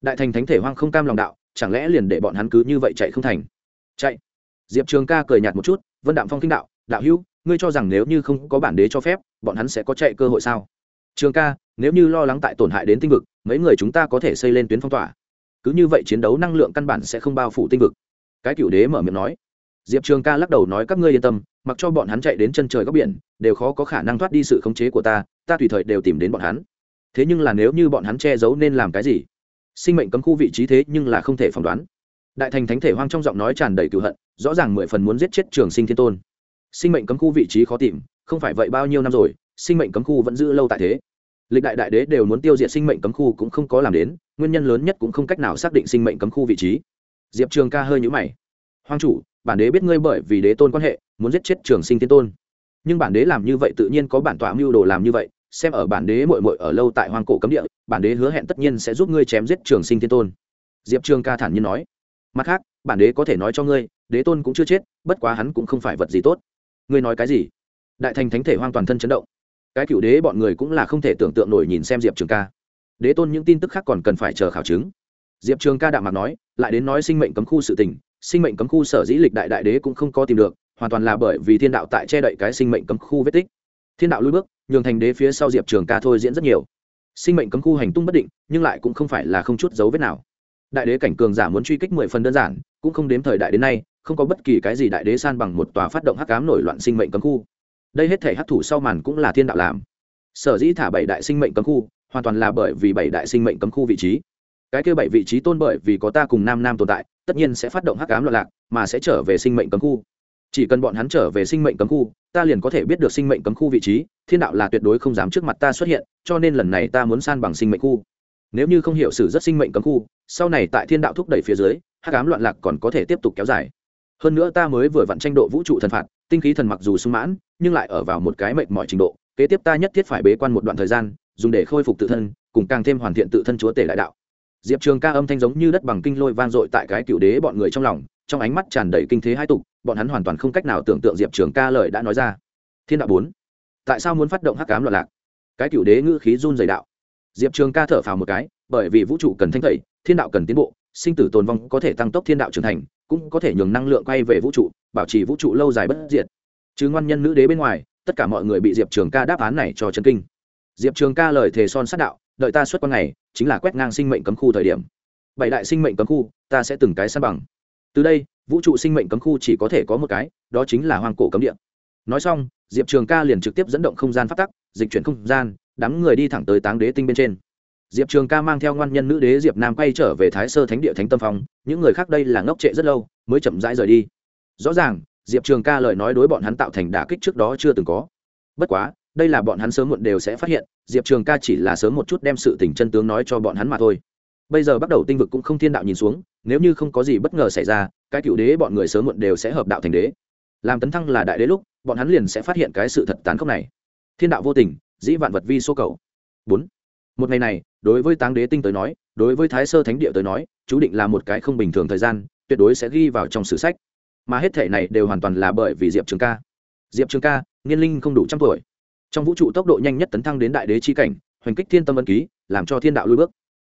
Đại thành thánh thể hoang không cam lòng đạo chẳng lẽ liền để bọn hắn cứ như vậy chạy không thành? Chạy. Diệp trường ca cười nhạt một chút, vân đạm phong kinh đạo đạo hữu, ngươi cho rằng nếu như không có bản đế cho phép, bọn hắn sẽ có chạy cơ hội sao? Trường ca, nếu như lo lắng tại tổn hại đến tinh vực, mấy người chúng ta có thể xây lên tuyến phong tỏa. Cứ như vậy chiến đấu năng lượng căn bản sẽ không bao phủ tinh vực. Cái cựu đế mở miệng nói. Diệp trường ca lắc đầu nói các ngươi yên tâm, mặc cho bọn hắn chạy đến chân trời góc biển, đều khó có khả năng thoát đi sự khống chế của ta ta tùy thời đều tìm đến bọn hắn. Thế nhưng là nếu như bọn hắn che giấu nên làm cái gì? Sinh mệnh cấm khu vị trí thế nhưng là không thể phỏng đoán. Đại thành thánh thể hoang trong giọng nói tràn đầy cựu hận, rõ ràng mười phần muốn giết chết trường sinh thiên tôn. Sinh mệnh cấm khu vị trí khó tìm, không phải vậy bao nhiêu năm rồi, sinh mệnh cấm khu vẫn giữ lâu tại thế. Lịch đại đại đế đều muốn tiêu diệt sinh mệnh cấm khu cũng không có làm đến, nguyên nhân lớn nhất cũng không cách nào xác định sinh mệnh cấm khu vị trí. Diệp trường ca hơi nhũ mày. Hoàng chủ, bản đế biết ngươi bởi vì đế tôn quan hệ, muốn giết chết trường sinh thiên tôn. Nhưng bản đế làm như vậy tự nhiên có bản tọa mưu đồ làm như vậy xem ở bản đế mội mội ở lâu tại hoang cổ cấm địa, bản đế hứa hẹn tất nhiên sẽ giúp ngươi chém giết trường sinh thiên tôn. Diệp trường ca thản nhiên nói. Mặt khác, bản đế có thể nói cho ngươi, đế tôn cũng chưa chết, bất quá hắn cũng không phải vật gì tốt. Ngươi nói cái gì? Đại thành thánh thể hoang toàn thân chấn động. Cái cựu đế bọn người cũng là không thể tưởng tượng nổi nhìn xem diệp trường ca. Đế tôn những tin tức khác còn cần phải chờ khảo chứng. Diệp trường ca đạm mặt nói, lại đến nói sinh mệnh cấm khu sự tình, sinh mệnh cấm khu sở dĩ lịch đại đại đế cũng không có tìm được, hoàn toàn là bởi vì thiên đạo tại che đậy cái sinh mệnh cấm khu vết tích. Thiên đạo lui bước nhường thành đế phía sau diệp trường ca thôi diễn rất nhiều. Sinh mệnh cấm khu hành tung bất định, nhưng lại cũng không phải là không chút dấu vết nào. Đại đế cảnh cường giả muốn truy kích mười phần đơn giản, cũng không đếm thời đại đến nay, không có bất kỳ cái gì đại đế san bằng một tòa phát động hắc cám nổi loạn sinh mệnh cấm khu. Đây hết thể hắc thủ sau màn cũng là thiên đạo làm. Sở dĩ thả bảy đại sinh mệnh cấm khu, hoàn toàn là bởi vì bảy đại sinh mệnh cấm khu vị trí. Cái kêu bảy vị trí tôn bởi vì có ta cùng nam nam tồn tại, tất nhiên sẽ phát động hắc ám loạn lạc, mà sẽ trở về sinh mệnh cấm khu chỉ cần bọn hắn trở về sinh mệnh cấm khu, ta liền có thể biết được sinh mệnh cấm khu vị trí, thiên đạo là tuyệt đối không dám trước mặt ta xuất hiện, cho nên lần này ta muốn san bằng sinh mệnh khu. Nếu như không hiểu sử rất sinh mệnh cấm khu, sau này tại thiên đạo thúc đẩy phía dưới, hắc ám loạn lạc còn có thể tiếp tục kéo dài. Hơn nữa ta mới vừa vặn tranh độ vũ trụ thần phạt, tinh khí thần mặc dù sung mãn, nhưng lại ở vào một cái mệnh mọi trình độ, kế tiếp ta nhất thiết phải bế quan một đoạn thời gian, dùng để khôi phục tự thân, cùng càng thêm hoàn thiện tự thân chúa tể đại đạo. Diệp trường ca âm thanh giống như đất bằng kinh lôi vang dội tại cái cựu đế bọn người trong lòng, trong ánh mắt tràn đầy kinh thế hai tục bọn hắn hoàn toàn không cách nào tưởng tượng diệp trường ca lời đã nói ra. Thiên đạo bốn, tại sao muốn phát động hắc cám loạn lạc? Cái cựu đế ngữ khí run dày đạo. Diệp trường ca thở phào một cái, bởi vì vũ trụ cần thanh tẩy, thiên đạo cần tiến bộ, sinh tử tồn vong có thể tăng tốc thiên đạo trưởng thành, cũng có thể nhường năng lượng quay về vũ trụ, bảo trì vũ trụ lâu dài bất diệt. Chứ ngoan nhân nữ đế bên ngoài, tất cả mọi người bị diệp trường ca đáp án này cho chân kinh. Diệp trường ca lời thề son sát đạo, đợi ta xuất quan này chính là quét ngang sinh mệnh cấm khu thời điểm. Bảy đại sinh mệnh cấm khu, ta sẽ từng cái san bằng từ đây, vũ trụ sinh mệnh cấm khu chỉ có thể có một cái, đó chính là hoang cổ cấm địa. Nói xong, diệp trường ca liền trực tiếp dẫn động không gian phát tắc, dịch chuyển không gian, đám người đi thẳng tới táng đế tinh bên trên. Diệp trường ca mang theo ngoan nhân nữ đế diệp nam quay trở về thái sơ thánh địa thánh tâm phong, những người khác đây là ngốc trệ rất lâu, mới chậm rãi rời đi. Rõ ràng, diệp trường ca lời nói đối bọn hắn tạo thành đả kích trước đó chưa từng có. Bất quá, đây là bọn hắn sớm muộn đều sẽ phát hiện, diệp trường ca chỉ là sớm một chút đem sự tình chân tướng nói cho bọn hắn mà thôi bây giờ bắt đầu tinh vực cũng không thiên đạo nhìn xuống, nếu như không có gì bất ngờ xảy ra, cái cựu đế bọn người sớm muộn đều sẽ hợp đạo thành đế. Làm tấn thăng là đại đế lúc, bọn hắn liền sẽ phát hiện cái sự thật tán khốc này. Thiên đạo vô tình, dĩ vạn vật vi số cầu. Bốn. Một ngày này, đối với táng đế tinh tới nói, đối với thái sơ thánh địa tới nói, chú định là một cái không bình thường thời gian, tuyệt đối sẽ ghi vào trong sử sách. Mà hết thể này đều hoàn toàn là bởi vì diệp trường ca. Diệp trường ca, niên linh không đủ trăm tuổi. Trong vũ trụ tốc độ nhanh nhất tấn thăng đến đại đế chi cảnh, hoành kích thiên tâm ân ký, làm cho thiên đạo lui bước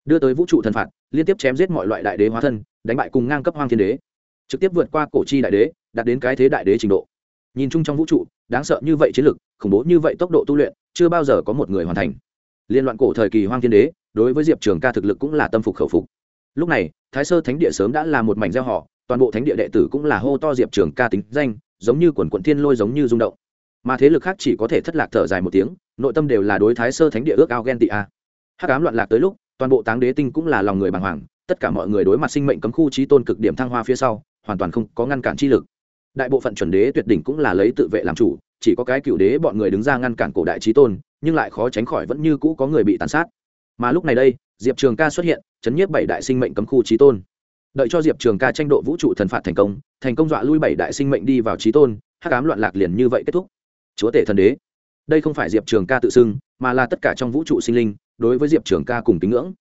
đưa tới vũ trụ thần phạt, liên tiếp chém giết mọi loại đại đế hóa thân, đánh bại cùng ngang cấp hoang thiên đế. Trực tiếp vượt qua cổ chi đại đế, đạt đến cái thế đại đế trình độ. Nhìn chung trong vũ trụ, đáng sợ như vậy chiến lực, khủng bố như vậy tốc độ tu luyện, chưa bao giờ có một người hoàn thành. Liên loạn cổ thời kỳ hoang thiên đế, đối với diệp trường ca thực lực cũng là tâm phục khẩu phục. Lúc này, thái sơ thánh địa sớm đã là một mảnh gieo họ, toàn bộ thánh địa đệ tử cũng là hô to diệp trường ca tính danh, giống như quần quận thiên lôi giống như rung động. Mà thế lực khác chỉ có thể thất lạc thở dài một tiếng, nội tâm đều là đối thái sơ thánh địa ước ao ghen tị a. Hắc ám loạn lạc tới lúc toàn bộ táng đế tinh cũng là lòng người bàng hoàng, tất cả mọi người đối mặt sinh mệnh cấm khu trí tôn cực điểm thăng hoa phía sau, hoàn toàn không có ngăn cản chi lực. Đại bộ phận chuẩn đế tuyệt đỉnh cũng là lấy tự vệ làm chủ, chỉ có cái cựu đế bọn người đứng ra ngăn cản cổ đại trí tôn, nhưng lại khó tránh khỏi vẫn như cũ có người bị tàn sát. Mà lúc này đây, diệp trường ca xuất hiện, chấn nhiếp bảy đại sinh mệnh cấm khu trí tôn. Đợi cho diệp trường ca tranh độ vũ trụ thần phạt thành công thành công dọa lui bảy đại sinh mệnh đi vào trí tôn, hắc ám loạn lạc liền như vậy kết thúc. Chúa tể thần đế. Đây không phải diệp trường ca tự xưng, mà là tất cả trong vũ trụ sinh linh đối với diệp trường ca cùng tín ngưỡng.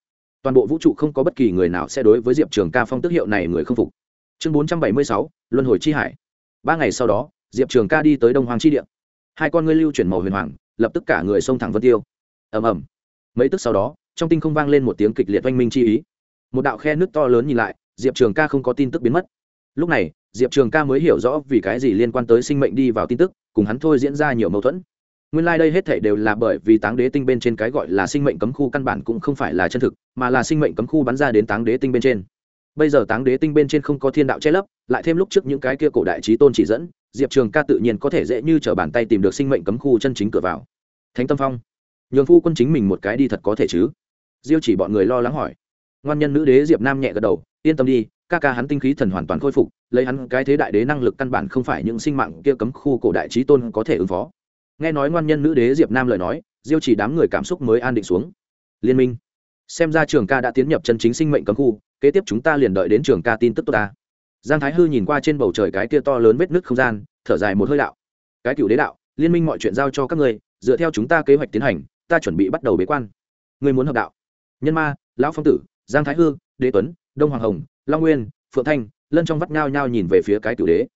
Toàn bộ vũ trụ không có bất kỳ người nào sẽ đối với diệp trường ca phong tước hiệu này người không phục. Chương bốn trăm bảy mươi sáu, luân hồi chi hải. Ba ngày sau đó, diệp trường ca đi tới đông hoàng chi điện hai con ngươi lưu chuyển màu huyền hoàng, lập tức cả người xông thẳng vân tiêu. Ầm ầm. Mấy tức sau đó, trong tinh không vang lên một tiếng kịch liệt oanh minh chi ý. Một đạo khe nước to lớn nhìn lại, diệp trường ca không có tin tức biến mất. Lúc này, diệp trường ca mới hiểu rõ vì cái gì liên quan tới sinh mệnh đi vào tin tức, cùng hắn thôi diễn ra nhiều mâu thuẫn nguyên lai、like、đây hết thể đều là bởi vì táng đế tinh bên trên cái gọi là sinh mệnh cấm khu căn bản cũng không phải là chân thực, mà là sinh mệnh cấm khu bắn ra đến táng đế tinh bên trên. Bây giờ táng đế tinh bên trên không có thiên đạo che lấp, lại thêm lúc trước những cái kia cổ đại trí tôn chỉ dẫn, diệp trường ca tự nhiên có thể dễ như t r ở bàn tay tìm được sinh mệnh cấm khu chân chính cửa vào. Thánh tâm phong. Nhường phu quân chính mình một cái đi thật có thể chứ? Diêu chỉ bọn người lo lắng hỏi. Ngoan nhân nữ đế diệp nam nhẹ gật đầu, yên tâm đi, ca ca hắn tinh khí thần hoàn toàn khôi phục, lấy hắn cái thế đại đế năng lực căn bản không phải những sinh mạng kia cấm khu cổ đại trí tôn có thể ứng phó nghe nói ngoan nhân nữ đế diệp nam lời nói, diêu chỉ đám người cảm xúc mới an định xuống. Liên minh, xem ra trường ca đã tiến nhập chân chính sinh mệnh cấm khu, kế tiếp chúng ta liền đợi đến trường ca tin tức tốt ta. Giang thái hư nhìn qua trên bầu trời cái kia to lớn vết nứt không gian, thở dài một hơi đạo. Cái cựu đế đạo, liên minh mọi chuyện giao cho các ngươi, dựa theo chúng ta kế hoạch tiến hành, ta chuẩn bị bắt đầu bế quan. Ngươi muốn hợp đạo? Nhân ma, lão phong tử, giang thái hư, đế tuấn, đông hoàng hồng, long nguyên, phượng thanh, lân trong vắt nhao nhao nhìn về phía cái cựu đế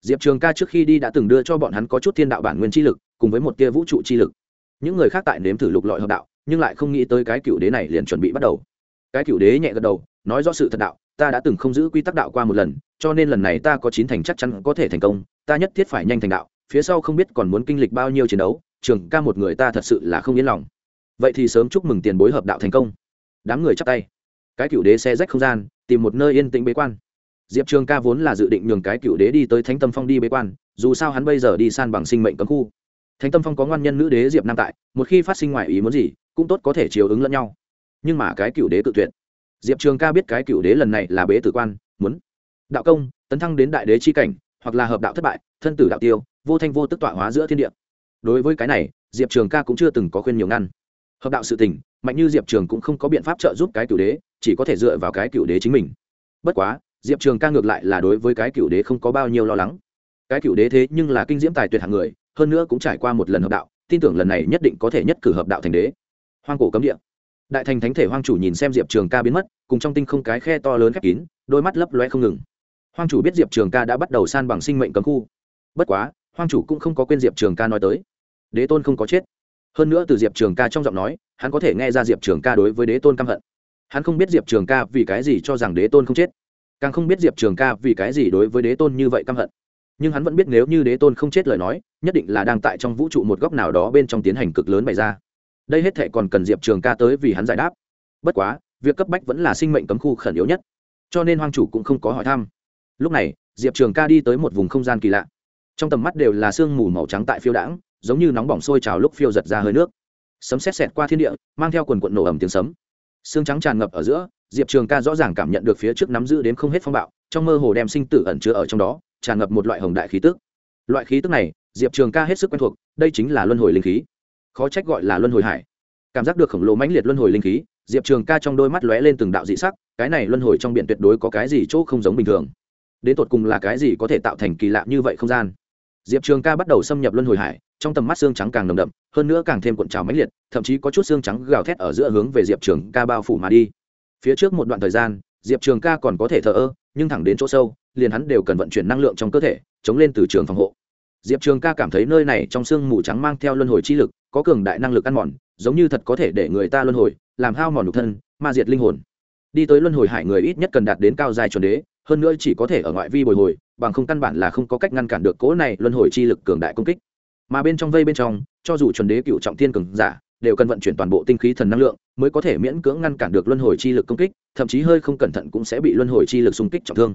diệp trường ca trước khi đi đã từng đưa cho bọn hắn có chút thiên đạo bản nguyên chi lực, cùng với một tia vũ trụ chi lực. Những người khác tại nếm thử lục lọi hợp đạo, nhưng lại không nghĩ tới cái cựu đế này liền chuẩn bị bắt đầu. Cái cựu đế nhẹ gật đầu, nói rõ sự thật đạo, ta đã từng không giữ quy tắc đạo qua một lần, cho nên lần này ta có chín thành chắc chắn có thể thành công, ta nhất thiết phải nhanh thành đạo, phía sau không biết còn muốn kinh lịch bao nhiêu chiến đấu, trường ca một người ta thật sự là không yên lòng. Vậy thì sớm chúc mừng tiền bối hợp đạo thành công. Đám người chắp tay. Cái cựu đế xe rách không gian, tìm một nơi yên tĩnh bế quan diệp trường ca vốn là dự định nhường cái cựu đế đi tới thánh tâm phong đi bế quan, dù sao hắn bây giờ đi san bằng sinh mệnh cấm khu. Thánh tâm phong có ngoan nhân nữ đế diệp nam tại, một khi phát sinh ngoài ý muốn gì, cũng tốt có thể chiều ứng lẫn nhau. Nhưng mà cái cựu đế tự tuyệt. Diệp trường ca biết cái cựu đế lần này là bế tử quan, muốn đạo công, tấn thăng đến đại đế c h i cảnh, hoặc là hợp đạo thất bại, thân tử đạo tiêu, vô thanh vô tức tọa hóa giữa thiên địa. Đối với cái này, diệp trường ca cũng chưa từng có khuyên nhiều ngăn. Hợp đạo sự tình, mạnh như diệp trường cũng không có biện pháp trợ giúp cái cựu đế, chỉ có thể dựa vào cái cựu đế chính mình. Bất quá diệp trường ca ngược lại là đối với cái cựu đế không có bao nhiêu lo lắng. Cái cựu đế thế nhưng là kinh diễm tài tuyệt hạng người, hơn nữa cũng trải qua một lần hợp đạo, tin tưởng lần này nhất định có thể nhất cử hợp đạo thành đế. Hoang cổ cấm địa. Đại thành thánh thể hoang chủ nhìn xem diệp trường ca biến mất, cùng trong tinh không cái khe to lớn khép kín, đôi mắt lấp loe không ngừng. Hoang chủ biết diệp trường ca đã bắt đầu san bằng sinh mệnh cấm khu. Bất quá, hoang chủ cũng không có quên diệp trường ca nói tới. Đế tôn không có chết. Hơn nữa từ diệp trường ca trong giọng nói, hắn có thể nghe ra diệp trường ca đối với đế tôn căm hận. Hắn không biết diệp trường ca vì cái gì cho rằng đế tôn không chết càng không biết diệp trường ca vì cái gì đối với đế tôn như vậy căm hận. Nhưng hắn vẫn biết nếu như đế tôn không chết lời nói, nhất định là đang tại trong vũ trụ một góc nào đó bên trong tiến hành cực lớn bày ra. Đây hết thệ còn cần diệp trường ca tới vì hắn giải đáp. Bất quá, việc cấp bách vẫn là sinh mệnh cấm khu khẩn yếu nhất. Cho nên hoang chủ cũng không có hỏi thăm. Lúc này, diệp trường ca đi tới một vùng không gian kỳ lạ. Trong tầm mắt đều là sương mù màu trắng tại phiêu đãng, giống như nóng bỏng sôi trào lúc phiêu giật ra hơi nước. Sấm xét xẹt qua thiên địa, mang theo quần quận nổ ẩm tiếng sấm. Xương trắng tràn ngập ở giữa diệp trường ca rõ ràng cảm nhận được phía trước nắm giữ đến không hết phong bạo, trong mơ hồ đem sinh tử ẩn chứa ở trong đó, tràn ngập một loại hồng đại khí tức. Loại khí tức này, diệp trường ca hết sức quen thuộc, đây chính là luân hồi linh khí. Khó trách gọi là luân hồi hải. Cảm giác được khổng lồ mãnh liệt luân hồi linh khí, diệp trường ca trong đôi mắt lóe lên từng đạo dị sắc, cái này luân hồi trong biển tuyệt đối có cái gì chỗ không giống bình thường. Đến tột cùng là cái gì có thể tạo thành kỳ lạ như vậy không gian? Diệp trường ca bắt đầu xâm nhập luân hồi hải, trong tầm mắt xương trắng càng nồng đậm, hơn nữa càng thêm cuộn trào mãnh liệt, thậm chí có chút xương trắng gào thét ở giữa hướng về diệp trường ca bao phủ mà đi phía trước một đoạn thời gian, diệp trường ca còn có thể thờ ơ, nhưng thẳng đến chỗ sâu, liền hắn đều cần vận chuyển năng lượng trong cơ thể, chống lên từ trường phòng hộ. Diệp trường ca cảm thấy nơi này trong sương mù trắng mang theo luân hồi chi lực, có cường đại năng lực ăn mòn, giống như thật có thể để người ta luân hồi, làm hao mòn nhục thân, ma diệt linh hồn. Đi tới luân hồi hải người ít nhất cần đạt đến cao dài chuẩn đế, hơn nữa chỉ có thể ở ngoại vi bồi hồi, bằng không căn bản là không có cách ngăn cản được cỗ này luân hồi chi lực cường đại công kích. Mà bên trong vây bên trong, cho dù chuẩn đế cựu trọng thiên cường giả đều cần vận chuyển toàn bộ tinh khí thần năng lượng mới có thể miễn cưỡng ngăn cản được luân hồi chi lực công kích, thậm chí hơi không cẩn thận cũng sẽ bị luân hồi chi lực xung kích trọng thương.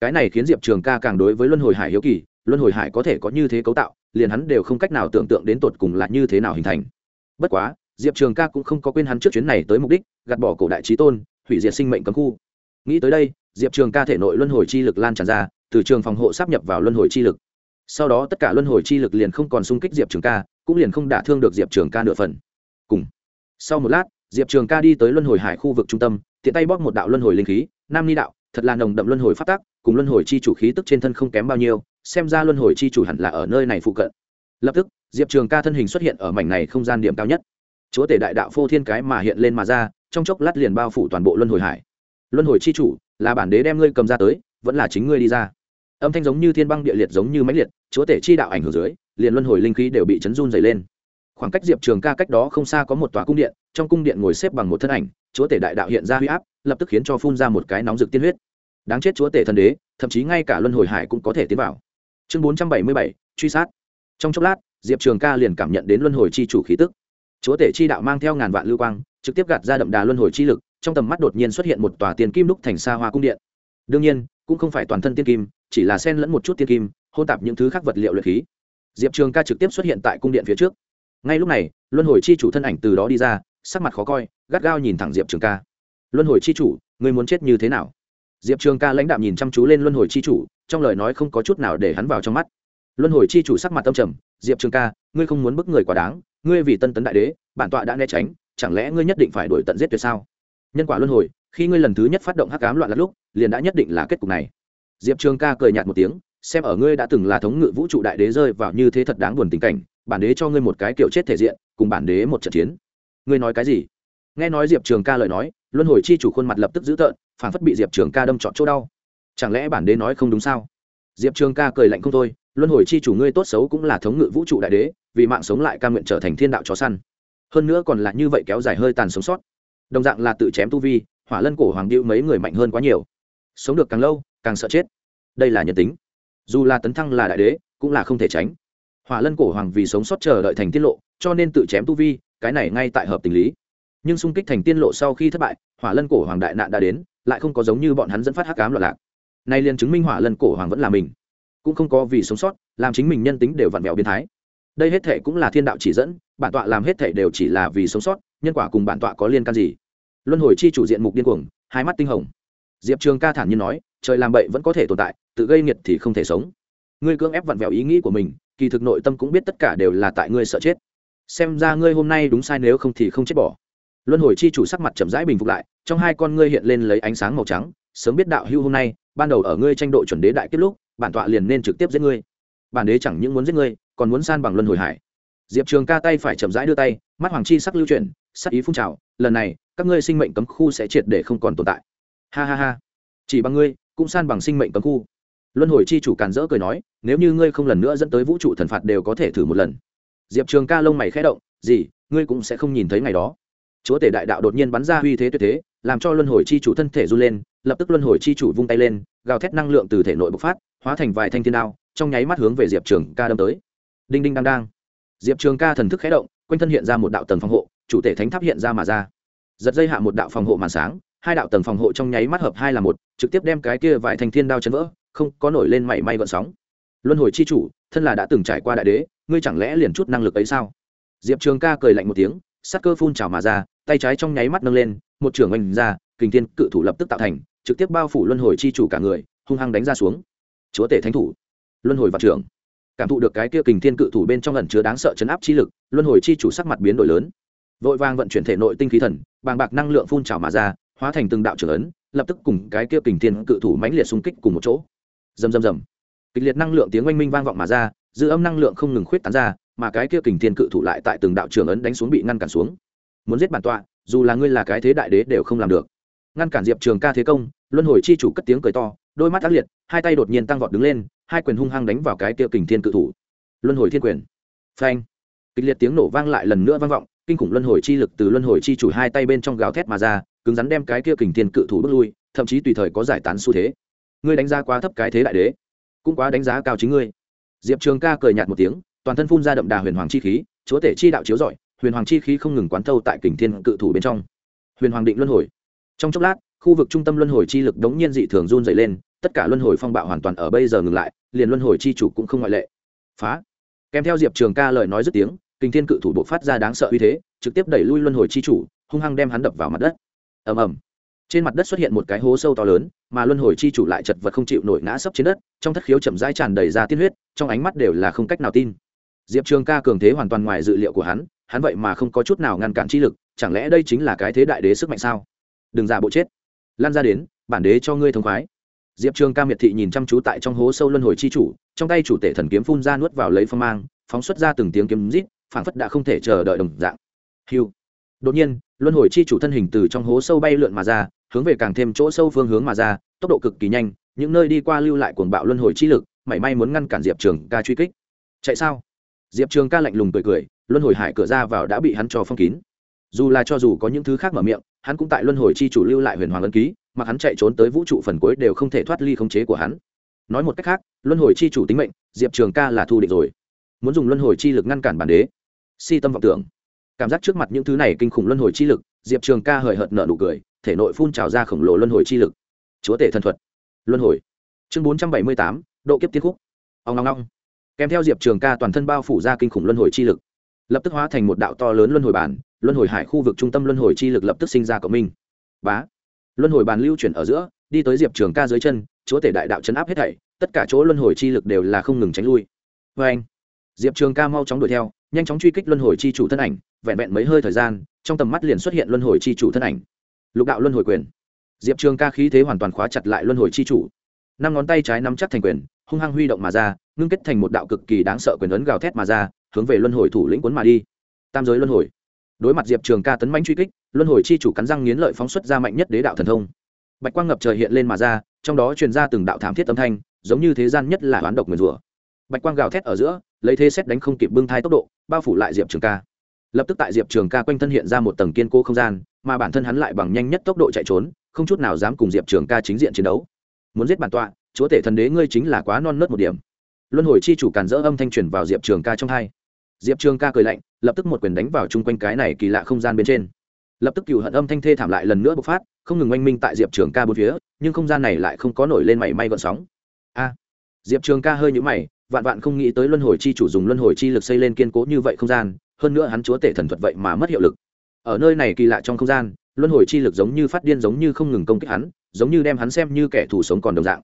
Cái này khiến diệp trường ca càng đối với luân hồi hải hiếu kỳ, luân hồi hải có thể có như thế cấu tạo, liền hắn đều không cách nào tưởng tượng đến tột cùng là như thế nào hình thành. Bất quá, diệp trường ca cũng không có quên hắn trước chuyến này tới mục đích, gạt bỏ cổ đại trí tôn, hủy diệt sinh mệnh cấm khu. Nghĩ tới đây, diệp trường ca thể nội luân hồi chi lực lan tràn ra, từ trường phòng hộ sắp nhập vào luân hồi chi lực. Sau đó tất cả luân hồi chi lực liền không còn xung kích diệp trường ca, cũng liền không đả thương được diệp trường ca nửa phần cùng. Sau một lát, diệp trường ca đi tới luân hồi hải khu vực trung tâm, tiện tay bóp một đạo luân hồi linh khí, nam ni đạo, thật là nồng đậm luân hồi phát tác cùng luân hồi chi chủ khí tức trên thân không kém bao nhiêu, xem ra luân hồi chi chủ hẳn là ở nơi này phụ cận. Lập tức, diệp trường ca thân hình xuất hiện ở mảnh này không gian điểm cao nhất. Chúa tể đại đạo phô thiên cái mà hiện lên mà ra, trong chốc lát liền bao phủ toàn bộ luân hồi hải. Luân hồi chi chủ, là bản đế đem ngươi cầm ra tới, vẫn là chính ngươi đi ra. Âm thanh giống như thiên băng địa liệt giống như máy liệt, chúa tể chi đạo ảnh hưởng dưới, liền luân hồi linh khí đều bị chấn run dày lên khoảng cách diệp trường ca cách đó không xa có một tòa cung điện, trong cung điện ngồi xếp bằng một thân ảnh, chúa tể đại đạo hiện ra huy áp, lập tức khiến cho phun ra một cái nóng rực tiên huyết. Đáng chết chúa tể thần đế, thậm chí ngay cả luân hồi hải cũng có thể tiến vào. Chương bốn trăm bảy mươi bảy, truy sát. Trong chốc lát, diệp trường ca liền cảm nhận đến luân hồi chi chủ khí tức. Chúa tể chi đạo mang theo ngàn vạn lưu quang, trực tiếp gạt ra đậm đà luân hồi chi lực, trong tầm mắt đột nhiên xuất hiện một tòa tiền kim đúc thành xa hoa cung điện. Đương nhiên, cũng không phải toàn thân tiên kim, chỉ là sen lẫn một chút tiên kim hôn tạp những thứ khác vật liệu luyện khí. Diệp trường ca trực tiếp xuất hiện tại cung điện phía trước ngay lúc này, luân hồi chi chủ thân ảnh từ đó đi ra, sắc mặt khó coi, gắt gao nhìn thẳng diệp trường ca. Luân hồi chi chủ người muốn chết như thế nào? Diệp trường ca lãnh đạm nhìn chăm chú lên luân hồi chi chủ, trong lời nói không có chút nào để hắn vào trong mắt. Luân hồi chi chủ sắc mặt tâm trầm, diệp trường ca, ngươi không muốn bức người quá đáng, ngươi vì tân tấn đại đế, bản tọa đã né tránh, chẳng lẽ ngươi nhất định phải đổi tận giết tuyệt sao? Nhân quả luân hồi, khi ngươi lần thứ nhất phát động hắc ám loạn lắm lúc, liền đã nhất định là kết cục này. Diệp trường ca cười nhạt một tiếng, xem ở ngươi đã từng là thống ngự vũ trụ đại đế rơi vào như thế thật đáng buồn tình cảnh bản đế cho ngươi một cái kiểu chết thể diện, cùng bản đế một trận chiến. Ngươi nói cái gì? Nghe nói diệp trường ca lời nói, luân hồi chi chủ khuôn mặt lập tức dữ tợn phản phất bị diệp trường ca đâm trọn chỗ đau. Chẳng lẽ bản đế nói không đúng sao? Diệp trường ca cười lạnh không thôi, luân hồi chi chủ ngươi tốt xấu cũng là thống ngự vũ trụ đại đế, vì mạng sống lại ca nguyện trở thành thiên đạo chó săn. Hơn nữa còn là như vậy kéo dài hơi tàn sống sót. Đồng dạng là tự chém tu vi, hỏa lân cổ hoàng điệu mấy người mạnh hơn quá nhiều. Sống được càng lâu, càng sợ chết. Đây là nhân tính. Dù là tấn thăng là đại đế, cũng là không thể tránh hỏa lân cổ hoàng vì sống sót chờ đợi thành tiết lộ, cho nên tự chém tu vi, cái này ngay tại hợp tình lý. Nhưng xung kích thành tiên lộ sau khi thất bại, hỏa lân cổ hoàng đại nạn đã đến, lại không có giống như bọn hắn dẫn phát hắc cám loạn lạc. Nay liền chứng minh hỏa lân cổ hoàng vẫn là mình. Cũng không có vì sống sót, làm chính mình nhân tính đều vặn vẹo biến thái. Đây hết thể cũng là thiên đạo chỉ dẫn, bản tọa làm hết thể đều chỉ là vì sống sót, nhân quả cùng bản tọa có liên can gì? Luân hồi chi chủ diện mục điên cuồng, hai mắt tinh hồng. Diệp trường ca thản nhiên nói, trời làm bậy vẫn có thể tồn tại, tự gây nghiệt thì không thể sống. Ngươi cưỡng ép vặn vẹo ý nghĩ của mình kỳ thực nội tâm cũng biết tất cả đều là tại ngươi sợ chết. Xem ra ngươi hôm nay đúng sai nếu không thì không chết bỏ. Luân hồi chi chủ sắc mặt chậm rãi bình phục lại, trong hai con ngươi hiện lên lấy ánh sáng màu trắng, sớm biết đạo hưu hôm nay, ban đầu ở ngươi tranh độ chuẩn đế đại kết lúc, bản tọa liền nên trực tiếp giết ngươi. Bản đế chẳng những muốn giết ngươi, còn muốn san bằng luân hồi hải. Diệp trường ca tay phải chậm rãi đưa tay, mắt hoàng chi sắc lưu chuyển, sắc ý phun trào, lần này, các ngươi sinh mệnh cấm khu sẽ triệt để không còn tồn tại. Ha ha ha. Chỉ bằng ngươi, cũng san bằng sinh mệnh cấm khu luân hồi chi chủ càn rỡ cười nói, nếu như ngươi không lần nữa dẫn tới vũ trụ thần phạt đều có thể thử một lần. Diệp trường ca lông mày khẽ động, gì, ngươi cũng sẽ không nhìn thấy ngày đó. Chúa tể đại đạo đột nhiên bắn ra uy thế tuyệt thế, làm cho luân hồi chi chủ thân thể run lên, lập tức luân hồi chi chủ vung tay lên, gào thét năng lượng từ thể nội bộc phát, hóa thành vài thanh thiên đao, trong nháy mắt hướng về diệp trường ca đâm tới. Đinh đinh đang đang. Diệp trường ca thần thức khẽ động, quanh thân hiện ra một đạo tầng phòng hộ, chủ thể thánh tháp hiện ra mà ra. Giật dây hạ một đạo phòng hộ màn sáng, hai đạo tầng phòng hộ trong nháy mắt hợp hai là một, trực tiếp đem cái kia vài thanh thiên đao chấn vỡ không có nổi lên mảy may gọn sóng. Luân hồi chi chủ, thân là đã từng trải qua đại đế, ngươi chẳng lẽ liền chút năng lực ấy sao? Diệp trường ca cười lạnh một tiếng sắc cơ phun trào mà ra, tay trái trong nháy mắt nâng lên, một trưởng oanh ra, kình thiên cự thủ lập tức tạo thành, trực tiếp bao phủ luân hồi chi chủ cả người, hung hăng đánh ra xuống. Chúa tể thánh thủ. Luân hồi vạn trưởng. Cảm thụ được cái kia kình thiên cự thủ bên trong lần chứa đáng sợ chấn áp chi lực, luân hồi chi chủ sắc mặt biến đổi lớn. Vội vàng vận chuyển thể nội tinh khí thần, bàng bạc năng lượng phun trào mà ra, hóa thành từng đạo trưởng ấn, lập tức cùng cái kia kình thiên cự thủ mãnh liệt xung kích cùng một chỗ rầm rầm rầm. Kịch liệt năng lượng tiếng oanh minh vang vọng mà ra, dư âm năng lượng không ngừng khuyết tán ra, mà cái kia kình thiên cự thủ lại tại từng đạo trường ấn đánh xuống bị ngăn cản xuống. Muốn giết bản tọa, dù là ngươi là cái thế đại đế đều không làm được. Ngăn cản diệp trường ca thế công, luân hồi chi chủ cất tiếng cười to, đôi mắt ác liệt, hai tay đột nhiên tăng vọt đứng lên, hai quyền hung hăng đánh vào cái kia kình thiên cự thủ. Luân hồi thiên quyền. Phanh. Kịch liệt tiếng nổ vang lại lần nữa vang vọng, kinh khủng luân hồi chi lực từ luân hồi chi chủ hai tay bên trong gào thét mà ra, cứng rắn đem cái kia kình thiên cự thủ bước lui, thậm chí tùy thời có giải tán xu thế ngươi đánh giá quá thấp cái thế đại đế, cũng quá đánh giá cao chính ngươi. Diệp trường ca cười nhạt một tiếng, toàn thân phun ra đậm đà huyền hoàng chi khí, chúa tể chi đạo chiếu rọi, huyền hoàng chi khí không ngừng quán thâu tại kình thiên cự thủ bên trong. Huyền hoàng định luân hồi. Trong chốc lát, khu vực trung tâm luân hồi chi lực đống nhiên dị thường run dày lên, tất cả luân hồi phong bạo hoàn toàn ở bây giờ ngừng lại, liền luân hồi chi chủ cũng không ngoại lệ. Phá. Kèm theo diệp trường ca lời nói dứt tiếng, kình thiên cự thủ bộ phát ra đáng sợ uy thế, trực tiếp đẩy lui luân hồi chi chủ, hung hăng đem hắn đập vào mặt đất. Ầm ầm trên mặt đất xuất hiện một cái hố sâu to lớn, mà luân hồi chi chủ lại chật vật không chịu nổi ngã sấp trên đất, trong thất khiếu chậm rãi tràn đầy ra tiên huyết, trong ánh mắt đều là không cách nào tin. Diệp trường ca cường thế hoàn toàn ngoài dự liệu của hắn hắn vậy mà không có chút nào ngăn cản chi lực, chẳng lẽ đây chính là cái thế đại đế sức mạnh sao? Đừng giả bộ chết. Lan ra đến, bản đế cho ngươi thông khoái. Diệp trường ca miệt thị nhìn chăm chú tại trong hố sâu luân hồi chi chủ, trong tay chủ tể thần kiếm phun ra nuốt vào lấy phong mang, phóng xuất ra từng tiếng kiếm rít, phảng phất đã không thể chờ đợi đồng dạng. Hiu đột nhiên, luân hồi chi chủ thân hình từ trong hố sâu bay lượn mà ra hướng về càng thêm chỗ sâu phương hướng mà ra, tốc độ cực kỳ nhanh, những nơi đi qua lưu lại cuồng bạo luân hồi chi lực, mảy may muốn ngăn cản diệp trường ca truy kích. Chạy sao? Diệp trường ca lạnh lùng cười cười, luân hồi hải cửa ra vào đã bị hắn cho phong kín. Dù là cho dù có những thứ khác mở miệng, hắn cũng tại luân hồi chi chủ lưu lại huyền hoàng ấn ký, mà hắn chạy trốn tới vũ trụ phần cuối đều không thể thoát ly khống chế của hắn. Nói một cách khác, luân hồi chi chủ tính mệnh, diệp trường ca là thu định rồi. Muốn dùng luân hồi chi lực ngăn cản bản đế. Si tâm vọng tưởng. Cảm giác trước mặt những thứ này kinh khủng luân hồi chi lực, diệp trường ca hời hợt nợ nụ cười thể nội phun trào ra khổng lồ luân hồi chi lực. Chúa tể thần thuật. Luân hồi. Chương bốn trăm bảy mươi tám, độ kiếp tiết khúc. Ông long long kèm theo diệp trường ca toàn thân bao phủ ra kinh khủng luân hồi chi lực. Lập tức hóa thành một đạo to lớn luân hồi bản, luân hồi hải khu vực trung tâm luân hồi chi lực lập tức sinh ra cộng minh. Bá. Luân hồi bàn lưu chuyển ở giữa, đi tới diệp trường ca dưới chân, chúa tể đại đạo chấn áp hết thảy, tất cả chỗ luân hồi chi lực đều là không ngừng tránh lui. Vê anh, diệp trường ca mau chóng đuổi theo, nhanh chóng truy kích luân hồi chi chủ thân ảnh, vẹn vẹn mấy hơi thời gian, trong tầm mắt liền xuất hiện luân hồi chi chủ thân ảnh lục đạo luân hồi quyền. Diệp trường ca khí thế hoàn toàn khóa chặt lại luân hồi chi chủ. Năm ngón tay trái nắm chắc thành quyền, hung hăng huy động mà ra, ngưng kết thành một đạo cực kỳ đáng sợ quyền ấn gào thét mà ra, hướng về luân hồi thủ lĩnh cuốn mà đi. Tam giới luân hồi. Đối mặt diệp trường ca tấn manh truy kích, luân hồi chi chủ cắn răng nghiến lợi phóng xuất ra mạnh nhất đế đạo thần thông. Bạch quang ngập trời hiện lên mà ra, trong đó truyền ra từng đạo thảm thiết âm thanh, giống như thế gian nhất là oán độc nguyền rủa. Bạch quang gào thét ở giữa, lấy thế xét đánh không kịp bưng thai tốc độ, bao phủ lại diệp trường ca lập tức tại diệp trường ca quanh thân hiện ra một tầng kiên cố không gian, mà bản thân hắn lại bằng nhanh nhất tốc độ chạy trốn, không chút nào dám cùng diệp trường ca chính diện chiến đấu. Muốn giết bản tọa, chúa tể thần đế ngươi chính là quá non nớt một điểm. Luân hồi chi chủ càn dỡ âm thanh truyền vào diệp trường ca trong hai. Diệp trường ca cười lạnh, lập tức một quyền đánh vào chung quanh cái này kỳ lạ không gian bên trên. Lập tức cựu hận âm thanh thê thảm lại lần nữa bộc phát, không ngừng oanh minh tại diệp trường ca bốn phía, nhưng không gian này lại không có nổi lên mảy may gọn sóng. A! Diệp trường ca hơi nhũ mày, vạn vạn không nghĩ tới luân hồi chi chủ dùng luân hồi chi lực xây lên kiên cố như vậy không gian hơn nữa hắn chúa tể thần thuật vậy mà mất hiệu lực. Ở nơi này kỳ lạ trong không gian, luân hồi chi lực giống như phát điên giống như không ngừng công kích hắn, giống như đem hắn xem như kẻ thù sống còn đồng dạng.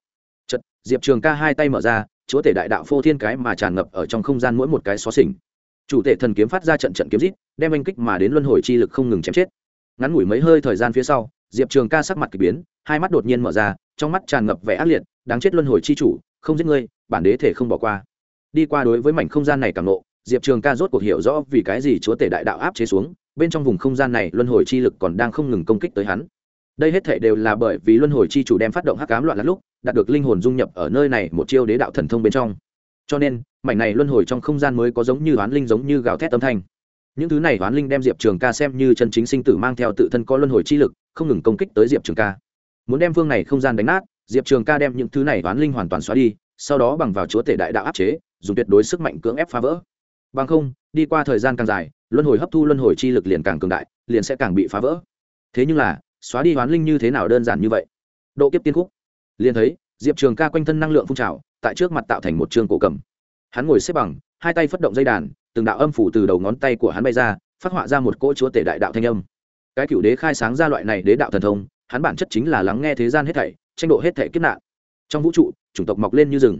Chật diệp trường ca hai tay mở ra, chúa tể đại đạo phô thiên cái mà tràn ngập ở trong không gian mỗi một cái xó xỉnh. Chủ tể thần kiếm phát ra trận trận kiếm rít, đem anh kích mà đến luân hồi chi lực không ngừng chém chết. Ngắn ngủi mấy hơi thời gian phía sau, diệp trường ca sắc mặt k ỳ biến, hai mắt đột nhiên mở ra, trong mắt tràn ngập vẻ ác liệt, đáng chết luân hồi chi chủ, không giết ngươi, bản đế thể không bỏ qua. Đi qua đối với mảnh không gian này càng nộ diệp trường ca rốt cuộc hiểu rõ vì cái gì chúa tể đại đạo áp chế xuống, bên trong vùng không gian này luân hồi chi lực còn đang không ngừng công kích tới hắn. Đây hết thể đều là bởi vì luân hồi chi chủ đem phát động hắc cám loạn lắm lúc, đạt được linh hồn dung nhập ở nơi này một chiêu đế đạo thần thông bên trong. Cho nên, mảnh này luân hồi trong không gian mới có giống như oán linh giống như gào thét âm thanh. Những thứ này oán linh đem diệp trường ca xem như chân chính sinh tử mang theo tự thân có luân hồi chi lực, không ngừng công kích tới diệp trường ca. Muốn đem phương này không gian đánh nát, diệp trường ca đem những thứ này oán linh hoàn toàn xóa đi, sau đó bằng vào chúa tể đại đạo áp chế, dùng tuyệt đối sức mạnh cưỡng ép phá vỡ bằng không, đi qua thời gian càng dài, luân hồi hấp thu luân hồi chi lực liền càng cường đại, liền sẽ càng bị phá vỡ. Thế nhưng là, xóa đi oán linh như thế nào đơn giản như vậy? Độ kiếp tiên khúc. Liền thấy, diệp trường ca quanh thân năng lượng phun trào, tại trước mặt tạo thành một trường cổ cầm. Hắn ngồi xếp bằng, hai tay phất động dây đàn, từng đạo âm phủ từ đầu ngón tay của hắn bay ra, phát họa ra một cỗ chúa tể đại đạo thanh âm. Cái cựu đế khai sáng ra loại này đế đạo thần thông, hắn bản chất chính là lắng nghe thế gian hết thảy, tranh độ hết thảy kiếp nạn. Trong vũ trụ, chủng tộc mọc lên như rừng.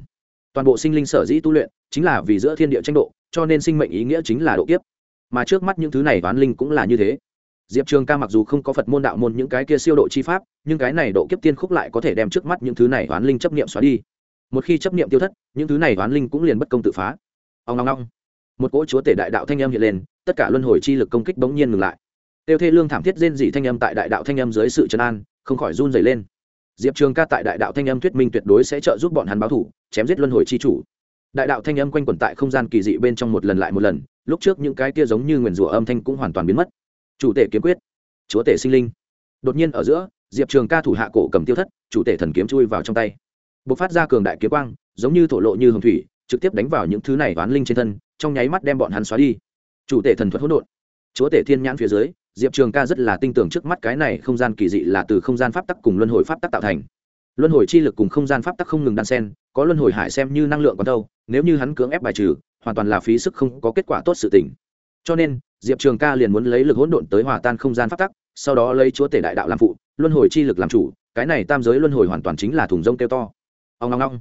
Toàn bộ sinh linh sở dĩ tu luyện, chính là vì giữa thiên địa tranh độ cho nên sinh mệnh ý nghĩa chính là độ kiếp. Mà trước mắt những thứ này toán linh cũng là như thế. Diệp trường ca mặc dù không có phật môn đạo môn những cái kia siêu độ chi pháp, nhưng cái này độ kiếp tiên khúc lại có thể đem trước mắt những thứ này toán linh chấp niệm xóa đi. Một khi chấp niệm tiêu thất, những thứ này toán linh cũng liền bất công tự phá. Ông ngong ngong một cỗ chúa tể đại đạo thanh âm hiện lên, tất cả luân hồi chi lực công kích bỗng nhiên ngừng lại. Tiêu thê lương thảm thiết rên dị thanh âm tại đại đạo thanh âm dưới sự trấn an, không khỏi run dày lên. Diệp trường ca tại đại đạo thanh âm thuyết minh tuyệt đối sẽ trợ giúp bọn hắn báo thủ, chém giết luân hồi chi chủ đại đạo thanh âm quanh quẩn tại không gian kỳ dị bên trong một lần lại một lần, lúc trước những cái kia giống như nguyền rủa âm thanh cũng hoàn toàn biến mất. Chủ tể kiếm quyết, chúa tể sinh linh. Đột nhiên ở giữa, diệp trường ca thủ hạ cổ cầm tiêu thất, chủ tể thần kiếm chui vào trong tay. B ộ c phát ra cường đại kiếm quang, giống như thổ lộ như hồng thủy, trực tiếp đánh vào những thứ này oán linh trên thân, trong nháy mắt đem bọn hắn xóa đi. Chủ tể thần thuật hỗn độn. Chúa tể thiên nhãn phía dưới, diệp trường ca rất là tin tưởng trước mắt cái này không gian kỳ dị là từ không gian pháp tắc cùng luân hồi pháp tắc tạo thành luân hồi chi lực cùng không gian pháp tắc không ngừng đan sen, có luân hồi hải xem như năng lượng còn đâu, nếu như hắn cưỡng ép bài trừ, hoàn toàn là phí sức không có kết quả tốt sự tình. Cho nên, diệp trường ca liền muốn lấy lực hỗn độn tới hòa tan không gian pháp tắc, sau đó lấy chúa tể đại đạo làm phụ, luân hồi chi lực làm chủ, cái này tam giới luân hồi hoàn toàn chính là thùng rông kêu to. Ông long long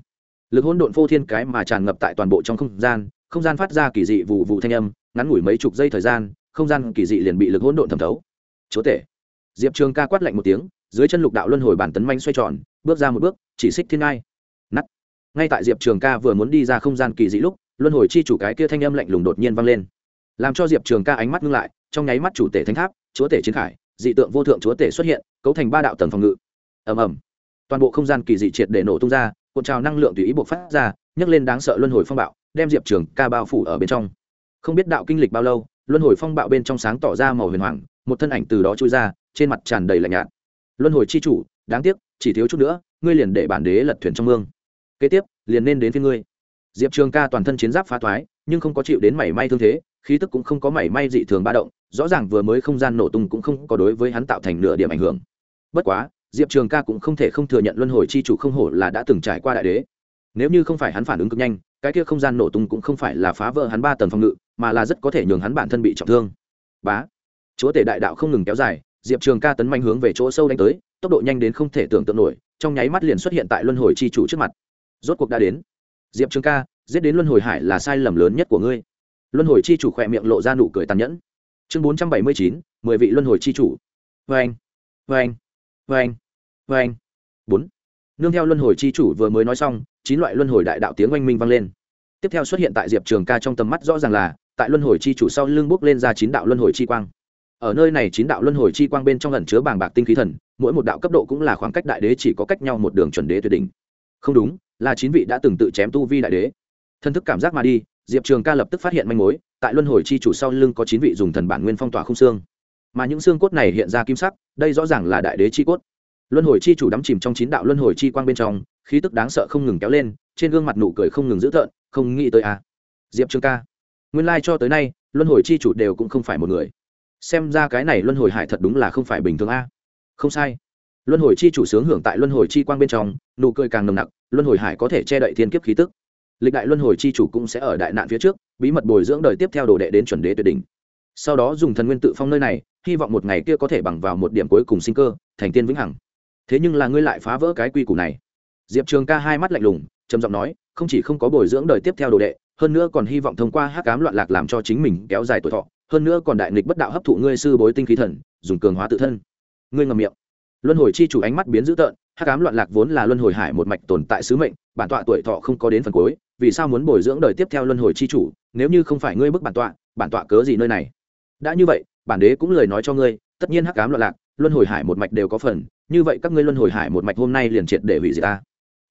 lực hỗn độn phô thiên cái mà tràn ngập tại toàn bộ trong không gian không gian phát ra kỳ dị vụ vụ thanh âm, ngắn ngủi mấy chục giây thời gian, không gian kỳ dị liền bị lực hỗn độn thẩm thấu. Chúa tể. Diệp trường ca quát lạnh một tiếng dưới chân lục đạo luân hồi bản tấn manh xoay tròn, bước ra một bước, chỉ xích thiên ngai. Nắt ngay tại diệp trường ca vừa muốn đi ra không gian kỳ dị lúc, luân hồi chi chủ cái kia thanh âm lạnh lùng đột nhiên vang lên. Làm cho diệp trường ca ánh mắt ngưng lại, trong nháy mắt chủ tể thánh tháp, chúa tể chiến khải, dị tượng vô thượng chúa tể xuất hiện, cấu thành ba đạo tầng phòng ngự. Ầm ầm. Toàn bộ không gian kỳ dị triệt để nổ tung ra, cuộn trào năng lượng tùy ý buộc phát ra, nhấc lên đáng sợ luân hồi phong bạo, đem diệp trường ca bao phủ ở bên trong. Không biết đạo kinh lịch bao lâu, luân hồi phong bạo bên trong sáng tỏ ra màu huyền hoàng, một thân ảnh từ đó trôi ra, trên mặt tràn đầy lạnh nhạt luân hồi chi chủ, đáng tiếc, chỉ thiếu chút nữa, ngươi liền để bản đế lật thuyền trong mương. Kế tiếp, liền nên đến phía ngươi. Diệp trường ca toàn thân chiến giáp phá thoái, nhưng không có chịu đến mảy may thương thế, khí tức cũng không có mảy may dị thường ba động, rõ ràng vừa mới không gian nổ tung cũng không có đối với hắn tạo thành nửa điểm ảnh hưởng. Bất quá, diệp trường ca cũng không thể không thừa nhận luân hồi chi chủ không hổ là đã từng trải qua đại đế. Nếu như không phải hắn phản ứng cực nhanh, cái kia không gian nổ tung cũng không phải là phá vỡ hắn ba tầng phòng ngự, mà là rất có thể nhường hắn bản thân bị trọng thương. Bá, chúa tể đại đạo không ngừng kéo dài diệp trường ca tấn manh hướng về chỗ sâu đánh tới, tốc độ nhanh đến không thể tưởng tượng nổi, trong nháy mắt liền xuất hiện tại luân hồi chi chủ trước mặt. Rốt cuộc đã đến. Diệp trường ca, giết đến luân hồi hải là sai lầm lớn nhất của ngươi. Luân hồi chi chủ khỏe miệng lộ ra nụ cười tàn nhẫn. Chương bốn trăm bảy mươi chín, mười vị luân hồi chi chủ. Vê anh vê anh vê anh vê anh bốn. Nương theo luân hồi chi chủ vừa mới nói xong, chín loại luân hồi đại đạo tiếng oanh minh vang lên. Tiếp theo xuất hiện tại diệp trường ca trong tầm mắt rõ ràng là, tại luân hồi chi chủ sau lưng bước lên ra chín đạo luân hồi chi quang ở nơi này chín đạo luân hồi chi quang bên trong lần chứa bàng bạc tinh khí thần, mỗi một đạo cấp độ cũng là khoảng cách đại đế chỉ có cách nhau một đường chuẩn đế tuyệt đỉnh. Không đúng, là chín vị đã từng tự chém tu vi đại đế. Thân thức cảm giác mà đi, diệp trường ca lập tức phát hiện manh mối, tại luân hồi chi chủ sau lưng có chín vị dùng thần bản nguyên phong tỏa không xương. Mà những xương cốt này hiện ra kim sắc, đây rõ ràng là đại đế chi cốt. Luân hồi chi chủ đắm chìm trong chín đạo luân hồi chi quang bên trong, khí tức đáng sợ không ngừng kéo lên, trên gương mặt nụ cười không ngừng dữ tợn, không nghĩ tới à. diệp trường ca, nguyên lai、like、cho tới nay, luân hồi chi chủ đều cũng không phải một người xem ra cái này luân hồi hải thật đúng là không phải bình thường a. Không sai. Luân hồi chi chủ sướng hưởng tại luân hồi chi quang bên trong, nụ cười càng nồng nặc, luân hồi hải có thể che đậy thiên kiếp khí tức. Lịch đại luân hồi chi chủ cũng sẽ ở đại nạn phía trước, bí mật bồi dưỡng đời tiếp theo đồ đệ đến chuẩn đế tuyệt đỉnh. Sau đó dùng thần nguyên tự phong nơi này, hy vọng một ngày kia có thể bằng vào một điểm cuối cùng sinh cơ, thành tiên vĩnh hằng. Thế nhưng là ngươi lại phá vỡ cái quy củ này. Diệp trường ca hai mắt lạnh lùng, trầm giọng nói, không chỉ không có bồi dưỡng đời tiếp theo đồ đệ, hơn nữa còn hy vọng thông qua hát cám loạn lạc làm cho chính mình kéo dài tuổi thọ hơn nữa còn đại nghịch bất đạo hấp thụ ngươi sư bối tinh khí thần, dùng cường hóa tự thân. Ngươi ngầm miệng. Luân hồi chi chủ ánh mắt biến dữ tợn hát cám loạn lạc vốn là luân hồi hải một mạch tồn tại sứ mệnh, bản tọa tuổi thọ không có đến phần cuối, vì sao muốn bồi dưỡng đời tiếp theo luân hồi chi chủ, nếu như không phải ngươi bức bản tọa bản tọa cớ gì nơi này? Đã như vậy, bản đế cũng lời nói cho ngươi, tất nhiên hắc cám loạn lạc, luân hồi hải một mạch đều có phần, như vậy các ngươi luân hồi hải một mạch hôm nay liền triệt để hủy diệt ta.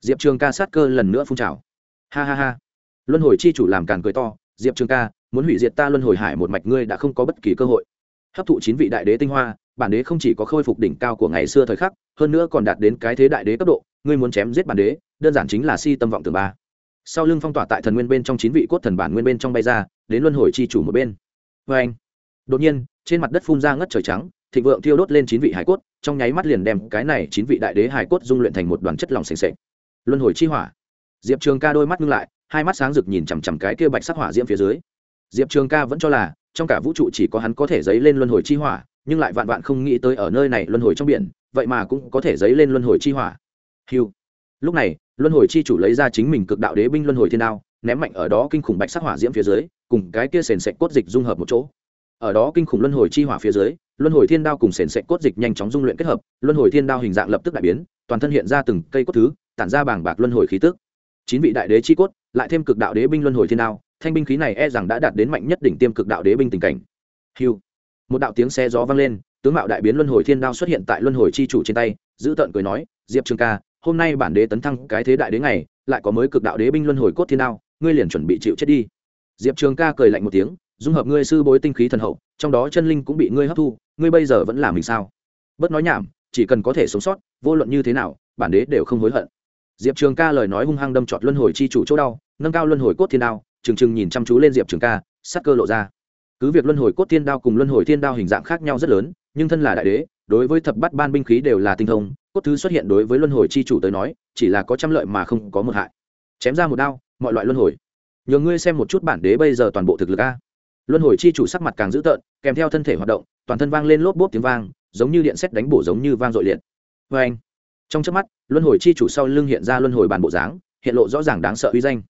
Diệp trường ca sát cơ lần nữa phun trào. Ha ha ha. Luân hồi chi chủ làm càn cười to, diệp trường ca muốn hủy diệt ta luân hồi hải một mạch ngươi đã không có bất kỳ cơ hội. Hấp thụ chín vị đại đế tinh hoa, bản đế không chỉ có khôi phục đỉnh cao của ngày xưa thời khắc, hơn nữa còn đạt đến cái thế đại đế cấp độ, ngươi muốn chém giết bản đế, đơn giản chính là si tâm vọng tường ba. Sau lưng phong tỏa tại thần nguyên bên trong chín vị cốt thần bản nguyên bên trong bay ra, đến luân hồi chi chủ một bên. Vê anh, đột nhiên, trên mặt đất phun ra ngất trời trắng, thịnh vượng thiêu đốt lên chín vị hải cốt, trong nháy mắt liền đem cái này chín vị đại đế hải cốt dung luyện thành một đoàn chất lỏng sềnh sệch luân hồi chi hỏa. Diệp trường ca đôi mắt ngưng lại, hai mắt sáng rực nhìn chằm chằm cái kia bạch sắc hỏa diễm phía dưới diệp trường ca vẫn cho là trong cả vũ trụ chỉ có hắn có thể dấy lên luân hồi chi hỏa nhưng lại vạn vạn không nghĩ tới ở nơi này luân hồi trong biển vậy mà cũng có thể dấy lên luân hồi chi hỏa hiu lúc này luân hồi chi chủ lấy ra chính mình cực đạo đế binh luân hồi thiên đao ném mạnh ở đó kinh khủng bạch sắc hỏa diễm phía dưới cùng cái kia sền sệt cốt dịch dung hợp một chỗ ở đó kinh khủng luân hồi chi hỏa phía dưới luân hồi thiên đao cùng sền sệt cốt dịch nhanh chóng dung luyện kết hợp luân hồi thiên đao hình dạng lập tức đại biến toàn thân hiện ra từng cây cốt thứ tản ra bảng bạc luân hồi khí tức chín vị đại đế chi cốt lại thêm cực đạo đế binh luân hồi thiên đao thanh binh khí này e rằng đã đạt đến mạnh nhất đỉnh tiêm cực đạo đế binh tình cảnh. Hiu. Một đạo tiếng xe gió vang lên, tướng mạo đại biến luân hồi thiên đao xuất hiện tại luân hồi chi chủ trên tay, giữ tợn cười nói, diệp trường ca, hôm nay bản đế tấn thăng cái thế đại đế này, lại có mới cực đạo đế binh luân hồi cốt thiên đao, ngươi liền chuẩn bị chịu chết đi. Diệp trường ca cười lạnh một tiếng, dung hợp ngươi sư bối tinh khí thần hậu, trong đó chân linh cũng bị ngươi hấp thu, ngươi bây giờ vẫn là mình sao? Bớt nói nhảm, chỉ cần có thể sống sót, vô luận như thế nào, bản đế đều không hối hận. Diệp trường ca lời nói hung hăng đâm trọt luân hồi chi chủ chỗ đau, nâng cao luân hồi cốt thiên đao trừng trừng nhìn chăm chú lên diệp trường ca, sắc cơ lộ ra. Cứ việc luân hồi cốt thiên đao cùng luân hồi thiên đao hình dạng khác nhau rất lớn, nhưng thân là đại đế, đối với thập bắt ban binh khí đều là tinh thông, cốt thứ xuất hiện đối với luân hồi chi chủ tới nói, chỉ là có trăm lợi mà không có một hại. Chém ra một đao, mọi loại luân hồi. Nhờ ngươi xem một chút bản đế bây giờ toàn bộ thực lực a. Luân hồi chi chủ sắc mặt càng dữ tợn, kèm theo thân thể hoạt động, toàn thân vang lên lốp bốp tiếng vang, giống như điện xét đánh bổ giống như vang dội liệt. Vê anh trong trước mắt, luân hồi chi chủ sau lưng hiện ra luân hồi bản bộ dáng, hiện lộ rõ ràng đáng sợ uy danh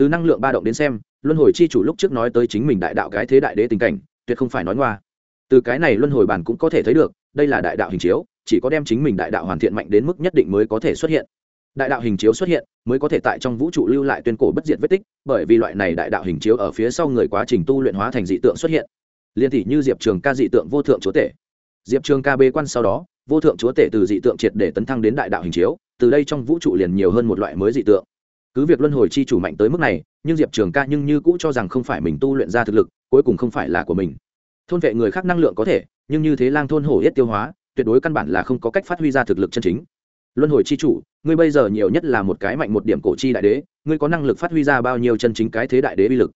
từ năng lượng ba động đến xem, luân hồi chi chủ lúc trước nói tới chính mình đại đạo cái thế đại đế tình cảnh, tuyệt không phải nói ngoa. Từ cái này luân hồi bản cũng có thể thấy được, đây là đại đạo hình chiếu, chỉ có đem chính mình đại đạo hoàn thiện mạnh đến mức nhất định mới có thể xuất hiện. Đại đạo hình chiếu xuất hiện, mới có thể tại trong vũ trụ lưu lại tuyên cổ bất diệt vết tích, bởi vì loại này đại đạo hình chiếu ở phía sau người quá trình tu luyện hóa thành dị tượng xuất hiện. Liên thị như diệp trường ca dị tượng vô thượng chúa tể. Diệp trường ca bê quan sau đó, vô thượng chúa tể từ dị tượng triệt để tấn thăng đến đại đạo hình chiếu, từ đây trong vũ trụ liền nhiều hơn một loại mới dị tượng cứ việc luân hồi chi chủ mạnh tới mức này, nhưng diệp trường ca nhưng như cũ cho rằng không phải mình tu luyện ra thực lực, cuối cùng không phải là của mình. Thôn vệ người khác năng lượng có thể, nhưng như thế lang thôn hổ yết tiêu hóa, tuyệt đối căn bản là không có cách phát huy ra thực lực chân chính. Luân hồi chi chủ, ngươi bây giờ nhiều nhất là một cái mạnh một điểm cổ chi đại đế, ngươi có năng lực phát huy ra bao nhiêu chân chính cái thế đại đế bi lực?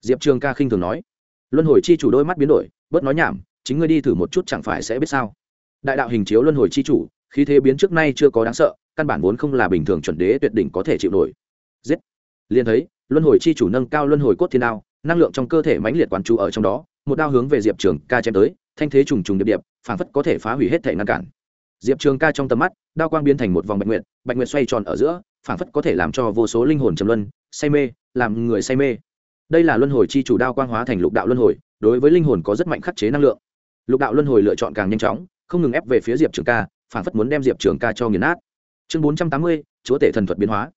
Diệp trường ca khinh thường nói. Luân hồi chi chủ đôi mắt biến đổi, bớt nói nhảm, chính ngươi đi thử một chút chẳng phải sẽ biết sao? Đại đạo hình chiếu luân hồi chi chủ, khí thế biến trước nay chưa có đáng sợ, căn bản vốn không là bình thường chuẩn đế tuyệt đỉnh có thể chịu nổi giết. Liền thấy, luân hồi chi chủ nâng cao luân hồi cốt thiên đao, năng lượng trong cơ thể mãnh liệt quán chú ở trong đó, một đao hướng về diệp trường ca chém tới, thanh thế trùng trùng điệp điệp, phảng phất có thể phá hủy hết thể ngăn cản. Diệp trường ca trong tầm mắt, đao quang biến thành một vòng bạch nguyện bạch nguyện xoay tròn ở giữa, phảng phất có thể làm cho vô số linh hồn trầm luân, say mê, làm người say mê. Đây là luân hồi chi chủ đao quang hóa thành lục đạo luân hồi, đối với linh hồn có rất mạnh khắc chế năng lượng. Lục đạo luân hồi lựa chọn càng nhanh chóng, không ngừng ép về phía diệp trường ca, phảng phất muốn đem diệp trường ca cho nghiền nát. Chương bốn trăm tám mươi, chúa tể thần thuật biến hóa.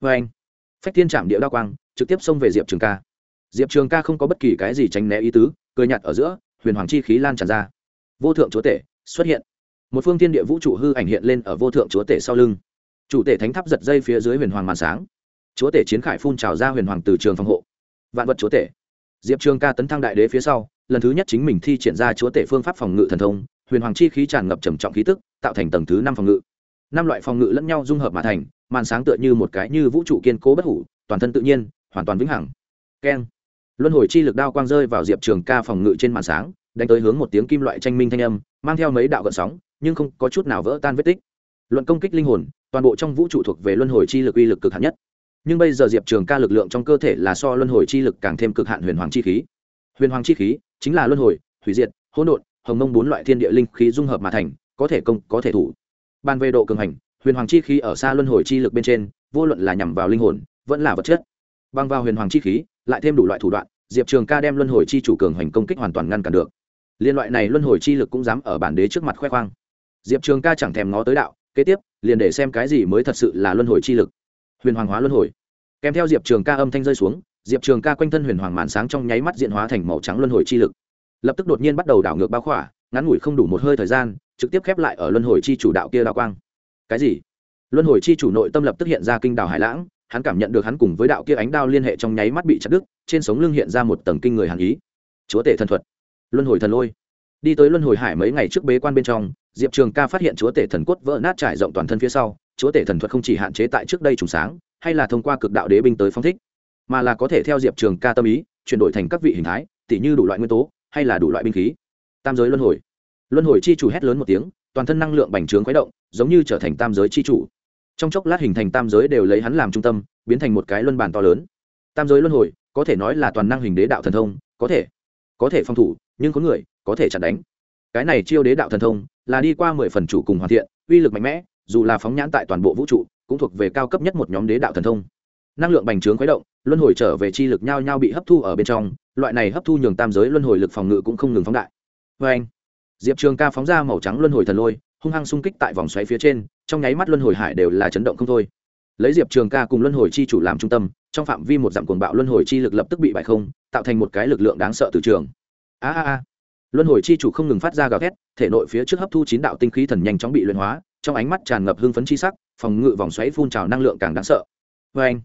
Vê anh phách thiên trạm địa đa quang, trực tiếp xông về diệp trường ca. Diệp trường ca không có bất kỳ cái gì tránh né ý tứ, cười nhặt ở giữa, huyền hoàng chi khí lan tràn ra. Vô thượng chúa tể xuất hiện. Một phương thiên địa vũ trụ hư ảnh hiện lên ở vô thượng chúa tể sau lưng. Chủ tể thánh tháp giật dây phía dưới huyền hoàng màn sáng. Chúa tể chiến khải phun trào ra huyền hoàng từ trường phòng hộ. Vạn vật chúa tể. Diệp trường ca tấn thăng đại đế phía sau, lần thứ nhất chính mình thi triển ra chúa tể phương pháp phòng ngự thần thông, huyền hoàng chi khí tràn ngập trầm trọng khí tức, tạo thành tầng thứ năm phòng ngự năm loại phòng ngự lẫn nhau dung hợp mà thành, màn sáng tựa như một cái như vũ trụ kiên cố bất hủ, toàn thân tự nhiên, hoàn toàn vĩnh hằng. Keng. Luân hồi chi lực đao quang rơi vào diệp trường ca phòng ngự trên màn sáng, đánh tới hướng một tiếng kim loại tranh minh thanh âm, mang theo mấy đạo gợn sóng, nhưng không có chút nào vỡ tan vết tích. Luận công kích linh hồn, toàn bộ trong vũ trụ thuộc về luân hồi chi lực uy lực cực hạn nhất. Nhưng bây giờ diệp trường ca lực lượng trong cơ thể là so luân hồi chi lực càng thêm cực hạn huyền hoàng chi khí. Huyền hoàng chi khí chính là luân hồi, hủy diệt, hỗn độn, hồng mông bốn loại thiên địa linh khí dung hợp mà thành, có thể công, có thể thủ ban về độ cường hành, huyền hoàng chi khí ở xa luân hồi chi lực bên trên, vô luận là nhằm vào linh hồn, vẫn là vật chất. Băng vào huyền hoàng chi khí, lại thêm đủ loại thủ đoạn, diệp trường ca đem luân hồi chi chủ cường hành công kích hoàn toàn ngăn cản được. Liên loại này luân hồi chi lực cũng dám ở bản đế trước mặt khoe khoang. Diệp trường ca chẳng thèm ngó tới đạo, kế tiếp, liền để xem cái gì mới thật sự là luân hồi chi lực. Huyền hoàng hóa luân hồi. Kèm theo diệp trường ca âm thanh rơi xuống, diệp trường ca quanh thân huyền hoàng màn sáng trong nháy mắt diện hóa thành màu trắng luân hồi chi lực. Lập tức đột nhiên bắt đầu đảo ngược bao khỏa, ngắn ngủi không đủ một hơi thời gian trực tiếp khép lại ở luân hồi chi chủ đạo kia đạo quang. Cái gì? Luân hồi chi chủ nội tâm lập tức hiện ra kinh đảo hải lãng, hắn cảm nhận được hắn cùng với đạo kia ánh đao liên hệ trong nháy mắt bị chặt đứt, trên sống lưng hiện ra một tầng kinh người hàn ý. Chúa tể thần thuật. Luân hồi thần lôi. Đi tới luân hồi hải mấy ngày trước bế quan bên trong, diệp trường ca phát hiện chúa tể thần cốt vỡ nát trải rộng toàn thân phía sau, chúa tể thần thuật không chỉ hạn chế tại trước đây trùng sáng, hay là thông qua cực đạo đế binh tới phong thích, mà là có thể theo diệp trường ca tâm ý, chuyển đổi thành các vị hình thái, tỉ như đủ loại nguyên tố, hay là đủ loại binh khí. Tam giới luân hồi luân hồi chi chủ hét lớn một tiếng, toàn thân năng lượng bành trướng khuấy động, giống như trở thành tam giới chi chủ. Trong chốc lát hình thành tam giới đều lấy hắn làm trung tâm, biến thành một cái luân bàn to lớn. Tam giới luân hồi, có thể nói là toàn năng hình đế đạo thần thông, có thể có thể phòng thủ, nhưng có người, có thể chặn đánh. Cái này chiêu đế đạo thần thông, là đi qua mười phần chủ cùng hoàn thiện, uy lực mạnh mẽ, dù là phóng nhãn tại toàn bộ vũ trụ, cũng thuộc về cao cấp nhất một nhóm đế đạo thần thông. Năng lượng bành trướng khuấy động, luân hồi trở về chi lực nhau nhau bị hấp thu ở bên trong, loại này hấp thu nhường tam giới luân hồi lực phòng ngự cũng không ngừng phóng đại. Vê anh diệp trường ca phóng ra màu trắng luân hồi thần lôi, hung hăng xung kích tại vòng xoáy phía trên, trong nháy mắt luân hồi hải đều là chấn động không thôi. Lấy diệp trường ca cùng luân hồi chi chủ làm trung tâm, trong phạm vi một dặm cuồng bạo luân hồi chi lực lập tức bị bại không, tạo thành một cái lực lượng đáng sợ từ trường. A a a. Luân hồi chi chủ không ngừng phát ra gào thét, thể nội phía trước hấp thu chín đạo tinh khí thần nhanh chóng bị luyện hóa, trong ánh mắt tràn ngập hưng phấn chi sắc, phòng ngự vòng xoáy phun trào năng lượng càng đáng sợ. Vê anh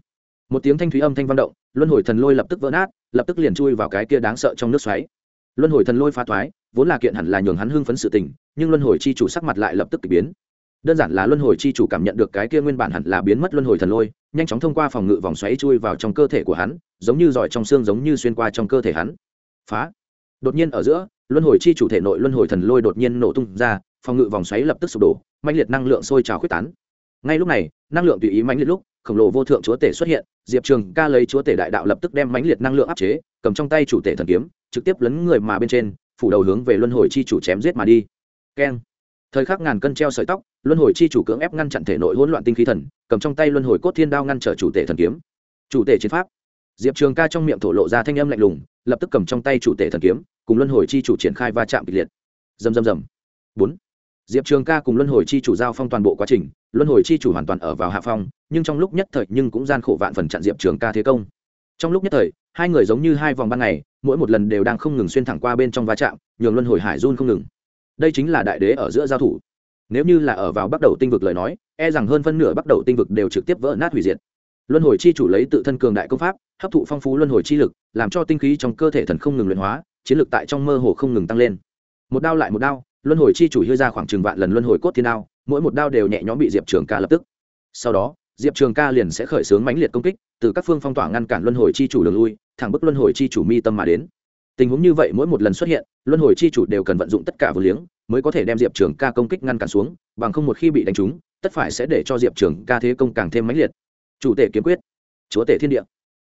một tiếng thanh thúy âm thanh vang động, luân hồi thần lôi lập tức vỡ nát, lập tức liền chui vào cái kia đáng sợ trong nước xoáy. Luân hồi thần lôi phá thoái vốn là kiện hẳn là nhường hắn hưng phấn sự tình, nhưng luân hồi chi chủ sắc mặt lại lập tức k ỳ biến. Đơn giản là luân hồi chi chủ cảm nhận được cái kia nguyên bản hẳn là biến mất luân hồi thần lôi, nhanh chóng thông qua phòng ngự vòng xoáy chui vào trong cơ thể của hắn, giống như giỏi trong xương giống như xuyên qua trong cơ thể hắn. Phá! Đột nhiên ở giữa, luân hồi chi chủ thể nội luân hồi thần lôi đột nhiên nổ tung ra, phòng ngự vòng xoáy lập tức sụp đổ mạnh liệt năng lượng sôi trào quyết tán. Ngay lúc này, năng lượng tùy ý mãnh liệt lúc, khổng lồ vô thượng chúa tể xuất hiện, diệp trường ca lấy chúa tể đại đạo lập tức đem mãnh liệt năng lượng áp chế, cầm trong tay chủ tể thần kiếm, trực tiếp lấn người mà bên trên phủ đầu hướng về luân hồi chi chủ chém giết mà đi. Keng. Thời khắc ngàn cân treo sợi tóc, luân hồi chi chủ cưỡng ép ngăn chặn thể nội hỗn loạn tinh khí thần, cầm trong tay luân hồi cốt thiên đao ngăn trở chủ tể thần kiếm. Chủ tể chiến pháp. Diệp trường ca trong miệng thổ lộ ra thanh âm lạnh lùng, lập tức cầm trong tay chủ tể thần kiếm, cùng luân hồi chi chủ triển khai va chạm kịch liệt. Dầm dầm dầm bốn. Diệp trường ca cùng luân hồi chi chủ giao phong toàn bộ quá trình, luân hồi chi chủ hoàn toàn ở vào hạ phong, nhưng trong lúc nhất thời nhưng cũng gian khổ vạn phần chặn diệp trường ca thế công. Trong lúc nhất thời hai người giống như hai vòng ban ngày, mỗi một lần đều đang không ngừng xuyên thẳng qua bên trong va chạm, nhường luân hồi hải run không ngừng. Đây chính là đại đế ở giữa giao thủ. Nếu như là ở vào bắt đầu tinh vực lời nói e rằng hơn phân nửa bắt đầu tinh vực đều trực tiếp vỡ nát hủy diệt. Luân hồi chi chủ lấy tự thân cường đại công pháp, hấp thụ phong phú luân hồi chi lực, làm cho tinh khí trong cơ thể thần không ngừng luyện hóa, chiến lực tại trong mơ hồ không ngừng tăng lên. Một đao lại một đao, luân hồi chi chủ hư ra khoảng chừng vạn lần luân hồi cốt thiên đao, mỗi một đao đều nhẹ nhõm bị diệp trường ca lập tức. Sau đó diệp trường ca liền sẽ khởi xướng mãnh liệt công kích, từ các phương phong tỏa ngăn cản luân hồi chi chủ đường lui, thẳng bức luân hồi chi chủ mi tâm mà đến. Tình huống như vậy mỗi một lần xuất hiện, luân hồi chi chủ đều cần vận dụng tất cả vừa liếng mới có thể đem diệp trường ca công kích ngăn cản xuống, bằng không một khi bị đánh trúng, tất phải sẽ để cho diệp trường ca thế công càng thêm mãnh liệt. Chủ tể kiếm quyết. Chúa tể thiên địa.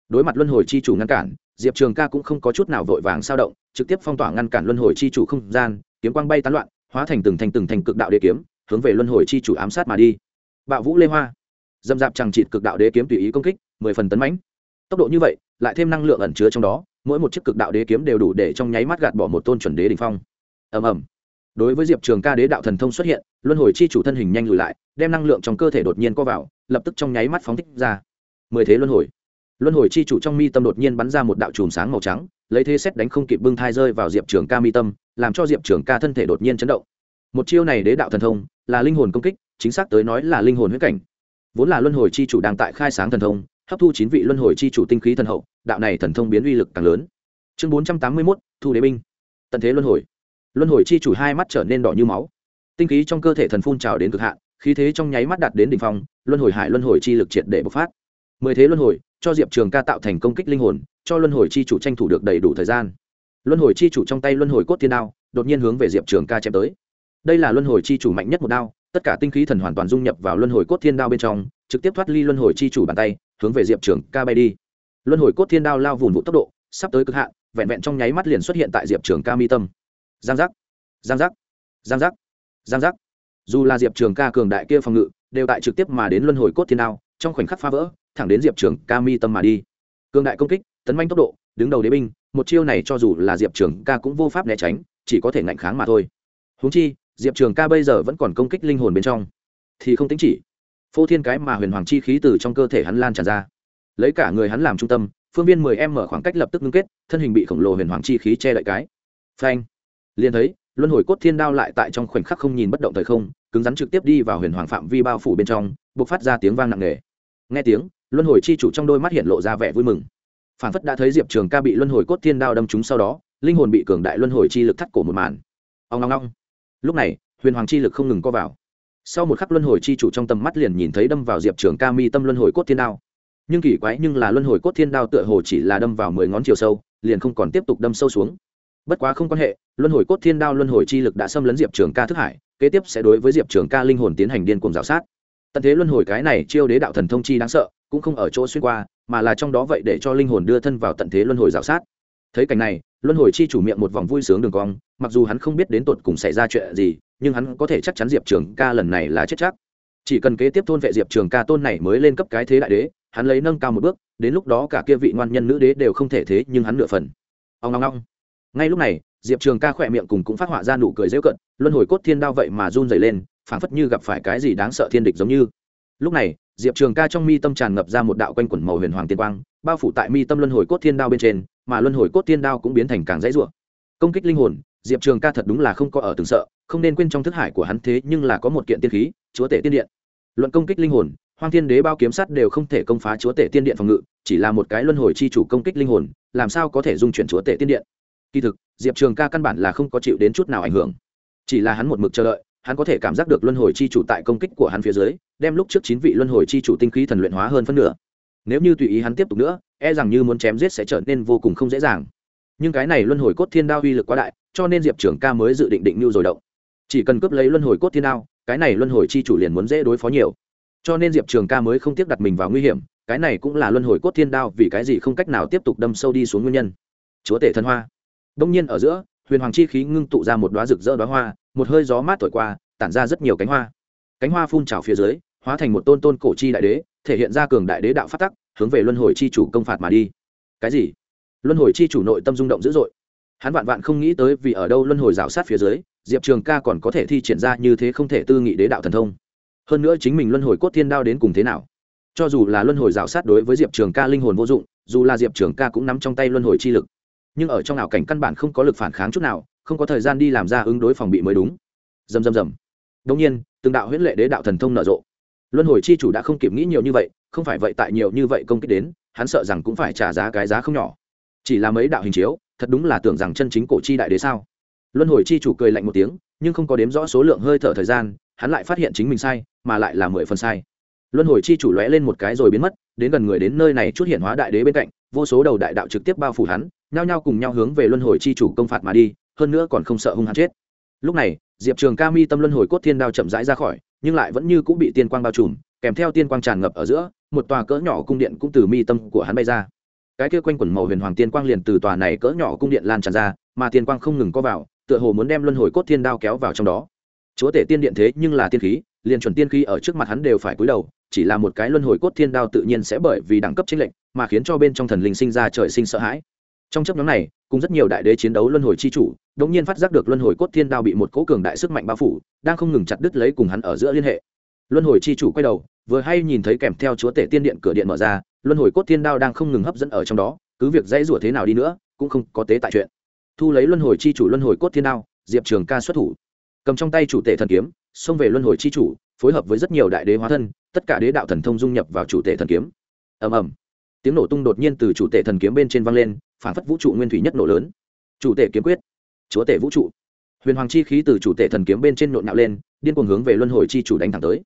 Đối mặt luân hồi chi chủ ngăn cản, diệp trường ca cũng không có chút nào vội vàng sao động, trực tiếp phong tỏa ngăn cản luân hồi chi chủ không gian, kiếm quang bay tán loạn, hóa thành từng thành từng thành cực đạo đế kiếm, hướng về luân hồi chi chủ ám sát mà đi. Bạo vũ lê hoa dâm dạp chẳng chịt cực đạo đế kiếm tùy ý công kích, mười phần tấn mãnh. Tốc độ như vậy, lại thêm năng lượng ẩn chứa trong đó, mỗi một chiếc cực đạo đế kiếm đều đủ để trong nháy mắt gạt bỏ một tôn chuẩn đế đ ỉ n h phong. Ầm ầm. Đối với diệp trường ca đế đạo thần thông xuất hiện, luân hồi chi chủ thân hình nhanh lùi lại, đem năng lượng trong cơ thể đột nhiên co vào, lập tức trong nháy mắt phóng thích ra. Mười thế luân hồi. Luân hồi chi chủ trong mi tâm đột nhiên bắn ra một đạo chùm sáng màu trắng, lấy thế xét đánh không kịp bưng thai rơi vào diệp trường ca mi tâm, làm cho diệp trường ca thân thể đột nhiên chấn động. Một chiêu này đế đạo thần thông là linh hồn công kích, chính xác tới nói là linh hồn huyết cảnh vốn là luân hồi chi chủ đang tại khai sáng thần thông, hấp thu chín vị luân hồi chi chủ tinh khí thần hậu, đạo này thần thông biến uy lực càng lớn. Chương bốn trăm tám mươi mốt, thu đế binh. Tận thế luân hồi. Luân hồi chi chủ hai mắt trở nên đỏ như máu. Tinh khí trong cơ thể thần phun trào đến cực hạn, khí thế trong nháy mắt đạt đến đ ỉ n h phong, luân hồi hải luân hồi chi lực triệt để bộc phát. Mười thế luân hồi, cho diệp trường ca tạo thành công kích linh hồn, cho luân hồi chi chủ tranh thủ được đầy đủ thời gian. Luân hồi chi chủ trong tay luân hồi cốt thiên đao, đột nhiên hướng về diệp trường ca chém tới. Đây là luân hồi chi chủ mạnh nhất một đao tất cả tinh khí thần hoàn toàn dung nhập vào luân hồi cốt thiên đao bên trong, trực tiếp thoát ly luân hồi chi chủ bàn tay, hướng về diệp trường ca bay đi. Luân hồi cốt thiên đao lao vùn vụ tốc độ, sắp tới cực hạn, vẹn vẹn trong nháy mắt liền xuất hiện tại diệp trường ca mi tâm. Giang giác giang giác giang giác giang giác. Dù là diệp trường ca cường đại kia phòng ngự, đều tại trực tiếp mà đến luân hồi cốt thiên đao, trong khoảnh khắc phá vỡ, thẳng đến diệp trường ca mi tâm mà đi. Cường đại công kích, tấn manh tốc độ, đứng đầu đế binh, một chiêu này cho dù là diệp trường ca cũng vô pháp né tránh, chỉ có thể ngạnh kháng mà thôi. Húng chi diệp trường ca bây giờ vẫn còn công kích linh hồn bên trong. Thì không tính chỉ. Phô thiên cái mà huyền hoàng chi khí từ trong cơ thể hắn lan tràn ra. Lấy cả người hắn làm trung tâm, phương viên mười em mở khoảng cách lập tức ngưng kết, thân hình bị khổng lồ huyền hoàng chi khí che đậy cái. Phanh. Liền thấy, luân hồi cốt thiên đao lại tại trong khoảnh khắc không nhìn bất động thời không, cứng rắn trực tiếp đi vào huyền hoàng phạm vi bao phủ bên trong b ộ c phát ra tiếng vang nặng nề. Nghe tiếng, luân hồi chi chủ trong đôi mắt hiện lộ ra vẻ vui mừng. Phản phất đã thấy diệp trường ca bị luân hồi cốt thiên đao đâm trúng sau đó, linh hồn bị cường đại luân hồi chi lực thắt cổ một màn. Ông long long lúc này, huyền hoàng chi lực không ngừng co vào. Sau một khắc luân hồi chi chủ trong tầm mắt liền nhìn thấy đâm vào diệp trường ca mi tâm luân hồi cốt thiên đao. Nhưng kỳ quái nhưng là luân hồi cốt thiên đao tựa hồ chỉ là đâm vào mười ngón chiều sâu, liền không còn tiếp tục đâm sâu xuống. Bất quá không quan hệ, luân hồi cốt thiên đao luân hồi chi lực đã xâm lấn diệp trường ca thức hải, kế tiếp sẽ đối với diệp trường ca linh hồn tiến hành điên cuồng g sát. Tận thế luân hồi cái này chiêu đế đạo thần thông chi đáng sợ, cũng không ở chỗ xuyên qua, mà là trong đó vậy để cho linh hồn đưa thân vào tận thế luân hồi g sát thấy cảnh này, luân hồi chi chủ miệng một vòng vui sướng đường cong, mặc dù hắn không biết đến tột cùng xảy ra chuyện gì, nhưng hắn có thể chắc chắn diệp trường ca lần này là chết chắc. Chỉ cần kế tiếp thôn vệ diệp trường ca tôn này mới lên cấp cái thế đại đế, hắn lấy nâng cao một bước, đến lúc đó cả kia vị ngoan nhân nữ đế đều không thể thế, nhưng hắn nửa phần. Ông ngong ngong ngay lúc này, diệp trường ca khỏe miệng cùng cũng phát họa ra nụ cười dễu cận luân hồi cốt thiên đao vậy mà run dày lên, phảng phất như gặp phải cái gì đáng sợ thiên địch giống như. Lúc này diệp trường ca trong mi tâm tràn ngập ra một đạo quanh quẩn màu huyền hoàng tiên quang, bao phủ tại mi tâm luân hồi cốt thiên đao bên trên, mà luân hồi cốt thiên đao cũng biến thành càng dãy rủa. Công kích linh hồn, diệp trường ca thật đúng là không có ở từng sợ, không nên quên trong thức hải của hắn thế nhưng là có một kiện tiên khí, chúa tể tiên điện. Luận công kích linh hồn, hoang thiên đế bao kiếm sắt đều không thể công phá chúa tể tiên điện phòng ngự, chỉ là một cái luân hồi chi chủ công kích linh hồn, làm sao có thể dung chuyển chúa tể tiên điện? Kỳ thực, diệp trường ca căn bản là không có chịu đến chút nào ảnh hưởng. Chỉ là hắn một mực chờ đợi hắn có thể cảm giác được luân hồi chi chủ tại công kích của hắn phía dưới, đem lúc trước chín vị luân hồi chi chủ tinh khí thần luyện hóa hơn phân nửa. Nếu như tùy ý hắn tiếp tục nữa e rằng như muốn chém giết sẽ trở nên vô cùng không dễ dàng. Nhưng cái này luân hồi cốt thiên đao uy lực quá đại, cho nên diệp trường ca mới dự định định mưu rồi động. Chỉ cần cướp lấy luân hồi cốt thiên đao, cái này luân hồi chi chủ liền muốn dễ đối phó nhiều. Cho nên diệp trường ca mới không tiếp đặt mình vào nguy hiểm, cái này cũng là luân hồi cốt thiên đao vì cái gì không cách nào tiếp tục đâm sâu đi xuống nguyên nhân. Chúa tể Thần hoa. Đông nhiên ở giữa huyền hoàng chi khí ngưng tụ ra một đoá rực rỡ đoá hoa, một hơi gió mát thổi qua, tản ra rất nhiều cánh hoa. Cánh hoa phun trào phía dưới, hóa thành một tôn tôn cổ chi đại đế, thể hiện ra cường đại đế đạo phát tắc, hướng về luân hồi chi chủ công phạt mà đi. Cái gì? Luân hồi chi chủ nội tâm rung động dữ dội. Hắn vạn vạn không nghĩ tới vì ở đâu luân hồi rào sát phía dưới, diệp trường ca còn có thể thi triển ra như thế không thể tư nghị đế đạo thần thông. Hơn nữa chính mình luân hồi cốt thiên đao đến cùng thế nào? Cho dù là luân hồi rào sát đối với diệp trường ca linh hồn vô dụng, dù là diệp trường ca cũng nắm trong tay luân hồi chi lực nhưng ở trong ảo cảnh căn bản không có lực phản kháng chút nào, không có thời gian đi làm ra ứng đối phòng bị mới đúng. Dầm dầm dầm đông nhiên, từng đạo huyễn lệ đế đạo thần thông nở rộ. Luân hồi chi chủ đã không kịp nghĩ nhiều như vậy, không phải vậy tại nhiều như vậy công kích đến, hắn sợ rằng cũng phải trả giá cái giá không nhỏ. Chỉ là mấy đạo hình chiếu, thật đúng là tưởng rằng chân chính cổ chi đại đế sao? Luân hồi chi chủ cười lạnh một tiếng, nhưng không có đếm rõ số lượng hơi thở thời gian, hắn lại phát hiện chính mình sai, mà lại là mười phần sai luân hồi chi chủ lóe lên một cái rồi biến mất, đến gần người đến nơi này chút hiện hóa đại đế bên cạnh, vô số đầu đại đạo trực tiếp bao phủ hắn, nhao nhao cùng nhau hướng về luân hồi chi chủ công phạt mà đi, hơn nữa còn không sợ hung hắn chết. Lúc này, diệp trường ca mi tâm luân hồi cốt thiên đao chậm rãi ra khỏi, nhưng lại vẫn như cũng bị tiên quang bao trùm, kèm theo tiên quang tràn ngập ở giữa, một tòa cỡ nhỏ cung điện cũng từ mi tâm của hắn bay ra. Cái kia quanh quẩn màu huyền hoàng tiên quang liền từ tòa này cỡ nhỏ cung điện lan tràn ra, mà tiên quang không ngừng có vào, tựa hồ muốn đem luân hồi cốt thiên đao kéo vào trong đó. Chúa tể tiên điện thế nhưng là tiên khí, liền chuẩn tiên khí ở trước mặt hắn đều phải cúi đầu chỉ là một cái luân hồi cốt thiên đao tự nhiên sẽ bởi vì đẳng cấp chính lệnh mà khiến cho bên trong thần linh sinh ra trời sinh sợ hãi. Trong chấp nhóm này, cùng rất nhiều đại đế chiến đấu luân hồi chi chủ đột nhiên phát giác được luân hồi cốt thiên đao bị một cỗ cường đại sức mạnh bao phủ, đang không ngừng chặt đứt lấy cùng hắn ở giữa liên hệ. Luân hồi chi chủ quay đầu, vừa hay nhìn thấy kèm theo chúa tể tiên điện cửa điện mở ra, luân hồi cốt thiên đao đang không ngừng hấp dẫn ở trong đó, cứ việc dãy rủa thế nào đi nữa, cũng không có tế tại chuyện. Thu lấy luân hồi chi chủ luân hồi cốt thiên đao, diệp trường ca xuất thủ. Cầm trong tay chủ tể thần kiếm, xông về luân hồi chi chủ phối hợp với rất nhiều đại đế hóa thân, tất cả đế đạo thần thông dung nhập vào chủ tể thần kiếm. Ầm ầm. Tiếng nổ tung đột nhiên từ chủ tể thần kiếm bên trên vang lên, phản phất vũ trụ nguyên thủy nhất nổ lớn. Chủ tể kiếm quyết. Chúa tể vũ trụ. Huyền hoàng chi khí từ chủ tể thần kiếm bên trên nộn nạo lên, điên cuồng hướng về luân hồi chi chủ đánh thẳng tới.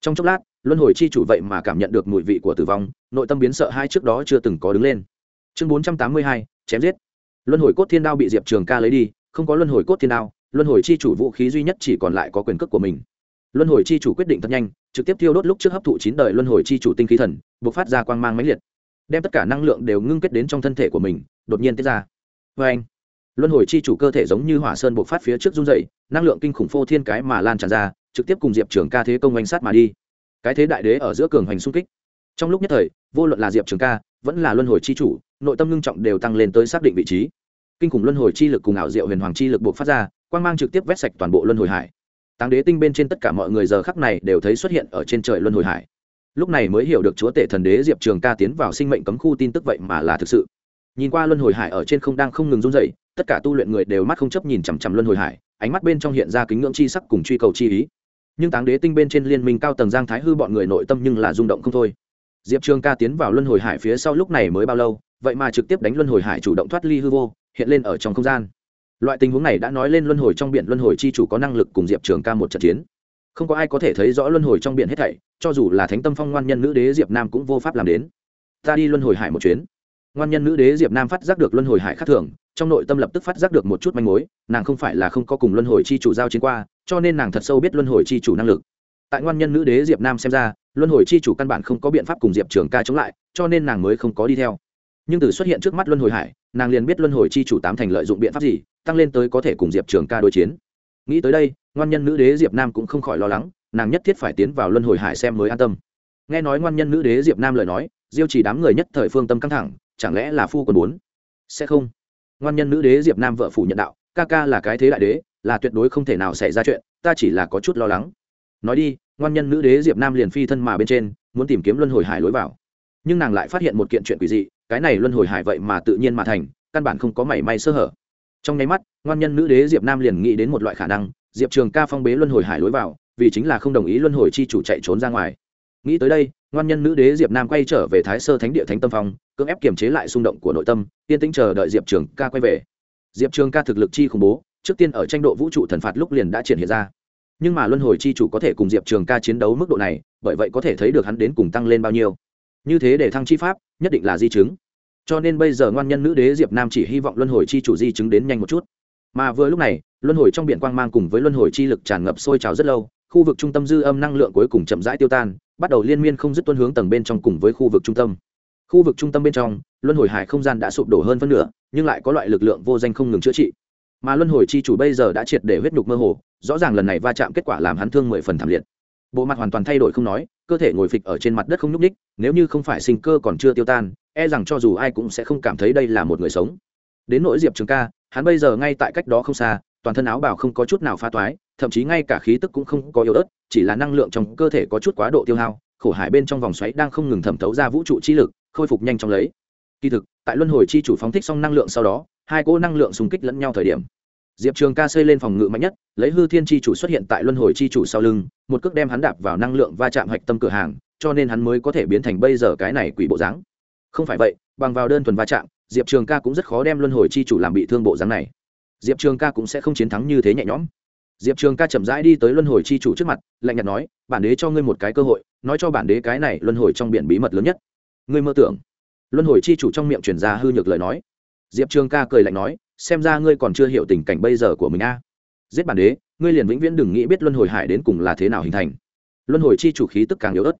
Trong chốc lát, luân hồi chi chủ vậy mà cảm nhận được mùi vị của tử vong, nội tâm biến sợ hai trước đó chưa từng có đứng lên. Chương bốn trăm tám mươi hai, chém giết. Luân hồi cốt thiên đao bị diệp trường ca lấy đi, không có luân hồi cốt thiên đao, luân hồi chi chủ vũ khí duy nhất chỉ còn lại có quyền cước của mình luân hồi chi chủ quyết định thật nhanh trực tiếp thiêu đốt lúc trước hấp thụ chín đời luân hồi chi chủ tinh khí thần buộc phát ra quang mang mãnh liệt đem tất cả năng lượng đều ngưng kết đến trong thân thể của mình đột nhiên tiết ra. Vê anh luân hồi chi chủ cơ thể giống như hỏa sơn buộc phát phía trước run dậy, năng lượng kinh khủng phô thiên cái mà lan tràn ra trực tiếp cùng diệp trường ca thế công oanh sát mà đi. Cái thế đại đế ở giữa cường hành xung kích. Trong lúc nhất thời vô luận là diệp trường ca vẫn là luân hồi chi chủ nội tâm ngưng trọng đều tăng lên tới xác định vị trí. Kinh khủng luân hồi chi lực cùng ảo diệu huyền hoàng chi lực buộc phát ra quang mang trực tiếp vét sạch toàn bộ luân hồi hải táng đế tinh bên trên tất cả mọi người giờ khắc này đều thấy xuất hiện ở trên trời luân hồi hải. Lúc này mới hiểu được chúa tể thần đế diệp trường ca tiến vào sinh mệnh cấm khu tin tức vậy mà là thực sự. Nhìn qua luân hồi hải ở trên không đang không ngừng run dậy tất cả tu luyện người đều mắt không chấp nhìn chằm chằm luân hồi hải, ánh mắt bên trong hiện ra kính ngưỡng chi sắc cùng truy cầu chi ý. Nhưng táng đế tinh bên trên liên minh cao tầng giang thái hư bọn người nội tâm nhưng là rung động không thôi. Diệp trường ca tiến vào luân hồi hải phía sau lúc này mới bao lâu, vậy mà trực tiếp đánh luân hồi hải chủ động thoát ly hư vô, hiện lên ở trong không gian loại tình huống này đã nói lên luân hồi trong biển luân hồi chi chủ có năng lực cùng diệp trường ca một trận chiến. Không có ai có thể thấy rõ luân hồi trong biển hết thảy, cho dù là thánh tâm phong ngoan nhân nữ đế diệp nam cũng vô pháp làm đến. Ta đi luân hồi hải một chuyến. Ngoan nhân nữ đế diệp nam phát giác được luân hồi hải khác thường, trong nội tâm lập tức phát giác được một chút manh mối, nàng không phải là không có cùng luân hồi chi chủ giao chiến qua, cho nên nàng thật sâu biết luân hồi chi chủ năng lực. Tại ngoan nhân nữ đế diệp nam xem ra, luân hồi chi chủ căn bản không có biện pháp cùng diệp trường ca chống lại, cho nên nàng mới không có đi theo. Nhưng từ xuất hiện trước mắt luân hồi hải nàng liền biết luân hồi chi chủ tám thành lợi dụng biện pháp gì, tăng lên tới có thể cùng diệp trường ca đối chiến. Nghĩ tới đây, ngoan nhân nữ đế diệp nam cũng không khỏi lo lắng, nàng nhất thiết phải tiến vào luân hồi hải xem mới an tâm. Nghe nói ngoan nhân nữ đế diệp nam lời nói, diêu chỉ đám người nhất thời phương tâm căng thẳng, chẳng lẽ là phu còn bốn sẽ không. Ngoan nhân nữ đế diệp nam vợ phủ nhận đạo, ca ca là cái thế đại đế, là tuyệt đối không thể nào xảy ra chuyện, ta chỉ là có chút lo lắng. Nói đi, ngoan nhân nữ đế diệp nam liền phi thân mà bên trên, muốn tìm kiếm luân hồi hải lối vào. Nhưng nàng lại phát hiện một kiện chuyện quỷ dị cái này luân hồi hải vậy mà tự nhiên mà thành, căn bản không có mảy may sơ hở. Trong nháy mắt, ngoan nhân nữ đế diệp nam liền nghĩ đến một loại khả năng, diệp trường ca phong bế luân hồi hải lối vào, vì chính là không đồng ý luân hồi chi chủ chạy trốn ra ngoài. Nghĩ tới đây, ngoan nhân nữ đế diệp nam quay trở về thái sơ thánh địa thánh tâm phong, cưỡng ép kiềm chế lại xung động của nội tâm, yên tĩnh chờ đợi diệp trường ca quay về. Diệp trường ca thực lực chi khủng bố, trước tiên ở tranh độ vũ trụ thần phạt lúc liền đã triển hiện ra. Nhưng mà luân hồi chi chủ có thể cùng diệp trường ca chiến đấu mức độ này, bởi vậy có thể thấy được hắn đến cùng tăng lên bao nhiêu như thế để thăng chi pháp, nhất định là di chứng. Cho nên bây giờ ngoan nhân nữ đế diệp nam chỉ hy vọng luân hồi chi chủ di chứng đến nhanh một chút. Mà vừa lúc này, luân hồi trong biển quang mang cùng với luân hồi chi lực tràn ngập sôi trào rất lâu, khu vực trung tâm dư âm năng lượng cuối cùng chậm rãi tiêu tan, bắt đầu liên miên không dứt tuân hướng tầng bên trong cùng với khu vực trung tâm. Khu vực trung tâm bên trong, luân hồi hải không gian đã sụp đổ hơn phân nửa, nhưng lại có loại lực lượng vô danh không ngừng chữa trị. Mà luân hồi chi chủ bây giờ đã triệt để huyết nhục mơ hồ, rõ ràng lần này va chạm kết quả làm hắn thương mười phần thảm liệt bộ mặt hoàn toàn thay đổi không nói, cơ thể ngồi phịch ở trên mặt đất không nhúc ních nếu như không phải sinh cơ còn chưa tiêu tan e rằng cho dù ai cũng sẽ không cảm thấy đây là một người sống. Đến nỗi diệp trường ca, hắn bây giờ ngay tại cách đó không xa, toàn thân áo bào không có chút nào pha toái, thậm chí ngay cả khí tức cũng không có yếu ớt, chỉ là năng lượng trong cơ thể có chút quá độ tiêu hao, khổ hải bên trong vòng xoáy đang không ngừng thẩm thấu ra vũ trụ chi lực, khôi phục nhanh chóng lấy. Kỳ thực, tại luân hồi chi chủ phóng thích xong năng lượng sau đó, hai cỗ năng lượng xung kích lẫn nhau thời điểm diệp trường ca xây lên phòng ngự mạnh nhất, lấy hư thiên chi chủ xuất hiện tại luân hồi chi chủ sau lưng, một cước đem hắn đạp vào năng lượng va chạm hạch tâm cửa hàng, cho nên hắn mới có thể biến thành bây giờ cái này quỷ bộ dáng. Không phải vậy, bằng vào đơn thuần va chạm, diệp trường ca cũng rất khó đem luân hồi chi chủ làm bị thương bộ dáng này. Diệp trường ca cũng sẽ không chiến thắng như thế nhẹ nhõm. Diệp trường ca chậm rãi đi tới luân hồi chi chủ trước mặt, lạnh nhạt nói, bản đế cho ngươi một cái cơ hội, nói cho bản đế cái này luân hồi trong biển bí mật lớn nhất. Ngươi mơ tưởng. Luân hồi chi chủ trong miệng truyền ra hư nhược lời nói. Diệp trường ca cười lạnh nói xem ra ngươi còn chưa hiểu tình cảnh bây giờ của mình a. Giết bản đế, ngươi liền vĩnh viễn đừng nghĩ biết luân hồi hải đến cùng là thế nào hình thành. Luân hồi chi chủ khí tức càng yếu ớt.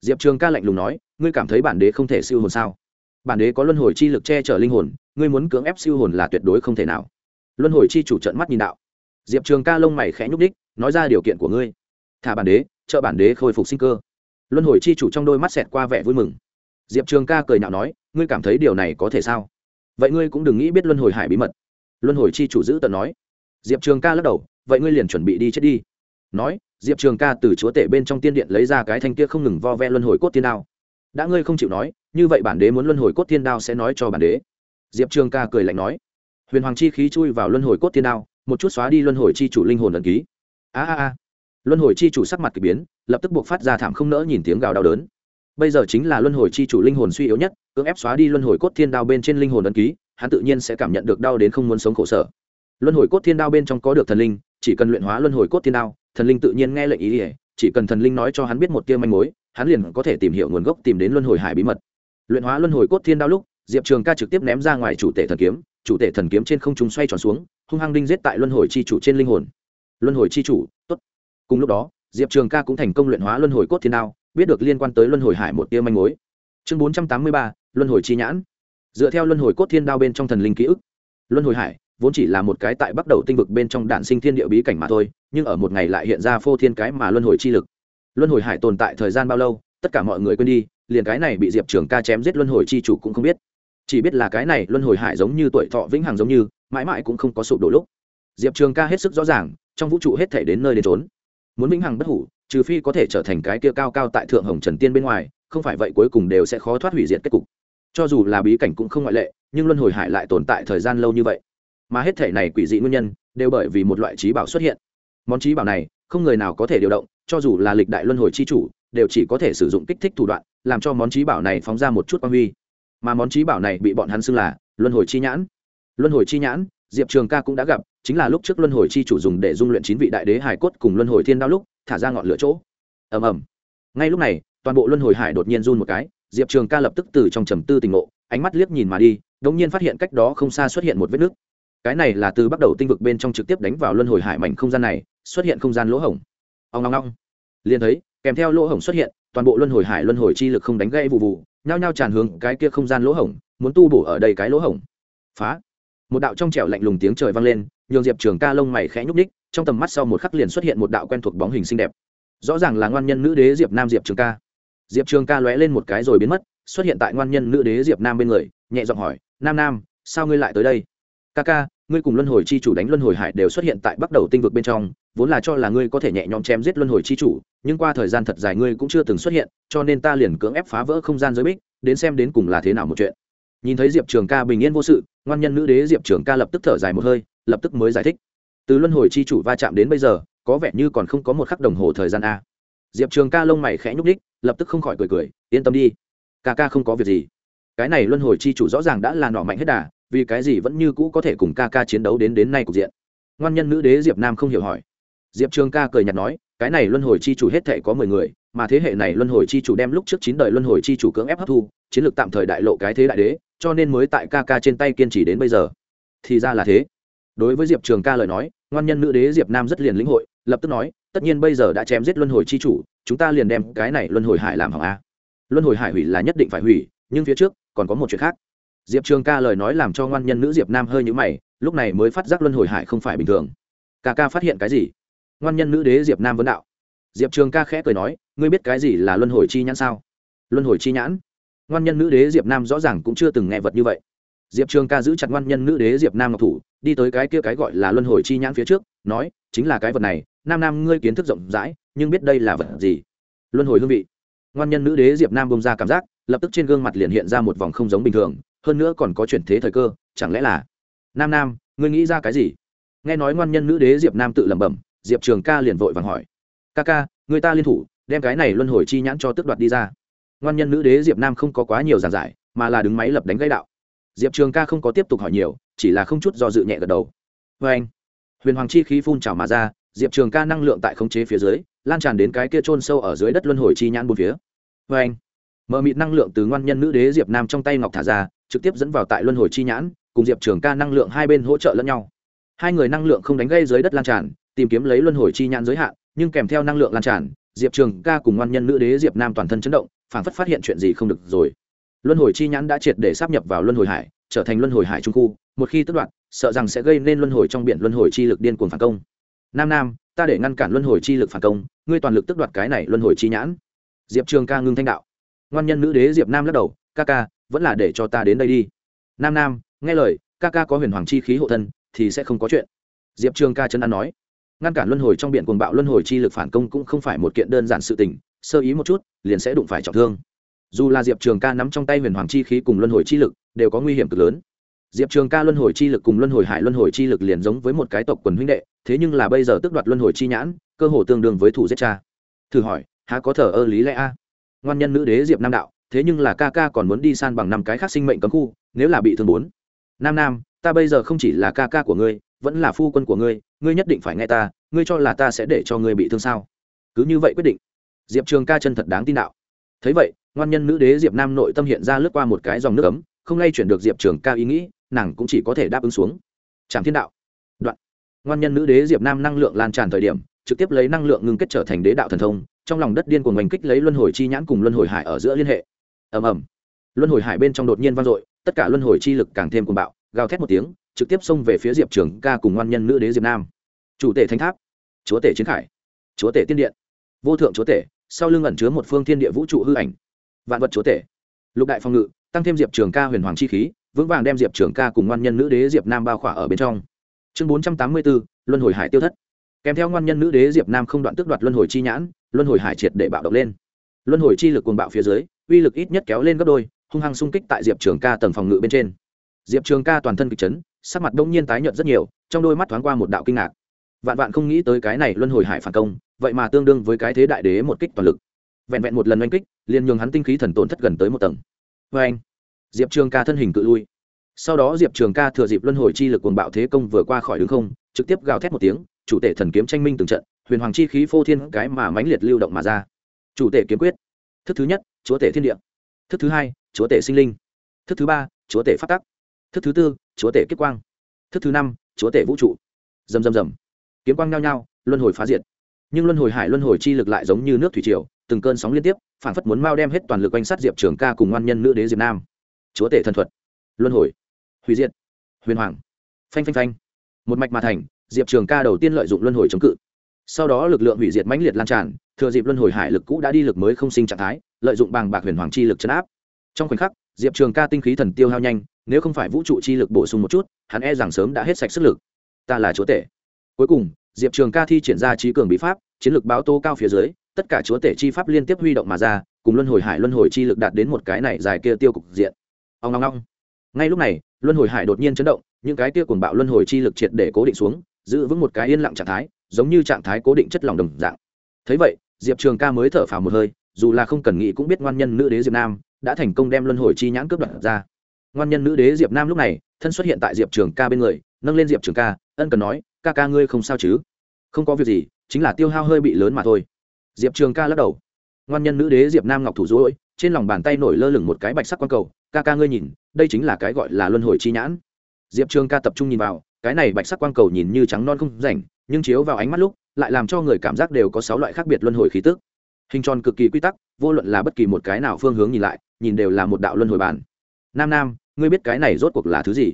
Diệp trường ca lạnh lùng nói, ngươi cảm thấy bản đế không thể siêu hồn sao? Bản đế có luân hồi chi lực che chở linh hồn, ngươi muốn cưỡng ép siêu hồn là tuyệt đối không thể nào. Luân hồi chi chủ trận mắt nhìn đạo. Diệp trường ca lông mày khẽ nhúc đích nói ra điều kiện của ngươi. Thả bản đế, trợ bản đế khôi phục sinh cơ. Luân hồi chi chủ trong đôi mắt xẹt qua vẻ vui mừng. Diệp trường ca cười nhạo nói, ngươi cảm thấy điều này có thể sao? Vậy ngươi cũng đừng nghĩ biết luân hồi hải bí mật luân hồi chi chủ giữ tận nói. Diệp trường ca lắc đầu, vậy ngươi liền chuẩn bị đi chết đi. Nói, diệp trường ca từ chúa tể bên trong tiên điện lấy ra cái thanh kia không ngừng vo ve luân hồi cốt tiên đao. Đã ngươi không chịu nói, như vậy bản đế muốn luân hồi cốt tiên đao sẽ nói cho bản đế. Diệp trường ca cười lạnh nói. Huyền hoàng chi khí chui vào luân hồi cốt tiên đao, một chút xóa đi luân hồi chi chủ linh hồn ẩn ký. A a a. Luân hồi chi chủ sắc mặt k ỳ biến, lập tức buộc phát ra thảm không nỡ nhìn tiếng gào đau đớn. Bây giờ chính là luân hồi chi chủ linh hồn suy yếu nhất, cưỡng ép xóa đi luân hồi cốt thiên đao bên trên linh hồn ấn ký hắn tự nhiên sẽ cảm nhận được đau đến không muốn sống khổ sở. Luân hồi cốt thiên đao bên trong có được thần linh, chỉ cần luyện hóa luân hồi cốt thiên đao, thần linh tự nhiên nghe lệnh ý ỉa chỉ cần thần linh nói cho hắn biết một tia manh mối, hắn liền có thể tìm hiểu nguồn gốc tìm đến luân hồi hải bí mật. Luyện hóa luân hồi cốt thiên đao lúc, diệp trường ca trực tiếp ném ra ngoài chủ tể thần kiếm, chủ tể thần kiếm trên không trung xoay tròn xuống, hung hăng đinh giết tại luân hồi chi chủ trên linh hồn. Luân hồi chi chủ, tốt. Cùng lúc đó, diệp trường ca cũng thành công luyện hóa luân hồi cốt thiên đao, biết được liên quan tới luân hồi hải một tia manh mối. Chương bốn trăm tám mươi ba, luân hồi chi nhãn dựa theo luân hồi cốt thiên đao bên trong thần linh ký ức, luân hồi hải vốn chỉ là một cái tại bắt đầu tinh vực bên trong đạn sinh thiên địa bí cảnh mà thôi, nhưng ở một ngày lại hiện ra phô thiên cái mà luân hồi chi lực. Luân hồi hải tồn tại thời gian bao lâu, tất cả mọi người quên đi, liền cái này bị diệp trường ca chém giết luân hồi chi chủ cũng không biết. Chỉ biết là cái này luân hồi hải giống như tuổi thọ vĩnh hằng giống như, mãi mãi cũng không có sụp đổ lúc. Diệp trường ca hết sức rõ ràng, trong vũ trụ hết thể đến nơi đến trốn muốn vĩnh hằng bất hủ, trừ phi có thể trở thành cái kia cao cao tại thượng hồng trần tiên bên ngoài, không phải vậy cuối cùng đều sẽ khó thoát hủy diệt kết cục cho dù là bí cảnh cũng không ngoại lệ, nhưng luân hồi hải lại tồn tại thời gian lâu như vậy. Mà hết thể này quỷ dị nguyên nhân, đều bởi vì một loại trí bảo xuất hiện. Món trí bảo này, không người nào có thể điều động, cho dù là lịch đại luân hồi chi chủ, đều chỉ có thể sử dụng kích thích thủ đoạn, làm cho món trí bảo này phóng ra một chút quan huy. Mà món trí bảo này bị bọn hắn xưng là luân hồi chi nhãn. Luân hồi chi nhãn, diệp trường ca cũng đã gặp, chính là lúc trước luân hồi chi chủ dùng để dung luyện chín vị đại đế hải cốt cùng luân hồi thiên đao lúc, thả ra ngọn lửa chỗ. Ầm ầm. Ngay lúc này, toàn bộ luân hồi hải đột nhiên run một cái diệp trường ca lập tức từ trong trầm tư tình ngộ, ánh mắt liếc nhìn mà đi, Đống nhiên phát hiện cách đó không xa xuất hiện một vết nước. Cái này là từ bắt đầu tinh vực bên trong trực tiếp đánh vào luân hồi hải mảnh không gian này, xuất hiện không gian lỗ hổng. Ông long long liền thấy, kèm theo lỗ hổng xuất hiện, toàn bộ luân hồi hải luân hồi chi lực không đánh gãy vụ vụ, nhao nhao tràn hướng cái kia không gian lỗ hổng, muốn tu bổ ở đây cái lỗ hổng. Phá. Một đạo trong trẻo lạnh lùng tiếng trời vang lên, nhường diệp trường ca lông mày khẽ nhúc ních trong tầm mắt sau một khắc liền xuất hiện một đạo quen thuộc bóng hình xinh đẹp. Rõ ràng là ngoan nhân nữ đế diệp nam diệp trường ca diệp trường ca lóe lên một cái rồi biến mất, xuất hiện tại ngoan nhân nữ đế diệp nam bên người, nhẹ giọng hỏi, nam nam, sao ngươi lại tới đây? Ca ca, ngươi cùng luân hồi chi chủ đánh luân hồi hải đều xuất hiện tại bắt đầu tinh vực bên trong, vốn là cho là ngươi có thể nhẹ nhõm chém giết luân hồi chi chủ, nhưng qua thời gian thật dài ngươi cũng chưa từng xuất hiện, cho nên ta liền cưỡng ép phá vỡ không gian giới bích, đến xem đến cùng là thế nào một chuyện. Nhìn thấy diệp trường ca bình yên vô sự, ngoan nhân nữ đế diệp trường ca lập tức thở dài một hơi, lập tức mới giải thích. Từ luân hồi chi chủ va chạm đến bây giờ, có vẻ như còn không có một khắc đồng hồ thời gian a diệp trường ca lông mày khẽ nhúc ních lập tức không khỏi cười cười, yên tâm đi, ca ca không có việc gì. Cái này luân hồi chi chủ rõ ràng đã là nỏ mạnh hết đà, vì cái gì vẫn như cũ có thể cùng ca ca chiến đấu đến đến nay cục diện. Ngoan nhân nữ đế diệp nam không hiểu hỏi. Diệp trường ca cười nhạt nói, cái này luân hồi chi chủ hết thể có mười người, mà thế hệ này luân hồi chi chủ đem lúc trước chín đời luân hồi chi chủ cưỡng ép hấp thu, chiến lược tạm thời đại lộ cái thế đại đế, cho nên mới tại ca ca trên tay kiên trì đến bây giờ. Thì ra là thế. Đối với diệp trường ca lời nói, ngoan nhân nữ đế diệp nam rất liền lĩnh hội, lập tức nói tất nhiên bây giờ đã chém giết luân hồi chi chủ, chúng ta liền đem cái này luân hồi hải làm hỏng a. Luân hồi hải hủy là nhất định phải hủy, nhưng phía trước, còn có một chuyện khác. Diệp trường ca lời nói làm cho ngoan nhân nữ diệp nam hơi nhũ mày, lúc này mới phát giác luân hồi hải không phải bình thường. Ca ca phát hiện cái gì? Ngoan nhân nữ đế diệp nam vấn đạo. Diệp trường ca khẽ cười nói, ngươi biết cái gì là luân hồi chi nhãn sao? Luân hồi chi nhãn? Ngoan nhân nữ đế diệp nam rõ ràng cũng chưa từng nghe vật như vậy. Diệp trường ca giữ chặt ngoan nhân nữ đế diệp nam ngọc thủ, đi tới cái kia cái gọi là luân hồi chi nhãn phía trước, nói, chính là cái vật này nam nam ngươi kiến thức rộng rãi, nhưng biết đây là vật gì? Luân hồi hương vị. Ngoan nhân nữ đế diệp nam bông ra cảm giác, lập tức trên gương mặt liền hiện ra một vòng không giống bình thường, hơn nữa còn có chuyển thế thời cơ, chẳng lẽ là nam nam, ngươi nghĩ ra cái gì? Nghe nói ngoan nhân nữ đế diệp nam tự lẩm bẩm, diệp trường ca liền vội vàng hỏi. Ca ca, người ta liên thủ, đem cái này luân hồi chi nhãn cho tước đoạt đi ra. Ngoan nhân nữ đế diệp nam không có quá nhiều giảng giải, mà là đứng máy lập đánh gãy đạo. Diệp trường ca không có tiếp tục hỏi nhiều, chỉ là không chút do dự nhẹ gật đầu. Vê anh huyền hoàng chi khí phun trào mà ra diệp trường ca năng lượng tại khống chế phía dưới, lan tràn đến cái kia trôn sâu ở dưới đất luân hồi chi nhãn bốn phía. Vê anh, mờ mịt năng lượng từ ngoan nhân nữ đế diệp nam trong tay ngọc thả ra, trực tiếp dẫn vào tại luân hồi chi nhãn, cùng diệp trường ca năng lượng hai bên hỗ trợ lẫn nhau. Hai người năng lượng không đánh gây dưới đất lan tràn, tìm kiếm lấy luân hồi chi nhãn giới hạn, nhưng kèm theo năng lượng lan tràn, diệp trường ca cùng ngoan nhân nữ đế diệp nam toàn thân chấn động, phảng phất phát hiện chuyện gì không được rồi. Luân hồi chi nhãn đã triệt để sắp nhập vào luân hồi hải, trở thành luân hồi hải trung khu, một khi tức đoạn sợ rằng sẽ gây nên luân hồi trong biển luân hồi chi lực điên cuồng phản công nam nam, ta để ngăn cản luân hồi chi lực phản công, ngươi toàn lực tức đoạt cái này luân hồi chi nhãn. Diệp trường ca ngưng thanh đạo. Ngoan nhân nữ đế diệp nam lắc đầu, ca ca, vẫn là để cho ta đến đây đi. Nam nam, nghe lời, ca ca có huyền hoàng chi khí hộ thân, thì sẽ không có chuyện. Diệp trường ca chân an nói. Ngăn cản luân hồi trong biển cuồng bạo luân hồi chi lực phản công cũng không phải một kiện đơn giản sự tình, sơ ý một chút, liền sẽ đụng phải trọng thương. Dù là diệp trường ca nắm trong tay huyền hoàng chi khí cùng luân hồi chi lực, đều có nguy hiểm cực lớn diệp trường ca luân hồi chi lực cùng luân hồi hải luân hồi chi lực liền giống với một cái tộc quần huynh đệ, thế nhưng là bây giờ tước đoạt luân hồi chi nhãn, cơ hồ tương đương với thủ giết cha. Thử hỏi, há có thờ ơ lý lẽ a? Ngoan nhân nữ đế diệp nam đạo, thế nhưng là ca ca còn muốn đi san bằng năm cái khác sinh mệnh cấm khu, nếu là bị thương bốn. Nam nam, ta bây giờ không chỉ là ca ca của ngươi, vẫn là phu quân của ngươi ngươi nhất định phải nghe ta, ngươi cho là ta sẽ để cho ngươi bị thương sao? Cứ như vậy quyết định. Diệp trường ca chân thật đáng tin đạo. Thấy vậy, ngoan nhân nữ đế diệp nam nội tâm hiện ra lướt qua một cái dòng nước ấm, không lay chuyển được diệp trường ca ý nghĩ nàng cũng chỉ có thể đáp ứng xuống. Trảm thiên đạo. Đoạn. Ngoan nhân nữ đế diệp nam năng lượng lan tràn thời điểm, trực tiếp lấy năng lượng ngưng kết trở thành đế đạo thần thông, trong lòng đất điên cuồng oanh kích lấy luân hồi chi nhãn cùng luân hồi hải ở giữa liên hệ. Ầm ầm. Luân hồi hải bên trong đột nhiên vang dội, tất cả luân hồi chi lực càng thêm cuồng bạo, gào thét một tiếng, trực tiếp xông về phía diệp trường ca cùng ngoan nhân nữ đế diệp nam. Chủ tể thánh tháp. Chúa tể chiến khải. Chúa tể tiên điện. Vô thượng chúa tể, sau lưng ẩn chứa một phương thiên địa vũ trụ hư ảnh. Vạn vật chúa tể. Lục đại phong ngự, tăng thêm diệp trường ca huyền hoàng chi khí vững vàng đem diệp trường ca cùng ngoan nhân nữ đế diệp nam bao khỏa ở bên trong. Chương bốn trăm tám mươi bốn luân hồi hải tiêu thất. Kèm theo ngoan nhân nữ đế diệp nam không đoạn tước đoạt luân hồi chi nhãn, luân hồi hải triệt để bạo động lên. Luân hồi chi lực cuồng bạo phía dưới, uy lực ít nhất kéo lên gấp đôi, hung hăng xung kích tại diệp trường ca tầng phòng ngự bên trên. Diệp trường ca toàn thân kịch chấn, sắc mặt đông nhiên tái nhợt rất nhiều, trong đôi mắt thoáng qua một đạo kinh ngạc. Vạn vạn không nghĩ tới cái này luân hồi hải phản công, vậy mà tương đương với cái thế đại đế một kích toàn lực. Vẹn vẹn một lần oanh kích, liền nhường hắn tinh khí thần tổn thất gần tới một tầng. Vê anh diệp trường ca thân hình cự lui. Sau đó diệp trường ca thừa dịp luân hồi chi lực cuồng bạo thế công vừa qua khỏi đường không, trực tiếp gào thét một tiếng, chủ tể thần kiếm tranh minh từng trận, huyền hoàng chi khí phô thiên cái mà mãnh liệt lưu động mà ra. Chủ tể kiếm quyết. Thức thứ nhất, chúa tể thiên địa. Thức thứ hai, chúa tể sinh linh. Thức thứ ba, chúa tể phát tắc. Thức thứ tư, chúa tể kiếp quang. Thức thứ năm, chúa tể vũ trụ. Dầm dầm dầm kiếm quang nhao nhao, luân hồi phá diệt. Nhưng luân hồi hải luân hồi chi lực lại giống như nước thủy triều, từng cơn sóng liên tiếp, phản phất muốn mau đem hết toàn lực quanh sát diệp trường ca cùng ngoan nhân nữ đế diệp nam chúa tể thần thuật. Luân hồi. Hủy diệt. Huyền hoàng. Phanh phanh phanh. Một mạch mà thành, diệp trường ca đầu tiên lợi dụng luân hồi chống cự. Sau đó lực lượng hủy diệt mãnh liệt lan tràn, thừa dịp luân hồi hải lực cũ đã đi lực mới không sinh trạng thái, lợi dụng bàng bạc huyền hoàng chi lực chấn áp. Trong khoảnh khắc, diệp trường ca tinh khí thần tiêu hao nhanh, nếu không phải vũ trụ chi lực bổ sung một chút, hắn e rằng sớm đã hết sạch sức lực. Ta là chúa tể. Cuối cùng, diệp trường ca thi triển ra trí cường bí pháp, chiến lược báo tô cao phía dưới, tất cả chúa tể chi pháp liên tiếp huy động mà ra, cùng luân hồi hải luân hồi chi lực đạt đến một cái này dài kia tiêu cục diện ông long long ngay lúc này, luân hồi hải đột nhiên chấn động, những cái tia cuồng bạo luân hồi chi lực triệt để cố định xuống, giữ vững một cái yên lặng trạng thái, giống như trạng thái cố định chất lòng đồng dạng. Thấy vậy, diệp trường ca mới thở phào một hơi, dù là không cần nghĩ cũng biết ngoan nhân nữ đế diệp nam đã thành công đem luân hồi chi nhãn cướp đoạt ra. Ngoan nhân nữ đế diệp nam lúc này, thân xuất hiện tại diệp trường ca bên người, nâng lên diệp trường ca, ân cần nói, ca ca ngươi không sao chứ? Không có việc gì, chính là tiêu hao hơi bị lớn mà thôi. Diệp trường ca lắc đầu. Ngoan nhân nữ đế diệp nam ngọc thủ dối trên lòng bàn tay nổi lơ lửng một cái bạch sắc quang cầu ca ca ngươi nhìn, đây chính là cái gọi là luân hồi chi nhãn. Diệp trường ca tập trung nhìn vào, cái này bạch sắc quang cầu nhìn như trắng non không rảnh, nhưng chiếu vào ánh mắt lúc, lại làm cho người cảm giác đều có sáu loại khác biệt luân hồi khí tức. Hình tròn cực kỳ quy tắc, vô luận là bất kỳ một cái nào phương hướng nhìn lại, nhìn đều là một đạo luân hồi bản. Nam nam, ngươi biết cái này rốt cuộc là thứ gì?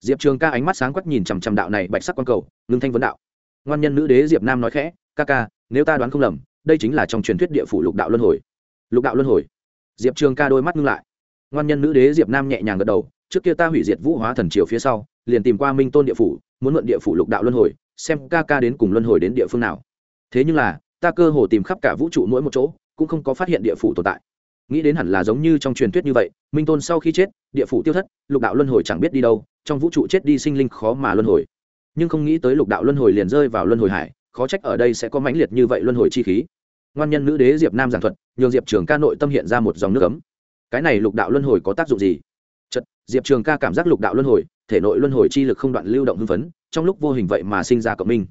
Diệp trường ca ánh mắt sáng quắc nhìn chằm chằm đạo này bạch sắc quang cầu, ngưng thanh vấn đạo. Ngoan nhân nữ đế diệp nam nói khẽ, ca ca, nếu ta đoán không lầm, đây chính là trong truyền thuyết địa phủ lục đạo luân hồi. Lục đạo luân hồi. Diệp trường ca đôi mắt ngưng lại ngoan nhân nữ đế diệp nam nhẹ nhàng gật đầu, trước kia ta hủy diệt vũ hóa thần triều phía sau, liền tìm qua minh tôn địa phủ, muốn mượn địa phủ lục đạo luân hồi, xem ca ca đến cùng luân hồi đến địa phương nào. Thế nhưng là, ta cơ hồ tìm khắp cả vũ trụ mỗi một chỗ, cũng không có phát hiện địa phủ tồn tại. Nghĩ đến hẳn là giống như trong truyền thuyết như vậy, minh tôn sau khi chết, địa phủ tiêu thất, lục đạo luân hồi chẳng biết đi đâu, trong vũ trụ chết đi sinh linh khó mà luân hồi. Nhưng không nghĩ tới lục đạo luân hồi liền rơi vào luân hồi hải, khó trách ở đây sẽ có mãnh liệt như vậy luân hồi chi khí. Ngoan nhân nữ đế diệp nam giảng thuật, nhường diệp trường ca nội tâm hiện ra một dòng nước ấm cái này lục đạo luân hồi có tác dụng gì? Chật diệp trường ca cảm giác lục đạo luân hồi, thể nội luân hồi chi lực không đoạn lưu động hưng phấn, trong lúc vô hình vậy mà sinh ra cộng minh.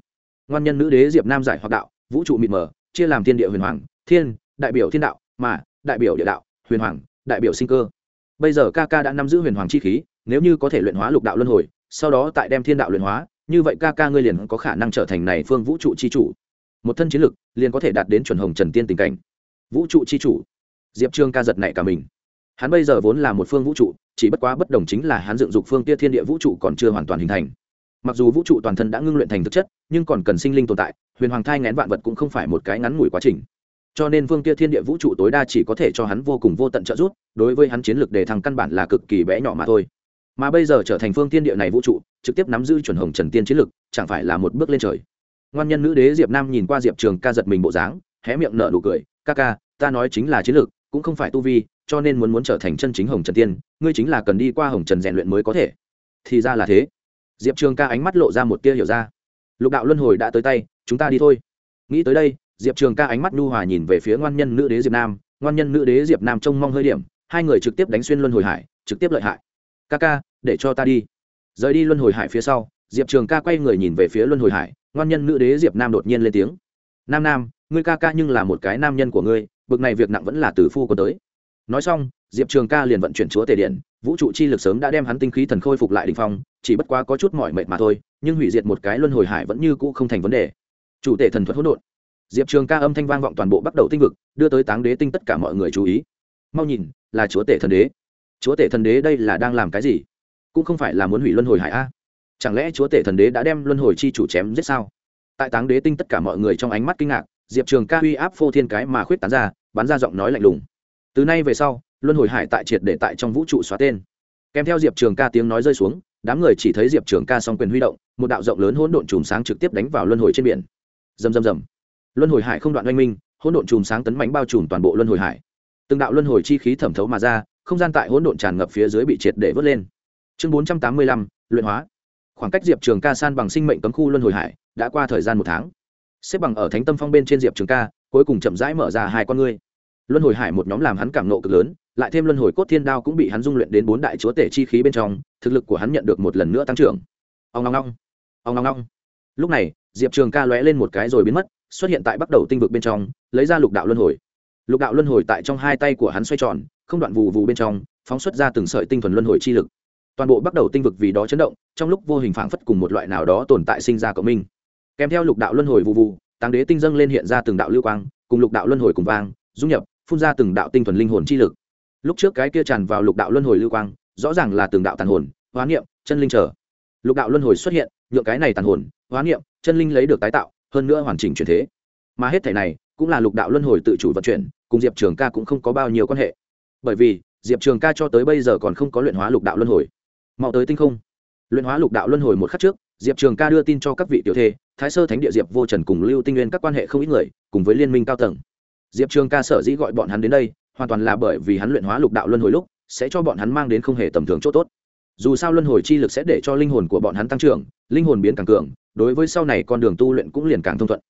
Ngoan nhân nữ đế diệp nam giải hoặc đạo, vũ trụ mịt mờ, chia làm thiên địa huyền hoàng, thiên, đại biểu thiên đạo, mà, đại biểu địa đạo, huyền hoàng, đại biểu sinh cơ. Bây giờ ca ca đã nắm giữ huyền hoàng chi khí, nếu như có thể luyện hóa lục đạo luân hồi, sau đó tại đem thiên đạo luyện hóa, như vậy ca ca ngươi liền có khả năng trở thành này phương vũ trụ chi chủ. Một thân chiến lực liền có thể đạt đến chuẩn hồng trần tiên tình cảnh. Vũ trụ chi chủ. Diệp trương ca giật này cả mình hắn bây giờ vốn là một phương vũ trụ chỉ bất quá bất đồng chính là hắn dựng dục phương tia thiên địa vũ trụ còn chưa hoàn toàn hình thành. Mặc dù vũ trụ toàn thân đã ngưng luyện thành thực chất nhưng còn cần sinh linh tồn tại huyền hoàng thai ngén vạn vật cũng không phải một cái ngắn ngủi quá trình. Cho nên phương tia thiên địa vũ trụ tối đa chỉ có thể cho hắn vô cùng vô tận trợ giúp đối với hắn chiến lược đề thăng căn bản là cực kỳ bé nhỏ mà thôi. Mà bây giờ trở thành phương tiên địa này vũ trụ trực tiếp nắm giữ chuẩn hồng trần tiên chiến lược, chẳng phải là một bước lên trời. Ngoan nhân nữ đế diệp nam nhìn qua diệp trường ca giật mình bộ dáng hé miệng nở nụ cười ca ca ta nói chính là chiến lược cũng không phải tu vi, cho nên muốn muốn trở thành chân chính hồng trần tiên, ngươi chính là cần đi qua hồng trần rèn luyện mới có thể. Thì ra là thế. Diệp trường ca ánh mắt lộ ra một tia hiểu ra. Lục đạo luân hồi đã tới tay, chúng ta đi thôi. Nghĩ tới đây, diệp trường ca ánh mắt nhu hòa nhìn về phía ngoan nhân nữ đế diệp nam. Ngoan nhân nữ đế diệp nam trông mong hơi điểm, hai người trực tiếp đánh xuyên luân hồi hải, trực tiếp lợi hại. Ca ca, để cho ta đi. Rời đi luân hồi hải phía sau, diệp trường ca quay người nhìn về phía luân hồi hải, ngoan nhân nữ đế diệp nam đột nhiên lên tiếng. Nam nam, ngươi ca ca nhưng là một cái nam nhân của ngươi bực này việc nặng vẫn là từ phu quân tới. Nói xong, diệp trường ca liền vận chuyển chúa tể điện, vũ trụ chi lực sớm đã đem hắn tinh khí thần khôi phục lại đỉnh phong, chỉ bất quá có chút mỏi mệt mà thôi, nhưng hủy diệt một cái luân hồi hải vẫn như cũ không thành vấn đề. Chủ tể thần thuật hỗn độn. Diệp trường ca âm thanh vang vọng toàn bộ bắt đầu tinh vực, đưa tới táng đế tinh tất cả mọi người chú ý. Mau nhìn, là chúa tể thần đế. Chúa tể thần đế đây là đang làm cái gì? Cũng không phải là muốn hủy luân hồi hải a? Chẳng lẽ chúa tể thần đế đã đem luân hồi chi chủ chém giết sao? Tại táng đế tinh tất cả mọi người trong ánh mắt kinh ngạc diệp trường ca uy áp phô thiên cái mà khuyết tán ra, bắn ra giọng nói lạnh lùng. Từ nay về sau, luân hồi hải tại triệt để tại trong vũ trụ xóa tên. Kèm theo diệp trường ca tiếng nói rơi xuống, đám người chỉ thấy diệp trường ca s o n g quyền huy động, một đạo rộng lớn hỗn độn chùm sáng trực tiếp đánh vào luân hồi trên biển. Dầm dầm dầm luân hồi hải không đoạn oanh minh, hỗn độn chùm sáng tấn bánh bao trùm toàn bộ luân hồi hải. Từng đạo luân hồi chi khí thẩm thấu mà ra, không gian tại hỗn độn tràn ngập phía dưới bị triệt để vớt lên. Chương bốn trăm tám mươi lăm, luyện hóa. Khoảng cách diệp trường ca san bằng sinh mệnh cấm khu luân hồi hải đã qua thời gian một tháng xếp bằng ở thánh tâm phong bên trên diệp trường ca, cuối cùng chậm rãi mở ra hai con ngươi. Luân hồi hải một nhóm làm hắn cảm nộ cực lớn, lại thêm luân hồi cốt thiên đao cũng bị hắn dung luyện đến bốn đại chúa tể chi khí bên trong, thực lực của hắn nhận được một lần nữa tăng trưởng. Ông long long ông long long lúc này, diệp trường ca lóe lên một cái rồi biến mất, xuất hiện tại bắt đầu tinh vực bên trong, lấy ra lục đạo luân hồi. Lục đạo luân hồi tại trong hai tay của hắn xoay tròn, không đoạn vù vù bên trong, phóng xuất ra từng sợi tinh thuần luân hồi chi lực. Toàn bộ bắt đầu tinh vực vì đó chấn động, trong lúc vô hình phảng phất cùng một loại nào đó tồn tại sinh ra cộng minh kèm theo lục đạo luân hồi vù vù tàng đế tinh dâng lên hiện ra từng đạo lưu quang, cùng lục đạo luân hồi cùng vang, dung nhập, phun ra từng đạo tinh thuần linh hồn chi lực. Lúc trước cái kia tràn vào lục đạo luân hồi lưu quang, rõ ràng là từng đạo tàn hồn, hóa niệm, chân linh trở. Lục đạo luân hồi xuất hiện nhựa cái này tàn hồn, hóa niệm, chân linh lấy được tái tạo, hơn nữa hoàn chỉnh chuyển thế. Mà hết thể này, cũng là lục đạo luân hồi tự chủ vận chuyển, cùng diệp trường ca cũng không có bao nhiêu quan hệ. Bởi vì, diệp trường ca cho tới bây giờ còn không có luyện hóa lục đạo luân hồi. Mau tới tinh không. Luyện hóa lục đạo luân hồi một khắc trước, diệp trường ca đưa tin cho các vị tiểu thê thái sơ thánh địa diệp vô trần cùng lưu tinh nguyên các quan hệ không ít người, cùng với liên minh cao tầng. Diệp trường ca sở dĩ gọi bọn hắn đến đây, hoàn toàn là bởi vì hắn luyện hóa lục đạo luân hồi lúc, sẽ cho bọn hắn mang đến không hề tầm thường c h ỗ t ố t dù sao luân hồi chi lực sẽ để cho linh hồn của bọn hắn tăng trưởng, linh hồn biến càng cường, đối với sau này con đường tu luyện cũng liền càng thông thuận.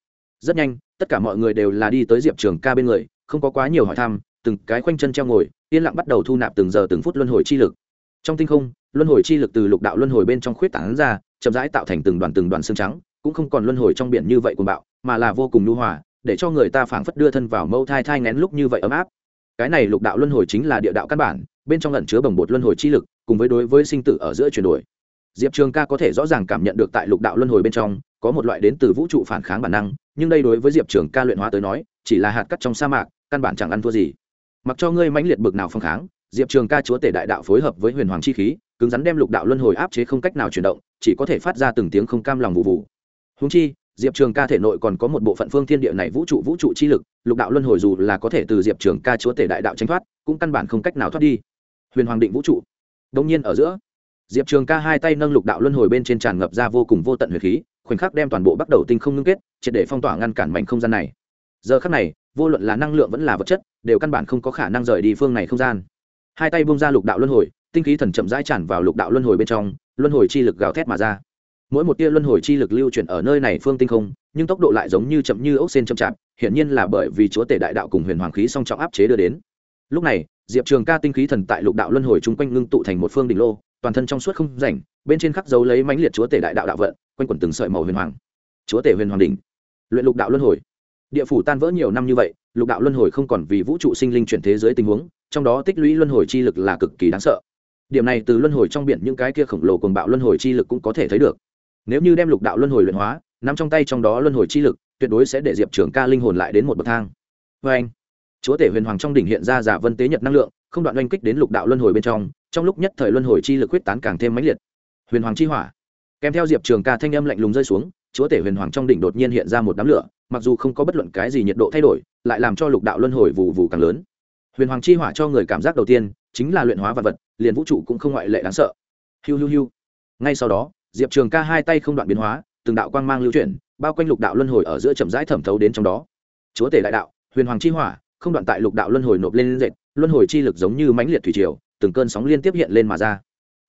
Rất nhanh, tất cả mọi người đều là đi tới diệp trường ca bên người, không có quá nhiều hỏi thăm, từng cái khoanh chân treo ngồi, yên lặng bắt đầu thu nạp từng giờ từng phút luân hồi chi lực. Trong tinh không, luân hồi chi lực từ lục đạo luân hồi bên trong khuyết tảng ra, chậm rãi tạo thành từng đoàn từng đoàn xương trắng cũng không còn luân hồi trong biển như vậy cuồng bạo, mà là vô cùng nhu hòa, để cho người ta phảng phất đưa thân vào mâu thai thai ngén lúc như vậy ấm áp. Cái này lục đạo luân hồi chính là địa đạo căn bản, bên trong lẩn chứa bồng bột luân hồi chi lực, cùng với đối với sinh tử ở giữa chuyển đổi. Diệp trường ca có thể rõ ràng cảm nhận được tại lục đạo luân hồi bên trong, có một loại đến từ vũ trụ phản kháng bản năng, nhưng đây đối với diệp trường ca luyện hóa tới nói, chỉ là hạt cắt trong sa mạc, căn bản chẳng ăn thua gì. Mặc cho ngươi mãnh liệt bực nào phong kháng, diệp trường ca chúa tể đại đạo phối hợp với huyền hoàng chi khí, cứng rắn đem lục đạo luân hồi áp chế không cách nào chuyển động, chỉ có thể phát ra từng tiếng không cam lòng vụ vụ húng chi, diệp trường ca thể nội còn có một bộ phận phương thiên địa này vũ trụ vũ trụ chi lực, lục đạo luân hồi dù là có thể từ diệp trường ca chúa tể đại đạo tranh thoát, cũng căn bản không cách nào thoát đi. Huyền hoàng định vũ trụ. Đông nhiên ở giữa, diệp trường ca hai tay nâng lục đạo luân hồi bên trên tràn ngập ra vô cùng vô tận huyền khí, khoảnh khắc đem toàn bộ bắt đầu tinh không ngưng kết, triệt để phong tỏa ngăn cản mảnh không gian này. Giờ khắc này, vô luận là năng lượng vẫn là vật chất, đều căn bản không có khả năng rời đi phương này không gian. Hai tay bung ra lục đạo luân hồi, tinh khí thần chậm rãi tràn vào lục đạo luân hồi bên trong, luân hồi chi lực gào thét mà ra mỗi một tia luân hồi chi lực lưu chuyển ở nơi này phương tinh không, nhưng tốc độ lại giống như chậm như ốc sen chậm chạp, hiển nhiên là bởi vì chúa tể đại đạo cùng huyền hoàng khí song trọng áp chế đưa đến. Lúc này, diệp trường ca tinh khí thần tại lục đạo luân hồi chung quanh ngưng tụ thành một phương đỉnh lô, toàn thân trong suốt không rảnh, bên trên khắc dấu lấy mãnh liệt chúa tể đại đạo đạo vận, quanh quẩn từng sợi màu huyền hoàng. Chúa tể huyền hoàng đỉnh. Luyện lục đạo luân hồi. Địa phủ tan vỡ nhiều năm như vậy, lục đạo luân hồi không còn vì vũ trụ sinh linh chuyển thế giới tình huống, trong đó tích lũy luân hồi chi lực là cực kỳ đáng sợ. Điểm này từ luân hồi trong biển những cái kia khổng lồ cuồng bạo luân hồi chi lực cũng có thể thấy được nếu như đem lục đạo luân hồi luyện hóa nằm trong tay trong đó luân hồi chi lực, tuyệt đối sẽ để diệp trường ca linh hồn lại đến một bậc thang. Vê anh, chúa tể huyền hoàng trong đỉnh hiện ra giả vân tế nhật năng lượng, không đoạn oanh kích đến lục đạo luân hồi bên trong trong lúc nhất thời luân hồi chi lực quyết tán càng thêm mãnh liệt. Huyền hoàng chi hỏa. Kèm theo diệp trường ca thanh âm lạnh lùng rơi xuống, chúa tể huyền hoàng trong đỉnh đột nhiên hiện ra một đám lửa, mặc dù không có bất luận cái gì nhiệt độ thay đổi, lại làm cho lục đạo luân hồi vù vù càng lớn. Huyền hoàng chi hỏa cho người cảm giác đầu tiên, chính là luyện hóa vật vật, liền vũ trụ cũng không ngoại lệ đáng sợ. Hiu hiu hiu. Ngay sau đó diệp trường ca hai tay không đoạn biến hóa, từng đạo quang mang lưu chuyển, bao quanh lục đạo luân hồi ở giữa chậm rãi thẩm thấu đến trong đó. Chúa tể đại đạo, huyền hoàng chi hỏa, không đoạn tại lục đạo luân hồi nộp lên dệt luân hồi chi lực giống như mãnh liệt thủy triều, từng cơn sóng liên tiếp hiện lên mà ra.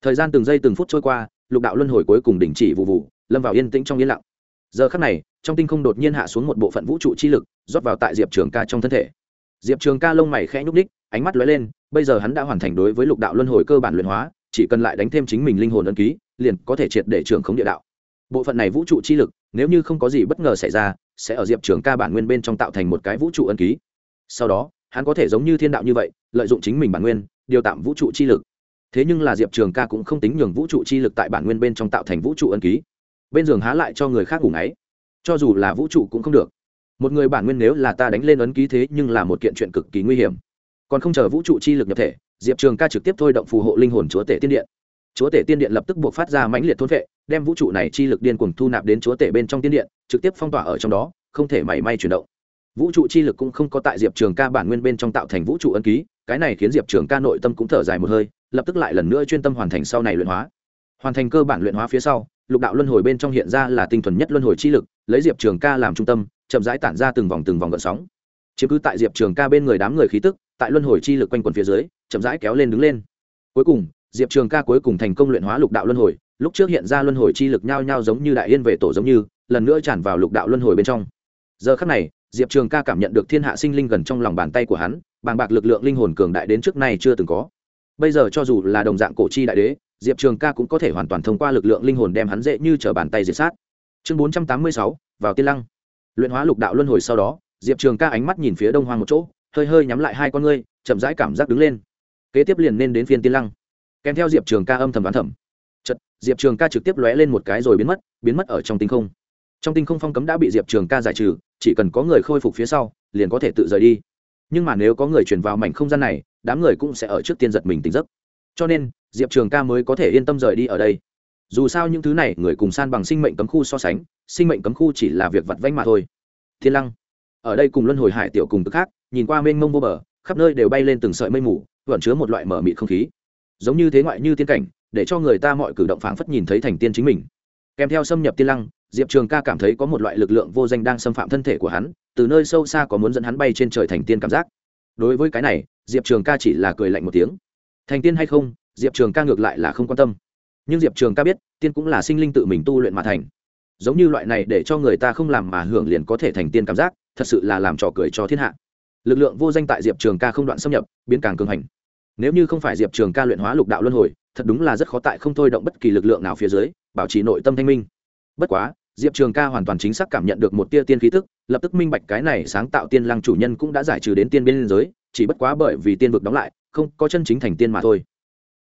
Thời gian từng giây từng phút trôi qua, lục đạo luân hồi cuối cùng đình chỉ vụ vụ, lâm vào yên tĩnh trong yên lặng. Giờ khắc này, trong tinh không đột nhiên hạ xuống một bộ phận vũ trụ chi lực, rót vào tại diệp trường ca trong thân thể. Diệp trường ca lông mày khẽ nhúc ních ánh mắt lóe lên, bây giờ hắn đã hoàn thành đối với lục đạo luân hồi cơ bản luyện hóa, chỉ cần lại đánh thêm chính mình linh hồn ân ký liền có thể triệt để trường khống địa đạo. Bộ phận này vũ trụ chi lực, nếu như không có gì bất ngờ xảy ra, sẽ ở diệp trường ca bản nguyên bên trong tạo thành một cái vũ trụ ân ký. Sau đó, hắn có thể giống như thiên đạo như vậy, lợi dụng chính mình bản nguyên, điều tạm vũ trụ chi lực. Thế nhưng là diệp trường ca cũng không tính nhường vũ trụ chi lực tại bản nguyên bên trong tạo thành vũ trụ ân ký. Bên giường há lại cho người khác ngủ ngáy. Cho dù là vũ trụ cũng không được. Một người bản nguyên nếu là ta đánh lên ấn ký thế nhưng là một kiện chuyện cực kỳ nguy hiểm. Còn không chờ vũ trụ chi lực nhập thể, diệp trường ca trực tiếp thôi động phù hộ linh hồn chúa tể tiên điện chúa tể tiên điện lập tức buộc phát ra mãnh liệt thôn vệ, đem vũ trụ này chi lực điên cuồng thu nạp đến chúa tể bên trong tiên điện, trực tiếp phong tỏa ở trong đó, không thể mảy may chuyển động. Vũ trụ chi lực cũng không có tại diệp trường ca bản nguyên bên trong tạo thành vũ trụ ân ký, cái này khiến diệp trường ca nội tâm cũng thở dài một hơi, lập tức lại lần nữa chuyên tâm hoàn thành sau này luyện hóa. Hoàn thành cơ bản luyện hóa phía sau, lục đạo luân hồi bên trong hiện ra là tinh thuần nhất luân hồi chi lực, lấy diệp trường ca làm trung tâm, chậm rãi tản ra từng vòng từng vòng gợn sóng. Chứ cứ tại diệp trường ca bên người đám người khí tức, tại luân hồi chi lực quanh quần phía dưới, chậm rãi kéo lên đứng lên. Cuối cùng diệp trường ca cuối cùng thành công luyện hóa lục đạo luân hồi, lúc trước hiện ra luân hồi chi lực nhao nhao giống như đại yên về tổ giống như, lần nữa tràn vào lục đạo luân hồi bên trong. Giờ khắc này, diệp trường ca cảm nhận được thiên hạ sinh linh gần trong lòng bàn tay của hắn, bàng bạc lực lượng linh hồn cường đại đến trước nay chưa từng có. Bây giờ cho dù là đồng dạng cổ chi đại đế, diệp trường ca cũng có thể hoàn toàn thông qua lực lượng linh hồn đem hắn dễ như t bàn tay diệt sát. Chương bốn trăm tám mươi sáu, vào tiên lăng. Luyện hóa lục đạo luân hồi sau đó, diệp trường ca ánh mắt nhìn phía đông hoang một chỗ, hơi hơi nhắm lại hai con ngươi, chậm rãi cảm giác đứng lên. Kế tiếp liền nên đến phiên tiên lăng kèm theo diệp trường ca âm thầm đoán thầm. Chật diệp trường ca trực tiếp lóe lên một cái rồi biến mất biến mất ở trong tinh không. Trong tinh không phong cấm đã bị diệp trường ca giải trừ, chỉ cần có người khôi phục phía sau, liền có thể tự rời đi. Nhưng mà nếu có người chuyển vào mảnh không gian này, đám người cũng sẽ ở trước tiên giật mình tỉnh giấc. Cho nên, diệp trường ca mới có thể yên tâm rời đi ở đây. Dù sao những thứ này, người cùng san bằng sinh mệnh cấm khu so sánh, sinh mệnh cấm khu chỉ là việc vặt vanh mà thôi. Thiên lăng, ở đây cùng luân hồi hải tiểu cùng tức khác, nhìn qua mênh mông vô bờ, khắp nơi đều bay lên từng sợi mây mù, vẫn chứa một loại mở mịt không khí giống như thế ngoại như tiên cảnh, để cho người ta mọi cử động phảng phất nhìn thấy thành tiên chính mình. Kèm theo xâm nhập tiên lăng, diệp trường ca cảm thấy có một loại lực lượng vô danh đang xâm phạm thân thể của hắn, từ nơi sâu xa có muốn dẫn hắn bay trên trời thành tiên cảm giác. Đối với cái này, diệp trường ca chỉ là cười lạnh một tiếng. Thành tiên hay không, diệp trường ca ngược lại là không quan tâm. Nhưng diệp trường ca biết, tiên cũng là sinh linh tự mình tu luyện mà thành. Giống như loại này để cho người ta không làm mà hưởng liền có thể thành tiên cảm giác, thật sự là làm trò cười cho thiên hạ. Lực lượng vô danh tại diệp trường ca không đoạn xâm nhập, biến càng cường hành nếu như không phải diệp trường ca luyện hóa lục đạo luân hồi, thật đúng là rất khó tại không thôi động bất kỳ lực lượng nào phía dưới, bảo trì nội tâm thanh minh. Bất quá, diệp trường ca hoàn toàn chính xác cảm nhận được một tia tiên khí tức, lập tức minh bạch cái này sáng tạo tiên lăng chủ nhân cũng đã giải trừ đến tiên biên giới, chỉ bất quá bởi vì tiên vực đóng lại, không có chân chính thành tiên mà thôi.